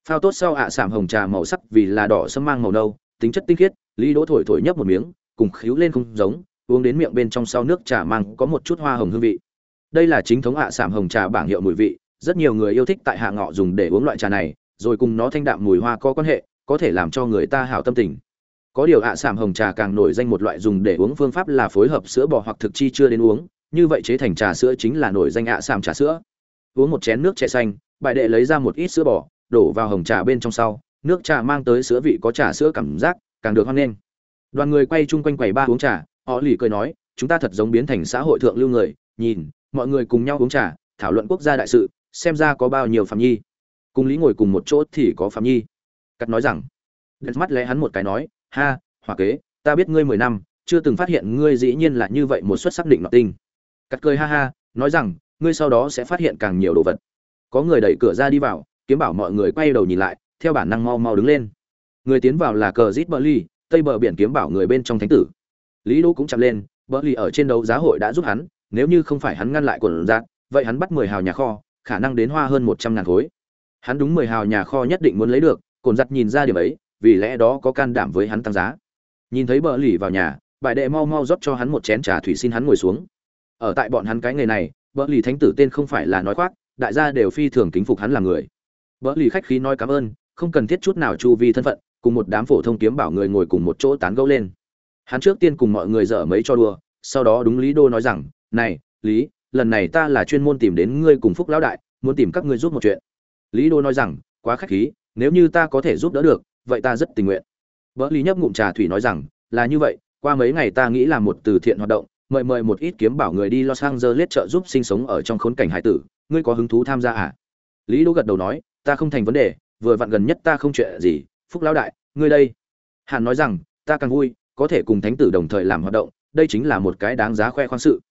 phao tốt sau ạ à hồng trà màu sắc vì là đỏ sẫm mang màu nâu, tính chất tinh khiết, lý đỗ thổi thổi nhấp một miếng, cùng khíu lên không giống, uống đến miệng bên trong sau nước trà mang có một chút hoa hồng hương vị. Đây là chính thống ạ à hồng trà bảng hiệu mùi vị, rất nhiều người yêu thích tại hạ ngọ dùng để uống loại trà này, rồi cùng nó thanh đạm mùi hoa có quan hệ có thể làm cho người ta hảo tâm tình có điều ạ à hồng trà càng nổi danh một loại dùng để uống phương pháp là phối hợp sữa bò hoặc thực chi chưa đến uống. Như vậy chế thành trà sữa chính là nổi danh ạ à trà sữa. Uống một chén nước chè xanh bại đệ lấy ra một ít sữa bò, đổ vào hồng trà bên trong sau. Nước trà mang tới sữa vị có trà sữa cảm giác, càng được hoan nghênh. Đoàn người quay chung quanh quầy ba uống trà. Họ lì cười nói, chúng ta thật giống biến thành xã hội thượng lưu người. Nhìn, mọi người cùng nhau uống trà, thảo luận quốc gia đại sự, xem ra có bao nhiêu phạm nhi. Cùng lý ngồi cùng một chỗ thì có phạm nhi. Cắt nói rằng đất mắt lẽ hắn một cái nói ha hỏa kế ta biết ngươi mười năm chưa từng phát hiện ngươi dĩ nhiên là như vậy một suất xác định nọ tinh. Cắt cười ha ha nói rằng ngươi sau đó sẽ phát hiện càng nhiều đồ vật. Có người đẩy cửa ra đi vào kiếm bảo mọi người quay đầu nhìn lại theo bản năng mau mau đứng lên. Người tiến vào là cờ zit bờ ly tây bờ biển kiếm bảo người bên trong thánh tử. Lý đỗ cũng chạm lên bờ ly ở trên đấu giá hội đã giúp hắn nếu như không phải hắn ngăn lại quần giạt vậy hắn bắt mười hào nhà kho khả năng đến hoa hơn một trăm ngàn khối. Hắn đúng mười hào nhà kho nhất định muốn lấy được, cồn giật nhìn ra điểm ấy, vì lẽ đó có can đảm với hắn tăng giá. Nhìn thấy bờ lì vào nhà bài đệ mau mau rót cho hắn một chén trà thủy xin hắn ngồi xuống. Ở tại bọn hắn cái nghề này bờ lì thánh tử tên không phải là nói khoác, đại gia đều phi thường kính phục hắn là người. Bờ lì khách khí nói cảm ơn, không cần thiết chút nào chu vi thân phận, cùng một đám phổ thông kiếm bảo người ngồi cùng một chỗ tán gẫu lên. Hắn trước tiên cùng mọi người dở mấy cho đùa, sau đó đúng lý đô nói rằng, này, lý, lần này ta là chuyên môn tìm đến ngươi cùng phúc lão đại, muốn tìm các ngươi giúp một chuyện. Lý đô nói rằng, quá khách khí, nếu như ta có thể giúp đỡ được vậy ta rất tình nguyện. Vợ lý nhấp ngụm trà thủy nói rằng, là như vậy, qua mấy ngày ta nghĩ là một từ thiện hoạt động, mời mời một ít kiếm bảo người đi los angeles trợ giúp sinh sống ở trong khốn cảnh hải tử, ngươi có hứng thú tham gia à? Lý đỗ gật đầu nói, ta không thành vấn đề, vừa vặn gần nhất ta không chuyện gì, phúc lão đại, ngươi đây. Hàn nói rằng, ta càng vui, có thể cùng thánh tử đồng thời làm hoạt động, đây chính là một cái đáng giá khoe khoang sự.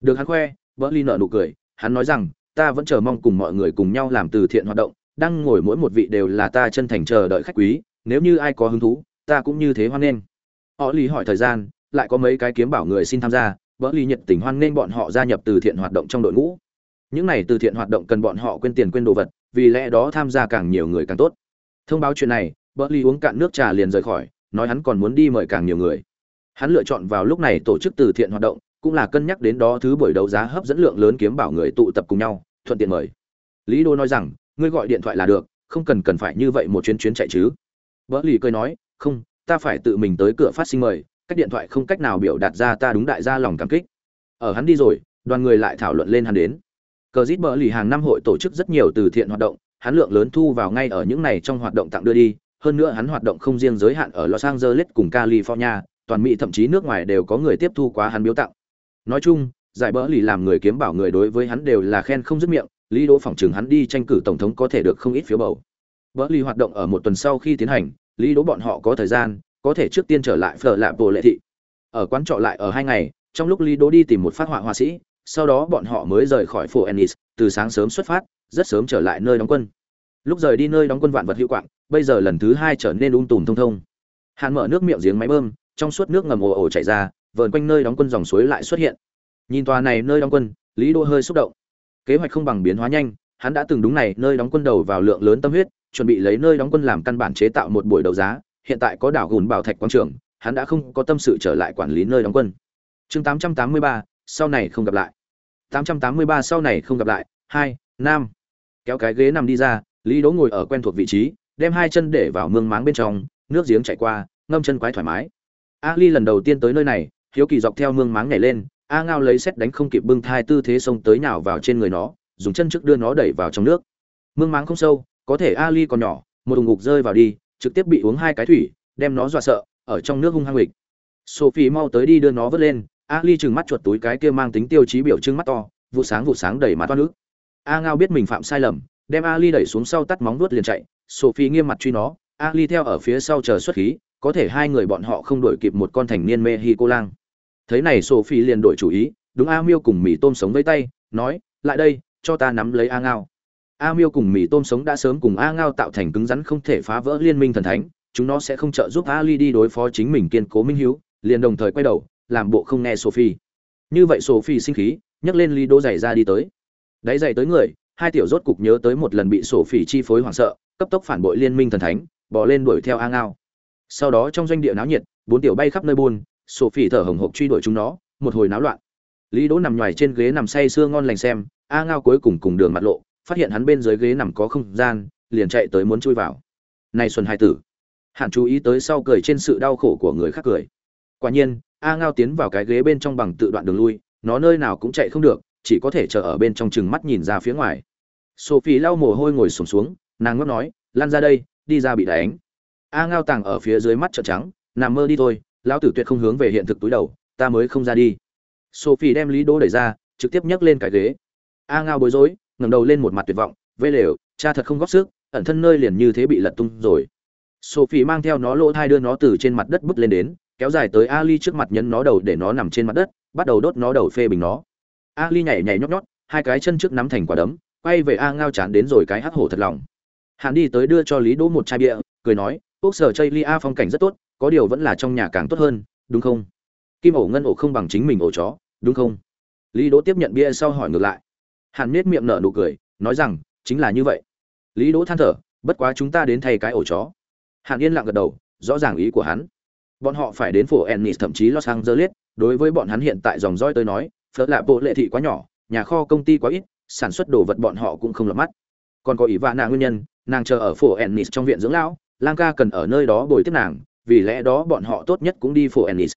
Được hắn khoe vợ ly nợ nụ cười, hắn nói rằng, ta vẫn chờ mong cùng mọi người cùng nhau làm từ thiện hoạt động, đang ngồi mỗi một vị đều là ta chân thành chờ đợi khách quý nếu như ai có hứng thú, ta cũng như thế hoan nghênh. Họ lý hỏi thời gian, lại có mấy cái kiếm bảo người xin tham gia, vợ ly nhiệt tình hoan nghênh bọn họ gia nhập từ thiện hoạt động trong đội ngũ. Những này từ thiện hoạt động cần bọn họ quên tiền quên đồ vật, vì lẽ đó tham gia càng nhiều người càng tốt. Thông báo chuyện này, vợ ly uống cạn nước trà liền rời khỏi, nói hắn còn muốn đi mời càng nhiều người. Hắn lựa chọn vào lúc này tổ chức từ thiện hoạt động, cũng là cân nhắc đến đó thứ buổi đấu giá hấp dẫn lượng lớn kiếm bảo người tụ tập cùng nhau, thuận tiện mời. Lý đô nói rằng, ngươi gọi điện thoại là được, không cần cần phải như vậy một chuyến chuyến chạy chứ. Bỡ lì cười nói, không, ta phải tự mình tới cửa phát sinh mời, cách điện thoại không cách nào biểu đạt ra ta đúng đại gia lòng cảm kích. Ở hắn đi rồi, đoàn người lại thảo luận lên hắn đến. Cờ dít Bỡ lì hàng năm hội tổ chức rất nhiều từ thiện hoạt động, hắn lượng lớn thu vào ngay ở những này trong hoạt động tặng đưa đi, hơn nữa hắn hoạt động không riêng giới hạn ở los angeles cùng california, toàn mỹ thậm chí nước ngoài đều có người tiếp thu quá hắn biếu tặng. Nói chung, giải bỡ lì làm người kiếm bảo người đối với hắn đều là khen không dứt miệng, lý đỗ phỏng chừng hắn đi tranh cử tổng thống có thể được không ít phiếu bầu bỡ ly hoạt động ở một tuần sau khi tiến hành, lý đố bọn họ có thời gian, có thể trước tiên trở lại phở lạ bộ lệ thị. Ở quán trọ lại ở hai ngày, trong lúc lý đố đi tìm một phát họa họa sĩ, sau đó bọn họ mới rời khỏi phố ennis, từ sáng sớm xuất phát, rất sớm trở lại nơi đóng quân. Lúc rời đi nơi đóng quân vạn vật hữu quạng, bây giờ lần thứ hai trở nên ung tùm thông thông. Hàn mở nước miệng giếng máy bơm, trong suốt nước ngầm ồ ồ chảy ra, vờn quanh nơi đóng quân dòng suối lại xuất hiện. Nhìn tòa này nơi đóng quân, lý đô hơi xúc động. Kế hoạch không bằng biến hóa nhanh, hắn đã từng đúng này, nơi đóng quân đầu vào lượng lớn tâm huyết chuẩn bị lấy nơi đóng quân làm căn bản chế tạo một buổi đấu giá hiện tại có đảo gùn bảo thạch quang trường hắn đã không có tâm sự trở lại quản lý nơi đóng quân. Chương 883, sau này không gặp lại. 883 sau này không gặp lại. Hai nam. Kéo cái ghế nằm đi ra lý đỗ ngồi ở quen thuộc vị trí đem hai chân để vào mương máng bên trong nước giếng chảy qua ngâm chân quái thoải mái. Ali lần đầu tiên tới nơi này hiếu kỳ dọc theo mương máng nhảy lên a ngao lấy xét đánh không kịp bưng thai tư thế xông tới nào vào trên người nó dùng chân trước đưa nó đẩy vào trong nước. Mương máng không sâu có thể ali còn nhỏ một thùng ngục rơi vào đi trực tiếp bị uống hai cái thủy đem nó dọa sợ ở trong nước hung hăng nghịch sophie mau tới đi đưa nó vớt lên ali trừng mắt chuột túi cái kia mang tính tiêu chí biểu trưng mắt to vụ sáng vụ sáng đẩy mặt toan nước a ngao biết mình phạm sai lầm đem ali đẩy xuống sau tắt móng vuốt liền chạy sophie nghiêm mặt truy nó ali theo ở phía sau chờ xuất khí có thể hai người bọn họ không đổi kịp một con thành niên Mexico lang. Thấy này Sophie liền đổi chủ ý, đúng A Miêu cùng mì tôm sống với tay, nói, lại đây, cho ta nắm lấy A Ngao. A Miêu cùng mì tôm sống đã sớm cùng A Ngao tạo thành cứng rắn không thể phá vỡ liên minh thần thánh, chúng nó sẽ không trợ giúp Ali đi đối phó chính mình kiên cố minh hiếu, liền đồng thời quay đầu, làm bộ không nghe Sophie. Như vậy Sophie sinh khí, nhấc lên ly đô giày ra đi tới. Đáy giày tới người, hai tiểu rốt cục nhớ tới một lần bị Sophie chi phối hoảng sợ, cấp tốc phản bội liên minh thần thánh, bỏ lên đuổi theo A Ngao sau đó trong doanh địa náo nhiệt bốn tiểu bay khắp nơi buôn sophie thở hồng hộc truy đuổi chúng nó một hồi náo loạn lý đỗ nằm nhoài trên ghế nằm say sưa ngon lành xem a ngao cuối cùng cùng đường mặt lộ phát hiện hắn bên dưới ghế nằm có không gian liền chạy tới muốn chui vào. Này xuân hai tử. Hạn chú ý tới sau cười trên sự đau khổ của người khác cười. Quả nhiên a ngao tiến vào cái ghế bên trong bằng tự đoạn đường lui nó nơi nào cũng chạy không được chỉ có thể chờ ở bên trong chừng mắt nhìn ra phía ngoài. Sophie lau mồ hôi ngồi sùng xuống, xuống nàng ngóc nói lan ra đây đi ra bị đánh. A ngao tàng ở phía dưới mắt trợn trắng nằm mơ đi thôi lão tử tuyệt không hướng về hiện thực túi đầu ta mới không ra đi. Sophie đem lý đỗ đẩy ra trực tiếp nhấc lên cái ghế. A ngao bối rối ngẩng đầu lên một mặt tuyệt vọng, vê lều, cha thật không góp sức, ẩn thân nơi liền như thế bị lật tung rồi. Sophie mang theo nó lỗ thai đưa nó từ trên mặt đất bước lên đến, kéo dài tới ali trước mặt nhấn nó đầu để nó nằm trên mặt đất, bắt đầu đốt nó đầu phê bình nó. Ali nhảy nhảy nhót nhót, hai cái chân trước nắm thành quả đấm, quay về a ngao chán đến rồi cái hắc hổ thật lòng. Hắn đi tới đưa cho lý đỗ một chai bia, cười nói, "Quốc sở chơi lia phong cảnh rất tốt, có điều vẫn là trong nhà càng tốt hơn, đúng không? Kim ổ ngân ổ không bằng chính mình ổ chó, đúng không? Lý đỗ tiếp nhận bia sau hỏi ngược lại hàn nết miệng nở nụ cười, nói rằng, chính là như vậy. Lý đỗ than thở, bất quá chúng ta đến thay cái ổ chó. Hàn yên lặng gật đầu, rõ ràng ý của hắn. Bọn họ phải đến phố ennis, thậm chí los angeles. Đối với bọn hắn hiện tại dòng roi tới nói phớt lạ bộ lệ thị quá nhỏ, nhà kho công ty quá ít, sản xuất đồ vật bọn họ cũng không lọt mắt. Còn có ý vạ nạ nguyên nhân, nàng chờ ở phố ennis trong viện dưỡng lão lang ca cần ở nơi đó bồi tiếp nàng, vì lẽ đó bọn họ tốt nhất cũng đi phố ennis.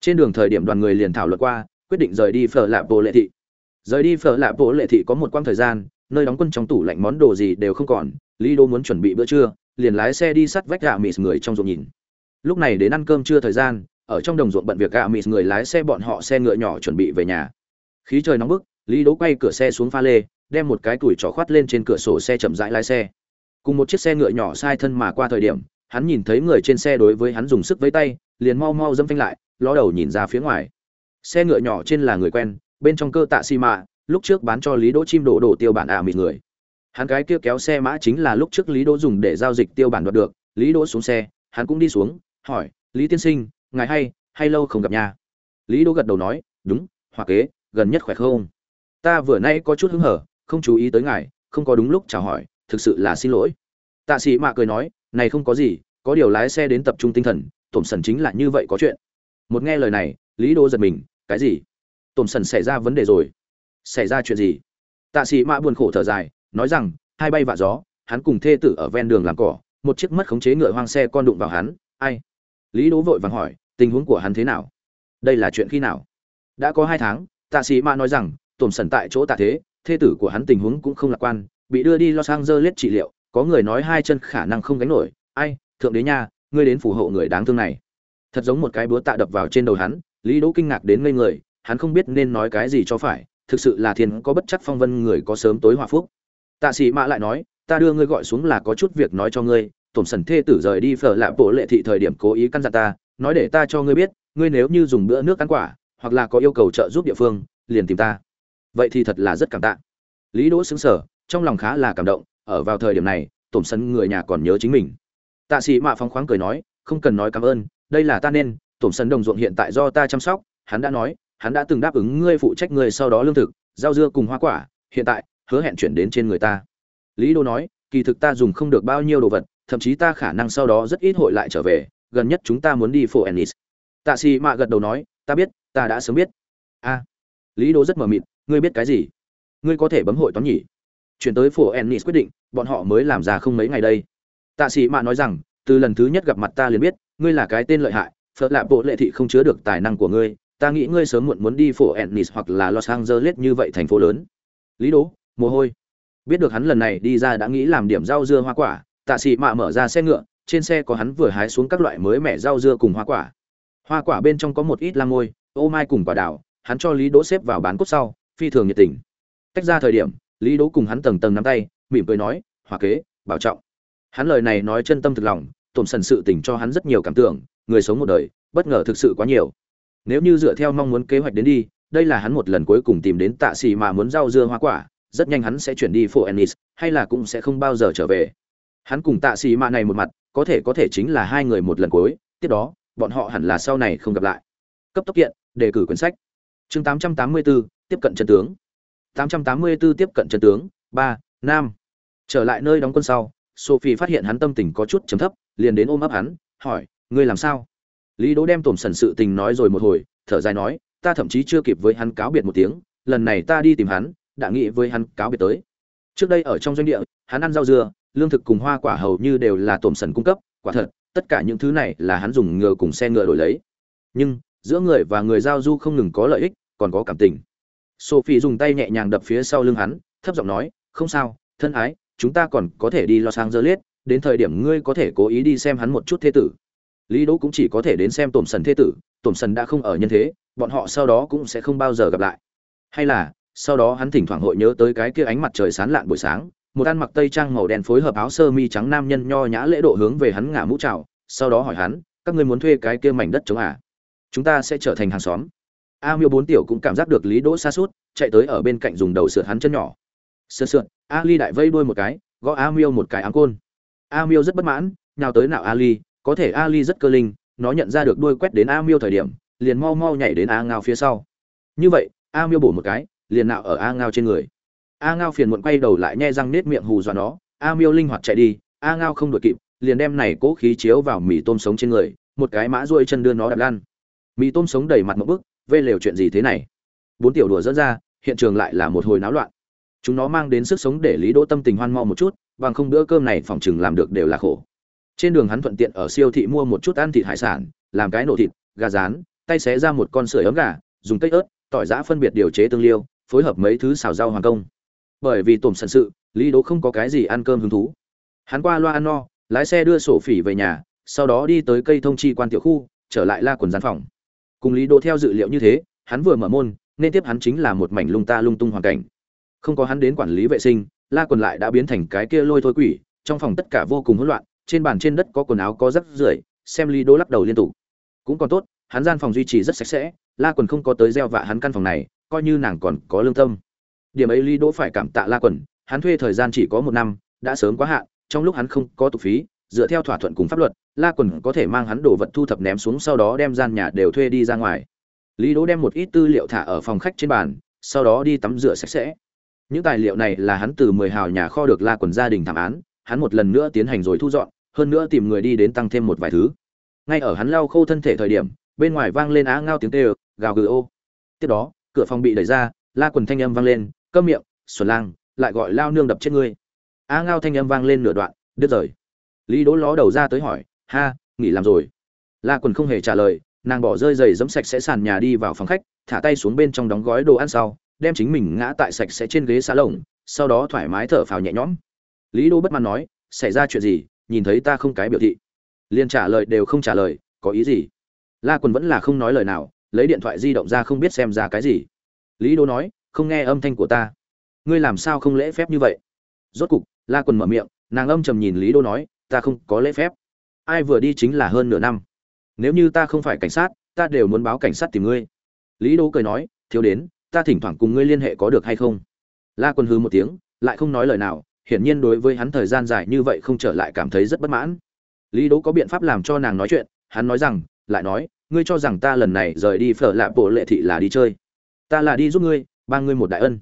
Trên đường thời điểm đoàn người liền thảo luận qua, quyết định rời đi phở lạ bộ lệ thị rời đi phở lạ bộ lệ thị có một quãng thời gian, nơi đóng quân trong tủ lạnh món đồ gì đều không còn, lý đô muốn chuẩn bị bữa trưa, liền lái xe đi sắt vách gạ mịt người trong ruộng nhìn. Lúc này đến ăn cơm trưa thời gian, ở trong đồng ruộng bận việc gạ mịt người lái xe bọn họ xe ngựa nhỏ chuẩn bị về nhà. Khí trời nóng bức, lý đỗ quay cửa xe xuống pha lê, đem một cái tuổi trỏ khoát lên trên cửa sổ xe chậm rãi lái xe. Cùng một chiếc xe ngựa nhỏ sai thân mà qua thời điểm, hắn nhìn thấy người trên xe đối với hắn dùng sức với tay, liền mau mau dâm phanh lại, ló đầu nhìn ra phía ngoài. Xe ngựa nhỏ trên là người quen bên trong cơ tạ xi mạ lúc trước bán cho lý đỗ chim đổ đổ tiêu bản ả à mịt người. Hắn cái kia kéo xe mã chính là lúc trước lý đỗ dùng để giao dịch tiêu bản đoạt được. Lý đỗ xuống xe, hắn cũng đi xuống, hỏi, lý tiên sinh, ngài hay hay lâu không gặp nhà lý đỗ gật đầu nói, đúng hoặc kế, gần nhất khỏe không? Ta vừa nay có chút hứng hở, không chú ý tới ngài, không có đúng lúc chào hỏi, thực sự là xin lỗi. Tạ sĩ mạ cười nói, này không có gì, có điều lái xe đến tập trung tinh thần tổm sần chính là như vậy có chuyện. Một nghe lời này, lý đỗ giật mình, cái gì? Tổm sần xảy ra vấn đề rồi. Xảy ra chuyện gì? Tạ sĩ mạ buồn khổ thở dài, nói rằng, hai bay vạ gió, hắn cùng thê tử ở ven đường làm cỏ, một chiếc mất khống chế ngựa hoang xe con đụng vào hắn, ai? Lý đỗ vội vàng hỏi, tình huống của hắn thế nào? Đây là chuyện khi nào? Đã có hai tháng, tạ sĩ mạ nói rằng, tổn sần tại chỗ tạ thế, thê tử của hắn tình huống cũng không lạc quan, bị đưa đi los angeles trị liệu, có người nói hai chân khả năng không gánh nổi, ai? Thượng đế nha, ngươi đến phù hộ người đáng thương này. Thật giống một cái búa tạ đập vào trên đầu hắn, lý đỗ kinh ngạc đến ngây người hắn không biết nên nói cái gì cho phải, thực sự là thiên có bất chắc phong vân người có sớm tối hòa phúc. Tạ sĩ mạ lại nói, ta đưa ngươi gọi xuống là có chút việc nói cho ngươi, tổn sần thê tử rời đi phở lạ bộ lệ thị thời điểm cố ý căn dặn ta, nói để ta cho ngươi biết, ngươi nếu như dùng bữa nước ăn quả, hoặc là có yêu cầu trợ giúp địa phương, liền tìm ta. Vậy thì thật là rất cảm tạ. Lý đỗ xứng sở trong lòng khá là cảm động, ở vào thời điểm này, tổn sần người nhà còn nhớ chính mình. Tạ sĩ mạ phong khoáng cười nói, không cần nói cảm ơn, đây là ta nên, tổn sần đồng ruộng hiện tại do ta chăm sóc, hắn đã nói hắn đã từng đáp ứng ngươi phụ trách ngươi sau đó lương thực, rau dưa cùng hoa quả, hiện tại, hứa hẹn chuyển đến trên người ta. Lý đô nói, kỳ thực ta dùng không được bao nhiêu đồ vật, thậm chí ta khả năng sau đó rất ít hội lại trở về, gần nhất chúng ta muốn đi phố ennis. Tạ sĩ mạ gật đầu nói, ta biết, ta đã sớm biết. A. Lý đô rất mờ mịt, ngươi biết cái gì? Ngươi có thể bấm hội toán nhỉ? Chuyển tới phố ennis quyết định, bọn họ mới làm ra không mấy ngày đây. Tạ sĩ mạ nói rằng, từ lần thứ nhất gặp mặt ta liền biết, ngươi là cái tên lợi hại phật lạ bộ lệ thị không chứa được tài năng của ngươi ta nghĩ ngươi sớm muộn muốn đi phố ennis hoặc là los angeles như vậy thành phố lớn. Lý Đỗ, mồ hôi. Biết được hắn lần này đi ra đã nghĩ làm điểm rau dưa hoa quả, tạ sĩ mạ mở ra xe ngựa, trên xe có hắn vừa hái xuống các loại mới mẻ rau dưa cùng hoa quả. Hoa quả bên trong có một ít lam ngôi ô mai cùng quả đào, hắn cho lý đỗ xếp vào bán cốt sau, phi thường nhiệt tình. Tách ra thời điểm, lý đỗ cùng hắn tầng tầng nắm tay, mỉm cười nói hòa kế, bảo trọng. Hắn lời này nói chân tâm thực lòng, tổn sần sự tình cho hắn rất nhiều cảm tưởng, người sống một đời, bất ngờ thực sự quá nhiều nếu như dựa theo mong muốn kế hoạch đến đi đây là hắn một lần cuối cùng tìm đến tạ xì mà muốn rau dưa hoa quả rất nhanh hắn sẽ chuyển đi phố ennis hay là cũng sẽ không bao giờ trở về. Hắn cùng tạ xì mạ này một mặt có thể có thể chính là hai người một lần cuối tiếp đó bọn họ hẳn là sau này không gặp lại. Cấp tốc kiện đề cử quyển sách. Chương 884, tiếp cận chân tướng. 884 tiếp cận chân tướng ba nam. Trở lại nơi đóng quân sau sophie phát hiện hắn tâm tình có chút trầm thấp liền đến ôm ấp hắn hỏi ngươi làm sao? Lý đỗ đem tổm sần sự tình nói rồi một hồi, thở dài nói, ta thậm chí chưa kịp với hắn cáo biệt một tiếng, lần này ta đi tìm hắn, đã nghĩ với hắn cáo biệt tới. Trước đây ở trong doanh địa, hắn ăn rau dưa, lương thực cùng hoa quả hầu như đều là tổm sần cung cấp, quả thật, tất cả những thứ này là hắn dùng ngựa cùng xe ngựa đổi lấy. Nhưng, giữa người và người giao du không ngừng có lợi ích, còn có cảm tình. Sophie dùng tay nhẹ nhàng đập phía sau lưng hắn, thấp giọng nói, không sao, thân ái, chúng ta còn có thể đi lo sang dơ liết đến thời điểm ngươi có thể cố ý đi xem hắn một chút thế tử lý đỗ cũng chỉ có thể đến xem tổm sần thế tử, tổm sần đã không ở nhân thế, bọn họ sau đó cũng sẽ không bao giờ gặp lại. Hay là, sau đó hắn thỉnh thoảng hội nhớ tới cái kia ánh mặt trời sáng lạn buổi sáng, một ăn mặc tây trang màu đen phối hợp áo sơ mi trắng nam nhân nho nhã lễ độ hướng về hắn ngả mũ chào, sau đó hỏi hắn, các ngươi muốn thuê cái kia mảnh đất chống à? Chúng ta sẽ trở thành hàng xóm. A miêu bốn tiểu cũng cảm giác được lý đỗ xa suốt chạy tới ở bên cạnh dùng đầu sượt hắn chân nhỏ. Sượt sượt, a ly đại vây đuôi một cái, gõ a miêu một cái áng côn. A miêu rất bất mãn, nhào tới nào a ly có thể Ali rất cơ linh, nó nhận ra được đuôi quét đến a miêu thời điểm, liền mau mau nhảy đến a ngao phía sau. Như vậy, a miêu bổ một cái, liền nạo ở a ngao trên người. A ngao phiền muộn quay đầu lại nhe răng nết miệng hù dọa nó, a miêu linh hoạt chạy đi, a ngao không đuổi kịp, liền đem này cố khí chiếu vào mì tôm sống trên người, một cái mã ruôi chân đưa nó đạp lan mì tôm sống đầy mặt một bức, vê lều chuyện gì thế này? Bốn tiểu đùa dẫn ra, hiện trường lại là một hồi náo loạn. Chúng nó mang đến sức sống để lý đỗ tâm tình hoan mau một chút, bằng không bữa cơm này phòng chừng làm được đều là khổ trên đường hắn thuận tiện ở siêu thị mua một chút ăn thịt hải sản, làm cái nổ thịt, gà rán, tay xé ra một con sưởi ấm gà, dùng cây ớt, tỏi giã phân biệt điều chế tương liêu, phối hợp mấy thứ xào rau hoàng công. Bởi vì tổm sần sự, lý đố không có cái gì ăn cơm hứng thú. Hắn qua loa ăn no, lái xe đưa sổ phỉ về nhà, sau đó đi tới cây thông chi quan tiểu khu, trở lại la quần gian phòng. Cùng lý đố theo dự liệu như thế, hắn vừa mở môn, nên tiếp hắn chính là một mảnh lung ta lung tung hoàn cảnh. Không có hắn đến quản lý vệ sinh, la quần lại đã biến thành cái kia lôi thôi quỷ, trong phòng tất cả vô cùng hỗn loạn trên bàn trên đất có quần áo có rắc rưởi, xem lý đỗ lắc đầu liên tục. Cũng còn tốt, hắn gian phòng duy trì rất sạch sẽ, la quần không có tới gieo vạ hắn căn phòng này, coi như nàng còn có lương tâm. Điểm ấy lý đỗ phải cảm tạ la quần, hắn thuê thời gian chỉ có một năm, đã sớm quá hạn, trong lúc hắn không có tục phí, dựa theo thỏa thuận cùng pháp luật, la quần có thể mang hắn đồ vật thu thập ném xuống sau đó đem gian nhà đều thuê đi ra ngoài. Lý đỗ đem một ít tư liệu thả ở phòng khách trên bàn, sau đó đi tắm rửa sạch sẽ. Những tài liệu này là hắn từ mười hào nhà kho được la quần gia đình thảm án hắn một lần nữa tiến hành rồi thu dọn hơn nữa tìm người đi đến tăng thêm một vài thứ. Ngay ở hắn lau khô thân thể thời điểm bên ngoài vang lên á ngao tiếng kêu, gào gừ ô. Tiếp đó cửa phòng bị đẩy ra la quần thanh âm vang lên câm miệng xuân lang lại gọi lao nương đập chết ngươi. Á ngao thanh âm vang lên nửa đoạn đứt rời. Lý đỗ ló đầu ra tới hỏi ha nghỉ làm rồi. La quần không hề trả lời nàng bỏ rơi giày giẫm sạch sẽ sàn nhà đi vào phòng khách thả tay xuống bên trong đóng gói đồ ăn sau đem chính mình ngã tại sạch sẽ trên ghế xá lồng sau đó thoải mái thở phào nhẹ nhõm lý đô bất mãn nói, xảy ra chuyện gì? Nhìn thấy ta không cái biểu thị. Liền trả lời đều không trả lời, có ý gì? La quần vẫn là không nói lời nào, lấy điện thoại di động ra không biết xem ra cái gì. Lý đô nói, không nghe âm thanh của ta. Ngươi làm sao không lễ phép như vậy? Rốt cục, la quần mở miệng, nàng âm trầm nhìn lý đô nói, ta không có lễ phép. Ai vừa đi chính là hơn nửa năm. Nếu như ta không phải cảnh sát, ta đều muốn báo cảnh sát tìm ngươi. Lý đô cười nói, thiếu đến, ta thỉnh thoảng cùng ngươi liên hệ có được hay không? La quân hừ một tiếng, lại không nói lời nào hiển nhiên đối với hắn thời gian dài như vậy không trở lại cảm thấy rất bất mãn. Lý đỗ có biện pháp làm cho nàng nói chuyện, hắn nói rằng, lại nói, ngươi cho rằng ta lần này rời đi phở lạ bộ lệ thị là đi chơi. Ta là đi giúp ngươi, ba ngươi một đại ân.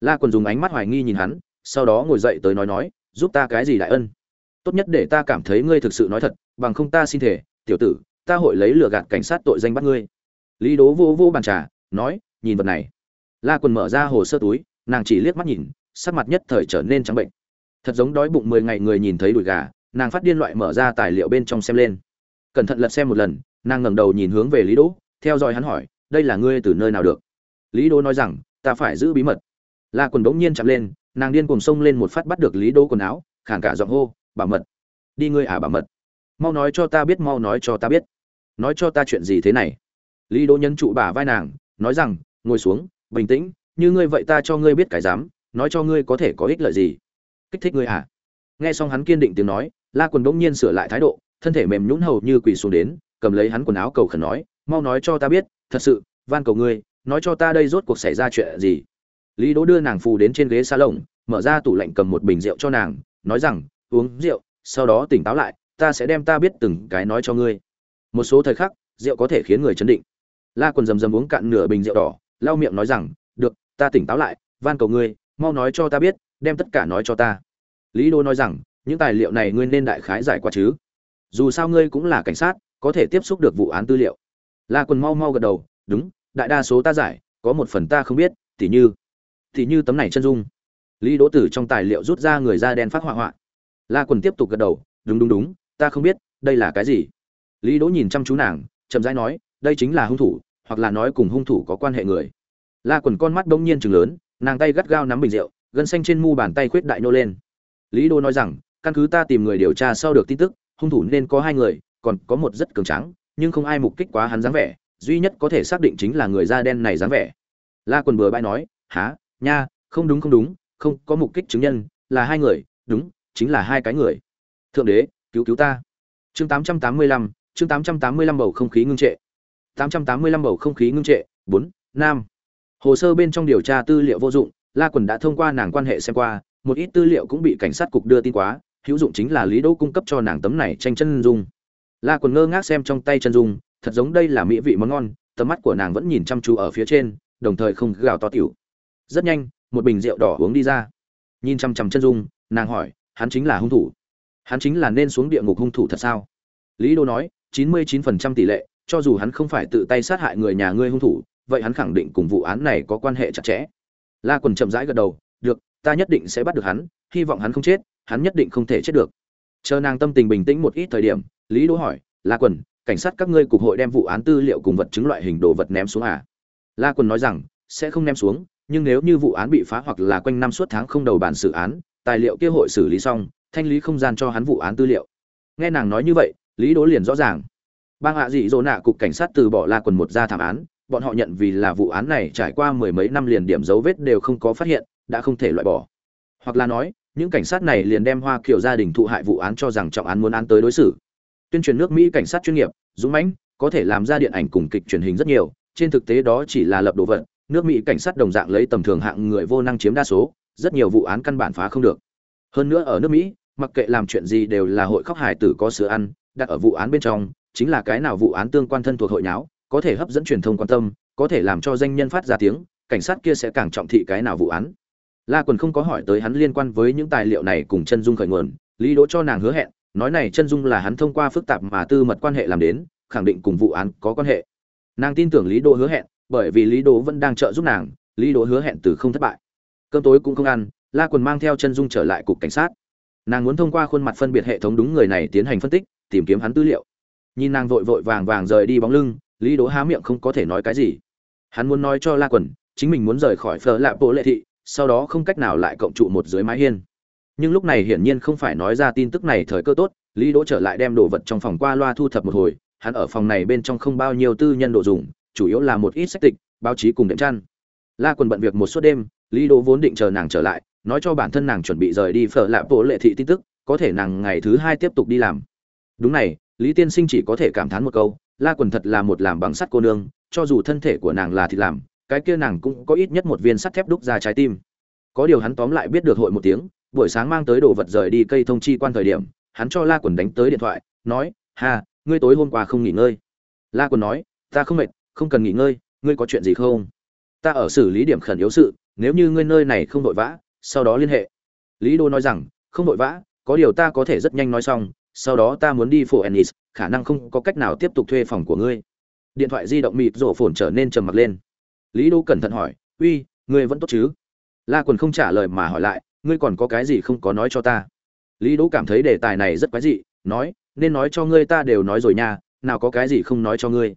La quân dùng ánh mắt hoài nghi nhìn hắn, sau đó ngồi dậy tới nói nói, giúp ta cái gì đại ân? Tốt nhất để ta cảm thấy ngươi thực sự nói thật, bằng không ta xin thể tiểu tử, ta hội lấy lừa gạt cảnh sát tội danh bắt ngươi. Lý Đỗ vô vô bàn trà, nói, nhìn vật này. La quần mở ra hồ sơ túi, nàng chỉ liếc mắt nhìn, sắc mặt nhất thời trở nên trắng bệnh thật giống đói bụng mười ngày người nhìn thấy đùi gà, nàng phát điên loại mở ra tài liệu bên trong xem lên. Cẩn thận lật xem một lần, nàng ngẩng đầu nhìn hướng về lý đỗ, theo dõi hắn hỏi, đây là ngươi từ nơi nào được? Lý đỗ nói rằng, ta phải giữ bí mật. La quần bỗng nhiên chạm lên, nàng điên cùng xông lên một phát bắt được lý đỗ quần áo khản cả giọng hô, bảo mật. Đi ngươi à bảo mật. Mau nói cho ta biết, mau nói cho ta biết. Nói cho ta chuyện gì thế này? Lý đỗ nhân trụ bả vai nàng, nói rằng, ngồi xuống, bình tĩnh, như ngươi vậy ta cho ngươi biết cái dám, nói cho ngươi có thể có ích lợi gì kích thích ngươi à? Nghe xong hắn kiên định tiếng nói, la quần bỗng nhiên sửa lại thái độ, thân thể mềm nhũn hầu như quỳ xuống đến, cầm lấy hắn quần áo cầu khẩn nói, mau nói cho ta biết, thật sự, van cầu ngươi, nói cho ta đây rốt cuộc xảy ra chuyện gì? Lý đỗ đưa nàng phù đến trên ghế salon, mở ra tủ lạnh cầm một bình rượu cho nàng, nói rằng, uống rượu, sau đó tỉnh táo lại, ta sẽ đem ta biết từng cái nói cho ngươi. Một số thời khắc, rượu có thể khiến người chấn định. La quần rầm rầm uống cạn nửa bình rượu đỏ, lau miệng nói rằng, được, ta tỉnh táo lại, van cầu ngươi, mau nói cho ta biết đem tất cả nói cho ta. Lý đô nói rằng, những tài liệu này ngươi nên đại khái giải qua chứ? Dù sao ngươi cũng là cảnh sát, có thể tiếp xúc được vụ án tư liệu. La quần mau mau gật đầu, đúng, đại đa số ta giải, có một phần ta không biết, tỉ như tỉ như tấm này chân dung. Lý đỗ tử trong tài liệu rút ra người da đen phát họa họa. La quần tiếp tục gật đầu, đúng đúng đúng, ta không biết, đây là cái gì? Lý đỗ nhìn chăm chú nàng, chậm rãi nói, đây chính là hung thủ, hoặc là nói cùng hung thủ có quan hệ người. La quần con mắt đông nhiên chừng lớn, nàng tay gắt gao nắm bình rượu gân xanh trên mu bàn tay khuyết đại nô lên. Lý đô nói rằng căn cứ ta tìm người điều tra sau được tin tức hung thủ nên có hai người còn có một rất cường tráng nhưng không ai mục kích quá hắn dáng vẻ duy nhất có thể xác định chính là người da đen này dáng vẻ. La quần bừa bãi nói há nha không đúng không đúng không có mục kích chứng nhân là hai người đúng chính là hai cái người. Thượng đế cứu cứu ta. Chương 885, chương 885 bầu không khí ngưng trệ. 885 bầu không khí ngưng trệ bốn nam. Hồ sơ bên trong điều tra tư liệu vô dụng la quần đã thông qua nàng quan hệ xem qua, một ít tư liệu cũng bị cảnh sát cục đưa tin quá, hữu dụng chính là lý đỗ cung cấp cho nàng tấm này tranh chân dung. La quần ngơ ngác xem trong tay chân dung, thật giống đây là mỹ vị món ngon, tầm mắt của nàng vẫn nhìn chăm chú ở phía trên, đồng thời không gào to tiểu. Rất nhanh, một bình rượu đỏ uống đi ra. Nhìn chăm chăm chân dung, nàng hỏi, hắn chính là hung thủ. Hắn chính là nên xuống địa ngục hung thủ thật sao? Lý đô nói, chín mươi chín phần trăm tỷ lệ, cho dù hắn không phải tự tay sát hại người nhà ngươi hung thủ, vậy hắn khẳng định cùng vụ án này có quan hệ chặt chẽ la quần chậm rãi gật đầu, được, ta nhất định sẽ bắt được hắn, hy vọng hắn không chết, hắn nhất định không thể chết được. Chờ nàng tâm tình bình tĩnh một ít thời điểm, lý đỗ hỏi, la quần, cảnh sát các ngươi cục hội đem vụ án tư liệu cùng vật chứng loại hình đồ vật ném xuống à? La quần nói rằng, sẽ không ném xuống, nhưng nếu như vụ án bị phá hoặc là quanh năm suốt tháng không đầu bản xử án, tài liệu kia hội xử lý xong, thanh lý không gian cho hắn vụ án tư liệu. Nghe nàng nói như vậy, lý đỗ liền rõ ràng. Bang hạ dị dỗ nạ cục cảnh sát từ bỏ la quần một ra thảm án bọn họ nhận vì là vụ án này trải qua mười mấy năm liền điểm dấu vết đều không có phát hiện, đã không thể loại bỏ. Hoặc là nói, những cảnh sát này liền đem hoa kiều gia đình thụ hại vụ án cho rằng trọng án muốn án tới đối xử. Tuyên truyền nước mỹ cảnh sát chuyên nghiệp, dũng mãnh, có thể làm ra điện ảnh cùng kịch truyền hình rất nhiều, trên thực tế đó chỉ là lập đồ vật, nước mỹ cảnh sát đồng dạng lấy tầm thường hạng người vô năng chiếm đa số, rất nhiều vụ án căn bản phá không được. Hơn nữa ở nước mỹ, mặc kệ làm chuyện gì đều là hội khóc hài tử có sữa ăn, đặt ở vụ án bên trong, chính là cái nào vụ án tương quan thân thuộc hội nháo có thể hấp dẫn truyền thông quan tâm, có thể làm cho danh nhân phát ra tiếng, cảnh sát kia sẽ càng trọng thị cái nào vụ án. La quần không có hỏi tới hắn liên quan với những tài liệu này cùng chân dung khởi nguồn, lý đỗ cho nàng hứa hẹn, nói này chân dung là hắn thông qua phức tạp mà tư mật quan hệ làm đến, khẳng định cùng vụ án có quan hệ. Nàng tin tưởng lý đỗ hứa hẹn, bởi vì lý đỗ vẫn đang trợ giúp nàng, lý đỗ hứa hẹn từ không thất bại. Cơm tối cũng không ăn, la quần mang theo chân dung trở lại cục cảnh sát. Nàng muốn thông qua khuôn mặt phân biệt hệ thống đúng người này tiến hành phân tích, tìm kiếm hắn tư liệu. Nhìn nàng vội vội vàng vàng rời đi bóng lưng lý đỗ há miệng không có thể nói cái gì. Hắn muốn nói cho la quần, chính mình muốn rời khỏi phở lạ bộ lệ thị, sau đó không cách nào lại cộng trụ một dưới mái hiên. Nhưng lúc này hiển nhiên không phải nói ra tin tức này thời cơ tốt, lý đỗ trở lại đem đồ vật trong phòng qua loa thu thập một hồi, hắn ở phòng này bên trong không bao nhiêu tư nhân đồ dùng, chủ yếu là một ít sách tịch, báo chí cùng đệm chăn. La quần bận việc một suốt đêm, lý đỗ vốn định chờ nàng trở lại, nói cho bản thân nàng chuẩn bị rời đi phở lạ bộ lệ thị tin tức, có thể nàng ngày thứ hai tiếp tục đi làm. Đúng này, lý tiên sinh chỉ có thể cảm thán một câu la quần thật là một làm bằng sắt cô nương, cho dù thân thể của nàng là thịt làm, cái kia nàng cũng có ít nhất một viên sắt thép đúc ra trái tim. Có điều hắn tóm lại biết được hội một tiếng, buổi sáng mang tới đồ vật rời đi cây thông chi quan thời điểm, hắn cho la quần đánh tới điện thoại, nói, ha, ngươi tối hôm qua không nghỉ ngơi. La quần nói, ta không mệt, không cần nghỉ ngơi, ngươi có chuyện gì không? Ta ở xử lý điểm khẩn yếu sự, nếu như ngươi nơi này không vội vã, sau đó liên hệ. Lý đô nói rằng, không vội vã, có điều ta có thể rất nhanh nói xong, sau đó ta muốn đi phố ennis khả năng không có cách nào tiếp tục thuê phòng của ngươi. Điện thoại di động mịt rổ phồn trở nên trầm mặc lên. Lý đô cẩn thận hỏi, uy, ngươi vẫn tốt chứ? La quần không trả lời mà hỏi lại, ngươi còn có cái gì không có nói cho ta? Lý đỗ cảm thấy đề tài này rất quái dị, nói, nên nói cho ngươi ta đều nói rồi nha, nào có cái gì không nói cho ngươi?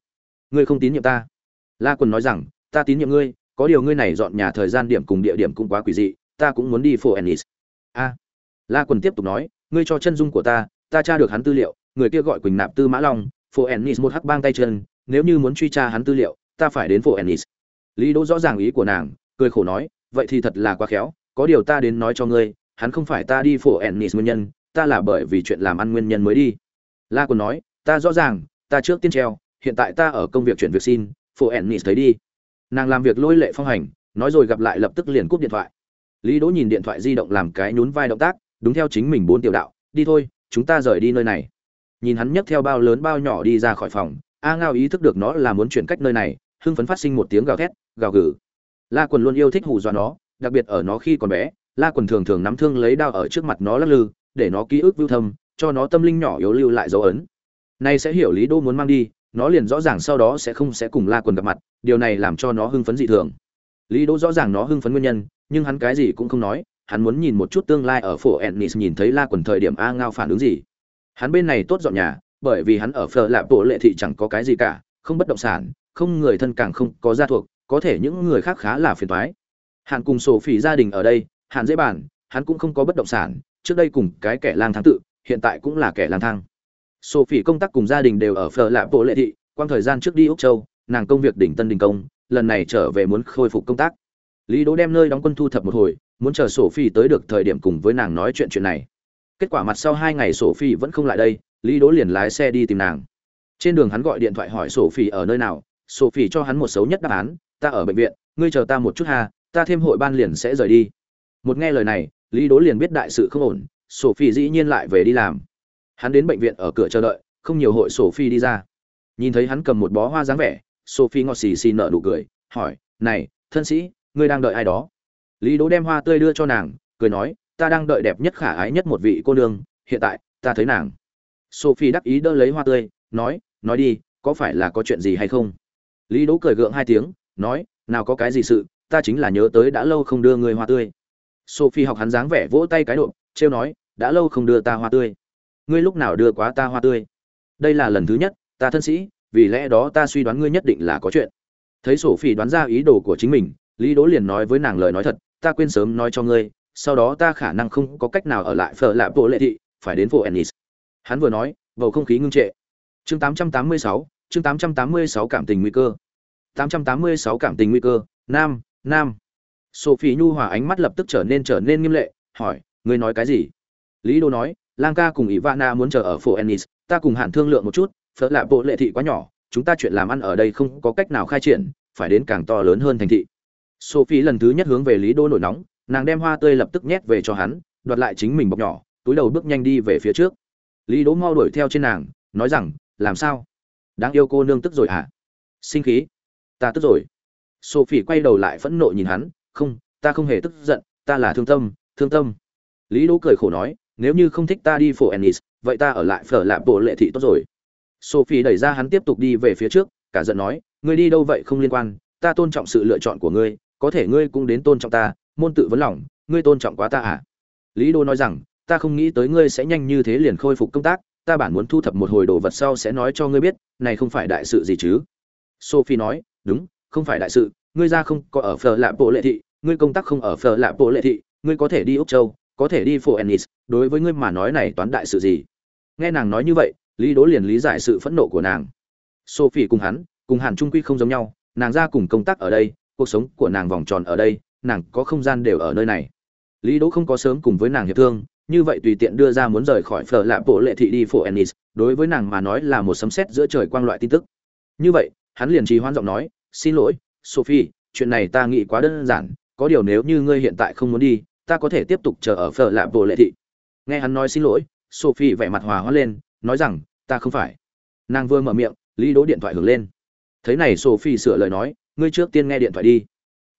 Ngươi không tín nhiệm ta. La quần nói rằng, ta tín nhiệm ngươi, có điều ngươi này dọn nhà thời gian điểm cùng địa điểm cũng quá quỷ dị, ta cũng muốn đi phố ennis. A. La quần tiếp tục nói, ngươi cho chân dung của ta ta tra được hắn tư liệu người kia gọi quỳnh nạp tư mã long, Phổ ennis một hắc bang tay chân, nếu như muốn truy tra hắn tư liệu, ta phải đến Phổ ennis. Lý đỗ rõ ràng ý của nàng, cười khổ nói, vậy thì thật là quá khéo, có điều ta đến nói cho ngươi, hắn không phải ta đi Phổ ennis nguyên nhân, ta là bởi vì chuyện làm ăn nguyên nhân mới đi. La còn nói, ta rõ ràng, ta trước tiên treo, hiện tại ta ở công việc chuyển việc xin, Phổ ennis thấy đi. Nàng làm việc lôi lệ phong hành, nói rồi gặp lại lập tức liền cúp điện thoại. Lý đỗ nhìn điện thoại di động làm cái nhún vai động tác, đúng theo chính mình bốn tiểu đạo, đi thôi, chúng ta rời đi nơi này nhìn hắn nhấc theo bao lớn bao nhỏ đi ra khỏi phòng, a ngao ý thức được nó là muốn chuyển cách nơi này, hưng phấn phát sinh một tiếng gào thét, gào gừ. La quần luôn yêu thích hù dọa nó, đặc biệt ở nó khi còn bé, la quần thường thường nắm thương lấy đao ở trước mặt nó lắc lư, để nó ký ức vưu thâm, cho nó tâm linh nhỏ yếu lưu lại dấu ấn. Nay sẽ hiểu lý đô muốn mang đi, nó liền rõ ràng sau đó sẽ không sẽ cùng la quần gặp mặt, điều này làm cho nó hưng phấn dị thường. Lý đô rõ ràng nó hưng phấn nguyên nhân, nhưng hắn cái gì cũng không nói, hắn muốn nhìn một chút tương lai ở phủ ennis nhìn thấy la quần thời điểm a ngao phản ứng gì hắn bên này tốt dọn nhà, bởi vì hắn ở phở lạp bộ lệ thị chẳng có cái gì cả, không bất động sản, không người thân càng không có gia thuộc, có thể những người khác khá là phiền toái. Hạn cùng sổ phỉ gia đình ở đây hạn dễ bàn, hắn cũng không có bất động sản, trước đây cùng cái kẻ lang thang tự, hiện tại cũng là kẻ lang thang. Sổ phỉ công tác cùng gia đình đều ở phở lạp bộ lệ thị quang thời gian trước đi úc châu, nàng công việc đỉnh tân đình công, lần này trở về muốn khôi phục công tác. Lý đỗ đem nơi đóng quân thu thập một hồi, muốn chờ sổ phi tới được thời điểm cùng với nàng nói chuyện chuyện này kết quả mặt sau hai ngày sổ phi vẫn không lại đây, lý đỗ liền lái xe đi tìm nàng. Trên đường hắn gọi điện thoại hỏi sổ phi ở nơi nào sổ phi cho hắn một xấu nhất đáp án, ta ở bệnh viện, ngươi chờ ta một chút ha, ta thêm hội ban liền sẽ rời đi. Một nghe lời này, lý đỗ liền biết đại sự không ổn sổ phi dĩ nhiên lại về đi làm. Hắn đến bệnh viện ở cửa chờ đợi, không nhiều hội sổ phi đi ra. Nhìn thấy hắn cầm một bó hoa dáng vẻ, sophie ngọt xì xì nở nụ cười, hỏi, này, thân sĩ, ngươi đang đợi ai đó? Lý đỗ đem hoa tươi đưa cho nàng, cười nói ta đang đợi đẹp nhất khả ái nhất một vị cô nương, hiện tại, ta thấy nàng. Sophie đắc ý đỡ lấy hoa tươi, nói nói đi, có phải là có chuyện gì hay không? Lý đỗ cười gượng hai tiếng, nói, nào có cái gì sự, ta chính là nhớ tới đã lâu không đưa người hoa tươi. Sophie học hắn dáng vẻ vỗ tay cái độ, trêu nói, đã lâu không đưa ta hoa tươi. Ngươi lúc nào đưa quá ta hoa tươi? Đây là lần thứ nhất, ta thân sĩ, vì lẽ đó ta suy đoán ngươi nhất định là có chuyện. Thấy sổ phỉ đoán ra ý đồ của chính mình, lý đỗ liền nói với nàng lời nói thật, ta quên sớm nói cho ngươi sau đó ta khả năng không có cách nào ở lại phở lạ bộ lệ thị phải đến phố ennis. Hắn vừa nói bầu không khí ngưng trệ. Chương 886, chương 886 cảm tình nguy cơ. 886 cảm tình nguy cơ nam nam. Sophie nhu hòa ánh mắt lập tức trở nên trở nên nghiêm lệ hỏi ngươi nói cái gì? Lý đô nói lang ca cùng ivana muốn chờ ở phố ennis ta cùng hạn thương lượng một chút phở lạ bộ lệ thị quá nhỏ chúng ta chuyện làm ăn ở đây không có cách nào khai triển phải đến càng to lớn hơn thành thị. Sophie lần thứ nhất hướng về lý đô nổi nóng nàng đem hoa tươi lập tức nhét về cho hắn, đoạt lại chính mình bọc nhỏ, túi đầu bước nhanh đi về phía trước. Lý đỗ mau đuổi theo trên nàng, nói rằng, làm sao? Đáng yêu cô nương tức rồi hả? Sinh khí? Ta tức rồi. Sophie quay đầu lại phẫn nộ nhìn hắn, không, ta không hề tức giận, ta là thương tâm thương tâm. Lý đỗ cười khổ nói, nếu như không thích ta đi phổ ennis, vậy ta ở lại phở lạp bộ lệ thị tốt rồi. Sophie đẩy ra hắn tiếp tục đi về phía trước, cả giận nói, ngươi đi đâu vậy không liên quan, ta tôn trọng sự lựa chọn của ngươi, có thể ngươi cũng đến tôn trọng ta môn tự vấn lòng, ngươi tôn trọng quá ta à? Lý đô nói rằng, ta không nghĩ tới ngươi sẽ nhanh như thế liền khôi phục công tác, ta bản muốn thu thập một hồi đồ vật sau sẽ nói cho ngươi biết, này không phải đại sự gì chứ? Sophie nói, đúng, không phải đại sự, ngươi ra không có ở phở lạ bộ lệ thị, ngươi công tác không ở phở lạ bộ lệ thị, ngươi có thể đi úc châu, có thể đi phố ennis, đối với ngươi mà nói này toán đại sự gì? Nghe nàng nói như vậy, lý đố liền lý giải sự phẫn nộ của nàng. Sophie cùng hắn, cùng hàn trung quy không giống nhau, nàng ra cùng công tác ở đây, cuộc sống của nàng vòng tròn ở đây nàng có không gian đều ở nơi này. Lý đỗ không có sớm cùng với nàng hiệp thương, như vậy tùy tiện đưa ra muốn rời khỏi phở lạ bộ lệ thị đi Phụ ennis, đối với nàng mà nói là một sấm sét giữa trời quang loại tin tức. Như vậy, hắn liền trì hoãn giọng nói, xin lỗi, sophie, chuyện này ta nghĩ quá đơn giản, có điều nếu như ngươi hiện tại không muốn đi, ta có thể tiếp tục chờ ở phở lạ bộ lệ thị. Nghe hắn nói xin lỗi sophie vẻ mặt hòa hóa lên, nói rằng, ta không phải. Nàng vừa mở miệng, lý đỗ điện thoại hưởng lên. Thấy này sophie sửa lời nói, ngươi trước tiên nghe điện thoại đi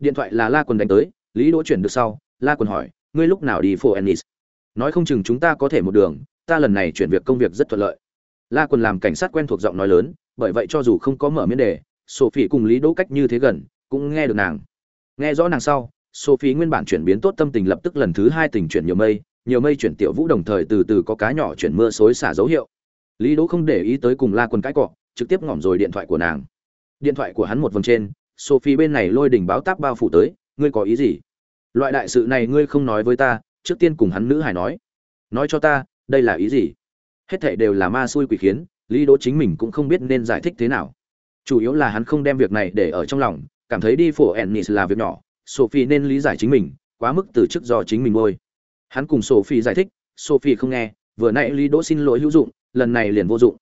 điện thoại là la quần đánh tới, lý đỗ chuyển được sau, la quần hỏi, ngươi lúc nào đi phố ennis? Nói không chừng chúng ta có thể một đường, ta lần này chuyển việc công việc rất thuận lợi. La quần làm cảnh sát quen thuộc giọng nói lớn, bởi vậy cho dù không có mở miễn đề, sophie cùng lý đỗ cách như thế gần, cũng nghe được nàng. Nghe rõ nàng sau, sophie nguyên bản chuyển biến tốt tâm tình lập tức lần thứ hai tình chuyển nhiều mây nhiều mây chuyển tiểu vũ đồng thời từ từ có cá nhỏ chuyển mưa xối xả dấu hiệu. Lý đỗ không để ý tới cùng la quần cãi cọ, trực tiếp ngỏm rồi điện thoại của nàng. Điện thoại của hắn một vòng trên sophie bên này lôi đỉnh báo táp bao phủ tới, ngươi có ý gì? Loại đại sự này ngươi không nói với ta, trước tiên cùng hắn nữ hải nói. Nói cho ta, đây là ý gì? Hết thảy đều là ma xui quỷ khiến, lý đỗ chính mình cũng không biết nên giải thích thế nào. Chủ yếu là hắn không đem việc này để ở trong lòng, cảm thấy đi phổ ennis là việc nhỏ, sophie nên lý giải chính mình, quá mức từ chức do chính mình ngôi hắn cùng sophie giải thích, sophie không nghe, vừa nãy lý đỗ xin lỗi hữu dụng, lần này liền vô dụng.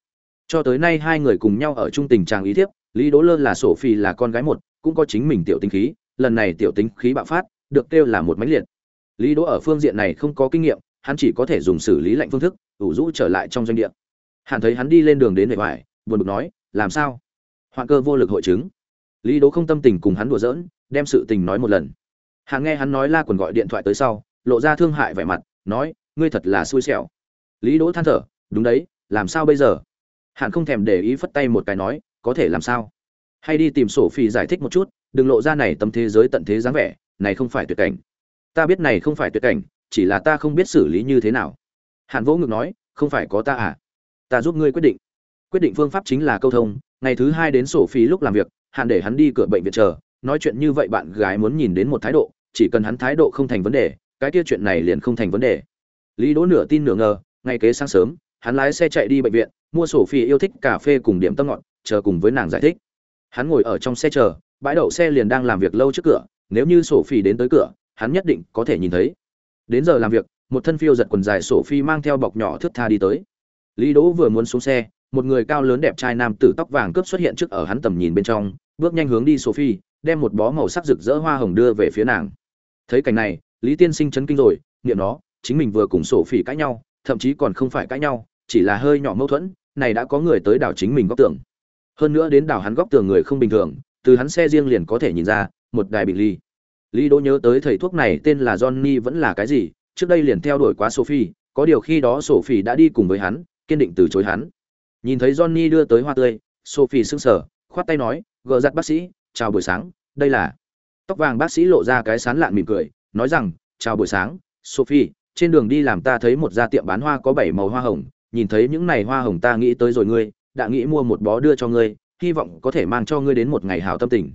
Cho tới nay hai người cùng nhau ở chung tình trạng ý thiếp lý đỗ lơ là sổ phi là con gái một, cũng có chính mình tiểu tính khí, lần này tiểu tính khí bạo phát, được kêu là một mánh liệt. Lý đỗ ở phương diện này không có kinh nghiệm, hắn chỉ có thể dùng xử lý lạnh phương thức, ủ rũ trở lại trong doanh địa. Hàn thấy hắn đi lên đường đến Nội ngoài buồn bực nói, làm sao? Hoạn cơ vô lực hội chứng. Lý đỗ không tâm tình cùng hắn đùa giỡn, đem sự tình nói một lần. Hàn nghe hắn nói la quần gọi điện thoại tới sau, lộ ra thương hại vẻ mặt, nói, ngươi thật là xui xẻo. Lý đỗ than thở, đúng đấy, làm sao bây giờ? Hàn không thèm để ý phất tay một cái nói có thể làm sao? Hay đi tìm sổ phi giải thích một chút, đừng lộ ra này tâm thế giới tận thế dáng vẻ, này không phải tuyệt cảnh. Ta biết này không phải tuyệt cảnh, chỉ là ta không biết xử lý như thế nào. Hàn vỗ ngực nói, không phải có ta à? Ta giúp ngươi quyết định. Quyết định phương pháp chính là câu thông, ngày thứ hai đến sổ phí lúc làm việc hạn để hắn đi cửa bệnh viện chờ, nói chuyện như vậy bạn gái muốn nhìn đến một thái độ, chỉ cần hắn thái độ không thành vấn đề, cái kia chuyện này liền không thành vấn đề. Lý đỗ nửa tin nửa ngờ ngay kế sáng sớm, hắn lái xe chạy đi bệnh viện, mua sổ phi yêu thích cà phê cùng điểm tâm ngọt chờ cùng với nàng giải thích. Hắn ngồi ở trong xe chờ, bãi đậu xe liền đang làm việc lâu trước cửa, nếu như sổ phi đến tới cửa, hắn nhất định có thể nhìn thấy. Đến giờ làm việc, một thân phiêu giật quần dài sổ phi mang theo bọc nhỏ thước tha đi tới. Lý đỗ vừa muốn xuống xe, một người cao lớn đẹp trai nam tử tóc vàng cướp xuất hiện trước ở hắn tầm nhìn bên trong, bước nhanh hướng đi sophie đem một bó màu sắc rực rỡ hoa hồng đưa về phía nàng. Thấy cảnh này, lý tiên sinh chấn kinh rồi nghiệm nó, chính mình vừa cùng sophie cãi nhau, thậm chí còn không phải cãi nhau, chỉ là hơi nhỏ mâu thuẫn, này đã có người tới đảo chính mình góc tưởng hơn nữa đến đảo hắn góc tường người không bình thường, từ hắn xe riêng liền có thể nhìn ra, một đài bị ly lý đỗ nhớ tới thầy thuốc này tên là johnny vẫn là cái gì, trước đây liền theo đuổi quá sophie, có điều khi đó sophie đã đi cùng với hắn, kiên định từ chối hắn. Nhìn thấy johnny đưa tới hoa tươi, sophie sững sờ, khoát tay nói, gờ giặt bác sĩ, chào buổi sáng, đây là tóc vàng bác sĩ lộ ra cái sán lạn mỉm cười, nói rằng, chào buổi sáng, sophie, trên đường đi làm ta thấy một gia tiệm bán hoa có bảy màu hoa hồng, nhìn thấy những này hoa hồng ta nghĩ tới rồi ngươi đã nghĩ mua một bó đưa cho ngươi, hy vọng có thể mang cho ngươi đến một ngày hào tâm tình.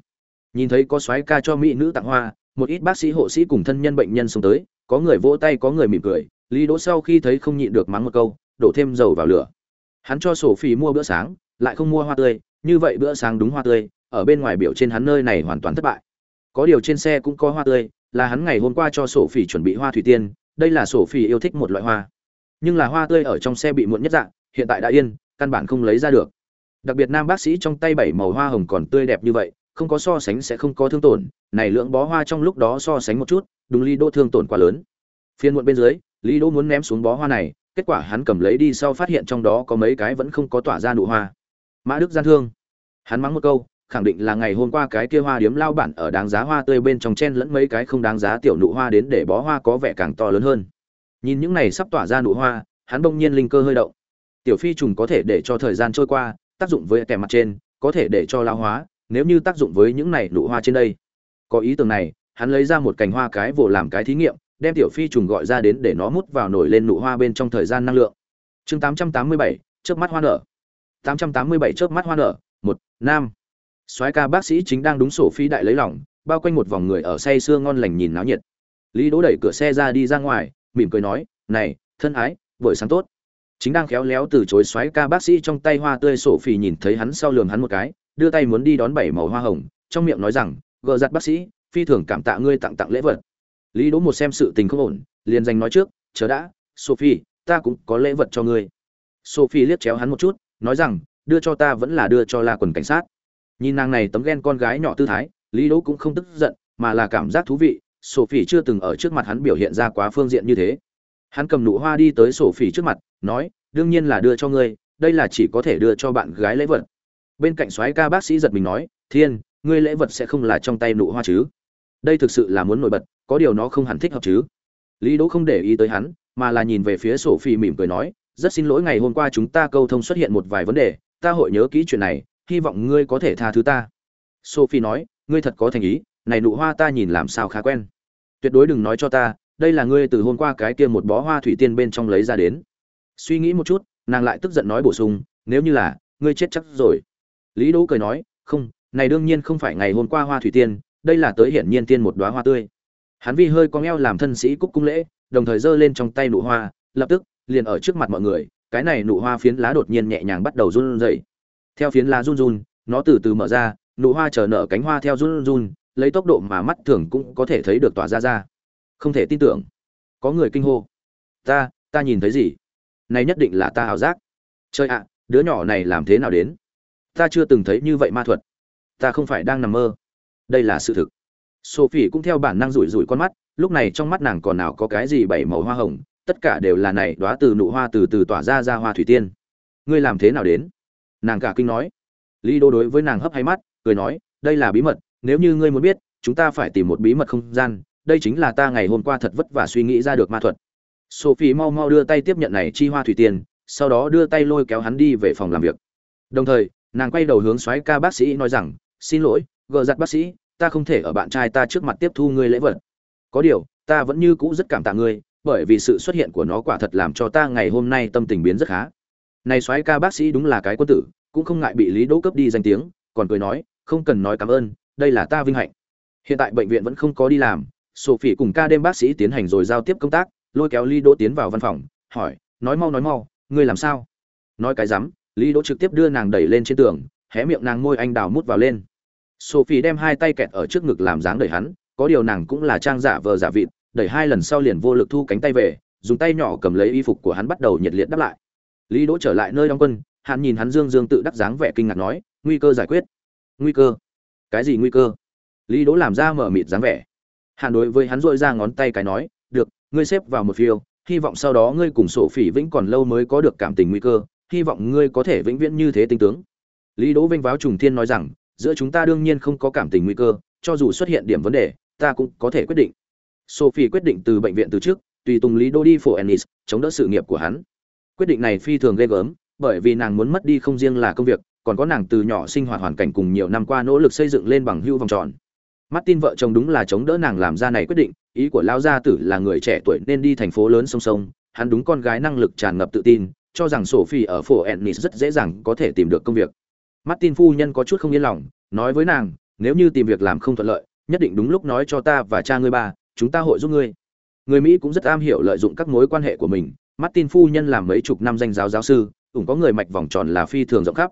Nhìn thấy có soái ca cho mỹ nữ tặng hoa, một ít bác sĩ hộ sĩ cùng thân nhân bệnh nhân xuống tới, có người vỗ tay, có người mỉm cười, lý đỗ sau khi thấy không nhịn được mắng một câu, đổ thêm dầu vào lửa. Hắn cho sổ phỉ mua bữa sáng, lại không mua hoa tươi, như vậy bữa sáng đúng hoa tươi, ở bên ngoài biểu trên hắn nơi này hoàn toàn thất bại. Có điều trên xe cũng có hoa tươi, là hắn ngày hôm qua cho sổ phỉ chuẩn bị hoa thủy tiên, đây là sổ phỉ yêu thích một loại hoa. Nhưng là hoa tươi ở trong xe bị muộn nhất dạng, hiện tại đã yên căn bản không lấy ra được. Đặc biệt nam bác sĩ trong tay bảy màu hoa hồng còn tươi đẹp như vậy, không có so sánh sẽ không có thương tổn, này lượng bó hoa trong lúc đó so sánh một chút, đúng lý đỗ thương tổn quá lớn. Phiên muộn bên dưới, lý đỗ muốn ném xuống bó hoa này, kết quả hắn cầm lấy đi sau phát hiện trong đó có mấy cái vẫn không có tỏa ra nụ hoa. Mã đức gian thương. Hắn mắng một câu, khẳng định là ngày hôm qua cái kia hoa điếm lao bản ở đáng giá hoa tươi bên trong chen lẫn mấy cái không đáng giá tiểu nụ hoa đến để bó hoa có vẻ càng to lớn hơn. Nhìn những này sắp tỏa ra nụ hoa, hắn bỗng nhiên linh cơ hơi động tiểu phi trùng có thể để cho thời gian trôi qua tác dụng với kẻ mặt trên có thể để cho lao hóa nếu như tác dụng với những này nụ hoa trên đây. Có ý tưởng này hắn lấy ra một cành hoa cái vồ làm cái thí nghiệm đem tiểu phi trùng gọi ra đến để nó mút vào nổi lên nụ hoa bên trong thời gian năng lượng. Chương 887, chớp mắt hoa nở. 887 chớp mắt hoa nở. Một nam. Soái ca bác sĩ chính đang đúng sổ phi đại lấy lỏng, bao quanh một vòng người ở say sưa ngon lành nhìn náo nhiệt. Lý đỗ đẩy cửa xe ra đi ra ngoài mỉm cười nói này thân ái buổi sáng tốt chính đang khéo léo từ chối xoáy ca bác sĩ trong tay hoa tươi sổ phì nhìn thấy hắn sau lườm hắn một cái, đưa tay muốn đi đón bảy màu hoa hồng, trong miệng nói rằng, gờ giặt bác sĩ, phi thường cảm tạ ngươi tặng tặng lễ vật. Lý đỗ một xem sự tình không ổn, liền dành nói trước, chờ đã, sophie, ta cũng có lễ vật cho ngươi. Sophie liếc chéo hắn một chút, nói rằng, đưa cho ta vẫn là đưa cho la quần cảnh sát. Nhìn nàng này tấm ghen con gái nhỏ tư thái, lý đỗ cũng không tức giận, mà là cảm giác thú vị, sophie chưa từng ở trước mặt hắn biểu hiện ra quá phương diện như thế. Hắn cầm nụ hoa đi tới sophie trước mặt nói, đương nhiên là đưa cho ngươi, đây là chỉ có thể đưa cho bạn gái lễ vật. Bên cạnh soái ca bác sĩ giật mình nói, thiên, ngươi lễ vật sẽ không là trong tay nụ hoa chứ? Đây thực sự là muốn nổi bật, có điều nó không hẳn thích hợp chứ? Lý đỗ không để ý tới hắn, mà là nhìn về phía sổ phi mỉm cười nói, rất xin lỗi, ngày hôm qua chúng ta câu thông xuất hiện một vài vấn đề, ta hội nhớ kỹ chuyện này, hy vọng ngươi có thể tha thứ ta. Sophie nói, ngươi thật có thành ý, này nụ hoa ta nhìn làm sao khá quen. Tuyệt đối đừng nói cho ta, đây là ngươi từ hôm qua cái kia một bó hoa thủy tiên bên trong lấy ra đến suy nghĩ một chút, nàng lại tức giận nói bổ sung, nếu như là, ngươi chết chắc rồi. Lý đỗ cười nói, không, này đương nhiên không phải ngày hôm qua hoa thủy tiên, đây là tới hiển nhiên tiên một đóa hoa tươi. Hắn vi hơi có eo làm thân sĩ cúc cung lễ, đồng thời giơ lên trong tay nụ hoa, lập tức, liền ở trước mặt mọi người, cái này nụ hoa phiến lá đột nhiên nhẹ nhàng bắt đầu run rẩy. Theo phiến lá run run, nó từ từ mở ra, nụ hoa chờ nở cánh hoa theo run run, lấy tốc độ mà mắt thường cũng có thể thấy được tỏa ra ra. Không thể tin tưởng. Có người kinh hô, ta ta nhìn thấy gì? Này nhất định là ta ảo giác. Chơi ạ, đứa nhỏ này làm thế nào đến? Ta chưa từng thấy như vậy ma thuật. Ta không phải đang nằm mơ. Đây là sự thực. Sophie cũng theo bản năng rủi rủi con mắt, lúc này trong mắt nàng còn nào có cái gì bảy màu hoa hồng, tất cả đều là này, đóa từ nụ hoa từ từ tỏa ra ra hoa thủy tiên. Ngươi làm thế nào đến? Nàng cả kinh nói. Lý đô đối với nàng hấp hay mắt, cười nói, đây là bí mật, nếu như ngươi muốn biết, chúng ta phải tìm một bí mật không gian, đây chính là ta ngày hôm qua thật vất vả suy nghĩ ra được ma thuật sophie mau mau đưa tay tiếp nhận này chi hoa thủy tiên sau đó đưa tay lôi kéo hắn đi về phòng làm việc. Đồng thời, nàng quay đầu hướng soái ca bác sĩ nói rằng, xin lỗi, gờ giặt bác sĩ, ta không thể ở bạn trai ta trước mặt tiếp thu ngươi lễ vật. Có điều, ta vẫn như cũ rất cảm tạ ngươi, bởi vì sự xuất hiện của nó quả thật làm cho ta ngày hôm nay tâm tình biến rất khá. Này soái ca bác sĩ đúng là cái quân tử, cũng không ngại bị lý đỗ cấp đi danh tiếng, còn cười nói, không cần nói cảm ơn, đây là ta vinh hạnh. Hiện tại bệnh viện vẫn không có đi làm, sophie cùng ca đêm bác sĩ tiến hành rồi giao tiếp công tác lôi kéo lý đỗ tiến vào văn phòng, hỏi, nói mau nói mau, ngươi làm sao? Nói cái rắm. Lý đỗ trực tiếp đưa nàng đẩy lên trên tường, hé miệng nàng môi anh đào mút vào lên. Sophie đem hai tay kẹt ở trước ngực làm dáng đẩy hắn, có điều nàng cũng là trang giả vờ giả vịt, đẩy hai lần sau liền vô lực thu cánh tay về, dùng tay nhỏ cầm lấy y phục của hắn bắt đầu nhiệt liệt đáp lại. Lý đỗ trở lại nơi đóng quân, hắn nhìn hắn dương dương tự đắc dáng vẻ kinh ngạc nói, nguy cơ giải quyết. Nguy cơ? Cái gì nguy cơ? Lý đỗ làm ra mở mịt dáng vẻ. Hắn đối với hắn rũa ra ngón tay cái nói ngươi xếp vào một phiêu hy vọng sau đó ngươi cùng sổ phỉ vĩnh còn lâu mới có được cảm tình nguy cơ hy vọng ngươi có thể vĩnh viễn như thế tinh tướng. Lý đỗ vinh váo trùng thiên nói rằng giữa chúng ta đương nhiên không có cảm tình nguy cơ cho dù xuất hiện điểm vấn đề ta cũng có thể quyết định. Sophie quyết định từ bệnh viện từ trước tùy tùng lý đô đi phổ ennis chống đỡ sự nghiệp của hắn. Quyết định này phi thường ghê gớm bởi vì nàng muốn mất đi không riêng là công việc còn có nàng từ nhỏ sinh hoạt hoàn cảnh cùng nhiều năm qua nỗ lực xây dựng lên bằng hưu vòng tròn. Martin vợ chồng đúng là chống đỡ nàng làm ra này quyết định, ý của lão gia tử là người trẻ tuổi nên đi thành phố lớn song song, hắn đúng con gái năng lực tràn ngập tự tin, cho rằng Sophie ở phố Ennis rất dễ dàng có thể tìm được công việc. Martin phu nhân có chút không yên lòng, nói với nàng, nếu như tìm việc làm không thuận lợi, nhất định đúng lúc nói cho ta và cha ngươi ba, chúng ta hội giúp ngươi. Người Mỹ cũng rất am hiểu lợi dụng các mối quan hệ của mình, Martin phu nhân làm mấy chục năm danh giáo giáo sư, cũng có người mạch vòng tròn là phi thường rộng khắp.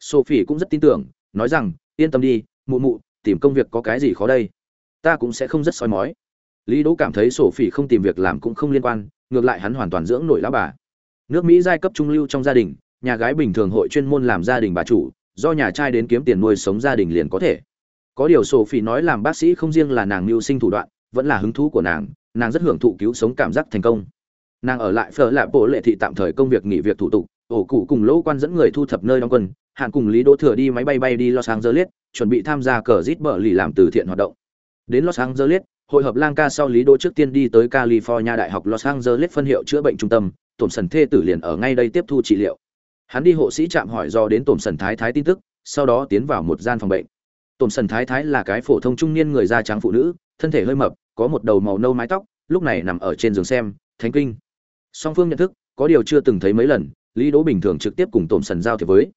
Sophie cũng rất tin tưởng, nói rằng, yên tâm đi, mụ mụ, tìm công việc có cái gì khó đây? Ta cũng sẽ không rất soi mói. Lý Đỗ cảm thấy Sophie không tìm việc làm cũng không liên quan, ngược lại hắn hoàn toàn dưỡng nổi lão bà. Nước Mỹ giai cấp trung lưu trong gia đình, nhà gái bình thường hội chuyên môn làm gia đình bà chủ, do nhà trai đến kiếm tiền nuôi sống gia đình liền có thể. Có điều Sophie nói làm bác sĩ không riêng là nàng mưu sinh thủ đoạn, vẫn là hứng thú của nàng, nàng rất hưởng thụ cứu sống cảm giác thành công. Nàng ở lại phở lạ bộ lệ thị tạm thời công việc nghỉ việc thủ tục, ổ cụ cùng lỗ quan dẫn người thu thập nơi đóng quân, hạn cùng Lý Đỗ Thừa đi máy bay bay đi Los Angeles, chuẩn bị tham gia cờ rít bờ lì làm từ thiện hoạt động. Đến Los Angeles, hội hợp lang ca sau Lý Đỗ trước tiên đi tới California Đại học Los Angeles phân hiệu chữa bệnh trung tâm, tổm sần thê tử liền ở ngay đây tiếp thu trị liệu. Hắn đi hộ sĩ trạm hỏi do đến tổm sần thái thái tin tức, sau đó tiến vào một gian phòng bệnh. tổm sần thái thái là cái phổ thông trung niên người da trắng phụ nữ, thân thể hơi mập, có một đầu màu nâu mái tóc, lúc này nằm ở trên giường xem, thánh kinh. Song phương nhận thức, có điều chưa từng thấy mấy lần, Lý Đỗ bình thường trực tiếp cùng tổm sần giao thiệp với.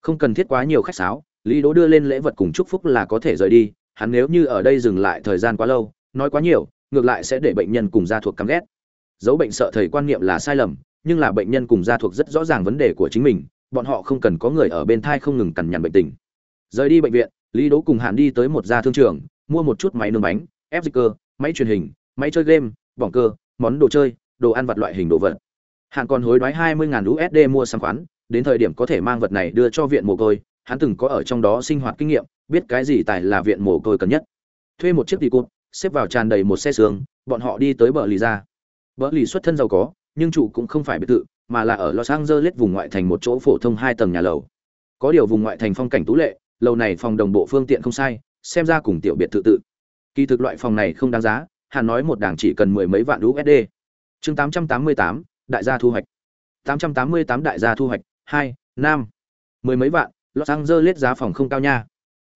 Không cần thiết quá nhiều khách sáo, Lý Đỗ đưa lên lễ vật cùng chúc phúc là có thể rời đi, hắn nếu như ở đây dừng lại thời gian quá lâu, nói quá nhiều, ngược lại sẽ để bệnh nhân cùng gia thuộc căm ghét. Dấu bệnh sợ thầy quan niệm là sai lầm, nhưng là bệnh nhân cùng gia thuộc rất rõ ràng vấn đề của chính mình, bọn họ không cần có người ở bên thai không ngừng cằn nhằn bệnh tình. Rời đi bệnh viện, Lý Đỗ cùng Hàn đi tới một gia thương trường, mua một chút máy nướng bánh, ép cơ, máy truyền hình, máy chơi game, bỏng cơ, món đồ chơi, đồ ăn vặt loại hình đồ vật. Hàn còn hối đoái hai mươi USD mua sắm khoán, đến thời điểm có thể mang vật này đưa cho viện mồ côi, hắn từng có ở trong đó sinh hoạt kinh nghiệm, biết cái gì tài là viện mồ côi cần nhất. Thuê một chiếc đi cụt, xếp vào tràn đầy một xe sương bọn họ đi tới bờ lì ra. Bờ lì xuất thân giàu có, nhưng chủ cũng không phải biệt thự, mà là ở Los Angeles vùng ngoại thành một chỗ phổ thông hai tầng nhà lầu. Có điều vùng ngoại thành phong cảnh tú lệ, lầu này phòng đồng bộ phương tiện không sai, xem ra cùng tiểu biệt thự tự. Kỳ thực loại phòng này không đáng giá, hắn nói một đảng chỉ cần mười mấy vạn USD. Chương 888, đại gia thu hoạch. 888 đại gia thu hoạch, 2, nam. Mười mấy vạn, Los Angeles giá phòng không cao nha.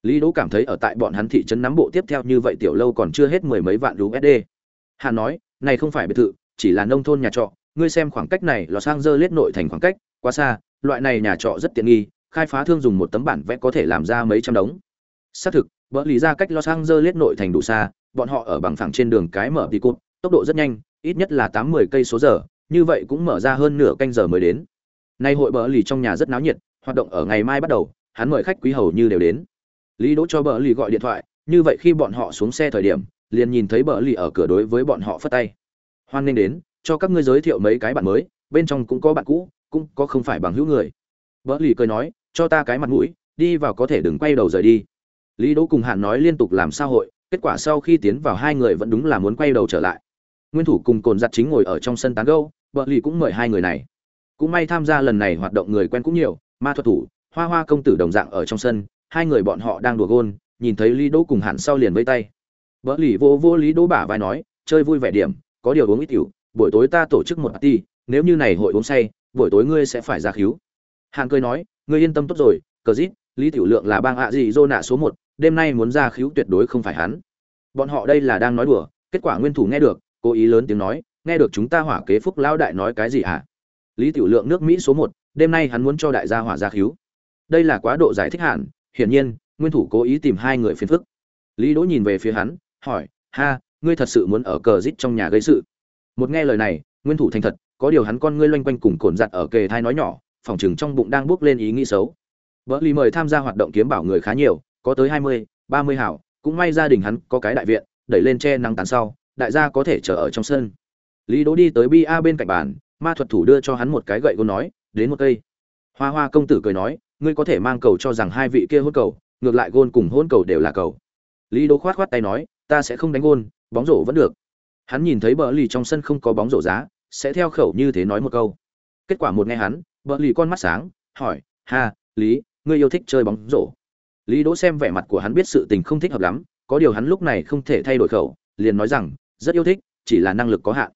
Lý Đỗ cảm thấy ở tại bọn hắn thị trấn nắm bộ tiếp theo như vậy tiểu lâu còn chưa hết mười mấy vạn USD. Hắn nói, này không phải biệt thự, chỉ là nông thôn nhà trọ, ngươi xem khoảng cách này Los Angeles nội thành khoảng cách, quá xa, loại này nhà trọ rất tiện nghi, khai phá thương dùng một tấm bản vẽ có thể làm ra mấy trăm đống. Xác thực, bỡ lý ra cách Los Angeles nội thành đủ xa, bọn họ ở bằng phẳng trên đường cái mở đi cột, tốc độ rất nhanh, ít nhất là tám 10 cây số giờ, như vậy cũng mở ra hơn nửa canh giờ mới đến. Nay hội bỡ lì trong nhà rất náo nhiệt, hoạt động ở ngày mai bắt đầu, hắn mời khách quý hầu như đều đến. Lý Đỗ cho Bờ lì gọi điện thoại, như vậy khi bọn họ xuống xe thời điểm, liền nhìn thấy Bờ lì ở cửa đối với bọn họ phất tay. Hoan nghênh đến, cho các ngươi giới thiệu mấy cái bạn mới, bên trong cũng có bạn cũ, cũng có không phải bằng hữu người. Bờ lì cười nói, cho ta cái mặt mũi, đi vào có thể đừng quay đầu rời đi. Lý Đỗ cùng Hàn nói liên tục làm sao hội, kết quả sau khi tiến vào hai người vẫn đúng là muốn quay đầu trở lại. Nguyên thủ cùng cồn giặt chính ngồi ở trong sân tán gẫu, Bờ lì cũng mời hai người này cũng may tham gia lần này hoạt động người quen cũng nhiều ma thuật thủ hoa hoa công tử đồng dạng ở trong sân hai người bọn họ đang đùa gôn, nhìn thấy lý đỗ cùng hẳn sau liền vây tay vợ lì vô vô lý đỗ bả vai nói, chơi vui vẻ điểm, có điều uống ít tiểu, buổi tối ta tổ chức một party, nếu như này hội uống say, buổi tối ngươi sẽ phải ra khiếu. hàn cười nói, ngươi yên tâm tốt rồi, cờ dít, lý tiểu lượng là bang ạ gì dô nạ số một, đêm nay muốn ra khiếu tuyệt đối không phải hắn bọn họ đây là đang nói đùa, kết quả nguyên thủ nghe được, cố ý lớn tiếng nói, nghe được chúng ta hỏa kế phúc lão đại nói cái gì hả à? lý tiểu lượng nước mỹ số một, đêm nay hắn muốn cho đại gia hỏa ra khiếu. đây là quá độ giải thích hạn hiển nhiên, nguyên thủ cố ý tìm hai người phiền phức. Lý đỗ nhìn về phía hắn, hỏi, ha, ngươi thật sự muốn ở cờ rít trong nhà gây sự? Một nghe lời này, nguyên thủ thành thật, có điều hắn con ngươi loanh quanh cùng cồn giặt ở kề thai nói nhỏ, phòng trường trong bụng đang bước lên ý nghĩ xấu. Bỡ lý mời tham gia hoạt động kiếm bảo người khá nhiều, có tới hai mươi, ba mươi hảo, cũng may gia đình hắn có cái đại viện, đẩy lên che nắng tán sau, đại gia có thể chờ ở trong sân. Lý đỗ đi tới bia bên cạnh bàn, ma thuật thủ đưa cho hắn một cái gậy gôn nói, đến một cây. Hoa hoa công tử cười nói ngươi có thể mang cầu cho rằng hai vị kia hôn cầu, ngược lại gôn cùng hôn cầu đều là cầu. Lý đỗ khoát khoát tay nói, ta sẽ không đánh gôn, bóng rổ vẫn được. Hắn nhìn thấy bờ lì trong sân không có bóng rổ giá, sẽ theo khẩu như thế nói một câu. Kết quả một nghe hắn, bờ lì con mắt sáng, hỏi, ha, lý, ngươi yêu thích chơi bóng rổ. Lý đỗ xem vẻ mặt của hắn biết sự tình không thích hợp lắm, có điều hắn lúc này không thể thay đổi khẩu, liền nói rằng, rất yêu thích, chỉ là năng lực có hạn.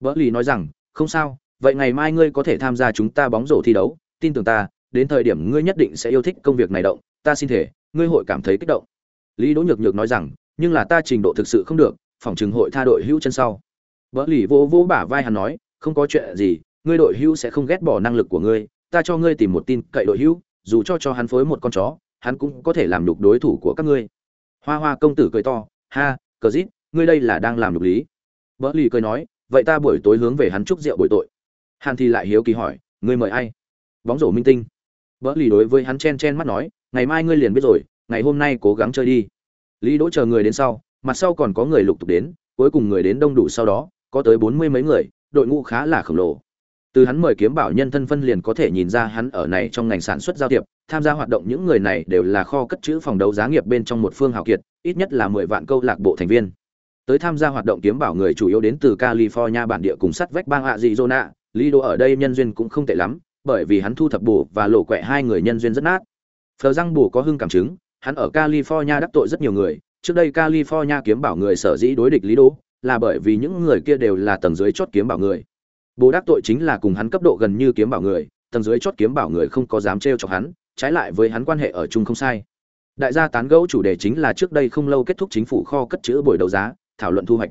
Vợ lì nói rằng, không sao, vậy ngày mai ngươi có thể tham gia chúng ta bóng rổ thi đấu, tin tưởng ta đến thời điểm ngươi nhất định sẽ yêu thích công việc này động, ta xin thể ngươi hội cảm thấy kích động. Lý đỗ nhược nhược nói rằng, nhưng là ta trình độ thực sự không được, phòng trường hội tha đội hữu chân sau. Vợ lì vô vô bả vai hắn nói, không có chuyện gì, ngươi đội hữu sẽ không ghét bỏ năng lực của ngươi, ta cho ngươi tìm một tin cậy đội hữu, dù cho cho hắn phối một con chó, hắn cũng có thể làm nhục đối thủ của các ngươi. Hoa hoa công tử cười to, ha, cờ dít, ngươi đây là đang làm nhục lý. Vợ lì cười nói, vậy ta buổi tối hướng về hắn chúc rượu buổi tội. Hàn thì lại hiếu kỳ hỏi, ngươi mời ai? Bóng rổ minh tinh. Bỡ lì đối với hắn chen chen mắt nói ngày mai ngươi liền biết rồi ngày hôm nay cố gắng chơi đi. Lý đỗ chờ người đến sau mặt sau còn có người lục tục đến cuối cùng người đến đông đủ sau đó có tới bốn mươi mấy người đội ngũ khá là khổng lồ. Từ hắn mời kiếm bảo nhân thân phân liền có thể nhìn ra hắn ở này trong ngành sản xuất giao thiệp tham gia hoạt động những người này đều là kho cất trữ phòng đấu giá nghiệp bên trong một phương hào kiệt ít nhất là mười vạn câu lạc bộ thành viên. Tới tham gia hoạt động kiếm bảo người chủ yếu đến từ california bản địa cùng sắt vách bang Arizona, Lido zona lý ở đây nhân duyên cũng không tệ lắm bởi vì hắn thu thập bù và lộ quẹ hai người nhân duyên rất nát. Phờ răng bổ có hưng cảm chứng, hắn ở california đắc tội rất nhiều người. Trước đây california kiếm bảo người sở dĩ đối địch lý Đỗ là bởi vì những người kia đều là tầng dưới chót kiếm bảo người. Bố đắc tội chính là cùng hắn cấp độ gần như kiếm bảo người, tầng dưới chót kiếm bảo người không có dám trêu chọc hắn, trái lại với hắn quan hệ ở chung không sai. Đại gia tán gẫu chủ đề chính là trước đây không lâu kết thúc chính phủ kho cất chữ buổi đấu giá, thảo luận thu hoạch.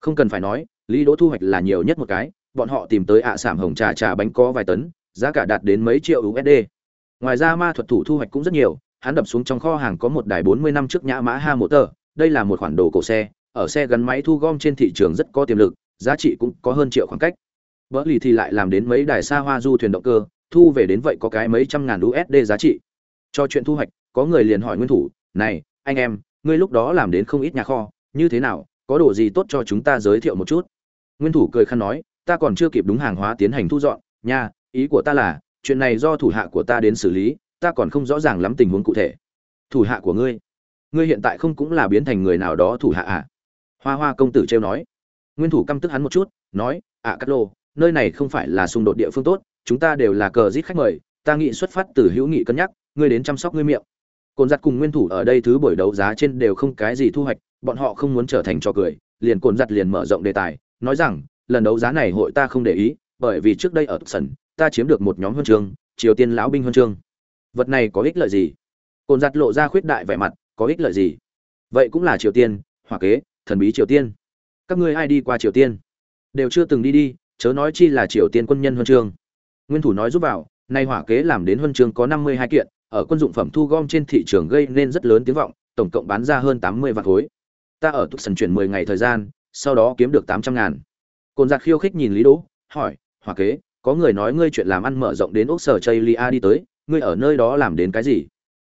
Không cần phải nói, lý đỗ thu hoạch là nhiều nhất một cái, bọn họ tìm tới ạ à sảm hồng trà trà bánh có vài tấn giá cả đạt đến mấy triệu usd ngoài ra ma thuật thủ thu hoạch cũng rất nhiều hắn đập xuống trong kho hàng có một đài 40 năm trước nhã mã ha mộ tờ đây là một khoản đồ cổ xe ở xe gắn máy thu gom trên thị trường rất có tiềm lực giá trị cũng có hơn triệu khoảng cách Bỡ lì thì lại làm đến mấy đài xa hoa du thuyền động cơ, thu về đến vậy có cái mấy trăm ngàn USD giá trị. Cho chuyện thu hoạch, có người liền hỏi nguyên thủ, "Này, anh em, ngươi lúc đó làm đến không ít nhà kho, như thế nào, có đồ gì tốt cho chúng ta giới thiệu một chút?" Nguyên thủ cười khăn nói, "Ta còn chưa kịp đúng hàng hóa tiến hành thu dọn, nha, ý của ta là, chuyện này do thủ hạ của ta đến xử lý, ta còn không rõ ràng lắm tình huống cụ thể." "Thủ hạ của ngươi? Ngươi hiện tại không cũng là biến thành người nào đó thủ hạ à?" Hoa Hoa công tử trêu nói. Nguyên thủ căm tức hắn một chút, nói, "À Cát Lô, nơi này không phải là xung đột địa phương tốt chúng ta đều là cờ giết khách mời ta nghĩ xuất phát từ hữu nghị cân nhắc ngươi đến chăm sóc ngươi miệng cồn giặt cùng nguyên thủ ở đây thứ buổi đấu giá trên đều không cái gì thu hoạch bọn họ không muốn trở thành trò cười liền cồn giặt liền mở rộng đề tài nói rằng lần đấu giá này hội ta không để ý bởi vì trước đây ở sân ta chiếm được một nhóm huân chương, triều tiên lão binh huân chương. Vật này có ích lợi gì? Cồn giặt lộ ra khuyết đại vẻ mặt, có ích lợi gì? Vậy cũng là triều tiên, hỏa kế, thần bí triều tiên. Các ngươi ai đi qua triều tiên? Đều chưa từng đi đi, chớ nói chi là triều tiên quân nhân huân chương. Nguyên thủ nói giúp vào, nay hỏa kế làm đến huân chương có năm mươi hai kiện, ở quân dụng phẩm thu gom trên thị trường gây nên rất lớn tiếng vọng, tổng cộng bán ra hơn tám mươi vạn khối. Ta ở tục sần chuyển mười ngày thời gian, sau đó kiếm được tám trăm ngàn. Cồn giặc khiêu khích nhìn lý đỗ, hỏi, hỏa kế có người nói ngươi chuyện làm ăn mở rộng đến ốc sở chây lia đi tới ngươi ở nơi đó làm đến cái gì?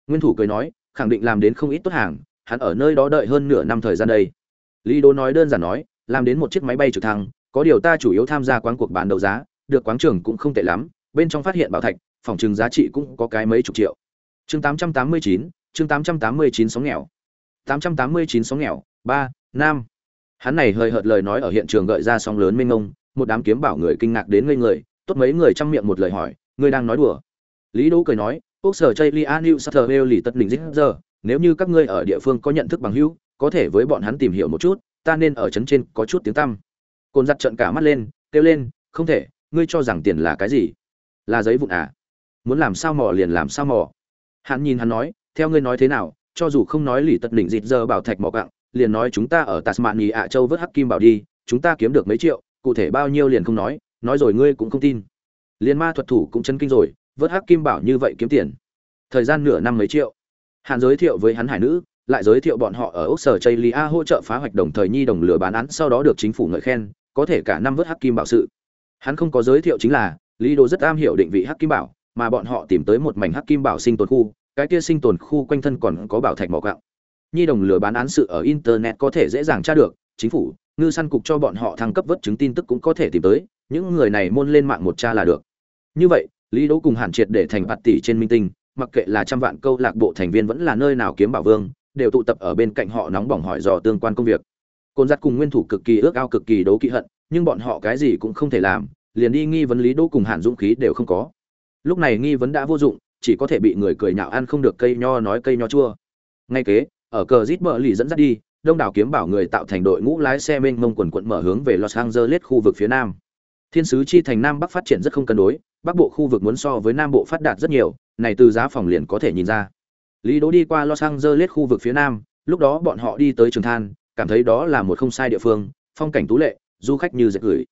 Nguyên thủ cười nói khẳng định làm đến không ít tốt hàng hắn ở nơi đó đợi hơn nửa năm thời gian đây. Lý đô nói đơn giản nói làm đến một chiếc máy bay trực thăng có điều ta chủ yếu tham gia quán cuộc bán đấu giá được quán trường cũng không tệ lắm bên trong phát hiện bảo thạch phòng trừng giá trị cũng có cái mấy chục triệu. Chương 889, chương 889 sóng nghèo. 889 sóng nghèo ba nam hắn này hơi hợt lời nói ở hiện trường gợi ra sóng lớn mênh ngông một đám kiếm bảo người kinh ngạc đến ngây người tốt mấy người chăm miệng một lời hỏi, ngươi đang nói đùa? Lý đỗ cười nói, quốc sở chây li an hữu lì tất đỉnh dích giờ nếu như các ngươi ở địa phương có nhận thức bằng hữu, có thể với bọn hắn tìm hiểu một chút, ta nên ở trấn trên có chút tiếng tăm. Cồn giặt trận cả mắt lên, kêu lên, không thể, ngươi cho rằng tiền là cái gì? Là giấy vụn à? Muốn làm sao mò liền làm sao mò. Hắn nhìn hắn nói, theo ngươi nói thế nào, cho dù không nói lì tật đỉnh dịt giờ bảo thạch mỏ cặng liền nói chúng ta ở tasmania ạ châu vớt hắc kim bảo đi, chúng ta kiếm được mấy triệu, cụ thể bao nhiêu liền không nói nói rồi ngươi cũng không tin. Liền ma thuật thủ cũng chân kinh rồi, vớt hắc kim bảo như vậy kiếm tiền. Thời gian nửa năm mấy triệu. Hàn giới thiệu với hắn hải nữ, lại giới thiệu bọn họ ở ốc sở chây lia hỗ trợ phá hoạch đồng thời nhi đồng lừa bán án, sau đó được chính phủ ngợi khen, có thể cả năm vớt hắc kim bảo sự. Hắn không có giới thiệu chính là, lý đồ rất am hiểu định vị hắc kim bảo, mà bọn họ tìm tới một mảnh hắc kim bảo sinh tồn khu, cái kia sinh tồn khu quanh thân còn có bảo thạch mỏ gạo. Nhi đồng lừa bán án sự ở internet có thể dễ dàng tra được, chính phủ ngư săn cục cho bọn họ thăng cấp vớt chứng tin tức cũng có thể tìm tới, những người này môn lên mạng một tra là được. Như vậy, lý đỗ cùng hàn triệt để thành bạt tỷ trên minh tinh, mặc kệ là trăm vạn câu lạc bộ thành viên vẫn là nơi nào kiếm bảo vương, đều tụ tập ở bên cạnh họ nóng bỏng hỏi dò tương quan công việc. Côn giặt cùng nguyên thủ cực kỳ ước ao cực kỳ đấu kỵ hận, nhưng bọn họ cái gì cũng không thể làm, liền đi nghi vấn lý đỗ cùng hàn dũng khí đều không có. Lúc này nghi vấn đã vô dụng, chỉ có thể bị người cười nhạo ăn không được cây nho nói cây nho chua. Ngay kế, ở cờ rít bờ lì dẫn dắt đi đông đảo kiếm bảo người tạo thành đội ngũ lái xe mênh mông quần quận mở hướng về Los Angeles khu vực phía nam. Thiên sứ chi thành nam bắc phát triển rất không cân đối, bắc bộ khu vực muốn so với nam bộ phát đạt rất nhiều, này từ giá phòng liền có thể nhìn ra. Lý Đỗ đi qua Los Angeles khu vực phía nam, lúc đó bọn họ đi tới Trường Than, cảm thấy đó là một không sai địa phương, phong cảnh tú lệ, du khách như dệt gửi.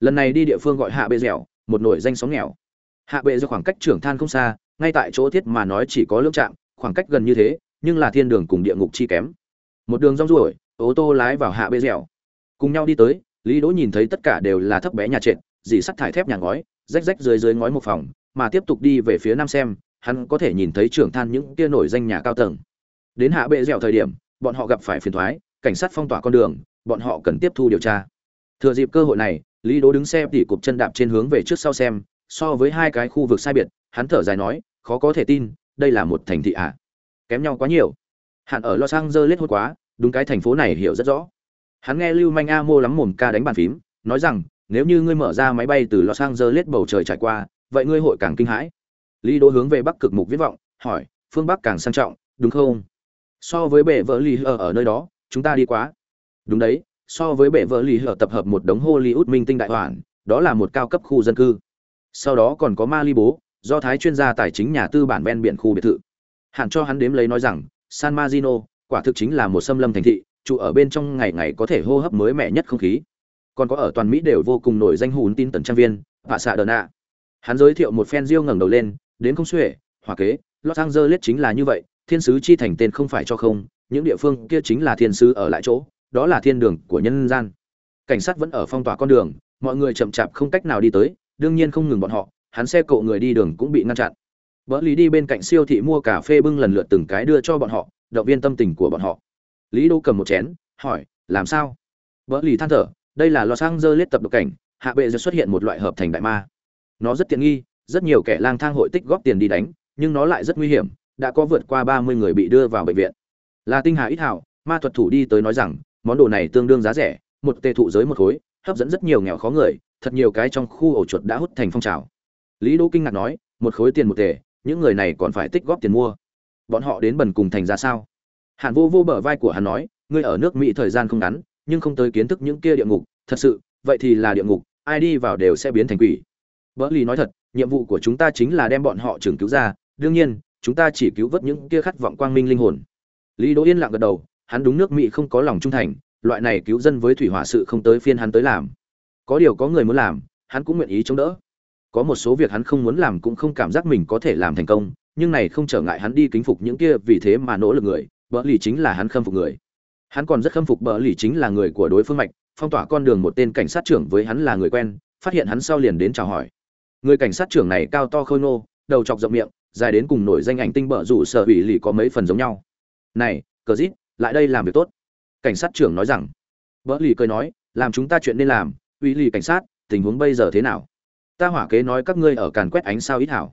Lần này đi địa phương gọi Hạ Bệ Dẻo, một nổi danh sóng nghèo. Hạ Bệ do khoảng cách Trường Than không xa, ngay tại chỗ thiết mà nói chỉ có lưỡng trạm, khoảng cách gần như thế, nhưng là thiên đường cùng địa ngục chi kém. Một đường rong ruổi, ô tô lái vào Hạ Bệ Dẻo. Cùng nhau đi tới, Lý Đỗ nhìn thấy tất cả đều là thấp bé nhà trệt, dì sắt thải thép nhà ngói, rách rách dưới dưới ngói một phòng, mà tiếp tục đi về phía nam xem, hắn có thể nhìn thấy trưởng than những kia nổi danh nhà cao tầng. Đến hạ bệ dẻo thời điểm, bọn họ gặp phải phiền toái, cảnh sát phong tỏa con đường, bọn họ cần tiếp thu điều tra. Thừa dịp cơ hội này, Lý Đỗ đứng xe tỉ cục chân đạp trên hướng về trước sau xem, so với hai cái khu vực sai biệt, hắn thở dài nói, khó có thể tin, đây là một thành thị à? Kém nhau quá nhiều. Hắn ở Los Angeles hốt quá, đúng cái thành phố này hiểu rất rõ. Hắn nghe Lưu Manh A Mô lắm mồm ca đánh bàn phím, nói rằng, nếu như ngươi mở ra máy bay từ Los Angeles bầu trời trải qua, vậy ngươi hội càng kinh hãi. Lý Đỗ hướng về Bắc cực mục viết vọng, hỏi, phương Bắc càng sang trọng, đúng không? So với bệ vợ lì ở ở nơi đó, chúng ta đi quá. Đúng đấy, so với bệ vợ lì ở tập hợp một đống Hollywood minh tinh đại hoàn, đó là một cao cấp khu dân cư. Sau đó còn có Malibu, do thái chuyên gia tài chính nhà tư bản ven biển khu biệt thự. Hẳn cho hắn đếm lấy nói rằng, San Marino, quả thực chính là một xâm lâm thành thị, trụ ở bên trong ngày ngày có thể hô hấp mới mẻ nhất không khí. Còn có ở toàn mỹ đều vô cùng nổi danh hùn tin tần trang viên hạ Sạ Đờn ạ. hắn giới thiệu một phen riêu ngẩng đầu lên đến không xuể hòa kế los angeles chính là như vậy thiên sứ chi thành tên không phải cho không những địa phương kia chính là thiên sứ ở lại chỗ đó là thiên đường của nhân gian. Cảnh sát vẫn ở phong tỏa con đường mọi người chậm chạp không cách nào đi tới đương nhiên không ngừng bọn họ hắn xe cộ người đi đường cũng bị ngăn chặn. Bỡ lý đi bên cạnh siêu thị mua cà phê bưng lần lượt từng cái đưa cho bọn họ động viên tâm tình của bọn họ lý đô cầm một chén hỏi làm sao Bỡ Lý than thở đây là Los Angeles tập độc cảnh, hạ bệ giờ xuất hiện một loại hợp thành đại ma. Nó rất tiện nghi, rất nhiều kẻ lang thang hội tích góp tiền đi đánh, nhưng nó lại rất nguy hiểm, đã có vượt qua 30 người bị đưa vào bệnh viện. Là tinh hà ít hảo, ma thuật thủ đi tới nói rằng, món đồ này tương đương giá rẻ, một tệ thụ giới một khối, hấp dẫn rất nhiều nghèo khó người, thật nhiều cái trong khu ổ chuột đã hút thành phong trào. Lý Đỗ kinh ngạc nói, một khối tiền một tệ, những người này còn phải tích góp tiền mua. Bọn họ đến bần cùng thành ra sao? Hàn Vô Vô bờ vai của hắn nói, ngươi ở nước Mỹ thời gian không ngắn, nhưng không tới kiến thức những kia địa ngục. Thật sự vậy thì là địa ngục ai đi vào đều sẽ biến thành quỷ. Vỡ lì nói thật nhiệm vụ của chúng ta chính là đem bọn họ trưởng cứu ra. Đương nhiên chúng ta chỉ cứu vớt những kia khát vọng quang minh linh hồn. Lý đỗ yên lặng gật đầu hắn đúng nước mỹ không có lòng trung thành loại này cứu dân với thủy hỏa sự không tới phiên hắn tới làm. Có điều có người muốn làm hắn cũng nguyện ý chống đỡ có một số việc hắn không muốn làm cũng không cảm giác mình có thể làm thành công, nhưng này không trở ngại hắn đi kính phục những kia vì thế mà nỗ lực người bờ lì chính là hắn khâm phục người. Hắn còn rất khâm phục bờ lì chính là người của đối phương mạch, phong tỏa con đường một tên cảnh sát trưởng với hắn là người quen, phát hiện hắn sau liền đến chào hỏi. Người cảnh sát trưởng này cao to khôi nô đầu chọc rộng miệng, dài đến cùng nổi danh ảnh tinh bờ rủ sở ủy lì có mấy phần giống nhau. Này, cờ dít, lại đây làm việc tốt. Cảnh sát trưởng nói rằng. Bờ lì cười nói, làm chúng ta chuyện nên làm, ủy lì cảnh sát, tình huống bây giờ thế nào? Ta hỏa kế nói các ngươi ở càn quét ánh sao ít hảo.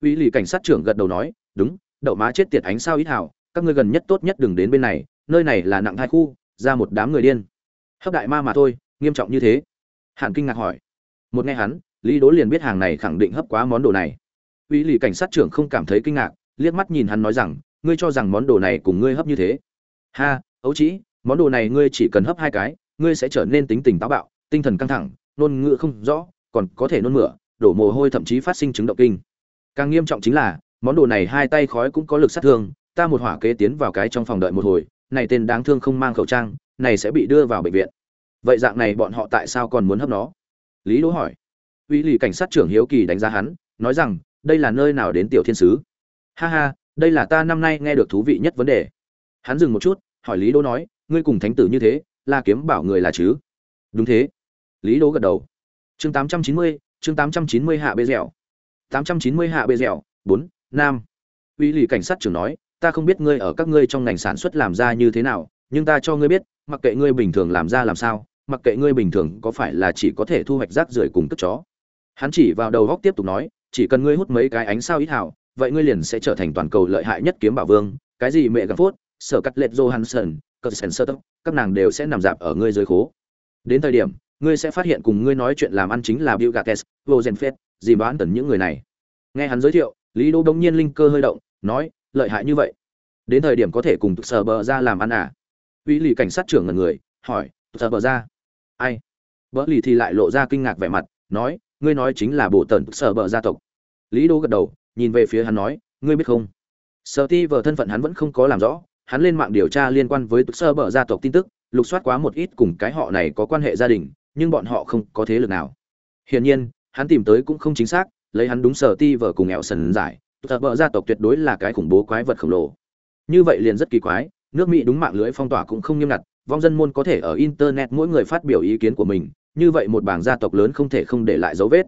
Uy lì cảnh sát trưởng gật đầu nói, đúng, đậu má chết tiệt ánh sao ít hảo, các ngươi gần nhất tốt nhất đừng đến bên này, nơi này là nặng hai khu, ra một đám người điên. Hấp đại ma mà thôi, nghiêm trọng như thế. Hàn kinh ngạc hỏi. Một nghe hắn, lý đố liền biết hàng này khẳng định hấp quá món đồ này. Uy lì cảnh sát trưởng không cảm thấy kinh ngạc, liếc mắt nhìn hắn nói rằng, ngươi cho rằng món đồ này cùng ngươi hấp như thế? Ha, ấu trĩ, món đồ này ngươi chỉ cần hấp hai cái, ngươi sẽ trở nên tính tình táo bạo, tinh thần căng thẳng nôn ngựa không rõ còn có thể nôn mửa, đổ mồ hôi thậm chí phát sinh chứng động kinh. Càng nghiêm trọng chính là, món đồ này hai tay khói cũng có lực sát thương, ta một hỏa kế tiến vào cái trong phòng đợi một hồi, này tên đáng thương không mang khẩu trang, này sẽ bị đưa vào bệnh viện. Vậy dạng này bọn họ tại sao còn muốn hấp nó? Lý đỗ hỏi. Uy lì cảnh sát trưởng hiếu kỳ đánh giá hắn, nói rằng, đây là nơi nào đến tiểu thiên sứ? Ha ha, đây là ta năm nay nghe được thú vị nhất vấn đề. Hắn dừng một chút, hỏi lý đỗ nói, ngươi cùng thánh tử như thế là kiếm bảo người là chứ? Đúng thế. Lý đỗ gật đầu chương 890, chương 890 hạ bê dẻo. 890 hạ bê dẻo bốn nam. Uy lì cảnh sát trưởng nói ta không biết ngươi ở các ngươi trong ngành sản xuất làm ra như thế nào nhưng ta cho ngươi biết mặc kệ ngươi bình thường làm ra làm sao mặc kệ ngươi bình thường có phải là chỉ có thể thu hoạch rác rưởi cùng cất chó. Hắn chỉ vào đầu góc tiếp tục nói chỉ cần ngươi hút mấy cái ánh sao ít hảo vậy ngươi liền sẽ trở thành toàn cầu lợi hại nhất kiếm bảo vương cái gì mẹ gặp phốt sở cắt lệt johansson cờ sen các nàng đều sẽ nằm dạp ở ngươi dưới khố. Đến thời điểm ngươi sẽ phát hiện cùng ngươi nói chuyện làm ăn chính là bill gates rosenfeld gì bán tần những người này. Nghe hắn giới thiệu, lý đô đông nhiên linh cơ hơi động, nói, lợi hại như vậy. Đến thời điểm có thể cùng sờ bờ ra làm ăn à? Vĩ lì cảnh sát trưởng ngần người, hỏi sợ bờ ra? Ai? Bỡ lì thì lại lộ ra kinh ngạc vẻ mặt, nói, ngươi nói chính là bộ tần sợ bờ gia tộc. Lý đô gật đầu, nhìn về phía hắn nói, ngươi biết không? Sở ti vợ thân phận hắn vẫn không có làm rõ, hắn lên mạng điều tra liên quan với sơ bờ gia tộc tin tức, lục soát quá một ít cùng cái họ này có quan hệ gia đình nhưng bọn họ không có thế lực nào. Hiển nhiên, hắn tìm tới cũng không chính xác, lấy hắn đúng sở ti vợ cùng nghèo sần giải tập bợ gia tộc tuyệt đối là cái khủng bố quái vật khổng lồ. Như vậy liền rất kỳ quái, nước mỹ đúng mạng lưới phong tỏa cũng không nghiêm ngặt, vong dân môn có thể ở internet mỗi người phát biểu ý kiến của mình, như vậy một bảng gia tộc lớn không thể không để lại dấu vết.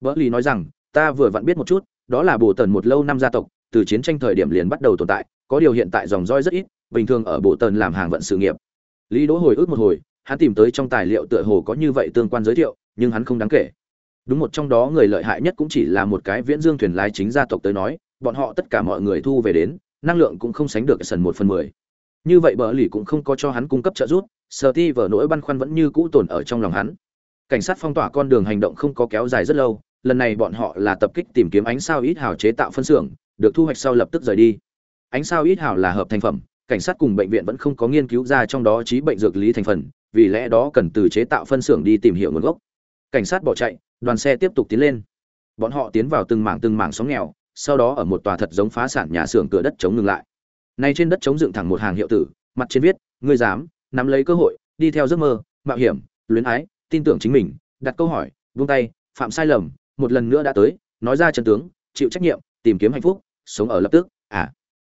Vợ lì nói rằng, ta vừa vặn biết một chút, đó là bổ tần một lâu năm gia tộc, từ chiến tranh thời điểm liền bắt đầu tồn tại, có điều hiện tại dòng roi rất ít, bình thường ở bộ tần làm hàng vận sự nghiệp. Lý đỗ hồi ức một hồi hắn tìm tới trong tài liệu tựa hồ có như vậy tương quan giới thiệu, nhưng hắn không đáng kể. Đúng một trong đó người lợi hại nhất cũng chỉ là một cái viễn dương thuyền lái chính gia tộc tới nói, bọn họ tất cả mọi người thu về đến, năng lượng cũng không sánh được sần một phần mười. Như vậy bờ lì cũng không có cho hắn cung cấp trợ giúp, sở ti vở nỗi băn khoăn vẫn như cũ tồn ở trong lòng hắn. Cảnh sát phong tỏa con đường hành động không có kéo dài rất lâu, lần này bọn họ là tập kích tìm kiếm ánh sao ít hào chế tạo phân xưởng, được thu hoạch sau lập tức rời đi. Ánh sao ít hào là hợp thành phẩm, cảnh sát cùng bệnh viện vẫn không có nghiên cứu ra trong đó trí bệnh dược lý thành phần vì lẽ đó cần từ chế tạo phân xưởng đi tìm hiểu nguồn gốc. Cảnh sát bỏ chạy, đoàn xe tiếp tục tiến lên. Bọn họ tiến vào từng mảng từng mảng sóng nghèo, sau đó ở một tòa thật giống phá sản nhà xưởng cửa đất chống ngừng lại. Nay trên đất chống dựng thẳng một hàng hiệu tử, mặt trên viết, ngươi dám, nắm lấy cơ hội, đi theo giấc mơ, mạo hiểm, luyến ái, tin tưởng chính mình, đặt câu hỏi vung tay, phạm sai lầm, một lần nữa đã tới, nói ra chân tướng, chịu trách nhiệm, tìm kiếm hạnh phúc, sống ở lập tức à.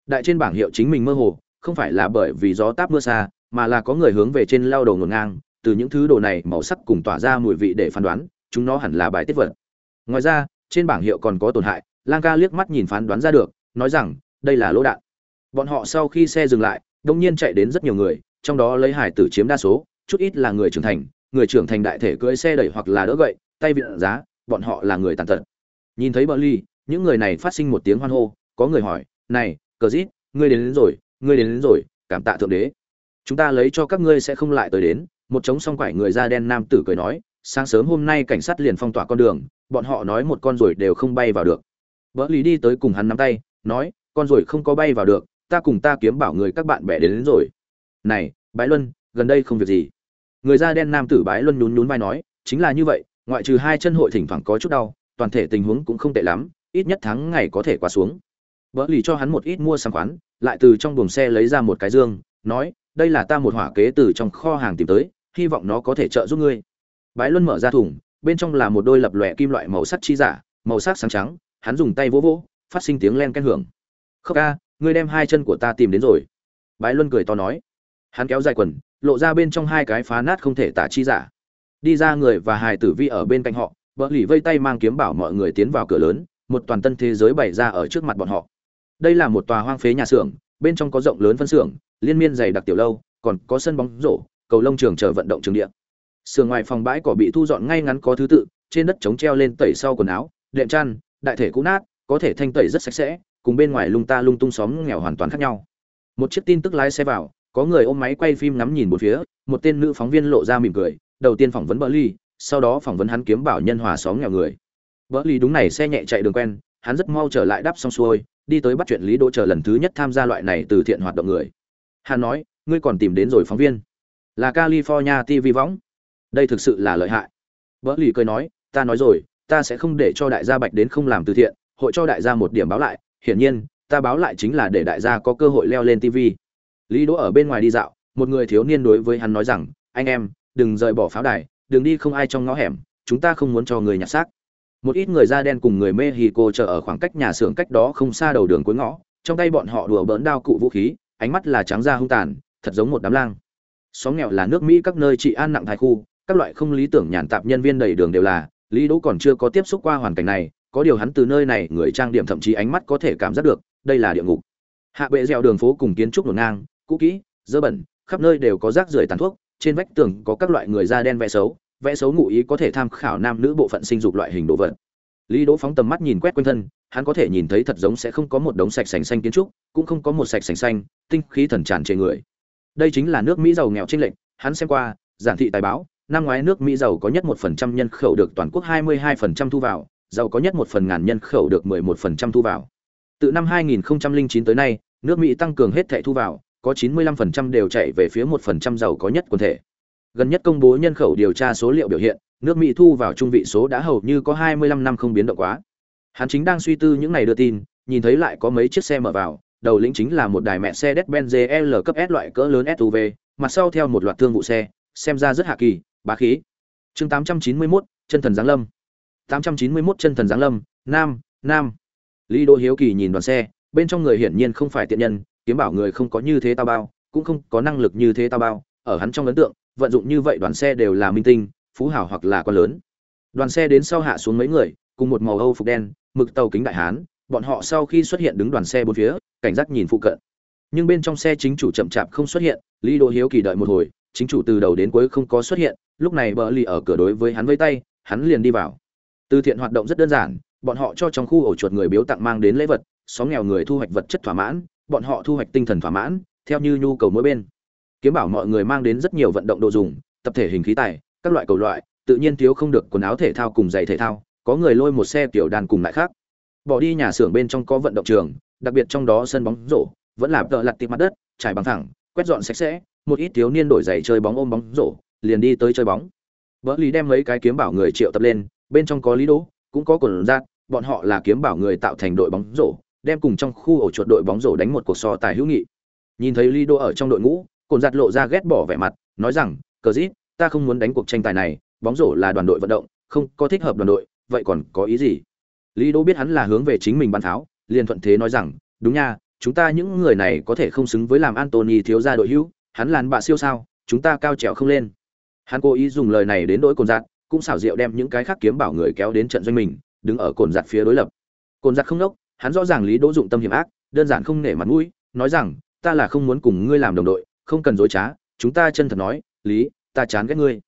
Đại trên bảng hiệu chính mình mơ hồ, không phải là bởi vì gió táp mưa xa mà là có người hướng về trên lao đầu ngổn ngang từ những thứ đồ này màu sắc cùng tỏa ra mùi vị để phán đoán chúng nó hẳn là bài tiết vật. Ngoài ra trên bảng hiệu còn có tổn hại lang ca liếc mắt nhìn phán đoán ra được nói rằng đây là lỗ đạn. Bọn họ sau khi xe dừng lại đông nhiên chạy đến rất nhiều người trong đó lấy hải tử chiếm đa số chút ít là người trưởng thành người trưởng thành đại thể cưỡi xe đẩy hoặc là đỡ gậy tay vịn giá bọn họ là người tàn tật. Nhìn thấy bờ ly những người này phát sinh một tiếng hoan hô có người hỏi này cờ dít ngươi đến, đến rồi ngươi đến, đến rồi cảm tạ thượng đế chúng ta lấy cho các ngươi sẽ không lại tới đến. Một trống song quải người da đen nam tử cười nói sáng sớm hôm nay cảnh sát liền phong tỏa con đường bọn họ nói một con ruồi đều không bay vào được. Vợ lý đi tới cùng hắn nắm tay nói con ruồi không có bay vào được ta cùng ta kiếm bảo người các bạn bè đến, đến rồi. Này bái luân gần đây không việc gì. Người da đen nam tử bái luân nhún nhún vai nói chính là như vậy ngoại trừ hai chân hội thỉnh thoảng có chút đau toàn thể tình huống cũng không tệ lắm ít nhất tháng ngày có thể qua xuống. Vợ lì cho hắn một ít mua sắm khoán lại từ trong buồng xe lấy ra một cái dương nói đây là ta một hỏa kế từ trong kho hàng tìm tới, hy vọng nó có thể trợ giúp ngươi. Bái luân mở ra thùng, bên trong là một đôi lập lòe kim loại màu sắc chi giả, màu sắc sáng trắng, hắn dùng tay vỗ vỗ, phát sinh tiếng len ken hưởng. Khóc ca, ngươi đem hai chân của ta tìm đến rồi. Bái luân cười to nói. Hắn kéo dài quần, lộ ra bên trong hai cái phá nát không thể tả chi giả. Đi ra người và hài tử vi ở bên cạnh họ vợ lì vây tay mang kiếm bảo mọi người tiến vào cửa lớn, một toàn tân thế giới bày ra ở trước mặt bọn họ. Đây là một tòa hoang phế nhà xưởng bên trong có rộng lớn phân xưởng, liên miên dày đặc tiểu lâu, còn có sân bóng rổ, cầu lông trường chờ vận động trường địa. Sườn ngoài phòng bãi cỏ bị thu dọn ngay ngắn có thứ tự, trên đất chống treo lên tẩy sau quần áo, đệm chăn, đại thể cũ nát, có thể thanh tẩy rất sạch sẽ, cùng bên ngoài lung ta lung tung xóm nghèo hoàn toàn khác nhau. Một chiếc tin tức lái xe vào, có người ôm máy quay phim ngắm nhìn một phía, một tên nữ phóng viên lộ ra mỉm cười, đầu tiên phỏng vấn bỡ ly sau đó phỏng vấn hắn kiếm bảo nhân hòa xóm nghèo người. Bỡ ly đúng này, xe nhẹ chạy đường quen, hắn rất mau trở lại đáp xong xuôi đi tới bắt chuyện lý đỗ chờ lần thứ nhất tham gia loại này từ thiện hoạt động người. Hắn nói, ngươi còn tìm đến rồi phóng viên. Là california tv võng. Đây thực sự là lợi hại. Vợ lì cười nói, ta nói rồi, ta sẽ không để cho đại gia bạch đến không làm từ thiện, hội cho đại gia một điểm báo lại. Hiển nhiên, ta báo lại chính là để đại gia có cơ hội leo lên tv lý đỗ ở bên ngoài đi dạo, một người thiếu niên đối với hắn nói rằng, anh em, đừng rời bỏ pháo đài, đừng đi không ai trong ngõ hẻm, chúng ta không muốn cho người nhặt xác một ít người da đen cùng người mexico chờ ở khoảng cách nhà xưởng cách đó không xa đầu đường cuối ngõ, trong tay bọn họ đùa bỡn đao cụ vũ khí, ánh mắt là trắng da hung tàn, thật giống một đám lang. Xóm nghèo là nước mỹ các nơi trị an nặng thái khu, các loại không lý tưởng nhàn tạp nhân viên đầy đường đều là, lý đỗ còn chưa có tiếp xúc qua hoàn cảnh này, có điều hắn từ nơi này, người trang điểm thậm chí ánh mắt có thể cảm giác được, đây là địa ngục. Hạ bệ dẻo đường phố cùng kiến trúc nổ ngang, cũ kỹ, dơ bẩn, khắp nơi đều có rác rưởi tàn thuốc, trên vách tường có các loại người da đen vẽ xấu vẽ xấu ngụ ý có thể tham khảo nam nữ bộ phận sinh dục loại hình đồ vật. Lý đỗ phóng tầm mắt nhìn quét quanh thân, hắn có thể nhìn thấy thật giống sẽ không có một đống sạch sành xanh kiến trúc, cũng không có một sạch sành xanh, tinh khí thần tràn trên người. Đây chính là nước mỹ giàu nghèo chênh lệnh hắn xem qua, giản thị tài báo, năm ngoái nước mỹ giàu có nhất một phần trăm nhân khẩu được toàn quốc hai mươi hai phần trăm thu vào, giàu có nhất một phần ngàn nhân khẩu được mười một phần trăm thu vào. Từ năm hai nghìn chín tới nay, nước mỹ tăng cường hết thẻ thu vào, có 95% đều chạy về phía 1% giàu có nhất quần thể. Gần nhất công bố nhân khẩu điều tra số liệu biểu hiện, nước Mỹ thu vào trung vị số đã hầu như có 25 năm không biến động quá. Hắn chính đang suy tư những này đưa tin, nhìn thấy lại có mấy chiếc xe mở vào, đầu lĩnh chính là một đài mẹ xe Mercedes-Benz GL cấp S loại cỡ lớn SUV, mặt sau theo một loạt thương vụ xe, xem ra rất hạ kỳ, bá khí. Chương 891, chân thần giáng lâm. 891 chân thần giáng lâm, nam, nam. Lý Đỗ Hiếu Kỳ nhìn đoàn xe, bên trong người hiển nhiên không phải tiện nhân, kiếm bảo người không có như thế tao bao, cũng không có năng lực như thế tao bao, ở hắn trong ấn tượng, vận dụng như vậy đoàn xe đều là minh tinh, phú hào hoặc là quan lớn. Đoàn xe đến sau hạ xuống mấy người, cùng một màu Âu phục đen, mực tàu kính đại hán, bọn họ sau khi xuất hiện đứng đoàn xe bốn phía, cảnh giác nhìn phụ cận. Nhưng bên trong xe chính chủ chậm chạp không xuất hiện, Lý Đỗ Hiếu Kỳ đợi một hồi, chính chủ từ đầu đến cuối không có xuất hiện, lúc này bờ lì ở cửa đối với hắn vây tay, hắn liền đi vào. Từ thiện hoạt động rất đơn giản, bọn họ cho trong khu ổ chuột người biếu tặng mang đến lễ vật, xóm nghèo người thu hoạch vật chất thỏa mãn, bọn họ thu hoạch tinh thần thỏa mãn, theo như nhu cầu mỗi bên. Kiếm bảo mọi người mang đến rất nhiều vận động đồ dùng, tập thể hình khí tài, các loại cầu loại, tự nhiên thiếu không được quần áo thể thao cùng giày thể thao, có người lôi một xe tiểu đàn cùng lại khác. Bỏ đi nhà xưởng bên trong có vận động trường, đặc biệt trong đó sân bóng rổ, vẫn là tợ lặt tiệm mặt đất, trải bằng thẳng, quét dọn sạch sẽ, một ít thiếu niên đổi giày chơi bóng ôm bóng rổ, liền đi tới chơi bóng. vợ lý đem mấy cái kiếm bảo người triệu tập lên, bên trong có Lý Đỗ, cũng có quần giác, bọn họ là kiếm bảo người tạo thành đội bóng rổ, đem cùng trong khu ổ chuột đội bóng rổ đánh một cuộc so tài hữu nghị. Nhìn thấy Lý Đỗ ở trong đội ngũ, cồn giặt lộ ra ghét bỏ vẻ mặt, nói rằng, "Cờ Dít, ta không muốn đánh cuộc tranh tài này, bóng rổ là đoàn đội vận động, không có thích hợp đoàn đội, vậy còn có ý gì?" Lý Đỗ biết hắn là hướng về chính mình bắn tháo, liền thuận thế nói rằng, "Đúng nha, chúng ta những người này có thể không xứng với làm Anthony thiếu gia đội hữu, hắn làn bạ siêu sao, chúng ta cao trèo không lên." Hắn cố ý dùng lời này đến đối cồn giặt, cũng xảo diệu đem những cái khác kiếm bảo người kéo đến trận doanh mình, đứng ở cồn giặt phía đối lập. Cồn giặt không nốc, hắn rõ ràng Lý Đỗ dụng tâm hiểm ác, đơn giản không nể mặt mũi, nói rằng, ta là không muốn cùng ngươi làm đồng đội, không cần dối trá, chúng ta chân thật nói, Lý, ta chán ghét ngươi.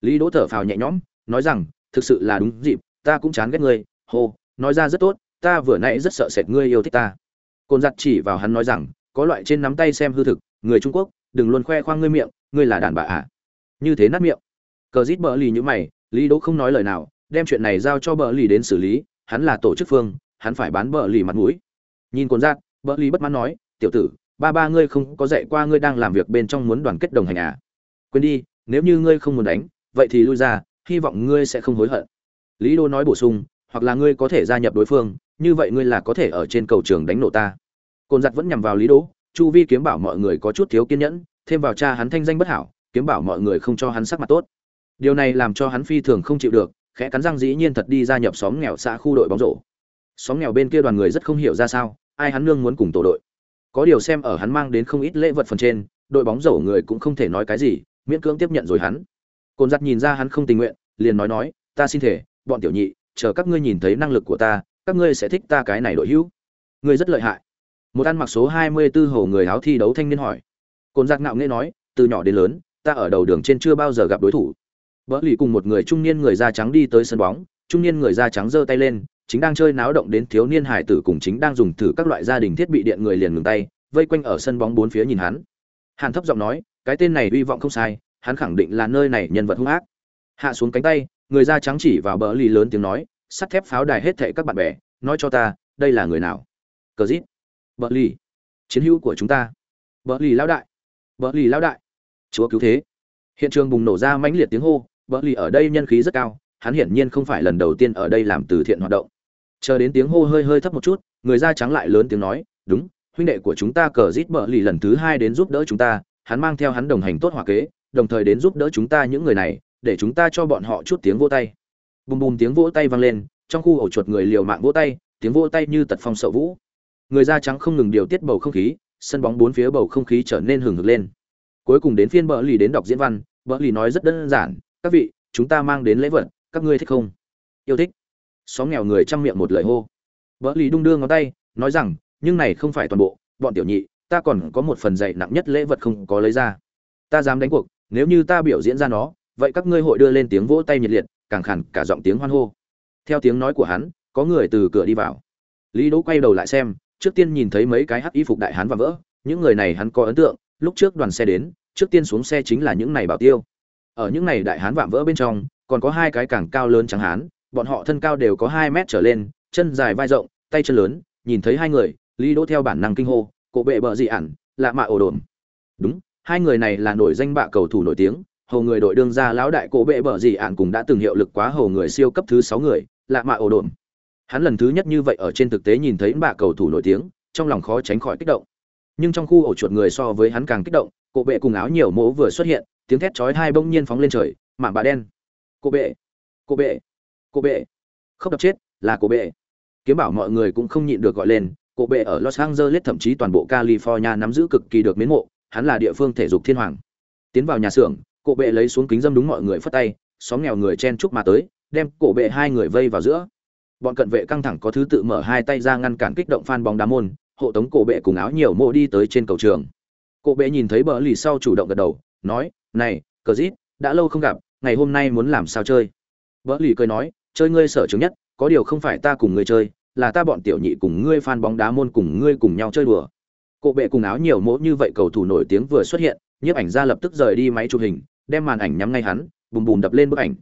Lý Đỗ thở phào nhẹ nhõm, nói rằng, thực sự là đúng dịp, ta cũng chán ghét ngươi, hô, nói ra rất tốt, ta vừa nãy rất sợ sệt ngươi yêu thích ta. Cồn giặt chỉ vào hắn nói rằng, có loại trên nắm tay xem hư thực, người Trung Quốc, đừng luôn khoe khoang ngươi miệng, ngươi là đàn bà à? Như thế nát miệng. Cờ rít bờ lì như mày, Lý Đỗ không nói lời nào, đem chuyện này giao cho bờ lì đến xử lý, hắn là tổ chức phương, hắn phải bán bờ lì mặt mũi. Nhìn Cồn giặt, bờ lì bất mãn nói, tiểu tử, ba ba ngươi không có dạy qua ngươi đang làm việc bên trong muốn đoàn kết đồng hành à? Quên đi, nếu như ngươi không muốn đánh, vậy thì lui ra, hy vọng ngươi sẽ không hối hận. Lý Đỗ nói bổ sung, hoặc là ngươi có thể gia nhập đối phương, như vậy ngươi là có thể ở trên cầu trường đánh nổ ta. Cồn giặt vẫn nhằm vào Lý Đỗ, chu vi kiếm bảo mọi người có chút thiếu kiên nhẫn, thêm vào cha hắn thanh danh bất hảo, kiếm bảo mọi người không cho hắn sắc mặt tốt. Điều này làm cho hắn phi thường không chịu được, khẽ cắn răng dĩ nhiên thật đi gia nhập xóm nghèo xã khu đội bóng rổ. Xóm nghèo bên kia đoàn người rất không hiểu ra sao, ai hắn nương muốn cùng tổ đội. Có điều xem ở hắn mang đến không ít lễ vật phần trên, đội bóng rổ người cũng không thể nói cái gì, miễn cưỡng tiếp nhận rồi hắn. Cồn giặt nhìn ra hắn không tình nguyện, liền nói nói, ta xin thể, bọn tiểu nhị, chờ các ngươi nhìn thấy năng lực của ta, các ngươi sẽ thích ta cái này đội hữu. Ngươi rất lợi hại. Một ăn mặc số 24 hồ người áo thi đấu thanh niên hỏi. Cồn giặt ngạo nghễ nói, từ nhỏ đến lớn, ta ở đầu đường trên chưa bao giờ gặp đối thủ. Bỡ lì cùng một người trung niên người da trắng đi tới sân bóng, trung niên người da trắng giơ tay lên, chính đang chơi náo động đến thiếu niên hải tử cùng chính đang dùng thử các loại gia đình thiết bị điện người liền ngừng tay, vây quanh ở sân bóng bốn phía nhìn hắn. Hàn thấp giọng nói, cái tên này uy vọng không sai, hắn khẳng định là nơi này nhân vật hung ác. Hạ xuống cánh tay, người da trắng chỉ vào bờ lì lớn tiếng nói, sắt thép pháo đài hết thảy các bạn bè, nói cho ta, đây là người nào? Cờ Dít. Bờ lì. Chiến hữu của chúng ta. Bờ lì lão đại. Bờ lì lão đại. Chúa cứu thế. Hiện trường bùng nổ ra mãnh liệt tiếng hô, bờ lì ở đây nhân khí rất cao, hắn hiển nhiên không phải lần đầu tiên ở đây làm từ thiện hoạt động. Chờ đến tiếng hô hơi hơi thấp một chút, người da trắng lại lớn tiếng nói, "Đúng, huynh đệ của chúng ta cờ rít bờ lì lần thứ hai đến giúp đỡ chúng ta, hắn mang theo hắn đồng hành tốt hòa kế, đồng thời đến giúp đỡ chúng ta những người này, để chúng ta cho bọn họ chút tiếng vỗ tay." Bùm bùm tiếng vỗ tay vang lên, trong khu ổ chuột người liều mạng vỗ tay, tiếng vỗ tay như tật phong sợ vũ. Người da trắng không ngừng điều tiết bầu không khí, sân bóng bốn phía bầu không khí trở nên hừng hực lên. Cuối cùng đến phiên bờ lì đến đọc diễn văn, bờ lì nói rất đơn giản, "Các vị, chúng ta mang đến lễ vật, các ngươi thích không?" "Yêu thích." Xóm nghèo người chăm miệng một lời hô. vợ lì đung đưa ngón tay, nói rằng, "Nhưng này không phải toàn bộ, bọn tiểu nhị, ta còn có một phần dạy nặng nhất lễ vật không có lấy ra. Ta dám đánh cuộc, nếu như ta biểu diễn ra nó, vậy các ngươi hội đưa lên tiếng vỗ tay nhiệt liệt, càng khàn cả giọng tiếng hoan hô." Theo tiếng nói của hắn, có người từ cửa đi vào. Lý Đỗ quay đầu lại xem, trước tiên nhìn thấy mấy cái hắc y phục đại hán và vỡ, những người này hắn có ấn tượng, lúc trước đoàn xe đến, trước tiên xuống xe chính là những này bảo tiêu. Ở những này đại hán vạm vỡ bên trong, còn có hai cái càng cao lớn trắng hán, bọn họ thân cao đều có 2 mét trở lên, chân dài vai rộng, tay chân lớn, nhìn thấy hai người, Lý Đỗ theo bản năng kinh hô, cổ bệ bờ dị ản, lạ mạ ổ đồn, đúng hai người này là nổi danh bạ cầu thủ nổi tiếng hầu người đội đương ra lão đại cổ bệ bợ dị ản cũng đã từng hiệu lực quá hầu người siêu cấp thứ sáu người lạ mạ ổ đồn hắn lần thứ nhất như vậy ở trên thực tế nhìn thấy bạ cầu thủ nổi tiếng trong lòng khó tránh khỏi kích động. Nhưng trong khu ổ chuột người so với hắn càng kích động cổ bệ cùng áo nhiều mỗ vừa xuất hiện tiếng thét chói hai bỗng nhiên phóng lên trời mảng bà đen. Cô bệ. Cô bệ. Cô bệ. Không đập chết, là cô bệ. Kiếm bảo mọi người cũng không nhịn được gọi lên, Cô bệ ở los angeles thậm chí toàn bộ california nắm giữ cực kỳ được mến mộ, hắn là địa phương thể dục thiên hoàng. Tiến vào nhà xưởng, cô bệ lấy xuống kính dâm đúng mọi người phất tay, xóm nghèo người chen chúc mà tới, đem cổ bệ hai người vây vào giữa. Bọn cận vệ căng thẳng có thứ tự mở hai tay ra ngăn cản kích động phan bóng đá môn, hộ tống cổ bệ cùng áo nhiều mộ đi tới trên cầu trường. Cổ bệ nhìn thấy bờ lì sau chủ động gật đầu, nói, này, cờ dít đã lâu không gặp ngày hôm nay muốn làm sao chơi? Vỡ lì cười nói chơi ngươi sở trường nhất có điều không phải ta cùng ngươi chơi là ta bọn tiểu nhị cùng ngươi phan bóng đá môn cùng ngươi cùng nhau chơi đùa. Cộ bệ cùng áo nhiều mỗ như vậy cầu thủ nổi tiếng vừa xuất hiện nhiếp ảnh ra lập tức rời đi máy chụp hình đem màn ảnh nhắm ngay hắn bùm bùm đập lên bức ảnh.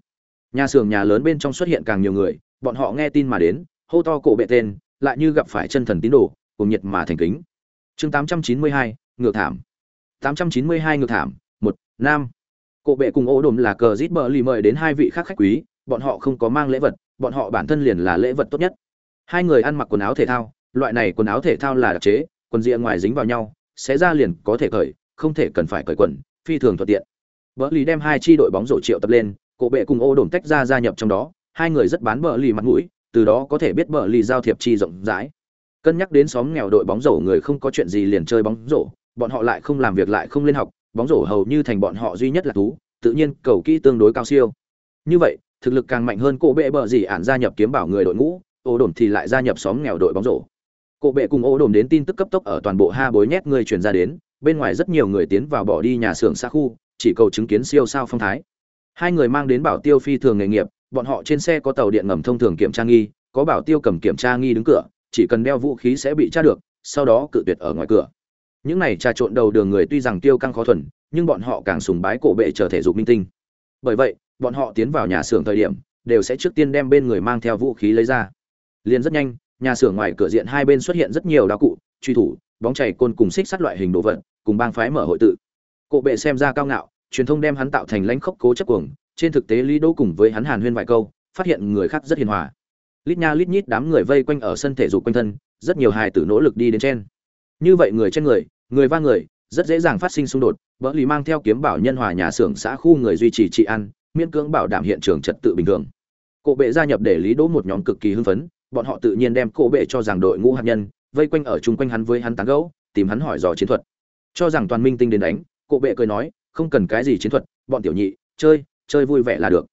Nhà xưởng nhà lớn bên trong xuất hiện càng nhiều người bọn họ nghe tin mà đến hô to cổ bệ tên lại như gặp phải chân thần tín đồ cùng nhiệt mà thành kính. Chương 892, ngược thảm. 892 ngược thảm một nam cổ bệ cùng ô đồn là cờ rít bờ lì mời đến hai vị khác khách quý, bọn họ không có mang lễ vật, bọn họ bản thân liền là lễ vật tốt nhất. Hai người ăn mặc quần áo thể thao, loại này quần áo thể thao là đặc chế, quần rìa ngoài dính vào nhau sẽ ra liền có thể cởi, không thể cần phải cởi quần, phi thường thuận tiện. Bờ lì đem hai chi đội bóng rổ triệu tập lên, cổ bệ cùng ô đồn tách ra gia nhập trong đó, hai người rất bán bờ lì mặt mũi, từ đó có thể biết bờ lì giao thiệp chi rộng rãi. Cân nhắc đến xóm nghèo đội bóng rổ người không có chuyện gì liền chơi bóng rổ, bọn họ lại không làm việc lại không lên học bóng rổ hầu như thành bọn họ duy nhất là thú, tự nhiên cầu kỹ tương đối cao siêu. Như vậy, thực lực càng mạnh hơn cổ bệ bờ gì ản gia nhập kiếm bảo người đội ngũ, ô đồn thì lại gia nhập xóm nghèo đội bóng rổ. Cổ bệ cùng ô đồn đến tin tức cấp tốc ở toàn bộ ha bối nhét người truyền ra đến, bên ngoài rất nhiều người tiến vào bỏ đi nhà xưởng xa khu, chỉ cầu chứng kiến siêu sao phong thái. Hai người mang đến bảo tiêu phi thường nghề nghiệp, bọn họ trên xe có tàu điện ngầm thông thường kiểm tra nghi, có bảo tiêu cầm kiểm tra nghi đứng cửa, chỉ cần đeo vũ khí sẽ bị tra được, sau đó cự tuyệt ở ngoài cửa những này trà trộn đầu đường người tuy rằng tiêu căng khó thuần, nhưng bọn họ càng sùng bái cổ bệ trở thể dục minh tinh. Bởi vậy, bọn họ tiến vào nhà xưởng thời điểm, đều sẽ trước tiên đem bên người mang theo vũ khí lấy ra. Liền rất nhanh, nhà xưởng ngoài cửa diện hai bên xuất hiện rất nhiều đao cụ, truy thủ, bóng chảy côn cùng xích sắt loại hình đồ vật, cùng bang phái mở hội tự. Cổ bệ xem ra cao ngạo, truyền thông đem hắn tạo thành lãnh khốc cố chấp cuồng, trên thực tế lý đỗ cùng với hắn hàn huyên vài câu, phát hiện người khác rất hiền hòa. Lít nha lít nhít đám người vây quanh ở sân thể dục quanh thân, rất nhiều hài tử nỗ lực đi đến trên. Như vậy người trên người người va người, rất dễ dàng phát sinh xung đột vỡ lì mang theo kiếm bảo nhân hòa nhà xưởng xã khu người duy trì trị an, miễn cưỡng bảo đảm hiện trường trật tự bình thường. Cổ bệ gia nhập để lý đỗ một nhóm cực kỳ hưng phấn, bọn họ tự nhiên đem cổ bệ cho rằng đội ngũ hạt nhân, vây quanh ở chung quanh hắn với hắn tán gẫu, tìm hắn hỏi dò chiến thuật. Cho rằng toàn minh tinh đến đánh, cổ bệ cười nói, không cần cái gì chiến thuật, bọn tiểu nhị, chơi chơi vui vẻ là được.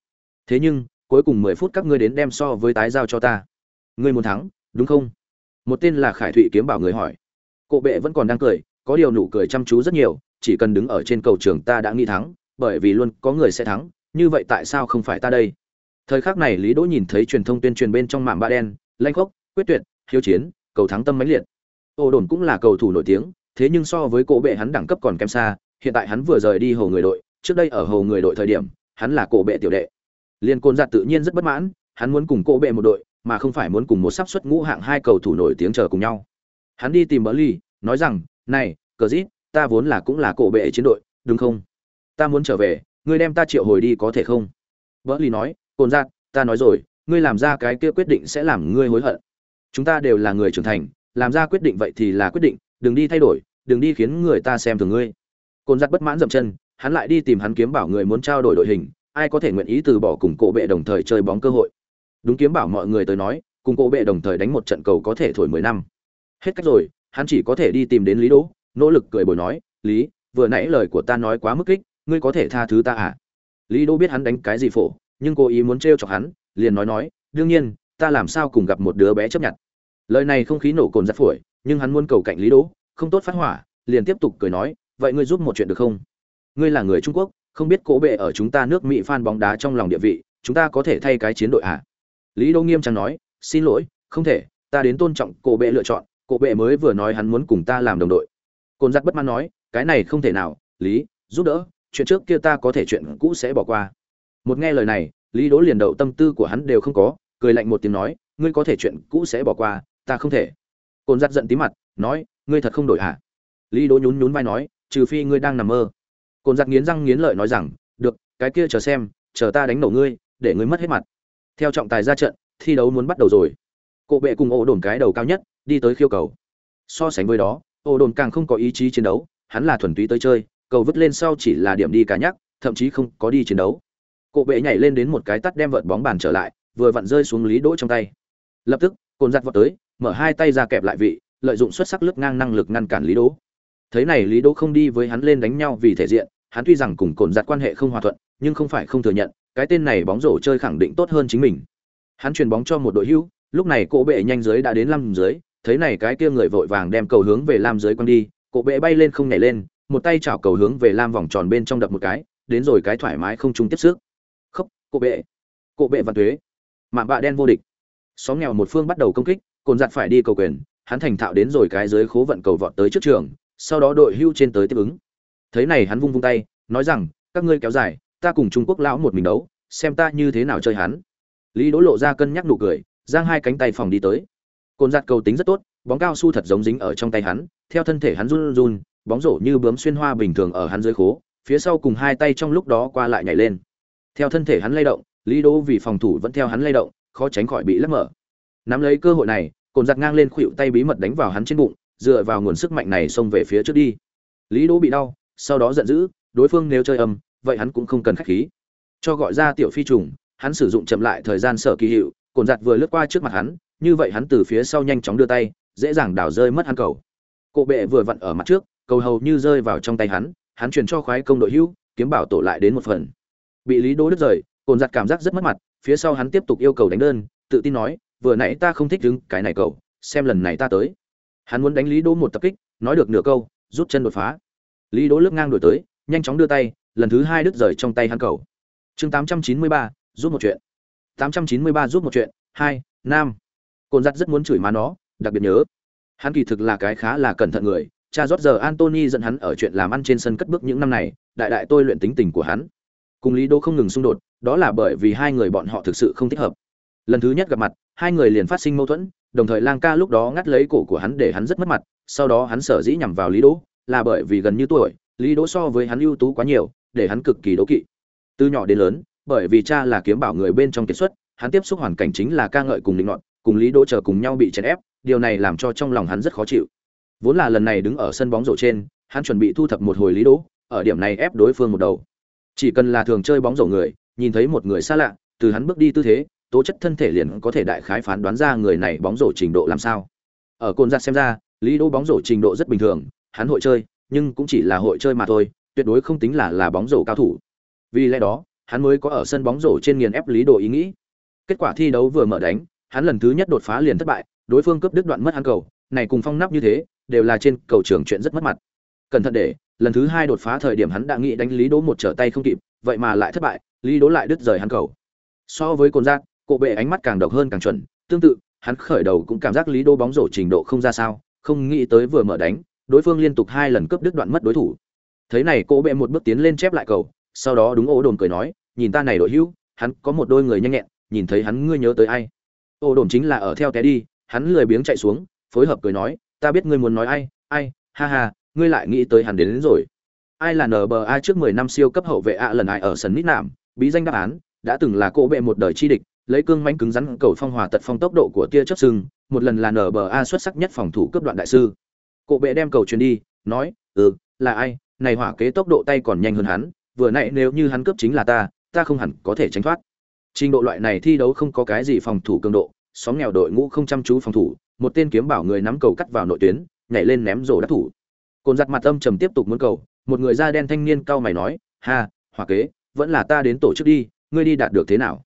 Thế nhưng, cuối cùng mười phút các ngươi đến đem so với tái giao cho ta. Ngươi muốn thắng, đúng không? Một tên là khải thụy kiếm bảo người hỏi. Cổ bệ vẫn còn đang cười có điều nụ cười chăm chú rất nhiều, chỉ cần đứng ở trên cầu trường ta đã nghi thắng, bởi vì luôn có người sẽ thắng, như vậy tại sao không phải ta đây? Thời khắc này lý đỗ nhìn thấy truyền thông tuyên truyền bên trong mạng ba đen, lanh khốc, quyết tuyệt, hiếu chiến, cầu thắng tâm mãnh liệt. Ô đồn cũng là cầu thủ nổi tiếng, thế nhưng so với cổ bệ hắn đẳng cấp còn kém xa, hiện tại hắn vừa rời đi hồ người đội, trước đây ở hồ người đội thời điểm, hắn là cổ bệ tiểu đệ. Liên côn giặt tự nhiên rất bất mãn, hắn muốn cùng cổ bệ một đội, mà không phải muốn cùng một sắp xuất ngũ hạng hai cầu thủ nổi tiếng chờ cùng nhau. Hắn đi tìm bỡ ly nói rằng này, cờ dít ta vốn là cũng là cổ bệ chiến đội, đúng không? Ta muốn trở về, ngươi đem ta triệu hồi đi có thể không? Vợ ly nói côn giặt dạ, ta nói rồi, ngươi làm ra cái kia quyết định sẽ làm ngươi hối hận. Chúng ta đều là người trưởng thành, làm ra quyết định vậy thì là quyết định, đừng đi thay đổi, đừng đi khiến người ta xem thường ngươi. Côn giặt dạ bất mãn dậm chân, hắn lại đi tìm hắn kiếm bảo người muốn trao đổi đội hình, ai có thể nguyện ý từ bỏ cùng cổ bệ đồng thời chơi bóng cơ hội. Đúng kiếm bảo mọi người tới nói, cùng cổ bệ đồng thời đánh một trận cầu có thể thổi mười năm. Hết cách rồi hắn chỉ có thể đi tìm đến lý đỗ, nỗ lực cười bồi nói, lý, vừa nãy lời của ta nói quá mức kích, ngươi có thể tha thứ ta à? Lý đỗ biết hắn đánh cái gì phổ, nhưng cố ý muốn trêu chọc hắn, liền nói nói, đương nhiên, ta làm sao cùng gặp một đứa bé chấp nhận. Lời này không khí nổ cồn giặt phổi, nhưng hắn muốn cầu cạnh lý đỗ, không tốt phát hỏa, liền tiếp tục cười nói, vậy ngươi giúp một chuyện được không? Ngươi là người trung quốc, không biết cỗ bệ ở chúng ta nước mỹ fan bóng đá trong lòng địa vị, chúng ta có thể thay cái chiến đội à? Lý Đỗ nghiêm trang nói, xin lỗi, không thể, ta đến tôn trọng cổ bệ lựa chọn cổ bệ mới vừa nói hắn muốn cùng ta làm đồng đội. Côn giặc bất mãn nói, cái này không thể nào, lý, giúp đỡ, chuyện trước kia ta có thể chuyện cũ sẽ bỏ qua. Một nghe lời này, lý đỗ liền đậu tâm tư của hắn đều không có, cười lạnh một tiếng nói, ngươi có thể chuyện cũ sẽ bỏ qua, ta không thể. Côn giặc giận tí mặt, nói, ngươi thật không đổi hả? Lý đỗ nhún nhún vai nói, trừ phi ngươi đang nằm mơ. Côn giặc nghiến răng nghiến lợi nói rằng, được, cái kia chờ xem, chờ ta đánh nổ ngươi, để ngươi mất hết mặt. Theo trọng tài ra trận, thi đấu muốn bắt đầu rồi. Cổ bệ cùng ổ đồn cái đầu cao nhất, đi tới khiêu cầu. So sánh với đó, ổ đồn càng không có ý chí chiến đấu, hắn là thuần túy tới chơi, cầu vứt lên sau chỉ là điểm đi cả nhắc, thậm chí không có đi chiến đấu. Cổ bệ nhảy lên đến một cái tắt đem vợt bóng bàn trở lại, vừa vặn rơi xuống lý đỗ trong tay. Lập tức, cồn giặt vọt tới, mở hai tay ra kẹp lại vị, lợi dụng xuất sắc lướt ngang năng lực ngăn cản lý đỗ. Thấy này, lý đỗ không đi với hắn lên đánh nhau vì thể diện, hắn tuy rằng cùng cồn giặt quan hệ không hòa thuận, nhưng không phải không thừa nhận, cái tên này bóng rổ chơi khẳng định tốt hơn chính mình. Hắn chuyền bóng cho một đội hữu lúc này cỗ bệ nhanh dưới đã đến lam dưới, thấy này cái kia người vội vàng đem cầu hướng về lam dưới quăng đi cỗ bệ bay lên không nhảy lên, một tay chảo cầu hướng về lam vòng tròn bên trong đập một cái, đến rồi cái thoải mái không trung tiếp sức. Khóc cỗ bệ. Cỗ bệ văn thuế. Mạng bạ đen vô địch. Xóm nghèo một phương bắt đầu công kích, cồn giặt phải đi cầu quyền, hắn thành thạo đến rồi cái dưới khố vận cầu vọt tới trước trường, sau đó đội hưu trên tới tiếp ứng. Thấy này hắn vung vung tay, nói rằng, các ngươi kéo dài, ta cùng trung quốc lão một mình đấu, xem ta như thế nào chơi hắn. Lý đỗ lộ ra cân nhắc nụ cười giang hai cánh tay phòng đi tới. Cồn giặt cầu tính rất tốt, bóng cao su thật giống dính ở trong tay hắn, theo thân thể hắn run run, bóng rổ như bướm xuyên hoa bình thường ở hắn dưới khố, phía sau cùng hai tay trong lúc đó qua lại nhảy lên. Theo thân thể hắn lay động, lý đỗ vì phòng thủ vẫn theo hắn lay động, khó tránh khỏi bị lấp mở. Nắm lấy cơ hội này cồn giặt ngang lên khuỵu tay bí mật đánh vào hắn trên bụng, dựa vào nguồn sức mạnh này xông về phía trước đi. Lý đỗ bị đau, sau đó giận dữ, đối phương nếu chơi âm, vậy hắn cũng không cần khách khí. Cho gọi ra tiểu phi trùng, hắn sử dụng chậm lại thời gian sở kỳ hiệu cồn giặt vừa lướt qua trước mặt hắn như vậy hắn từ phía sau nhanh chóng đưa tay dễ dàng đảo rơi mất hắn cầu. Cộ bệ vừa vặn ở mặt trước cầu hầu như rơi vào trong tay hắn hắn truyền cho khoái công đội hữu kiếm bảo tổ lại đến một phần. Bị lý đỗ đứt rời cồn giặt cảm giác rất mất mặt phía sau hắn tiếp tục yêu cầu đánh đơn tự tin nói vừa nãy ta không thích đứng cái này cầu xem lần này ta tới. Hắn muốn đánh lý đỗ một tập kích nói được nửa câu rút chân đột phá. Lý đỗ lướt ngang đổi tới nhanh chóng đưa tay lần thứ hai đứt rời trong tay hắn cầu. Chương 893, rút một chuyện. 893 giúp một chuyện, hai, nam. Cồn giặt rất muốn chửi má nó, đặc biệt nhớ. Hắn kỳ thực là cái khá là cẩn thận người, cha rót giờ antony dẫn hắn ở chuyện làm ăn trên sân cất bước những năm này, đại đại tôi luyện tính tình của hắn. Cùng lý đô không ngừng xung đột, đó là bởi vì hai người bọn họ thực sự không thích hợp. Lần thứ nhất gặp mặt, hai người liền phát sinh mâu thuẫn, đồng thời lang ca lúc đó ngắt lấy cổ của hắn để hắn rất mất mặt, sau đó hắn sở dĩ nhằm vào lý đỗ là bởi vì gần như tuổi, lý đỗ so với hắn ưu tú quá nhiều, để hắn cực kỳ đố kỵ. Từ nhỏ đến lớn bởi vì cha là kiếm bảo người bên trong kiệt xuất, hắn tiếp xúc hoàn cảnh chính là ca ngợi cùng định luận cùng lý đỗ chờ cùng nhau bị chèn ép, điều này làm cho trong lòng hắn rất khó chịu. Vốn là lần này đứng ở sân bóng rổ trên, hắn chuẩn bị thu thập một hồi lý đỗ, ở điểm này ép đối phương một đầu. Chỉ cần là thường chơi bóng rổ người, nhìn thấy một người xa lạ, từ hắn bước đi tư thế, tố chất thân thể liền có thể đại khái phán đoán ra người này bóng rổ trình độ làm sao. Ở côn ra xem ra, lý đỗ bóng rổ trình độ rất bình thường, hắn hội chơi, nhưng cũng chỉ là hội chơi mà thôi, tuyệt đối không tính là là bóng rổ cao thủ. Vì lẽ đó hắn mới có ở sân bóng rổ trên nghiền ép lý đồ ý nghĩ. Kết quả thi đấu vừa mở đánh, hắn lần thứ nhất đột phá liền thất bại, đối phương cướp đứt đoạn mất hắn cầu, này cùng phong nắp như thế, đều là trên cầu trường chuyện rất mất mặt. Cẩn thận để, lần thứ hai đột phá thời điểm hắn đã nghĩ đánh lý đỗ một trở tay không kịp, vậy mà lại thất bại, lý đỗ lại đứt rời hắn cầu. So với côn giác, cổ bệ ánh mắt càng độc hơn càng chuẩn, tương tự, hắn khởi đầu cũng cảm giác lý đỗ bóng rổ trình độ không ra sao, không nghĩ tới vừa mở đánh, đối phương liên tục hai lần cướp đứt đoạn mất đối thủ. Thấy này, cổ bệ một bước tiến lên chép lại cầu, sau đó đúng ố đồn cười nói nhìn ta này đội hữu hắn có một đôi người nhanh nhẹn nhìn thấy hắn ngươi nhớ tới ai? Ô đồn chính là ở theo té đi hắn lười biếng chạy xuống phối hợp cười nói ta biết ngươi muốn nói ai ai ha ha ngươi lại nghĩ tới hắn đến, đến rồi. Ai là nba trước mười năm siêu cấp hậu vệ ạ lần ai ở sân nít nạm bí danh đáp án đã từng là cỗ bệ một đời chi địch lấy cương mãnh cứng rắn cầu phong hòa tật phong tốc độ của tia chớp sưng một lần là nba xuất sắc nhất phòng thủ cấp đoạn đại sư. Cỗ bệ đem cầu truyền đi nói ừ là ai này hỏa kế tốc độ tay còn nhanh hơn hắn vừa nãy nếu như hắn cướp chính là ta ta không hẳn có thể tránh thoát. Trình độ loại này thi đấu không có cái gì phòng thủ cường độ, xóm nghèo đội ngũ không chăm chú phòng thủ, một tên kiếm bảo người nắm cầu cắt vào nội tuyến, nhảy lên ném rổ đắc thủ. Côn giặt mặt âm trầm tiếp tục muốn cầu, một người da đen thanh niên cao mày nói, ha hỏa kế, vẫn là ta đến tổ chức đi, ngươi đi đạt được thế nào?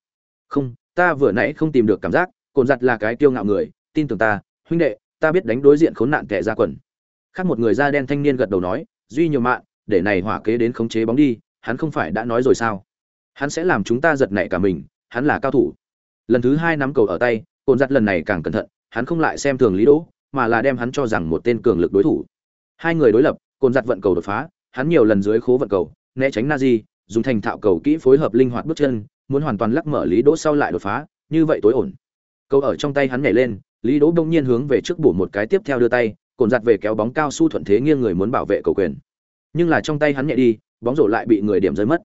Không, ta vừa nãy không tìm được cảm giác, côn giặt là cái kiêu ngạo người, tin tưởng ta, huynh đệ, ta biết đánh đối diện khốn nạn kẻ ra quần. Khác một người da đen thanh niên gật đầu nói, duy nhiều mạng, để này hỏa kế đến khống chế bóng đi, hắn không phải đã nói rồi sao? Hắn sẽ làm chúng ta giật nảy cả mình, hắn là cao thủ. Lần thứ hai nắm cầu ở tay, cồn giặt lần này càng cẩn thận, hắn không lại xem thường lý đỗ, mà là đem hắn cho rằng một tên cường lực đối thủ. Hai người đối lập, cồn giặt vận cầu đột phá, hắn nhiều lần dưới khố vận cầu, né tránh nazi, dùng thành thạo cầu kỹ phối hợp linh hoạt bước chân, muốn hoàn toàn lắc mở lý đỗ sau lại đột phá, như vậy tối ổn. Cầu ở trong tay hắn nhảy lên, lý đỗ đông nhiên hướng về trước bổ một cái tiếp theo đưa tay, cồn giặt về kéo bóng cao su thuận thế nghiêng người muốn bảo vệ cầu quyền. Nhưng là trong tay hắn nhẹ đi, bóng rổ lại bị người điểm rơi mất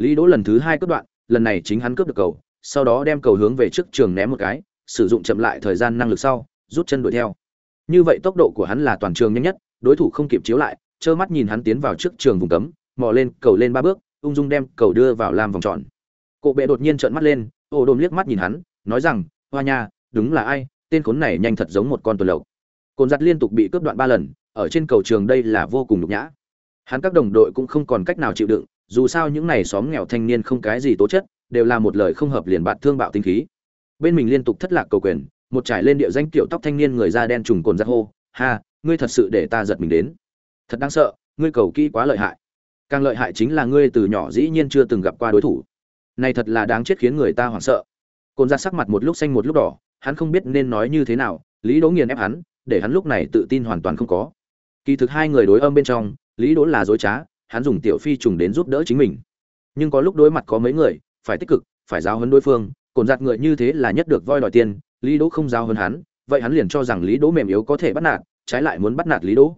lý đỗ lần thứ hai cướp đoạn, lần này chính hắn cướp được cầu, sau đó đem cầu hướng về trước trường ném một cái, sử dụng chậm lại thời gian năng lực sau, rút chân đuổi theo. Như vậy tốc độ của hắn là toàn trường nhanh nhất, đối thủ không kịp chiếu lại, trơ mắt nhìn hắn tiến vào trước trường vùng cấm, mò lên cầu lên ba bước, ung dung đem cầu đưa vào làm vòng tròn. Cổ bệ đột nhiên trợn mắt lên ồ đồn liếc mắt nhìn hắn, nói rằng, hoa nha, đúng là ai, tên khốn này nhanh thật giống một con tuần lộc. Côn giặt liên tục bị cướp đoạn ba lần, ở trên cầu trường đây là vô cùng nhục nhã. Hắn các đồng đội cũng không còn cách nào chịu đựng dù sao những này xóm nghèo thanh niên không cái gì tố chất, đều là một lời không hợp liền bạn thương bạo tinh khí. Bên mình liên tục thất lạc cầu quyền, một trải lên địa danh kiểu tóc thanh niên người da đen trùng cồn giật hô, ha, ngươi thật sự để ta giật mình đến. Thật đáng sợ, ngươi cầu kỹ quá lợi hại. Càng lợi hại chính là ngươi từ nhỏ dĩ nhiên chưa từng gặp qua đối thủ. Này thật là đáng chết khiến người ta hoảng sợ. Cồn giật sắc mặt một lúc xanh một lúc đỏ, hắn không biết nên nói như thế nào, lý đỗ nghiền ép hắn, để hắn lúc này tự tin hoàn toàn không có. Kỳ thực hai người đối âm bên trong, lý đỗ là dối trá hắn dùng tiểu phi trùng đến giúp đỡ chính mình. Nhưng có lúc đối mặt có mấy người, phải tích cực, phải giáo hơn đối phương cồn giặt người như thế là nhất được voi đòi tiền, lý đỗ không giáo hơn hắn, vậy hắn liền cho rằng lý đỗ mềm yếu có thể bắt nạt, trái lại muốn bắt nạt lý đỗ.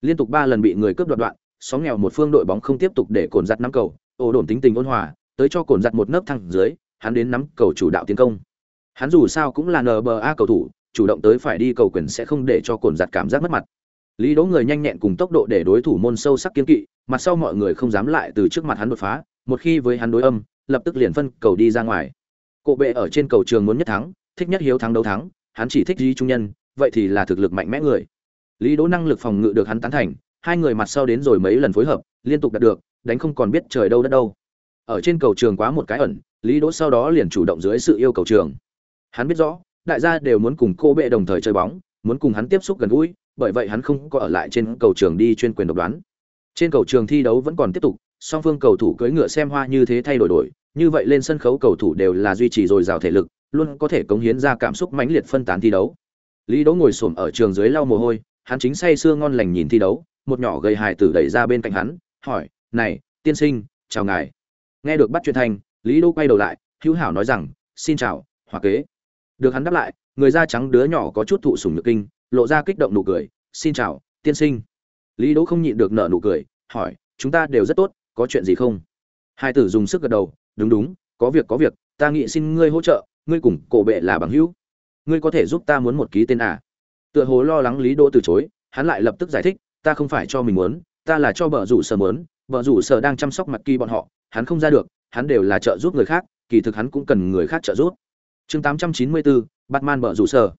Liên tục ba lần bị người cướp đoạt đoạn sóng nghèo một phương đội bóng không tiếp tục để cồn giặt nắm cầu, ổ đồn tính tình ôn hòa, tới cho cồn giặt một nấc thẳng dưới, hắn đến nắm cầu chủ đạo tiến công. Hắn dù sao cũng là nba cầu thủ, chủ động tới phải đi cầu quyền sẽ không để cho cồn giặt cảm giác mất mặt. Lý đỗ người nhanh nhẹn cùng tốc độ để đối thủ môn sâu sắc kiên kỵ mặt sau mọi người không dám lại từ trước mặt hắn đột phá, một khi với hắn đối âm, lập tức liền phân cầu đi ra ngoài. Cộ bệ ở trên cầu trường muốn nhất thắng, thích nhất hiếu thắng đấu thắng, hắn chỉ thích di trung nhân, vậy thì là thực lực mạnh mẽ người. Lý đỗ năng lực phòng ngự được hắn tán thành, hai người mặt sau đến rồi mấy lần phối hợp, liên tục đạt được, đánh không còn biết trời đâu đất đâu. Ở trên cầu trường quá một cái ẩn, lý đỗ sau đó liền chủ động dưới sự yêu cầu trường. Hắn biết rõ, đại gia đều muốn cùng cô bệ đồng thời chơi bóng, muốn cùng hắn tiếp xúc gần gũi, bởi vậy hắn không có ở lại trên cầu trường đi chuyên quyền độc đoán trên cầu trường thi đấu vẫn còn tiếp tục, song phương cầu thủ cưỡi ngựa xem hoa như thế thay đổi đổi. Như vậy lên sân khấu cầu thủ đều là duy trì dồi dào thể lực, luôn có thể cống hiến ra cảm xúc mãnh liệt phân tán thi đấu. Lý đỗ ngồi xổm ở trường dưới lau mồ hôi, hắn chính say sưa ngon lành nhìn thi đấu, một nhỏ gầy hài tử đẩy ra bên cạnh hắn, hỏi, này, tiên sinh, chào ngài. Nghe được bắt chuyện thanh lý đỗ quay đầu lại, hữu hảo nói rằng, xin chào, hòa kế. Được hắn đáp lại, người da trắng đứa nhỏ có chút thụ sủng nhược kinh, lộ ra kích động nụ cười, xin chào, tiên sinh lý đỗ không nhịn được nở nụ cười hỏi chúng ta đều rất tốt có chuyện gì không? Hai tử dùng sức gật đầu đúng đúng có việc có việc ta nghĩ xin ngươi hỗ trợ ngươi cùng cổ bệ là bằng hữu. Ngươi có thể giúp ta muốn một ký tên à? Tựa hồ lo lắng lý đỗ từ chối hắn lại lập tức giải thích ta không phải cho mình muốn ta là cho bờ rủ sở muốn bờ rủ sở đang chăm sóc mặt kỳ bọn họ hắn không ra được hắn đều là trợ giúp người khác kỳ thực hắn cũng cần người khác trợ giúp. Chương 894, batman bờ rủ sở.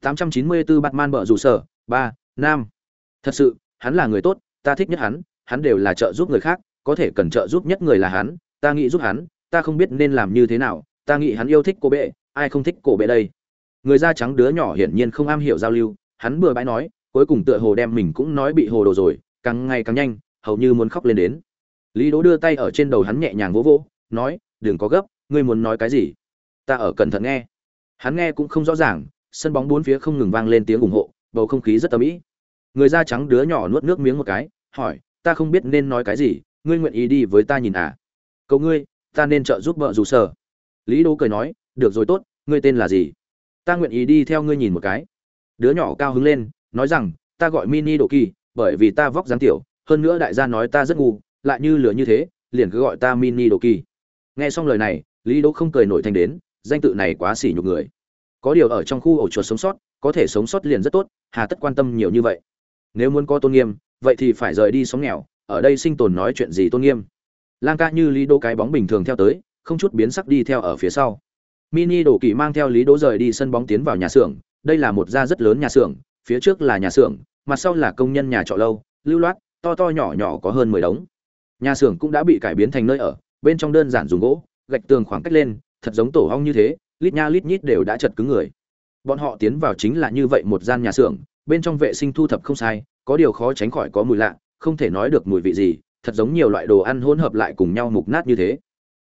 894 batman bờ rủ sở ba nam. Thật sự hắn là người tốt, ta thích nhất hắn hắn đều là trợ giúp người khác, có thể cần trợ giúp nhất người là hắn, ta nghĩ giúp hắn, ta không biết nên làm như thế nào, ta nghĩ hắn yêu thích cô bệ, ai không thích cô bệ đây? Người da trắng đứa nhỏ hiển nhiên không am hiểu giao lưu, hắn bừa bãi nói, cuối cùng tựa hồ đem mình cũng nói bị hồ đồ rồi, càng ngày càng nhanh, hầu như muốn khóc lên đến. Lý đỗ đưa tay ở trên đầu hắn nhẹ nhàng vỗ vỗ, nói, đừng có gấp, ngươi muốn nói cái gì? Ta ở cẩn thận nghe. Hắn nghe cũng không rõ ràng, sân bóng bốn phía không ngừng vang lên tiếng ủng hộ, bầu không khí rất tầm ĩ người da trắng đứa nhỏ nuốt nước miếng một cái, hỏi, ta không biết nên nói cái gì, ngươi nguyện ý đi với ta nhìn à? Cậu ngươi, ta nên trợ giúp vợ dù sở. Lý đỗ cười nói, được rồi tốt, ngươi tên là gì? Ta nguyện ý đi theo ngươi nhìn một cái. Đứa nhỏ cao hứng lên, nói rằng, ta gọi mini đồ kỳ, bởi vì ta vóc dáng tiểu, hơn nữa đại gia nói ta rất ngu, lại như lửa như thế, liền cứ gọi ta mini đồ kỳ. Nghe xong lời này, lý đỗ không cười nổi thành đến, danh tự này quá xỉ nhục người. Có điều ở trong khu ổ chuột sống sót, có thể sống sót liền rất tốt, hà tất quan tâm nhiều như vậy nếu muốn có tôn nghiêm, vậy thì phải rời đi sống nghèo, ở đây sinh tồn nói chuyện gì tôn nghiêm. Lang ca như lý đỗ cái bóng bình thường theo tới, không chút biến sắc đi theo ở phía sau. Mini đồ kỳ mang theo lý đỗ rời đi sân bóng tiến vào nhà xưởng, đây là một gia rất lớn nhà xưởng, phía trước là nhà xưởng, mặt sau là công nhân nhà trọ lâu, lưu loát, to to nhỏ nhỏ có hơn mười đống. Nhà xưởng cũng đã bị cải biến thành nơi ở, bên trong đơn giản dùng gỗ, gạch tường khoảng cách lên, thật giống tổ hong như thế, lít nha lít nhít đều đã chật cứng người. Bọn họ tiến vào chính là như vậy một gian nhà xưởng bên trong vệ sinh thu thập không sai, có điều khó tránh khỏi có mùi lạ, không thể nói được mùi vị gì, thật giống nhiều loại đồ ăn hỗn hợp lại cùng nhau mục nát như thế.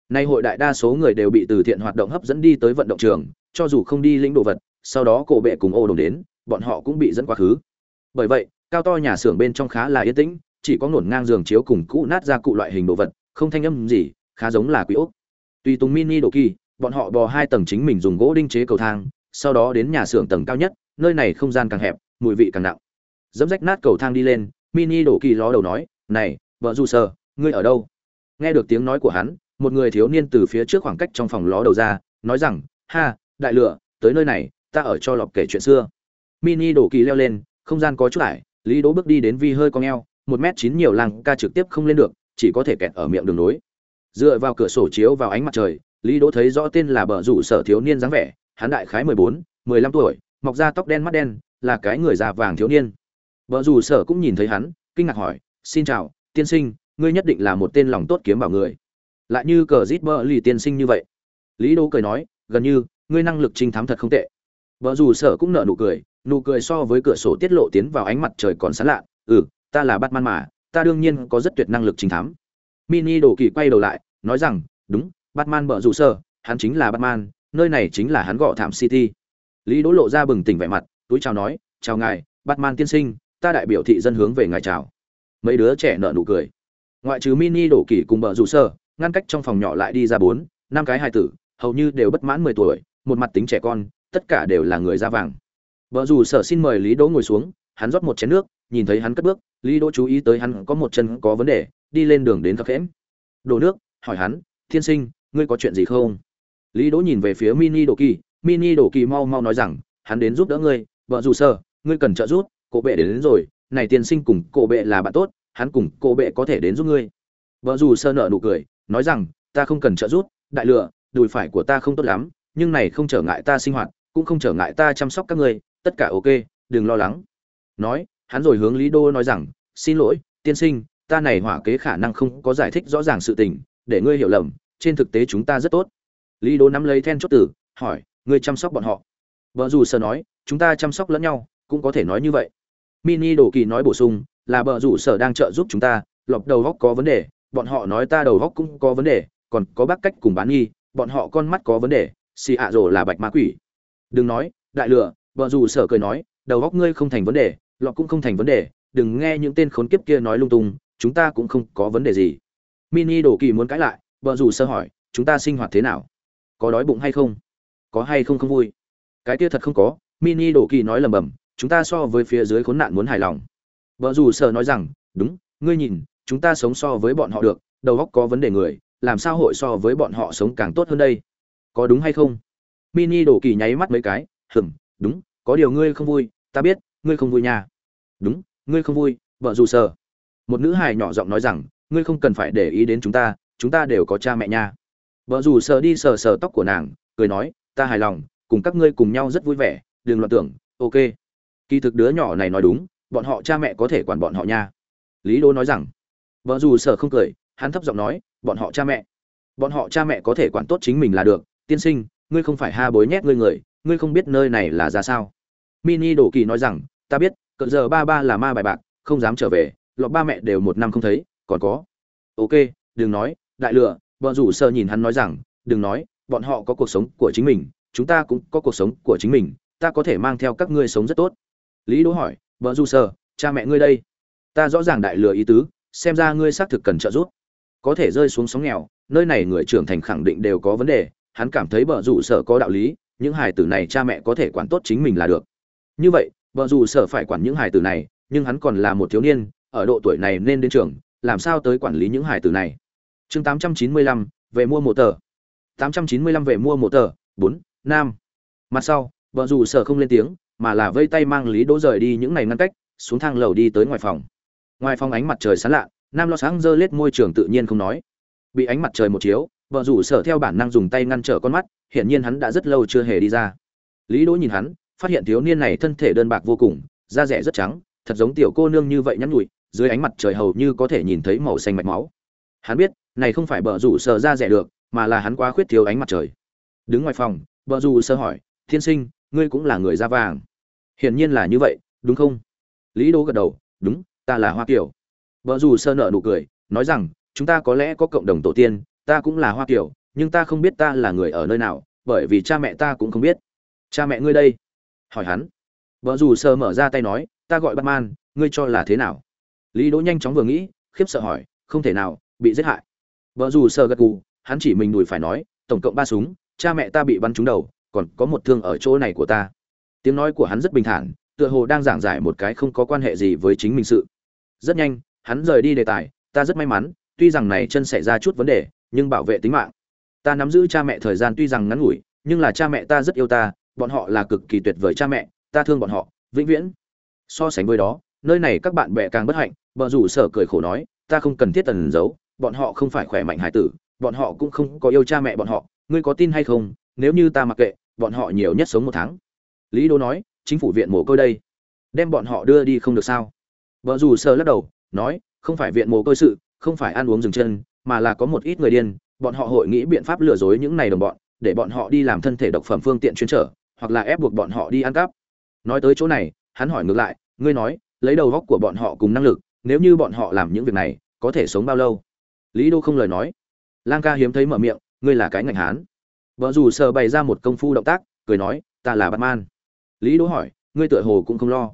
Nay hội đại đa số người đều bị từ thiện hoạt động hấp dẫn đi tới vận động trường, cho dù không đi lĩnh đồ vật, sau đó cổ bệ cùng ô đồng đến, bọn họ cũng bị dẫn quá khứ. Bởi vậy, cao to nhà xưởng bên trong khá là yên tĩnh, chỉ có ngổn ngang giường chiếu cùng cũ nát ra cụ loại hình đồ vật, không thanh âm gì, khá giống là quý ốc. Tùy tùng mini đồ kỳ, bọn họ bò hai tầng chính mình dùng gỗ đinh chế cầu thang, sau đó đến nhà xưởng tầng cao nhất, nơi này không gian càng hẹp mùi vị càng nặng. Dẫm rách nát cầu thang đi lên, mini đổ kỳ ló đầu nói, này, vợ dù sở ngươi ở đâu? Nghe được tiếng nói của hắn, một người thiếu niên từ phía trước khoảng cách trong phòng ló đầu ra, nói rằng, ha, đại lựa tới nơi này, ta ở cho lọc kể chuyện xưa. Mini đổ kỳ leo lên, không gian có chút ải, lý đỗ bước đi đến vi hơi cong eo, một m chín nhiều làng ca trực tiếp không lên được, chỉ có thể kẹt ở miệng đường nối. Dựa vào cửa sổ chiếu vào ánh mặt trời, lý đỗ thấy rõ tên là bờ rủ sở thiếu niên dáng vẻ, hắn đại khái mười bốn, mười lăm tuổi, mọc ra tóc đen mắt đen là cái người già vàng thiếu niên. Vợ dù sở cũng nhìn thấy hắn, kinh ngạc hỏi, xin chào, tiên sinh, ngươi nhất định là một tên lòng tốt kiếm bảo người. Lại như cờ rít bơ lì tiên sinh như vậy. Lý đỗ cười nói, gần như, ngươi năng lực trinh thám thật không tệ. Vợ dù sở cũng nở nụ cười nụ cười so với cửa sổ tiết lộ tiến vào ánh mặt trời còn sán lạ ừ ta là batman mà, ta đương nhiên có rất tuyệt năng lực trinh thám. Mini đồ kỳ quay đầu lại, nói rằng, đúng, batman bợ rủ sở, hắn chính là batman, nơi này chính là hắn gọ thảm city. Lý đỗ lộ ra bừng tỉnh vẻ mặt túi chào nói chào ngài batman tiên sinh ta đại biểu thị dân hướng về ngài chào mấy đứa trẻ nở nụ cười ngoại trừ mini đổ kỳ cùng bờ rủ sơ ngăn cách trong phòng nhỏ lại đi ra bốn năm cái hai tử hầu như đều bất mãn mười tuổi một mặt tính trẻ con tất cả đều là người da vàng Bờ rủ sở xin mời Lý Đỗ ngồi xuống, hắn rót một chén nước, nhìn thấy hắn cất bước, Lý Đỗ chú ý tới hắn có một chân có vấn đề, đi lên đường đến thấp khẽm. Đổ nước, hỏi hắn, "Thiên sinh, ngươi có chuyện gì không?" Lý Đỗ nhìn về phía Mini đổ Kỳ, Mini đổ Kỳ mau mau nói rằng, hắn đến giúp đỡ ngươi, vợ dù Sơ, ngươi cần trợ giúp, cổ bệ đến, đến rồi, này tiên sinh cùng cổ bệ là bạn tốt, hắn cùng cổ bệ có thể đến giúp ngươi. Vợ dù sơ nợ nụ cười, nói rằng, ta không cần trợ giúp, đại lựa, đùi phải của ta không tốt lắm, nhưng này không trở ngại ta sinh hoạt, cũng không trở ngại ta chăm sóc các ngươi, tất cả ok, đừng lo lắng. Nói, hắn rồi hướng Lý Đô nói rằng, xin lỗi, tiên sinh, ta này hỏa kế khả năng không có giải thích rõ ràng sự tình, để ngươi hiểu lầm, trên thực tế chúng ta rất tốt. Lý Đô nắm lấy then chốt tử, hỏi, ngươi chăm sóc bọn họ. Bờ dù sở nói, chúng ta chăm sóc lẫn nhau, cũng có thể nói như vậy. Mini Đồ Kỳ nói bổ sung, là bờ rủ sở đang trợ giúp chúng ta, lọc đầu góc có vấn đề, bọn họ nói ta đầu góc cũng có vấn đề, còn có bác cách cùng bán nghi, bọn họ con mắt có vấn đề, xì ạ rồ là bạch ma quỷ. Đừng nói, đại lừa, bờ rủ sở cười nói, đầu góc ngươi không thành vấn đề, lọc cũng không thành vấn đề, đừng nghe những tên khốn kiếp kia nói lung tung, chúng ta cũng không có vấn đề gì. Mini Đồ Kỳ muốn cãi lại, bờ rủ sở hỏi, chúng ta sinh hoạt thế nào? Có đói bụng hay không? Có hay không không vui? Cái kia thật không có, Mini Đồ Kỳ nói lầm bầm, chúng ta so với phía dưới khốn nạn muốn hài lòng. Vợ dù sợ nói rằng đúng ngươi nhìn chúng ta sống so với bọn họ được đầu óc có vấn đề người làm sao hội so với bọn họ sống càng tốt hơn đây? Có đúng hay không? Mini đồ kỳ nháy mắt mấy cái hừm đúng có điều ngươi không vui ta biết ngươi không vui nha. Đúng ngươi không vui vợ dù sợ một nữ hài nhỏ giọng nói rằng ngươi không cần phải để ý đến chúng ta chúng ta đều có cha mẹ nha. Vợ dù sợ đi sờ sờ tóc của nàng cười nói ta hài lòng cùng các ngươi cùng nhau rất vui vẻ, đừng loạn tưởng, ok. Kỳ thực đứa nhỏ này nói đúng, bọn họ cha mẹ có thể quản bọn họ nha. Lý đô nói rằng, vợ dù sở không cười, hắn thấp giọng nói, bọn họ cha mẹ. Bọn họ cha mẹ có thể quản tốt chính mình là được, tiên sinh, ngươi không phải ha bối nhét ngươi người, ngươi không biết nơi này là ra sao. Mini đổ kỳ nói rằng, ta biết, cận giờ ba ba là ma bài bạc, không dám trở về, lọt ba mẹ đều một năm không thấy, còn có. Ok, đừng nói, đại lựa vợ rủ sơ nhìn hắn nói rằng, đừng nói, bọn họ có cuộc sống của chính mình chúng ta cũng có cuộc sống của chính mình ta có thể mang theo các ngươi sống rất tốt. Lý đỗ hỏi vợ du sơ cha mẹ ngươi đây? Ta rõ ràng đại lừa ý tứ xem ra ngươi xác thực cần trợ giúp. Có thể rơi xuống sóng nghèo nơi này người trưởng thành khẳng định đều có vấn đề hắn cảm thấy vợ rủ sở có đạo lý những hài tử này cha mẹ có thể quản tốt chính mình là được. Như vậy vợ rủ sở phải quản những hài tử này nhưng hắn còn là một thiếu niên ở độ tuổi này nên đến trường làm sao tới quản lý những hài tử này? Chương 895, về mua một tờ. 895 về mua một tờ. Bốn nam. Mặt sau, vợ rủ sở không lên tiếng, mà là vây tay mang lý đỗ rời đi những ngày ngăn cách, xuống thang lầu đi tới ngoài phòng. Ngoài phòng ánh mặt trời sáng lạ, nam lo sáng dơ lết môi trường tự nhiên không nói. Bị ánh mặt trời một chiếu, vợ rủ sở theo bản năng dùng tay ngăn trở con mắt, hiển nhiên hắn đã rất lâu chưa hề đi ra. Lý đỗ nhìn hắn, phát hiện thiếu niên này thân thể đơn bạc vô cùng, da rẻ rất trắng, thật giống tiểu cô nương như vậy nhắn nhụi dưới ánh mặt trời hầu như có thể nhìn thấy màu xanh mạch máu. Hắn biết, này không phải bờ rủ sở da rẻ được, mà là hắn quá khuyết thiếu ánh mặt trời. Đứng ngoài phòng bờ dù sơ hỏi, thiên sinh, ngươi cũng là người da vàng. Hiển nhiên là như vậy, đúng không? Lý đỗ gật đầu, đúng, ta là hoa kiều. Bờ dù sơ nở nụ cười, nói rằng, chúng ta có lẽ có cộng đồng tổ tiên, ta cũng là hoa kiều, nhưng ta không biết ta là người ở nơi nào, bởi vì cha mẹ ta cũng không biết. Cha mẹ ngươi đây? hỏi hắn. Bờ dù sơ mở ra tay nói, ta gọi batman ngươi cho là thế nào? Lý đỗ nhanh chóng vừa nghĩ, khiếp sợ hỏi, không thể nào, bị giết hại. Bờ dù sơ gật gù, hắn chỉ mình đùi phải nói, tổng cộng ba súng cha mẹ ta bị bắn trúng đầu, còn có một thương ở chỗ này của ta. Tiếng nói của hắn rất bình thản, tựa hồ đang giảng giải một cái không có quan hệ gì với chính mình sự. Rất nhanh, hắn rời đi đề tài, ta rất may mắn, tuy rằng này chân xảy ra chút vấn đề, nhưng bảo vệ tính mạng. Ta nắm giữ cha mẹ thời gian tuy rằng ngắn ngủi, nhưng là cha mẹ ta rất yêu ta, bọn họ là cực kỳ tuyệt vời cha mẹ, ta thương bọn họ, vĩnh viễn. So sánh với đó, nơi này các bạn bè càng bất hạnh vợ rủ sở cười khổ nói, ta không cần thiết tần giấu, bọn họ không phải khỏe mạnh hải tử, bọn họ cũng không có yêu cha mẹ bọn họ ngươi có tin hay không, nếu như ta mặc kệ, bọn họ nhiều nhất sống một tháng. Lý đô nói, chính phủ viện mồ côi đây. Đem bọn họ đưa đi không được sao? Vợ Dù sờ lắc đầu, nói, không phải viện mồ côi sự, không phải ăn uống dừng chân, mà là có một ít người điên. Bọn họ hội nghĩ biện pháp lừa dối những này đồng bọn, để bọn họ đi làm thân thể độc phẩm phương tiện chuyên trở, hoặc là ép buộc bọn họ đi ăn cắp. Nói tới chỗ này, hắn hỏi ngược lại, ngươi nói, lấy đầu góc của bọn họ cùng năng lực, nếu như bọn họ làm những việc này, có thể sống bao lâu? Lý đô không lời nói. Lang ca hiếm thấy mở miệng ngươi là cái ngành hán. Vợ dù sờ bày ra một công phu động tác, cười nói, ta là batman lý đỗ hỏi, ngươi tựa hồ cũng không lo.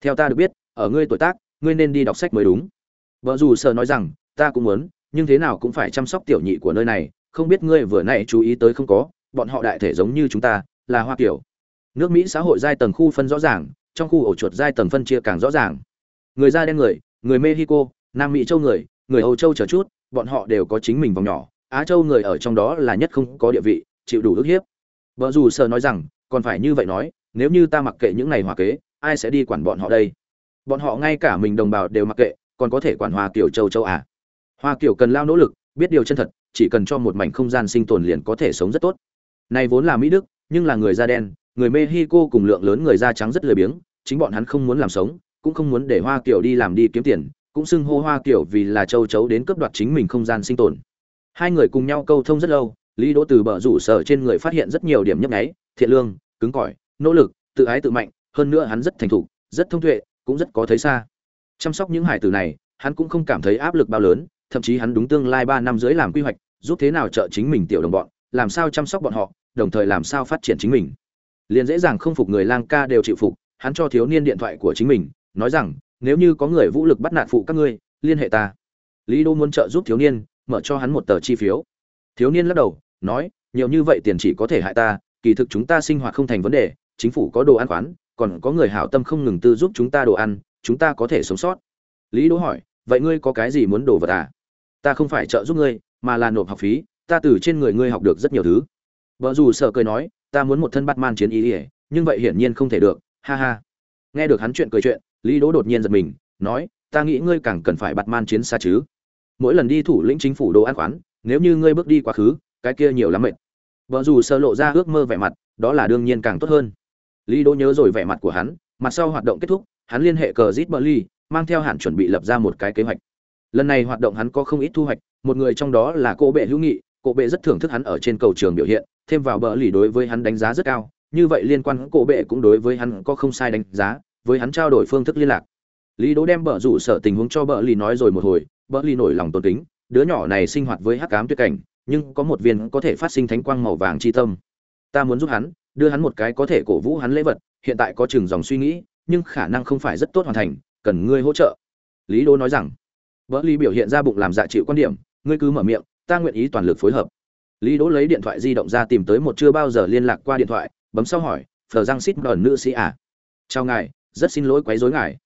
Theo ta được biết, ở ngươi tuổi tác, ngươi nên đi đọc sách mới đúng. Vợ dù sờ nói rằng, ta cũng muốn, nhưng thế nào cũng phải chăm sóc tiểu nhị của nơi này, không biết ngươi vừa nãy chú ý tới không có, bọn họ đại thể giống như chúng ta, là hoa kiểu. Nước mỹ xã hội giai tầng khu phân rõ ràng, trong khu ổ chuột giai tầng phân chia càng rõ ràng. Người da đen người người mexico, nam mỹ châu người người âu châu chờ chút, bọn họ đều có chính mình vòng nhỏ á châu người ở trong đó là nhất không có địa vị, chịu đủ ức hiếp. Vợ dù sợ nói rằng, còn phải như vậy nói, nếu như ta mặc kệ những này hòa kế, ai sẽ đi quản bọn họ đây? Bọn họ ngay cả mình đồng bào đều mặc kệ, còn có thể quản hoa Kiều châu châu à? Hoa Kiều cần lao nỗ lực, biết điều chân thật, chỉ cần cho một mảnh không gian sinh tồn liền có thể sống rất tốt. Này vốn là mỹ đức, nhưng là người da đen, người mexico cùng lượng lớn người da trắng rất lười biếng, chính bọn hắn không muốn làm sống, cũng không muốn để hoa Kiều đi làm đi kiếm tiền, cũng xưng hô hoa Kiều vì là châu chấu đến cướp đoạt chính mình không gian sinh tồn hai người cùng nhau câu thông rất lâu, lý đỗ từ bờ rủ sở trên người phát hiện rất nhiều điểm nhấp nháy, thiện lương, cứng cỏi, nỗ lực, tự ái tự mạnh, hơn nữa hắn rất thành thục, rất thông tuệ, cũng rất có thấy xa. Chăm sóc những hải tử này, hắn cũng không cảm thấy áp lực bao lớn, thậm chí hắn đúng tương lai ba năm dưới làm quy hoạch, giúp thế nào trợ chính mình tiểu đồng bọn, làm sao chăm sóc bọn họ, đồng thời làm sao phát triển chính mình. Liền dễ dàng không phục người lang ca đều chịu phục, hắn cho thiếu niên điện thoại của chính mình, nói rằng, nếu như có người vũ lực bắt nạt phụ các ngươi, liên hệ ta. Lý đô muốn trợ giúp thiếu niên mở cho hắn một tờ chi phiếu. Thiếu niên lắc đầu, nói, nhiều như vậy tiền chỉ có thể hại ta, kỳ thực chúng ta sinh hoạt không thành vấn đề, chính phủ có đồ ăn khoán, còn có người hảo tâm không ngừng tư giúp chúng ta đồ ăn, chúng ta có thể sống sót. Lý đỗ hỏi, vậy ngươi có cái gì muốn đồ vật à ta không phải trợ giúp ngươi, mà là nộp học phí, ta từ trên người ngươi học được rất nhiều thứ. Vợ dù sợ cười nói, ta muốn một thân bắt man chiến ý ỉa nhưng vậy hiển nhiên không thể được, ha ha. Nghe được hắn chuyện cười chuyện, lý đỗ đột nhiên giật mình, nói, ta nghĩ ngươi càng cần phải bắt man chiến xa chứ mỗi lần đi thủ lĩnh chính phủ đồ ăn khoán, nếu như ngươi bước đi quá khứ, cái kia nhiều lắm mệt. Vợ dù sơ lộ ra ước mơ vẻ mặt, đó là đương nhiên càng tốt hơn. Lý đỗ nhớ rồi vẻ mặt của hắn, mặt sau hoạt động kết thúc, hắn liên hệ cờ zit berly mang theo hạn chuẩn bị lập ra một cái kế hoạch. Lần này hoạt động hắn có không ít thu hoạch, một người trong đó là cô bệ hữu nghị, cô bệ rất thưởng thức hắn ở trên cầu trường biểu hiện, thêm vào bờ lì đối với hắn đánh giá rất cao, như vậy liên quan cổ bệ cũng đối với hắn có không sai đánh giá, với hắn trao đổi phương thức liên lạc. Lý đỗ đem bờ rủ sở tình huống cho bờ lì nói rồi một hồi bỡ ly nổi lòng tôn kính, đứa nhỏ này sinh hoạt với hắc ám tuyệt cảnh, nhưng có một viên có thể phát sinh thánh quang màu vàng chi tâm. Ta muốn giúp hắn, đưa hắn một cái có thể cổ vũ hắn lễ vật, hiện tại có chừng dòng suy nghĩ, nhưng khả năng không phải rất tốt hoàn thành, cần ngươi hỗ trợ. Lý đỗ nói rằng. Vợ Ly biểu hiện ra bụng làm dạ chịu quan điểm, ngươi cứ mở miệng, ta nguyện ý toàn lực phối hợp. Lý đỗ lấy điện thoại di động ra tìm tới một chưa bao giờ liên lạc qua điện thoại, bấm sau hỏi, phờ giang xít đòn nữ sĩ à? Chào ngài, rất xin lỗi quấy rối ngài.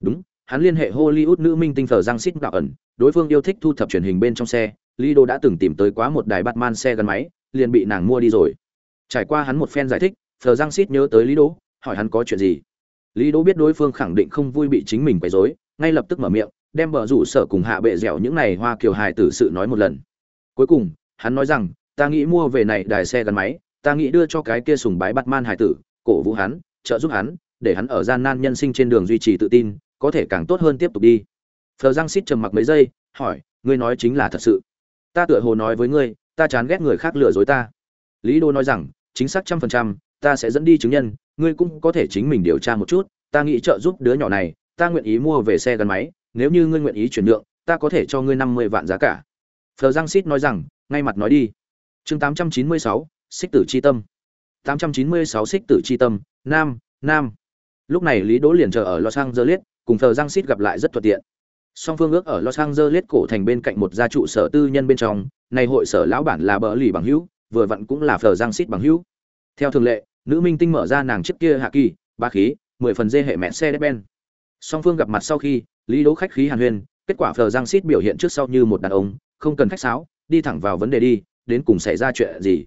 Đúng hắn liên hệ hollywood nữ minh tinh phờ giang xít đạo ẩn. Đối phương yêu thích thu thập truyền hình bên trong xe lý đỗ đã từng tìm tới quá một đài batman xe gắn máy, liền bị nàng mua đi rồi. Trải qua hắn một phen giải thích phờ giang xít nhớ tới lý đỗ hỏi hắn có chuyện gì. Lý đỗ biết đối phương khẳng định không vui bị chính mình quấy rối, ngay lập tức mở miệng, đem bờ rủ sở cùng hạ bệ dẻo những này hoa kiều hài tử sự nói một lần. Cuối cùng, hắn nói rằng, ta nghĩ mua về này đài xe gắn máy, ta nghĩ đưa cho cái kia sùng bái Batman hài tử, cổ vũ hắn, trợ giúp hắn, để hắn ở gian nan nhân sinh trên đường duy trì tự tin có thể càng tốt hơn tiếp tục đi. Phờ giang xít trầm mặc mấy giây, hỏi, ngươi nói chính là thật sự? Ta tựa hồ nói với ngươi, ta chán ghét người khác lừa dối ta. Lý đô nói rằng, chính xác trăm phần trăm, ta sẽ dẫn đi chứng nhân, ngươi cũng có thể chính mình điều tra một chút, ta nghĩ trợ giúp đứa nhỏ này, ta nguyện ý mua về xe gắn máy, nếu như ngươi nguyện ý chuyển nhượng, ta có thể cho ngươi năm mươi vạn giá cả. Phờ giang xít nói rằng, ngay mặt nói đi. Chương tám trăm chín mươi sáu, xích tử c h i tâm. Tám trăm chín mươi sáu xích tử c h i tâm, nam nam. Lúc này lý đỗ liền chờ ở los angeles cùng thờ giang xít gặp lại rất thuận tiện. Song phương ước ở los angeles cổ thành bên cạnh một gia trụ sở tư nhân bên trong, này hội sở lão bản là bờ lì bằng hữu, vừa vặn cũng là thờ giang xít bằng hữu. Theo thường lệ, nữ minh tinh mở ra nàng chiếc kia hạ kỳ, ba khí, mười phần dê hệ mẹ xe đép ben. Song phương gặp mặt sau khi, lý đỗ khách khí hàn huyên, kết quả phờ giang xít biểu hiện trước sau như một đàn ông, không cần khách sáo, đi thẳng vào vấn đề đi, đến cùng xảy ra chuyện gì.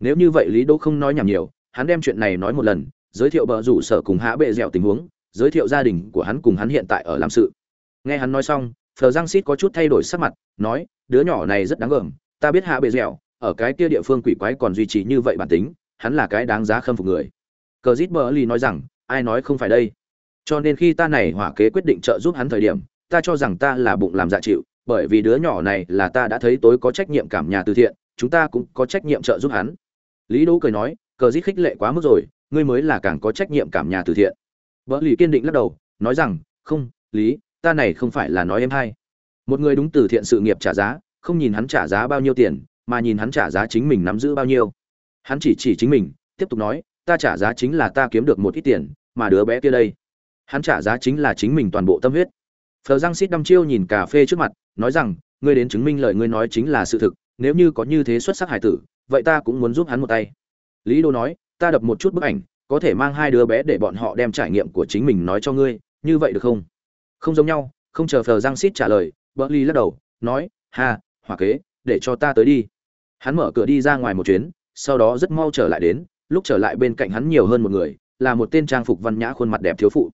Nếu như vậy lý đỗ không nói nhảm nhiều, hắn đem chuyện này nói một lần, giới thiệu bờ rủ sở cùng hạ bệ dẻo tình huống giới thiệu gia đình của hắn cùng hắn hiện tại ở làm sự. Nghe hắn nói xong, phờ giang xít có chút thay đổi sắc mặt, nói, đứa nhỏ này rất đáng gờm, ta biết hạ bệ dẻo, ở cái kia địa phương quỷ quái còn duy trì như vậy bản tính, hắn là cái đáng giá khâm phục người. Cờ dít bờ lì nói rằng, ai nói không phải đây? Cho nên khi ta này hỏa kế quyết định trợ giúp hắn thời điểm, ta cho rằng ta là bụng làm dạ chịu, bởi vì đứa nhỏ này là ta đã thấy tối có trách nhiệm cảm nhà từ thiện, chúng ta cũng có trách nhiệm trợ giúp hắn. Lý đỗ cười nói, cờ dít khích lệ quá mức rồi, ngươi mới là càng có trách nhiệm cảm nhà từ thiện vợ lì kiên định lắc đầu, nói rằng, không, lý, ta này không phải là nói em hay. Một người đúng từ thiện sự nghiệp trả giá, không nhìn hắn trả giá bao nhiêu tiền, mà nhìn hắn trả giá chính mình nắm giữ bao nhiêu. Hắn chỉ chỉ chính mình, tiếp tục nói, ta trả giá chính là ta kiếm được một ít tiền, mà đứa bé kia đây. Hắn trả giá chính là chính mình toàn bộ tâm huyết. Phờ răng xít đăm chiêu nhìn cà phê trước mặt, nói rằng, ngươi đến chứng minh lời ngươi nói chính là sự thực, nếu như có như thế xuất sắc hải tử, vậy ta cũng muốn giúp hắn một tay. Lý đô nói, ta đập một chút bức ảnh có thể mang hai đứa bé để bọn họ đem trải nghiệm của chính mình nói cho ngươi, như vậy được không? Không giống nhau, không chờ phờ giang xít trả lời bỡ ly lắc đầu, nói, ha, hỏa kế, để cho ta tới đi. Hắn mở cửa đi ra ngoài một chuyến, sau đó rất mau trở lại đến, lúc trở lại bên cạnh hắn nhiều hơn một người, là một tên trang phục văn nhã khuôn mặt đẹp thiếu phụ.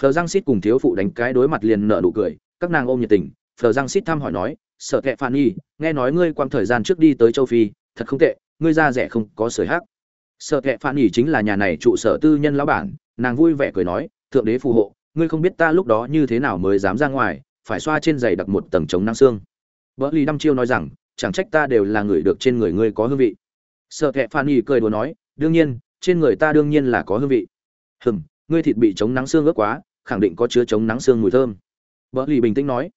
Phờ giang xít cùng thiếu phụ đánh cái đối mặt liền nở nụ cười, các nàng ôm nhiệt tình, phờ giang xít thăm hỏi nói, sợ kệ phan y, nghe nói ngươi quang thời gian trước đi tới châu phi, thật không tệ, ngươi ra rẻ không có sởi hát sợ kệ phản ỉ chính là nhà này trụ sở tư nhân lão bản, nàng vui vẻ cười nói, thượng đế phù hộ, ngươi không biết ta lúc đó như thế nào mới dám ra ngoài, phải xoa trên giày đặc một tầng chống năng xương. Vợ lì đăm chiêu nói rằng, chẳng trách ta đều là người được trên người ngươi có hương vị. Sợ kệ phản ỉ cười đùa nói, đương nhiên, trên người ta đương nhiên là có hương vị. Hừm, ngươi thịt bị chống nắng xương ướt quá, khẳng định có chứa chống nắng xương mùi thơm. Vợ lì bình tĩnh nói.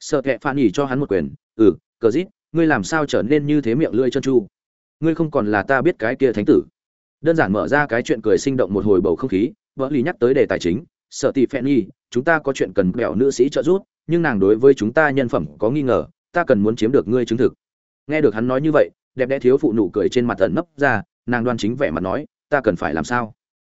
Sợ kệ phản nhỉ cho hắn một quyền ừ cờ dít ngươi làm sao trở nên như thế miệng lưỡi chân chu? Ngươi không còn là ta biết cái kia thánh tử đơn giản mở ra cái chuyện cười sinh động một hồi bầu không khí, vợ lý nhắc tới đề tài chính, sợ tỷ phen nhi, chúng ta có chuyện cần bèo nữ sĩ trợ giúp, nhưng nàng đối với chúng ta nhân phẩm có nghi ngờ, ta cần muốn chiếm được ngươi chứng thực. Nghe được hắn nói như vậy, đẹp đẽ thiếu phụ nụ cười trên mặt ẩn nấp ra, nàng đoan chính vẻ mặt nói, ta cần phải làm sao?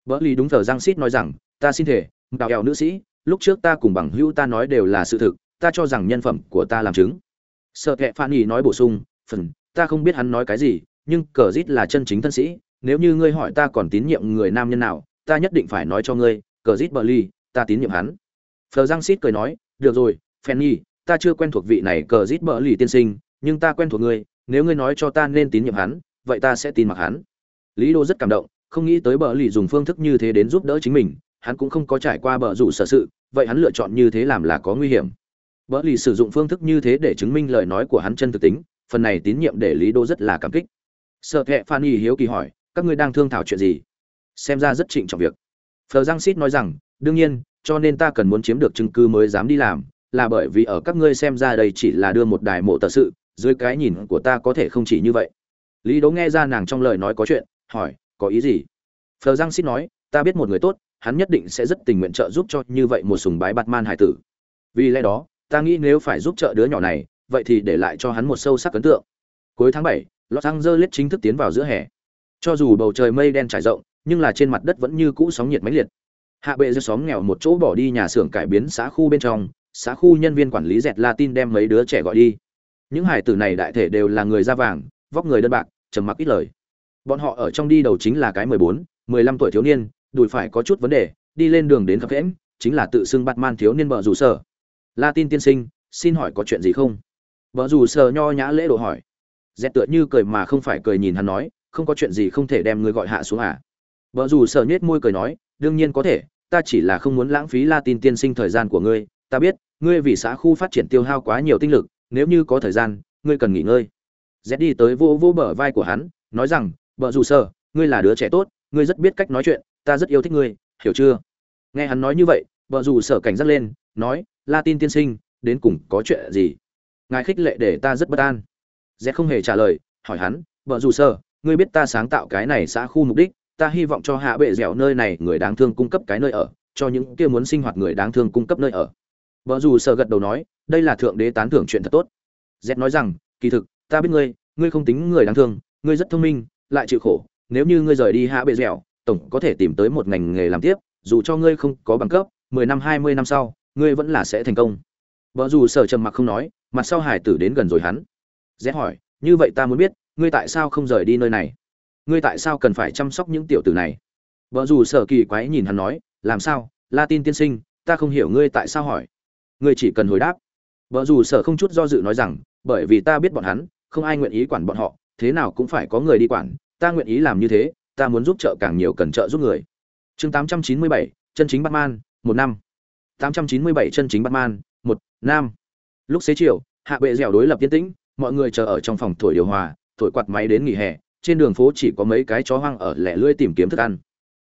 Vợ lý đúng thờ giang xít nói rằng, ta xin thể đạo ẻo nữ sĩ, lúc trước ta cùng bằng hữu ta nói đều là sự thực, ta cho rằng nhân phẩm của ta làm chứng. Sợ kệ phan Nhi nói bổ sung phần ta không biết hắn nói cái gì, nhưng cờ rít là chân chính thân sĩ nếu như ngươi hỏi ta còn tín nhiệm người nam nhân nào, ta nhất định phải nói cho ngươi cờ rít bờ ly ta tín nhiệm hắn. Phờ giang xít cười nói, được rồi, fanny, ta chưa quen thuộc vị này cờ rít bờ ly tiên sinh, nhưng ta quen thuộc ngươi, nếu ngươi nói cho ta nên tín nhiệm hắn, vậy ta sẽ tin mặc hắn. Lý đô rất cảm động, không nghĩ tới bờ lì dùng phương thức như thế đến giúp đỡ chính mình, hắn cũng không có trải qua bờ rủ sở sự, vậy hắn lựa chọn như thế làm là có nguy hiểm. Bờ lì sử dụng phương thức như thế để chứng minh lời nói của hắn chân thực tính, phần này tín nhiệm để lý đô rất là cảm kích. Sợ thẹ fanny hiếu kỳ hỏi các ngươi đang thương thảo chuyện gì? Xem ra rất trịnh trọng việc. Phờ giang xít nói rằng, đương nhiên, cho nên ta cần muốn chiếm được chứng cứ mới dám đi làm, là bởi vì ở các ngươi xem ra đây chỉ là đưa một đài mộ tờ sự, dưới cái nhìn của ta có thể không chỉ như vậy. Lý đố nghe ra nàng trong lời nói có chuyện, hỏi, có ý gì? Phờ giang xít nói, ta biết một người tốt, hắn nhất định sẽ rất tình nguyện trợ giúp cho như vậy một sùng bái bạt man hải tử. Vì lẽ đó, ta nghĩ nếu phải giúp trợ đứa nhỏ này, vậy thì để lại cho hắn một sâu sắc ấn tượng. Cuối tháng bảy, los angeles chính thức tiến vào giữa hè cho dù bầu trời mây đen trải rộng, nhưng là trên mặt đất vẫn như cũ sóng nhiệt mãnh liệt. Hạ bệ giữa xóm nghèo một chỗ bỏ đi nhà xưởng cải biến xã khu bên trong, xã khu nhân viên quản lý dẹt latin đem mấy đứa trẻ gọi đi. Những hải tử này đại thể đều là người da vàng, vóc người đơn bạc, trầm mặc ít lời. Bọn họ ở trong đi đầu chính là cái mười bốn, mười lăm tuổi thiếu niên, đùi phải có chút vấn đề, đi lên đường đến khập khẽm chính là tự xưng bắt man thiếu niên vợ rủ sở. Latin tiên sinh, xin hỏi có chuyện gì không? Vợ rủ sở nho nhã lễ độ hỏi. Dẹt tựa như cười mà không phải cười nhìn hắn nói không có chuyện gì không thể đem ngươi gọi hạ xuống à. Vợ rủ sở nhếch môi cười nói, đương nhiên có thể, ta chỉ là không muốn lãng phí latin tiên sinh thời gian của ngươi. Ta biết, ngươi vì xã khu phát triển tiêu hao quá nhiều tinh lực, nếu như có thời gian, ngươi cần nghỉ ngơi. Z đi tới vô vô bờ vai của hắn, nói rằng vợ rủ sở ngươi là đứa trẻ tốt, ngươi rất biết cách nói chuyện, ta rất yêu thích ngươi, hiểu chưa? Nghe hắn nói như vậy vợ dù sở cảnh giác lên, nói la tin tiên sinh, đến cùng có chuyện gì? Ngài khích lệ để ta rất bất an. Z không hề trả lời, hỏi hắn vợ dù sở ngươi biết ta sáng tạo cái này xã khu mục đích, ta hy vọng cho hạ bệ dẻo nơi này người đáng thương cung cấp cái nơi ở, cho những kia muốn sinh hoạt người đáng thương cung cấp nơi ở. Vợ dù sở gật đầu nói, đây là thượng đế tán thưởng chuyện thật tốt. Z nói rằng, kỳ thực, ta biết ngươi ngươi không tính người đáng thương, ngươi rất thông minh, lại chịu khổ. Nếu như ngươi rời đi hạ bệ dẻo, tổng có thể tìm tới một ngành nghề làm tiếp, dù cho ngươi không có bằng cấp, mười năm, hai mươi năm sau, ngươi vẫn là sẽ thành công. Vợ dù sở trầm mặc không nói, mặt sau hải tử đến gần rồi hắn. Rét hỏi, như vậy ta muốn biết ngươi tại sao không rời đi nơi này? Ngươi tại sao cần phải chăm sóc những tiểu tử này? Vợ dù sở kỳ quái nhìn hắn nói làm sao? La tin tiên sinh ta không hiểu ngươi tại sao hỏi. Ngươi chỉ cần hồi đáp. Vợ dù sở không chút do dự nói rằng bởi vì ta biết bọn hắn không ai nguyện ý quản bọn họ thế nào cũng phải có người đi quản ta nguyện ý làm như thế ta muốn giúp trợ càng nhiều cần trợ giúp người. Chương 897, chân chính batman một năm. 897 chân chính batman một năm. Lúc xế chiều hạ bệ dẻo đối lập yên tĩnh mọi người chờ ở trong phòng thổi điều hòa thổi quạt máy đến nghỉ hè, trên đường phố chỉ có mấy cái chó hoang ở lẻ lưỡi tìm kiếm thức ăn.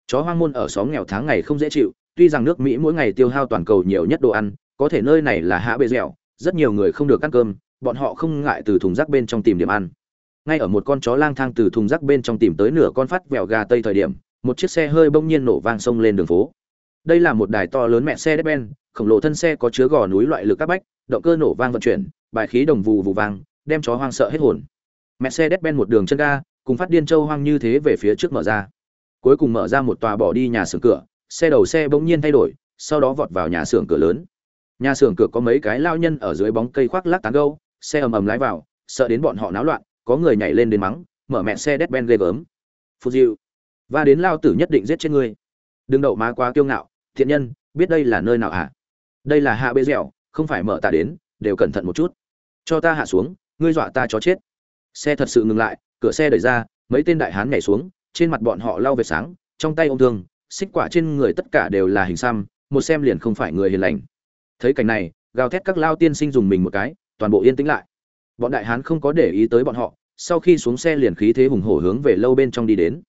Chó hoang môn ở xóm nghèo tháng ngày không dễ chịu, tuy rằng nước mỹ mỗi ngày tiêu hao toàn cầu nhiều nhất đồ ăn, có thể nơi này là hạ bệ dẻo, rất nhiều người không được ăn cơm, bọn họ không ngại từ thùng rác bên trong tìm điểm ăn. Ngay ở một con chó lang thang từ thùng rác bên trong tìm tới nửa con phát vẹo gà tây thời điểm, một chiếc xe hơi bỗng nhiên nổ vang sông lên đường phố. Đây là một đài to lớn mẹ xe đép ben, khổng lồ thân xe có chứa gò núi loại lực các bách, động cơ nổ vang vận chuyển, bài khí đồng vù vù vang, đem chó hoang sợ hết hồn mẹ xe một đường chân ga, cùng phát điên châu hoang như thế về phía trước mở ra. Cuối cùng mở ra một tòa bỏ đi nhà xưởng cửa, xe đầu xe bỗng nhiên thay đổi, sau đó vọt vào nhà xưởng cửa lớn. Nhà xưởng cửa có mấy cái lao nhân ở dưới bóng cây khoác lác tán gâu, xe ầm ầm lái vào, sợ đến bọn họ náo loạn, có người nhảy lên đến mắng, mở mẹ xe đét ben ghê gớm. Phù diệu và đến lao tử nhất định giết chết ngươi. Đừng đậu má quá kiêu ngạo, thiện nhân, biết đây là nơi nào hả? À? đây là hạ bê dẻo, không phải mở ta đến, đều cẩn thận một chút. Cho ta hạ xuống, ngươi dọa ta chó chết xe thật sự ngừng lại, cửa xe đẩy ra, mấy tên đại hán nhảy xuống, trên mặt bọn họ lau về sáng, trong tay ô m thương, xích quả trên người tất cả đều là hình xăm, một xem liền không phải người hiền lành. Thấy cảnh này, gào thét các lao tiên sinh dùng mình một cái, toàn bộ yên tĩnh lại. Bọn đại hán không có để ý tới bọn họ, sau khi xuống xe liền khí thế hùng hổ hướng về lâu bên trong đi đến.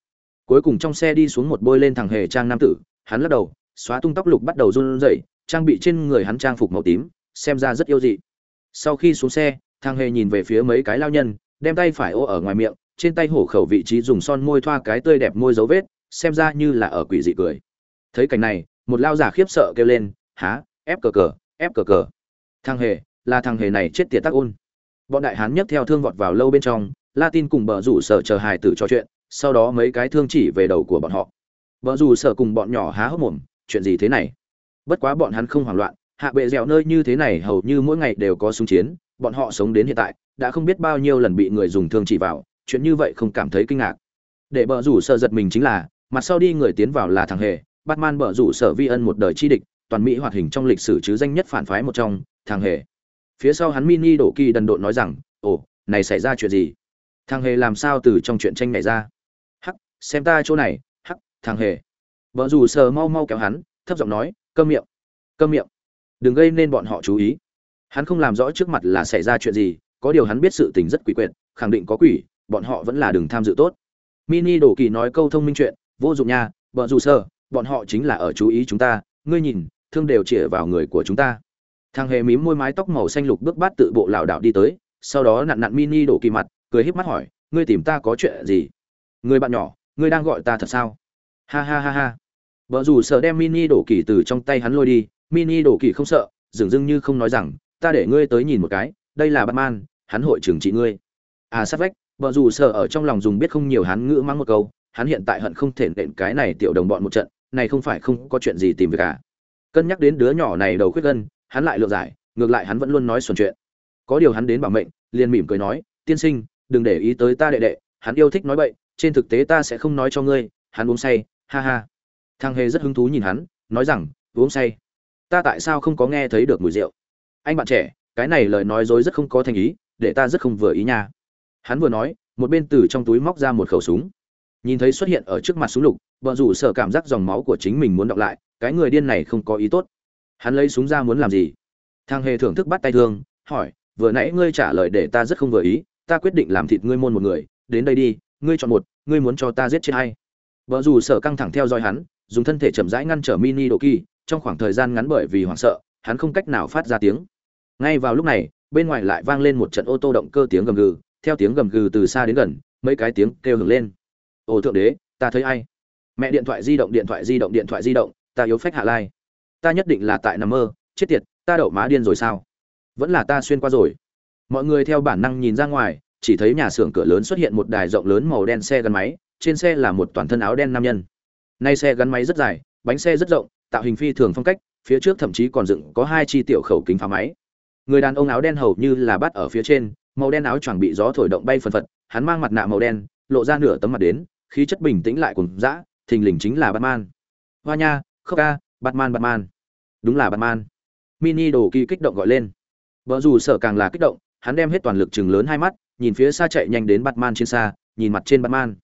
Cuối cùng trong xe đi xuống một bôi lên thằng hề trang nam tử, hắn lắc đầu, xóa tung tóc lục bắt đầu run rẩy, trang bị trên người hắn trang phục màu tím, xem ra rất yêu dị. Sau khi xuống xe, thằng hề nhìn về phía mấy cái lao nhân đem tay phải ô ở ngoài miệng, trên tay hổ khẩu vị trí dùng son môi thoa cái tươi đẹp môi dấu vết, xem ra như là ở quỷ dị cười. Thấy cảnh này, một lao giả khiếp sợ kêu lên, há, ép cờ cờ, ép cờ cờ. Thằng hề, là thằng hề này chết tiệt tắc ôn. Bọn đại hán nhấc theo thương vọt vào lâu bên trong, latin cùng bờ rủ sở chờ hài tử trò chuyện, sau đó mấy cái thương chỉ về đầu của bọn họ. Bờ rủ sở cùng bọn nhỏ há hốc mồm, chuyện gì thế này? Bất quá bọn hắn không hoảng loạn hạ bệ dẻo nơi như thế này hầu như mỗi ngày đều có súng chiến, bọn họ sống đến hiện tại, đã không biết bao nhiêu lần bị người dùng thương chỉ vào, chuyện như vậy không cảm thấy kinh ngạc. Để bờ rủ sợ giật mình chính là, mặt sau đi người tiến vào là thằng hề, batman bờ rủ sợ vi ân một đời chi địch, toàn mỹ hoạt hình trong lịch sử chứ danh nhất phản phái một trong, thằng hề. Phía sau hắn mini đổ kỳ đần độn nói rằng, ồ, này xảy ra chuyện gì? Thằng hề làm sao từ trong chuyện tranh này ra? Hắc, xem ta chỗ này, hắc, thằng hề. Vợ dù sờ mau mau kéo hắn, thấp giọng nói, câm miệng câm miệng đừng gây nên bọn họ chú ý. Hắn không làm rõ trước mặt là xảy ra chuyện gì, có điều hắn biết sự tình rất quỷ quyệt, khẳng định có quỷ, bọn họ vẫn là đừng tham dự tốt. Mini đổ kỳ nói câu thông minh chuyện, vô dụng nha vợ dù sơ, bọn họ chính là ở chú ý chúng ta, ngươi nhìn, thương đều chĩa vào người của chúng ta. Thằng hề mím môi mái tóc màu xanh lục bước bát tự bộ lảo đảo đi tới, sau đó nặn nặn mini đổ kỳ mặt, cười híp mắt hỏi, ngươi tìm ta có chuyện gì? Người bạn nhỏ, ngươi đang gọi ta thật sao? Ha ha ha ha. Vợ dù sợ đem mini đổ kỳ từ trong tay hắn lôi đi mini đổ kỳ không sợ dường dưng như không nói rằng, ta để ngươi tới nhìn một cái, đây là batman, hắn hội trưởng trị ngươi. À sát vách vợ dù sợ ở trong lòng dùng biết không nhiều hắn ngữ mắng một câu, hắn hiện tại hận không thể nện cái này tiểu đồng bọn một trận, này không phải không có chuyện gì tìm việc cả cân nhắc đến đứa nhỏ này đầu khuyết gân, hắn lại lựa giải, ngược lại hắn vẫn luôn nói xuẩn chuyện. Có điều hắn đến bảo mệnh, liền mỉm cười nói, tiên sinh, đừng để ý tới ta đệ đệ, hắn yêu thích nói bậy, trên thực tế ta sẽ không nói cho ngươi, hắn uống say, ha ha. Thằng hề rất hứng thú nhìn hắn, nói rằng, uống say ta tại sao không có nghe thấy được mùi rượu? Anh bạn trẻ, cái này lời nói dối rất không có thành ý, để ta rất không vừa ý nha. Hắn vừa nói, một bên từ trong túi móc ra một khẩu súng. Nhìn thấy xuất hiện ở trước mặt súng lục vợ rủ sợ cảm giác dòng máu của chính mình muốn đọc lại, cái người điên này không có ý tốt. Hắn lấy súng ra muốn làm gì? Thằng hề thưởng thức bắt tay thương, hỏi, vừa nãy ngươi trả lời để ta rất không vừa ý, ta quyết định làm thịt ngươi môn một người, đến đây đi, ngươi chọn một, ngươi muốn cho ta giết chết hay vợ rủ sợ căng thẳng theo dõi hắn, dùng thân thể chậm rãi ngăn trở mini độ kỳ trong khoảng thời gian ngắn bởi vì hoảng sợ, hắn không cách nào phát ra tiếng. Ngay vào lúc này, bên ngoài lại vang lên một trận ô tô động cơ tiếng gầm gừ, theo tiếng gầm gừ từ xa đến gần, mấy cái tiếng kêu hưởng lên. Ồ, thượng đế, ta thấy ai? Mẹ điện thoại di động, điện thoại di động, điện thoại di động, ta yếu phách hạ lai. Ta nhất định là tại nằm mơ, chết tiệt, ta đậu má điên rồi sao? Vẫn là ta xuyên qua rồi. Mọi người theo bản năng nhìn ra ngoài, chỉ thấy nhà xưởng cửa lớn xuất hiện một đài rộng lớn màu đen xe gắn máy, trên xe là một toàn thân áo đen nam nhân. Nay xe gắn máy rất dài, bánh xe rất rộng tạo hình phi thường phong cách, phía trước thậm chí còn dựng có hai chi tiểu khẩu kính phá máy. Người đàn ông áo đen hầu như là bắt ở phía trên, màu đen áo choàng bị gió thổi động bay phần phật, hắn mang mặt nạ màu đen, lộ ra nửa tấm mặt đến, khí chất bình tĩnh lại cùng dã, thình lình chính là batman. Hoa nha, khóc ca, batman batman. Đúng là batman. Mini đồ kỳ kích động gọi lên. Vợ dù sợ càng là kích động, hắn đem hết toàn lực chừng lớn hai mắt, nhìn phía xa chạy nhanh đến batman trên xa, nhìn mặt trên batman.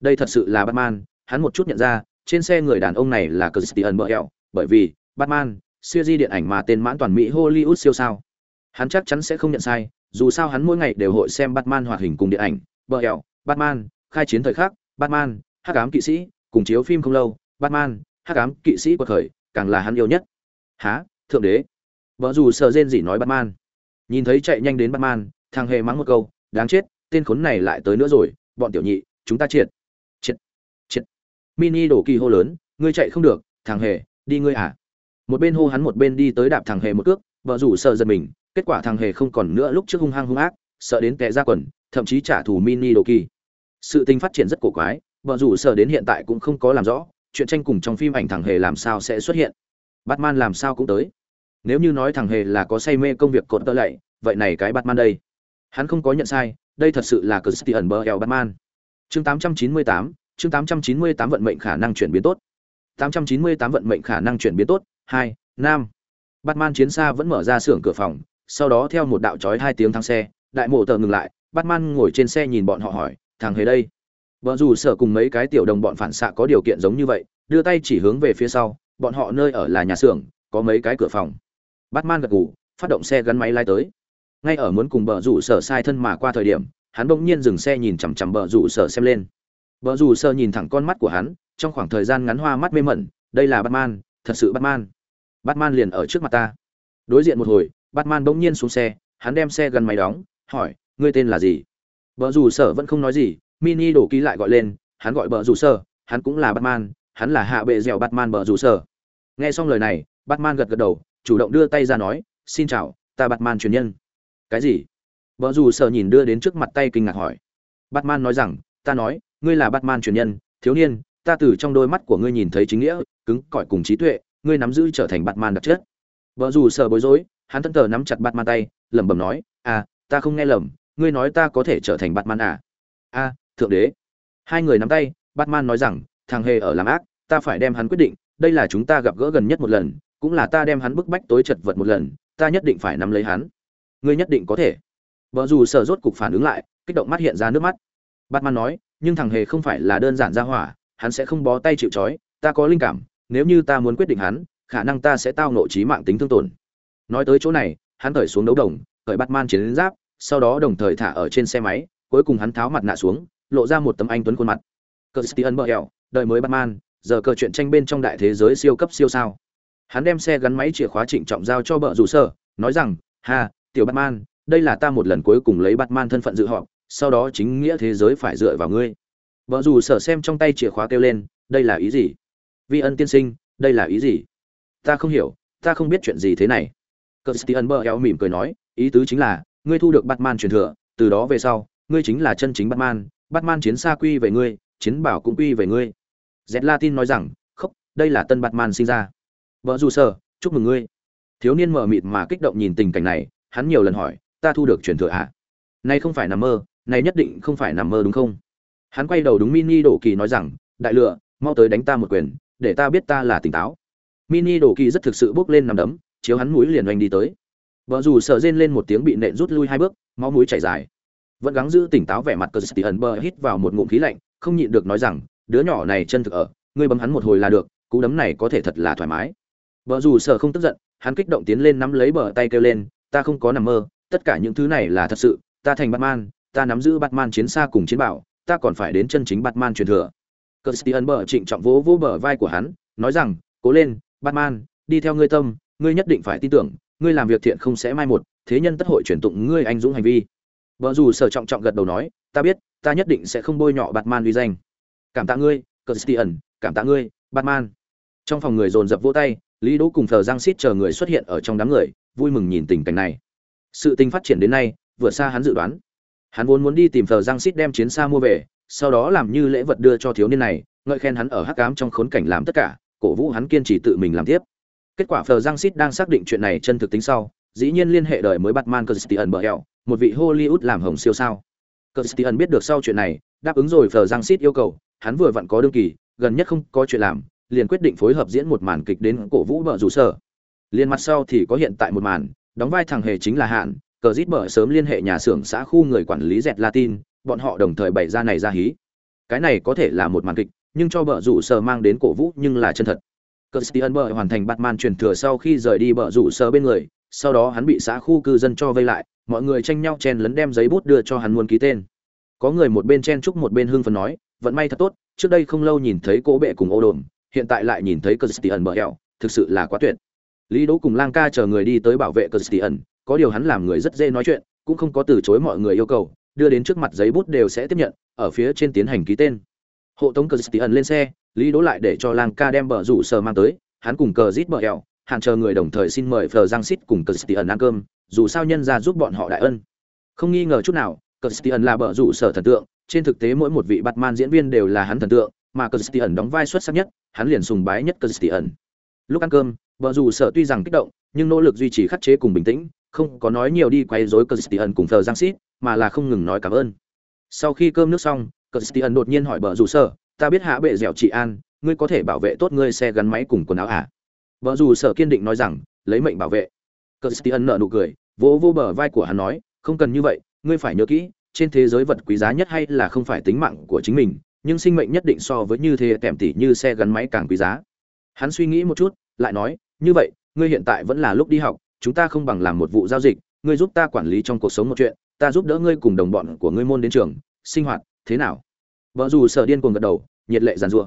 Đây thật sự là batman, hắn một chút nhận ra trên xe người đàn ông này là Christian Bale, bởi vì Batman, siêu di điện ảnh mà tên mãn toàn Mỹ Hollywood siêu sao. Hắn chắc chắn sẽ không nhận sai, dù sao hắn mỗi ngày đều hội xem Batman hoạt hình cùng điện ảnh, Bale, Batman, khai chiến thời khắc, Batman, Hắc ám kỵ sĩ, cùng chiếu phim không lâu, Batman, Hắc ám kỵ sĩ của khởi càng là hắn yêu nhất. Hả, thượng đế. Vợ dù sợ rên gì nói Batman. Nhìn thấy chạy nhanh đến Batman, thằng hề mắng một câu, đáng chết, tên khốn này lại tới nữa rồi, bọn tiểu nhị, chúng ta triệt mini đổ kỳ hô lớn ngươi chạy không được thằng hề đi ngươi à. Một bên hô hắn một bên đi tới đạp thằng hề một cước vợ rủ sợ giật mình kết quả thằng hề không còn nữa lúc trước hung hăng hung ác sợ đến té ra quần thậm chí trả thù mini đồ kỳ. Sự tình phát triển rất cổ quái vợ rủ sợ đến hiện tại cũng không có làm rõ chuyện tranh cùng trong phim ảnh thằng hề làm sao sẽ xuất hiện. Batman làm sao cũng tới. Nếu như nói thằng hề là có say mê công việc cột tơ lạy vậy này cái batman đây. Hắn không có nhận sai đây thật sự là cờ ẩn bờ eo batman chương 898, chương 898 vận mệnh khả năng chuyển biến tốt. 898 vận mệnh khả năng chuyển biến tốt. 2, Nam. Batman chiến xa vẫn mở ra xưởng cửa phòng, sau đó theo một đạo chói hai tiếng thắng xe, đại mộ tờ ngừng lại, Batman ngồi trên xe nhìn bọn họ hỏi, thằng hề đây. Vợ dù sở cùng mấy cái tiểu đồng bọn phản xạ có điều kiện giống như vậy, đưa tay chỉ hướng về phía sau, bọn họ nơi ở là nhà xưởng, có mấy cái cửa phòng. Batman gật gù, phát động xe gắn máy lái tới. Ngay ở muốn cùng bờ rủ sở sai thân mà qua thời điểm, hắn bỗng nhiên dừng xe nhìn chằm chằm bờ rủ sở xem lên. Bờ rủ sơ nhìn thẳng con mắt của hắn, trong khoảng thời gian ngắn hoa mắt mê mẩn, đây là Batman, thật sự Batman. Batman liền ở trước mặt ta. Đối diện một hồi, Batman bỗng nhiên xuống xe, hắn đem xe gần máy đóng, hỏi, ngươi tên là gì? Bờ rủ sở vẫn không nói gì, Mini đổ ký lại gọi lên, hắn gọi bờ rủ sở, hắn cũng là Batman, hắn là hạ bệ dẻo Batman bờ rủ sở. Nghe xong lời này, Batman gật gật đầu, chủ động đưa tay ra nói, xin chào, ta Batman truyền nhân. Cái gì? Bờ rủ sở nhìn đưa đến trước mặt tay kinh ngạc hỏi. Batman nói rằng, ta nói, ngươi là Batman truyền nhân, thiếu niên, ta từ trong đôi mắt của ngươi nhìn thấy chính nghĩa, cứng cỏi cùng trí tuệ, ngươi nắm giữ trở thành Batman đặc chất. Bở dù sợ bối rối, hắn thân tờ nắm chặt Batman tay, lẩm bẩm nói, "À, ta không nghe lầm, ngươi nói ta có thể trở thành Batman à?" "A, thượng đế." Hai người nắm tay, Batman nói rằng, "Thằng hề ở làm ác, ta phải đem hắn quyết định, đây là chúng ta gặp gỡ gần nhất một lần, cũng là ta đem hắn bức bách tối chật vật một lần, ta nhất định phải nắm lấy hắn." "Ngươi nhất định có thể." Bở dù sợ rốt cục phản ứng lại, kích động mắt hiện ra nước mắt. Batman nói, nhưng thằng hề không phải là đơn giản ra hỏa, hắn sẽ không bó tay chịu trói, ta có linh cảm, nếu như ta muốn quyết định hắn, khả năng ta sẽ tao nộ trí mạng tính thương tổn. Nói tới chỗ này, hắn thởi xuống đấu đồng khởi bắt man chiến giáp, sau đó đồng thời thả ở trên xe máy, cuối cùng hắn tháo mặt nạ xuống, lộ ra một tấm anh tuấn khuôn mặt. Cờ stian bờ hẹo đợi mới bắt man, giờ cờ chuyện tranh bên trong đại thế giới siêu cấp siêu sao. Hắn đem xe gắn máy chìa khóa trịnh trọng giao cho bờ rủ sơ nói rằng, ha, tiểu batman đây là ta một lần cuối cùng lấy batman thân phận dự họp sau đó chính nghĩa thế giới phải dựa vào ngươi. Vợ dù sở xem trong tay chìa khóa kêu lên, đây là ý gì? Vi ân tiên sinh, đây là ý gì? Ta không hiểu, ta không biết chuyện gì thế này. Cờ stian bơ eo mỉm cười nói, ý tứ chính là, ngươi thu được batman truyền thừa, từ đó về sau, ngươi chính là chân chính batman batman chiến xa quy về ngươi, chiến bảo cũng quy về ngươi. Z latin nói rằng khóc đây là tân batman sinh ra. Vợ dù sở, chúc mừng ngươi. Thiếu niên mở mịt mà kích động nhìn tình cảnh này, hắn nhiều lần hỏi, ta thu được truyền thừa ạ à? nay không phải nằm mơ này nhất định không phải nằm mơ đúng không? Hắn quay đầu đúng mini đổ kỳ nói rằng, đại lựa, mau tới đánh ta một quyền, để ta biết ta là tỉnh táo. Mini đổ kỳ rất thực sự bước lên nằm đấm, chiếu hắn mũi liền oanh đi tới. Vợ dù sợ rên lên một tiếng bị nện rút lui hai bước, máu mũi chảy dài. Vẫn gắng giữ tỉnh táo vẻ mặt cờ sĩ ẩn bờ hít vào một ngụm khí lạnh, không nhịn được nói rằng, đứa nhỏ này chân thực ở, ngươi bấm hắn một hồi là được, cú đấm này có thể thật là thoải mái. Vợ dù sợ không tức giận, hắn kích động tiến lên nắm lấy bờ tay kêu lên, ta không có nằm mơ, tất cả những thứ này là thật sự, ta thành batman ta nắm giữ Batman chiến xa cùng chiến bảo, ta còn phải đến chân chính Batman truyền thừa. Christian bờ trịnh trọng vỗ vỗ bờ vai của hắn, nói rằng, cố lên, Batman, đi theo ngươi tâm, ngươi nhất định phải tin tưởng, ngươi làm việc thiện không sẽ mai một, thế nhân tất hội truyền tụng ngươi anh dũng hành vi. Bờ dù sở trọng trọng gật đầu nói, ta biết, ta nhất định sẽ không bôi nhọ Batman uy danh. Cảm tạ ngươi, Christian, cảm tạ ngươi, Batman. Trong phòng người dồn dập vỗ tay, Lý Đỗ cùng Phở Giang Sít chờ người xuất hiện ở trong đám người, vui mừng nhìn tình cảnh này. Sự tình phát triển đến nay, vừa xa hắn dự đoán hắn vốn muốn đi tìm thờ giang xít đem chiến xa mua về sau đó làm như lễ vật đưa cho thiếu niên này ngợi khen hắn ở hắc cám trong khốn cảnh làm tất cả cổ vũ hắn kiên trì tự mình làm tiếp kết quả thờ giang xít đang xác định chuyện này chân thực tính sau dĩ nhiên liên hệ đời mới Batman Christian hẹo một vị Hollywood làm hồng siêu sao. Christian biết được sau chuyện này, đáp ứng rồi thờ Giang xít yêu cầu, hắn vừa vặn có đương kỳ, gần nhất không có chuyện làm, liền quyết định phối hợp diễn một màn kịch đến cổ vũ bờ rủ sở. Liên mặt sau thì có hiện tại một màn, đóng vai thằng hề chính là Hạn, cờ rít bờ sớm liên hệ nhà xưởng xã khu người quản lý dẹt Latin, bọn họ đồng thời bày ra này ra hí. Cái này có thể là một màn kịch, nhưng cho bờ rủ sở mang đến cổ vũ nhưng là chân thật. Christian bờ hoàn thành Batman truyền thừa sau khi rời đi bờ rủ sở bên người, sau đó hắn bị xã khu cư dân cho vây lại, mọi người tranh nhau chen lấn đem giấy bút đưa cho hắn muốn ký tên. Có người một bên chen chúc một bên hưng phấn nói, vận may thật tốt, trước đây không lâu nhìn thấy cỗ bệ cùng ô đồn, hiện tại lại nhìn thấy Christian Bale, thực sự là quá tuyệt. Lý Đỗ cùng Lang Ca chờ người đi tới bảo vệ Christian, có điều hắn làm người rất dễ nói chuyện, cũng không có từ chối mọi người yêu cầu, đưa đến trước mặt giấy bút đều sẽ tiếp nhận, ở phía trên tiến hành ký tên. Hộ tống Christian lên xe, Lý Đỗ lại để cho Lang Ca đem bờ rủ sờ mang tới, hắn cùng cờ rít bờ eo, hạn chờ người đồng thời xin mời Fleur Giang cùng Christian ăn cơm, dù sao nhân ra giúp bọn họ đại ân. Không nghi ngờ chút nào, Christian là bờ rủ sở thần tượng, trên thực tế mỗi một vị Batman diễn viên đều là hắn thần tượng, mà Christian đóng vai xuất sắc nhất, hắn liền sùng bái nhất Christian. Lúc ăn cơm, bờ rủ sở tuy rằng kích động, nhưng nỗ lực duy trì khắc chế cùng bình tĩnh, không có nói nhiều đi quay rối Christian cùng Fleur Giang Sít, mà là không ngừng nói cảm ơn. Sau khi cơm nước xong, Christian đột nhiên hỏi bờ rủ sở, ta biết hạ bệ dẻo chị an, ngươi có thể bảo vệ tốt ngươi xe gắn máy cùng quần áo à? Bờ rủ sở kiên định nói rằng, lấy mệnh bảo vệ. Christian nở nụ cười, vỗ vỗ bờ vai của hắn nói, không cần như vậy, ngươi phải nhớ kỹ, trên thế giới vật quý giá nhất hay là không phải tính mạng của chính mình, nhưng sinh mệnh nhất định so với như thế tèm tỉ như xe gắn máy càng quý giá. Hắn suy nghĩ một chút, lại nói, như vậy, ngươi hiện tại vẫn là lúc đi học, chúng ta không bằng làm một vụ giao dịch, ngươi giúp ta quản lý trong cuộc sống một chuyện, ta giúp đỡ ngươi cùng đồng bọn của ngươi môn đến trường, sinh hoạt, thế nào? Vợ dù sở điên cuồng gật đầu, nhiệt lệ giàn rủa.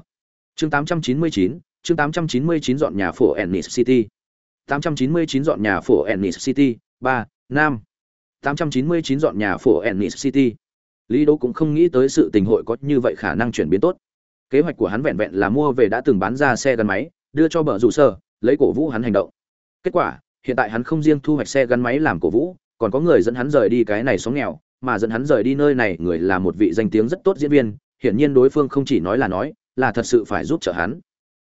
Chương 899, chương 899 dọn nhà phổ Ennis City. 899 dọn nhà phổ Ennis City, ba Nam. 899 dọn nhà phổ Ennis City. Lý Đỗ cũng không nghĩ tới sự tình hội có như vậy khả năng chuyển biến tốt. Kế hoạch của hắn vẹn vẹn là mua về đã từng bán ra xe gắn máy, đưa cho vợ dù sở, lấy cổ vũ hắn hành động. Kết quả, hiện tại hắn không riêng thu hoạch xe gắn máy làm cổ vũ, còn có người dẫn hắn rời đi cái này sống nghèo, mà dẫn hắn rời đi nơi này người là một vị danh tiếng rất tốt diễn viên, hiển nhiên đối phương không chỉ nói là nói, là thật sự phải giúp trợ hắn.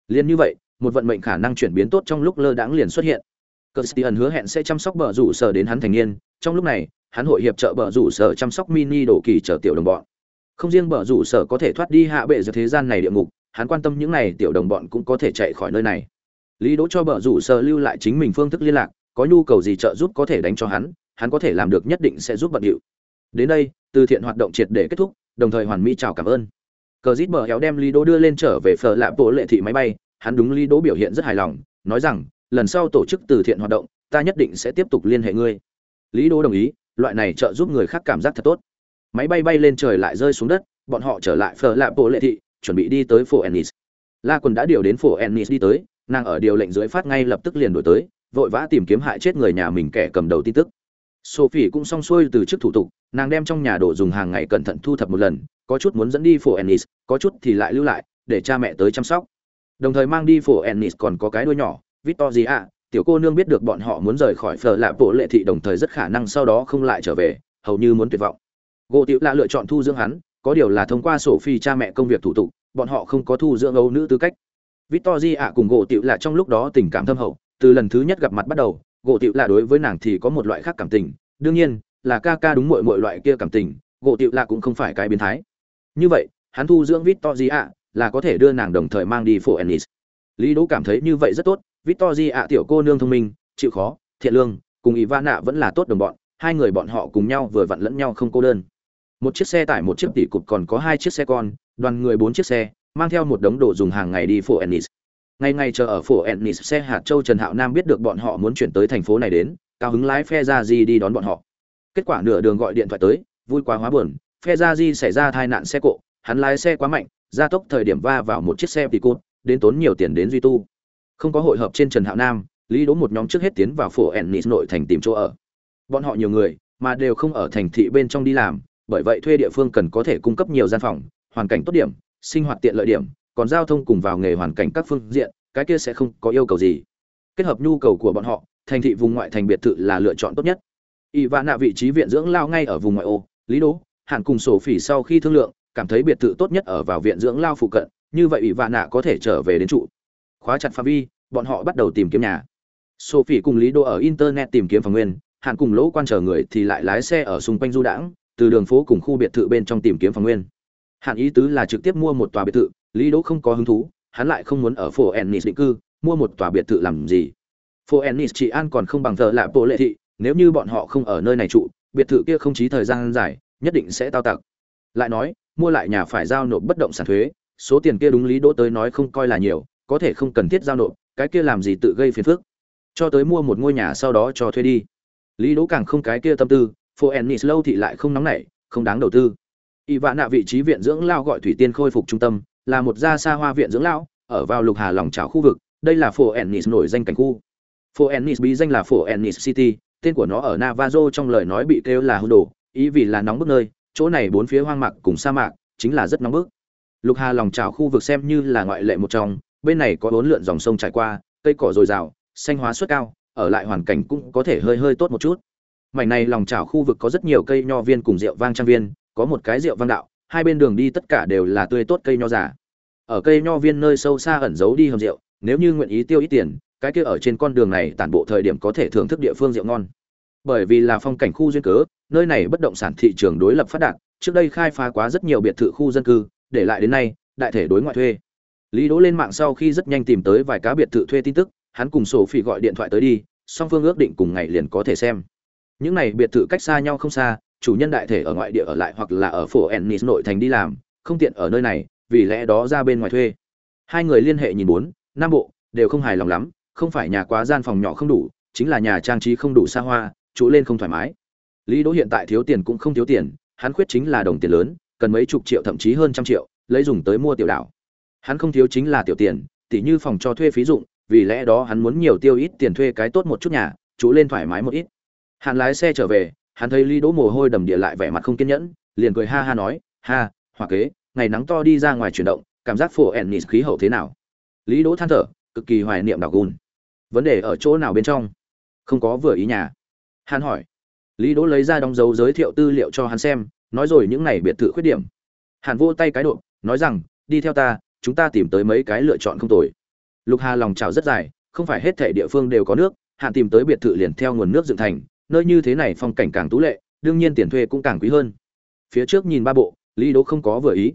Liên như vậy, một vận mệnh khả năng chuyển biến tốt trong lúc lơ đãng liền xuất hiện. Christian hứa hẹn sẽ chăm sóc bờ rủ sở đến hắn thành niên, trong lúc này, hắn hội hiệp trợ bờ rủ sở chăm sóc mini đồ kỳ trở tiểu đồng bọn. Không riêng bờ rủ sở có thể thoát đi hạ bệ giữa thế gian này địa ngục, hắn quan tâm những này tiểu đồng bọn cũng có thể chạy khỏi nơi này. Lý Đỗ cho bờ rủ sở lưu lại chính mình phương thức liên lạc, có nhu cầu gì trợ giúp có thể đánh cho hắn, hắn có thể làm được nhất định sẽ giúp bận điệu. Đến đây, từ thiện hoạt động triệt để kết thúc, đồng thời hoàn mỹ chào cảm ơn. Cờ Dít bờ héo đem Lý Đỗ đưa lên trở về phở lạ bộ lệ thị máy bay, hắn đúng Lý Đỗ biểu hiện rất hài lòng, nói rằng, lần sau tổ chức từ thiện hoạt động, ta nhất định sẽ tiếp tục liên hệ ngươi. Lý Đỗ đồng ý, loại này trợ giúp người khác cảm giác thật tốt. Máy bay bay lên trời lại rơi xuống đất, bọn họ trở lại phở lạ bộ lệ thị, chuẩn bị đi tới phố Ennis. La Quần đã điều đến phố Ennis đi tới, nàng ở điều lệnh dưới phát ngay lập tức liền đổi tới, vội vã tìm kiếm hại chết người nhà mình kẻ cầm đầu tin tức. Sophie cũng xong xuôi từ chức thủ tục, nàng đem trong nhà đồ dùng hàng ngày cẩn thận thu thập một lần, có chút muốn dẫn đi phủ Ennis, có chút thì lại lưu lại, để cha mẹ tới chăm sóc. Đồng thời mang đi phủ Ennis còn có cái đuôi nhỏ, Victoria, tiểu cô nương biết được bọn họ muốn rời khỏi phở lạ bộ lệ thị đồng thời rất khả năng sau đó không lại trở về, hầu như muốn tuyệt vọng. Gỗ Tiểu là lựa chọn thu dưỡng hắn, có điều là thông qua Sophie cha mẹ công việc thủ tục, bọn họ không có thu dưỡng ấu nữ tư cách. Victoria cùng Gỗ Tự là trong lúc đó tình cảm thâm hậu, từ lần thứ nhất gặp mặt bắt đầu, Gỗ Tự là đối với nàng thì có một loại khác cảm tình, đương nhiên, là ca ca đúng muội muội loại kia cảm tình, Gỗ Tự là cũng không phải cái biến thái. Như vậy, hắn thu dưỡng Victoria là có thể đưa nàng đồng thời mang đi phố Ennis. Lý Đỗ cảm thấy như vậy rất tốt, Victoria tiểu cô nương thông minh, chịu khó, thiện lương, cùng Ivana vẫn là tốt đồng bọn, hai người bọn họ cùng nhau vừa vặn lẫn nhau không cô đơn. Một chiếc xe tải một chiếc tỷ cục còn có hai chiếc xe con, đoàn người bốn chiếc xe, mang theo một đống đồ dùng hàng ngày đi phố Ennis. Ngày ngày chờ ở phố Ennis xe hạt châu Trần Hạo Nam biết được bọn họ muốn chuyển tới thành phố này đến, cao hứng lái phe ra gì đi đón bọn họ. Kết quả nửa đường gọi điện thoại tới, vui quá hóa buồn, phe ra di xảy ra tai nạn xe cộ, hắn lái xe quá mạnh, gia tốc thời điểm va vào một chiếc xe tỷ cút, đến tốn nhiều tiền đến duy tu. Không có hội hợp trên Trần Hạo Nam, Lý Đỗ một nhóm trước hết tiến vào phố Ennis nội thành tìm chỗ ở. Bọn họ nhiều người, mà đều không ở thành thị bên trong đi làm, bởi vậy thuê địa phương cần có thể cung cấp nhiều gian phòng, hoàn cảnh tốt điểm, sinh hoạt tiện lợi điểm, còn giao thông cùng vào nghề hoàn cảnh các phương diện, cái kia sẽ không có yêu cầu gì. Kết hợp nhu cầu của bọn họ, thành thị vùng ngoại thành biệt thự là lựa chọn tốt nhất. Y vạn nạ vị trí viện dưỡng lao ngay ở vùng ngoại ô, Lý Đỗ, Hàn cùng sổ phỉ sau khi thương lượng, cảm thấy biệt thự tốt nhất ở vào viện dưỡng lao phụ cận, như vậy Y vạn nạ có thể trở về đến trụ khóa chặt phạm vi bọn họ bắt đầu tìm kiếm nhà sophie cùng lý đô ở internet tìm kiếm phòng nguyên hàn cùng lỗ quan chờ người thì lại lái xe ở xung quanh du đãng từ đường phố cùng khu biệt thự bên trong tìm kiếm phòng nguyên hạn ý tứ là trực tiếp mua một tòa biệt thự, lý đỗ không có hứng thú, hắn lại không muốn ở phố ennis định cư, mua một tòa biệt thự làm gì? Phố ennis trị an còn không bằng thờ lại bộ lệ thị, nếu như bọn họ không ở nơi này trụ, biệt thự kia không chí thời gian dài, nhất định sẽ tao tặc. Lại nói, mua lại nhà phải giao nộp bất động sản thuế, số tiền kia đúng lý đỗ tới nói không coi là nhiều, có thể không cần thiết giao nộp, cái kia làm gì tự gây phiền phức. Cho tới mua một ngôi nhà sau đó cho thuê đi. Lý đỗ càng không cái kia tâm tư phố ennis lâu thị lại không nóng nảy, không đáng đầu tư y vạn nạ vị trí viện dưỡng lao gọi thủy tiên khôi phục trung tâm, là một gia xa hoa viện dưỡng lão, ở vào lục hà lòng trào khu vực, đây là phố ennis nổi danh cảnh khu. Phố ennis bí danh là phố ennis city, tên của nó ở navajo trong lời nói bị kêu là hư đồ, ý vì là nóng bức nơi, chỗ này bốn phía hoang mạc cùng sa mạc, chính là rất nóng bức. Lục hà lòng trào khu vực xem như là ngoại lệ một trong, bên này có bốn lượn dòng sông trải qua, cây cỏ dồi dào, xanh hóa suất cao, ở lại hoàn cảnh cũng có thể hơi hơi tốt một chút. Mảnh này lòng trào khu vực có rất nhiều cây nho viên cùng rượu vang trang viên có một cái rượu vang đạo, hai bên đường đi tất cả đều là tươi tốt cây nho giả ở cây nho viên nơi sâu xa ẩn giấu đi hầm rượu, nếu như nguyện ý tiêu ít tiền, cái kia ở trên con đường này tản bộ thời điểm có thể thưởng thức địa phương rượu ngon. Bởi vì là phong cảnh khu duyên cớ, nơi này bất động sản thị trường đối lập phát đạt, trước đây khai phá quá rất nhiều biệt thự khu dân cư, để lại đến nay, đại thể đối ngoại thuê. Lý đỗ lên mạng sau khi rất nhanh tìm tới vài cá biệt thự thuê tin tức, hắn cùng sổ phỉ gọi điện thoại tới đi, song phương ước định cùng ngày liền có thể xem. Những này biệt thự cách xa nhau không xa chủ nhân đại thể ở ngoại địa ở lại hoặc là ở phố ennis nội thành đi làm, không tiện ở nơi này, vì lẽ đó ra bên ngoài thuê. Hai người liên hệ nhìn bốn, năm bộ, đều không hài lòng lắm, không phải nhà quá gian phòng nhỏ không đủ, chính là nhà trang trí không đủ xa hoa, trụ lên không thoải mái. Lý đỗ hiện tại thiếu tiền cũng không thiếu tiền, hắn khuyết chính là đồng tiền lớn, cần mấy chục triệu thậm chí hơn trăm triệu, lấy dùng tới mua tiểu đảo. Hắn không thiếu chính là tiểu tiền, tỉ như phòng cho thuê phí dụng, vì lẽ đó hắn muốn nhiều tiêu ít tiền thuê cái tốt một chút nhà, trụ lên thoải mái một ít. Hắn lái xe trở về hắn thấy lý đỗ mồ hôi đầm địa lại vẻ mặt không kiên nhẫn, liền cười ha ha nói, ha hòa kế, ngày nắng to đi ra ngoài chuyển động, cảm giác phổ ennis khí hậu thế nào? Lý đỗ than thở, cực kỳ hoài niệm đảo gùn. Vấn đề ở chỗ nào bên trong? Không có vừa ý nhà. Hắn hỏi. Lý đỗ lấy ra đóng dấu giới thiệu tư liệu cho hắn xem, nói rồi những này biệt thự khuyết điểm. Hàn vô tay cái độ, nói rằng, đi theo ta, chúng ta tìm tới mấy cái lựa chọn không tồi. Lục hà lòng trào rất dài, không phải hết thể địa phương đều có nước, hạn tìm tới biệt thự liền theo nguồn nước dựng thành nơi như thế này phong cảnh càng tú lệ, đương nhiên tiền thuê cũng càng quý hơn. Phía trước nhìn ba bộ, lý đỗ không có vừa ý.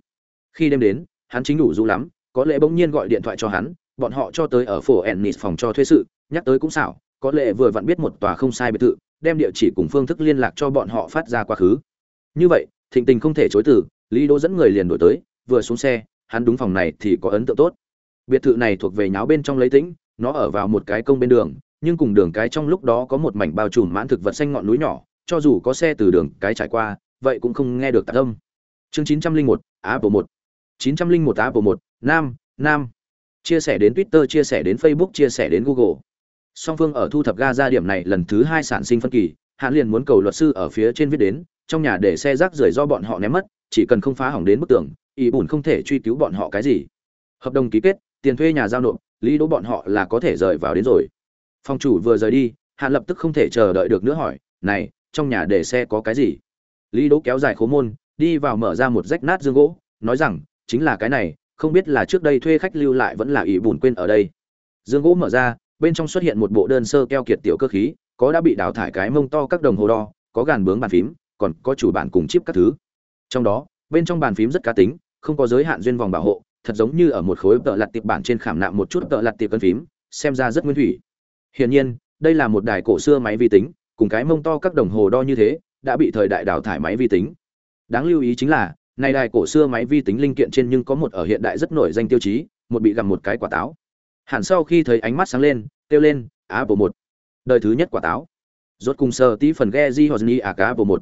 Khi đêm đến, hắn chính đủ du lắm, có lẽ bỗng nhiên gọi điện thoại cho hắn, bọn họ cho tới ở phố ennis phòng cho thuê sự, nhắc tới cũng xảo, có lẽ vừa vặn biết một tòa không sai biệt thự, đem địa chỉ cùng phương thức liên lạc cho bọn họ phát ra quá khứ. Như vậy, thịnh tình không thể chối từ, lý đỗ dẫn người liền đổi tới, vừa xuống xe, hắn đúng phòng này thì có ấn tượng tốt. Biệt thự này thuộc về nháo bên trong lấy tĩnh nó ở vào một cái công bên đường, nhưng cùng đường cái trong lúc đó có một mảnh bao trùm mãn thực vật xanh ngọn núi nhỏ, cho dù có xe từ đường cái trải qua, vậy cũng không nghe được tạc âm. Chương chín trăm linh một apple một. chín trăm linh một apple một, nam nam. Chia sẻ đến twitter, chia sẻ đến facebook, chia sẻ đến google. Song phương ở thu thập ga ra điểm này lần thứ hai sản sinh phân kỳ hắn liền muốn cầu luật sư ở phía trên viết đến, trong nhà để xe rác rưởi do bọn họ ném mất, chỉ cần không phá hỏng đến bức tường ý bùn không thể truy cứu bọn họ cái gì. Hợp đồng ký kết, tiền thuê nhà giao nộp lý đỗ bọn họ là có thể rời vào đến rồi. Phòng chủ vừa rời đi hạn lập tức không thể chờ đợi được nữa hỏi, này, trong nhà để xe có cái gì? Lý đỗ kéo dài khố môn, đi vào mở ra một rách nát dương gỗ, nói rằng, chính là cái này, không biết là trước đây thuê khách lưu lại vẫn là ỷ bùn quên ở đây. Dương gỗ mở ra, bên trong xuất hiện một bộ đơn sơ keo kiệt tiểu cơ khí, có đã bị đào thải cái mông to các đồng hồ đo, có gàn bướng bàn phím, còn có chủ bản cùng chip các thứ. Trong đó, bên trong bàn phím rất cá tính, không có giới hạn duyên vòng bảo hộ thật giống như ở một khối tợ lặt tiệp bản trên khảm nạm một chút tợ lặt tiệp cân phím xem ra rất nguyên thủy. Hiển nhiên đây là một đài cổ xưa máy vi tính cùng cái mông to các đồng hồ đo như thế đã bị thời đại đào thải máy vi tính. Đáng lưu ý chính là này đài cổ xưa máy vi tính linh kiện trên nhưng có một ở hiện đại rất nổi danh tiêu chí một bị gặm một cái quả táo. Hẳn sau khi thấy ánh mắt sáng lên kêu lên apple một. Đời thứ nhất quả táo. Rốt cùng sơ tí phần ghe di hosni à cá apple một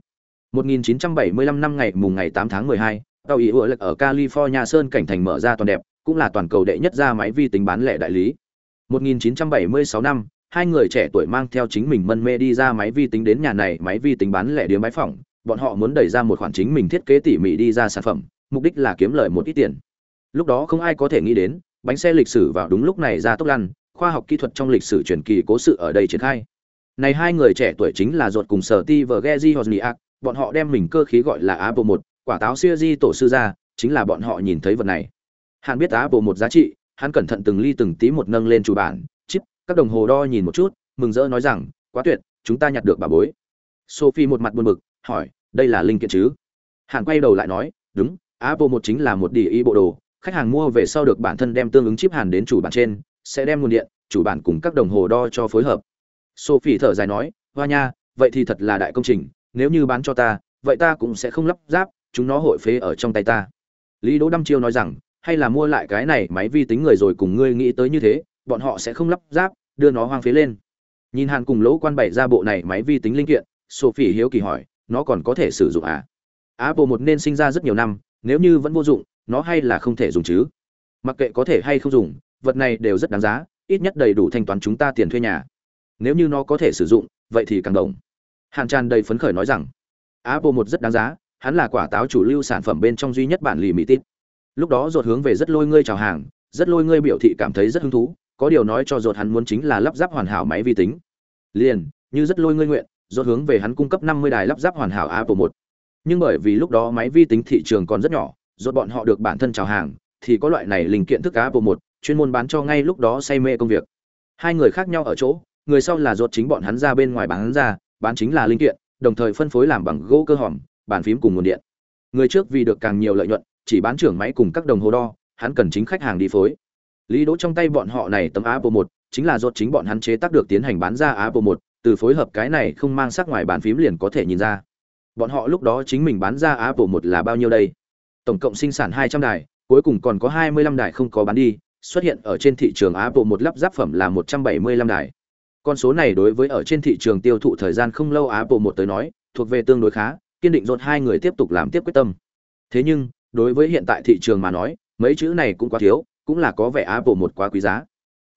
1975 năm ngày mùng ngày 8 tháng 12, tàu ý ủa lệch ở California Sơn cảnh thành mở ra toàn đẹp, cũng là toàn cầu đệ nhất ra máy vi tính bán lẻ đại lý. 1976 năm, hai người trẻ tuổi mang theo chính mình mân mê đi ra máy vi tính đến nhà này máy vi tính bán lẻ điếm máy phỏng, bọn họ muốn đẩy ra một khoản chính mình thiết kế tỉ mỉ đi ra sản phẩm, mục đích là kiếm lợi một ít tiền. Lúc đó không ai có thể nghĩ đến, bánh xe lịch sử vào đúng lúc này ra tốc lăn, khoa học kỹ thuật trong lịch sử truyền kỳ cố sự ở đây triển khai. Này hai người trẻ tuổi chính là ruột cùng Sở Ti và Gezi Hosniak, bọn họ đem mình cơ khí gọi là Apple một, quả táo xưa di tổ sư ra, chính là bọn họ nhìn thấy vật này. Hắn biết Apple một giá trị, hắn cẩn thận từng ly từng tí một nâng lên chủ bản, chip, các đồng hồ đo nhìn một chút, mừng rỡ nói rằng quá tuyệt chúng ta nhặt được bà bối. Sophie một mặt buồn bực hỏi đây là linh kiện chứ? Hàn quay đầu lại nói đúng apple một chính là một địa y bộ đồ khách hàng mua về sau được bản thân đem tương ứng chip hàn đến chủ bản trên sẽ đem nguồn điện chủ bản cùng các đồng hồ đo cho phối hợp. Sophie thở dài nói hoa nha vậy thì thật là đại công trình nếu như bán cho ta vậy ta cũng sẽ không lắp ráp chúng nó hội phế ở trong tay ta. Lý đỗ đăm chiêu nói rằng, hay là mua lại cái này máy vi tính người rồi cùng ngươi nghĩ tới như thế, bọn họ sẽ không lắp ráp, đưa nó hoang phế lên. Nhìn hàn cùng lỗ quan bày ra bộ này máy vi tính linh kiện, sophie hiếu kỳ hỏi, nó còn có thể sử dụng à? Apple một nên sinh ra rất nhiều năm, nếu như vẫn vô dụng, nó hay là không thể dùng chứ? Mặc kệ có thể hay không dùng, vật này đều rất đáng giá, ít nhất đầy đủ thanh toán chúng ta tiền thuê nhà. Nếu như nó có thể sử dụng, vậy thì càng đồng. Hàn tràn đầy phấn khởi nói rằng, apple một rất đáng giá hắn là quả táo chủ lưu sản phẩm bên trong duy nhất bản lì mỹ tít. Lúc đó ruột hướng về rất lôi ngươi chào hàng, rất lôi ngươi biểu thị cảm thấy rất hứng thú, có điều nói cho ruột hắn muốn chính là lắp ráp hoàn hảo máy vi tính. Liền, như rất lôi ngươi nguyện, ruột hướng về hắn cung cấp năm mươi đài lắp ráp hoàn hảo apple một. Nhưng bởi vì lúc đó máy vi tính thị trường còn rất nhỏ, ruột bọn họ được bản thân chào hàng, thì có loại này linh kiện thức apple một, chuyên môn bán cho ngay lúc đó say mê công việc. Hai người khác nhau ở chỗ, người sau là ruột chính bọn hắn ra bên ngoài bán ra, bán chính là linh kiện, đồng thời phân phối làm bằng gỗ cơ hòm bàn phím cùng nguồn điện. Người trước vì được càng nhiều lợi nhuận, chỉ bán trưởng máy cùng các đồng hồ đo, hắn cần chính khách hàng đi phối. Lý đỗ trong tay bọn họ này tấm apple một, chính là rốt chính bọn hắn chế tác được tiến hành bán ra apple một, từ phối hợp cái này không mang sắc ngoài bàn phím liền có thể nhìn ra. Bọn họ lúc đó chính mình bán ra apple một là bao nhiêu đây? Tổng cộng sinh sản 200 đài, cuối cùng còn có 25 đài không có bán đi, xuất hiện ở trên thị trường apple một lắp ráp phẩm là 175 đài. Con số này đối với ở trên thị trường tiêu thụ thời gian không lâu apple một tới nói, thuộc về tương đối khá kiên định dột hai người tiếp tục làm tiếp quyết tâm. Thế nhưng, đối với hiện tại thị trường mà nói, mấy chữ này cũng quá thiếu, cũng là có vẻ apple một quá quý giá.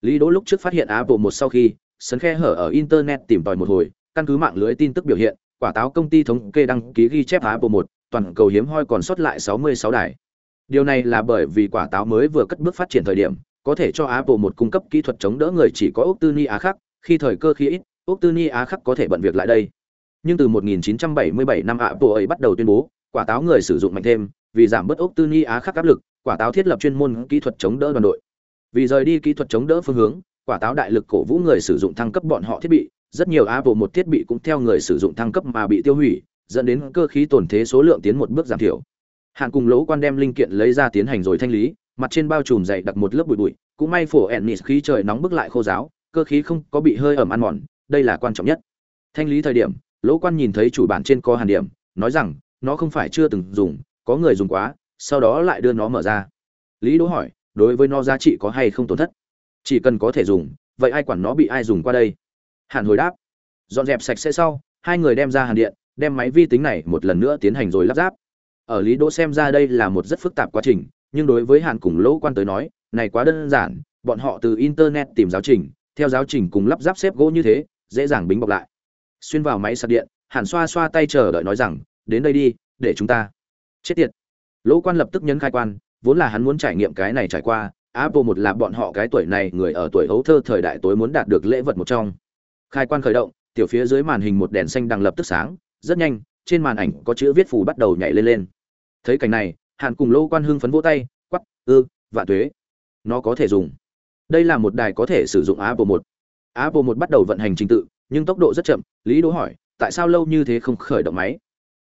Lý đỗ lúc trước phát hiện apple một sau khi, sấn khe hở ở internet tìm tòi một hồi, căn cứ mạng lưới tin tức biểu hiện, quả táo công ty thống kê đăng ký ghi chép apple một, toàn cầu hiếm hoi còn sót lại 66 đài. Điều này là bởi vì quả táo mới vừa cất bước phát triển thời điểm, có thể cho apple một cung cấp kỹ thuật chống đỡ người chỉ có ốc tư ni á khắc khi thời cơ khi ít ốc tư ni á khắc có thể bận việc lại đây nhưng từ 1977 năm ạ bộ ấy bắt đầu tuyên bố, quả táo người sử dụng mạnh thêm, vì giảm bớt ốc tư ni á khắc áp lực, quả táo thiết lập chuyên môn kỹ thuật chống đỡ đoàn đội. Vì rời đi kỹ thuật chống đỡ phương hướng, quả táo đại lực cổ vũ người sử dụng thăng cấp bọn họ thiết bị, rất nhiều apple một thiết bị cũng theo người sử dụng thăng cấp mà bị tiêu hủy, dẫn đến cơ khí tổn thế số lượng tiến một bước giảm thiểu. Hạn cùng lỗ quan đem linh kiện lấy ra tiến hành rồi thanh lý, mặt trên bao trùm dày đặt một lớp bụi bụi, cũng may phổ ennis khí trời nóng bức lại khô giáo, cơ khí không có bị hơi ẩm ăn mòn, đây là quan trọng nhất. Thanh lý thời điểm lỗ quan nhìn thấy chủ bản trên có hàn điểm, nói rằng, nó không phải chưa từng dùng, có người dùng quá, sau đó lại đưa nó mở ra. Lý đỗ hỏi, đối với nó giá trị có hay không tổn thất? Chỉ cần có thể dùng, vậy ai quản nó bị ai dùng qua đây? Hàn hồi đáp, dọn dẹp sạch sẽ sau, hai người đem ra hàn điện, đem máy vi tính này một lần nữa tiến hành rồi lắp ráp. Ở lý đỗ xem ra đây là một rất phức tạp quá trình, nhưng đối với hàn cùng lỗ quan tới nói, này quá đơn giản, bọn họ từ internet tìm giáo trình, theo giáo trình cùng lắp ráp xếp gỗ như thế, dễ dàng bính bọc lại xuyên vào máy sạc điện, hàn xoa xoa tay chờ đợi nói rằng, đến đây đi, để chúng ta. Chết tiệt. Lỗ quan lập tức nhấn khai quan, vốn là hắn muốn trải nghiệm cái này trải qua, apple một là bọn họ cái tuổi này, người ở tuổi hấu thơ thời đại tối muốn đạt được lễ vật một trong. Khai quan khởi động, tiểu phía dưới màn hình một đèn xanh đằng lập tức sáng, rất nhanh, trên màn ảnh có chữ viết phù bắt đầu nhảy lên lên. Thấy cảnh này, hàn cùng lỗ quan hưng phấn vỗ tay quắp ư, vạn tuế. Nó có thể dùng. Đây là một đài có thể sử dụng apple một. Apple một bắt đầu vận hành trình tự nhưng tốc độ rất chậm lý đỗ hỏi tại sao lâu như thế không khởi động máy?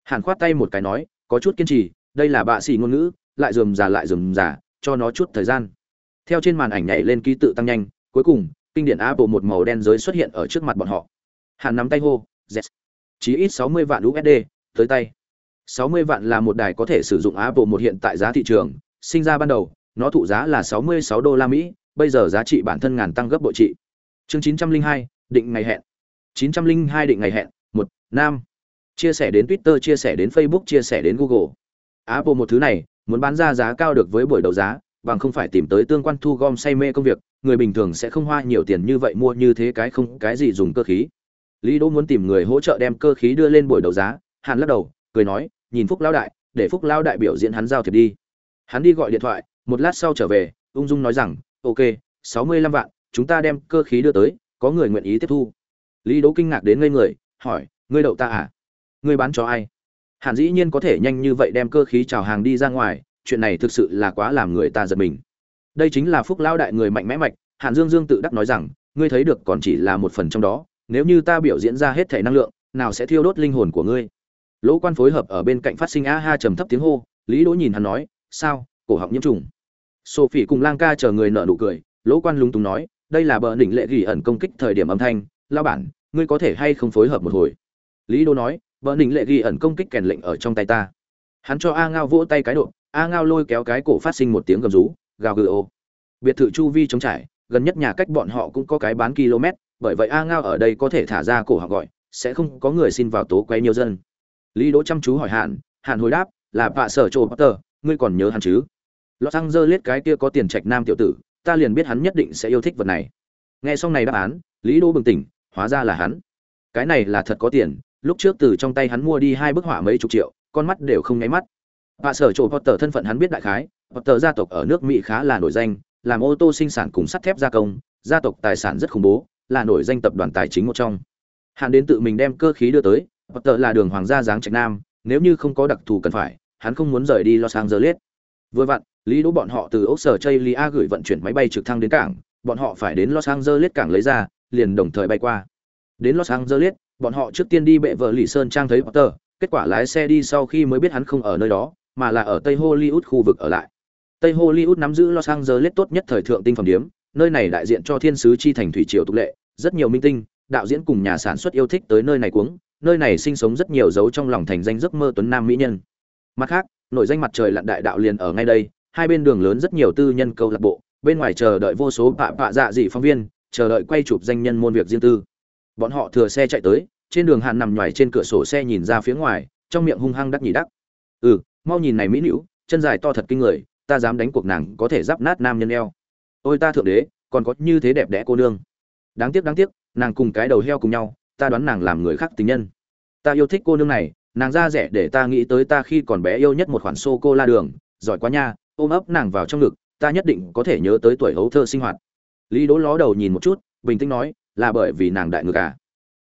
Hàn khoát tay một cái nói có chút kiên trì đây là bạ xỉ ngôn ngữ lại dườm già lại dườm già cho nó chút thời gian. Theo trên màn ảnh nhảy lên ký tự tăng nhanh cuối cùng kinh điển apple một màu đen giới xuất hiện ở trước mặt bọn họ. Hàn nắm tay hô z chí ít 60 vạn usd tới tay. 60 vạn là một đài có thể sử dụng apple một hiện tại giá thị trường sinh ra ban đầu nó thụ giá là 66 đô la mỹ bây giờ giá trị bản thân ngàn tăng gấp bội trị. Chương 902, định ngày hẹn. 902 định ngày hẹn một nam chia sẻ đến twitter chia sẻ đến facebook chia sẻ đến google Apple một thứ này, muốn bán ra giá cao được với buổi đấu giá, bằng không phải tìm tới tương quan thu gom say mê công việc, người bình thường sẽ không hoa nhiều tiền như vậy mua như thế cái không cái gì dùng cơ khí. Lý Đỗ muốn tìm người hỗ trợ đem cơ khí đưa lên buổi đấu giá, Hàn lắc đầu, cười nói, nhìn Phúc lão đại, để Phúc lão đại biểu diễn hắn giao thiệp đi. Hắn đi gọi điện thoại, một lát sau trở về, ung dung nói rằng, "Ok, 65 vạn, chúng ta đem cơ khí đưa tới, có người nguyện ý tiếp thu." Lý Đỗ kinh ngạc đến ngây người, hỏi, "Ngươi đậu ta à? Ngươi bán cho ai?" hàn dĩ nhiên có thể nhanh như vậy đem cơ khí chào hàng đi ra ngoài chuyện này thực sự là quá làm người ta giật mình đây chính là phúc lao đại người mạnh mẽ mạch hàn dương dương tự đắc nói rằng ngươi thấy được còn chỉ là một phần trong đó nếu như ta biểu diễn ra hết thể năng lượng nào sẽ thiêu đốt linh hồn của ngươi lỗ quan phối hợp ở bên cạnh phát sinh a ha trầm thấp tiếng hô lý đỗ nhìn hắn nói sao cổ họng nhiễm trùng sophie cùng lang ca chờ người nợ nụ cười lỗ quan lúng túng nói đây là bờ đỉnh lệ gỉ ẩn công kích thời điểm âm thanh lao bản ngươi có thể hay không phối hợp một hồi? Lý đỗ nói, vợ đình lệ ghi ẩn công kích kèn lệnh ở trong tay ta. Hắn cho a ngao vỗ tay cái độ, a ngao lôi kéo cái cổ phát sinh một tiếng gầm rú, gào gừ ô biệt thự chu vi chống trải, gần nhất nhà cách bọn họ cũng có cái bán km, bởi vậy a ngao ở đây có thể thả ra cổ họ gọi, sẽ không có người xin vào tố quay nhiều dân. Lý đỗ chăm chú hỏi hạn hạn hồi đáp, là vạ sở trộ potter, ngươi còn nhớ hắn chứ? Los angeles cái kia có tiền trạch nam tiểu tử, ta liền biết hắn nhất định sẽ yêu thích vật này. Nghe xong này đáp án, lý đỗ bừng tỉnh hóa ra là hắn. Cái này là thật có tiền lúc trước từ trong tay hắn mua đi hai bức họa mấy chục triệu con mắt đều không nháy mắt. Vạ sở chỗ potter thân phận hắn biết đại khái potter gia tộc ở nước mỹ khá là nổi danh làm ô tô sinh sản cùng sắt thép gia công gia tộc tài sản rất khủng bố là nổi danh tập đoàn tài chính một trong. Hắn đến tự mình đem cơ khí đưa tới potter là đường hoàng gia dáng trạch nam nếu như không có đặc thù cần phải hắn không muốn rời đi Los Angeles. Vừa vặn, Lý Đỗ bọn họ từ ốc sở Chaylia gửi vận chuyển máy bay trực thăng đến cảng, bọn họ phải đến Los Angeles cảng lấy ra, liền đồng thời bay qua. Đến Los Angeles, bọn họ trước tiên đi bệ vợ Lỷ Sơn trang thấy Potter, kết quả lái xe đi sau khi mới biết hắn không ở nơi đó, mà là ở Tây Hollywood khu vực ở lại. Tây Hollywood nắm giữ Los Angeles tốt nhất thời thượng tinh phẩm điểm, nơi này đại diện cho thiên sứ chi thành thủy triều tục lệ, rất nhiều minh tinh, đạo diễn cùng nhà sản xuất yêu thích tới nơi này cuống, nơi này sinh sống rất nhiều dấu trong lòng thành danh giấc mơ tuấn nam mỹ nhân mặt khác nội danh mặt trời lặn đại đạo liền ở ngay đây hai bên đường lớn rất nhiều tư nhân câu lạc bộ bên ngoài chờ đợi vô số bạ bạ dạ dị phóng viên chờ đợi quay chụp danh nhân môn việc riêng tư. Bọn họ thừa xe chạy tới, trên đường hạn nằm nhoài trên cửa sổ xe nhìn ra phía ngoài, trong miệng hung hăng đắc nhỉ đắc. Ừ mau nhìn này mỹ nữ, chân dài to thật kinh người, ta dám đánh cuộc nàng có thể giáp nát nam nhân eo. Ôi ta thượng đế, còn có như thế đẹp đẽ cô nương. Đáng tiếc đáng tiếc, nàng cùng cái đầu heo cùng nhau, ta đoán nàng làm người khác tình nhân. Ta yêu thích cô nương này, nàng ra rẻ để ta nghĩ tới ta khi còn bé yêu nhất một khoản sô cô la đường, giỏi quá nha, ôm ấp nàng vào trong ngực, ta nhất định có thể nhớ tới tuổi hấu thơ sinh hoạt lý đỗ ló đầu nhìn một chút, bình tĩnh nói, là bởi vì nàng đại ngược à?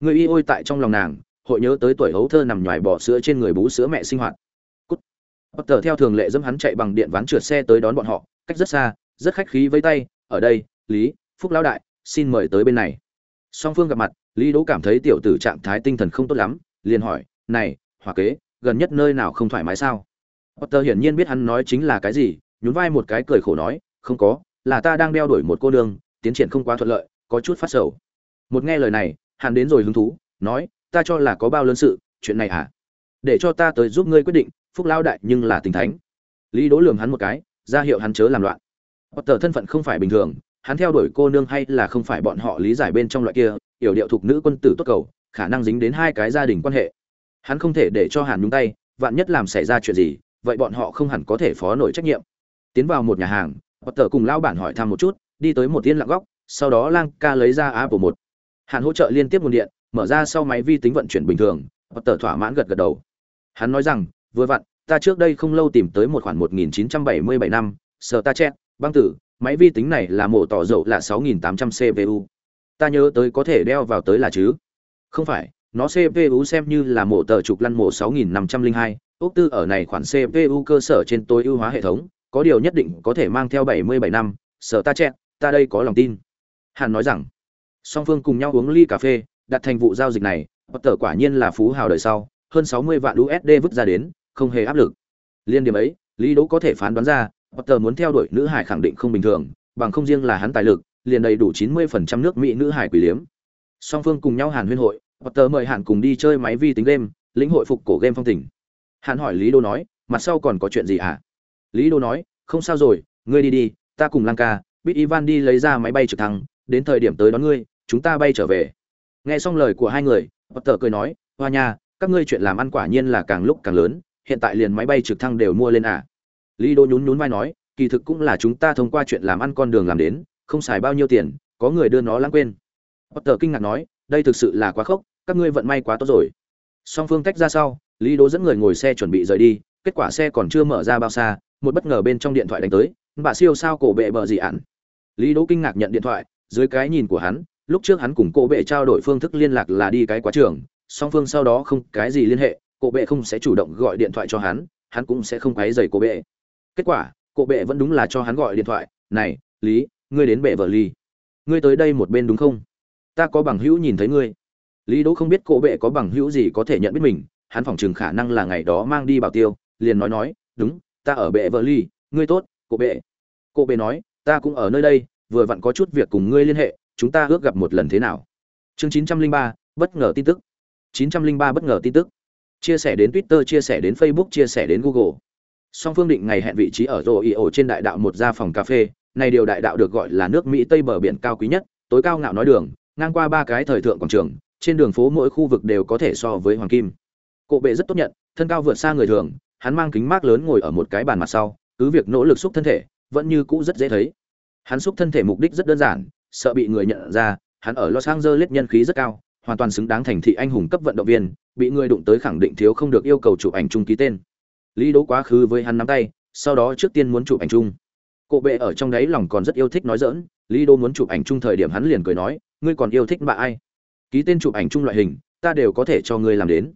Người y ôi tại trong lòng nàng, hội nhớ tới tuổi hấu thơ nằm nhoài bỏ sữa trên người bú sữa mẹ sinh hoạt. Cút. Potter theo thường lệ dẫm hắn chạy bằng điện ván trượt xe tới đón bọn họ, cách rất xa, rất khách khí với tay, ở đây, lý, phúc lão đại, xin mời tới bên này. Song phương gặp mặt, lý đỗ cảm thấy tiểu tử trạng thái tinh thần không tốt lắm, liền hỏi, này, hòa kế, gần nhất nơi nào không thoải mái sao? Potter hiển nhiên biết hắn nói chính là cái gì, nhún vai một cái cười khổ nói, không có, là ta đang đeo đuổi một cô đường tiến triển không quá thuận lợi, có chút phát sầu. Một nghe lời này hắn đến rồi hứng thú, nói, ta cho là có bao lớn sự, chuyện này hả để cho ta tới giúp ngươi quyết định, phúc lao đại nhưng là tình thánh. Lý đỗ lườm hắn một cái, ra hiệu hắn chớ làm loạn. Potter thân phận không phải bình thường, hắn theo đuổi cô nương hay là không phải bọn họ lý giải bên trong loại kia, yểu điệu thuộc nữ quân tử tốt cầu, khả năng dính đến hai cái gia đình quan hệ. Hắn không thể để cho hàn nhúng tay, vạn nhất làm xảy ra chuyện gì, vậy bọn họ không hẳn có thể phó nổi trách nhiệm. Tiến vào một nhà hàng Potter cùng lão bản hỏi thăm một chút đi tới một tiên lặng góc sau đó lang ca lấy ra apple một. Hàn hỗ trợ liên tiếp nguồn điện mở ra sau máy vi tính vận chuyển bình thường Potter thỏa mãn gật gật đầu. Hắn nói rằng vừa vặn ta trước đây không lâu tìm tới một khoản 1977 năm sờ ta chết băng tử máy vi tính này là mổ tỏ dầu là 6800 cpu ta nhớ tới có thể đeo vào tới là chứ? Không phải nó CPU xem như là mổ tờ trục lăn mổ 6502, ốc tư ở này khoản CPU cơ sở trên tối ưu hóa hệ thống, có điều nhất định có thể mang theo 77 năm, sở ta chết, ta đây có lòng tin. Hàn nói rằng, song phương cùng nhau uống ly cà phê, đặt thành vụ giao dịch này, Potter quả nhiên là phú hào đời sau, hơn 60 vạn USD vứt ra đến, không hề áp lực. Liên điểm ấy, Lý Đỗ có thể phán đoán ra, Potter muốn theo đuổi nữ hải khẳng định không bình thường, bằng không riêng là hắn tài lực, liền đầy đủ 90% nước Mỹ nữ hải quỷ liếm. Song phương cùng nhau hàn huyên hội, Potter mời Hàn cùng đi chơi máy vi tính game, lĩnh hội phục cổ game phong tình. Hàn hỏi Lý Đô nói, mặt sau còn có chuyện gì hả? Lý Đô nói, không sao rồi, ngươi đi đi, ta cùng Lang ca, biết Ivan đi lấy ra máy bay trực thăng, đến thời điểm tới đón ngươi, chúng ta bay trở về. Nghe xong lời của hai người, Bất Potter cười nói, hoa nha, các ngươi chuyện làm ăn quả nhiên là càng lúc càng lớn, hiện tại liền máy bay trực thăng đều mua lên à? Lý Đô nhún nhún vai nói, kỳ thực cũng là chúng ta thông qua chuyện làm ăn con đường làm đến, không xài bao nhiêu tiền, có người đưa nó lãng quên. Bất Potter kinh ngạc nói, đây thực sự là quá khốc, các ngươi vận may quá tốt rồi song phương tách ra sau lý Đô dẫn người ngồi xe chuẩn bị rời đi kết quả xe còn chưa mở ra bao xa một bất ngờ bên trong điện thoại đánh tới bà siêu sao cổ bệ bờ gì ạn lý đỗ kinh ngạc nhận điện thoại, dưới cái nhìn của hắn, lúc trước hắn cùng cô bệ trao đổi phương thức liên lạc là đi cái quá trường, song phương sau đó không, cái gì liên hệ cô bệ không sẽ chủ động gọi điện thoại cho hắn hắn cũng sẽ không quấy rầy cô bệ. Kết quả cô bệ vẫn đúng là cho hắn gọi điện thoại, này, lý, ngươi đến bệ vợ ly ngươi tới đây một bên đúng không? Ta có bằng hữu nhìn thấy ngươi. Lý đỗ không biết cô bệ có bằng hữu gì có thể nhận biết mình, hắn phỏng chừng khả năng là ngày đó mang đi bảo tiêu, liền nói nói, đúng, ta ở bệ vợ ly ngươi tốt cô bệ. Cô bệ nói ta cũng ở nơi đây, vừa vặn có chút việc cùng ngươi liên hệ, chúng ta ước gặp một lần thế nào? Chương chín trăm linh ba, bất ngờ tin tức. chín trăm linh ba, bất ngờ tin tức. Chia sẻ đến twitter, chia sẻ đến facebook, chia sẻ đến google. Song phương định ngày hẹn vị trí ở rô ý ổ trên đại đạo một gia phòng cà phê, này điều đại đạo được gọi là nước mỹ tây bờ biển cao quý nhất, tối cao ngạo nói đường, ngang qua ba cái thời thượng quảng trường, trên đường phố mỗi khu vực đều có thể so với hoàng kim. Cộ bệ rất tốt nhận, thân cao vượt xa người thường, hắn mang kính mát lớn ngồi ở một cái bàn mặt sau, cứ việc nỗ lực xúc thân thể vẫn như cũ rất dễ thấy. Hắn xúc thân thể mục đích rất đơn giản, sợ bị người nhận ra, hắn ở los angeles nhân khí rất cao, hoàn toàn xứng đáng thành thị anh hùng cấp vận động viên, bị người đụng tới khẳng định thiếu không được yêu cầu chụp ảnh chung ký tên. Lý đố quá khứ với hắn nắm tay, sau đó trước tiên muốn chụp ảnh chung. Cộ bệ ở trong đấy lòng còn rất yêu thích nói dỡn lý Đỗ muốn chụp ảnh chung thời điểm hắn liền cười nói, ngươi còn yêu thích bà ai? Ký tên chụp ảnh chung loại hình, ta đều có thể cho ngươi làm đến.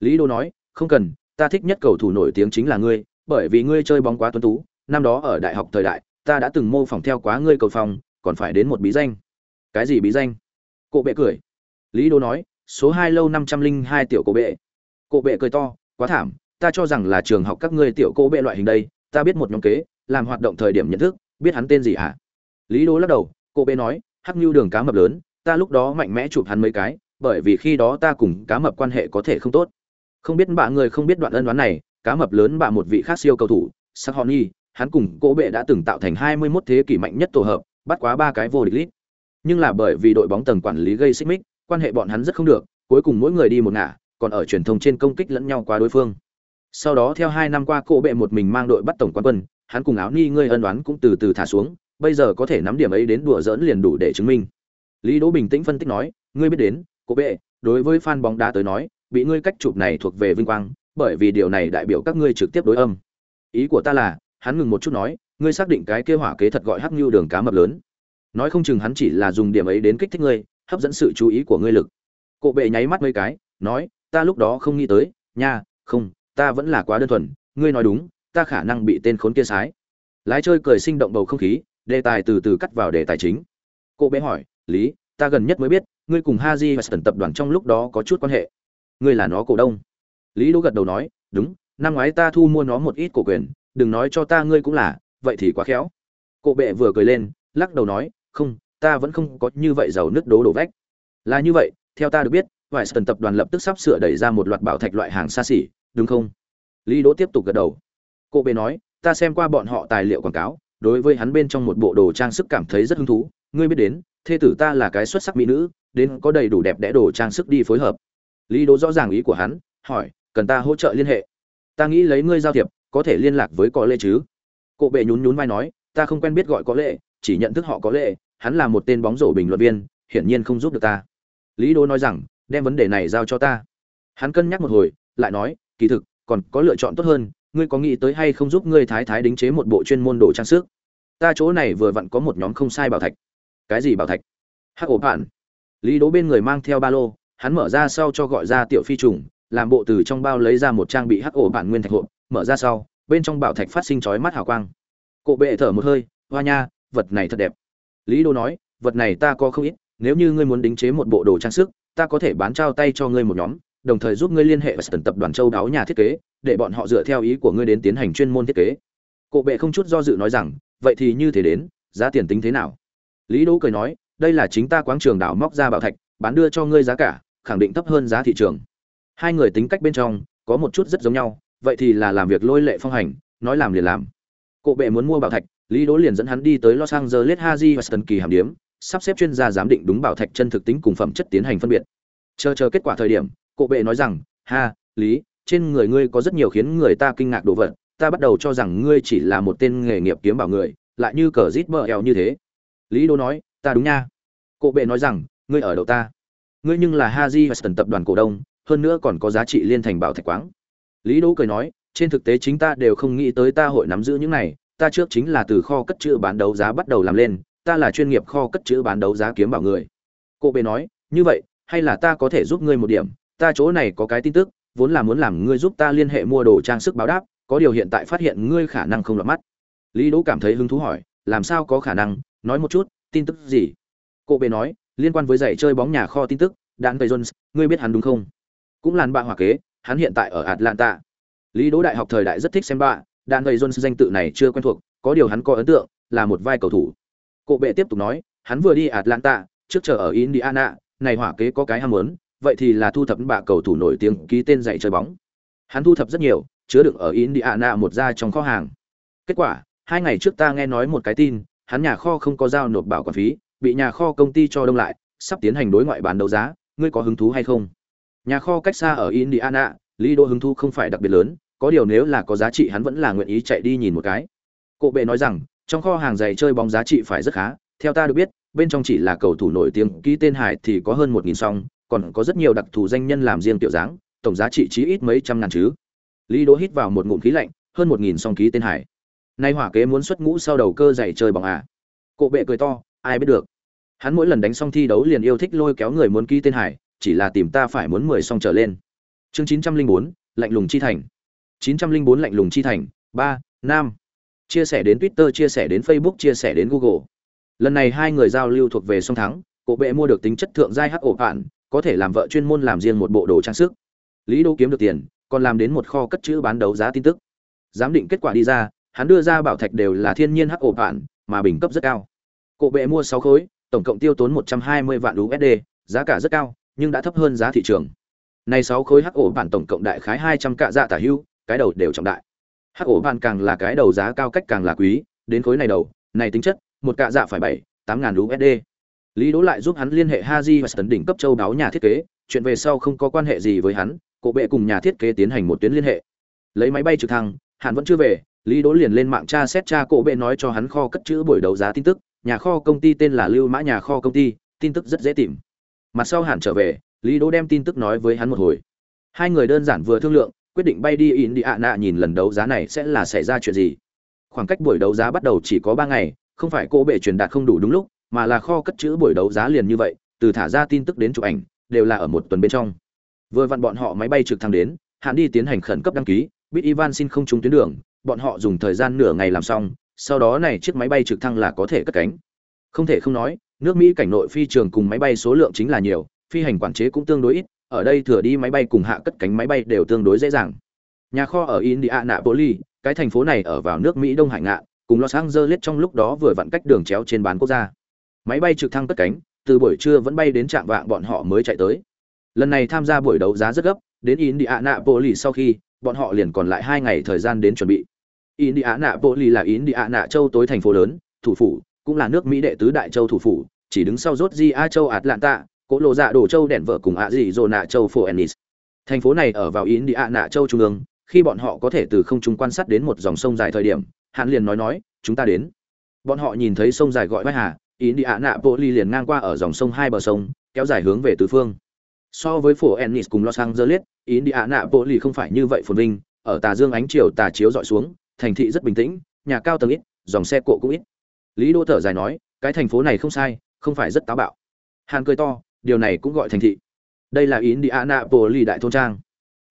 Lý đô nói, không cần, ta thích nhất cầu thủ nổi tiếng chính là ngươi, bởi vì ngươi chơi bóng quá tuấn tú năm đó ở đại học thời đại, ta đã từng mô phỏng theo quá ngươi cầu phòng còn phải đến một bí danh. Cái gì bí danh? Cộ bệ cười. Lý đô nói, số hai lâu năm trăm linh hai tiểu cổ bệ. Cổ bệ cười to, quá thảm, ta cho rằng là trường học các ngươi tiểu cổ bệ loại hình đây, ta biết một nhóm kế, làm hoạt động thời điểm nhận thức, biết hắn tên gì hả? Lý đô lắc đầu, cổ bệ nói, hắc như đường cá mập lớn, ta lúc đó mạnh mẽ chụp hắn mấy cái, bởi vì khi đó ta cùng cá mập quan hệ có thể không tốt. Không biết bạ người không biết đoạn ân đoán này, cá mập lớn bạ một vị khác siêu cầu thủ, sắc hòn hắn cùng cỗ bệ đã từng tạo thành hai mươi 21 thế kỷ mạnh nhất tổ hợp, bắt quá ba cái vô địch lít nhưng là bởi vì đội bóng tầng quản lý gây xích mích, quan hệ bọn hắn rất không được, cuối cùng mỗi người đi một ngả, còn ở truyền thông trên công kích lẫn nhau qua đối phương. Sau đó theo hai năm qua cỗ bệ một mình mang đội bắt tổng quan quân, hắn cùng áo ni ngươi ân đoán cũng từ từ thả xuống, bây giờ có thể nắm điểm ấy đến đùa dỡn liền đủ để chứng minh. Lý đỗ bình tĩnh phân tích nói, ngươi biết đến, cỗ bệ, đối với fan bóng đá tới nói, bị ngươi cách chụp này thuộc về vinh quang, bởi vì điều này đại biểu các ngươi trực tiếp đối âm. Ý của ta là hắn ngừng một chút nói, ngươi xác định cái kế hỏa kế thật gọi hắc như đường cá mập lớn. Nói không chừng hắn chỉ là dùng điểm ấy đến kích thích ngươi, hấp dẫn sự chú ý của ngươi lực. Cộ bệ nháy mắt mấy cái, nói, ta lúc đó không nghĩ tới, nha, không, ta vẫn là quá đơn thuần, ngươi nói đúng, ta khả năng bị tên khốn kia sái. Lái chơi cười sinh động bầu không khí, đề tài từ từ cắt vào đề tài chính. Cô bệ hỏi, lý, ta gần nhất mới biết, ngươi cùng Ha Di và sần tập đoàn trong lúc đó có chút quan hệ. Ngươi là nó cổ đông. Lý đỗ gật đầu nói, đúng, năm ngoái ta thu mua nó một ít cổ quyền đừng nói cho ta ngươi cũng là, vậy thì quá khéo. Cổ bệ vừa cười lên, lắc đầu nói, không, ta vẫn không có như vậy giàu nước đố đổ vách. Là như vậy, theo ta được biết vài sân tập đoàn lập tức sắp sửa đẩy ra một loạt bảo thạch loại hàng xa xỉ, đúng không? Lý đỗ tiếp tục gật đầu. Cô bệ nói, ta xem qua bọn họ tài liệu quảng cáo, đối với hắn bên trong một bộ đồ trang sức cảm thấy rất hứng thú. Ngươi biết đến, thê tử ta là cái xuất sắc mỹ nữ, đến có đầy đủ đẹp đẽ đồ trang sức đi phối hợp. Lý đỗ rõ ràng ý của hắn, hỏi, cần ta hỗ trợ liên hệ? Ta nghĩ lấy ngươi giao thiệp có thể liên lạc với có lệ chứ? Cô bệ nhún nhún vai nói, ta không quen biết gọi có lệ, chỉ nhận thức họ có lệ, hắn là một tên bóng rổ bình luận viên, hiển nhiên không giúp được ta. Lý đô nói rằng, đem vấn đề này giao cho ta. Hắn cân nhắc một hồi, lại nói, kỳ thực, còn có lựa chọn tốt hơn, ngươi có nghĩ tới hay không giúp ngươi thái thái đính chế một bộ chuyên môn đồ trang sức? Ta chỗ này vừa vặn có một nhóm không sai bảo thạch. Cái gì bảo thạch? Hắc ổ bạn lý đố bên người mang theo ba lô, hắn mở ra sau cho gọi ra tiểu phi trùng, làm bộ từ trong bao lấy ra một trang bị hắc ổ bạn nguyên thạch hộp mở ra sau, bên trong bảo thạch phát sinh chói mắt hào quang. Cộ bệ thở một hơi, hoa nha, vật này thật đẹp. Lý đô nói, vật này ta có không ít, nếu như ngươi muốn đính chế một bộ đồ trang sức, ta có thể bán trao tay cho ngươi một nhóm, đồng thời giúp ngươi liên hệ với tập đoàn châu đáo nhà thiết kế, để bọn họ dựa theo ý của ngươi đến tiến hành chuyên môn thiết kế. Cộ bệ không chút do dự nói rằng, vậy thì như thế đến, giá tiền tính thế nào? Lý đỗ cười nói, đây là chính ta quáng trường đảo móc ra bảo thạch, bán đưa cho ngươi giá cả, khẳng định thấp hơn giá thị trường. Hai người tính cách bên trong, có một chút rất giống nhau vậy thì là làm việc lôi lệ phong hành nói làm liền làm cộ bệ muốn mua bảo thạch Lý Đỗ liền dẫn hắn đi tới Los Angeles Haji Weston kỳ hàm điếm, sắp xếp chuyên gia giám định đúng bảo thạch chân thực tính cùng phẩm chất tiến hành phân biệt. Chờ chờ kết quả thời điểm, Cổ Bệ nói rằng, "Ha, Lý, trên người ngươi có rất nhiều khiến người ta kinh ngạc đồ vật, ta bắt đầu cho rằng ngươi chỉ là một tên nghề nghiệp kiếm bảo người, lại như cờ rít bờ eo như thế." Lý Đỗ nói, "Ta đúng nha." Cổ Bệ nói rằng, "Ngươi ở đầu ta? Ngươi nhưng là Haji Weston tập đoàn cổ đông, hơn nữa còn có giá trị liên thành bảo thạch quáng." Lý Đỗ cười nói, "Trên thực tế chính ta đều không nghĩ tới ta hội nắm giữ những này, ta trước chính là từ kho cất chữ bán đấu giá bắt đầu làm lên ta là chuyên nghiệp kho cất chữ bán đấu giá kiếm bảo người. Cô bé nói như vậy hay là ta có thể giúp ngươi một điểm? Ta chỗ này có cái tin tức vốn là muốn làm ngươi giúp ta liên hệ mua đồ trang sức báo đáp có điều hiện tại phát hiện ngươi khả năng không lọt mắt. Lý đỗ cảm thấy hứng thú hỏi làm sao có khả năng? Nói một chút tin tức gì? Cô bé nói, liên quan với giày chơi bóng nhà kho tin tức, Dan Jones, ngươi biết hắn đúng không? Cũng làn bạ hỏa kế, hắn hiện tại ở Atlanta. Lý Đỗ đại học thời đại rất thích xem bạ, Dan Jones danh tự này chưa quen thuộc, có điều hắn có ấn tượng, là một vai cầu thủ. Cổ bệ tiếp tục nói, hắn vừa đi Atlanta, trước chờ ở Indiana, này hỏa kế có cái ham muốn, vậy thì là thu thập bạ cầu thủ nổi tiếng ký tên dạy chơi bóng. Hắn thu thập rất nhiều, chứa đựng ở Indiana một gia trong kho hàng. Kết quả, hai ngày trước ta nghe nói một cái tin, hắn nhà kho không có giao nộp bảo quản phí, bị nhà kho công ty cho đông lại, sắp tiến hành đối ngoại bán đấu giá, ngươi có hứng thú hay không? Nhà kho cách xa ở Indiana, Lý Đô hứng thú không phải đặc biệt lớn, có điều nếu là có giá trị hắn vẫn là nguyện ý chạy đi nhìn một cái. Cổ bệ nói rằng, trong kho hàng giày chơi bóng giá trị phải rất khá, theo ta được biết, bên trong chỉ là cầu thủ nổi tiếng ký tên hải thì có hơn một nghìn song, còn có rất nhiều đặc thù danh nhân làm riêng tiểu dáng, tổng giá trị chí ít mấy trăm ngàn chứ. Lý Đỗ hít vào một ngụm khí lạnh, hơn một nghìn song ký tên hải. Nay hỏa kế muốn xuất ngũ sau đầu cơ giày chơi bóng à? Cổ bệ cười to, ai biết được. Hắn mỗi lần đánh xong thi đấu liền yêu thích lôi kéo người muốn ký tên hải, chỉ là tìm ta phải muốn mười song trở lên. Chương chín trăm linh bốn lạnh lùng chi thành. chín trăm linh bốn lạnh lùng chi thành, ba Nam. Chia sẻ đến Twitter, chia sẻ đến Facebook, chia sẻ đến Google. Lần này hai người giao lưu thuộc về song thắng, cổ bệ mua được tính chất thượng giai hắc ổ bạn, có thể làm vợ chuyên môn làm riêng một bộ đồ trang sức. Lý Đô kiếm được tiền, còn làm đến một kho cất chữ bán đấu giá tin tức. Giám định kết quả đi ra, hắn đưa ra bảo thạch đều là thiên nhiên hắc ổ bạn, mà bình cấp rất cao. Cổ bệ mua sáu khối, tổng cộng tiêu tốn 120 vạn USD, giá cả rất cao, nhưng đã thấp hơn giá thị trường. Này 6 khối hắc ổ bản tổng cộng đại khái 200 cạ dạ tả hưu, cái đầu đều trọng đại. Hắc ổ bản càng là cái đầu giá cao cách càng là quý, đến khối này đầu, này tính chất, một cạ dạ phải 7, 8000 USD. Lý Đỗ lại giúp hắn liên hệ Haji và tấn đỉnh cấp châu đáo nhà thiết kế, chuyện về sau không có quan hệ gì với hắn, cổ bệ cùng nhà thiết kế tiến hành một tuyến liên hệ. Lấy máy bay trực thăng, hắn vẫn chưa về, Lý Đỗ liền lên mạng tra xét tra cổ bệ nói cho hắn kho cất trữ buổi đấu giá tin tức, nhà kho công ty tên là Lưu Mã nhà kho công ty, tin tức rất dễ tìm. Mặt sau hẳn trở về, Lý Đỗ đem tin tức nói với hắn một hồi. Hai người đơn giản vừa thương lượng, quyết định bay đi Indiana nhìn lần đấu giá này sẽ là xảy ra chuyện gì. Khoảng cách buổi đấu giá bắt đầu chỉ có ba ngày, không phải cô bệ truyền đạt không đủ đúng lúc, mà là kho cất trữ buổi đấu giá liền như vậy, từ thả ra tin tức đến chụp ảnh, đều là ở một tuần bên trong. Vừa vặn bọn họ máy bay trực thăng đến, hạn đi tiến hành khẩn cấp đăng ký, bit Ivan xin không trúng tuyến đường, bọn họ dùng thời gian nửa ngày làm xong, sau đó này chiếc máy bay trực thăng là có thể cất cánh. Không thể không nói, nước Mỹ cảnh nội phi trường cùng máy bay số lượng chính là nhiều, phi hành quản chế cũng tương đối ít, ở đây thừa đi máy bay cùng hạ cất cánh máy bay đều tương đối dễ dàng. Nhà kho ở Indianapolis, cái thành phố này ở vào nước Mỹ Đông Hải ngạn, cùng Los Angeles trong lúc đó vừa vặn cách đường chéo trên bán quốc gia. Máy bay trực thăng cất cánh, từ buổi trưa vẫn bay đến trạm vạng bọn họ mới chạy tới. Lần này tham gia buổi đấu giá rất gấp, đến Indianapolis sau khi, bọn họ liền còn lại hai ngày thời gian đến chuẩn bị. Indianapolis là Indiana châu tối thành phố lớn, thủ phủ, cũng là nước Mỹ đệ tứ đại châu thủ phủ, chỉ đứng sau rốt di a châu Atlanta, cỗ lộ dạ đổ châu đèn vợ cùng ạ dị Zona châu Phoenix. Thành phố này ở vào Indiana châu trung ương, khi bọn họ có thể từ không trung quan sát đến một dòng sông dài thời điểm, hắn liền nói nói, chúng ta đến. Bọn họ nhìn thấy sông dài gọi Vai Hà, Indianapolis liền ngang qua ở dòng sông hai bờ sông, kéo dài hướng về tứ phương. So với phố Ennis cùng Los Angeles, Indianapolis không phải như vậy phồn vinh, ở tà dương ánh chiều tà chiếu dọi xuống, thành thị rất bình tĩnh, nhà cao tầng ít, dòng xe cộ cũng ít. Lý Đô thở dài nói, cái thành phố này không sai, không phải rất táo bạo. Hàn cười to, điều này cũng gọi thành thị. Đây là Indianapolis đại thôn trang.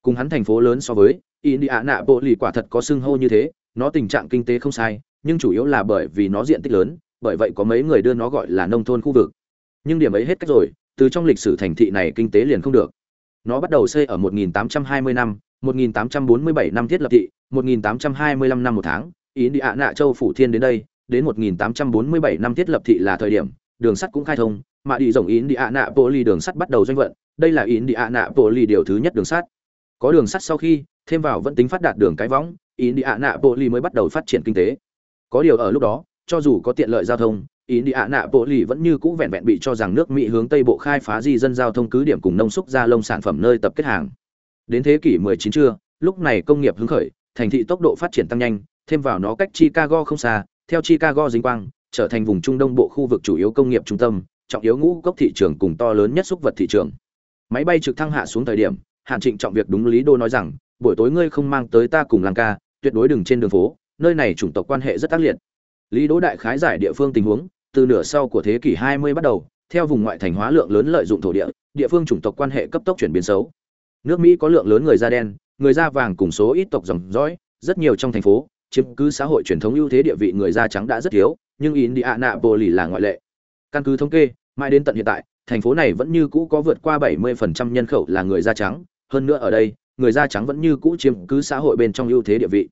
Cùng hắn thành phố lớn so với, Indianapolis quả thật có xưng hô như thế, nó tình trạng kinh tế không sai, nhưng chủ yếu là bởi vì nó diện tích lớn, bởi vậy có mấy người đưa nó gọi là nông thôn khu vực. Nhưng điểm ấy hết cách rồi, từ trong lịch sử thành thị này kinh tế liền không được. Nó bắt đầu xây ở 1820 năm, 1847 năm thiết lập thị, 1825 năm một tháng, Indiana châu phủ thiên đến đây, đến 1847 năm thiết lập thị là thời điểm, đường sắt cũng khai thông, mà đi rộng Indiana poly đường sắt bắt đầu doanh vận, đây là Indiana poly điều thứ nhất đường sắt. Có đường sắt sau khi, thêm vào vẫn tính phát đạt đường cái võng, Indiana poly mới bắt đầu phát triển kinh tế. Có điều ở lúc đó, cho dù có tiện lợi giao thông, Indiana poly vẫn như cũ vẹn vẹn bị cho rằng nước Mỹ hướng Tây Bộ khai phá di dân giao thông cứ điểm cùng nông xúc gia lông sản phẩm nơi tập kết hàng. Đến thế kỷ 19 trưa, lúc này công nghiệp hứng khởi, thành thị tốc độ phát triển tăng nhanh, thêm vào nó cách Chicago không xa, theo Chicago dính quang, trở thành vùng Trung Đông bộ khu vực chủ yếu công nghiệp trung tâm, trọng yếu ngũ cốc thị trường cùng to lớn nhất xúc vật thị trường. Máy bay trực thăng hạ xuống thời điểm, Hàn Trịnh trọng việc đúng lý đô nói rằng, buổi tối ngươi không mang tới ta cùng Lang ca, tuyệt đối đừng trên đường phố, nơi này chủng tộc quan hệ rất tác liệt. Lý Đỗ đại khái giải địa phương tình huống, từ nửa sau của thế kỷ 20 bắt đầu, theo vùng ngoại thành hóa lượng lớn lợi dụng thổ địa, địa phương chủng tộc quan hệ cấp tốc chuyển biến xấu. Nước Mỹ có lượng lớn người da đen, người da vàng cùng số ít tộc dòng dõi, rất nhiều trong thành phố, chiếm cứ xã hội truyền thống ưu thế địa vị người da trắng đã rất thiếu, nhưng Indianapolis là ngoại lệ. Căn cứ thống kê, mãi đến tận hiện tại thành phố này vẫn như cũ có vượt qua 70% nhân khẩu là người da trắng. Hơn nữa ở đây người da trắng vẫn như cũ chiếm cứ xã hội bên trong ưu thế địa vị.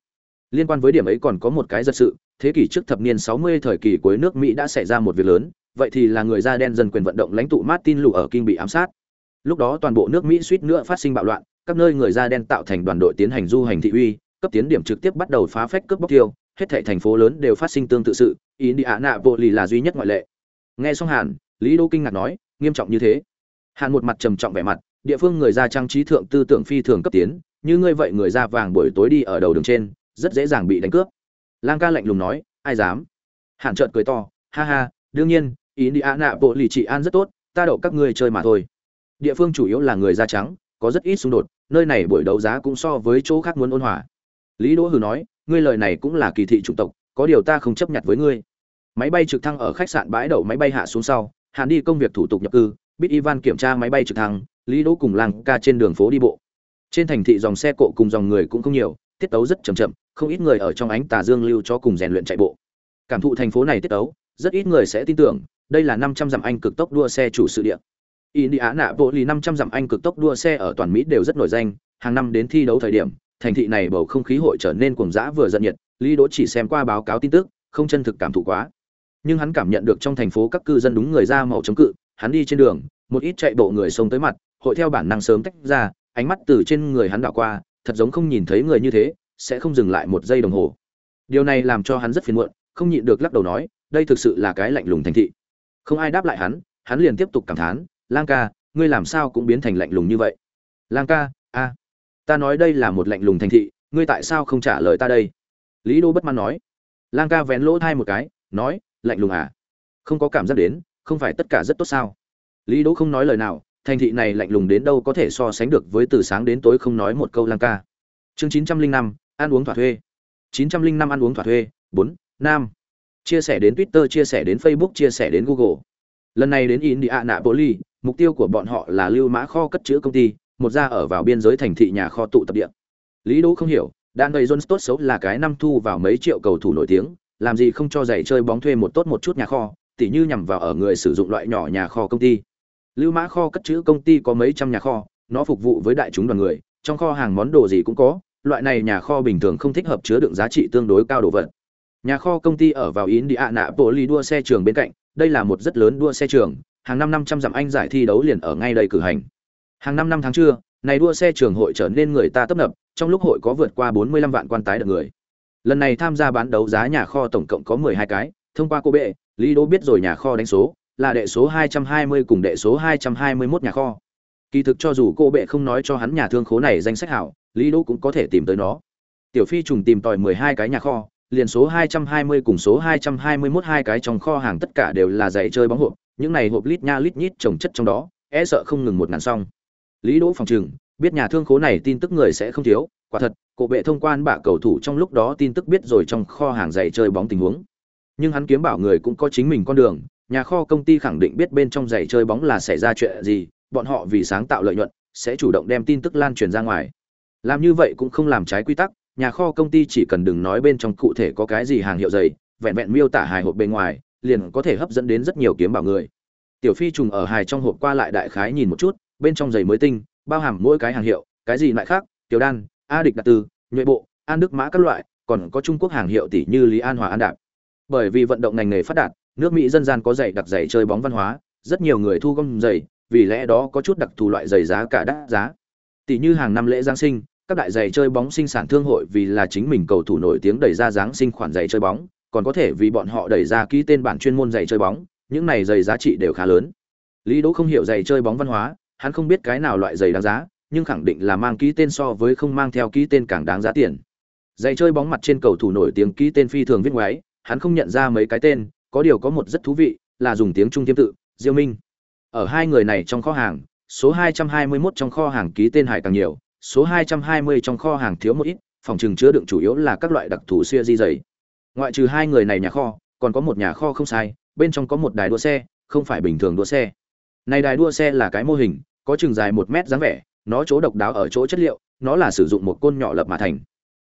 Liên quan với điểm ấy còn có một cái giật sự thế kỷ trước thập niên 60 thời kỳ cuối nước mỹ đã xảy ra một việc lớn vậy thì là người da đen dân quyền vận động lãnh tụ martin Luther ở kinh bị ám sát. Lúc đó toàn bộ nước mỹ suýt nữa phát sinh bạo loạn các nơi người da đen tạo thành đoàn đội tiến hành du hành thị uy cấp tiến điểm trực tiếp bắt đầu phá phách cướp bóc tiêu, hết thảy thành phố lớn đều phát sinh tương tự sự indiana bộ lì là duy nhất ngoại lệ. Nghe xong hàn, lý đô kinh ngạc nói, nghiêm trọng như thế. Hàn một mặt trầm trọng vẻ mặt, địa phương người da trang trí thượng tư tưởng phi thường cấp tiến, như ngươi vậy người da vàng buổi tối đi ở đầu đường trên, rất dễ dàng bị đánh cướp. Lang ca lạnh lùng nói, ai dám? Hàn trợn cười to, ha ha, đương nhiên ý đi ạ nạ bộ lì trị an rất tốt, ta đậu các ngươi chơi mà thôi. Địa phương chủ yếu là người da trắng, có rất ít xung đột, nơi này buổi đấu giá cũng so với chỗ khác muốn ôn hòa lý đỗ hừ nói ngươi lời này cũng là kỳ thị chủng tộc có điều ta không chấp nhận với ngươi. Máy bay trực thăng ở khách sạn bãi đậu máy bay hạ xuống sau hàn đi công việc thủ tục nhập cư Bit ivan kiểm tra máy bay trực thăng lý đỗ cùng lang ca trên đường phố đi bộ. Trên thành thị dòng xe cộ cùng dòng người cũng không nhiều tiết tấu rất chậm chậm không ít người ở trong ánh tà dương lưu cho cùng rèn luyện chạy bộ. Cảm thụ thành phố này tiết tấu rất ít người sẽ tin tưởng đây là 500 dặm anh cực tốc đua xe chủ sự địa. Indiana bộ lì 500 dặm anh cực tốc đua xe ở toàn Mỹ đều rất nổi danh, hàng năm đến thi đấu thời điểm, thành thị này bầu không khí hội trở nên cuồng dã vừa giận nhiệt, Lý Đỗ chỉ xem qua báo cáo tin tức, không chân thực cảm thụ quá. Nhưng hắn cảm nhận được trong thành phố các cư dân đúng người ra màu chống cự, hắn đi trên đường, một ít chạy bộ người xông tới mặt, hội theo bản năng sớm tách ra, ánh mắt từ trên người hắn đảo qua, thật giống không nhìn thấy người như thế, sẽ không dừng lại một giây đồng hồ. Điều này làm cho hắn rất phiền muộn, không nhịn được lắc đầu nói, đây thực sự là cái lạnh lùng thành thị. Không ai đáp lại hắn, hắn liền tiếp tục cảm thán, lang ca ngươi làm sao cũng biến thành lạnh lùng như vậy lang ca a ta nói đây là một lạnh lùng thành thị, ngươi tại sao không trả lời ta đây? Lý đô bất mãn nói. Lang ca vén lỗ thai một cái, nói, lạnh lùng à? Không có cảm giác đến, không phải tất cả rất tốt sao? Lý đỗ không nói lời nào, thành thị này lạnh lùng đến đâu có thể so sánh được với từ sáng đến tối không nói một câu lang ca. Chương chín trăm linh năm, ăn uống thỏa thuê. chín trăm linh năm ăn uống thỏa thuê, bốn, nam. Chia sẻ đến twitter, chia sẻ đến facebook, chia sẻ đến google. Lần này đến indianapolis mục tiêu của bọn họ là lưu mã kho cất chữ công ty một gia ở vào biên giới thành thị nhà kho tụ tập địa. Lý đỗ không hiểu đan đầy jones tốt xấu là cái năm thu vào mấy triệu cầu thủ nổi tiếng, làm gì không cho giày chơi bóng thuê một tốt một chút nhà kho, tỉ như nhằm vào ở người sử dụng loại nhỏ nhà kho công ty. Lưu mã kho cất chữ công ty có mấy trăm nhà kho, nó phục vụ với đại chúng đoàn người, trong kho hàng món đồ gì cũng có, loại này nhà kho bình thường không thích hợp chứa đựng giá trị tương đối cao đồ vật. Nhà kho công ty ở vào Indianapolis đua xe trường bên cạnh, đây là một rất lớn đua xe trường, hàng năm năm trăm dặm anh giải thi đấu liền ở ngay đây cử hành. Hàng năm năm tháng trưa, này đua xe trường hội trở nên người ta tấp nập, trong lúc hội có vượt qua bốn mươi lăm vạn quan tái được người. Lần này tham gia bán đấu giá nhà kho tổng cộng có mười hai cái, thông qua cô bệ, Lý Đỗ biết rồi nhà kho đánh số, là đệ số hai trăm hai mươi cùng đệ số hai trăm hai mươi 221 nhà kho. Kỳ thực cho dù cô bệ không nói cho hắn nhà thương khố này danh sách hảo, Lý Đỗ cũng có thể tìm tới nó. Tiểu Phi trùng tìm tòi mười hai cái nhà kho, liền số 220 cùng số 221 hai cái trong kho hàng tất cả đều là giày chơi bóng hộp, những này hộp lít nha lít nhít trồng chất trong đó e sợ không ngừng một ngàn xong lý đỗ phòng trừng, biết nhà thương khố này tin tức người sẽ không thiếu, quả thật, cổ bệ thông quan bạ cầu thủ trong lúc đó tin tức biết rồi trong kho hàng giày chơi bóng tình huống. Nhưng hắn kiếm bảo người cũng có chính mình con đường, nhà kho công ty khẳng định biết bên trong giày chơi bóng là xảy ra chuyện gì, bọn họ vì sáng tạo lợi nhuận, sẽ chủ động đem tin tức lan truyền ra ngoài. Làm như vậy cũng không làm trái quy tắc, nhà kho công ty chỉ cần đừng nói bên trong cụ thể có cái gì hàng hiệu giày vẹn vẹn miêu tả hài hộp bên ngoài, liền có thể hấp dẫn đến rất nhiều kiếm bảo người. Tiểu phi trùng ở hài trong hộp qua lại đại khái nhìn một chút bên trong giày mới tinh bao hàm mỗi cái hàng hiệu cái gì lại khác tiểu đan a địch đặc tư nhuệ bộ an đức mã các loại còn có trung quốc hàng hiệu tỷ như lý an hòa an đạp bởi vì vận động ngành nghề phát đạt nước mỹ dân gian có giày đặc giày chơi bóng văn hóa rất nhiều người thu gom giày vì lẽ đó có chút đặc thù loại giày giá cả đắt giá tỷ như hàng năm lễ giáng sinh các đại giày chơi bóng sinh sản thương hội vì là chính mình cầu thủ nổi tiếng đẩy ra giáng sinh khoản giày chơi bóng còn có thể vì bọn họ đẩy ra ký tên bản chuyên môn giày chơi bóng, những này giày giá trị đều khá lớn. Lý Đỗ không hiểu giày chơi bóng văn hóa, hắn không biết cái nào loại giày đáng giá, nhưng khẳng định là mang ký tên so với không mang theo ký tên càng đáng giá tiền. Giày chơi bóng mặt trên cầu thủ nổi tiếng ký tên phi thường viết ngoáy, hắn không nhận ra mấy cái tên, có điều có một rất thú vị, là dùng tiếng Trung tiêm tự, Diêu Minh. Ở hai người này trong kho hàng, số 221 trong kho hàng ký tên hải càng nhiều, số 220 trong kho hàng thiếu một ít, phòng trừng chứa đựng chủ yếu là các loại đặc thù xưa di giày ngoại trừ hai người này nhà kho còn có một nhà kho không sai bên trong có một đài đua xe không phải bình thường đua xe này đài đua xe là cái mô hình có chừng dài một mét dáng vẻ, nó chỗ độc đáo ở chỗ chất liệu, nó là sử dụng một côn nhỏ lập mà thành.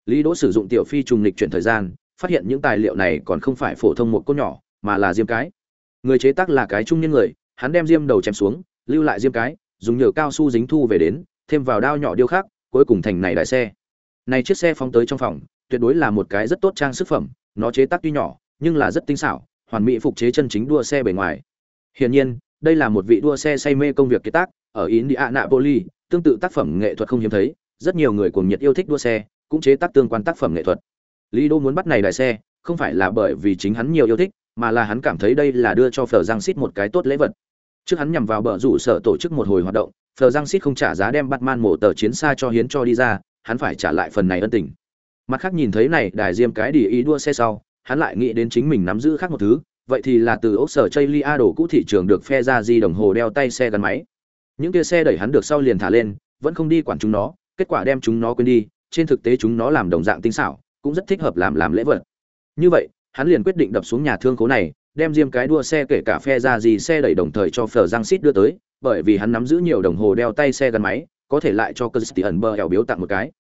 Lý đỗ sử dụng tiểu phi trùng lịch chuyển thời gian, phát hiện những tài liệu này còn không phải phổ thông một côn nhỏ, mà là diêm cái. Người chế tác là cái trung nhân người, hắn đem diêm đầu chém xuống, lưu lại diêm cái, dùng nhựa cao su dính thu về đến, thêm vào đao nhỏ điêu khắc, cuối cùng thành này đại xe. Này chiếc xe phóng tới trong phòng, tuyệt đối là một cái rất tốt trang sức phẩm, nó chế tác tuy nhỏ, nhưng là rất tinh xảo, hoàn mỹ phục chế chân chính đua xe bề ngoài. Hiển nhiên, đây là một vị đua xe say mê công việc kế tác ở indianapolis, tương tự tác phẩm nghệ thuật không hiếm thấy, rất nhiều người cuồng nhiệt yêu thích đua xe, cũng chế tác tương quan tác phẩm nghệ thuật. Lý đô muốn bắt này đại xe, không phải là bởi vì chính hắn nhiều yêu thích, mà là hắn cảm thấy đây là đưa cho phở giang Sít một cái tốt lễ vật. Trước hắn nhằm vào bờ rủ sở tổ chức một hồi hoạt động, phờ giang Sít không trả giá đem bắt man mổ tờ chiến xa cho hiến cho đi ra, hắn phải trả lại phần này ân tình. Mặt khác nhìn thấy này, đài diêm cái đi ý đua xe sau, hắn lại nghĩ đến chính mình nắm giữ khác một thứ, vậy thì là từ ốc sở chây đồ cũ thị trường được phe ra di đồng hồ đeo tay xe gắn máy những kia xe đẩy hắn được sau liền thả lên, vẫn không đi quản chúng nó, kết quả đem chúng nó quên đi, trên thực tế chúng nó làm đồng dạng tinh xảo, cũng rất thích hợp làm làm lễ vật. Như vậy, hắn liền quyết định đập xuống nhà thương cố này, đem diêm cái đua xe kể cả phe ra gì xe đẩy đồng thời cho phở giang xít đưa tới, bởi vì hắn nắm giữ nhiều đồng hồ đeo tay xe gắn máy, có thể lại cho Kirsty sĩ ẩn bờ hẻo biếu tặng một cái.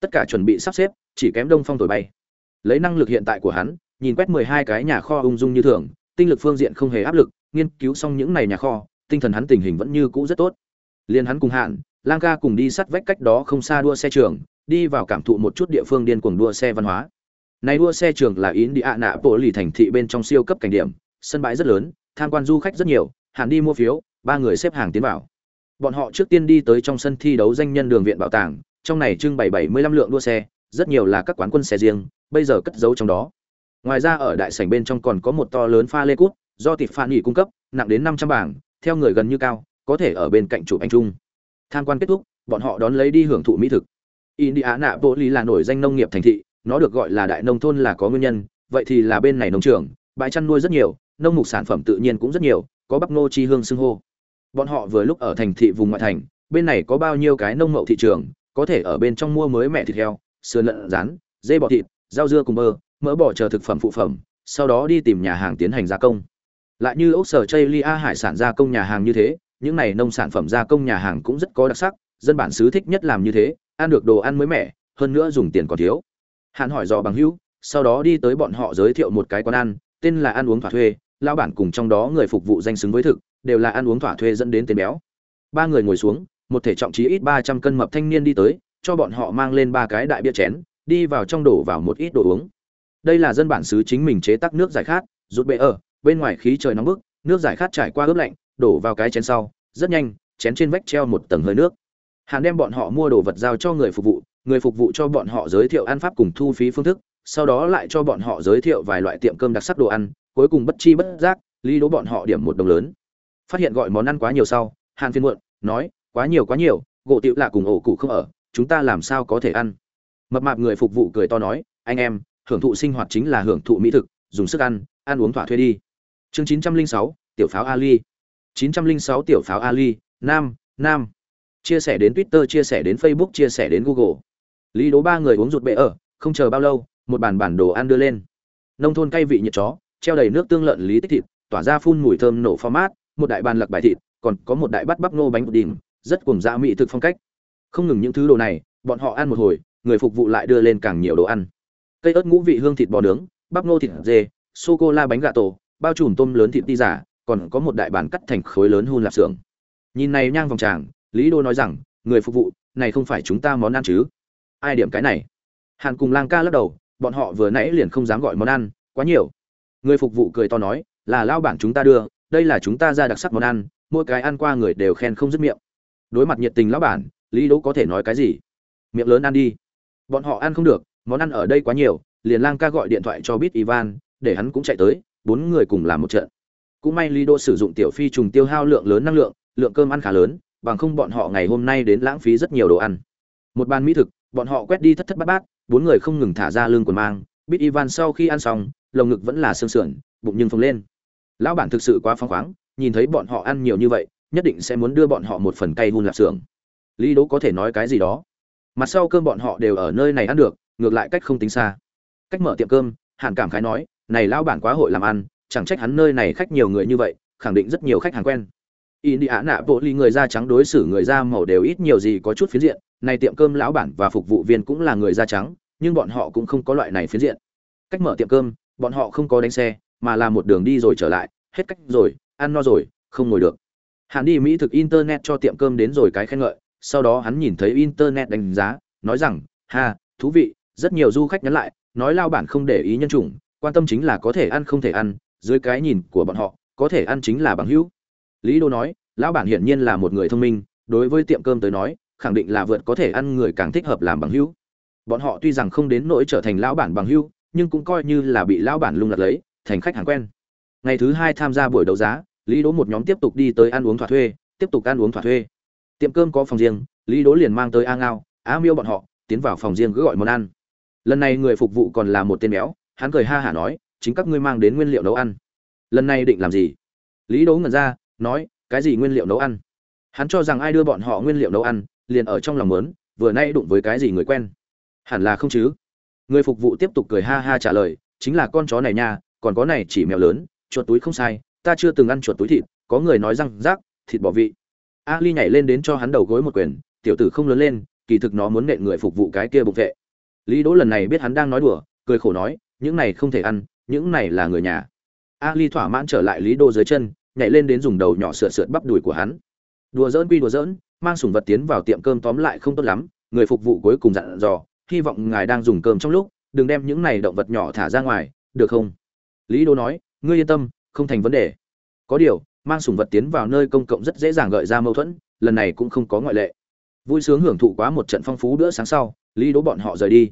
Tất cả chuẩn bị sắp xếp, chỉ kém đông phong thổi bay. Lấy năng lực hiện tại của hắn, nhìn quét mười hai cái nhà kho ung dung như thường, tinh lực phương diện không hề áp lực, nghiên cứu xong những này nhà kho, tinh thần hắn tình hình vẫn như cũ rất tốt liền hắn cùng hạn, lang ca cùng đi sắt vách cách đó không xa đua xe trường, đi vào cảm thụ một chút địa phương điên cuồng đua xe văn hóa. Này đua xe trường là ý đi ạ nạ bộ lì thành thị bên trong siêu cấp cảnh điểm, sân bãi rất lớn, tham quan du khách rất nhiều, hạn đi mua phiếu, ba người xếp hàng tiến vào. Bọn họ trước tiên đi tới trong sân thi đấu danh nhân đường viện bảo tàng, trong này trưng bày bảy mươi lăm lượng đua xe, rất nhiều là các quán quân xe riêng, bây giờ cất giấu trong đó. Ngoài ra ở đại sảnh bên trong còn có một to lớn pha lê cút, do tịp phan nghỉ cung cấp, nặng đến năm trăm bảng, theo người gần như cao có thể ở bên cạnh chụp ảnh chung. Tham quan kết thúc, bọn họ đón lấy đi hưởng thụ mỹ thực. Indiana poli là nổi danh nông nghiệp thành thị, nó được gọi là đại nông thôn là có nguyên nhân, vậy thì là bên này nông trường, bãi chăn nuôi rất nhiều, nông mục sản phẩm tự nhiên cũng rất nhiều, có bắp ngô chi hương xưng hô. Bọn họ vừa lúc ở thành thị vùng ngoại thành, bên này có bao nhiêu cái nông mậu thị trường, có thể ở bên trong mua mới mẹ thịt heo, sườn lợn rán, dê bọ thịt, rau dưa cùng mơ mỡ bò chờ thực phẩm phụ phẩm, sau đó đi tìm nhà hàng tiến hành gia công. Lại như ốc sở chây lia hải sản gia công nhà hàng như thế những này nông sản phẩm gia công nhà hàng cũng rất có đặc sắc, dân bản xứ thích nhất làm như thế, ăn được đồ ăn mới mẻ, hơn nữa dùng tiền còn thiếu. Hắn hỏi dò bằng hữu, sau đó đi tới bọn họ giới thiệu một cái quán ăn, tên là ăn uống thỏa thuê lao bản cùng trong đó người phục vụ danh xứng với thực, đều là ăn uống thỏa thuê dẫn đến tên béo. Ba người ngồi xuống, một thể trọng chí ít ba trăm cân mập thanh niên đi tới, cho bọn họ mang lên ba cái đại bia chén, đi vào trong đổ vào một ít đồ uống. Đây là dân bản xứ chính mình chế tác nước giải khát, rút bệ ở, bên ngoài khí trời nóng bức, nước giải khát trải qua ướp lạnh đổ vào cái chén sau, rất nhanh, chén trên vách treo một tầng hơi nước. Hàn đem bọn họ mua đồ vật giao cho người phục vụ, người phục vụ cho bọn họ giới thiệu ăn pháp cùng thu phí phương thức, sau đó lại cho bọn họ giới thiệu vài loại tiệm cơm đặc sắc đồ ăn, cuối cùng bất chi bất giác, lý đố bọn họ điểm một đồng lớn. Phát hiện gọi món ăn quá nhiều sau, hàn phiên muộn, nói, quá nhiều quá nhiều, gỗ tiệu lạ cùng ổ cụ không ở, chúng ta làm sao có thể ăn? Mập mạp người phục vụ cười to nói, anh em, hưởng thụ sinh hoạt chính là hưởng thụ mỹ thực, dùng sức ăn ăn uống thỏa thuê đi. Chương chín trăm linh sáu, tiểu pháo ali chín trăm linh sáu tiểu pháo ali nam nam. Chia sẻ đến twitter chia sẻ đến facebook chia sẻ đến google. Lý Đỗ ba người uống rụt bệ ở không chờ bao lâu một bàn bản đồ ăn đưa lên. Nông thôn cay vị nhiệt chó treo đầy nước tương lợn lý tích thịt tỏa ra phun mùi thơm nổ format, một đại bàn lật bài thịt còn có một đại bát bắp nô bánh bột đỉnh rất cuồng dã mỹ thực phong cách. Không ngừng những thứ đồ này bọn họ ăn một hồi người phục vụ lại đưa lên càng nhiều đồ ăn. Cây ớt ngũ vị hương thịt bò nướng bắp nô thịt dê sô cô la bánh gà tổ bao trùm tôm lớn thịt ti giả còn có một đại bàn cắt thành khối lớn hun lạp xưởng. Nhìn này nhang vòng tràng, lý đô nói rằng, người phục vụ, này không phải chúng ta món ăn chứ? Ai điểm cái này? Hàn cùng lang ca lắc đầu, bọn họ vừa nãy liền không dám gọi món ăn, quá nhiều. Người phục vụ cười to nói, là lao bản chúng ta đưa, đây là chúng ta ra đặc sắc món ăn, mỗi cái ăn qua người đều khen không dứt miệng. Đối mặt nhiệt tình lão bản, lý đỗ có thể nói cái gì? Miệng lớn ăn đi. Bọn họ ăn không được, món ăn ở đây quá nhiều. Liền lang ca gọi điện thoại cho bít ivan, để hắn cũng chạy tới, bốn người cùng làm một trận cũng may lý đỗ sử dụng tiểu phi trùng tiêu hao lượng lớn năng lượng lượng cơm ăn khá lớn, bằng không bọn họ ngày hôm nay đến lãng phí rất nhiều đồ ăn. Một bàn mỹ thực, bọn họ quét đi thất thất bát bát, bốn người không ngừng thả ra lương quần mang. Bít ivan sau khi ăn xong, lồng ngực vẫn là sương sườn, bụng nhưng phồng lên. Lão bản thực sự quá phăng khoáng, nhìn thấy bọn họ ăn nhiều như vậy, nhất định sẽ muốn đưa bọn họ một phần cay hun lạp xưởng. Lý đỗ có thể nói cái gì đó? Mặt sau cơm bọn họ đều ở nơi này ăn được, ngược lại cách không tính xa. Cách mở tiệm cơm, hàn cảm khái nói, này, lão bản quá hội làm ăn chẳng trách hắn nơi này khách nhiều người như vậy khẳng định rất nhiều khách hàng quen India nạ bộ ly người da trắng đối xử người da màu đều ít nhiều gì có chút phiến diện, này tiệm cơm lão bản và phục vụ viên cũng là người da trắng, nhưng bọn họ cũng không có loại này phiến diện. Cách mở tiệm cơm, bọn họ không có đánh xe, mà là một đường đi rồi trở lại, hết cách rồi, ăn no rồi, không ngồi được hắn đi mỹ thực internet cho tiệm cơm đến rồi cái khen ngợi sau đó hắn nhìn thấy internet đánh giá nói rằng ha thú vị rất nhiều du khách nhắn lại nói lao bản không để ý nhân chủng quan tâm chính là có thể ăn không thể ăn dưới cái nhìn của bọn họ, có thể ăn chính là bằng hữu. Lý đô nói, lão bản hiển nhiên là một người thông minh, đối với tiệm cơm tới nói, khẳng định là vượt có thể ăn người càng thích hợp làm bằng hữu. Bọn họ tuy rằng không đến nỗi trở thành lão bản bằng hữu, nhưng cũng coi như là bị lão bản lung lạc lấy, thành khách hàng quen. Ngày thứ hai tham gia buổi đấu giá, lý đỗ một nhóm tiếp tục đi tới ăn uống thỏa thuê, tiếp tục ăn uống thỏa thuê. Tiệm cơm có phòng riêng, lý đỗ liền mang tới a ngao, a miêu bọn họ, tiến vào phòng riêng cứ gọi món ăn. Lần này người phục vụ còn là một tên béo, hắn cười ha hả nói chính các ngươi mang đến nguyên liệu nấu ăn. Lần này định làm gì? Lý đỗ ngẩn ra, nói, cái gì nguyên liệu nấu ăn? Hắn cho rằng ai đưa bọn họ nguyên liệu nấu ăn, liền ở trong lòng mớn vừa nay đụng với cái gì người quen? Hẳn là không chứ. Người phục vụ tiếp tục cười ha ha trả lời, chính là con chó này nha, còn có này chỉ mèo lớn, chuột túi không sai, ta chưa từng ăn chuột túi thịt, có người nói răng rác, thịt bỏ vị. Ali nhảy lên đến cho hắn đầu gối một quyền, tiểu tử không lớn lên, kỳ thực nó muốn nện người phục vụ cái kia bục vệ. Lý đỗ lần này biết hắn đang nói đùa, cười khổ nói, những này không thể ăn những này là người nhà. Ali thỏa mãn trở lại lý đô dưới chân, nhảy lên đến dùng đầu nhỏ sượt sượt bắp đùi của hắn. Đùa giỡn quy đùa giỡn, mang sủng vật tiến vào tiệm cơm tóm lại không tốt lắm, người phục vụ cuối cùng dặn dò, hy vọng ngài đang dùng cơm trong lúc, đừng đem những này động vật nhỏ thả ra ngoài, được không? Lý đô nói, ngươi yên tâm, không thành vấn đề. Có điều, mang sủng vật tiến vào nơi công cộng rất dễ dàng gợi ra mâu thuẫn, lần này cũng không có ngoại lệ. Vui sướng hưởng thụ quá một trận phong phú bữa sáng sau, lý Đô bọn họ rời đi.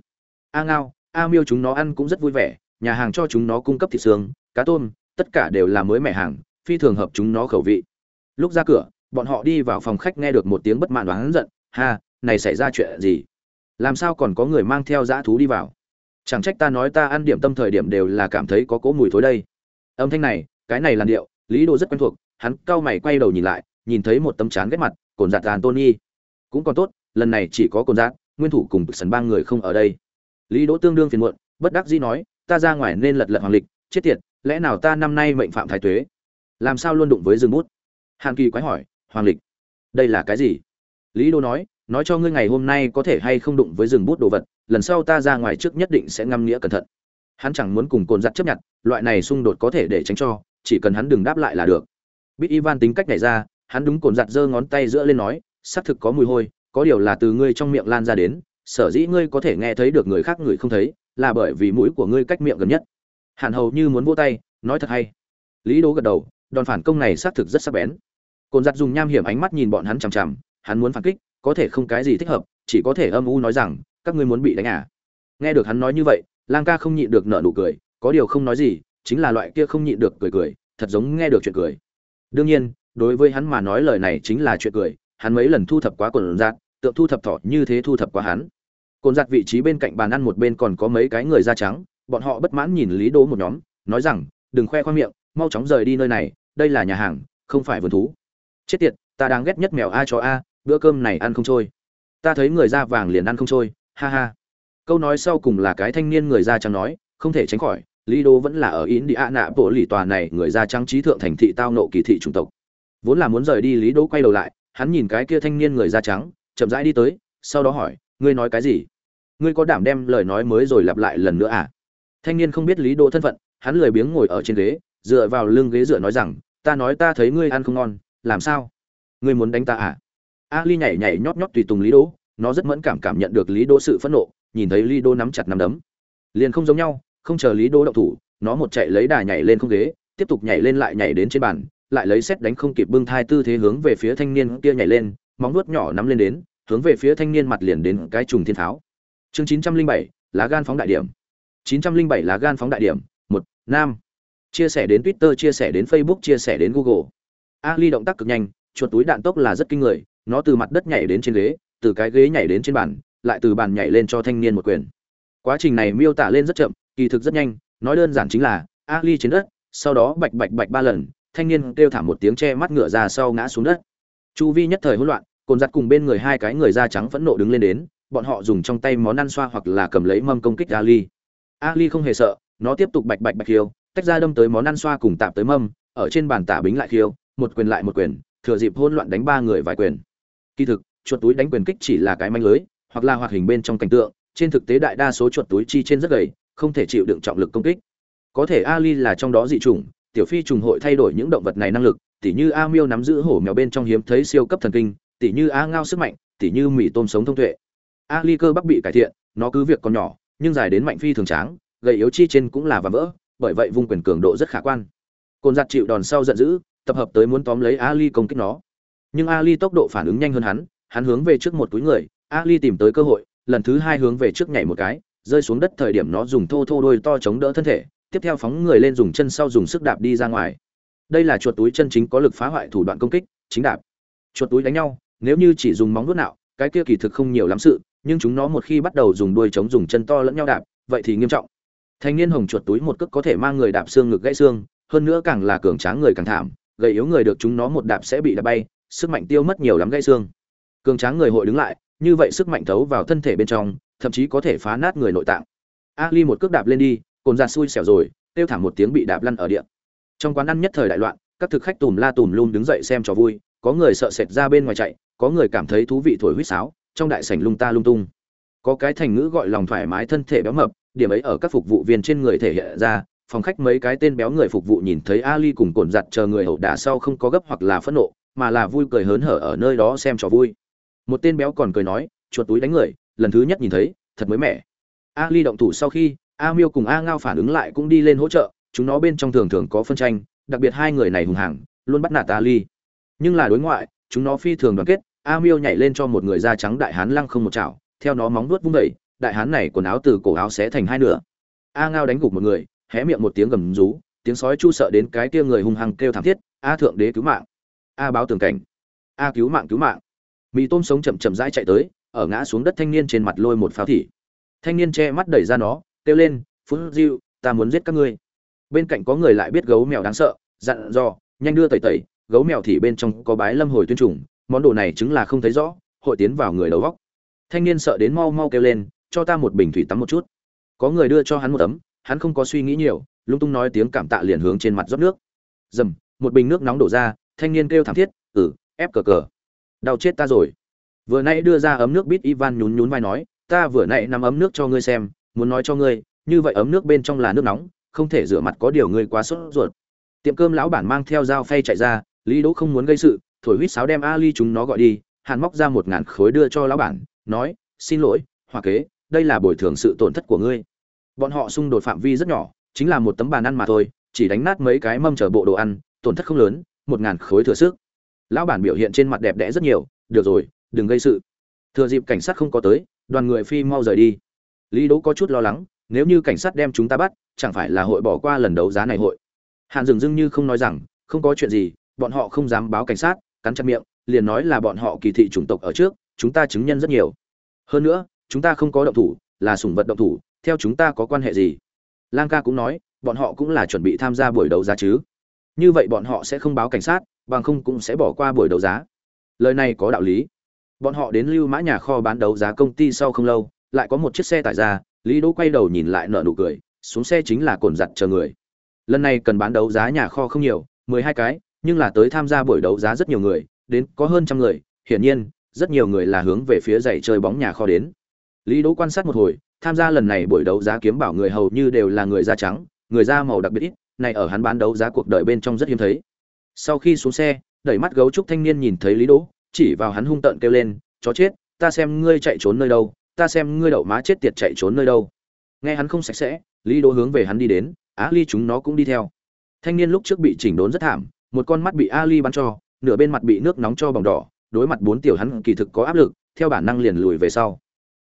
A ngao, a miêu chúng nó ăn cũng rất vui vẻ nhà hàng cho chúng nó cung cấp thịt xương, cá tôm, tất cả đều là mới mẻ hàng, phi thường hợp chúng nó khẩu vị. Lúc ra cửa, bọn họ đi vào phòng khách nghe được một tiếng bất mãn đoán giận, ha, này xảy ra chuyện gì? Làm sao còn có người mang theo dã thú đi vào? Chẳng trách ta nói ta ăn điểm tâm thời điểm đều là cảm thấy có cỗ mùi thối đây. Âm thanh này, cái này làn điệu, lý đồ rất quen thuộc, hắn cao mày quay đầu nhìn lại, nhìn thấy một tấm chán ghét mặt, cồn giặt Anthony. cũng còn tốt, lần này chỉ có cồn giặt nguyên thủ cùng sần ba người không ở đây. Lý đỗ tương đương phiền muộn, bất đắc dĩ nói ta ra ngoài nên lật lật hoàng lịch, chết tiệt, lẽ nào ta năm nay mệnh phạm thái tuế? Làm sao luôn đụng với rừng bút? Hàn kỳ quái hỏi, hoàng lịch, đây là cái gì? Lý đô nói nói cho ngươi ngày hôm nay có thể hay không đụng với rừng bút đồ vật, lần sau ta ra ngoài trước nhất định sẽ ngâm nghĩa cẩn thận. Hắn chẳng muốn cùng cồn giặt chấp nhận, loại này xung đột có thể để tránh cho, chỉ cần hắn đừng đáp lại là được. Bít ivan tính cách này ra, hắn đúng cồn giặt giơ ngón tay giữa lên nói, xác thực có mùi hôi, có điều là từ ngươi trong miệng lan ra đến, sở dĩ ngươi có thể nghe thấy được người khác người không thấy là bởi vì mũi của ngươi cách miệng gần nhất. Hàn hầu như muốn vỗ tay, nói thật hay. Lý đố gật đầu, đòn phản công này xác thực rất sắc bén. Cồn giặt dùng nham hiểm ánh mắt nhìn bọn hắn chằm chằm, hắn muốn phản kích, có thể không cái gì thích hợp, chỉ có thể âm u nói rằng, các ngươi muốn bị đánh à. Nghe được hắn nói như vậy, lang ca không nhịn được nở nụ cười, có điều không nói gì, chính là loại kia không nhịn được cười cười, thật giống nghe được chuyện cười. Đương nhiên, đối với hắn mà nói lời này chính là chuyện cười, hắn mấy lần thu thập quá cồn giặt tượng thu thập thọ như thế thu thập quá hắn cồn giặt vị trí bên cạnh bàn ăn một bên còn có mấy cái người da trắng, bọn họ bất mãn nhìn lý đố một nhóm, nói rằng, đừng khoe khoang miệng, mau chóng rời đi nơi này, đây là nhà hàng, không phải vườn thú. Chết tiệt, ta đang ghét nhất mèo a cho a, bữa cơm này ăn không trôi. Ta thấy người da vàng liền ăn không trôi, ha ha. Câu nói sau cùng là cái thanh niên người da trắng nói, không thể tránh khỏi, lý đô vẫn là ở ý đi ạ nạ bộ lì tòa này, người da trắng trí thượng thành thị tao nộ kỳ thị chủng tộc. Vốn là muốn rời đi, lý đô quay đầu lại, hắn nhìn cái kia thanh niên người da trắng, chậm rãi đi tới, sau đó hỏi, ngươi nói cái gì? Ngươi có đảm đem lời nói mới rồi lặp lại lần nữa à? Thanh niên không biết lý đỗ thân phận, hắn lười biếng ngồi ở trên ghế, dựa vào lưng ghế dựa nói rằng, ta nói ta thấy ngươi ăn không ngon, làm sao? Ngươi muốn đánh ta à? Ali nhảy nhảy nhót nhót tùy tùng lý đỗ, nó rất mẫn cảm cảm nhận được lý đỗ sự phẫn nộ, nhìn thấy lý đỗ nắm chặt nắm đấm. Liền không giống nhau, không chờ lý đỗ động thủ, nó một chạy lấy đà nhảy lên không ghế, tiếp tục nhảy lên lại nhảy đến trên bàn, lại lấy xét đánh không kịp bưng thai tư thế hướng về phía thanh niên kia nhảy lên, móng nuốt nhỏ nắm lên đến, hướng về phía thanh niên mặt liền đến cái trùng thiên tháo chương chín trăm linh bảy, lá gan phóng đại điểm. chín trăm linh bảy, lá gan phóng đại điểm. Một, nam. Chia sẻ đến twitter, chia sẻ đến facebook, chia sẻ đến google. Ali động tác cực nhanh, chuột túi đạn tốc là rất kinh người, nó từ mặt đất nhảy đến trên ghế, từ cái ghế nhảy đến trên bàn, lại từ bàn nhảy lên cho thanh niên một quyền. Quá trình này miêu tả lên rất chậm, kỳ thực rất nhanh, nói đơn giản chính là, ali trên đất, sau đó bạch bạch bạch ba lần, thanh niên kêu thảm một tiếng che mắt ngựa ra sau ngã xuống đất. Chu vi nhất thời hỗn loạn, cồn giặt cùng bên người hai cái người da trắng phẫn nộ đứng lên đến bọn họ dùng trong tay món ăn xoa hoặc là cầm lấy mâm công kích ali. Ali không hề sợ, nó tiếp tục bạch bạch bạch khiêu, tách ra đâm tới món ăn xoa cùng tạp tới mâm, ở trên bàn tả bính lại khiêu, một quyền lại một quyền, thừa dịp hỗn loạn đánh ba người vài quyền. Kỳ thực, chuột túi đánh quyền kích chỉ là cái manh lưới, hoặc là hoạt hình bên trong cảnh tượng, trên thực tế đại đa số chuột túi chi trên rất gầy, không thể chịu đựng trọng lực công kích. Có thể ali là trong đó dị chủng, tiểu phi trùng hội thay đổi những động vật này năng lực, tỉ như a miêu nắm giữ hổ mèo bên trong hiếm thấy siêu cấp thần kinh, tỉ như a ngao sức mạnh, tỉ như mì tôm sống thông tuệ a ly cơ bắc bị cải thiện, nó cứ việc còn nhỏ, nhưng dài đến mạnh phi thường tráng, gầy yếu chi trên cũng là và vỡ, bởi vậy vung quyền cường độ rất khả quan. Cồn giặt chịu đòn sau giận dữ, tập hợp tới muốn tóm lấy ali công kích nó. Nhưng ali tốc độ phản ứng nhanh hơn hắn hắn hướng về trước một túi người ali tìm tới cơ hội, lần thứ hai hướng về trước nhảy một cái, rơi xuống đất thời điểm nó dùng thô thô đôi to chống đỡ thân thể, tiếp theo phóng người lên dùng chân sau dùng sức đạp đi ra ngoài. Đây là chuột túi chân chính có lực phá hoại thủ đoạn công kích, chính đạp. Chuột túi đánh nhau, nếu như chỉ dùng móng vuốt nào cái kia kỳ thực không nhiều lắm sự nhưng chúng nó một khi bắt đầu dùng đuôi chống dùng chân to lẫn nhau đạp, vậy thì nghiêm trọng. Thanh niên hồng chuột túi một cước có thể mang người đạp xương ngực gãy xương, hơn nữa càng là cường tráng người càng thảm, gầy yếu người được chúng nó một đạp sẽ bị đạp bay, sức mạnh tiêu mất nhiều lắm gãy xương. Cường tráng người hội đứng lại, như vậy sức mạnh thấu vào thân thể bên trong, thậm chí có thể phá nát người nội tạng. Ali một cước đạp lên đi, cồn ra xui xẻo rồi, kêu thảm một tiếng bị đạp lăn ở địa. Trong quán ăn nhất thời đại loạn, các thực khách tùm la tùm lum đứng dậy xem trò vui, có người sợ sệt ra bên ngoài chạy, có người cảm thấy thú vị thổi huýt sáo trong đại sảnh lung ta lung tung. Có cái thành ngữ gọi lòng thoải mái thân thể béo mập, điểm ấy ở các phục vụ viên trên người thể hiện ra, phòng khách mấy cái tên béo người phục vụ nhìn thấy ali cùng cồn giặt chờ người hậu đả sau không có gấp hoặc là phẫn nộ, mà là vui cười hớn hở ở nơi đó xem trò vui. Một tên béo còn cười nói, chuột túi đánh người, lần thứ nhất nhìn thấy, thật mới mẻ. Ali động thủ sau khi, a miêu cùng a ngao phản ứng lại cũng đi lên hỗ trợ, chúng nó bên trong thường thường có phân tranh, đặc biệt hai người này hùng hàng luôn bắt nạt ali. Nhưng là đối ngoại, chúng nó phi thường đoàn kết a miêu nhảy lên cho một người da trắng đại hán lăng không một chảo, theo nó móng vuốt vung đẩy đại hán này quần áo từ cổ áo xé thành hai nửa. A ngao đánh gục một người, hé miệng một tiếng gầm rú, tiếng sói chu sợ đến cái kia người hung hăng kêu thảm thiết, a thượng đế cứu mạng! A báo tường cảnh! A cứu mạng cứu mạng! Mì tôm sống chậm chậm rãi chạy tới, ở ngã xuống đất thanh niên trên mặt lôi một pháo thị. Thanh niên che mắt đẩy ra nó, kêu lên, phú diêu, ta muốn giết các ngươi. Bên cạnh có người lại biết gấu mèo đáng sợ, dặn dò, nhanh đưa tẩy tẩy, gấu mèo thì bên trong có bái lâm hồi tuyên trùng món đồ này chứng là không thấy rõ, hội tiến vào người đầu góc. Thanh niên sợ đến mau mau kêu lên, cho ta một bình thủy tắm một chút. Có người đưa cho hắn một tấm, hắn không có suy nghĩ nhiều, lung tung nói tiếng cảm tạ liền hướng trên mặt rót nước. Dầm, một bình nước nóng đổ ra, thanh niên kêu thảm thiết ừ ép cờ cờ. Đau chết ta rồi. Vừa nãy đưa ra ấm nước bít ivan nhún nhún vai nói, ta vừa nãy nắm ấm nước cho ngươi xem, muốn nói cho ngươi, như vậy ấm nước bên trong là nước nóng, không thể rửa mặt có điều ngươi quá sốt ruột. Tiệm cơm lão bản mang theo dao phay chạy ra, lý đỗ không muốn gây sự thổi huýt sáo đem ali chúng nó gọi đi, hàn móc ra một ngàn khối đưa cho lão bản, nói, xin lỗi, hoa kế, đây là bồi thường sự tổn thất của ngươi. Bọn họ xung đột phạm vi rất nhỏ, chính là một tấm bàn ăn mà thôi, chỉ đánh nát mấy cái mâm chở bộ đồ ăn, tổn thất không lớn, một ngàn khối thừa sức. Lão bản biểu hiện trên mặt đẹp đẽ rất nhiều, được rồi, đừng gây sự. Thừa dịp cảnh sát không có tới, đoàn người phi mau rời đi. Lý đỗ có chút lo lắng, nếu như cảnh sát đem chúng ta bắt, chẳng phải là hội bỏ qua lần đấu giá này hội? Hàn dừng dưng như không nói rằng, không có chuyện gì, bọn họ không dám báo cảnh sát cắn chặt miệng, liền nói là bọn họ kỳ thị chủng tộc ở trước, chúng ta chứng nhân rất nhiều. Hơn nữa, chúng ta không có động thủ, là sủng vật động thủ, theo chúng ta có quan hệ gì? Lang ca cũng nói, bọn họ cũng là chuẩn bị tham gia buổi đấu giá chứ. Như vậy bọn họ sẽ không báo cảnh sát, bằng không cũng sẽ bỏ qua buổi đấu giá. Lời này có đạo lý. Bọn họ đến lưu mã nhà kho bán đấu giá công ty sau không lâu, lại có một chiếc xe tải ra, lý đỗ quay đầu nhìn lại nở nụ cười, xuống xe chính là cồn giặt chờ người. Lần này cần bán đấu giá nhà kho không nhiều, mười hai cái nhưng là tới tham gia buổi đấu giá rất nhiều người, đến có hơn trăm người, hiển nhiên, rất nhiều người là hướng về phía giày chơi bóng nhà kho đến. Lý đỗ quan sát một hồi, tham gia lần này buổi đấu giá kiếm bảo người hầu như đều là người da trắng, người da màu đặc biệt ít, này ở hắn bán đấu giá cuộc đời bên trong rất hiếm thấy. Sau khi xuống xe, đẩy mắt gấu trúc thanh niên nhìn thấy lý đỗ, chỉ vào hắn hung tợn kêu lên, chó chết, ta xem ngươi chạy trốn nơi đâu, ta xem ngươi đậu má chết tiệt chạy trốn nơi đâu. Nghe hắn không sạch sẽ, lý đỗ hướng về hắn đi đến, á ly, chúng nó cũng đi theo. Thanh niên lúc trước bị chỉnh đốn rất thảm một con mắt bị ali bắn cho, nửa bên mặt bị nước nóng cho bỏng đỏ, đối mặt bốn tiểu hắn kỳ thực có áp lực, theo bản năng liền lùi về sau.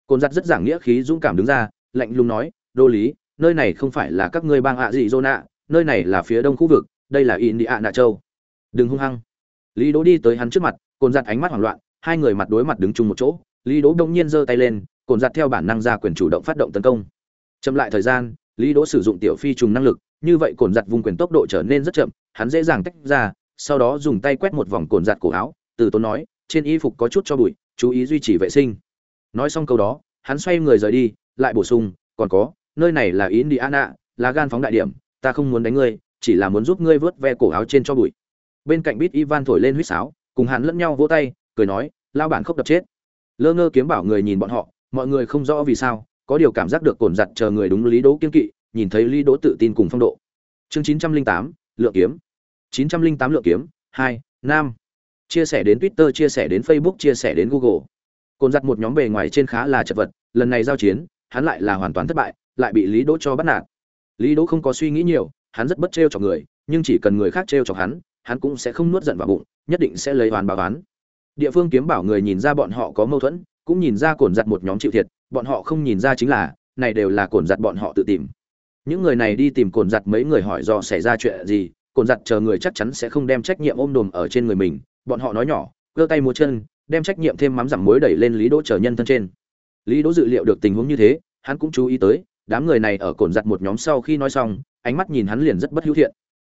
Côn giặt rất giảng nghĩa khí dũng cảm đứng ra, lạnh lùng nói, đô lý, nơi này không phải là các ngươi bang ạ dị dô nạ, nơi này là phía đông khu vực, đây là indiana châu. Đừng hung hăng. Lý đỗ đi tới hắn trước mặt, côn giặt ánh mắt hoảng loạn, hai người mặt đối mặt đứng chung một chỗ, lý đỗ đông nhiên giơ tay lên, côn giặt theo bản năng ra quyền chủ động phát động tấn công. Chậm lại thời gian, lý đỗ sử dụng tiểu phi trùng năng lực như vậy cồn giặt vùng quyền tốc độ trở nên rất chậm, hắn dễ dàng tách ra, sau đó dùng tay quét một vòng cồn giặt cổ áo, từ tốn nói, trên y phục có chút cho bụi, chú ý duy trì vệ sinh. Nói xong câu đó, hắn xoay người rời đi, lại bổ sung, còn có, nơi này là indiana, là gan phóng đại điểm, ta không muốn đánh ngươi, chỉ là muốn giúp ngươi vớt ve cổ áo trên cho bụi. Bên cạnh bít ivan thổi lên huýt sáo, cùng hắn lẫn nhau vỗ tay, cười nói lao bản khóc đập chết. Lơ ngơ kiếm bảo người nhìn bọn họ, mọi người không rõ vì sao, có điều cảm giác được cồn giặt chờ người đúng lý đố kiên kỵ nhìn thấy lý Đỗ tự tin cùng phong độ. Chương chín trăm linh tám, lượng kiếm. chín trăm linh tám lượng kiếm, hai, nam. Chia sẻ đến twitter, chia sẻ đến facebook, chia sẻ đến google. Cồn giặt một nhóm bề ngoài trên khá là chật vật, lần này giao chiến, hắn lại là hoàn toàn thất bại, lại bị lý đỗ cho bắt nạt. Lý đỗ không có suy nghĩ nhiều, hắn rất bất trêu chọc người, nhưng chỉ cần người khác trêu chọc hắn hắn cũng sẽ không nuốt giận vào bụng, nhất định sẽ lấy hoàn báo oán. Địa phương kiếm bảo người nhìn ra bọn họ có mâu thuẫn, cũng nhìn ra cồn giặt một nhóm chịu thiệt, bọn họ không nhìn ra chính là, này đều là cồn giặt bọn họ tự tìm những người này đi tìm cồn giặt mấy người hỏi do xảy ra chuyện gì, cồn giặt chờ người chắc chắn sẽ không đem trách nhiệm ôm đồm ở trên người mình. Bọn họ nói nhỏ cơ tay múa chân, đem trách nhiệm thêm mắm giảm muối đẩy lên lý đỗ chờ nhân thân trên. Lý đỗ dự liệu được tình huống như thế, hắn cũng chú ý tới, đám người này ở cồn giặt một nhóm sau khi nói xong, ánh mắt nhìn hắn liền rất bất hữu thiện.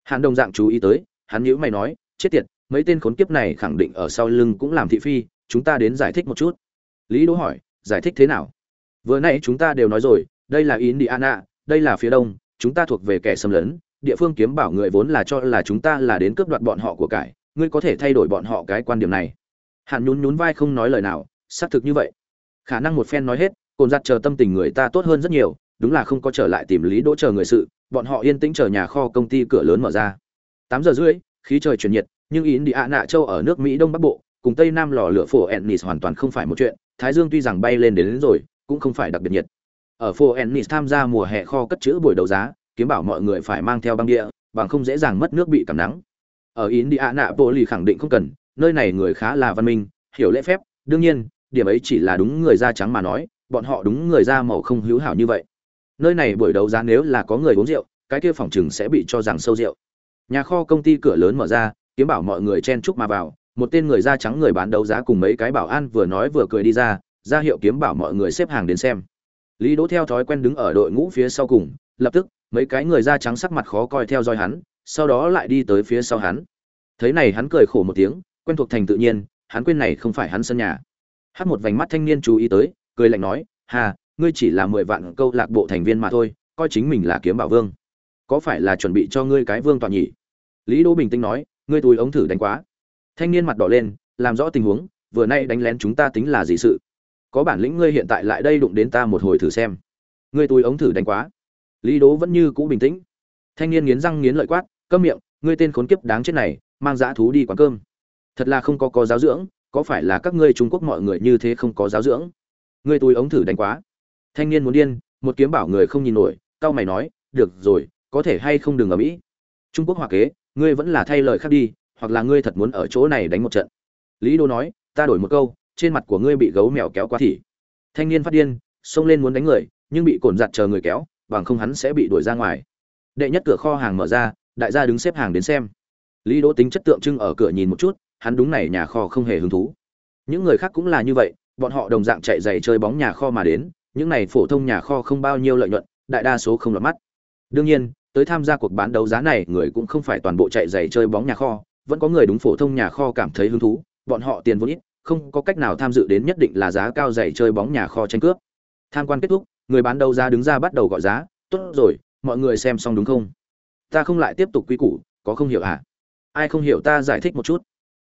Hắn đồng dạng chú ý tới, hắn nhíu mày nói, chết tiệt, mấy tên khốn kiếp này khẳng định ở sau lưng cũng làm thị phi, chúng ta đến giải thích một chút. Lý đỗ hỏi, giải thích thế nào? Vừa nãy chúng ta đều nói rồi, đây là indiana đây là phía đông chúng ta thuộc về kẻ xâm lấn địa phương kiếm bảo người vốn là cho là chúng ta là đến cướp đoạt bọn họ của cải ngươi có thể thay đổi bọn họ cái quan điểm này. Hạn nhún nhún vai không nói lời nào xác thực như vậy. Khả năng một phen nói hết cồn giặt chờ tâm tình người ta tốt hơn rất nhiều đúng là không có trở lại tìm lý đỗ chờ người sự bọn họ yên tĩnh chờ nhà kho công ty cửa lớn mở ra. Tám giờ rưỡi khí trời chuyển nhiệt nhưng ý đi ạ nạ châu ở nước mỹ đông bắc bộ cùng tây nam lò lửa phổ ennis hoàn toàn không phải một chuyện thái dương tuy rằng bay lên đến, đến rồi cũng không phải đặc biệt nhiệt ở phố ennis tham gia mùa hè kho cất chữ buổi đấu giá, kiếm bảo mọi người phải mang theo băng địa, bằng không dễ dàng mất nước bị cảm nắng. Ở indiana bộ lì khẳng định không cần, nơi này người khá là văn minh, hiểu lễ phép. Đương nhiên, điểm ấy chỉ là đúng người da trắng mà nói, bọn họ đúng người da màu không hữu hảo như vậy. Nơi này buổi đấu giá nếu là có người uống rượu, cái kia phòng chừng sẽ bị cho rằng sâu rượu. Nhà kho công ty cửa lớn mở ra, kiếm bảo mọi người chen chúc mà vào. Một tên người da trắng người bán đấu giá cùng mấy cái bảo an vừa nói vừa cười đi ra ra hiệu kiếm bảo mọi người xếp hàng đến xem lý đỗ theo thói quen đứng ở đội ngũ phía sau cùng, lập tức, mấy cái người da trắng sắc mặt khó coi theo dõi hắn, sau đó lại đi tới phía sau hắn. Thấy này hắn cười khổ một tiếng, quen thuộc thành tự nhiên, hắn quên này không phải hắn sân nhà. Hát một vành mắt thanh niên chú ý tới, cười lạnh nói, hà, ngươi chỉ là mười vạn câu lạc bộ thành viên mà thôi, coi chính mình là kiếm bảo vương. Có phải là chuẩn bị cho ngươi cái vương toàn nhỉ? Lý đỗ bình tĩnh nói, ngươi túi ống thử đánh quá. Thanh niên mặt đỏ lên, làm rõ tình huống, vừa nay đánh lén chúng ta tính là gì sự? Có bản lĩnh ngươi hiện tại lại đây đụng đến ta một hồi thử xem. Ngươi túi ống thử đánh quá. Lý đố vẫn như cũ bình tĩnh. Thanh niên nghiến răng nghiến lợi quát, câm miệng, ngươi tên khốn kiếp đáng chết này, mang dã thú đi quán cơm. Thật là không có có giáo dưỡng, có phải là các ngươi trung quốc mọi người như thế không có giáo dưỡng? Ngươi túi ống thử đánh quá. Thanh niên muốn điên, một kiếm bảo người không nhìn nổi tao mày nói, được rồi, có thể hay không đừng ở mỹ? Trung quốc hòa kế, ngươi vẫn là thay lời khác đi, hoặc là ngươi thật muốn ở chỗ này đánh một trận. Lý đô nói, ta đổi một câu trên mặt của ngươi bị gấu mèo kéo qua thì. Thanh niên phát điên, xông lên muốn đánh người, nhưng bị cồn giặt chờ người kéo, bằng không hắn sẽ bị đuổi ra ngoài. Đệ nhất cửa kho hàng mở ra, đại gia đứng xếp hàng đến xem. Lý đỗ tính chất tượng trưng ở cửa nhìn một chút, hắn đúng này nhà kho không hề hứng thú. Những người khác cũng là như vậy, bọn họ đồng dạng chạy giày chơi bóng nhà kho mà đến, những này phổ thông nhà kho không bao nhiêu lợi nhuận, đại đa số không lọt mắt. Đương nhiên, tới tham gia cuộc bán đấu giá này, người cũng không phải toàn bộ chạy giày chơi bóng nhà kho, vẫn có người đúng phổ thông nhà kho cảm thấy hứng thú, bọn họ tiền vốn ít không có cách nào tham dự đến nhất định là giá cao giày chơi bóng nhà kho tranh cướp. Tham quan kết thúc, người bán đấu giá đứng ra bắt đầu gọi giá, tốt rồi, mọi người xem xong đúng không? Ta không lại tiếp tục quy củ, có không hiểu à? Ai không hiểu ta giải thích một chút.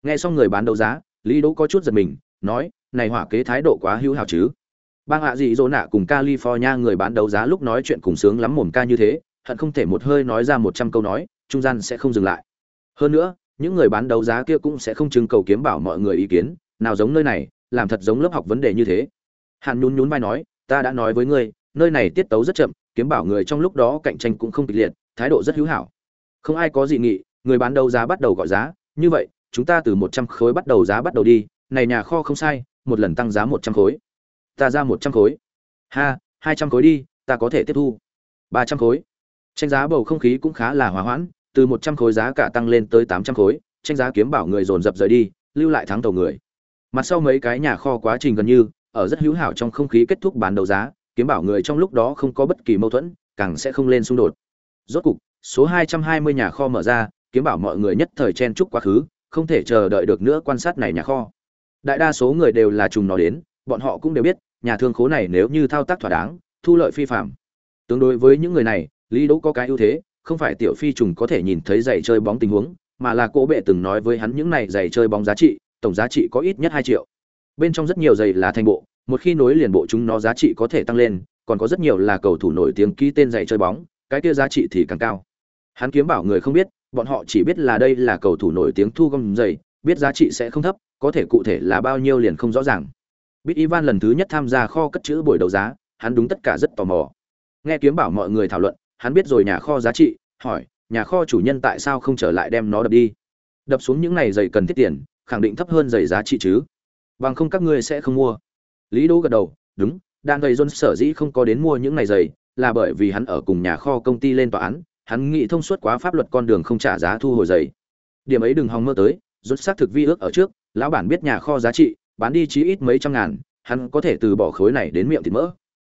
Nghe xong người bán đấu giá, lý đỗ có chút giật mình, nói, này hỏa kế thái độ quá hữu hảo chứ. Bang hạ dị dỗ nạ cùng california người bán đấu giá lúc nói chuyện cùng sướng lắm mồm ca như thế, hận không thể một hơi nói ra một trăm câu nói, trung gian sẽ không dừng lại. Hơn nữa, những người bán đấu giá kia cũng sẽ không trưng cầu kiếm bảo mọi người ý kiến nào giống nơi này, làm thật giống lớp học vấn đề như thế. Hàn nhún nhún vai nói, ta đã nói với ngươi, nơi này tiết tấu rất chậm, kiếm bảo người trong lúc đó cạnh tranh cũng không kịch liệt, thái độ rất hữu hảo. Không ai có dị nghị, người bán đấu giá bắt đầu gọi giá, như vậy, chúng ta từ một trăm khối bắt đầu giá bắt đầu đi, này nhà kho không sai, một lần tăng giá một trăm khối. Ta ra một trăm khối. Ha, hai trăm khối đi, ta có thể tiếp thu. Ba trăm khối. Tranh giá bầu không khí cũng khá là hòa hoãn, từ một trăm khối giá cả tăng lên tới tám trăm khối, tranh giá kiếm bảo người dồn dập rời đi, lưu lại thắng tàu người mặt sau mấy cái nhà kho quá trình gần như, ở rất hữu hảo trong không khí kết thúc bán đấu giá, kiếm bảo người trong lúc đó không có bất kỳ mâu thuẫn, càng sẽ không lên xung đột. Rốt cục, số hai trăm hai mươi nhà kho mở ra, kiếm bảo mọi người nhất thời chen chúc quá khứ, không thể chờ đợi được nữa quan sát này nhà kho. Đại đa số người đều là trùng nó đến, bọn họ cũng đều biết, nhà thương khố này nếu như thao tác thỏa đáng, thu lợi phi phạm. Tương đối với những người này, lý đỗ có cái ưu thế, không phải tiểu phi trùng có thể nhìn thấy giày chơi bóng tình huống, mà là cỗ bệ từng nói với hắn những này giày chơi bóng giá trị tổng giá trị có ít nhất hai triệu. Bên trong rất nhiều giày là thành bộ, một khi nối liền bộ chúng nó giá trị có thể tăng lên, còn có rất nhiều là cầu thủ nổi tiếng ký tên giày chơi bóng, cái kia giá trị thì càng cao. Hắn kiếm bảo người không biết, bọn họ chỉ biết là đây là cầu thủ nổi tiếng thu gom giày, biết giá trị sẽ không thấp, có thể cụ thể là bao nhiêu liền không rõ ràng. Biết ivan lần thứ nhất tham gia kho cất chữ buổi đấu giá, hắn đúng tất cả rất tò mò. Nghe kiếm bảo mọi người thảo luận, hắn biết rồi nhà kho giá trị, hỏi, nhà kho chủ nhân tại sao không trở lại đem nó đập đi? Đập xuống những này giày cần thiết tiền khẳng định thấp hơn giày giá trị chứ. Bằng không các ngươi sẽ không mua. Lý đỗ gật đầu, đúng, đan gầy john sở dĩ không có đến mua những này giày là bởi vì hắn ở cùng nhà kho công ty lên tòa án, hắn nghĩ thông suốt quá pháp luật con đường không trả giá thu hồi giày. Điểm ấy đừng hòng mơ tới rốt xác thực vi ước ở trước, lão bản biết nhà kho giá trị, bán đi chí ít mấy trăm ngàn, hắn có thể từ bỏ khối này đến miệng thịt mỡ.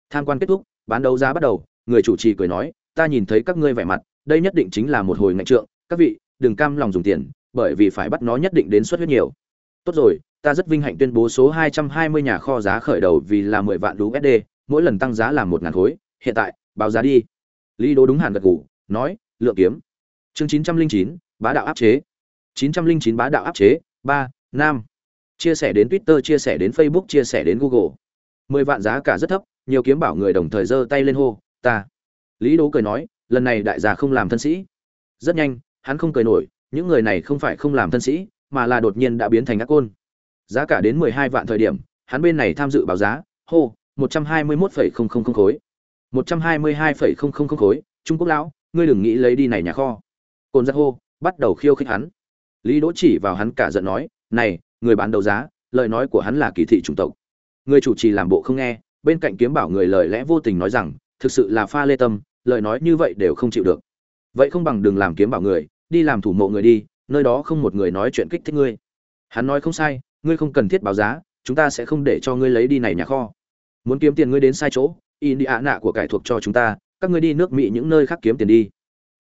Tham quan kết thúc, bán đấu giá bắt đầu, người chủ trì cười nói, ta nhìn thấy các ngươi vẻ mặt, đây nhất định chính là một hồi ngạch trượng, các vị đừng cam lòng dùng tiền bởi vì phải bắt nó nhất định đến suất huyết nhiều tốt rồi ta rất vinh hạnh tuyên bố số 220 nhà kho giá khởi đầu vì là 10 vạn USD, mỗi lần tăng giá là 1000 khối, hiện tại, báo giá đi. Lý Đỗ đúng hẳn gật gù, nói, lượng kiếm. Chương 909, bá đạo áp chế. 909 bá đạo áp chế, 3, nam. Chia sẻ đến Twitter, chia sẻ đến Facebook, chia sẻ đến Google. 10 vạn giá cả rất thấp, nhiều kiếm bảo người đồng thời giơ tay lên hô, ta. Lý Đỗ cười nói, lần này đại gia không làm thân sĩ. Rất nhanh, hắn không cười nổi, những người này không phải không làm thân sĩ, mà là đột nhiên đã biến thành ác côn. Giá cả đến mười hai vạn thời điểm hắn bên này tham dự báo giá hô một trăm hai mươi mốt phẩy không không không khối. một trăm hai mươi hai phẩy không không không khối trung quốc lão ngươi đừng nghĩ lấy đi này nhà kho. Cồn giác hô bắt đầu khiêu khích hắn. Lý đỗ chỉ vào hắn cả giận nói này người bán đấu giá lời nói của hắn là kỳ thị chủng tộc. Người chủ trì làm bộ không nghe bên cạnh kiếm bảo người lời lẽ vô tình nói rằng thực sự là pha lê tâm lời nói như vậy đều không chịu được. Vậy không bằng đừng làm kiếm bảo người đi làm thủ mộ người đi, nơi đó không một người nói chuyện kích thích ngươi. Hắn nói không sai, ngươi không cần thiết báo giá, chúng ta sẽ không để cho ngươi lấy đi này nhà kho. Muốn kiếm tiền ngươi đến sai chỗ in đi ạ nạ của cải thuộc cho chúng ta, các ngươi đi nước mỹ những nơi khác kiếm tiền đi.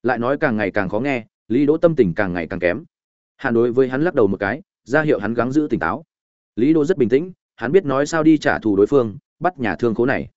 Lại nói càng ngày càng khó nghe, lý đỗ tâm tình càng ngày càng kém. Hàn đối với hắn lắc đầu một cái, ra hiệu hắn gắng giữ tỉnh táo. Lý đỗ rất bình tĩnh, hắn biết nói sao đi trả thù đối phương, bắt nhà thương khố này.